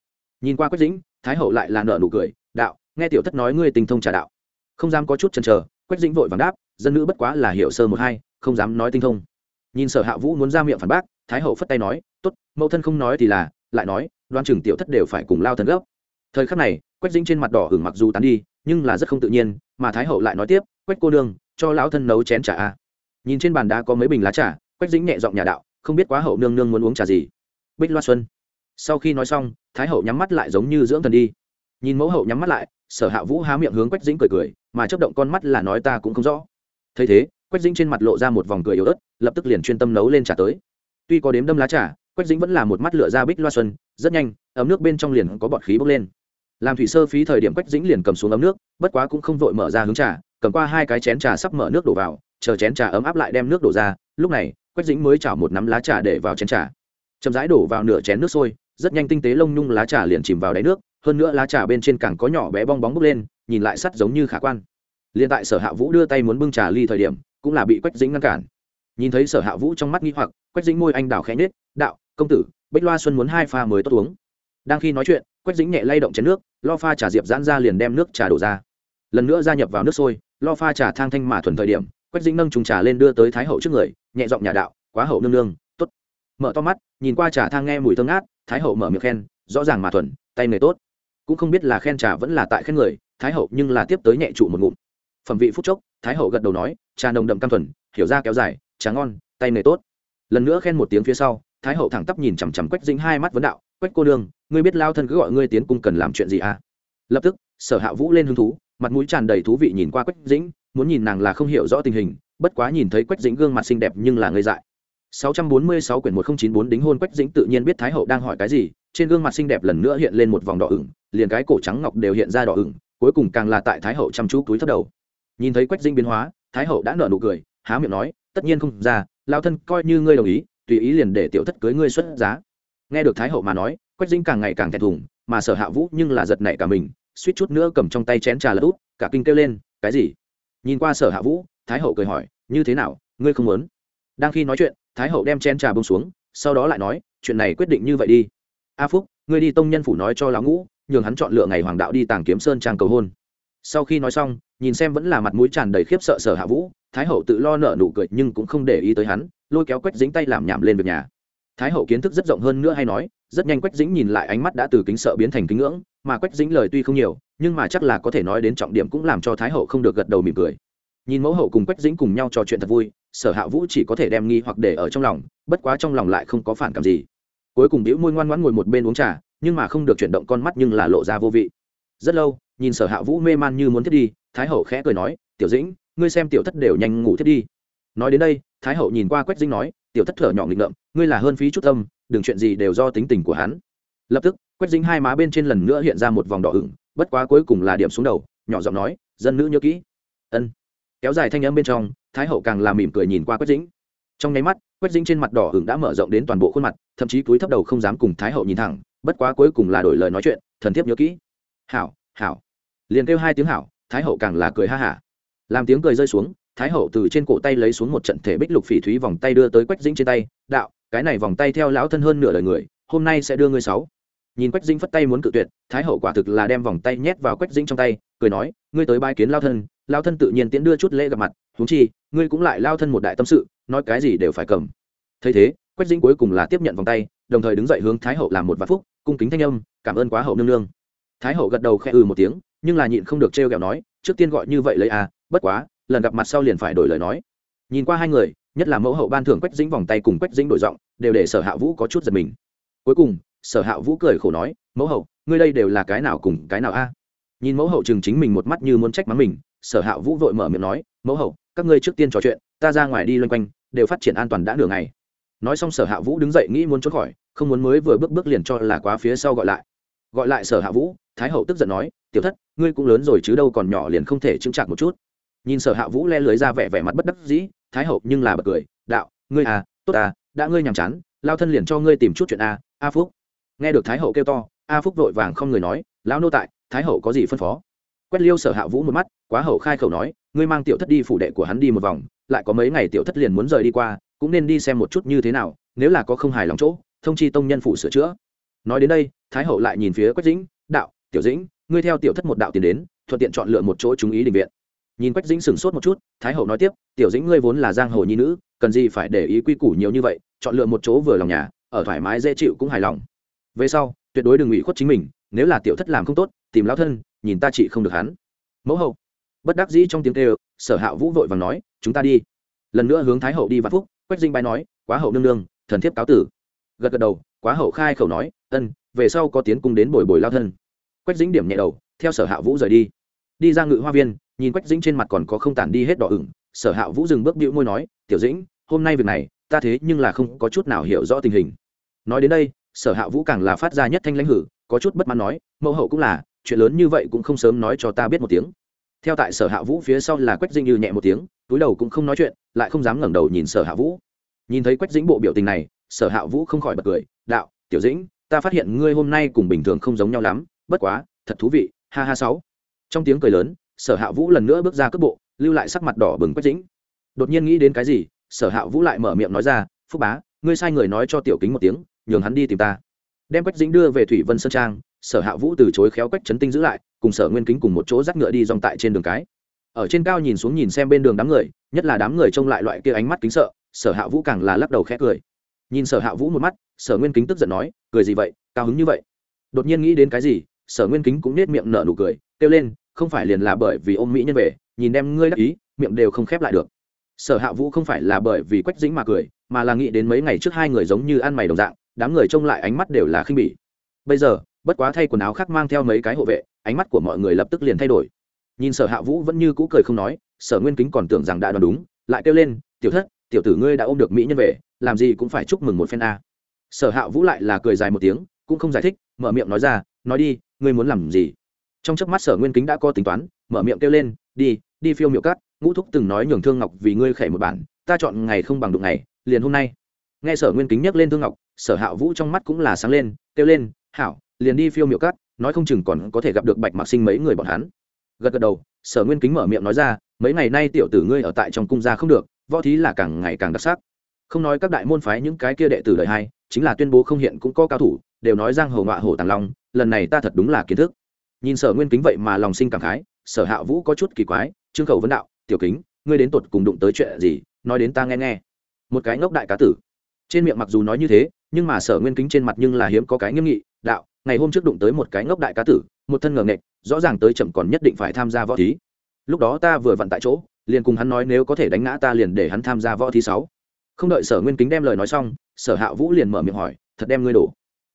Nhìn qua quách dĩnh, thái hậu lại là nợ nụ cười, đạo, nghe tiểu thất nói ngươi tình thông trà đạo. Không dám có chút chần chờ, quách dĩnh vội vàng đáp, dân nữ bất quá là hiểu sơ một hai, không dám nói tinh thông. Nhìn sở hạ vũ muốn ra miệng phản bác, thái hậu phất tay nói, tốt mẫu thân không nói thì là, lại nói, đoan chừng tiểu thất đều phải cùng lao thần gốc thời khắc này, quách dĩnh trên mặt đỏ hưởng mặc dù tán đi, nhưng là rất không tự nhiên, mà thái hậu lại nói tiếp, quách cô đương cho lão thân nấu chén trà a. Nhìn trên bàn đá có mấy bình lá trà, quách dĩnh nhẹ giọng nhà đạo, không biết quá hậu nương nương muốn uống trà gì? Bích loa xuân. Sau khi nói xong, thái hậu nhắm mắt lại giống như dưỡng thần đi. Nhìn mẫu hậu nhắm mắt lại, sở hạ vũ há miệng hướng quách dĩnh cười cười, mà chấp động con mắt là nói ta cũng không rõ. Thấy thế, quách dĩnh trên mặt lộ ra một vòng cười yếu ớt, lập tức liền chuyên tâm nấu lên trà tới. Tuy có đếm đâm lá trà quách dĩnh vẫn là một mắt lửa ra bích loa xuân, rất nhanh, ấm nước bên trong liền có bọt khí bốc lên. Làm thủy sơ phí thời điểm quách dĩnh liền cầm xuống ấm nước, bất quá cũng không vội mở ra hướng trà, cầm qua hai cái chén trà sắp mở nước đổ vào, chờ chén trà ấm áp lại đem nước đổ ra, lúc này, quách dĩnh mới chảo một nắm lá trà để vào chén trà. Chậm rãi đổ vào nửa chén nước sôi, rất nhanh tinh tế lông nhung lá trà liền chìm vào đáy nước, hơn nữa lá trà bên trên càng có nhỏ bé bong bóng bốc lên, nhìn lại sắt giống như khả quan. Liền tại sở hạ vũ đưa tay muốn bưng trà ly thời điểm, cũng là bị quách dĩnh ngăn cản. Nhìn thấy sở hạ vũ trong mắt nghi hoặc, quách dĩnh môi anh đào khẽ nết đạo công tử bách loa xuân muốn hai pha mới tốt uống. Đang khi nói chuyện, quách dĩnh nhẹ lay động chén nước, lo pha trà diệp giãn ra liền đem nước trà đổ ra. Lần nữa gia nhập vào nước sôi, lo pha trà thang thanh mà thuần thời điểm, quách dĩnh nâng trùng trà lên đưa tới thái hậu trước người, nhẹ giọng nhà đạo, quá hậu nương nương t ố t mở to mắt, nhìn qua trà thang nghe mùi thơm ngát, thái hậu mở miệng khen, rõ ràng mà thuần, tay nghề tốt. Cũng không biết là khen trà vẫn là tại khen người, thái hậu nhưng là tiếp tới nhẹ trụ một ngụm. Phẩm vị phúc chốc, thái hậu gật đầu nói, trà nồng đậm cam thuần, hiểu ra kéo dài, trà ngon, tay nghề tốt. Lần nữa khen một tiếng phía sau thái hậu thẳng tắp nhìn chằm chằm quách dĩnh hai mắt vấn đạo, quách cô đương ngươi biết lao thân cứ gọi ngươi tiến cung cần làm chuyện gì à? Lập tức, sở hạ vũ lên hứng thú, mặt mũi tràn đầy thú vị nhìn qua quách dĩnh, muốn nhìn nàng là không hiểu rõ tình hình, bất quá nhìn thấy quách dĩnh gương mặt xinh đẹp nhưng là ngây dại. 646 quyển 1094 đính hôn quách dĩnh tự nhiên biết thái hậu đang hỏi cái gì, trên gương mặt xinh đẹp lần nữa hiện lên một vòng đỏ ửng, liền cái cổ trắng ngọc đều hiện ra đỏ ửng, cuối cùng càng là tại thái hậu chăm chú túi thấp đầu. Nhìn thấy quách dĩnh biến hóa, thái hậu đã nở nụ cười, há miệng nói, tất nhiên không ra, lao thân coi như ngươi đồng ý tùy ý liền để tiểu thất cưới ngươi xuất giá. Nghe được thái hậu mà nói, quách dĩnh càng ngày càng thẹn thùng, mà sở hạ vũ nhưng là giật nảy cả mình, suýt chút nữa cầm trong tay chén trà lật út cả kinh kêu lên, cái gì? Nhìn qua sở hạ vũ, thái hậu cười hỏi, như thế nào? Ngươi không muốn? Đang khi nói chuyện, thái hậu đem chén trà bông xuống, sau đó lại nói, chuyện này quyết định như vậy đi. A phúc, ngươi đi tông nhân phủ nói cho lão ngũ, nhường hắn chọn lựa ngày hoàng đạo đi tàng kiếm sơn trang cầu hôn. Sau khi nói xong, nhìn xem vẫn là mặt mũi tràn đầy khiếp sợ sở hạ vũ, thái hậu tự lo nợ nụ cười nhưng cũng không để ý tới hắn lôi kéo quách dính tay làm nhảm lên việc nhà. Thái hậu kiến thức rất rộng hơn nữa hay nói, rất nhanh quách dĩnh nhìn lại ánh mắt đã từ kính sợ biến thành kính ngưỡng, mà quách dĩnh lời tuy không nhiều, nhưng mà chắc là có thể nói đến trọng điểm cũng làm cho thái hậu không được gật đầu mỉm cười. Nhìn mẫu hậu cùng quách dĩnh cùng nhau trò chuyện thật vui, sở hạ vũ chỉ có thể đem nghi hoặc để ở trong lòng, bất quá trong lòng lại không có phản cảm gì. Cuối cùng đĩu môi ngoan ngoãn ngồi một bên uống trà, nhưng mà không được chuyển động con mắt nhưng là lộ ra vô vị. Rất lâu, nhìn sở hạ vũ mê man như muốn thiết đi, thái hậu khẽ cười nói, tiểu dĩnh, ngươi xem tiểu thất đều nhanh ngủ thiết đi nói đến đây, thái hậu nhìn qua quách dĩnh nói, tiểu thất thở nhỏ nghịch ngợm, ngươi là hơn phí chút tâm, đừng chuyện gì đều do tính tình của hắn. Lập tức, quách dính hai má bên trên lần nữa hiện ra một vòng đỏ ửng, bất quá cuối cùng là điểm xuống đầu, nhỏ giọng nói, dân nữ nhớ kỹ. Ân. Kéo dài thanh âm bên trong, thái hậu càng làm mỉm cười nhìn qua quách dính trong nháy mắt, quách dính trên mặt đỏ ửng đã mở rộng đến toàn bộ khuôn mặt, thậm chí cúi thấp đầu không dám cùng thái hậu nhìn thẳng, bất quá cuối cùng là đổi lời nói chuyện, thần thiếp nhớ kỹ. Hảo hảo. Liền kêu hai tiếng hảo, thái hậu càng là cười ha hả. Làm tiếng cười rơi xuống thái hậu từ trên cổ tay lấy xuống một trận thể bích lục phỉ thúy vòng tay đưa tới quách dĩnh trên tay, đạo, cái này vòng tay theo lão thân hơn nửa đời người, hôm nay sẽ đưa ngươi sáu. Nhìn quách dĩnh phất tay muốn cự tuyệt, thái hậu quả thực là đem vòng tay nhét vào quách dĩnh trong tay, cười nói, ngươi tới bai kiến lao thân lao thân tự nhiên tiễn đưa chút lễ gặp mặt, huống chi, ngươi cũng lại lao thân một đại tâm sự, nói cái gì đều phải cầm. Thấy thế, quách dĩnh cuối cùng là tiếp nhận vòng tay, đồng thời đứng dậy hướng thái hậu làm một vạn phúc, cung kính thanh âm, cảm ơn quá hậu nương nương. Thái hậu gật đầu khẽ ừ một tiếng, nhưng là nhịn không được trêu ghẹo nói, trước tiên gọi như vậy lấy à bất quá lần gặp mặt sau liền phải đổi lời nói. Nhìn qua hai người, nhất là mẫu hậu ban thưởng quách dĩnh vòng tay cùng quách dĩnh đổi giọng, đều để sở hạ vũ có chút giật mình. Cuối cùng, sở hạ vũ cười khổ nói, mẫu hậu, ngươi đây đều là cái nào cùng cái nào a? Nhìn mẫu hậu chừng chính mình một mắt như muốn trách mắng mình, sở hạ vũ vội mở miệng nói, mẫu hậu, các ngươi trước tiên trò chuyện, ta ra ngoài đi loanh quanh, đều phát triển an toàn đã nửa ngày. Nói xong sở hạ vũ đứng dậy nghĩ muốn trốn khỏi, không muốn mới vừa bước bước liền cho là quá phía sau gọi lại. Gọi lại sở hạ vũ, thái hậu tức giận nói, tiểu thất, ngươi cũng lớn rồi chứ đâu còn nhỏ liền không thể chững chạc một chút nhìn sở hạ vũ le lưới ra vẻ vẻ mặt bất đắc dĩ, thái hậu nhưng là bật cười, đạo, ngươi à tốt à đã ngươi nhàm chán, lao thân liền cho ngươi tìm chút chuyện a a phúc. Nghe được thái hậu kêu to, a phúc vội vàng không người nói, lão nô tại, thái hậu có gì phân phó? Quét liêu sở hạ vũ một mắt, quá hậu khai khẩu nói, ngươi mang tiểu thất đi phủ đệ của hắn đi một vòng, lại có mấy ngày tiểu thất liền muốn rời đi qua, cũng nên đi xem một chút như thế nào, nếu là có không hài lòng chỗ, thông chi tông nhân phủ sửa chữa. Nói đến đây, thái hậu lại nhìn phía quách dĩnh, đạo, tiểu dĩnh, ngươi theo tiểu thất một đạo tiền đến, thuận tiện chọn lựa một chỗ chúng ý định viện nhìn quách dĩnh sửng sốt một chút, thái hậu nói tiếp, tiểu dĩnh ngươi vốn là giang hồ nhi nữ, cần gì phải để ý quy củ nhiều như vậy, chọn lựa một chỗ vừa lòng nhà, ở thoải mái dễ chịu cũng hài lòng. Về sau, tuyệt đối đừng ủy khuất chính mình, nếu là tiểu thất làm không tốt, tìm lão thân, nhìn ta chị không được hắn. Mẫu hậu, bất đắc dĩ trong tiếng kêu, sở hạ vũ vội vàng nói, chúng ta đi. Lần nữa hướng thái hậu đi vạn phúc, quách dinh bái nói, quá hậu nương nương, thần thiếp cáo tử. Gật gật đầu, quá hậu khai khẩu nói, ân, về sau có tiến cung đến bồi bồi lao thân. Quách dính điểm nhẹ đầu, theo sở hạ vũ rời đi. Đi ra ngự hoa viên nhìn quách dĩnh trên mặt còn có không tản đi hết đỏ ửng, sở hạ vũ dừng bước bĩu môi nói, tiểu dĩnh, hôm nay việc này, ta thế nhưng là không có chút nào hiểu rõ tình hình. Nói đến đây, sở hạ vũ càng là phát ra nhất thanh lãnh hử, có chút bất mãn nói, mẫu hậu cũng là, chuyện lớn như vậy cũng không sớm nói cho ta biết một tiếng. Theo tại sở hạ vũ phía sau là quách dĩnh như nhẹ một tiếng, túi đầu cũng không nói chuyện, lại không dám ngẩng đầu nhìn sở hạ vũ. Nhìn thấy quách dĩnh bộ biểu tình này, sở hạ vũ không khỏi bật cười, đạo, tiểu dĩnh, ta phát hiện ngươi hôm nay cùng bình thường không giống nhau lắm, bất quá, thật thú vị, ha ha sáu. Trong tiếng cười lớn sở hạ vũ lần nữa bước ra cước bộ, lưu lại sắc mặt đỏ bừng quách dĩnh. Đột nhiên nghĩ đến cái gì, sở hạ vũ lại mở miệng nói ra, phúc bá, ngươi sai người nói cho tiểu kính một tiếng, nhường hắn đi tìm ta. Đem quách dĩnh đưa về thủy vân sơn trang, sở hạ vũ từ chối khéo quách trấn tinh giữ lại, cùng sở nguyên kính cùng một chỗ dắt ngựa đi dòng tại trên đường cái. Ở trên cao nhìn xuống nhìn xem bên đường đám người, nhất là đám người trông lại loại kia ánh mắt kính sợ, sở hạ vũ càng là lắc đầu khẽ cười. Nhìn sở hạ vũ một mắt, sở nguyên kính tức giận nói, cười gì vậy, cao hứng như vậy? Đột nhiên nghĩ đến cái gì, sở nguyên kính cũng nết miệng nở nụ cười, kêu lên không phải liền là bởi vì ôm mỹ nhân về, nhìn đem ngươi đắc ý, miệng đều không khép lại được. Sở hạ vũ không phải là bởi vì quách dĩnh mà cười, mà là nghĩ đến mấy ngày trước hai người giống như ăn mày đồng dạng, đám người trông lại ánh mắt đều là khinh bỉ. Bây giờ, bất quá thay quần áo khác mang theo mấy cái hộ vệ, ánh mắt của mọi người lập tức liền thay đổi. Nhìn sở hạ vũ vẫn như cũ cười không nói, sở nguyên kính còn tưởng rằng đã đoán đúng, lại kêu lên, tiểu thất, tiểu tử ngươi đã ôm được mỹ nhân về, làm gì cũng phải chúc mừng một phen a. Sở hạ vũ lại là cười dài một tiếng, cũng không giải thích, mở miệng nói ra, nói đi, ngươi muốn làm gì? Trong chớp mắt sở nguyên kính đã có tính toán, mở miệng kêu lên, đi đi phiêu miệu cát, ngũ thúc từng nói nhường thương ngọc vì ngươi khẩy một bản, ta chọn ngày không bằng đụng ngày, liền hôm nay. Nghe sở nguyên kính nhắc lên thương ngọc, sở hạ vũ trong mắt cũng là sáng lên, kêu lên, hảo, liền đi phiêu miệu cát, nói không chừng còn có thể gặp được bạch mạc sinh mấy người bọn hắn. Gật gật đầu, sở nguyên kính mở miệng nói ra, mấy ngày nay tiểu tử ngươi ở tại trong cung gia không được, võ thí là càng ngày càng đặc sắc. Không nói các đại môn phái những cái kia đệ tử đời hai, chính là tuyên bố không hiện cũng có cao thủ, đều nói giang hồ ngọa hổ tàng long, lần này ta thật đúng là kiến thức nhìn sở nguyên kính vậy mà lòng sinh cảm khái, sở hạ vũ có chút kỳ quái, trương khẩu vấn đạo, tiểu kính, ngươi đến tột cùng đụng tới chuyện gì? Nói đến ta nghe nghe. Một cái ngốc đại cá tử. Trên miệng mặc dù nói như thế, nhưng mà sở nguyên kính trên mặt nhưng là hiếm có cái nghiêm nghị, đạo, ngày hôm trước đụng tới một cái ngốc đại cá tử, một thân ngờ nghệch rõ ràng tới chậm còn nhất định phải tham gia võ thí. Lúc đó ta vừa vặn tại chỗ, liền cùng hắn nói nếu có thể đánh ngã ta liền để hắn tham gia võ thí sáu. Không đợi sở nguyên kính đem lời nói xong, sở hạ vũ liền mở miệng hỏi, thật đem ngươi đổ?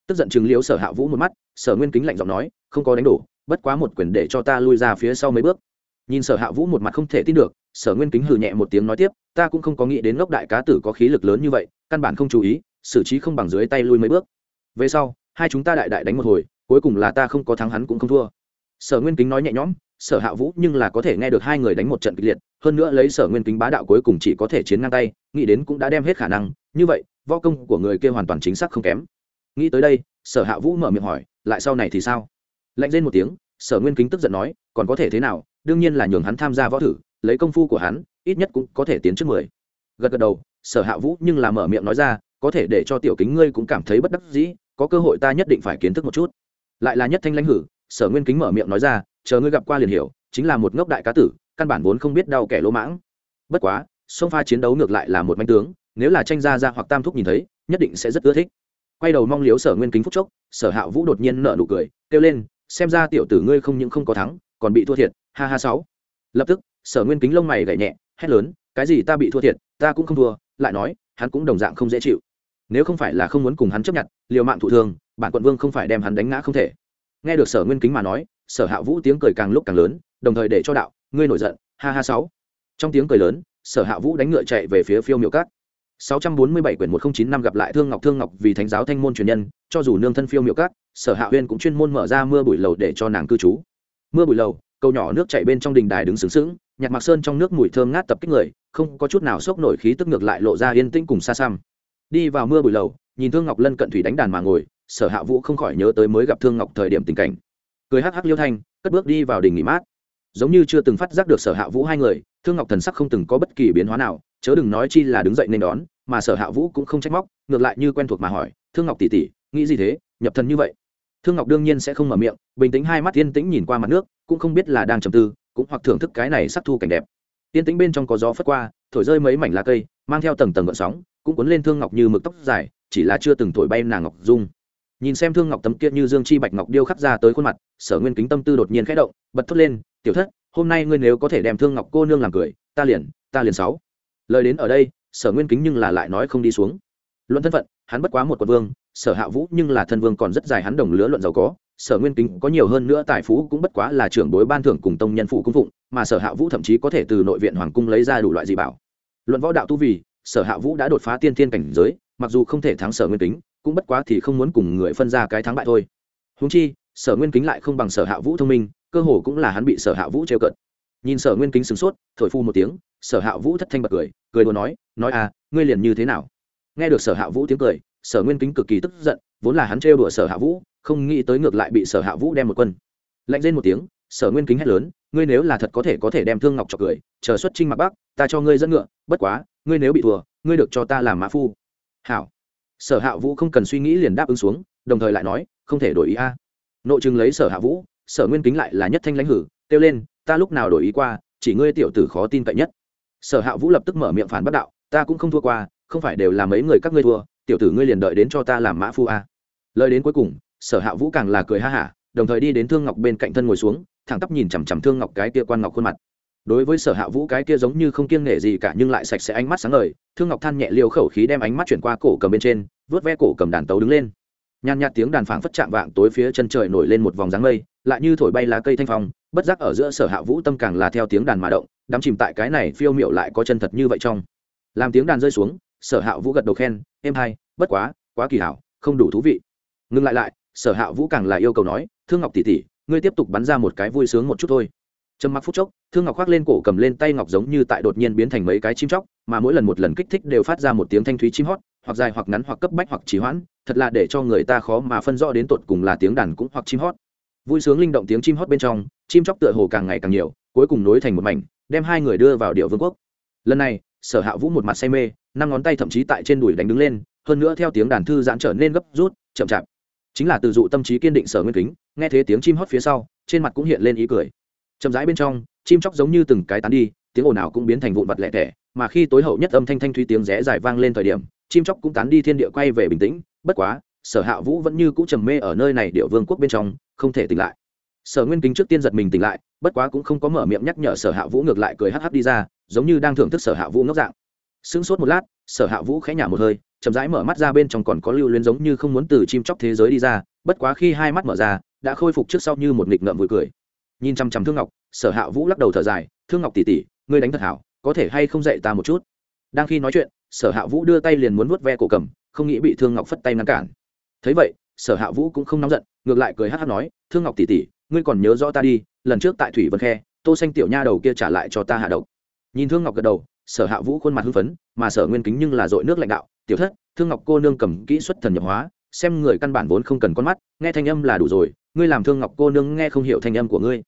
Tức giận chứng liếu sở hạ vũ một mắt, sở nguyên kính lạnh giọng nói, không có đánh đổ bất quá một quyền để cho ta lui ra phía sau mấy bước. Nhìn sở hạ vũ một mặt không thể tin được, sở nguyên kính hừ nhẹ một tiếng nói tiếp, ta cũng không có nghĩ đến ngốc đại cá tử có khí lực lớn như vậy, căn bản không chú ý, xử trí không bằng dưới tay lui mấy bước. Về sau, hai chúng ta đại đại đánh một hồi, cuối cùng là ta không có thắng hắn cũng không thua. Sở nguyên kính nói nhẹ nhõm, sở hạ vũ nhưng là có thể nghe được hai người đánh một trận kịch liệt, hơn nữa lấy sở nguyên kính bá đạo cuối cùng chỉ có thể chiến ngang tay, nghĩ đến cũng đã đem hết khả năng, như vậy, võ công của người kia hoàn toàn chính xác không kém. Nghĩ tới đây, sở hạ vũ mở miệng hỏi, lại sau này thì sao? Lạnh lên một tiếng, sở nguyên kính tức giận nói, còn có thể thế nào? Đương nhiên là nhường hắn tham gia võ thử, lấy công phu của hắn, ít nhất cũng có thể tiến trước mười. Gật gật đầu, sở hạ vũ nhưng là mở miệng nói ra, có thể để cho tiểu kính ngươi cũng cảm thấy bất đắc dĩ, có cơ hội ta nhất định phải kiến thức một chút. Lại là nhất thanh lãnh hử, sở nguyên kính mở miệng nói ra, chờ ngươi gặp qua liền hiểu, chính là một ngốc đại cá tử, căn bản vốn không biết đau kẻ lỗ mãng. Bất quá, sông pha chiến đấu ngược lại là một manh tướng, nếu là tranh gia ra hoặc tam thúc nhìn thấy, nhất định sẽ rất ưa thích. Quay đầu mong liếu sở nguyên kính phúc chốc, sở hạ vũ đột nhiên nở nụ cười, kêu lên xem ra tiểu tử ngươi không những không có thắng còn bị thua thiệt ha ha sáu. Lập tức sở nguyên kính lông mày gảy nhẹ hét lớn cái gì ta bị thua thiệt ta cũng không thua lại nói hắn cũng đồng dạng không dễ chịu. Nếu không phải là không muốn cùng hắn chấp nhận liều mạng thụ thương bản quận vương không phải đem hắn đánh ngã không thể. Nghe được sở nguyên kính mà nói sở hạ vũ tiếng cười càng lúc càng lớn đồng thời để cho đạo ngươi nổi giận ha ha sáu. Trong tiếng cười lớn sở hạ vũ đánh ngựa chạy về phía phiêu miệu cát. 647 quyển 109 năm gặp lại Thương Ngọc Thương Ngọc vì thánh giáo thanh môn truyền nhân, cho dù nương thân phiêu miệu cát, Sở Hạ huyên cũng chuyên môn mở ra mưa bụi lầu để cho nàng cư trú. Mưa bụi lầu, câu nhỏ nước chảy bên trong đình đài đứng sướng sướng, nhạc mặc sơn trong nước mùi thơm ngát tập kích người, không có chút nào sốc nổi khí tức ngược lại lộ ra yên tĩnh cùng xa xăm. Đi vào mưa bụi lầu, nhìn Thương Ngọc Lân cận thủy đánh đàn mà ngồi, Sở Hạ Vũ không khỏi nhớ tới mới gặp Thương Ngọc thời điểm tình cảnh. Cười hắc hắc liêu thanh, cất bước đi vào đình nghỉ mát. Giống như chưa từng phát giác được Sở Hạ Vũ hai người, Thương Ngọc thần sắc không từng có bất kỳ biến hóa nào, chớ đừng nói chi là đứng dậy nên đón, mà sở hạ vũ cũng không trách móc ngược lại như quen thuộc mà hỏi thương ngọc tỷ tỷ nghĩ gì thế nhập thần như vậy thương ngọc đương nhiên sẽ không mở miệng, bình tĩnh hai mắt yên tĩnh nhìn qua mặt nước, cũng không biết là đang trầm tư, cũng hoặc thưởng thức cái này sắc thu cảnh đẹp. Yên tĩnh bên trong có gió phất qua, thổi rơi mấy mảnh lá cây, mang theo tầng tầng gợn sóng, cũng cuốn lên thương ngọc như mực tóc dài, chỉ là chưa từng thổi bay nàng ngọc dung. Nhìn xem thương ngọc tấm kia như dương chi bạch ngọc điêu khắc ra tới khuôn mặt, sở nguyên kính tâm tư đột nhiên khẽ động, bật thốt lên, tiểu thất, hôm nay ngươi nếu có thể đem thương ngọc cô nương làm cười, ta liền ta liền sáu. Lời đến ở đây, sở nguyên kính nhưng là lại nói không đi xuống. Luận thân phận, hắn bất quá một quận vương sở hạ vũ nhưng là thân vương còn rất dài hắn đồng lứa luận giàu có, sở nguyên kính có nhiều hơn nữa tài phú cũng bất quá là trưởng bối ban thưởng cùng tông nhân phụ cung phụng, mà sở hạ vũ thậm chí có thể từ nội viện hoàng cung lấy ra đủ loại gì bảo. Luận võ đạo tu vì, sở hạ vũ đã đột phá tiên thiên cảnh giới, mặc dù không thể thắng sở nguyên kính, cũng bất quá thì không muốn cùng người phân ra cái thắng bại thôi. Húng chi, sở nguyên kính lại không bằng sở hạ vũ thông minh, cơ hồ cũng là hắn bị sở hạ vũ trêu cận nhìn sở nguyên kính sửng sốt, thổi phu một tiếng, sở hạ vũ thất thanh bật cười cười đùa nói nói à ngươi liền như thế nào? Nghe được sở hạ vũ tiếng cười sở nguyên kính cực kỳ tức giận, vốn là hắn trêu đùa sở hạ vũ, không nghĩ tới ngược lại bị sở hạ vũ đem một quân. Lạnh lên một tiếng, sở nguyên kính hét lớn, ngươi nếu là thật có thể có thể đem thương ngọc cho cười, chờ xuất trinh mặc bắc, ta cho ngươi dẫn ngựa, bất quá, ngươi nếu bị thua, ngươi được cho ta làm mã phu. Hảo. Sở hạ vũ không cần suy nghĩ liền đáp ứng xuống, đồng thời lại nói, không thể đổi ý a. Nội chừng lấy sở hạ vũ, sở nguyên kính lại là nhất thanh lãnh hử, kêu lên, ta lúc nào đổi ý qua, chỉ ngươi tiểu tử khó tin cậy nhất. Sở hạ vũ lập tức mở miệng phản bất đạo, ta cũng không thua qua, không phải đều là mấy người các ngươi thua tiểu tử ngươi liền đợi đến cho ta làm mã phu a. Lời đến cuối cùng, sở hạ vũ càng là cười ha hả, đồng thời đi đến thương ngọc bên cạnh thân ngồi xuống, thẳng tắp nhìn chằm chằm thương ngọc cái kia quan ngọc khuôn mặt. Đối với sở hạ vũ cái kia giống như không kiêng nể gì cả nhưng lại sạch sẽ ánh mắt sáng ngời, thương ngọc than nhẹ liều khẩu khí đem ánh mắt chuyển qua cổ cầm bên trên vớt ve cổ cầm đàn tấu đứng lên. Nhàn nhạt tiếng đàn phảng phất chạm vạng tối phía chân trời nổi lên một vòng dáng mây, lại như thổi bay lá cây thanh phong, bất giác ở giữa sở hạ vũ tâm càng là theo tiếng đàn mà động, đắm chìm tại cái này phiêu miệu lại có chân thật như vậy trong. Làm tiếng đàn rơi xuống sở hạ vũ gật đầu khen êm hay bất quá quá kỳ hảo, không đủ thú vị. Ngừng lại lại, sở hạ vũ càng là yêu cầu nói, thương ngọc tỷ tỷ, ngươi tiếp tục bắn ra một cái vui sướng một chút thôi. Trầm mặc phút chốc, thương ngọc khoác lên cổ cầm lên tay ngọc giống như tại đột nhiên biến thành mấy cái chim chóc, mà mỗi lần một lần kích thích đều phát ra một tiếng thanh thúy chim hót, hoặc dài hoặc ngắn hoặc cấp bách hoặc trì hoãn, thật là để cho người ta khó mà phân rõ đến tột cùng là tiếng đàn cũng hoặc chim hót. Vui sướng linh động tiếng chim hót bên trong, chim chóc tựa hồ càng ngày càng nhiều, cuối cùng nối thành một mảnh, đem hai người đưa vào điệu vương quốc. Lần này, sở hạ vũ một mặt say mê năm ngón tay thậm chí tại trên đùi đánh đứng lên, hơn nữa theo tiếng đàn thư giãn trở nên gấp rút, chậm chạp. Chính là từ dụ tâm trí kiên định sở nguyên kính, nghe thấy tiếng chim hót phía sau, trên mặt cũng hiện lên ý cười. Chậm rãi bên trong, chim chóc giống như từng cái tán đi, tiếng ồn ào cũng biến thành vụn vặt lẻ tẻ, mà khi tối hậu nhất âm thanh thanh thúy tiếng rẽ dài vang lên thời điểm, chim chóc cũng tán đi thiên địa quay về bình tĩnh, bất quá, sở hạ vũ vẫn như cũ trầm mê ở nơi này địa vương quốc bên trong, không thể tỉnh lại. Sở nguyên kính trước tiên giật mình tỉnh lại, bất quá cũng không có mở miệng nhắc nhở sở hạ vũ ngược lại cười hắc hắc đi ra, giống như đang thưởng thức sở hạ vũ ngốc dạng sững sốt một lát, sở hạ vũ khẽ nhả một hơi, chậm rãi mở mắt ra bên trong còn có lưu luyến giống như không muốn từ chim chóc thế giới đi ra, bất quá khi hai mắt mở ra, đã khôi phục trước sau như một nghịch ngợm vui cười. Nhìn chăm chăm thương ngọc, sở hạ vũ lắc đầu thở dài, thương ngọc tỉ tỉ ngươi đánh thật hảo, có thể hay không dạy ta một chút? Đang khi nói chuyện, sở hạ vũ đưa tay liền muốn vuốt ve cổ cầm, không nghĩ bị thương ngọc phất tay ngăn cản. Thấy vậy, sở hạ vũ cũng không nóng giận, ngược lại cười hát hát nói, thương ngọc tỉ tỉ ngươi còn nhớ rõ ta đi, lần trước tại thủy vân khe, tô xanh tiểu nha đầu kia trả lại cho ta hạ độc. Nhìn thương ngọc gật đầu sở hạ vũ khuôn mặt hưng phấn, mà sở nguyên kính nhưng là dội nước lãnh đạo, tiểu thất, thương ngọc cô nương cầm kỹ xuất thần nhập hóa, xem người căn bản vốn không cần con mắt, nghe thanh âm là đủ rồi, ngươi làm thương ngọc cô nương nghe không hiểu thanh âm của ngươi.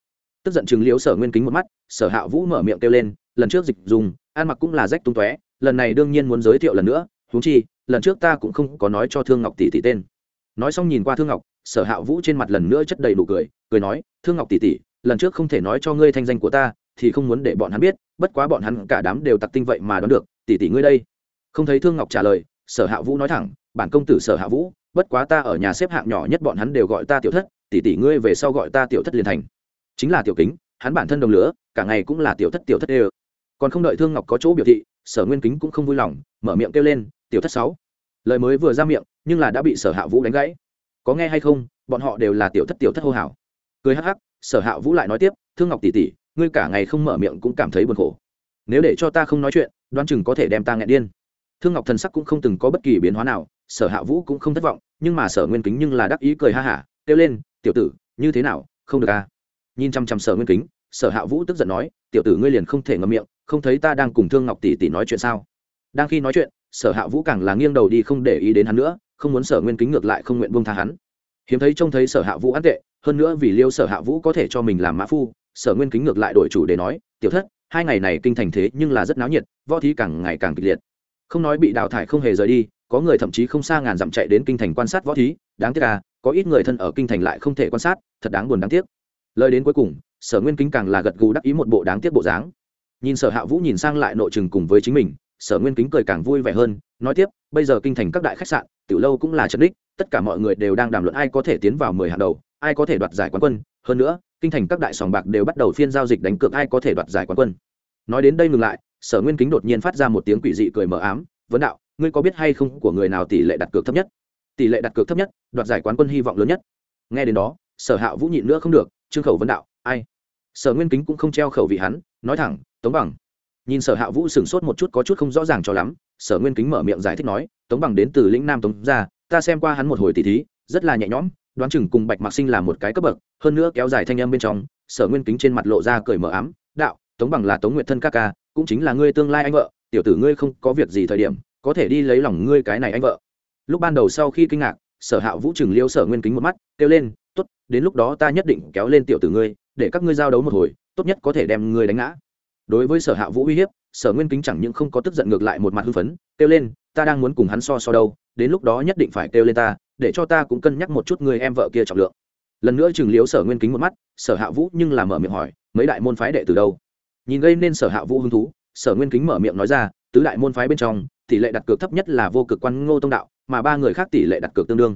Tức giận chừng liếu sở nguyên kính một mắt, sở hạ vũ mở miệng kêu lên, lần trước dịch dùng, ăn mặc cũng là rách tung tóe, lần này đương nhiên muốn giới thiệu lần nữa, huống chi, lần trước ta cũng không có nói cho thương ngọc tỷ tỷ tên. Nói xong nhìn qua thương ngọc, sở hạ vũ trên mặt lần nữa chất đầy đủ cười cười nói, thương ngọc tỷ tỷ, lần trước không thể nói cho ngươi thanh danh của ta thì không muốn để bọn hắn biết, bất quá bọn hắn cả đám đều tặc tinh vậy mà đoán được, tỷ tỷ ngươi đây. Không thấy thương ngọc trả lời, sở hạ vũ nói thẳng, bản công tử sở hạ vũ, bất quá ta ở nhà xếp hạng nhỏ nhất bọn hắn đều gọi ta tiểu thất, tỷ tỷ ngươi về sau gọi ta tiểu thất liền thành. Chính là tiểu kính, hắn bản thân đồng lửa, cả ngày cũng là tiểu thất tiểu thất ê còn không đợi thương ngọc có chỗ biểu thị, sở nguyên kính cũng không vui lòng, mở miệng kêu lên, tiểu thất sáu. Lời mới vừa ra miệng, nhưng là đã bị sở hạ vũ đánh gãy. Có nghe hay không, bọn họ đều là tiểu thất tiểu thất hô hào. Cười hắc hắc, sở hạ vũ lại nói tiếp, thương ngọc tỷ tỷ ngươi cả ngày không mở miệng cũng cảm thấy buồn khổ. Nếu để cho ta không nói chuyện, đoán chừng có thể đem ta nghẹn điên. Thương ngọc thần sắc cũng không từng có bất kỳ biến hóa nào, sở hạ vũ cũng không thất vọng, nhưng mà sở nguyên kính nhưng là đắc ý cười ha hả, kêu lên, tiểu tử, như thế nào, không được à? Nhìn chăm chăm sở nguyên kính, sở hạ vũ tức giận nói, tiểu tử ngươi liền không thể ngậm miệng, không thấy ta đang cùng thương ngọc tỷ tỷ nói chuyện sao? Đang khi nói chuyện, sở hạ vũ càng là nghiêng đầu đi không để ý đến hắn nữa, không muốn sở nguyên kính ngược lại không nguyện buông tha hắn. Hiếm thấy trông thấy sở hạ vũ ăn tệ, hơn nữa vì liêu sở hạ vũ có thể cho mình làm mã phu sở nguyên kính ngược lại đổi chủ để nói, tiểu thất, hai ngày này kinh thành thế nhưng là rất náo nhiệt, võ thí càng ngày càng kịch liệt. Không nói bị đào thải không hề rời đi, có người thậm chí không xa ngàn dặm chạy đến kinh thành quan sát võ thí, đáng tiếc à có ít người thân ở kinh thành lại không thể quan sát, thật đáng buồn đáng tiếc. Lời đến cuối cùng, sở nguyên kính càng là gật gù đắc ý một bộ đáng tiếc bộ dáng. Nhìn sở hạ vũ nhìn sang lại nội chừng cùng với chính mình, sở nguyên kính cười càng vui vẻ hơn, nói tiếp, bây giờ kinh thành các đại khách sạn, tiểu lâu cũng là trận đích tất cả mọi người đều đang đàm luận ai có thể tiến vào mười hàng đầu, ai có thể đoạt giải quán quân. Hơn nữa kinh thành các đại sòng bạc đều bắt đầu phiên giao dịch đánh cược ai có thể đoạt giải quán quân. Nói đến đây ngừng lại, sở nguyên kính đột nhiên phát ra một tiếng quỷ dị cười mờ ám, vấn đạo, ngươi có biết hay không của người nào tỷ lệ đặt cược thấp nhất? Tỷ lệ đặt cược thấp nhất, đoạt giải quán quân hy vọng lớn nhất. Nghe đến đó, sở hạ vũ nhịn nữa không được, trương khẩu vấn đạo, ai? Sở nguyên kính cũng không treo khẩu vị hắn, nói thẳng, tống bằng. Nhìn sở hạ vũ sửng sốt một chút có chút không rõ ràng cho lắm, sở nguyên kính mở miệng giải thích nói, tống bằng đến từ lĩnh nam tống ra ta xem qua hắn một hồi tỷ thí, rất là nhẹ nhõm đoán chừng cùng bạch mạc sinh là một cái cấp bậc, hơn nữa kéo dài thanh âm bên trong, sở nguyên kính trên mặt lộ ra cười mờ ám, đạo, tống bằng là tống nguyện thân ca ca, cũng chính là ngươi tương lai anh vợ, tiểu tử ngươi không có việc gì thời điểm, có thể đi lấy lòng ngươi cái này anh vợ. Lúc ban đầu sau khi kinh ngạc, sở hạ vũ trừng liêu sở nguyên kính một mắt, kêu lên t ố t đến lúc đó ta nhất định kéo lên tiểu tử ngươi, để các ngươi giao đấu một hồi, tốt nhất có thể đem ngươi đánh ngã. Đối với sở hạ vũ uy hiếp sở nguyên kính chẳng những không có tức giận ngược lại một mặt hưng phấn, kêu lên, ta đang muốn cùng hắn so so đâu, đến lúc đó nhất định phải kêu lên ta, để cho ta cũng cân nhắc một chút người em vợ kia trọng lượng. Lần nữa chừng liếu sở nguyên kính một mắt, sở hạ vũ nhưng làm mở miệng hỏi, mấy đại môn phái đệ từ đâu? Nhìn gây nên sở hạ vũ hứng thú, sở nguyên kính mở miệng nói ra, tứ đại môn phái bên trong, tỷ lệ đặt cược thấp nhất là vô cực quan ngô tông đạo, mà ba người khác tỷ lệ đặt cược tương đương.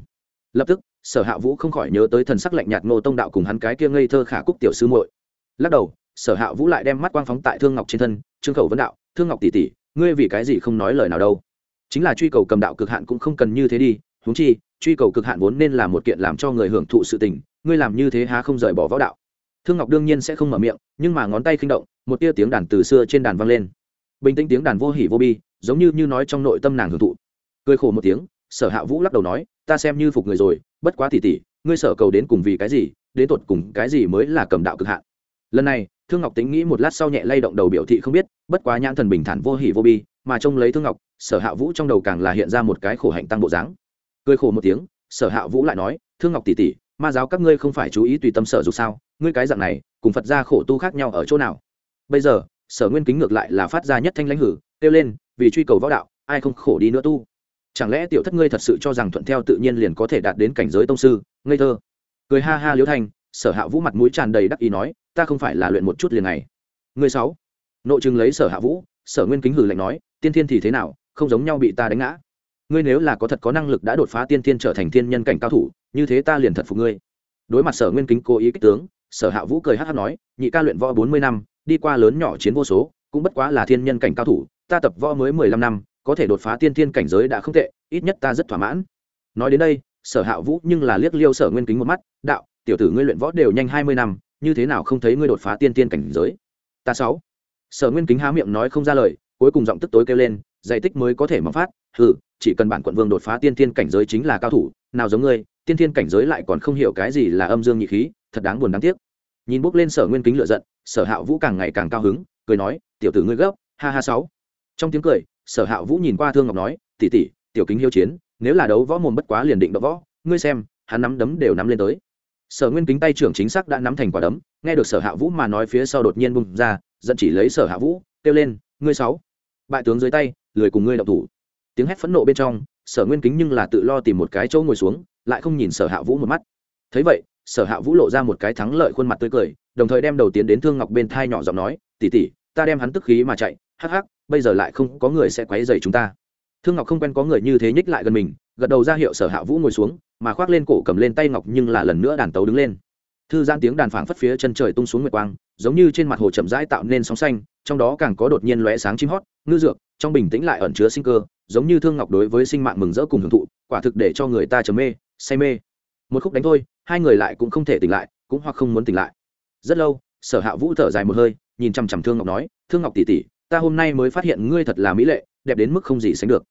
Lập tức, sở hạ vũ không khỏi nhớ tới thần sắc lạnh nhạt ngô tông đạo cùng hắn cái kia ngây thơ khả cúc tiểu sư muội. Lắc đầu, sở hạ vũ lại đem mắt quang phóng tại thương ngọc trên thân trương khẩu vấn đạo, thương ngọc tỷ tỷ, ngươi vì cái gì không nói lời nào đâu? Chính là truy cầu cầm đạo cực hạn cũng không cần như thế đi, huống chi, truy cầu cực hạn vốn nên là một kiện làm cho người hưởng thụ sự tình, ngươi làm như thế há không rời bỏ võ đạo? Thương ngọc đương nhiên sẽ không mở miệng, nhưng mà ngón tay khinh động, một tia tiếng đàn từ xưa trên đàn vang lên. Bình tĩnh tiếng đàn vô hỉ vô bi, giống như như nói trong nội tâm nàng hưởng thụ. Cười khổ một tiếng, sở hạ vũ lắc đầu nói, ta xem như phục người rồi, bất quá tỉ tỉ ngươi sở cầu đến cùng vì cái gì, đến tột cùng cái gì mới là cầm đạo cực hạn? Lần này thương ngọc tính nghĩ một lát sau nhẹ lay động đầu biểu thị không biết, bất quá nhãn thần bình thản vô hỉ vô bi, mà trông lấy thương ngọc, sở hạ vũ trong đầu càng là hiện ra một cái khổ hạnh tăng bộ dáng. Cười khổ một tiếng, sở hạ vũ lại nói, thương ngọc tỷ tỷ, ma giáo các ngươi không phải chú ý tùy tâm sở dục sao? Ngươi cái dạng này, cùng phật gia khổ tu khác nhau ở chỗ nào? Bây giờ, sở nguyên kính ngược lại là phát ra nhất thanh lãnh hử, kêu lên, vì truy cầu võ đạo, ai không khổ đi nữa tu? Chẳng lẽ tiểu thất ngươi thật sự cho rằng thuận theo tự nhiên liền có thể đạt đến cảnh giới tông sư, ngây thơ? Cười ha ha liễu thanh sở hạ vũ mặt mũi tràn đầy đắc ý nói, ta không phải là luyện một chút liền này. Người sáu. Nội chừng lấy sở hạ vũ, sở nguyên kính hử lạnh nói, tiên thiên thì thế nào, không giống nhau bị ta đánh ngã. Ngươi nếu là có thật có năng lực đã đột phá tiên thiên trở thành thiên nhân cảnh cao thủ, như thế ta liền thật phục ngươi. Đối mặt sở nguyên kính cố ý kích tướng, sở hạ vũ cười hát hát nói, nhị ca luyện võ bốn mươi năm, đi qua lớn nhỏ chiến vô số, cũng bất quá là thiên nhân cảnh cao thủ, ta tập võ mới mười lăm năm, có thể đột phá tiên thiên cảnh giới đã không tệ, ít nhất ta rất thỏa mãn. Nói đến đây, sở hạ vũ nhưng là liếc liêu sở nguyên kính một mắt, đạo tiểu tử ngươi luyện võ đều nhanh hai mươi năm, như thế nào không thấy ngươi đột phá tiên tiên cảnh giới? Ta sáu. Sở nguyên kính há miệng nói không ra lời, cuối cùng giọng tức tối kêu lên giải tích mới có thể mà phát, hừ, chỉ cần bản quận vương đột phá tiên tiên cảnh giới chính là cao thủ, nào giống ngươi, tiên tiên cảnh giới lại còn không hiểu cái gì là âm dương nhị khí, thật đáng buồn đáng tiếc. Nhìn bước lên sở nguyên kính lựa giận, sở hạ vũ càng ngày càng cao hứng, cười nói, tiểu tử ngươi gấp, ha ha sáu. Trong tiếng cười, sở hạ vũ nhìn qua thương ngọc nói tỉ tỉ tiểu kính hiếu chiến, nếu là đấu võ mồm bất quá liền định đỡ võ, ngươi xem, hắn nắm đấm đều nắm lên tới sở nguyên kính tay trưởng chính xác đã nắm thành quả đấm, nghe được sở hạ vũ mà nói phía sau đột nhiên bung ra, giận chỉ lấy sở hạ vũ, kêu lên, ngươi sáu, bại tướng dưới tay, lười cùng ngươi đậu thủ. Tiếng hét phẫn nộ bên trong, sở nguyên kính nhưng là tự lo tìm một cái chỗ ngồi xuống, lại không nhìn sở hạ vũ một mắt. Thấy vậy, sở hạ vũ lộ ra một cái thắng lợi khuôn mặt tươi cười, đồng thời đem đầu tiến đến thương ngọc bên thai nhỏ giọng nói tỉ tỉ ta đem hắn tức khí mà chạy, hắc hắc, bây giờ lại không có người sẽ quấy dày chúng ta. Thương ngọc không quen có người như thế nhích lại gần mình, gật đầu ra hiệu sở hạ vũ ngồi xuống mà khoác lên cổ cầm lên tay ngọc nhưng là lần nữa đàn tấu đứng lên. Thư giãn tiếng đàn phảng phất phía chân trời tung xuống nguyệt quang, giống như trên mặt hồ chậm rãi tạo nên sóng xanh, trong đó càng có đột nhiên lóe sáng chim hót, ngư dược, trong bình tĩnh lại ẩn chứa sinh cơ, giống như thương ngọc đối với sinh mạng mừng rỡ cùng hưởng thụ, quả thực để cho người ta trầm mê, say mê. Một khúc đánh thôi, hai người lại cũng không thể tỉnh lại, cũng hoặc không muốn tỉnh lại. Rất lâu, sở hạ vũ thở dài một hơi, nhìn chằm chằm thương ngọc nói, thương ngọc tỷ tỷ, ta hôm nay mới phát hiện ngươi thật là mỹ lệ, đẹp đến mức không gì sánh được.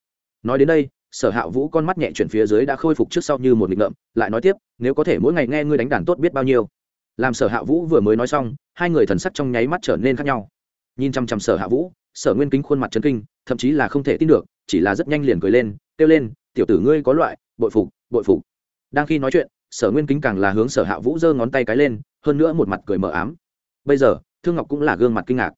Nói đến đây sở hạ vũ con mắt nhẹ chuyển phía dưới đã khôi phục trước sau như một nghịch ngợm, lại nói tiếp, nếu có thể mỗi ngày nghe ngươi đánh đàn tốt biết bao nhiêu. Làm sở hạ vũ vừa mới nói xong, hai người thần sắc trong nháy mắt trở nên khác nhau. Nhìn chăm chăm sở hạ vũ, sở nguyên kính khuôn mặt chấn kinh, thậm chí là không thể tin được, chỉ là rất nhanh liền cười lên, kêu lên, tiểu tử ngươi có loại, bội phục bội phục. Đang khi nói chuyện, sở nguyên kính càng là hướng sở hạ vũ giơ ngón tay cái lên, hơn nữa một mặt cười mờ ám. Bây giờ, thương ngọc cũng là gương mặt kinh ngạc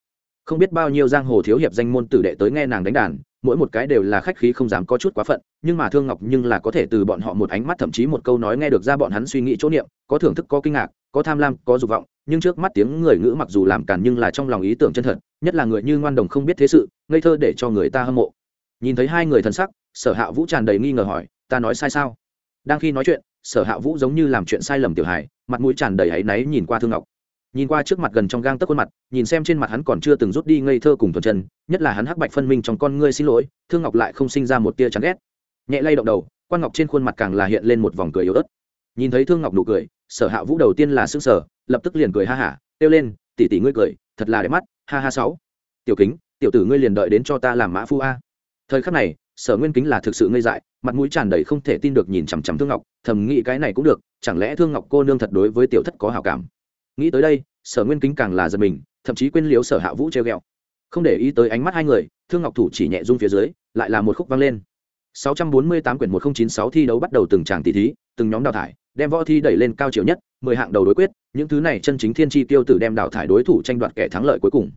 không biết bao nhiêu giang hồ thiếu hiệp danh môn tử đệ tới nghe nàng đánh đàn, mỗi một cái đều là khách khí không dám có chút quá phận, nhưng mà thương ngọc nhưng là có thể từ bọn họ một ánh mắt thậm chí một câu nói nghe được ra bọn hắn suy nghĩ chỗ niệm, có thưởng thức, có kinh ngạc, có tham lam, có dục vọng, nhưng trước mắt tiếng người ngữ mặc dù làm càn nhưng là trong lòng ý tưởng chân thật, nhất là người như ngoan đồng không biết thế sự, ngây thơ để cho người ta hâm mộ. Nhìn thấy hai người thân sắc, sở hạ vũ tràn đầy nghi ngờ hỏi, ta nói sai sao? Đang khi nói chuyện, sở hạ vũ giống như làm chuyện sai lầm tiểu hài, mặt mũi tràn đầy áy náy nhìn qua thương ngọc nhìn qua trước mặt gần trong gang tấc khuôn mặt, nhìn xem trên mặt hắn còn chưa từng rút đi ngây thơ cùng thuần chân, nhất là hắn hắc bạch phân minh trong con ngươi xin lỗi, thương ngọc lại không sinh ra một tia chán ghét. Nhẹ lay động đầu, quan ngọc trên khuôn mặt càng là hiện lên một vòng cười yếu ớt. Nhìn thấy thương ngọc nụ cười, sở hạ vũ đầu tiên là s ư n g sở lập tức liền cười ha hả, kêu lên tỉ tỉ ngươi cười, thật là đẹp mắt, ha ha sáu. Tiểu kính, tiểu tử ngươi liền đợi đến cho ta làm mã phu a. Thời khắc này, sở nguyên kính là thực sự ngây dại, mặt mũi tràn đầy không thể tin được nhìn chằm chằm thương ngọc, thầm nghĩ cái này cũng được, chẳng lẽ thương ngọc cô nương thật đối với tiểu thất có hào cảm? Nghĩ tới đây sở nguyên kính càng là giật mình thậm chí quên liếu sở hạ vũ treo g ẹ o không để ý tới ánh mắt hai người thương ngọc thủ chỉ nhẹ rung phía dưới lại là một khúc vang lên 648 quyển 1096 thi đấu bắt đầu từng tràng tỷ thí, từng nhóm đào thải, đem võ thi đẩy lên cao chiều nhất, 10 hạng đầu đối quyết, những thứ này chân chính thiên chi tiêu tử đem đào thải đối thủ tranh đoạt kẻ thắng lợi cuối cùng.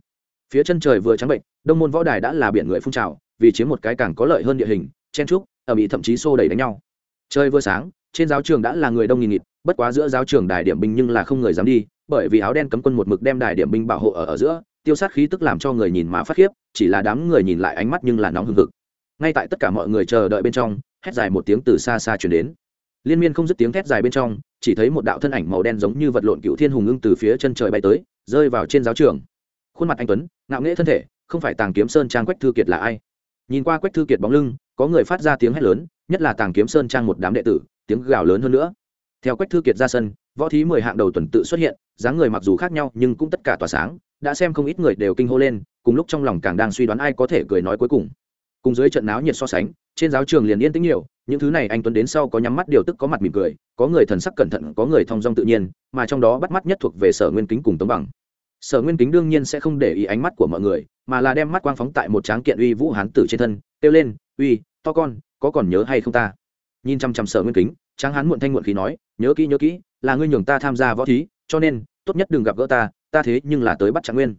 Phía chân trời vừa trắng bệnh, đông môn võ đài đã là biển người phun trào, vì chiếm một cái càng có lợi hơn địa hình, chen trúc, ở bị thậm chí xô đẩy đánh nhau. Trời vừa sáng, trên giáo trường đã là người đông nghìn nghịt, bất quá giữa giáo trường đài điểm binh nhưng là không người dám đi, bởi vì áo đen cấm quân một mực đem đài điểm binh bảo hộ ở ở giữa, tiêu sát khí tức làm cho người nhìn mà phát khiếp, chỉ là đám người nhìn lại ánh mắt nhưng là nóng hừng hực. Ngay tại tất cả mọi người chờ đợi bên trong hét dài một tiếng từ xa xa chuyển đến. Liên miên không dứt tiếng thét dài bên trong chỉ thấy một đạo thân ảnh màu đen giống như vật lộn cựu thiên hùng ưng từ phía chân trời bay tới rơi vào trên giáo trường. Khuôn mặt anh tuấn ngạo nghễ thân thể không phải tàng kiếm sơn trang quách thư kiệt là ai? Nhìn qua quách thư kiệt bóng lưng có người phát ra tiếng hét lớn nhất là tàng kiếm sơn trang một đám đệ tử tiếng gào lớn hơn nữa. Theo quách thư kiệt ra sân võ thí mười hạng đầu tuần tự xuất hiện, dáng người mặc dù khác nhau nhưng cũng tất cả tỏa sáng, đã xem không ít người đều kinh hô lên, cùng lúc trong lòng càng đang suy đoán ai có thể cười nói cuối cùng. Cùng dưới trận náo nhiệt so sánh, trên giáo trường liền yên tĩnh nhiều, những thứ này anh tuấn đến sau có nhắm mắt điều tức có mặt mỉm cười, có người thần sắc cẩn thận, có người thong dong tự nhiên, mà trong đó bắt mắt nhất thuộc về sở nguyên kính cùng tống bằng. Sở nguyên kính đương nhiên sẽ không để ý ánh mắt của mọi người, mà là đem mắt quang phóng tại một tráng kiện uy vũ hán tử trên thân, kêu lên, uy, to con, có còn nhớ hay không ta? Nhìn chăm chăm sở nguyên kính, tráng hán muộn thanh muộn khí nói, nhớ kỹ nhớ kỹ là ngươi nhường ta tham gia võ thí, cho nên, tốt nhất đừng gặp gỡ ta ta thế nhưng là tới bắt trạng nguyên.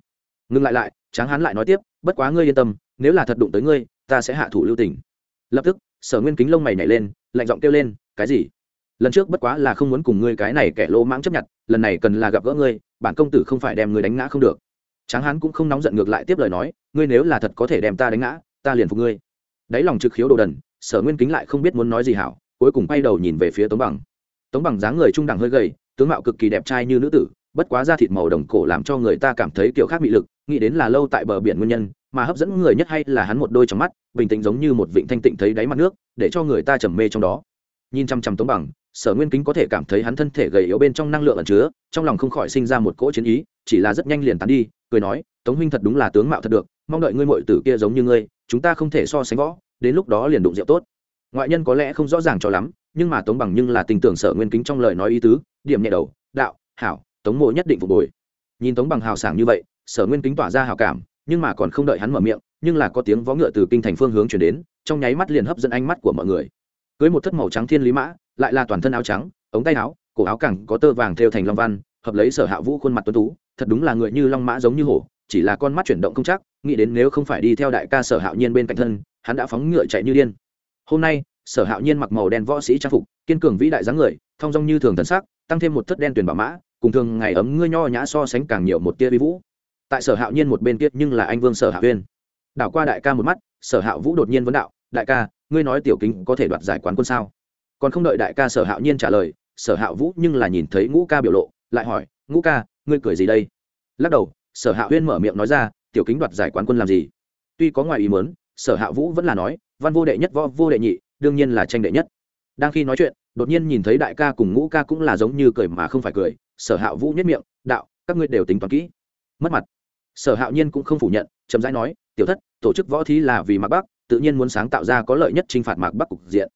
Ngừng lại lại, tráng hán lại nói tiếp, bất quá ngươi yên tâm, nếu là thật đụng tới ngươi, ta sẽ hạ thủ lưu tình. Lập tức, sở nguyên kính lông mày nhảy lên, lạnh giọng kêu lên, cái gì? Lần trước bất quá là không muốn cùng ngươi cái này kẻ lỗ mãng chấp nhận, lần này cần là gặp gỡ ngươi, bản công tử không phải đem ngươi đánh ngã không được. Tráng hán cũng không nóng giận ngược lại tiếp lời nói, ngươi nếu là thật có thể đem ta đánh ngã, ta liền phục ngươi. Đáy lòng trực khiếu đồ đần, sở nguyên kính lại không biết muốn nói gì hảo, cuối cùng quay đầu nhìn về phía tống bằng tống bằng dáng người trung đẳng hơi gầy, tướng mạo cực kỳ đẹp trai như nữ tử, bất quá da thịt màu đồng cổ làm cho người ta cảm thấy kiểu khác bị lực, nghĩ đến là lâu tại bờ biển nguyên nhân, mà hấp dẫn người nhất hay là hắn một đôi trong mắt, bình tĩnh giống như một vịnh thanh tịnh thấy đáy mặt nước, để cho người ta trầm mê trong đó. Nhìn chăm chăm tống bằng, sở nguyên kính có thể cảm thấy hắn thân thể gầy yếu bên trong năng lượng ẩn chứa, trong lòng không khỏi sinh ra một cỗ chiến ý, chỉ là rất nhanh liền tán đi, cười nói, tống huynh thật đúng là tướng mạo thật được, mong đợi ngươi mội tử kia giống như ngươi, chúng ta không thể so sánh võ, đến lúc đó liền đụng rượu tốt. Ngoại nhân có lẽ không rõ ràng cho lắm nhưng mà tống bằng nhưng là tình tưởng sở nguyên kính trong lời nói ý tứ, điểm nhẹ đầu, đạo, hảo, tống mộ nhất định phục hồi. Nhìn tống bằng hào sảng như vậy, sở nguyên kính tỏa ra hào cảm, nhưng mà còn không đợi hắn mở miệng, nhưng là có tiếng vó ngựa từ kinh thành phương hướng chuyển đến, trong nháy mắt liền hấp dẫn ánh mắt của mọi người. Cưới một thất màu trắng thiên lý mã, lại là toàn thân áo trắng, ống tay áo, cổ áo cẳng có tơ vàng thêu thành long văn, hợp lấy sở hạ vũ khuôn mặt tuấn tú, thật đúng là người như long mã giống như hổ, chỉ là con mắt chuyển động không chắc, nghĩ đến nếu không phải đi theo đại ca sở hạo nhiên bên cạnh thân, hắn đã phóng ngựa chạy như điên. Hôm nay sở hạo nhiên mặc màu đen võ sĩ trang phục, kiên cường vĩ đại dáng người, thong dong như thường thần sắc, tăng thêm một thất đen tuyển bảo mã, cùng thường ngày ấm ngươi nho nhã so sánh càng nhiều một tia vi vũ. Tại sở hạo nhiên một bên kia nhưng là anh vương sở hạ huyên. Đảo qua đại ca một mắt, sở hạ vũ đột nhiên vấn đạo, đại ca, ngươi nói tiểu kính có thể đoạt giải quán quân sao? Còn không đợi đại ca sở hạo nhiên trả lời, sở hạ vũ nhưng là nhìn thấy ngũ ca biểu lộ, lại hỏi, ngũ ca, ngươi cười gì đây? Lắc đầu, sở hạ huyên mở miệng nói ra, tiểu kính đoạt giải quán quân làm gì? Tuy có ngoài ý mớn sở hạ vũ vẫn là nói, văn vô đệ nhất võ vô đệ nhị đương nhiên là tranh đệ nhất. Đang khi nói chuyện, đột nhiên nhìn thấy đại ca cùng ngũ ca cũng là giống như cười mà không phải cười. Sở hạ vũ nhất miệng, đạo, các ngươi đều tính toán kỹ. Mất mặt. Sở hạo nhiên cũng không phủ nhận, chậm rãi nói, tiểu thất, tổ chức võ thí là vì mạc bắc, tự nhiên muốn sáng tạo ra có lợi nhất t r i n h phạt mạc bắc cục diện.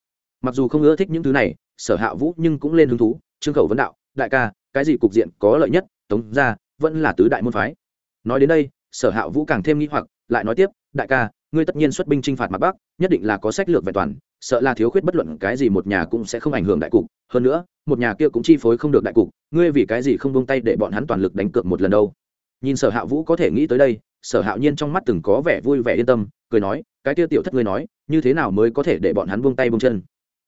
Mặc dù không ưa thích những thứ này, sở hạ vũ nhưng cũng lên hứng thú, trương khẩu vấn đạo, đại ca, cái gì cục diện có lợi nhất? Tống ra vẫn là tứ đại môn phái. Nói đến đây, sở hạ vũ càng thêm nghĩ hoặc, lại nói tiếp, đại ca, ngươi tất nhiên xuất binh t r i n h phạt mạc bắc, nhất định là có sách lược vẹn toàn sợ là thiếu khuyết bất luận cái gì một nhà cũng sẽ không ảnh hưởng đại cục. Hơn nữa, một nhà kia cũng chi phối không được đại cục, ngươi vì cái gì không bông tay để bọn hắn toàn lực đánh cược một lần đâu? Nhìn sở hạ vũ có thể nghĩ tới đây, sở hạo nhiên trong mắt từng có vẻ vui vẻ yên tâm, cười nói, cái kia tiểu thất ngươi nói, như thế nào mới có thể để bọn hắn buông tay buông chân?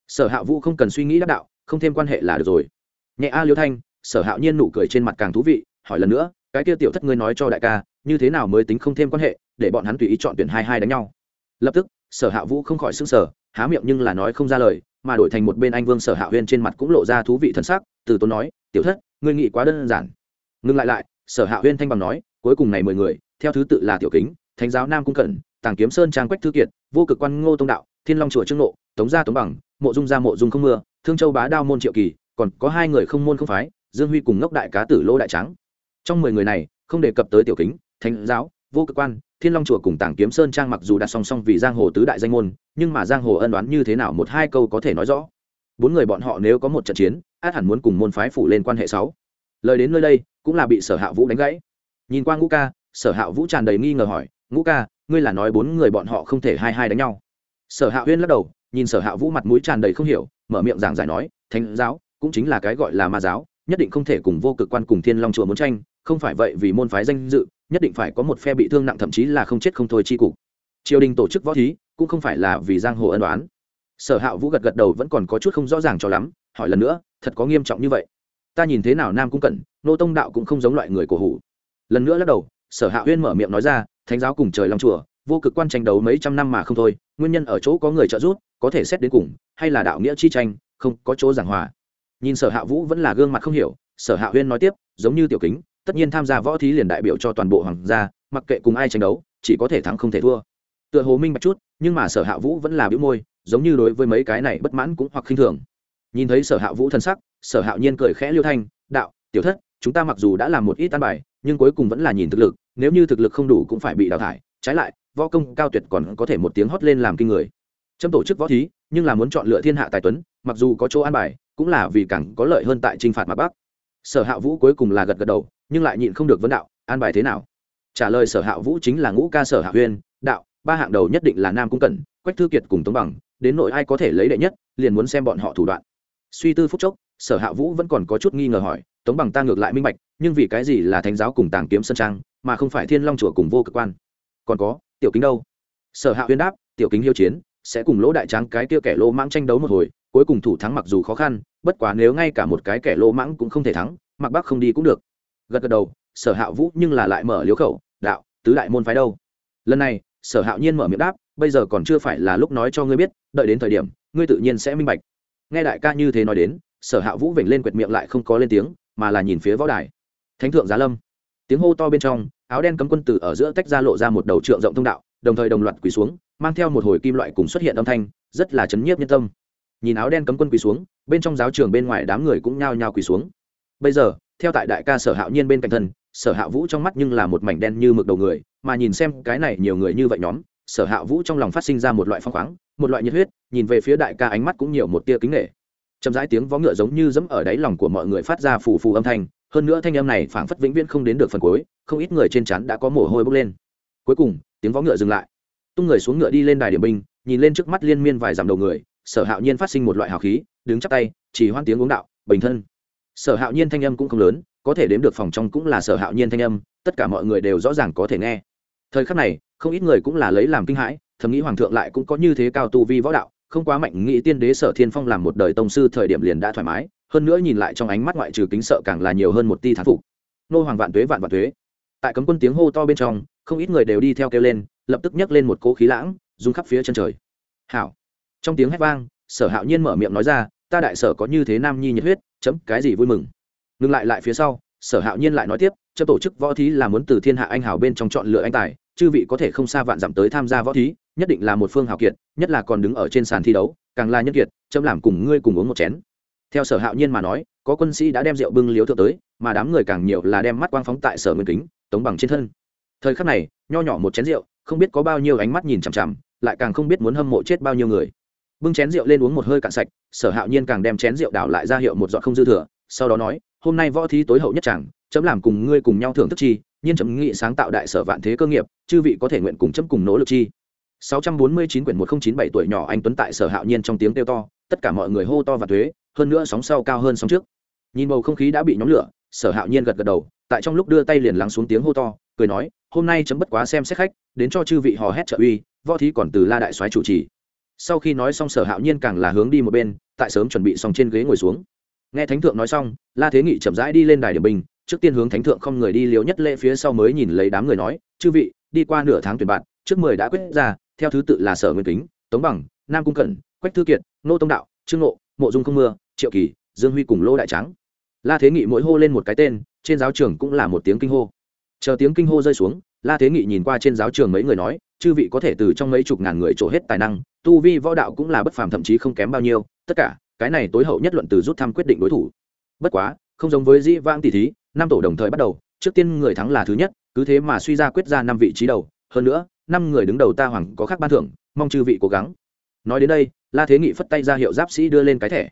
Sở hạ vũ không cần suy nghĩ đắc đạo, không thêm quan hệ là được rồi. Nhẹ a liêu thanh, sở hạo nhiên nụ cười trên mặt càng thú vị, hỏi lần nữa, cái kia tiểu thất ngươi nói cho đại ca, như thế nào mới tính không thêm quan hệ, để bọn hắn tùy ý chọn tuyển hai hai đánh nhau? Lập tức, sở hạ vũ không khỏi s ư n g sở há miệng nhưng là nói không ra lời, mà đổi thành một bên anh vương sở hạ huyên trên mặt cũng lộ ra thú vị thân sắc, từ tốn nói, tiểu thất, ngươi nghĩ quá đơn giản. Ngừng lại lại, sở hạ huyên thanh bằng nói, cuối cùng này mười người, theo thứ tự là tiểu kính, thánh giáo nam cung cẩn, tàng kiếm sơn trang quách thư kiệt, vô cực quan ngô tông đạo, thiên long chùa trương nộ tống gia tống bằng, mộ dung gia mộ dung không mưa, thương châu bá đao môn triệu kỳ, còn có hai người không môn không phái, dương huy cùng ngốc đại cá tử lô đại trắng trong mười người này, không đề cập tới tiểu kính, thánh giáo vô cực quan, thiên long chùa cùng tàng kiếm sơn trang mặc dù đặt song song vì giang hồ tứ đại danh môn, nhưng mà giang hồ ân đoán như thế nào một hai câu có thể nói rõ. Bốn người bọn họ nếu có một trận chiến, át hẳn muốn cùng môn phái phủ lên quan hệ sáu. Lời đến nơi đây, cũng là bị sở hạ vũ đánh gãy. Nhìn qua ngũ ca, sở hạ vũ tràn đầy nghi ngờ hỏi, ngũ ca, ngươi là nói bốn người bọn họ không thể hai hai đánh nhau? Sở hạ huyên lắc đầu, nhìn sở hạ vũ mặt mũi tràn đầy không hiểu, mở miệng giảng giải nói, thánh giáo cũng chính là cái gọi là ma giáo, nhất định không thể cùng vô cực quan cùng thiên long chùa muốn tranh không phải vậy vì môn phái danh dự, nhất định phải có một phe bị thương nặng thậm chí là không chết không thôi chi cục. Triều đình tổ chức võ thí, cũng không phải là vì giang hồ ân đoán sở hạ vũ gật gật đầu vẫn còn có chút không rõ ràng cho lắm, hỏi lần nữa, thật có nghiêm trọng như vậy? Ta nhìn thế nào nam cũng cẩn, nô tông đạo cũng không giống loại người cổ hủ. Lần nữa lắc đầu, sở hạ huyên mở miệng nói ra, thánh giáo cùng trời long chùa, vô cực quan tranh đấu mấy trăm năm mà không thôi, nguyên nhân ở chỗ có người trợ giúp, có thể xét đến cùng, hay là đạo nghĩa chi tranh, không có chỗ giảng hòa. Nhìn sở hạ vũ vẫn là gương mặt không hiểu, sở hạ huyên nói tiếp, giống như tiểu kính tất nhiên tham gia võ thí liền đại biểu cho toàn bộ hoàng gia, mặc kệ cùng ai tranh đấu, chỉ có thể thắng không thể thua. Tựa hồ minh bạch chút, nhưng mà sở hạ vũ vẫn là bĩu môi, giống như đối với mấy cái này bất mãn cũng hoặc khinh thường. Nhìn thấy sở hạ vũ thân sắc, sở hạo nhiên cười khẽ liêu thanh, đạo, tiểu thất, chúng ta mặc dù đã làm một ít tan bài, nhưng cuối cùng vẫn là nhìn thực lực, nếu như thực lực không đủ cũng phải bị đào thải, trái lại, võ công cao tuyệt còn có thể một tiếng hót lên làm kinh người. Trong tổ chức võ thí, nhưng là muốn chọn lựa thiên hạ tài tuấn, mặc dù có chỗ an bài, cũng là vì càng có lợi hơn tại t r i n h phạt mặt bắc sở hạ vũ cuối cùng là gật gật đầu nhưng lại nhịn không được vấn đạo, an bài thế nào? Trả lời sở hạ vũ chính là ngũ ca sở hạ huyên, đạo, ba hạng đầu nhất định là nam cung cẩn, quách thư kiệt cùng tống bằng, đến nội ai có thể lấy đệ nhất, liền muốn xem bọn họ thủ đoạn. Suy tư phúc chốc, sở hạ vũ vẫn còn có chút nghi ngờ hỏi, tống bằng ta ngược lại minh bạch, nhưng vì cái gì là thánh giáo cùng tàng kiếm sân trang, mà không phải thiên long chùa cùng vô cực quan? Còn có, tiểu kính đâu? Sở hạ huyên đáp, tiểu kính hiêu chiến, sẽ cùng lỗ đại tráng cái kia kẻ lỗ mãng tranh đấu một hồi, cuối cùng thủ thắng mặc dù khó khăn, bất quá nếu ngay cả một cái kẻ lỗ mãng cũng không thể thắng, mặc bắc không đi cũng được gật gật đầu, sở hạ vũ nhưng là lại mở liếu khẩu, đạo, tứ đại môn phái đâu? Lần này, sở hạo nhiên mở miệng đáp, bây giờ còn chưa phải là lúc nói cho ngươi biết, đợi đến thời điểm, ngươi tự nhiên sẽ minh bạch. Nghe đại ca như thế nói đến, sở hạ vũ vểnh lên quệt miệng lại không có lên tiếng, mà là nhìn phía võ đài. Thánh thượng giá lâm. Tiếng hô to bên trong, áo đen cấm quân tử ở giữa tách ra lộ ra một đầu trượng rộng thông đạo, đồng thời đồng loạt quỳ xuống, mang theo một hồi kim loại cùng xuất hiện âm thanh, rất là chấn nhiếp nhân tâm. Nhìn áo đen cấm quân quỳ xuống, bên trong giáo trường bên ngoài đám người cũng nhao nhao quỳ xuống. Bây giờ theo tại đại ca sở hạo nhiên bên cạnh thân, sở hạ vũ trong mắt nhưng là một mảnh đen như mực đầu người, mà nhìn xem cái này nhiều người như vậy nhóm, sở hạ vũ trong lòng phát sinh ra một loại phong khoáng, một loại nhiệt huyết, nhìn về phía đại ca ánh mắt cũng nhiều một tia kính nghệ chậm rãi tiếng vó ngựa giống như dẫm ở đáy lòng của mọi người phát ra phù phù âm thanh, hơn nữa thanh âm này phảng phất vĩnh viễn không đến được phần cuối, không ít người trên chắn đã có mồ hôi bốc lên. Cuối cùng, tiếng vó ngựa dừng lại. Tung người xuống ngựa đi lên đài điểm binh, nhìn lên trước mắt liên miên vài dặm đầu người, sở hạo nhiên phát sinh một loại hào khí, đứng chắp tay, chỉ hoan tiếng uống đạo, bình thân sở hạo nhiên thanh âm cũng không lớn, có thể đếm được phòng trong cũng là sở hạo nhiên thanh âm, tất cả mọi người đều rõ ràng có thể nghe. Thời khắc này, không ít người cũng là lấy làm kinh hãi, thầm nghĩ hoàng thượng lại cũng có như thế cao tu vi võ đạo, không quá mạnh, nghĩ tiên đế sở thiên phong làm một đời tông sư thời điểm liền đã thoải mái, hơn nữa nhìn lại trong ánh mắt ngoại trừ kính sợ càng là nhiều hơn một ti thán phục. Nô hoàng vạn tuế vạn vạn tuế. Tại cấm quân tiếng hô to bên trong, không ít người đều đi theo kêu lên, lập tức nhấc lên một cỗ khí lãng, rung khắp phía chân trời. Hảo. Trong tiếng hét vang, sở hạo nhiên mở miệng nói ra ta đại sở có như thế nam nhi nhiệt huyết, chấm cái gì vui mừng. Ngừng lại lại phía sau, sở hạo nhiên lại nói tiếp cho tổ chức võ thí là muốn từ thiên hạ anh hào bên trong chọn lựa anh tài, chư vị có thể không xa vạn dặm tới tham gia võ thí, nhất định là một phương hào kiệt, nhất là còn đứng ở trên sàn thi đấu, càng là nhân kiệt, chấm làm cùng ngươi cùng uống một chén. Theo sở hạo nhiên mà nói, có quân sĩ đã đem rượu bưng liếu thượng tới, mà đám người càng nhiều là đem mắt quang phóng tại sở nguyên kính, tống bằng trên thân. Thời khắc này, nho nhỏ một chén rượu, không biết có bao nhiêu ánh mắt nhìn chằm chằm, lại càng không biết muốn hâm mộ chết bao nhiêu người bưng chén rượu lên uống một hơi cạn sạch, sở hạo nhiên càng đem chén rượu đảo lại ra hiệu một giọt không dư thừa, sau đó nói, hôm nay võ thí tối hậu nhất chẳng, chấm làm cùng ngươi cùng nhau thưởng thức chi, nhiên chấm nghị sáng tạo đại sở vạn thế cơ nghiệp, chư vị có thể nguyện cùng chấm cùng nỗ lực chi. 649 quyển 1097 tuổi nhỏ anh tuấn tại sở hạo nhiên trong tiếng kêu to, tất cả mọi người hô to và thuế, hơn nữa sóng sau cao hơn sóng trước. Nhìn bầu không khí đã bị nhóm lửa, sở hạo nhiên gật gật đầu, tại trong lúc đưa tay liền lắng xuống tiếng hô to, cười nói, hôm nay chấm bất quá xem xét khách, đến cho chư vị hò hét trợ uy, võ thí còn từ la đại soái chủ trì sau khi nói xong sở hạo nhiên càng là hướng đi một bên, tại sớm chuẩn bị xong trên ghế ngồi xuống. Nghe thánh thượng nói xong, la thế nghị chậm rãi đi lên đài điểm bình, trước tiên hướng thánh thượng không người đi liều nhất lễ phía sau mới nhìn lấy đám người nói, chư vị, đi qua nửa tháng tuyển bạn, trước mười đã quyết ra, theo thứ tự là sở nguyên kính, tống bằng, nam cung cẩn, quách thư kiệt, nô tông đạo, trương nộ mộ dung không mưa, triệu kỳ, dương huy cùng lô đại trắng la thế nghị mỗi hô lên một cái tên, trên giáo trường cũng là một tiếng kinh hô. Chờ tiếng kinh hô rơi xuống, la thế nghị nhìn qua trên giáo trường mấy người nói chư vị có thể từ trong mấy chục ngàn người trổ hết tài năng, tu vi võ đạo cũng là bất phàm, thậm chí không kém bao nhiêu, tất cả, cái này tối hậu nhất luận từ rút thăm quyết định đối thủ. Bất quá, không giống với dĩ vãng tỷ thí, năm tổ đồng thời bắt đầu, trước tiên người thắng là thứ nhất, cứ thế mà suy ra quyết ra năm vị trí đầu, hơn nữa, năm người đứng đầu ta hoàng có khác ban thưởng, mong chư vị cố gắng. Nói đến đây, la thế nghị phất tay ra hiệu giáp sĩ đưa lên cái thẻ.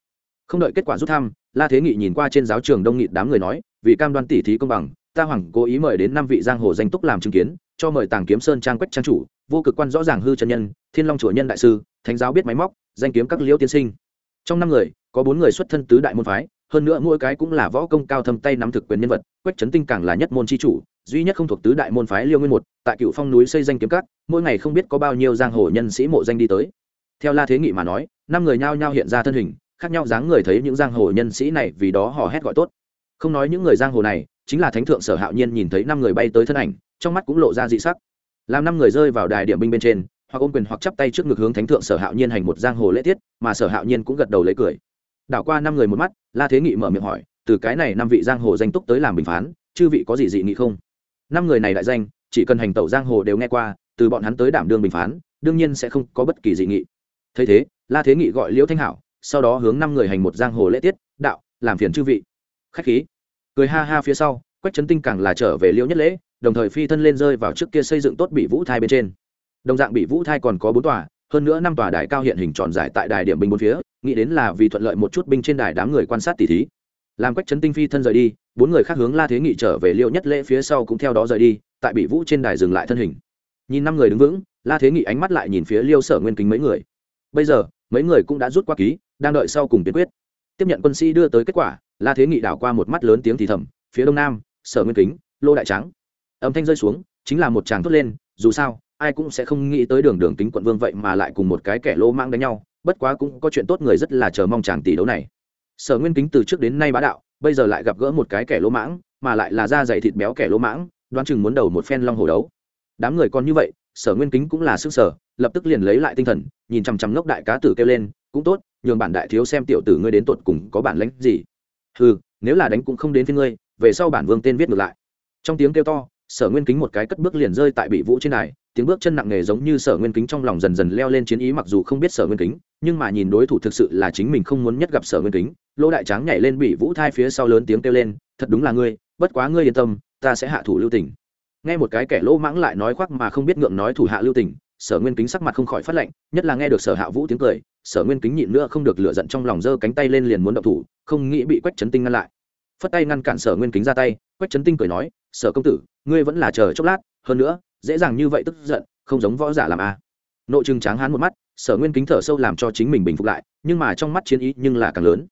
Không đợi kết quả rút thăm, la thế nghị nhìn qua trên giáo trường đông nghị đám người nói, vì cam đoan tỷ thí công bằng, ta hoàng cố ý mời đến năm vị giang hồ danh túc làm chứng kiến, cho mời tàng kiếm sơn trang quách trang chủ vô cực quan rõ ràng hư chân nhân, thiên long chùa nhân đại sư, thánh giáo biết máy móc, danh kiếm các liễu tiên sinh. Trong năm người, có bốn người xuất thân tứ đại môn phái, hơn nữa mỗi cái cũng là võ công cao thâm tay nắm thực quyền nhân vật, quách trấn tinh càng là nhất môn c h i chủ, duy nhất không thuộc tứ đại môn phái liêu nguyên một, tại cựu phong núi xây danh kiếm các, mỗi ngày không biết có bao nhiêu giang hồ nhân sĩ mộ danh đi tới. Theo la thế nghị mà nói, năm người nhao nhao hiện ra thân hình, khác nhau dáng người thấy những giang hồ nhân sĩ này vì đó họ hét gọi tốt. Không nói những người giang hồ này, chính là thánh thượng sở hạo nhiên nhìn thấy năm người bay tới thân ảnh, trong mắt cũng lộ ra dị sắc làm năm người rơi vào đài điểm binh bên trên, hoặc ôm quyền hoặc chắp tay trước ngực hướng thánh thượng sở hạo nhiên hành một giang hồ lễ tiết, mà sở hạo nhiên cũng gật đầu lấy cười. Đảo qua năm người một mắt, la thế nghị mở miệng hỏi, từ cái này năm vị giang hồ danh túc tới làm bình phán, chư vị có gì dị nghị không? Năm người này đại danh, chỉ cần hành tẩu giang hồ đều nghe qua, từ bọn hắn tới đảm đương bình phán, đương nhiên sẽ không có bất kỳ dị nghị. Thấy thế, la thế nghị gọi liễu thanh hảo, sau đó hướng năm người hành một giang hồ lễ tiết, đạo, làm phiền chư vị. Khách khí. Cười ha ha phía sau, quách trấn tinh càng là trở về liễu nhất lễ đồng thời phi thân lên rơi vào trước kia xây dựng tốt bị vũ thai bên trên. Đồng dạng bị vũ thai còn có bốn tòa, hơn nữa năm tòa đài cao hiện hình tròn dài tại đài điểm binh bốn phía, nghĩ đến là vì thuận lợi một chút binh trên đài đám người quan sát tỉ thí. Làm quách trấn tinh phi thân rời đi, bốn người khác hướng la thế nghị trở về liệu nhất lễ phía sau cũng theo đó rời đi, tại bị vũ trên đài dừng lại thân hình. Nhìn năm người đứng vững, la thế nghị ánh mắt lại nhìn phía liêu sở nguyên kính mấy người. Bây giờ, mấy người cũng đã rút qua ký, đang đợi sau cùng tiến quyết. Tiếp nhận quân sĩ đưa tới kết quả, la thế nghị đảo qua một mắt lớn tiếng thì thầm, phía đông nam, sở nguyên kính, lô đại trắng âm thanh rơi xuống, chính là một chàng thốt lên, dù sao, ai cũng sẽ không nghĩ tới đường đường kính quận vương vậy mà lại cùng một cái kẻ lô mang đánh nhau, bất quá cũng có chuyện tốt người rất là chờ mong chàng tỷ đấu này. Sở nguyên kính từ trước đến nay bá đạo, bây giờ lại gặp gỡ một cái kẻ lỗ mãng, mà lại là da dày thịt béo kẻ lỗ mãng, đoán chừng muốn đầu một phen long hồ đấu. Đám người còn như vậy, sở nguyên kính cũng là sức sở, lập tức liền lấy lại tinh thần, nhìn chằm chằm ngốc đại cá tử kêu lên, cũng tốt, nhường bản đại thiếu xem tiểu tử ngươi đến tột cùng có bản lãnh gì. Ừ nếu là đánh cũng không đến với ngươi, về sau bản vương tên viết ngược lại. Trong tiếng kêu to sở nguyên kính một cái cất bước liền rơi tại bị vũ trên này tiếng bước chân nặng nề giống như sở nguyên kính trong lòng dần dần leo lên chiến ý mặc dù không biết sở nguyên kính, nhưng mà nhìn đối thủ thực sự là chính mình không muốn nhất gặp sở nguyên kính lỗ đại tráng nhảy lên bị vũ thai phía sau lớn tiếng kêu lên, thật đúng là ngươi, bất quá ngươi yên tâm, ta sẽ hạ thủ lưu tình. Nghe một cái kẻ lỗ mãng lại nói khoác mà không biết ngượng nói thủ hạ lưu tình, sở nguyên kính sắc mặt không khỏi phát lệnh nhất là nghe được sở hạ vũ tiếng cười, sở nguyên kính nhịn nữa không được lựa giận trong lòng giơ cánh tay lên liền muốn động thủ, không nghĩ bị quách chấn tinh ngăn lại. Phất tay ngăn cản sở nguyên kính ra tay, quách chấn tinh cười nói, sở công tử ngươi vẫn là chờ chốc lát, hơn nữa, dễ dàng như vậy tức giận, không giống võ giả làm a à. nội chừng tráng hán một mắt, sở nguyên kính thở sâu làm cho chính mình bình phục lại, nhưng mà trong mắt chiến ý nhưng là càng lớn.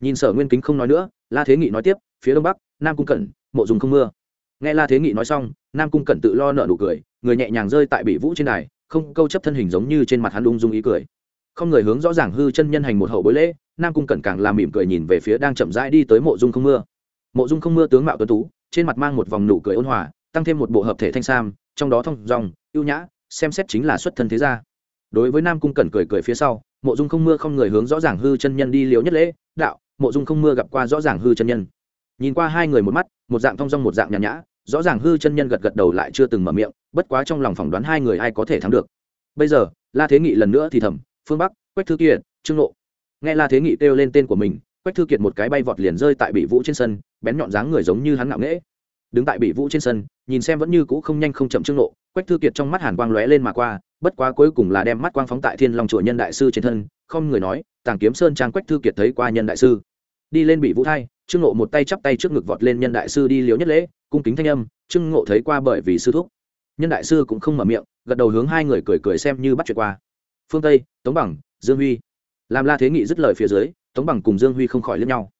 Nhìn sở nguyên kính không nói nữa, la thế nghị nói tiếp, phía đông bắc, nam cung cẩn, mộ dùng không mưa. Nghe la thế nghị nói xong, nam cung cẩn tự lo nợ nụ cười, người nhẹ nhàng rơi tại bị vũ trên đài, không câu chấp thân hình giống như trên mặt hắn lung dung ý cười. Không người hướng rõ ràng hư chân nhân hành một hậu bối lễ, nam cung cẩn càng làm mỉm cười nhìn về phía đang chậm rãi đi tới mộ dung không mưa. Mộ dung không mưa tướng mạo tuấn tú, trên mặt mang một vòng nụ cười ôn hòa tăng thêm một bộ hợp thể thanh sam, trong đó thông dòng, ưu nhã, xem xét chính là xuất thân thế gia. Đối với nam cung cẩn cười cười phía sau, mộ dung không mưa không người hướng rõ ràng hư chân nhân đi liều nhất lễ, đạo, mộ dung không mưa gặp qua rõ ràng hư chân nhân. Nhìn qua hai người một mắt, một dạng thong dong một dạng nhàn nhã, rõ ràng hư chân nhân gật gật đầu lại chưa từng mở miệng, bất quá trong lòng phỏng đoán hai người ai có thể thắng được. Bây giờ, la thế nghị lần nữa thì thầm, phương bắc, quách thư kiệt, trương lộ. nghe la thế nghị kêu lên tên của mình, quách thư kiệt một cái bay vọt liền rơi tại bị vũ trên sân, bén nhọn dáng người giống như hắn ngạo nghễ đứng tại bị vũ trên sân, nhìn xem vẫn như cũ không nhanh không chậm trương nộ quách thư kiệt trong mắt hàn quang lóe lên mà qua, bất quá cuối cùng là đem mắt quang phóng tại thiên long chùa nhân đại sư trên thân, không người nói, tàng kiếm sơn trang quách thư kiệt thấy qua nhân đại sư. Đi lên bị vũ thay trương nộ một tay chắp tay trước ngực vọt lên nhân đại sư đi liếu nhất lễ, cung kính thanh âm, trương ngộ thấy qua bởi vì sư thúc. Nhân đại sư cũng không mở miệng, gật đầu hướng hai người cười cười xem như bắt chuyện qua. Phương tây, tống bằng, dương huy. Làm la thế nghị dứt lời phía dưới, tống bằng cùng dương huy không khỏi lướt nhau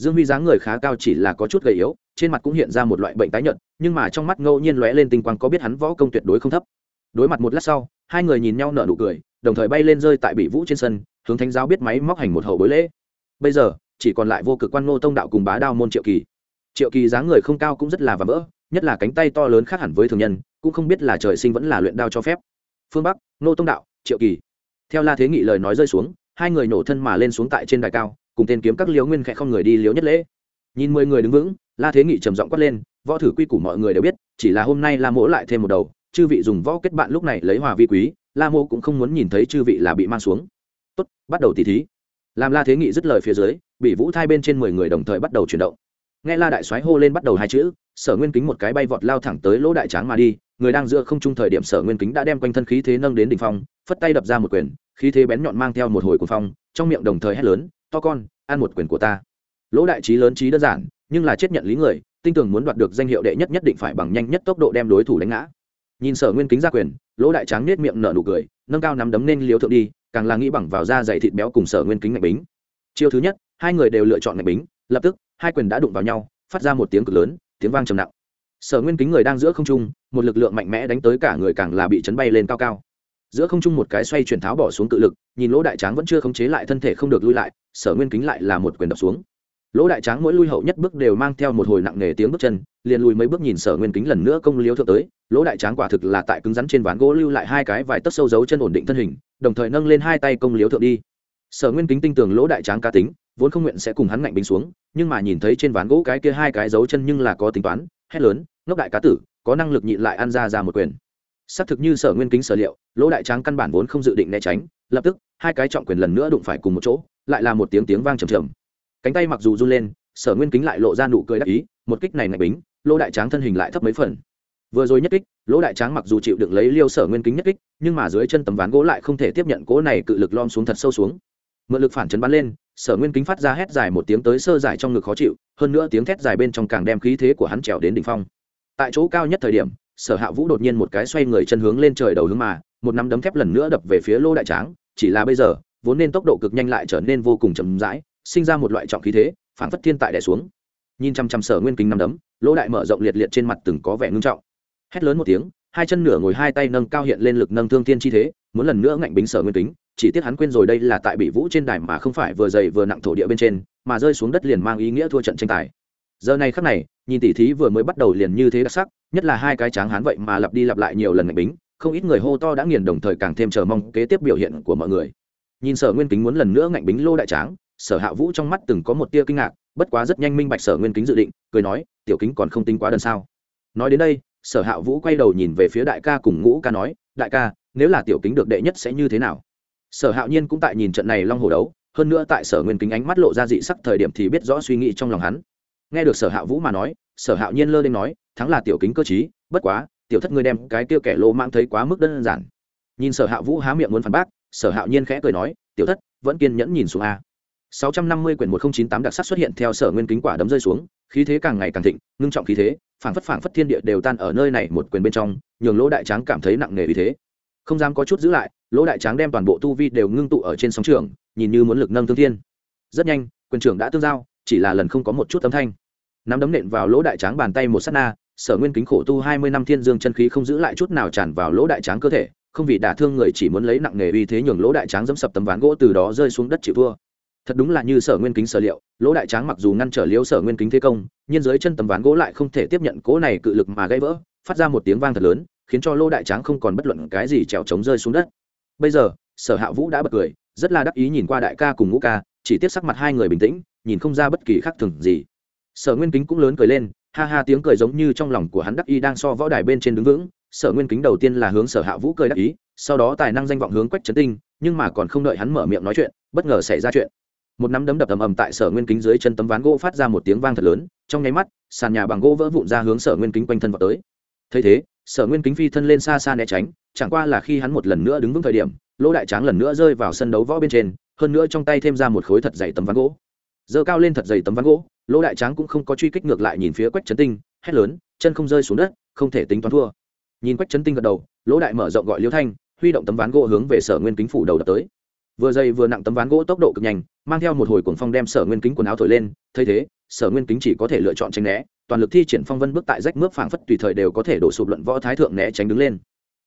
dương huy dáng người khá cao chỉ là có chút gầy yếu, trên mặt cũng hiện ra một loại bệnh tái nhợt, nhưng mà trong mắt ngẫu nhiên lóe lên tinh quang có biết hắn võ công tuyệt đối không thấp. Đối mặt một lát sau, hai người nhìn nhau nở nụ cười, đồng thời bay lên rơi tại bị vũ trên sân, hướng thánh giáo biết máy móc hành một hậu bối lễ. Bây giờ, chỉ còn lại vô cực quan ngô tông đạo cùng bá đao môn triệu kỳ. Triệu kỳ dáng người không cao cũng rất là và vỡ, nhất là cánh tay to lớn khác hẳn với thường nhân, cũng không biết là trời sinh vẫn là luyện đao cho phép. Phương bắc, ngô tông đạo, triệu kỳ. Theo la thế nghị lời nói rơi xuống, hai người nổ thân mà lên xuống tại trên đài cao cùng tên kiếm các liếu nguyên khẽ không người đi liếu nhất lễ. Nhìn mười người đứng vững, la thế nghị trầm giọng quát lên, võ thử quy củ mọi người đều biết, chỉ là hôm nay la mỗ lại thêm một đầu, chư vị dùng võ kết bạn lúc này lấy hòa vi quý, la mỗ cũng không muốn nhìn thấy chư vị là bị mang xuống. Tốt, bắt đầu tỉ thí. Làm la thế nghị dứt lời phía dưới, bị vũ thai bên trên mười người đồng thời bắt đầu chuyển động nghe la đại soái hô lên bắt đầu hai chữ, sở nguyên kính một cái bay vọt lao thẳng tới lỗ đại tráng mà đi, người đang giữa không trung thời điểm sở nguyên kính đã đem quanh thân khí thế nâng đến đỉnh phong, phất tay đập ra một quyền, khí thế bén nhọn mang theo một hồi cuồng phong, trong miệng đồng thời hét lớn, to con, ăn một quyền của ta. Lỗ đại trí lớn trí đơn giản, nhưng là chết nhận lý người, tinh tưởng muốn đoạt được danh hiệu đệ nhất nhất định phải bằng nhanh nhất tốc độ đem đối thủ đánh ngã. Nhìn sở nguyên kính ra quyền, lỗ đại tráng nết miệng nở nụ cười, nâng cao nắm đấm nên liếu thượng đi, càng là nghĩ bằng vào da dày thịt béo cùng sở nguyên kính ngạch bính. Chiêu thứ nhất, hai người đều lựa chọn ngạch bính, lập tức hai quyền đã đụng vào nhau, phát ra một tiếng cực lớn, tiếng vang trầm nặng. Sở nguyên kính người đang giữa không trung, một lực lượng mạnh mẽ đánh tới cả người càng là bị chấn bay lên cao cao. Giữa không trung một cái xoay chuyển tháo bỏ xuống cự lực, nhìn lỗ đại tráng vẫn chưa khống chế lại thân thể không được lui lại, sở nguyên kính lại là một quyền đập xuống. Lỗ đại tráng mỗi lui hậu nhất bước đều mang theo một hồi nặng nề tiếng bước chân, liền lùi mấy bước nhìn sở nguyên kính lần nữa công liếu thượng tới, lỗ đại tráng quả thực là tại cứng rắn trên ván gỗ lưu lại hai cái vài tấc sâu dấu chân ổn định thân hình, đồng thời nâng lên hai tay công liếu thượng đi. Sở nguyên kính tinh tường lỗ đại tráng cá tính vốn không nguyện sẽ cùng hắn ngạnh bính xuống, nhưng mà nhìn thấy trên ván gỗ cái kia hai cái dấu chân nhưng là có tính toán, hét lớn, ngốc đại cá tử, có năng lực nhịn lại ăn ra ra một quyền. Xác thực như sở nguyên kính sở liệu, lỗ đại tráng căn bản vốn không dự định né tránh, lập tức, hai cái trọng quyền lần nữa đụng phải cùng một chỗ, lại là một tiếng tiếng vang trầm trầm. Cánh tay mặc dù run lên, sở nguyên kính lại lộ ra nụ cười đắc ý, một kích này ngạch bính, lỗ đại tráng thân hình lại thấp mấy phần. Vừa rồi nhất kích, lỗ đại tráng mặc dù chịu đựng lấy liêu sở nguyên kính nhất kích, nhưng mà dưới chân tấm ván gỗ lại không thể tiếp nhận cỗ này cự lực lom xuống thật sâu xuống. Mượn lực phản chấn bắn lên sở nguyên kính phát ra hét dài một tiếng tới sơ dài trong ngực khó chịu, hơn nữa tiếng thét dài bên trong càng đem khí thế của hắn trèo đến đỉnh phong. Tại chỗ cao nhất thời điểm, sở hạ vũ đột nhiên một cái xoay người chân hướng lên trời đầu hướng mà, một nắm đấm thép lần nữa đập về phía lô đại tráng, chỉ là bây giờ, vốn nên tốc độ cực nhanh lại trở nên vô cùng chậm rãi, sinh ra một loại trọng khí thế phản phất thiên tại đẻ xuống. Nhìn chăm chăm sở nguyên kính nắm đấm lỗ đại mở rộng liệt liệt trên mặt từng có vẻ ngưng trọng. Hét lớn một tiếng, hai chân nửa ngồi hai tay nâng cao hiện lên lực nâng thương thiên chi thế muốn lần nữa ngạnh bính sở nguyên kính, chỉ tiếc hắn quên rồi đây là tại bị vũ trên đài mà không phải vừa dày vừa nặng thổ địa bên trên, mà rơi xuống đất liền mang ý nghĩa thua trận tranh tài. Giờ này khắc này, nhìn tỷ thí vừa mới bắt đầu liền như thế đặc sắc, nhất là hai cái tráng hắn vậy mà lặp đi lặp lại nhiều lần ngạnh bính, không ít người hô to đã nghiền đồng thời càng thêm chờ mong kế tiếp biểu hiện của mọi người. Nhìn sở nguyên kính muốn lần nữa ngạnh bính lô đại tráng, sở hạ vũ trong mắt từng có một tia kinh ngạc, bất quá rất nhanh minh bạch sở nguyên kính dự định, cười nói, tiểu kính còn không tính quá đơn sao? Nói đến đây, sở hạ vũ quay đầu nhìn về phía đại ca cùng ngũ ca nói, đại ca nếu là tiểu kính được đệ nhất sẽ như thế nào? Sở hạo nhiên cũng tại nhìn trận này long hồ đấu, hơn nữa tại sở nguyên kính ánh mắt lộ ra dị sắc thời điểm thì biết rõ suy nghĩ trong lòng hắn. Nghe được sở hạ vũ mà nói, sở hạo nhiên lơ lên nói, thắng là tiểu kính cơ chí bất quá, tiểu thất ngươi đem cái tiêu kẻ lô mang thấy quá mức đơn giản. Nhìn sở hạ vũ há miệng muốn phản bác, sở hạo nhiên khẽ cười nói, tiểu thất, vẫn kiên nhẫn nhìn xuống a. 650 quyển 1098 đặc sắc xuất hiện theo sở nguyên kính quả đấm rơi xuống, khí thế càng ngày càng thịnh, ngưng trọng khí thế, phảng phất phảng phất thiên địa đều tan ở nơi này một quyền bên trong, nhường lỗ đại tráng cảm thấy nặng nề vì thế không dám có chút giữ lại, lỗ đại tráng đem toàn bộ tu vi đều ngưng tụ ở trên sóng trường, nhìn như muốn lực nâng thương thiên. Rất nhanh, quyền trưởng đã tương giao, chỉ là lần không có một chút âm thanh. Nắm đấm nện vào lỗ đại tráng bàn tay một sát na, sở nguyên kính khổ tu hai mươi năm thiên dương chân khí không giữ lại chút nào tràn vào lỗ đại tráng cơ thể, không vì đả thương người chỉ muốn lấy nặng nghề uy thế nhường lỗ đại tráng dẫm sập tấm ván gỗ từ đó rơi xuống đất chịu thua. Thật đúng là như sở nguyên kính sở liệu, lỗ đại tráng mặc dù ngăn trở liễu sở nguyên kính thế công, nhưng dưới chân tấm ván gỗ lại không thể tiếp nhận cố này cự lực mà gãy vỡ, phát ra một tiếng vang thật lớn khiến cho lô đại tráng không còn bất luận cái gì trèo trống rơi xuống đất. Bây giờ, sở hạ vũ đã bật cười, rất là đắc ý nhìn qua đại ca cùng ngũ ca, chỉ tiếp sắc mặt hai người bình tĩnh, nhìn không ra bất kỳ khác thường gì. Sở nguyên kính cũng lớn cười lên, ha ha tiếng cười giống như trong lòng của hắn đắc ý đang so võ đài bên trên đứng vững. Sở nguyên kính đầu tiên là hướng sở hạ vũ cười đắc ý, sau đó tài năng danh vọng hướng quách trấn tinh, nhưng mà còn không đợi hắn mở miệng nói chuyện, bất ngờ xảy ra chuyện. Một nắm đấm đập ầm ầm tại sở nguyên kính dưới chân tấm ván gỗ phát ra một tiếng vang thật lớn, trong nháy mắt, sàn nhà bằng gỗ vỡ vụn ra hướng sở nguyên kính quanh thân vào tới. Thấy thế sở nguyên kính phi thân lên xa xa né tránh, chẳng qua là khi hắn một lần nữa đứng vững thời điểm, lỗ đại tráng lần nữa rơi vào sân đấu võ bên trên, hơn nữa trong tay thêm ra một khối thật dày tấm ván gỗ. Giơ cao lên thật dày tấm ván gỗ, lỗ đại tráng cũng không có truy kích ngược lại nhìn phía quách trấn tinh, hét lớn, chân không rơi xuống đất, không thể tính toán thua. Nhìn quách trấn tinh gật đầu, lỗ đại mở rộng gọi liêu thanh, huy động tấm ván gỗ hướng về sở nguyên kính phủ đầu đập tới. Vừa dày vừa nặng tấm ván gỗ tốc độ cực nhanh, mang theo một hồi cuồng phong đem sở nguyên kính quần áo thổi lên, thấy thế, sở nguyên kính chỉ có thể lựa chọn tránh né toàn lực thi triển phong vân bước tại rách mướp phảng phất tùy thời đều có thể đổ sụp luận võ thái thượng né tránh đứng lên.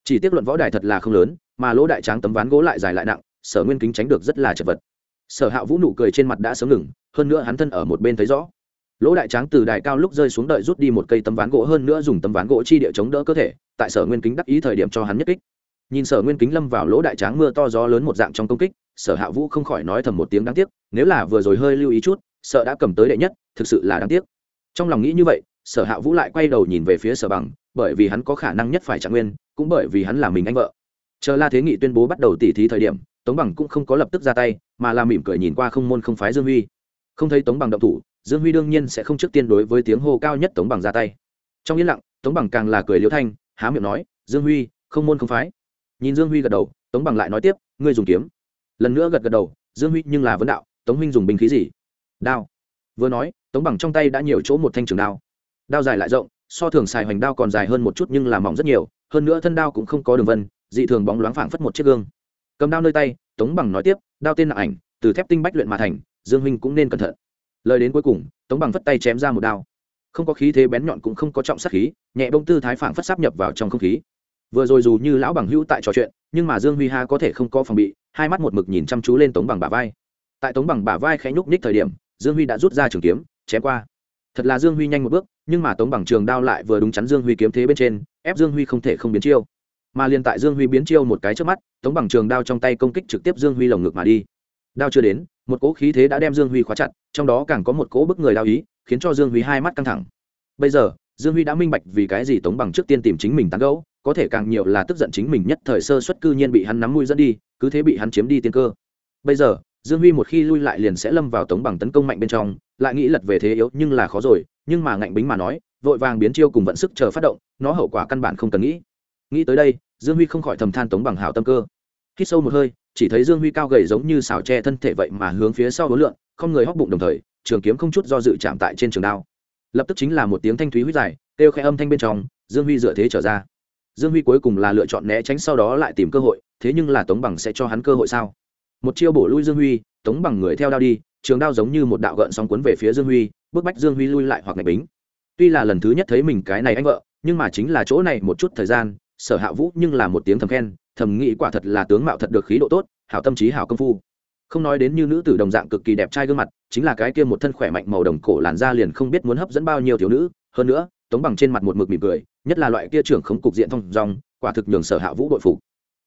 Chỉ tiếc luận võ đài thật là không lớn, mà lỗ đại tráng tấm ván gỗ lại dài lại nặng, sở nguyên kính tránh được rất là chật vật. Sở hạ vũ nụ cười trên mặt đã sớm ngừng, hơn nữa hắn thân ở một bên thấy rõ. Lỗ đại tráng từ đài cao lúc rơi xuống đợi rút đi một cây tấm ván gỗ hơn nữa dùng tấm ván gỗ chi địa chống đỡ cơ thể, tại sở nguyên kính đắc ý thời điểm cho hắn nhất kích. Nhìn sở nguyên kính lâm vào lỗ đại tráng mưa to gió lớn một dạng trong công kích, sở hạ vũ không khỏi nói thầm một tiếng đáng tiếc, nếu là vừa rồi hơi lưu ý chút, sợ đã cầm tới đệ nhất, thực sự là đáng tiếc trong lòng nghĩ như vậy, sở hạ vũ lại quay đầu nhìn về phía sở bằng, bởi vì hắn có khả năng nhất phải trạng nguyên, cũng bởi vì hắn là mình anh vợ. Chờ la thế nghị tuyên bố bắt đầu tỉ thí thời điểm, tống bằng cũng không có lập tức ra tay, mà là mỉm cười nhìn qua không môn không phái dương huy. Không thấy tống bằng động thủ, dương huy đương nhiên sẽ không trước tiên đối với tiếng hô cao nhất tống bằng ra tay. Trong yên lặng, tống bằng càng là cười liễu thanh, há miệng nói, dương huy, không môn không phái. Nhìn dương huy gật đầu, tống bằng lại nói tiếp, ngươi dùng kiếm. Lần nữa gật gật đầu, dương huy, nhưng là vấn đạo, tống huynh dùng binh khí gì? Đao. Vừa nói tống bằng trong tay đã nhiều chỗ một thanh trường đao. Đao dài lại rộng, so thường xài hoành đao còn dài hơn một chút nhưng là mỏng rất nhiều, hơn nữa thân đao cũng không có đường vân, dị thường bóng loáng phảng phất một chiếc gương. Cầm đao nơi tay, tống bằng nói tiếp, đao tên nặng ảnh, từ thép tinh bách luyện mà thành, dương huynh cũng nên cẩn thận. Lời đến cuối cùng, tống bằng phất tay chém ra một đao. Không có khí thế bén nhọn cũng không có trọng sát khí, nhẹ bông tư thái phảng phất sắp nhập vào trong không khí. Vừa rồi dù như lão bằng hữu tại trò chuyện, nhưng mà dương huy ha có thể không có phòng bị, hai mắt một mực nhìn chăm chú lên tống bằng bả vai. Tại tống bằng bả vai khẽ nhúc nhích thời điểm, dương huy đã rút ra trường kiếm chém qua. Thật là dương huy nhanh một bước, nhưng mà tống bằng trường đao lại vừa đúng chắn dương huy kiếm thế bên trên, ép dương huy không thể không biến chiêu. Mà liền tại dương huy biến chiêu một cái trước mắt, tống bằng trường đao trong tay công kích trực tiếp dương huy lồng ngực mà đi. Đao chưa đến, một cỗ khí thế đã đem dương huy khóa chặt, trong đó càng có một cỗ bức người đao ý, khiến cho dương huy hai mắt căng thẳng. Bây giờ, dương huy đã minh bạch vì cái gì tống bằng trước tiên tìm chính mình tán gẫu, có thể càng nhiều là tức giận chính mình nhất thời sơ xuất cư nhiên bị hắn nắm mũi dẫn đi, cứ thế bị hắn chiếm đi tiên cơ. Bây giờ dương huy một khi lui lại liền sẽ lâm vào tống bằng tấn công mạnh bên trong, lại nghĩ lật về thế yếu nhưng là khó rồi, nhưng mà ngạnh bính mà nói, vội vàng biến chiêu cùng vận sức chờ phát động, nó hậu quả căn bản không cần nghĩ. Nghĩ tới đây, dương huy không khỏi thầm than tống bằng hảo tâm cơ. Hít sâu một hơi, chỉ thấy dương huy cao gầy giống như xào tre thân thể vậy mà hướng phía sau đối lượng không người hóc bụng đồng thời, trường kiếm không chút do dự chạm tại trên trường đao. Lập tức chính là một tiếng thanh thúy huyết dài, kêu khẽ âm thanh bên trong, dương huy dựa thế trở ra. Dương huy cuối cùng là lựa chọn né tránh sau đó lại tìm cơ hội, thế nhưng là tống bằng sẽ cho hắn cơ hội sao? Một chiêu bổ lui dương huy, tống bằng người theo đao đi, trường đao giống như một đạo gợn sóng cuốn về phía dương huy bức bách dương huy lui lại hoặc ngạch bính. Tuy là lần thứ nhất thấy mình cái này anh vợ, nhưng mà chính là chỗ này một chút thời gian, sở hạ vũ nhưng là một tiếng thầm khen, thầm nghĩ quả thật là tướng mạo thật được khí độ tốt, hảo tâm trí hảo công phu. Không nói đến như nữ tử đồng dạng cực kỳ đẹp trai gương mặt, chính là cái kia một thân khỏe mạnh màu đồng cổ làn da liền không biết muốn hấp dẫn bao nhiêu thiếu nữ. Hơn nữa, tống bằng trên mặt một mực mỉm cười, nhất là loại kia trưởng khống cục diện thông dong, quả thực nhường sở hạ vũ bội phục.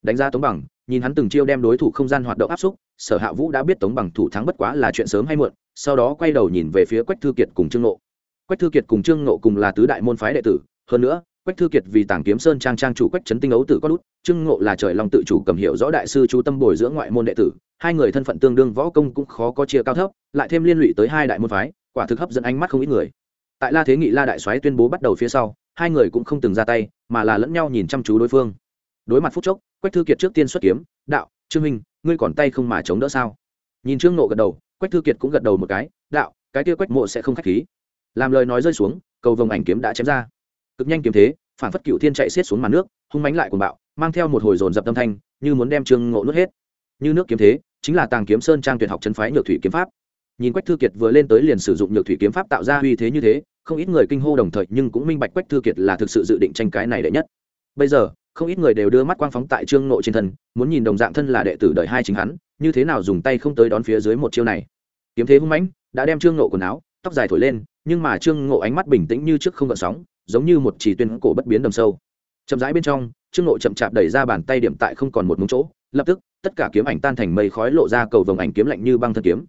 Đánh giá tống bằng nhìn hắn từng chiêu đem đối thủ không gian hoạt động áp xúc, sở hạ vũ đã biết tống bằng thủ thắng bất quá là chuyện sớm hay muộn, sau đó quay đầu nhìn về phía quách thư kiệt cùng trương nộ quách thư kiệt cùng trương nộ cùng là tứ đại môn phái đệ tử, hơn nữa, quách thư kiệt vì tàng kiếm sơn trang trang chủ quách trấn tinh ấu tử có lút trương ngộ là trời long tự chủ cầm hiệu rõ đại sư chú tâm bồi dưỡng ngoại môn đệ tử, hai người thân phận tương đương võ công cũng khó có chia cao thấp, lại thêm liên lụy tới hai đại môn phái, quả thực hấp dẫn ánh mắt không ít người. Tại la thế nghị la đại soái tuyên bố bắt đầu phía sau, hai người cũng không từng ra tay, mà là lẫn nhau nhìn chăm chú đối phương đối mặt phút chốc, quách thư kiệt trước tiên xuất kiếm, đạo, trương minh, ngươi còn tay không mà chống đỡ sao? Nhìn trương nộ gật đầu, quách thư kiệt cũng gật đầu một cái, đạo, cái kia quách mộ sẽ không k h á c h khí. Làm lời nói rơi xuống, cầu vồng ảnh kiếm đã chém ra. Cực nhanh kiếm thế, phản phất cựu thiên chạy xiết xuống mặt nước, hung mánh lại cùng bạo, mang theo một hồi dồn dập tâm thanh, như muốn đem trương ngộ nuốt hết. Như nước kiếm thế, chính là tàng kiếm sơn trang tuyệt học chân phái nhược thủy kiếm pháp. Nhìn quách thư kiệt vừa lên tới liền sử dụng nhược thủy kiếm pháp tạo ra uy thế như thế, không ít người kinh hô đồng thời, nhưng cũng minh bạch quách thư kiệt là thực sự dự định tranh cái này đệ nhất. Bây giờ không ít người đều đưa mắt quang phóng tại trương nộ trên thân, muốn nhìn đồng dạng thân là đệ tử đời hai chính hắn, như thế nào dùng tay không tới đón phía dưới một chiêu này. Kiếm thế hung mãnh, đã đem trương nộ quần áo, tóc dài thổi lên, nhưng mà trương ngộ ánh mắt bình tĩnh như trước không gợn sóng, giống như một chỉ tuyên cổ bất biến đầm sâu. Chậm rãi bên trong, trương ngộ chậm chạp đẩy ra bàn tay điểm tại không còn một mống chỗ, lập tức, tất cả kiếm ảnh tan thành mây khói lộ ra cầu vồng ảnh kiếm lạnh như băng thân kiếm.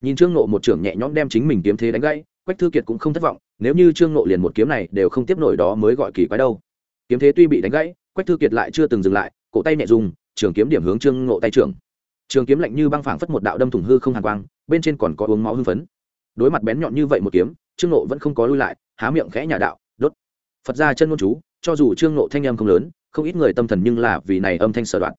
Nhìn trương ngộ một trưởng nhẹ nhõm đem chính mình kiếm thế đánh gãy, quách thư kiệt cũng không thất vọng, nếu như trương ngộ liền một kiếm này đều không tiếp nổi đó mới gọi kỳ quái đâu. Kiếm thế tuy bị đánh gãy quách thư kiệt lại chưa từng dừng lại, cổ tay nhẹ dùng, trường kiếm điểm hướng trương ngộ tay trưởng. Trường kiếm lạnh như băng phảng phất một đạo đâm thủng hư không hàn quang, bên trên còn có uống máu hưng phấn. Đối mặt bén nhọn như vậy một kiếm, trương ngộ vẫn không có lui lại, há miệng khẽ nhà đạo, đốt. Phật ra chân ngôn chú, cho dù trương ngộ thanh âm không lớn, không ít người tâm thần nhưng là vì này âm thanh sở đoạn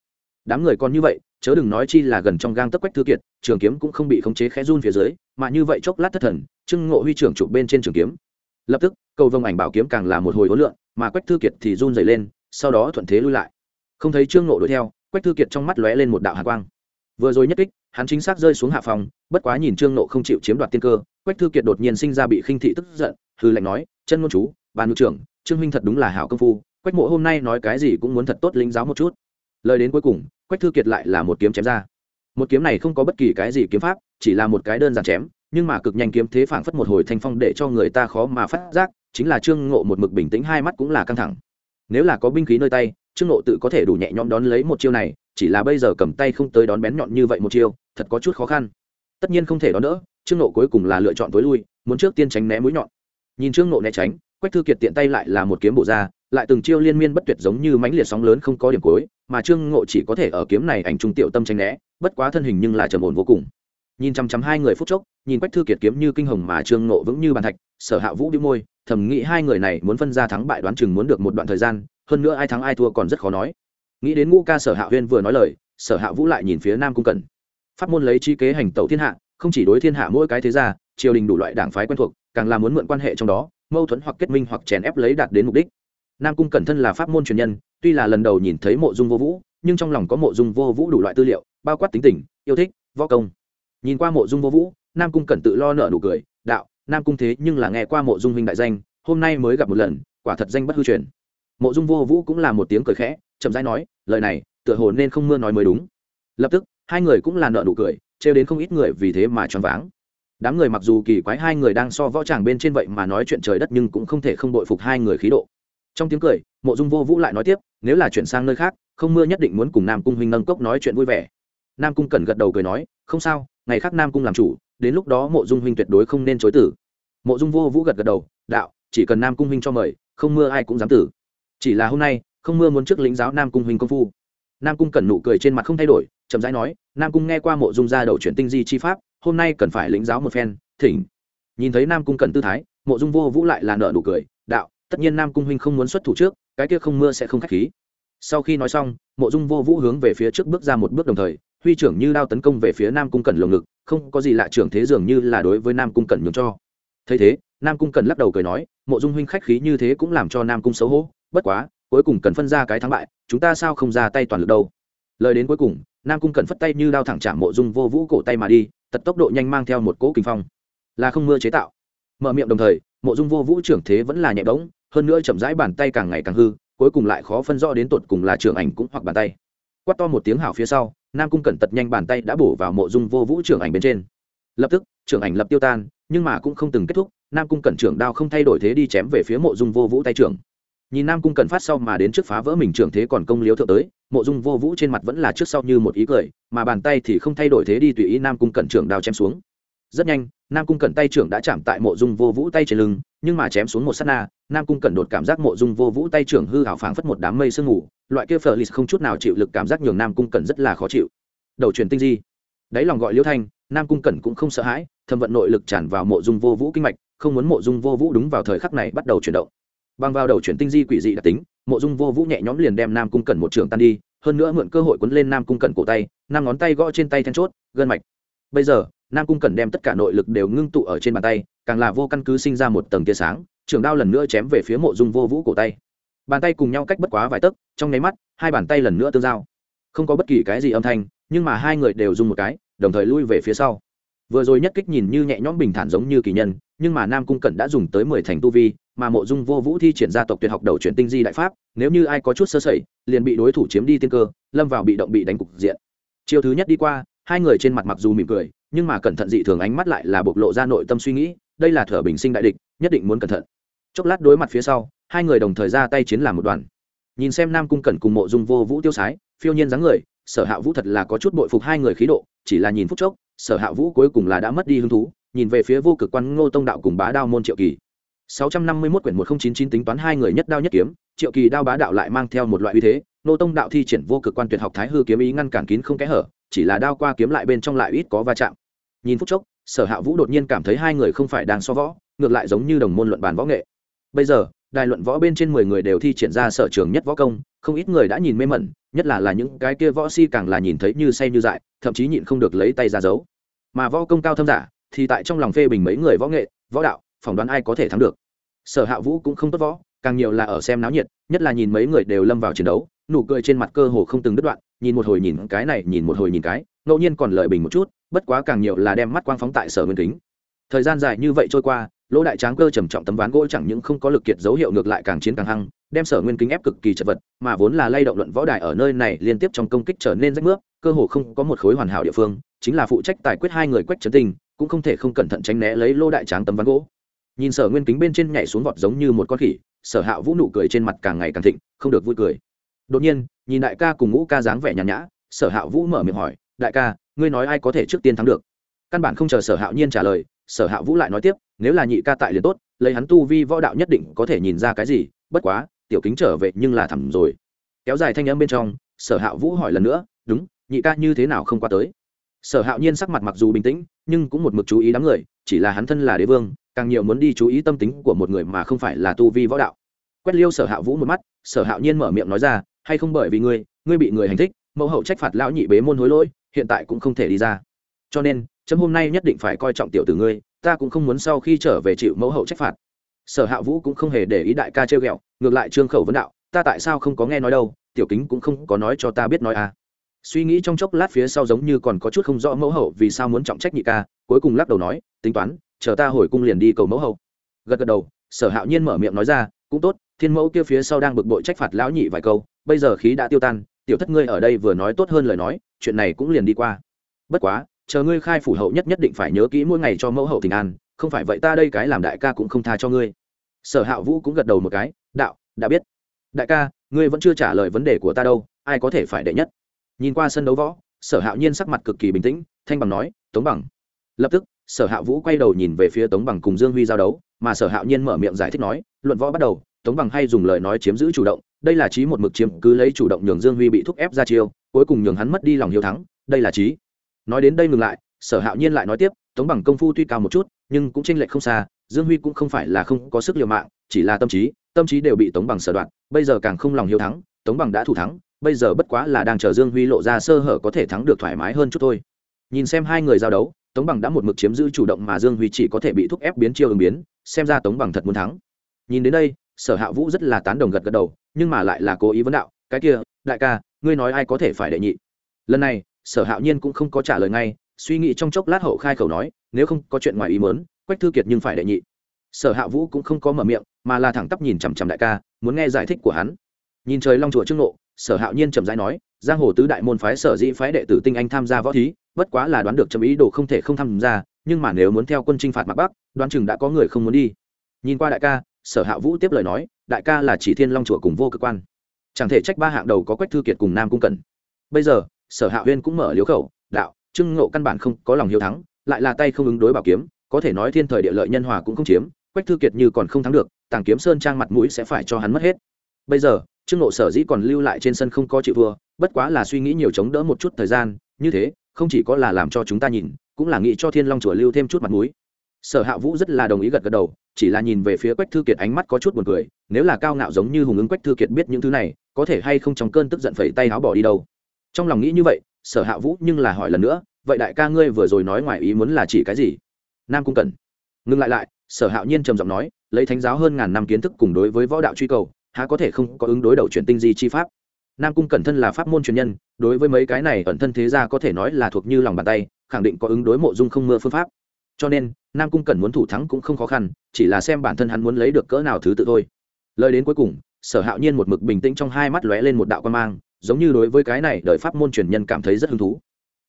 đám người còn như vậy, chớ đừng nói chi là gần trong gang tấc quách thư kiệt, trường kiếm cũng không bị khống chế khẽ run phía dưới, mà như vậy chốc lát thất thần, trương ngộ huy trưởng chụp bên trên trường kiếm. Lập tức, cầu vông ảnh bảo kiếm càng là một hồi hối lượn, mà quách thư kiệt thì run dày lên sau đó thuận thế lui lại. Không thấy trương nộ đuổi theo, quách thư kiệt trong mắt lóe lên một đạo hạ quang. Vừa rồi nhất kích, hắn chính xác rơi xuống hạ phòng, bất quá nhìn trương nộ không chịu chiếm đoạt tiên cơ, quách thư kiệt đột nhiên sinh ra bị khinh thị tức giận hư lệnh nói, chân ngôn chú ban ngự trưởng, trương huynh thật đúng là hảo công phu, quách mộ hôm nay nói cái gì cũng muốn thật tốt lính giáo một chút. Lời đến cuối cùng, quách thư kiệt lại là một kiếm chém ra. Một kiếm này không có bất kỳ cái gì kiếm pháp, chỉ là một cái đơn giản chém, nhưng mà cực nhanh kiếm thế phảng phất một hồi thanh phong để cho người ta khó mà phát giác, chính là trương ngộ một mực bình tĩnh, hai mắt cũng là căng thẳng nếu là có binh khí nơi tay, trương nộ tự có thể đủ nhẹ nhõm đón lấy một chiêu này, chỉ là bây giờ cầm tay không tới đón bén nhọn như vậy một chiêu, thật có chút khó khăn. Tất nhiên không thể đón đỡ, trương nộ cuối cùng là lựa chọn tối lui, muốn trước tiên tránh né mũi nhọn. Nhìn trương nộ né tránh, quách thư kiệt tiện tay lại là một kiếm bộ ra, lại từng chiêu liên miên bất tuyệt giống như mánh liệt sóng lớn không có điểm cuối, mà trương ngộ chỉ có thể ở kiếm này ảnh trung tiểu tâm tranh né, bất quá thân hình nhưng là trầm ổn vô cùng. Nhìn chăm chăm hai người phút chốc, nhìn quách thư kiệt kiếm như kinh hồng mà trương ngộ vững như bàn thạch, sở hạ vũ đĩu môi thầm nghĩ hai người này muốn phân ra thắng bại đoán chừng muốn được một đoạn thời gian, hơn nữa ai thắng ai thua còn rất khó nói. Nghĩ đến ngũ ca sở hạ huyên vừa nói lời, sở hạ vũ lại nhìn phía nam cung cẩn. Pháp môn lấy chi kế hành tẩu thiên hạ, không chỉ đối thiên hạ mỗi cái thế gia, triều đình đủ loại đảng phái quen thuộc, càng là muốn mượn quan hệ trong đó, mâu thuẫn hoặc kết minh hoặc chèn ép lấy đạt đến mục đích. Nam cung cẩn thân là pháp môn truyền nhân, tuy là lần đầu nhìn thấy mộ dung vô vũ, nhưng trong lòng có mộ dung vô vũ đủ loại tư liệu, bao quát tính tình, yêu thích, võ công. Nhìn qua mộ dung vô vũ, nam cung cẩn tự lo nợ nụ cười, đạo nam cung thế nhưng là nghe qua mộ dung huynh đại danh, hôm nay mới gặp một lần, quả thật danh bất hư truyền. Mộ dung vô vũ cũng là một tiếng cười khẽ, chậm rãi nói, lời này, tựa hồ nên không mưa nói mới đúng. Lập tức, hai người cũng là nợ nụ cười, trêu đến không ít người vì thế mà choáng váng. Đám người mặc dù kỳ quái hai người đang so võ tràng bên trên vậy mà nói chuyện trời đất nhưng cũng không thể không đội phục hai người khí độ. Trong tiếng cười, mộ dung vô vũ lại nói tiếp, nếu là chuyển sang nơi khác, không mưa nhất định muốn cùng nam cung huynh nâng cốc nói chuyện vui vẻ. Nam cung cần gật đầu cười nói, không sao, ngày khác nam cung làm chủ đến lúc đó mộ dung huynh tuyệt đối không nên chối tử. Mộ dung vô vũ gật gật đầu, đạo, chỉ cần nam cung huynh cho mời, không mưa ai cũng dám tử. Chỉ là hôm nay, không mưa muốn trước lĩnh giáo nam cung huynh công phu. Nam cung cẩn nụ cười trên mặt không thay đổi, chậm rãi nói, nam cung nghe qua mộ dung ra đầu chuyển tinh di chi pháp, hôm nay cần phải lĩnh giáo một phen, thỉnh. Nhìn thấy nam cung cẩn tư thái, mộ dung vô vũ lại là nợ nụ cười, đạo, tất nhiên nam cung huynh không muốn xuất thủ trước, cái kia không mưa sẽ không k h á c h khí. Sau khi nói xong, mộ dung vô vũ hướng về phía trước bước ra một bước đồng thời huy trưởng như đao tấn công về phía nam cung cẩn lồng ngực, không có gì lạ trưởng thế dường như là đối với nam cung cẩn nhường cho. Thấy thế, nam cung cẩn lắc đầu cười nói, mộ dung huynh khách khí như thế cũng làm cho nam cung xấu hổ, bất quá, cuối cùng cần phân ra cái thắng bại, chúng ta sao không ra tay toàn lực đâu? Lời đến cuối cùng, nam cung cẩn phất tay như đao thẳng chạm mộ dung vô vũ cổ tay mà đi, tật tốc độ nhanh mang theo một cỗ kinh phong. Là không mưa chế tạo. Mở miệng đồng thời, mộ dung vô vũ trưởng thế vẫn là nhẹ bỗng, hơn nữa chậm rãi bàn tay càng ngày càng hư, cuối cùng lại khó phân rõ đến tột cùng là trưởng ảnh cũng hoặc bàn tay. Quát to một tiếng hảo phía sau nam cung cẩn tật nhanh bàn tay đã bổ vào mộ dung vô vũ trưởng ảnh bên trên. Lập tức, trưởng ảnh lập tiêu tan, nhưng mà cũng không từng kết thúc, nam cung cẩn trưởng đao không thay đổi thế đi chém về phía mộ dung vô vũ tay trưởng. Nhìn nam cung cẩn phát sau mà đến trước phá vỡ mình trưởng thế còn công liếu thượng tới, mộ dung vô vũ trên mặt vẫn là trước sau như một ý cười, mà bàn tay thì không thay đổi thế đi tùy ý nam cung cẩn trưởng đao chém xuống. Rất nhanh, nam cung cẩn tay trưởng đã chạm tại mộ dung vô vũ tay trên lưng, nhưng mà chém xuống một s á t na, nam cung cẩn đột cảm giác mộ dung vô vũ tay trưởng hư hảo phảng phất một đám mây sương ngủ loại kia phờ lì không chút nào chịu lực cảm giác nhường nam cung cẩn rất là khó chịu. Đầu truyền tinh di. Đáy lòng gọi liễu thanh, nam cung cẩn cũng không sợ hãi, thâm vận nội lực tràn vào mộ dung vô vũ kinh mạch, không muốn mộ dung vô vũ đúng vào thời khắc này bắt đầu chuyển động. Bằng vào đầu chuyển tinh di quỷ dị đặc tính, mộ dung vô vũ nhẹ nhõm liền đem nam cung cẩn một trường tan đi, hơn nữa mượn cơ hội quấn lên nam cung cẩn cổ tay, năm ngón tay gõ trên tay then chốt, gân mạch. Bây giờ, nam cung cẩn đem tất cả nội lực đều ngưng tụ ở trên bàn tay, càng là vô căn cứ sinh ra một tầng tia sáng, trường đao lần nữa chém về phía mộ dung vô vũ cổ tay bàn tay cùng nhau cách bất quá vài tấc, trong nháy mắt, hai bàn tay lần nữa tương giao. Không có bất kỳ cái gì âm thanh, nhưng mà hai người đều dùng một cái, đồng thời lui về phía sau. Vừa rồi nhất kích nhìn như nhẹ nhõm bình thản giống như kỳ nhân, nhưng mà nam cung cẩn đã dùng tới mười thành tu vi, mà mộ dung vô vũ thi triển gia tộc tuyệt học đầu chuyển tinh di đại pháp, nếu như ai có chút sơ sẩy, liền bị đối thủ chiếm đi tiên cơ, lâm vào bị động bị đánh cục diện. Chiêu thứ nhất đi qua, hai người trên mặt mặc dù mỉm cười, nhưng mà cẩn thận dị thường ánh mắt lại là bộc lộ ra nội tâm suy nghĩ, đây là thở bình sinh đại địch, nhất định muốn cẩn thận. Chốc lát đối mặt phía sau hai người đồng thời ra tay chiến làm một đoàn. Nhìn xem nam cung cẩn cùng mộ dung vô vũ tiêu sái, phiêu nhiên dáng người, sở hạ vũ thật là có chút bội phục hai người khí độ, chỉ là nhìn phút chốc, sở hạ vũ cuối cùng là đã mất đi hứng thú, nhìn về phía vô cực quan ngô tông đạo cùng bá đao môn triệu kỳ. 651 quyển 1099 tính toán hai người nhất đao nhất kiếm, triệu kỳ đao bá đạo lại mang theo một loại uy thế, ngô tông đạo thi triển vô cực quan tuyệt học thái hư kiếm ý ngăn cản kín không kẽ hở, chỉ là đao qua kiếm lại bên trong lại ít có va chạm. Nhìn phút chốc, sở hạ vũ đột nhiên cảm thấy hai người không phải đang so võ, ngược lại giống như đồng môn luận bàn võ nghệ. Bây giờ đài luận võ bên trên mười người đều thi triển ra sở trường nhất võ công, không ít người đã nhìn mê mẩn, nhất là là những cái kia võ si càng là nhìn thấy như say như dại, thậm chí nhịn không được lấy tay ra giấu. Mà võ công cao thâm giả, thì tại trong lòng phê bình mấy người võ nghệ, võ đạo, phỏng đoán ai có thể thắng được. Sở hạ vũ cũng không tốt võ, càng nhiều là ở xem náo nhiệt, nhất là nhìn mấy người đều lâm vào chiến đấu, nụ cười trên mặt cơ hồ không từng đứt đoạn, nhìn một hồi nhìn cái này, nhìn một hồi nhìn cái, ngẫu nhiên còn lợi bình một chút, bất quá càng nhiều là đem mắt quang phóng tại sở nguyên kính thời gian dài như vậy trôi qua, lỗ đại tráng cơ trầm trọng tấm ván gỗ chẳng những không có lực kiệt dấu hiệu ngược lại càng chiến càng hăng, đem sở nguyên kính ép cực kỳ chật vật, mà vốn là lay động luận võ đài ở nơi này liên tiếp trong công kích trở nên rách nước cơ hồ không có một khối hoàn hảo địa phương, chính là phụ trách tài quyết hai người quách trấn tình, cũng không thể không cẩn thận tránh né lấy lô đại tráng tấm ván gỗ. Nhìn sở nguyên kính bên trên nhảy xuống vọt giống như một con khỉ, sở hạ vũ nụ cười trên mặt càng ngày càng thịnh, không được vui cười. Đột nhiên, nhìn đại ca cùng ngũ ca dáng vẻ nhàn nhã, sở hạ vũ mở miệng hỏi, đại ca, ngươi nói ai có thể trước tiên thắng được? Căn bản không chờ sở hạo nhiên trả lời sở hạ vũ lại nói tiếp, nếu là nhị ca tại liền tốt, lấy hắn tu vi võ đạo nhất định có thể nhìn ra cái gì, bất quá, tiểu kính trở về nhưng là thầm rồi. Kéo dài thanh âm bên trong, sở hạ vũ hỏi lần nữa, đúng, nhị ca như thế nào không qua tới? Sở hạo nhiên sắc mặt mặc dù bình tĩnh, nhưng cũng một mực chú ý đám người, chỉ là hắn thân là đế vương, càng nhiều muốn đi chú ý tâm tính của một người mà không phải là tu vi võ đạo. Quét liêu sở hạ vũ một mắt, sở hạo nhiên mở miệng nói ra, hay không bởi vì ngươi ngươi bị người hành thích, mẫu hậu trách phạt lão nhị bế môn hối lỗi, hiện tại cũng không thể đi ra cho nên, chấm hôm nay nhất định phải coi trọng tiểu tử ngươi, ta cũng không muốn sau khi trở về chịu mẫu hậu trách phạt. Sở hạ vũ cũng không hề để ý đại ca trêu ghẹo, ngược lại trương khẩu vấn đạo, ta tại sao không có nghe nói đâu, tiểu kính cũng không có nói cho ta biết nói à. Suy nghĩ trong chốc lát phía sau giống như còn có chút không rõ mẫu hậu vì sao muốn trọng trách nhị ca, cuối cùng lắc đầu nói, tính toán, chờ ta hồi cung liền đi cầu mẫu hậu. Gật gật đầu, sở hạo nhiên mở miệng nói ra, cũng tốt, thiên mẫu kia phía sau đang bực bội trách phạt lão nhị vài câu, bây giờ khí đã tiêu tan, tiểu thất ngươi ở đây vừa nói tốt hơn lời nói, chuyện này cũng liền đi qua. Bất quá chờ ngươi khai phủ hậu nhất nhất định phải nhớ kỹ mỗi ngày cho mẫu hậu tình an, không phải vậy ta đây cái làm đại ca cũng không tha cho ngươi. Sở hạ vũ cũng gật đầu một cái, đạo, đã biết. Đại ca, ngươi vẫn chưa trả lời vấn đề của ta đâu, ai có thể phải đệ nhất? Nhìn qua sân đấu võ, sở hạo nhiên sắc mặt cực kỳ bình tĩnh, thanh bằng nói, tống bằng. Lập tức, sở hạ vũ quay đầu nhìn về phía tống bằng cùng dương huy giao đấu, mà sở hạo nhiên mở miệng giải thích nói, luận võ bắt đầu, tống bằng hay dùng lời nói chiếm giữ chủ động, đây là trí một mực chiếm, cứ lấy chủ động nhường dương huy bị thúc ép ra chiêu, cuối cùng nhường hắn mất đi lòng hiếu thắng, đây là trí nói đến đây ngừng lại, sở hạo nhiên lại nói tiếp, tống bằng công phu tuy cao một chút, nhưng cũng tranh lệch không xa, dương huy cũng không phải là không có sức liều mạng, chỉ là tâm trí tâm trí đều bị tống bằng sở đoạn bây giờ càng không lòng hiếu thắng, tống bằng đã thủ thắng, bây giờ bất quá là đang chờ dương huy lộ ra sơ hở có thể thắng được thoải mái hơn chút thôi. Nhìn xem hai người giao đấu, tống bằng đã một mực chiếm giữ chủ động mà dương huy chỉ có thể bị thúc ép biến chiêu ứng biến, xem ra tống bằng thật muốn thắng. Nhìn đến đây, sở hạ vũ rất là tán đồng gật gật đầu, nhưng mà lại là cố ý vấn đạo, cái kia, đại ca, ngươi nói ai có thể phải đệ nhị? Lần này sở hạo nhiên cũng không có trả lời ngay, suy nghĩ trong chốc lát hậu khai khẩu nói, nếu không có chuyện ngoài ý mớn quách thư kiệt nhưng phải đệ nhị. Sở hạ vũ cũng không có mở miệng, mà là thẳng tắp nhìn chằm chằm đại ca, muốn nghe giải thích của hắn. Nhìn trời long chùa trước nộ sở hạo nhiên chậm rãi nói, giang hồ tứ đại môn phái sở dĩ phái đệ tử tinh anh tham gia võ thí, bất quá là đoán được chấm ý đồ không thể không tham gia, nhưng mà nếu muốn theo quân chinh phạt mặt bắc, đoán chừng đã có người không muốn đi. Nhìn qua đại ca, sở hạ vũ tiếp lời nói, đại ca là chỉ thiên long chùa cùng vô cực quan. Chẳng thể trách ba hạng đầu có quách thư kiệt cùng nam cung cần bây giờ sở hạ huyên cũng mở liếu khẩu, đạo trưng ngộ căn bản không có lòng hiếu thắng, lại là tay không ứng đối bảo kiếm, có thể nói thiên thời địa lợi nhân hòa cũng không chiếm, quách thư kiệt như còn không thắng được, tàng kiếm sơn trang mặt mũi sẽ phải cho hắn mất hết. Bây giờ, trương ngộ sở dĩ còn lưu lại trên sân không có chịu thua, bất quá là suy nghĩ nhiều chống đỡ một chút thời gian, như thế, không chỉ có là làm cho chúng ta nhìn, cũng là nghĩ cho thiên long chùa lưu thêm chút mặt mũi. Sở hạ vũ rất là đồng ý gật gật đầu, chỉ là nhìn về phía quách thư kiệt ánh mắt có chút buồn cười, nếu là cao ngạo giống như hùng ứng quách thư kiệt biết những thứ này, có thể hay không trong cơn tức giận phẩy tay áo bỏ đi đâu trong lòng nghĩ như vậy, sở hạ vũ nhưng là hỏi lần nữa, vậy đại ca ngươi vừa rồi nói ngoài ý muốn là chỉ cái gì? Nam cung cần. Ngừng lại lại, sở hạo nhiên trầm giọng nói, lấy thánh giáo hơn ngàn năm kiến thức cùng đối với võ đạo truy cầu, há có thể không có ứng đối đầu chuyển tinh di chi pháp? Nam cung cẩn thân là pháp môn truyền nhân, đối với mấy cái này ẩn thân thế gia có thể nói là thuộc như lòng bàn tay, khẳng định có ứng đối mộ dung không mưa phương pháp. Cho nên, nam cung cẩn muốn thủ thắng cũng không khó khăn, chỉ là xem bản thân hắn muốn lấy được cỡ nào thứ tự thôi. Lời đến cuối cùng, sở hạo nhiên một mực bình tĩnh trong hai mắt lóe lên một đạo quan mang giống như đối với cái này đợi pháp môn truyền nhân cảm thấy rất hứng thú.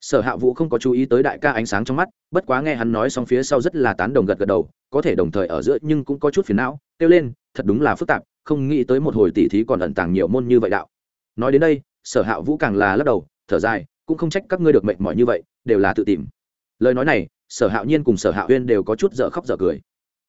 Sở hạ vũ không có chú ý tới đại ca ánh sáng trong mắt, bất quá nghe hắn nói xong phía sau rất là tán đồng gật gật đầu, có thể đồng thời ở giữa nhưng cũng có chút phiền não, kêu lên, thật đúng là phức tạp, không nghĩ tới một hồi tỉ thí còn ẩn tàng nhiều môn như vậy đạo. Nói đến đây, sở hạ vũ càng là lắc đầu, thở dài, cũng không trách các ngươi được mệnh mỏi như vậy, đều là tự tìm. Lời nói này, sở hạo nhiên cùng sở hạ huyên đều có chút dở khóc dở cười.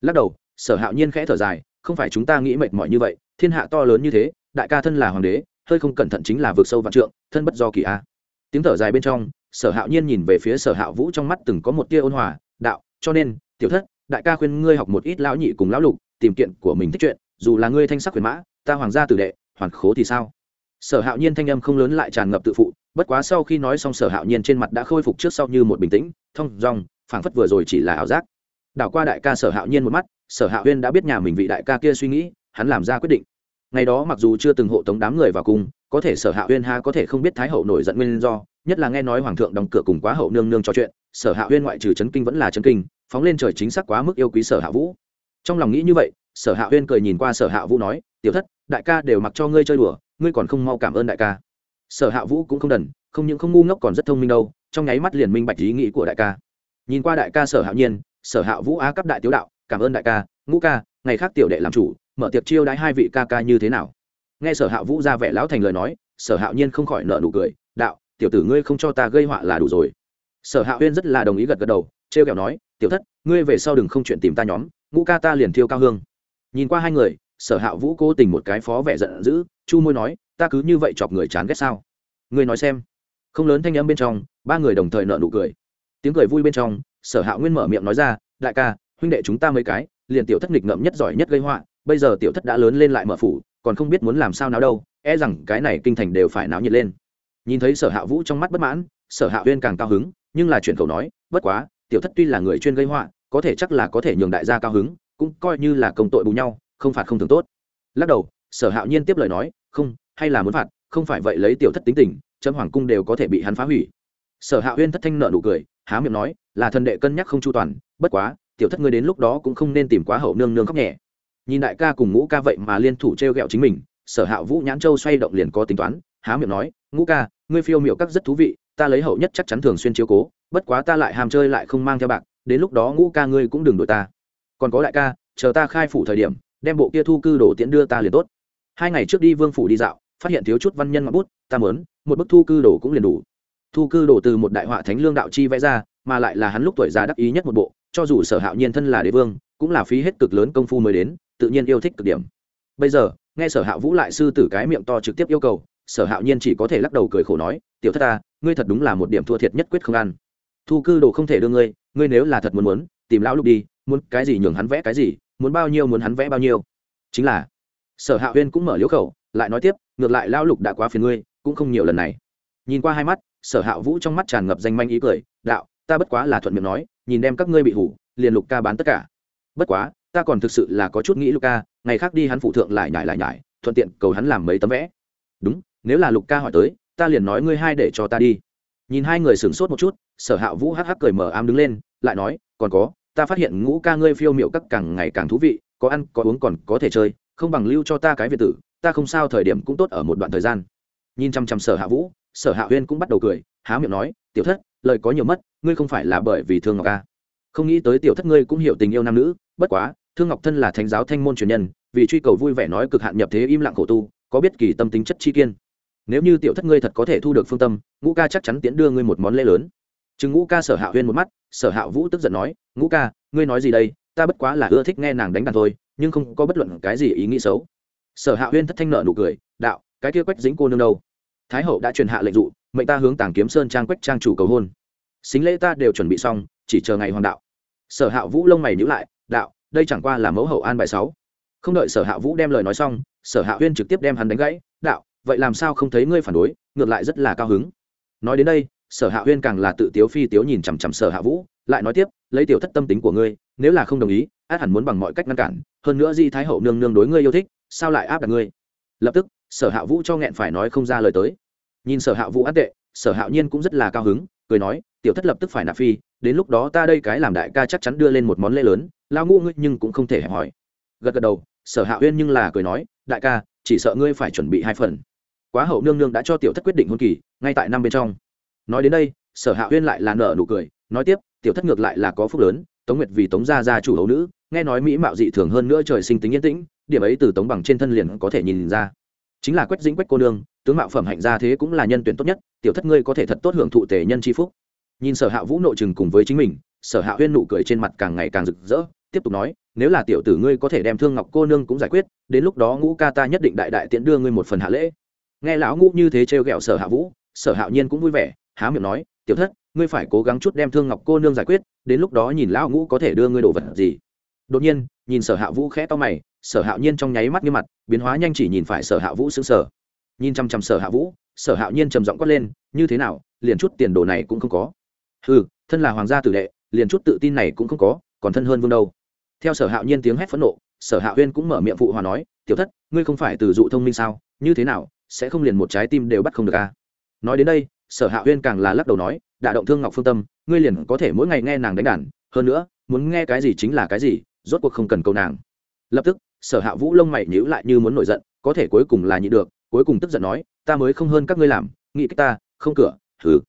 Lắc đầu, sở hạo nhiên khẽ thở dài, không phải chúng ta nghĩ mệt mỏi như vậy, thiên hạ to lớn như thế, đại ca thân là hoàng đế hơi không cẩn thận chính là vượt sâu vạn trượng, thân bất do kỳ a. Tiếng thở dài bên trong, sở hạo nhiên nhìn về phía sở hạo vũ trong mắt từng có một tia ôn hòa, đạo, cho nên, tiểu thất, đại ca khuyên ngươi học một ít lão nhị cùng lão lục, tìm kiện của mình thích chuyện, dù là ngươi thanh sắc huyền mã, ta hoàng gia tử đệ, hoàn khố thì sao? Sở hạo nhiên thanh âm không lớn lại tràn ngập tự phụ, bất quá sau khi nói xong sở hạo nhiên trên mặt đã khôi phục trước sau như một bình tĩnh, thong dong, phảng phất vừa rồi chỉ là ảo giác. Đảo qua đại ca sở hạo nhiên một mắt, sở hạo huyên đã biết nhà mình vị đại ca kia suy nghĩ, hắn làm ra quyết định ngày đó mặc dù chưa từng hộ tống đám người vào cung, có thể sở hạ huyên ha có thể không biết thái hậu nổi giận nguyên do, nhất là nghe nói hoàng thượng đóng cửa cùng quá hậu nương nương trò chuyện, sở hạ huyên ngoại trừ chấn kinh vẫn là chấn kinh, phóng lên trời chính xác quá mức yêu quý sở hạ vũ. Trong lòng nghĩ như vậy, sở hạ huyên cười nhìn qua sở hạ vũ nói, tiểu thất, đại ca đều mặc cho ngươi chơi đùa, ngươi còn không mau cảm ơn đại ca. Sở hạ vũ cũng không đần, không những không ngu ngốc còn rất thông minh đâu, trong nháy mắt liền minh bạch ý nghĩ của đại ca. Nhìn qua đại ca sở hạ nhiên, sở hạ vũ á cấp đại tiếu đạo, cảm ơn đại ca, ngũ ca, ngày khác tiểu đệ làm chủ mở tiệc chiêu đãi hai vị ca ca như thế nào? Nghe sở hạ vũ ra vẻ lão thành lời nói, sở hạ nhiên không khỏi nợ nụ cười, đạo, tiểu tử ngươi không cho ta gây họa là đủ rồi. Sở hạ huyên rất là đồng ý gật gật đầu, trêu kẹo nói, tiểu thất, ngươi về sau đừng không chuyện tìm ta nhóm, ngũ ca ta liền thiêu cao hương. Nhìn qua hai người, sở hạ vũ cố tình một cái phó vẻ giận dữ, chu môi nói, ta cứ như vậy chọc người chán ghét sao? Ngươi nói xem. Không lớn thanh âm bên trong, ba người đồng thời nợ nụ cười. Tiếng cười vui bên trong, sở hạ nguyên mở miệng nói ra, đại ca, huynh đệ chúng ta mấy cái, liền tiểu thất nghịch ngợm nhất giỏi nhất gây họa bây giờ tiểu thất đã lớn lên lại mở phủ, còn không biết muốn làm sao nào đâu e rằng cái này kinh thành đều phải náo nhiệt lên. Nhìn thấy sở hạ vũ trong mắt bất mãn, sở hạ huyên càng cao hứng, nhưng là chuyển khẩu nói, bất quá, tiểu thất tuy là người chuyên gây họa, có thể chắc là có thể nhường đại gia cao hứng, cũng coi như là công tội bù nhau, không phạt không thường tốt. Lắc đầu, sở hạo nhiên tiếp lời nói, không, hay là muốn phạt, không phải vậy lấy tiểu thất tính tình, trâm hoàng cung đều có thể bị hắn phá hủy. Sở hạ huyên thất thanh nợ nụ cười, há miệng nói, là thần đệ cân nhắc không chu toàn, bất quá, tiểu thất ngươi đến lúc đó cũng không nên tìm quá hậu nương nương khóc nhẹ nhìn đại ca cùng ngũ ca vậy mà liên thủ t r e o g ẹ o chính mình, sở hạ vũ nhãn châu xoay động liền có tính toán, há miệng nói, ngũ ca, ngươi phiêu miệu các rất thú vị, ta lấy hậu nhất chắc chắn thường xuyên chiếu cố, bất quá ta lại hàm chơi lại không mang theo bạc, đến lúc đó ngũ ca ngươi cũng đừng đội ta. Còn có đại ca, chờ ta khai phủ thời điểm, đem bộ kia thu cư đồ tiễn đưa ta liền tốt. Hai ngày trước đi vương phủ đi dạo, phát hiện thiếu chút văn nhân ngọn bút, ta mớn một bức thu cư đồ cũng liền đủ. Thu cư đồ từ một đại họa thánh lương đạo chi vẽ ra, mà lại là hắn lúc tuổi già đắc ý nhất một bộ, cho dù sở hạo nhiên thân là đế vương, cũng là phí hết cực lớn công phu mới đến tự nhiên yêu thích cực điểm. Bây giờ, nghe sở hạo vũ lại sư tử cái miệng to trực tiếp yêu cầu, sở hạo nhiên chỉ có thể lắc đầu cười khổ nói, tiểu thất ta, ngươi thật đúng là một điểm thua thiệt nhất quyết không ăn. Thu cư đồ không thể đưa ngươi ngươi nếu là thật muốn muốn, tìm lão lục đi, muốn cái gì nhường hắn vẽ cái gì, muốn bao nhiêu muốn hắn vẽ bao nhiêu. Chính là, sở hạ huyên cũng mở liễu khẩu, lại nói tiếp, ngược lại lão lục đã quá phiền ngươi, cũng không nhiều lần này. Nhìn qua hai mắt, sở hạ vũ trong mắt tràn ngập danh manh ý cười, đạo, ta bất quá là thuận miệng nói, nhìn đem các ngươi bị hủ, liền lục ca bán tất cả. Bất quá ta còn thực sự là có chút nghĩ Luca ngày khác đi hắn phụ thượng lại nhải lại nhải, thuận tiện cầu hắn làm mấy tấm vẽ. Đúng, nếu là Luca hỏi tới, ta liền nói ngươi hai để cho ta đi. Nhìn hai người sửng sốt một chút, sở hạ vũ hắc hắc cười mở ám đứng lên, lại nói, còn có, ta phát hiện ngũ ca ngươi phiêu miệu các càng ngày càng thú vị, có ăn, có uống còn có thể chơi, không bằng lưu cho ta cái việt tử, ta không sao thời điểm cũng tốt ở một đoạn thời gian. Nhìn chăm chăm sở hạ vũ, sở hạ huyên cũng bắt đầu cười, há miệng nói, tiểu thất, lời có nhiều mất, ngươi không phải là bởi vì thương ngọc ca. Không nghĩ tới tiểu thất ngươi cũng hiểu tình yêu nam nữ, bất quá thương ngọc thân là thánh giáo thanh môn truyền nhân, vì truy cầu vui vẻ nói cực hạn nhập thế im lặng khổ tu, có biết kỳ tâm tính chất chi kiên. Nếu như tiểu thất ngươi thật có thể thu được phương tâm, ngũ ca chắc chắn tiến đưa ngươi một món lễ lớn. Chừng ngũ ca sở hạ huyên một mắt, sở hạ vũ tức giận nói, ngũ ca, ngươi nói gì đây? Ta bất quá là ưa thích nghe nàng đánh đàn thôi, nhưng không có bất luận cái gì ý nghĩ xấu. Sở hạ huyên thất thanh nợ nụ cười, đạo, cái kia quách dính cô nương đâu? Thái hậu đã truyền hạ lệnh dụ, mệnh ta hướng tàng kiếm sơn trang quách trang chủ cầu hôn. Xính lễ ta đều chuẩn bị xong, chỉ chờ ngày hoàng đạo. Sở hạ vũ lông mày nhữ lại, đạo đây chẳng qua là mẫu hậu an bài sáu. Không đợi sở hạ vũ đem lời nói xong, sở hạ huyên trực tiếp đem hắn đánh gãy, đạo, vậy làm sao không thấy ngươi phản đối, ngược lại rất là cao hứng. Nói đến đây, sở hạ huyên càng là tự tiếu phi tiếu nhìn chằm chằm sở hạ vũ, lại nói tiếp, lấy tiểu thất tâm tính của ngươi, nếu là không đồng ý, át hẳn muốn bằng mọi cách ngăn cản, hơn nữa di thái hậu nương nương đối ngươi yêu thích, sao lại áp đặt ngươi? Lập tức, sở hạ vũ cho nghẹn phải nói không ra lời tới. Nhìn sở hạ vũ át tệ, sở hạ nhiên cũng rất là cao hứng cười nói, tiểu thất lập tức phải nạp phi, đến lúc đó ta đây cái làm đại ca chắc chắn đưa lên một món lễ lớn lao ngu ngươi nhưng cũng không thể hẹp hỏi. Gật gật đầu, sở hạ uyên nhưng là cười nói, đại ca, chỉ sợ ngươi phải chuẩn bị hai phần. Quá hậu nương nương đã cho tiểu thất quyết định hôn kỳ, ngay tại năm bên trong. Nói đến đây, sở hạ uyên lại là nở nụ cười, nói tiếp, tiểu thất ngược lại là có phúc lớn, tống nguyệt vì tống gia gia chủ hậu nữ, nghe nói mỹ mạo dị thường hơn nữa trời sinh tính yên tĩnh, điểm ấy từ tống bằng trên thân liền có thể nhìn ra. Chính là quách dĩnh quách cô nương, tướng mạo phẩm hạnh gia thế cũng là nhân tuyển tốt nhất tiểu thất ngươi có thể thật tốt hưởng thụ tề nhân c phúc. Nhìn sở hạ vũ nội chừng cùng với chính mình, sở hạ huyên nụ cười trên mặt càng ngày càng rực rỡ, tiếp tục nói, nếu là tiểu tử ngươi có thể đem thương ngọc cô nương cũng giải quyết, đến lúc đó ngũ ca ta nhất định đại đại tiện đưa ngươi một phần hạ lễ. Nghe lão ngũ như thế trêu ghẹo sở hạ vũ, sở hạ nhiên cũng vui vẻ, há miệng nói, tiểu thất, ngươi phải cố gắng chút đem thương ngọc cô nương giải quyết, đến lúc đó nhìn lão ngũ có thể đưa ngươi đồ vật gì. Đột nhiên, nhìn sở hạ vũ khẽ to mày, sở hạ nhiên trong nháy mắt như mặt, biến hóa nhanh chỉ nhìn phải sở hạ vũ xứng sở nhìn chăm chăm sở hạ vũ sở hạo nhiên trầm giọng quát lên, như thế nào, liền chút tiền đồ này cũng không có? Ừ thân là hoàng gia tử đệ, liền chút tự tin này cũng không có, còn thân hơn vương đâu. Theo sở hạo nhiên tiếng hét phẫn nộ, sở hạ huyên cũng mở miệng phụ hòa nói, tiểu thất, ngươi không phải từ dụ thông minh sao? Như thế nào, sẽ không liền một trái tim đều bắt không được à? Nói đến đây, sở hạ huyên càng là lắc đầu nói đả động thương ngọc phương tâm, ngươi liền có thể mỗi ngày nghe nàng đánh đàn, hơn nữa, muốn nghe cái gì chính là cái gì, rốt cuộc không cần câu nàng. Lập tức, sở hạ vũ lông mày nhíu lại như muốn nổi giận, có thể cuối cùng là nhị được, cuối cùng tức giận nói ta mới không hơn các ngươi làm nghĩ cách ta không cửa thử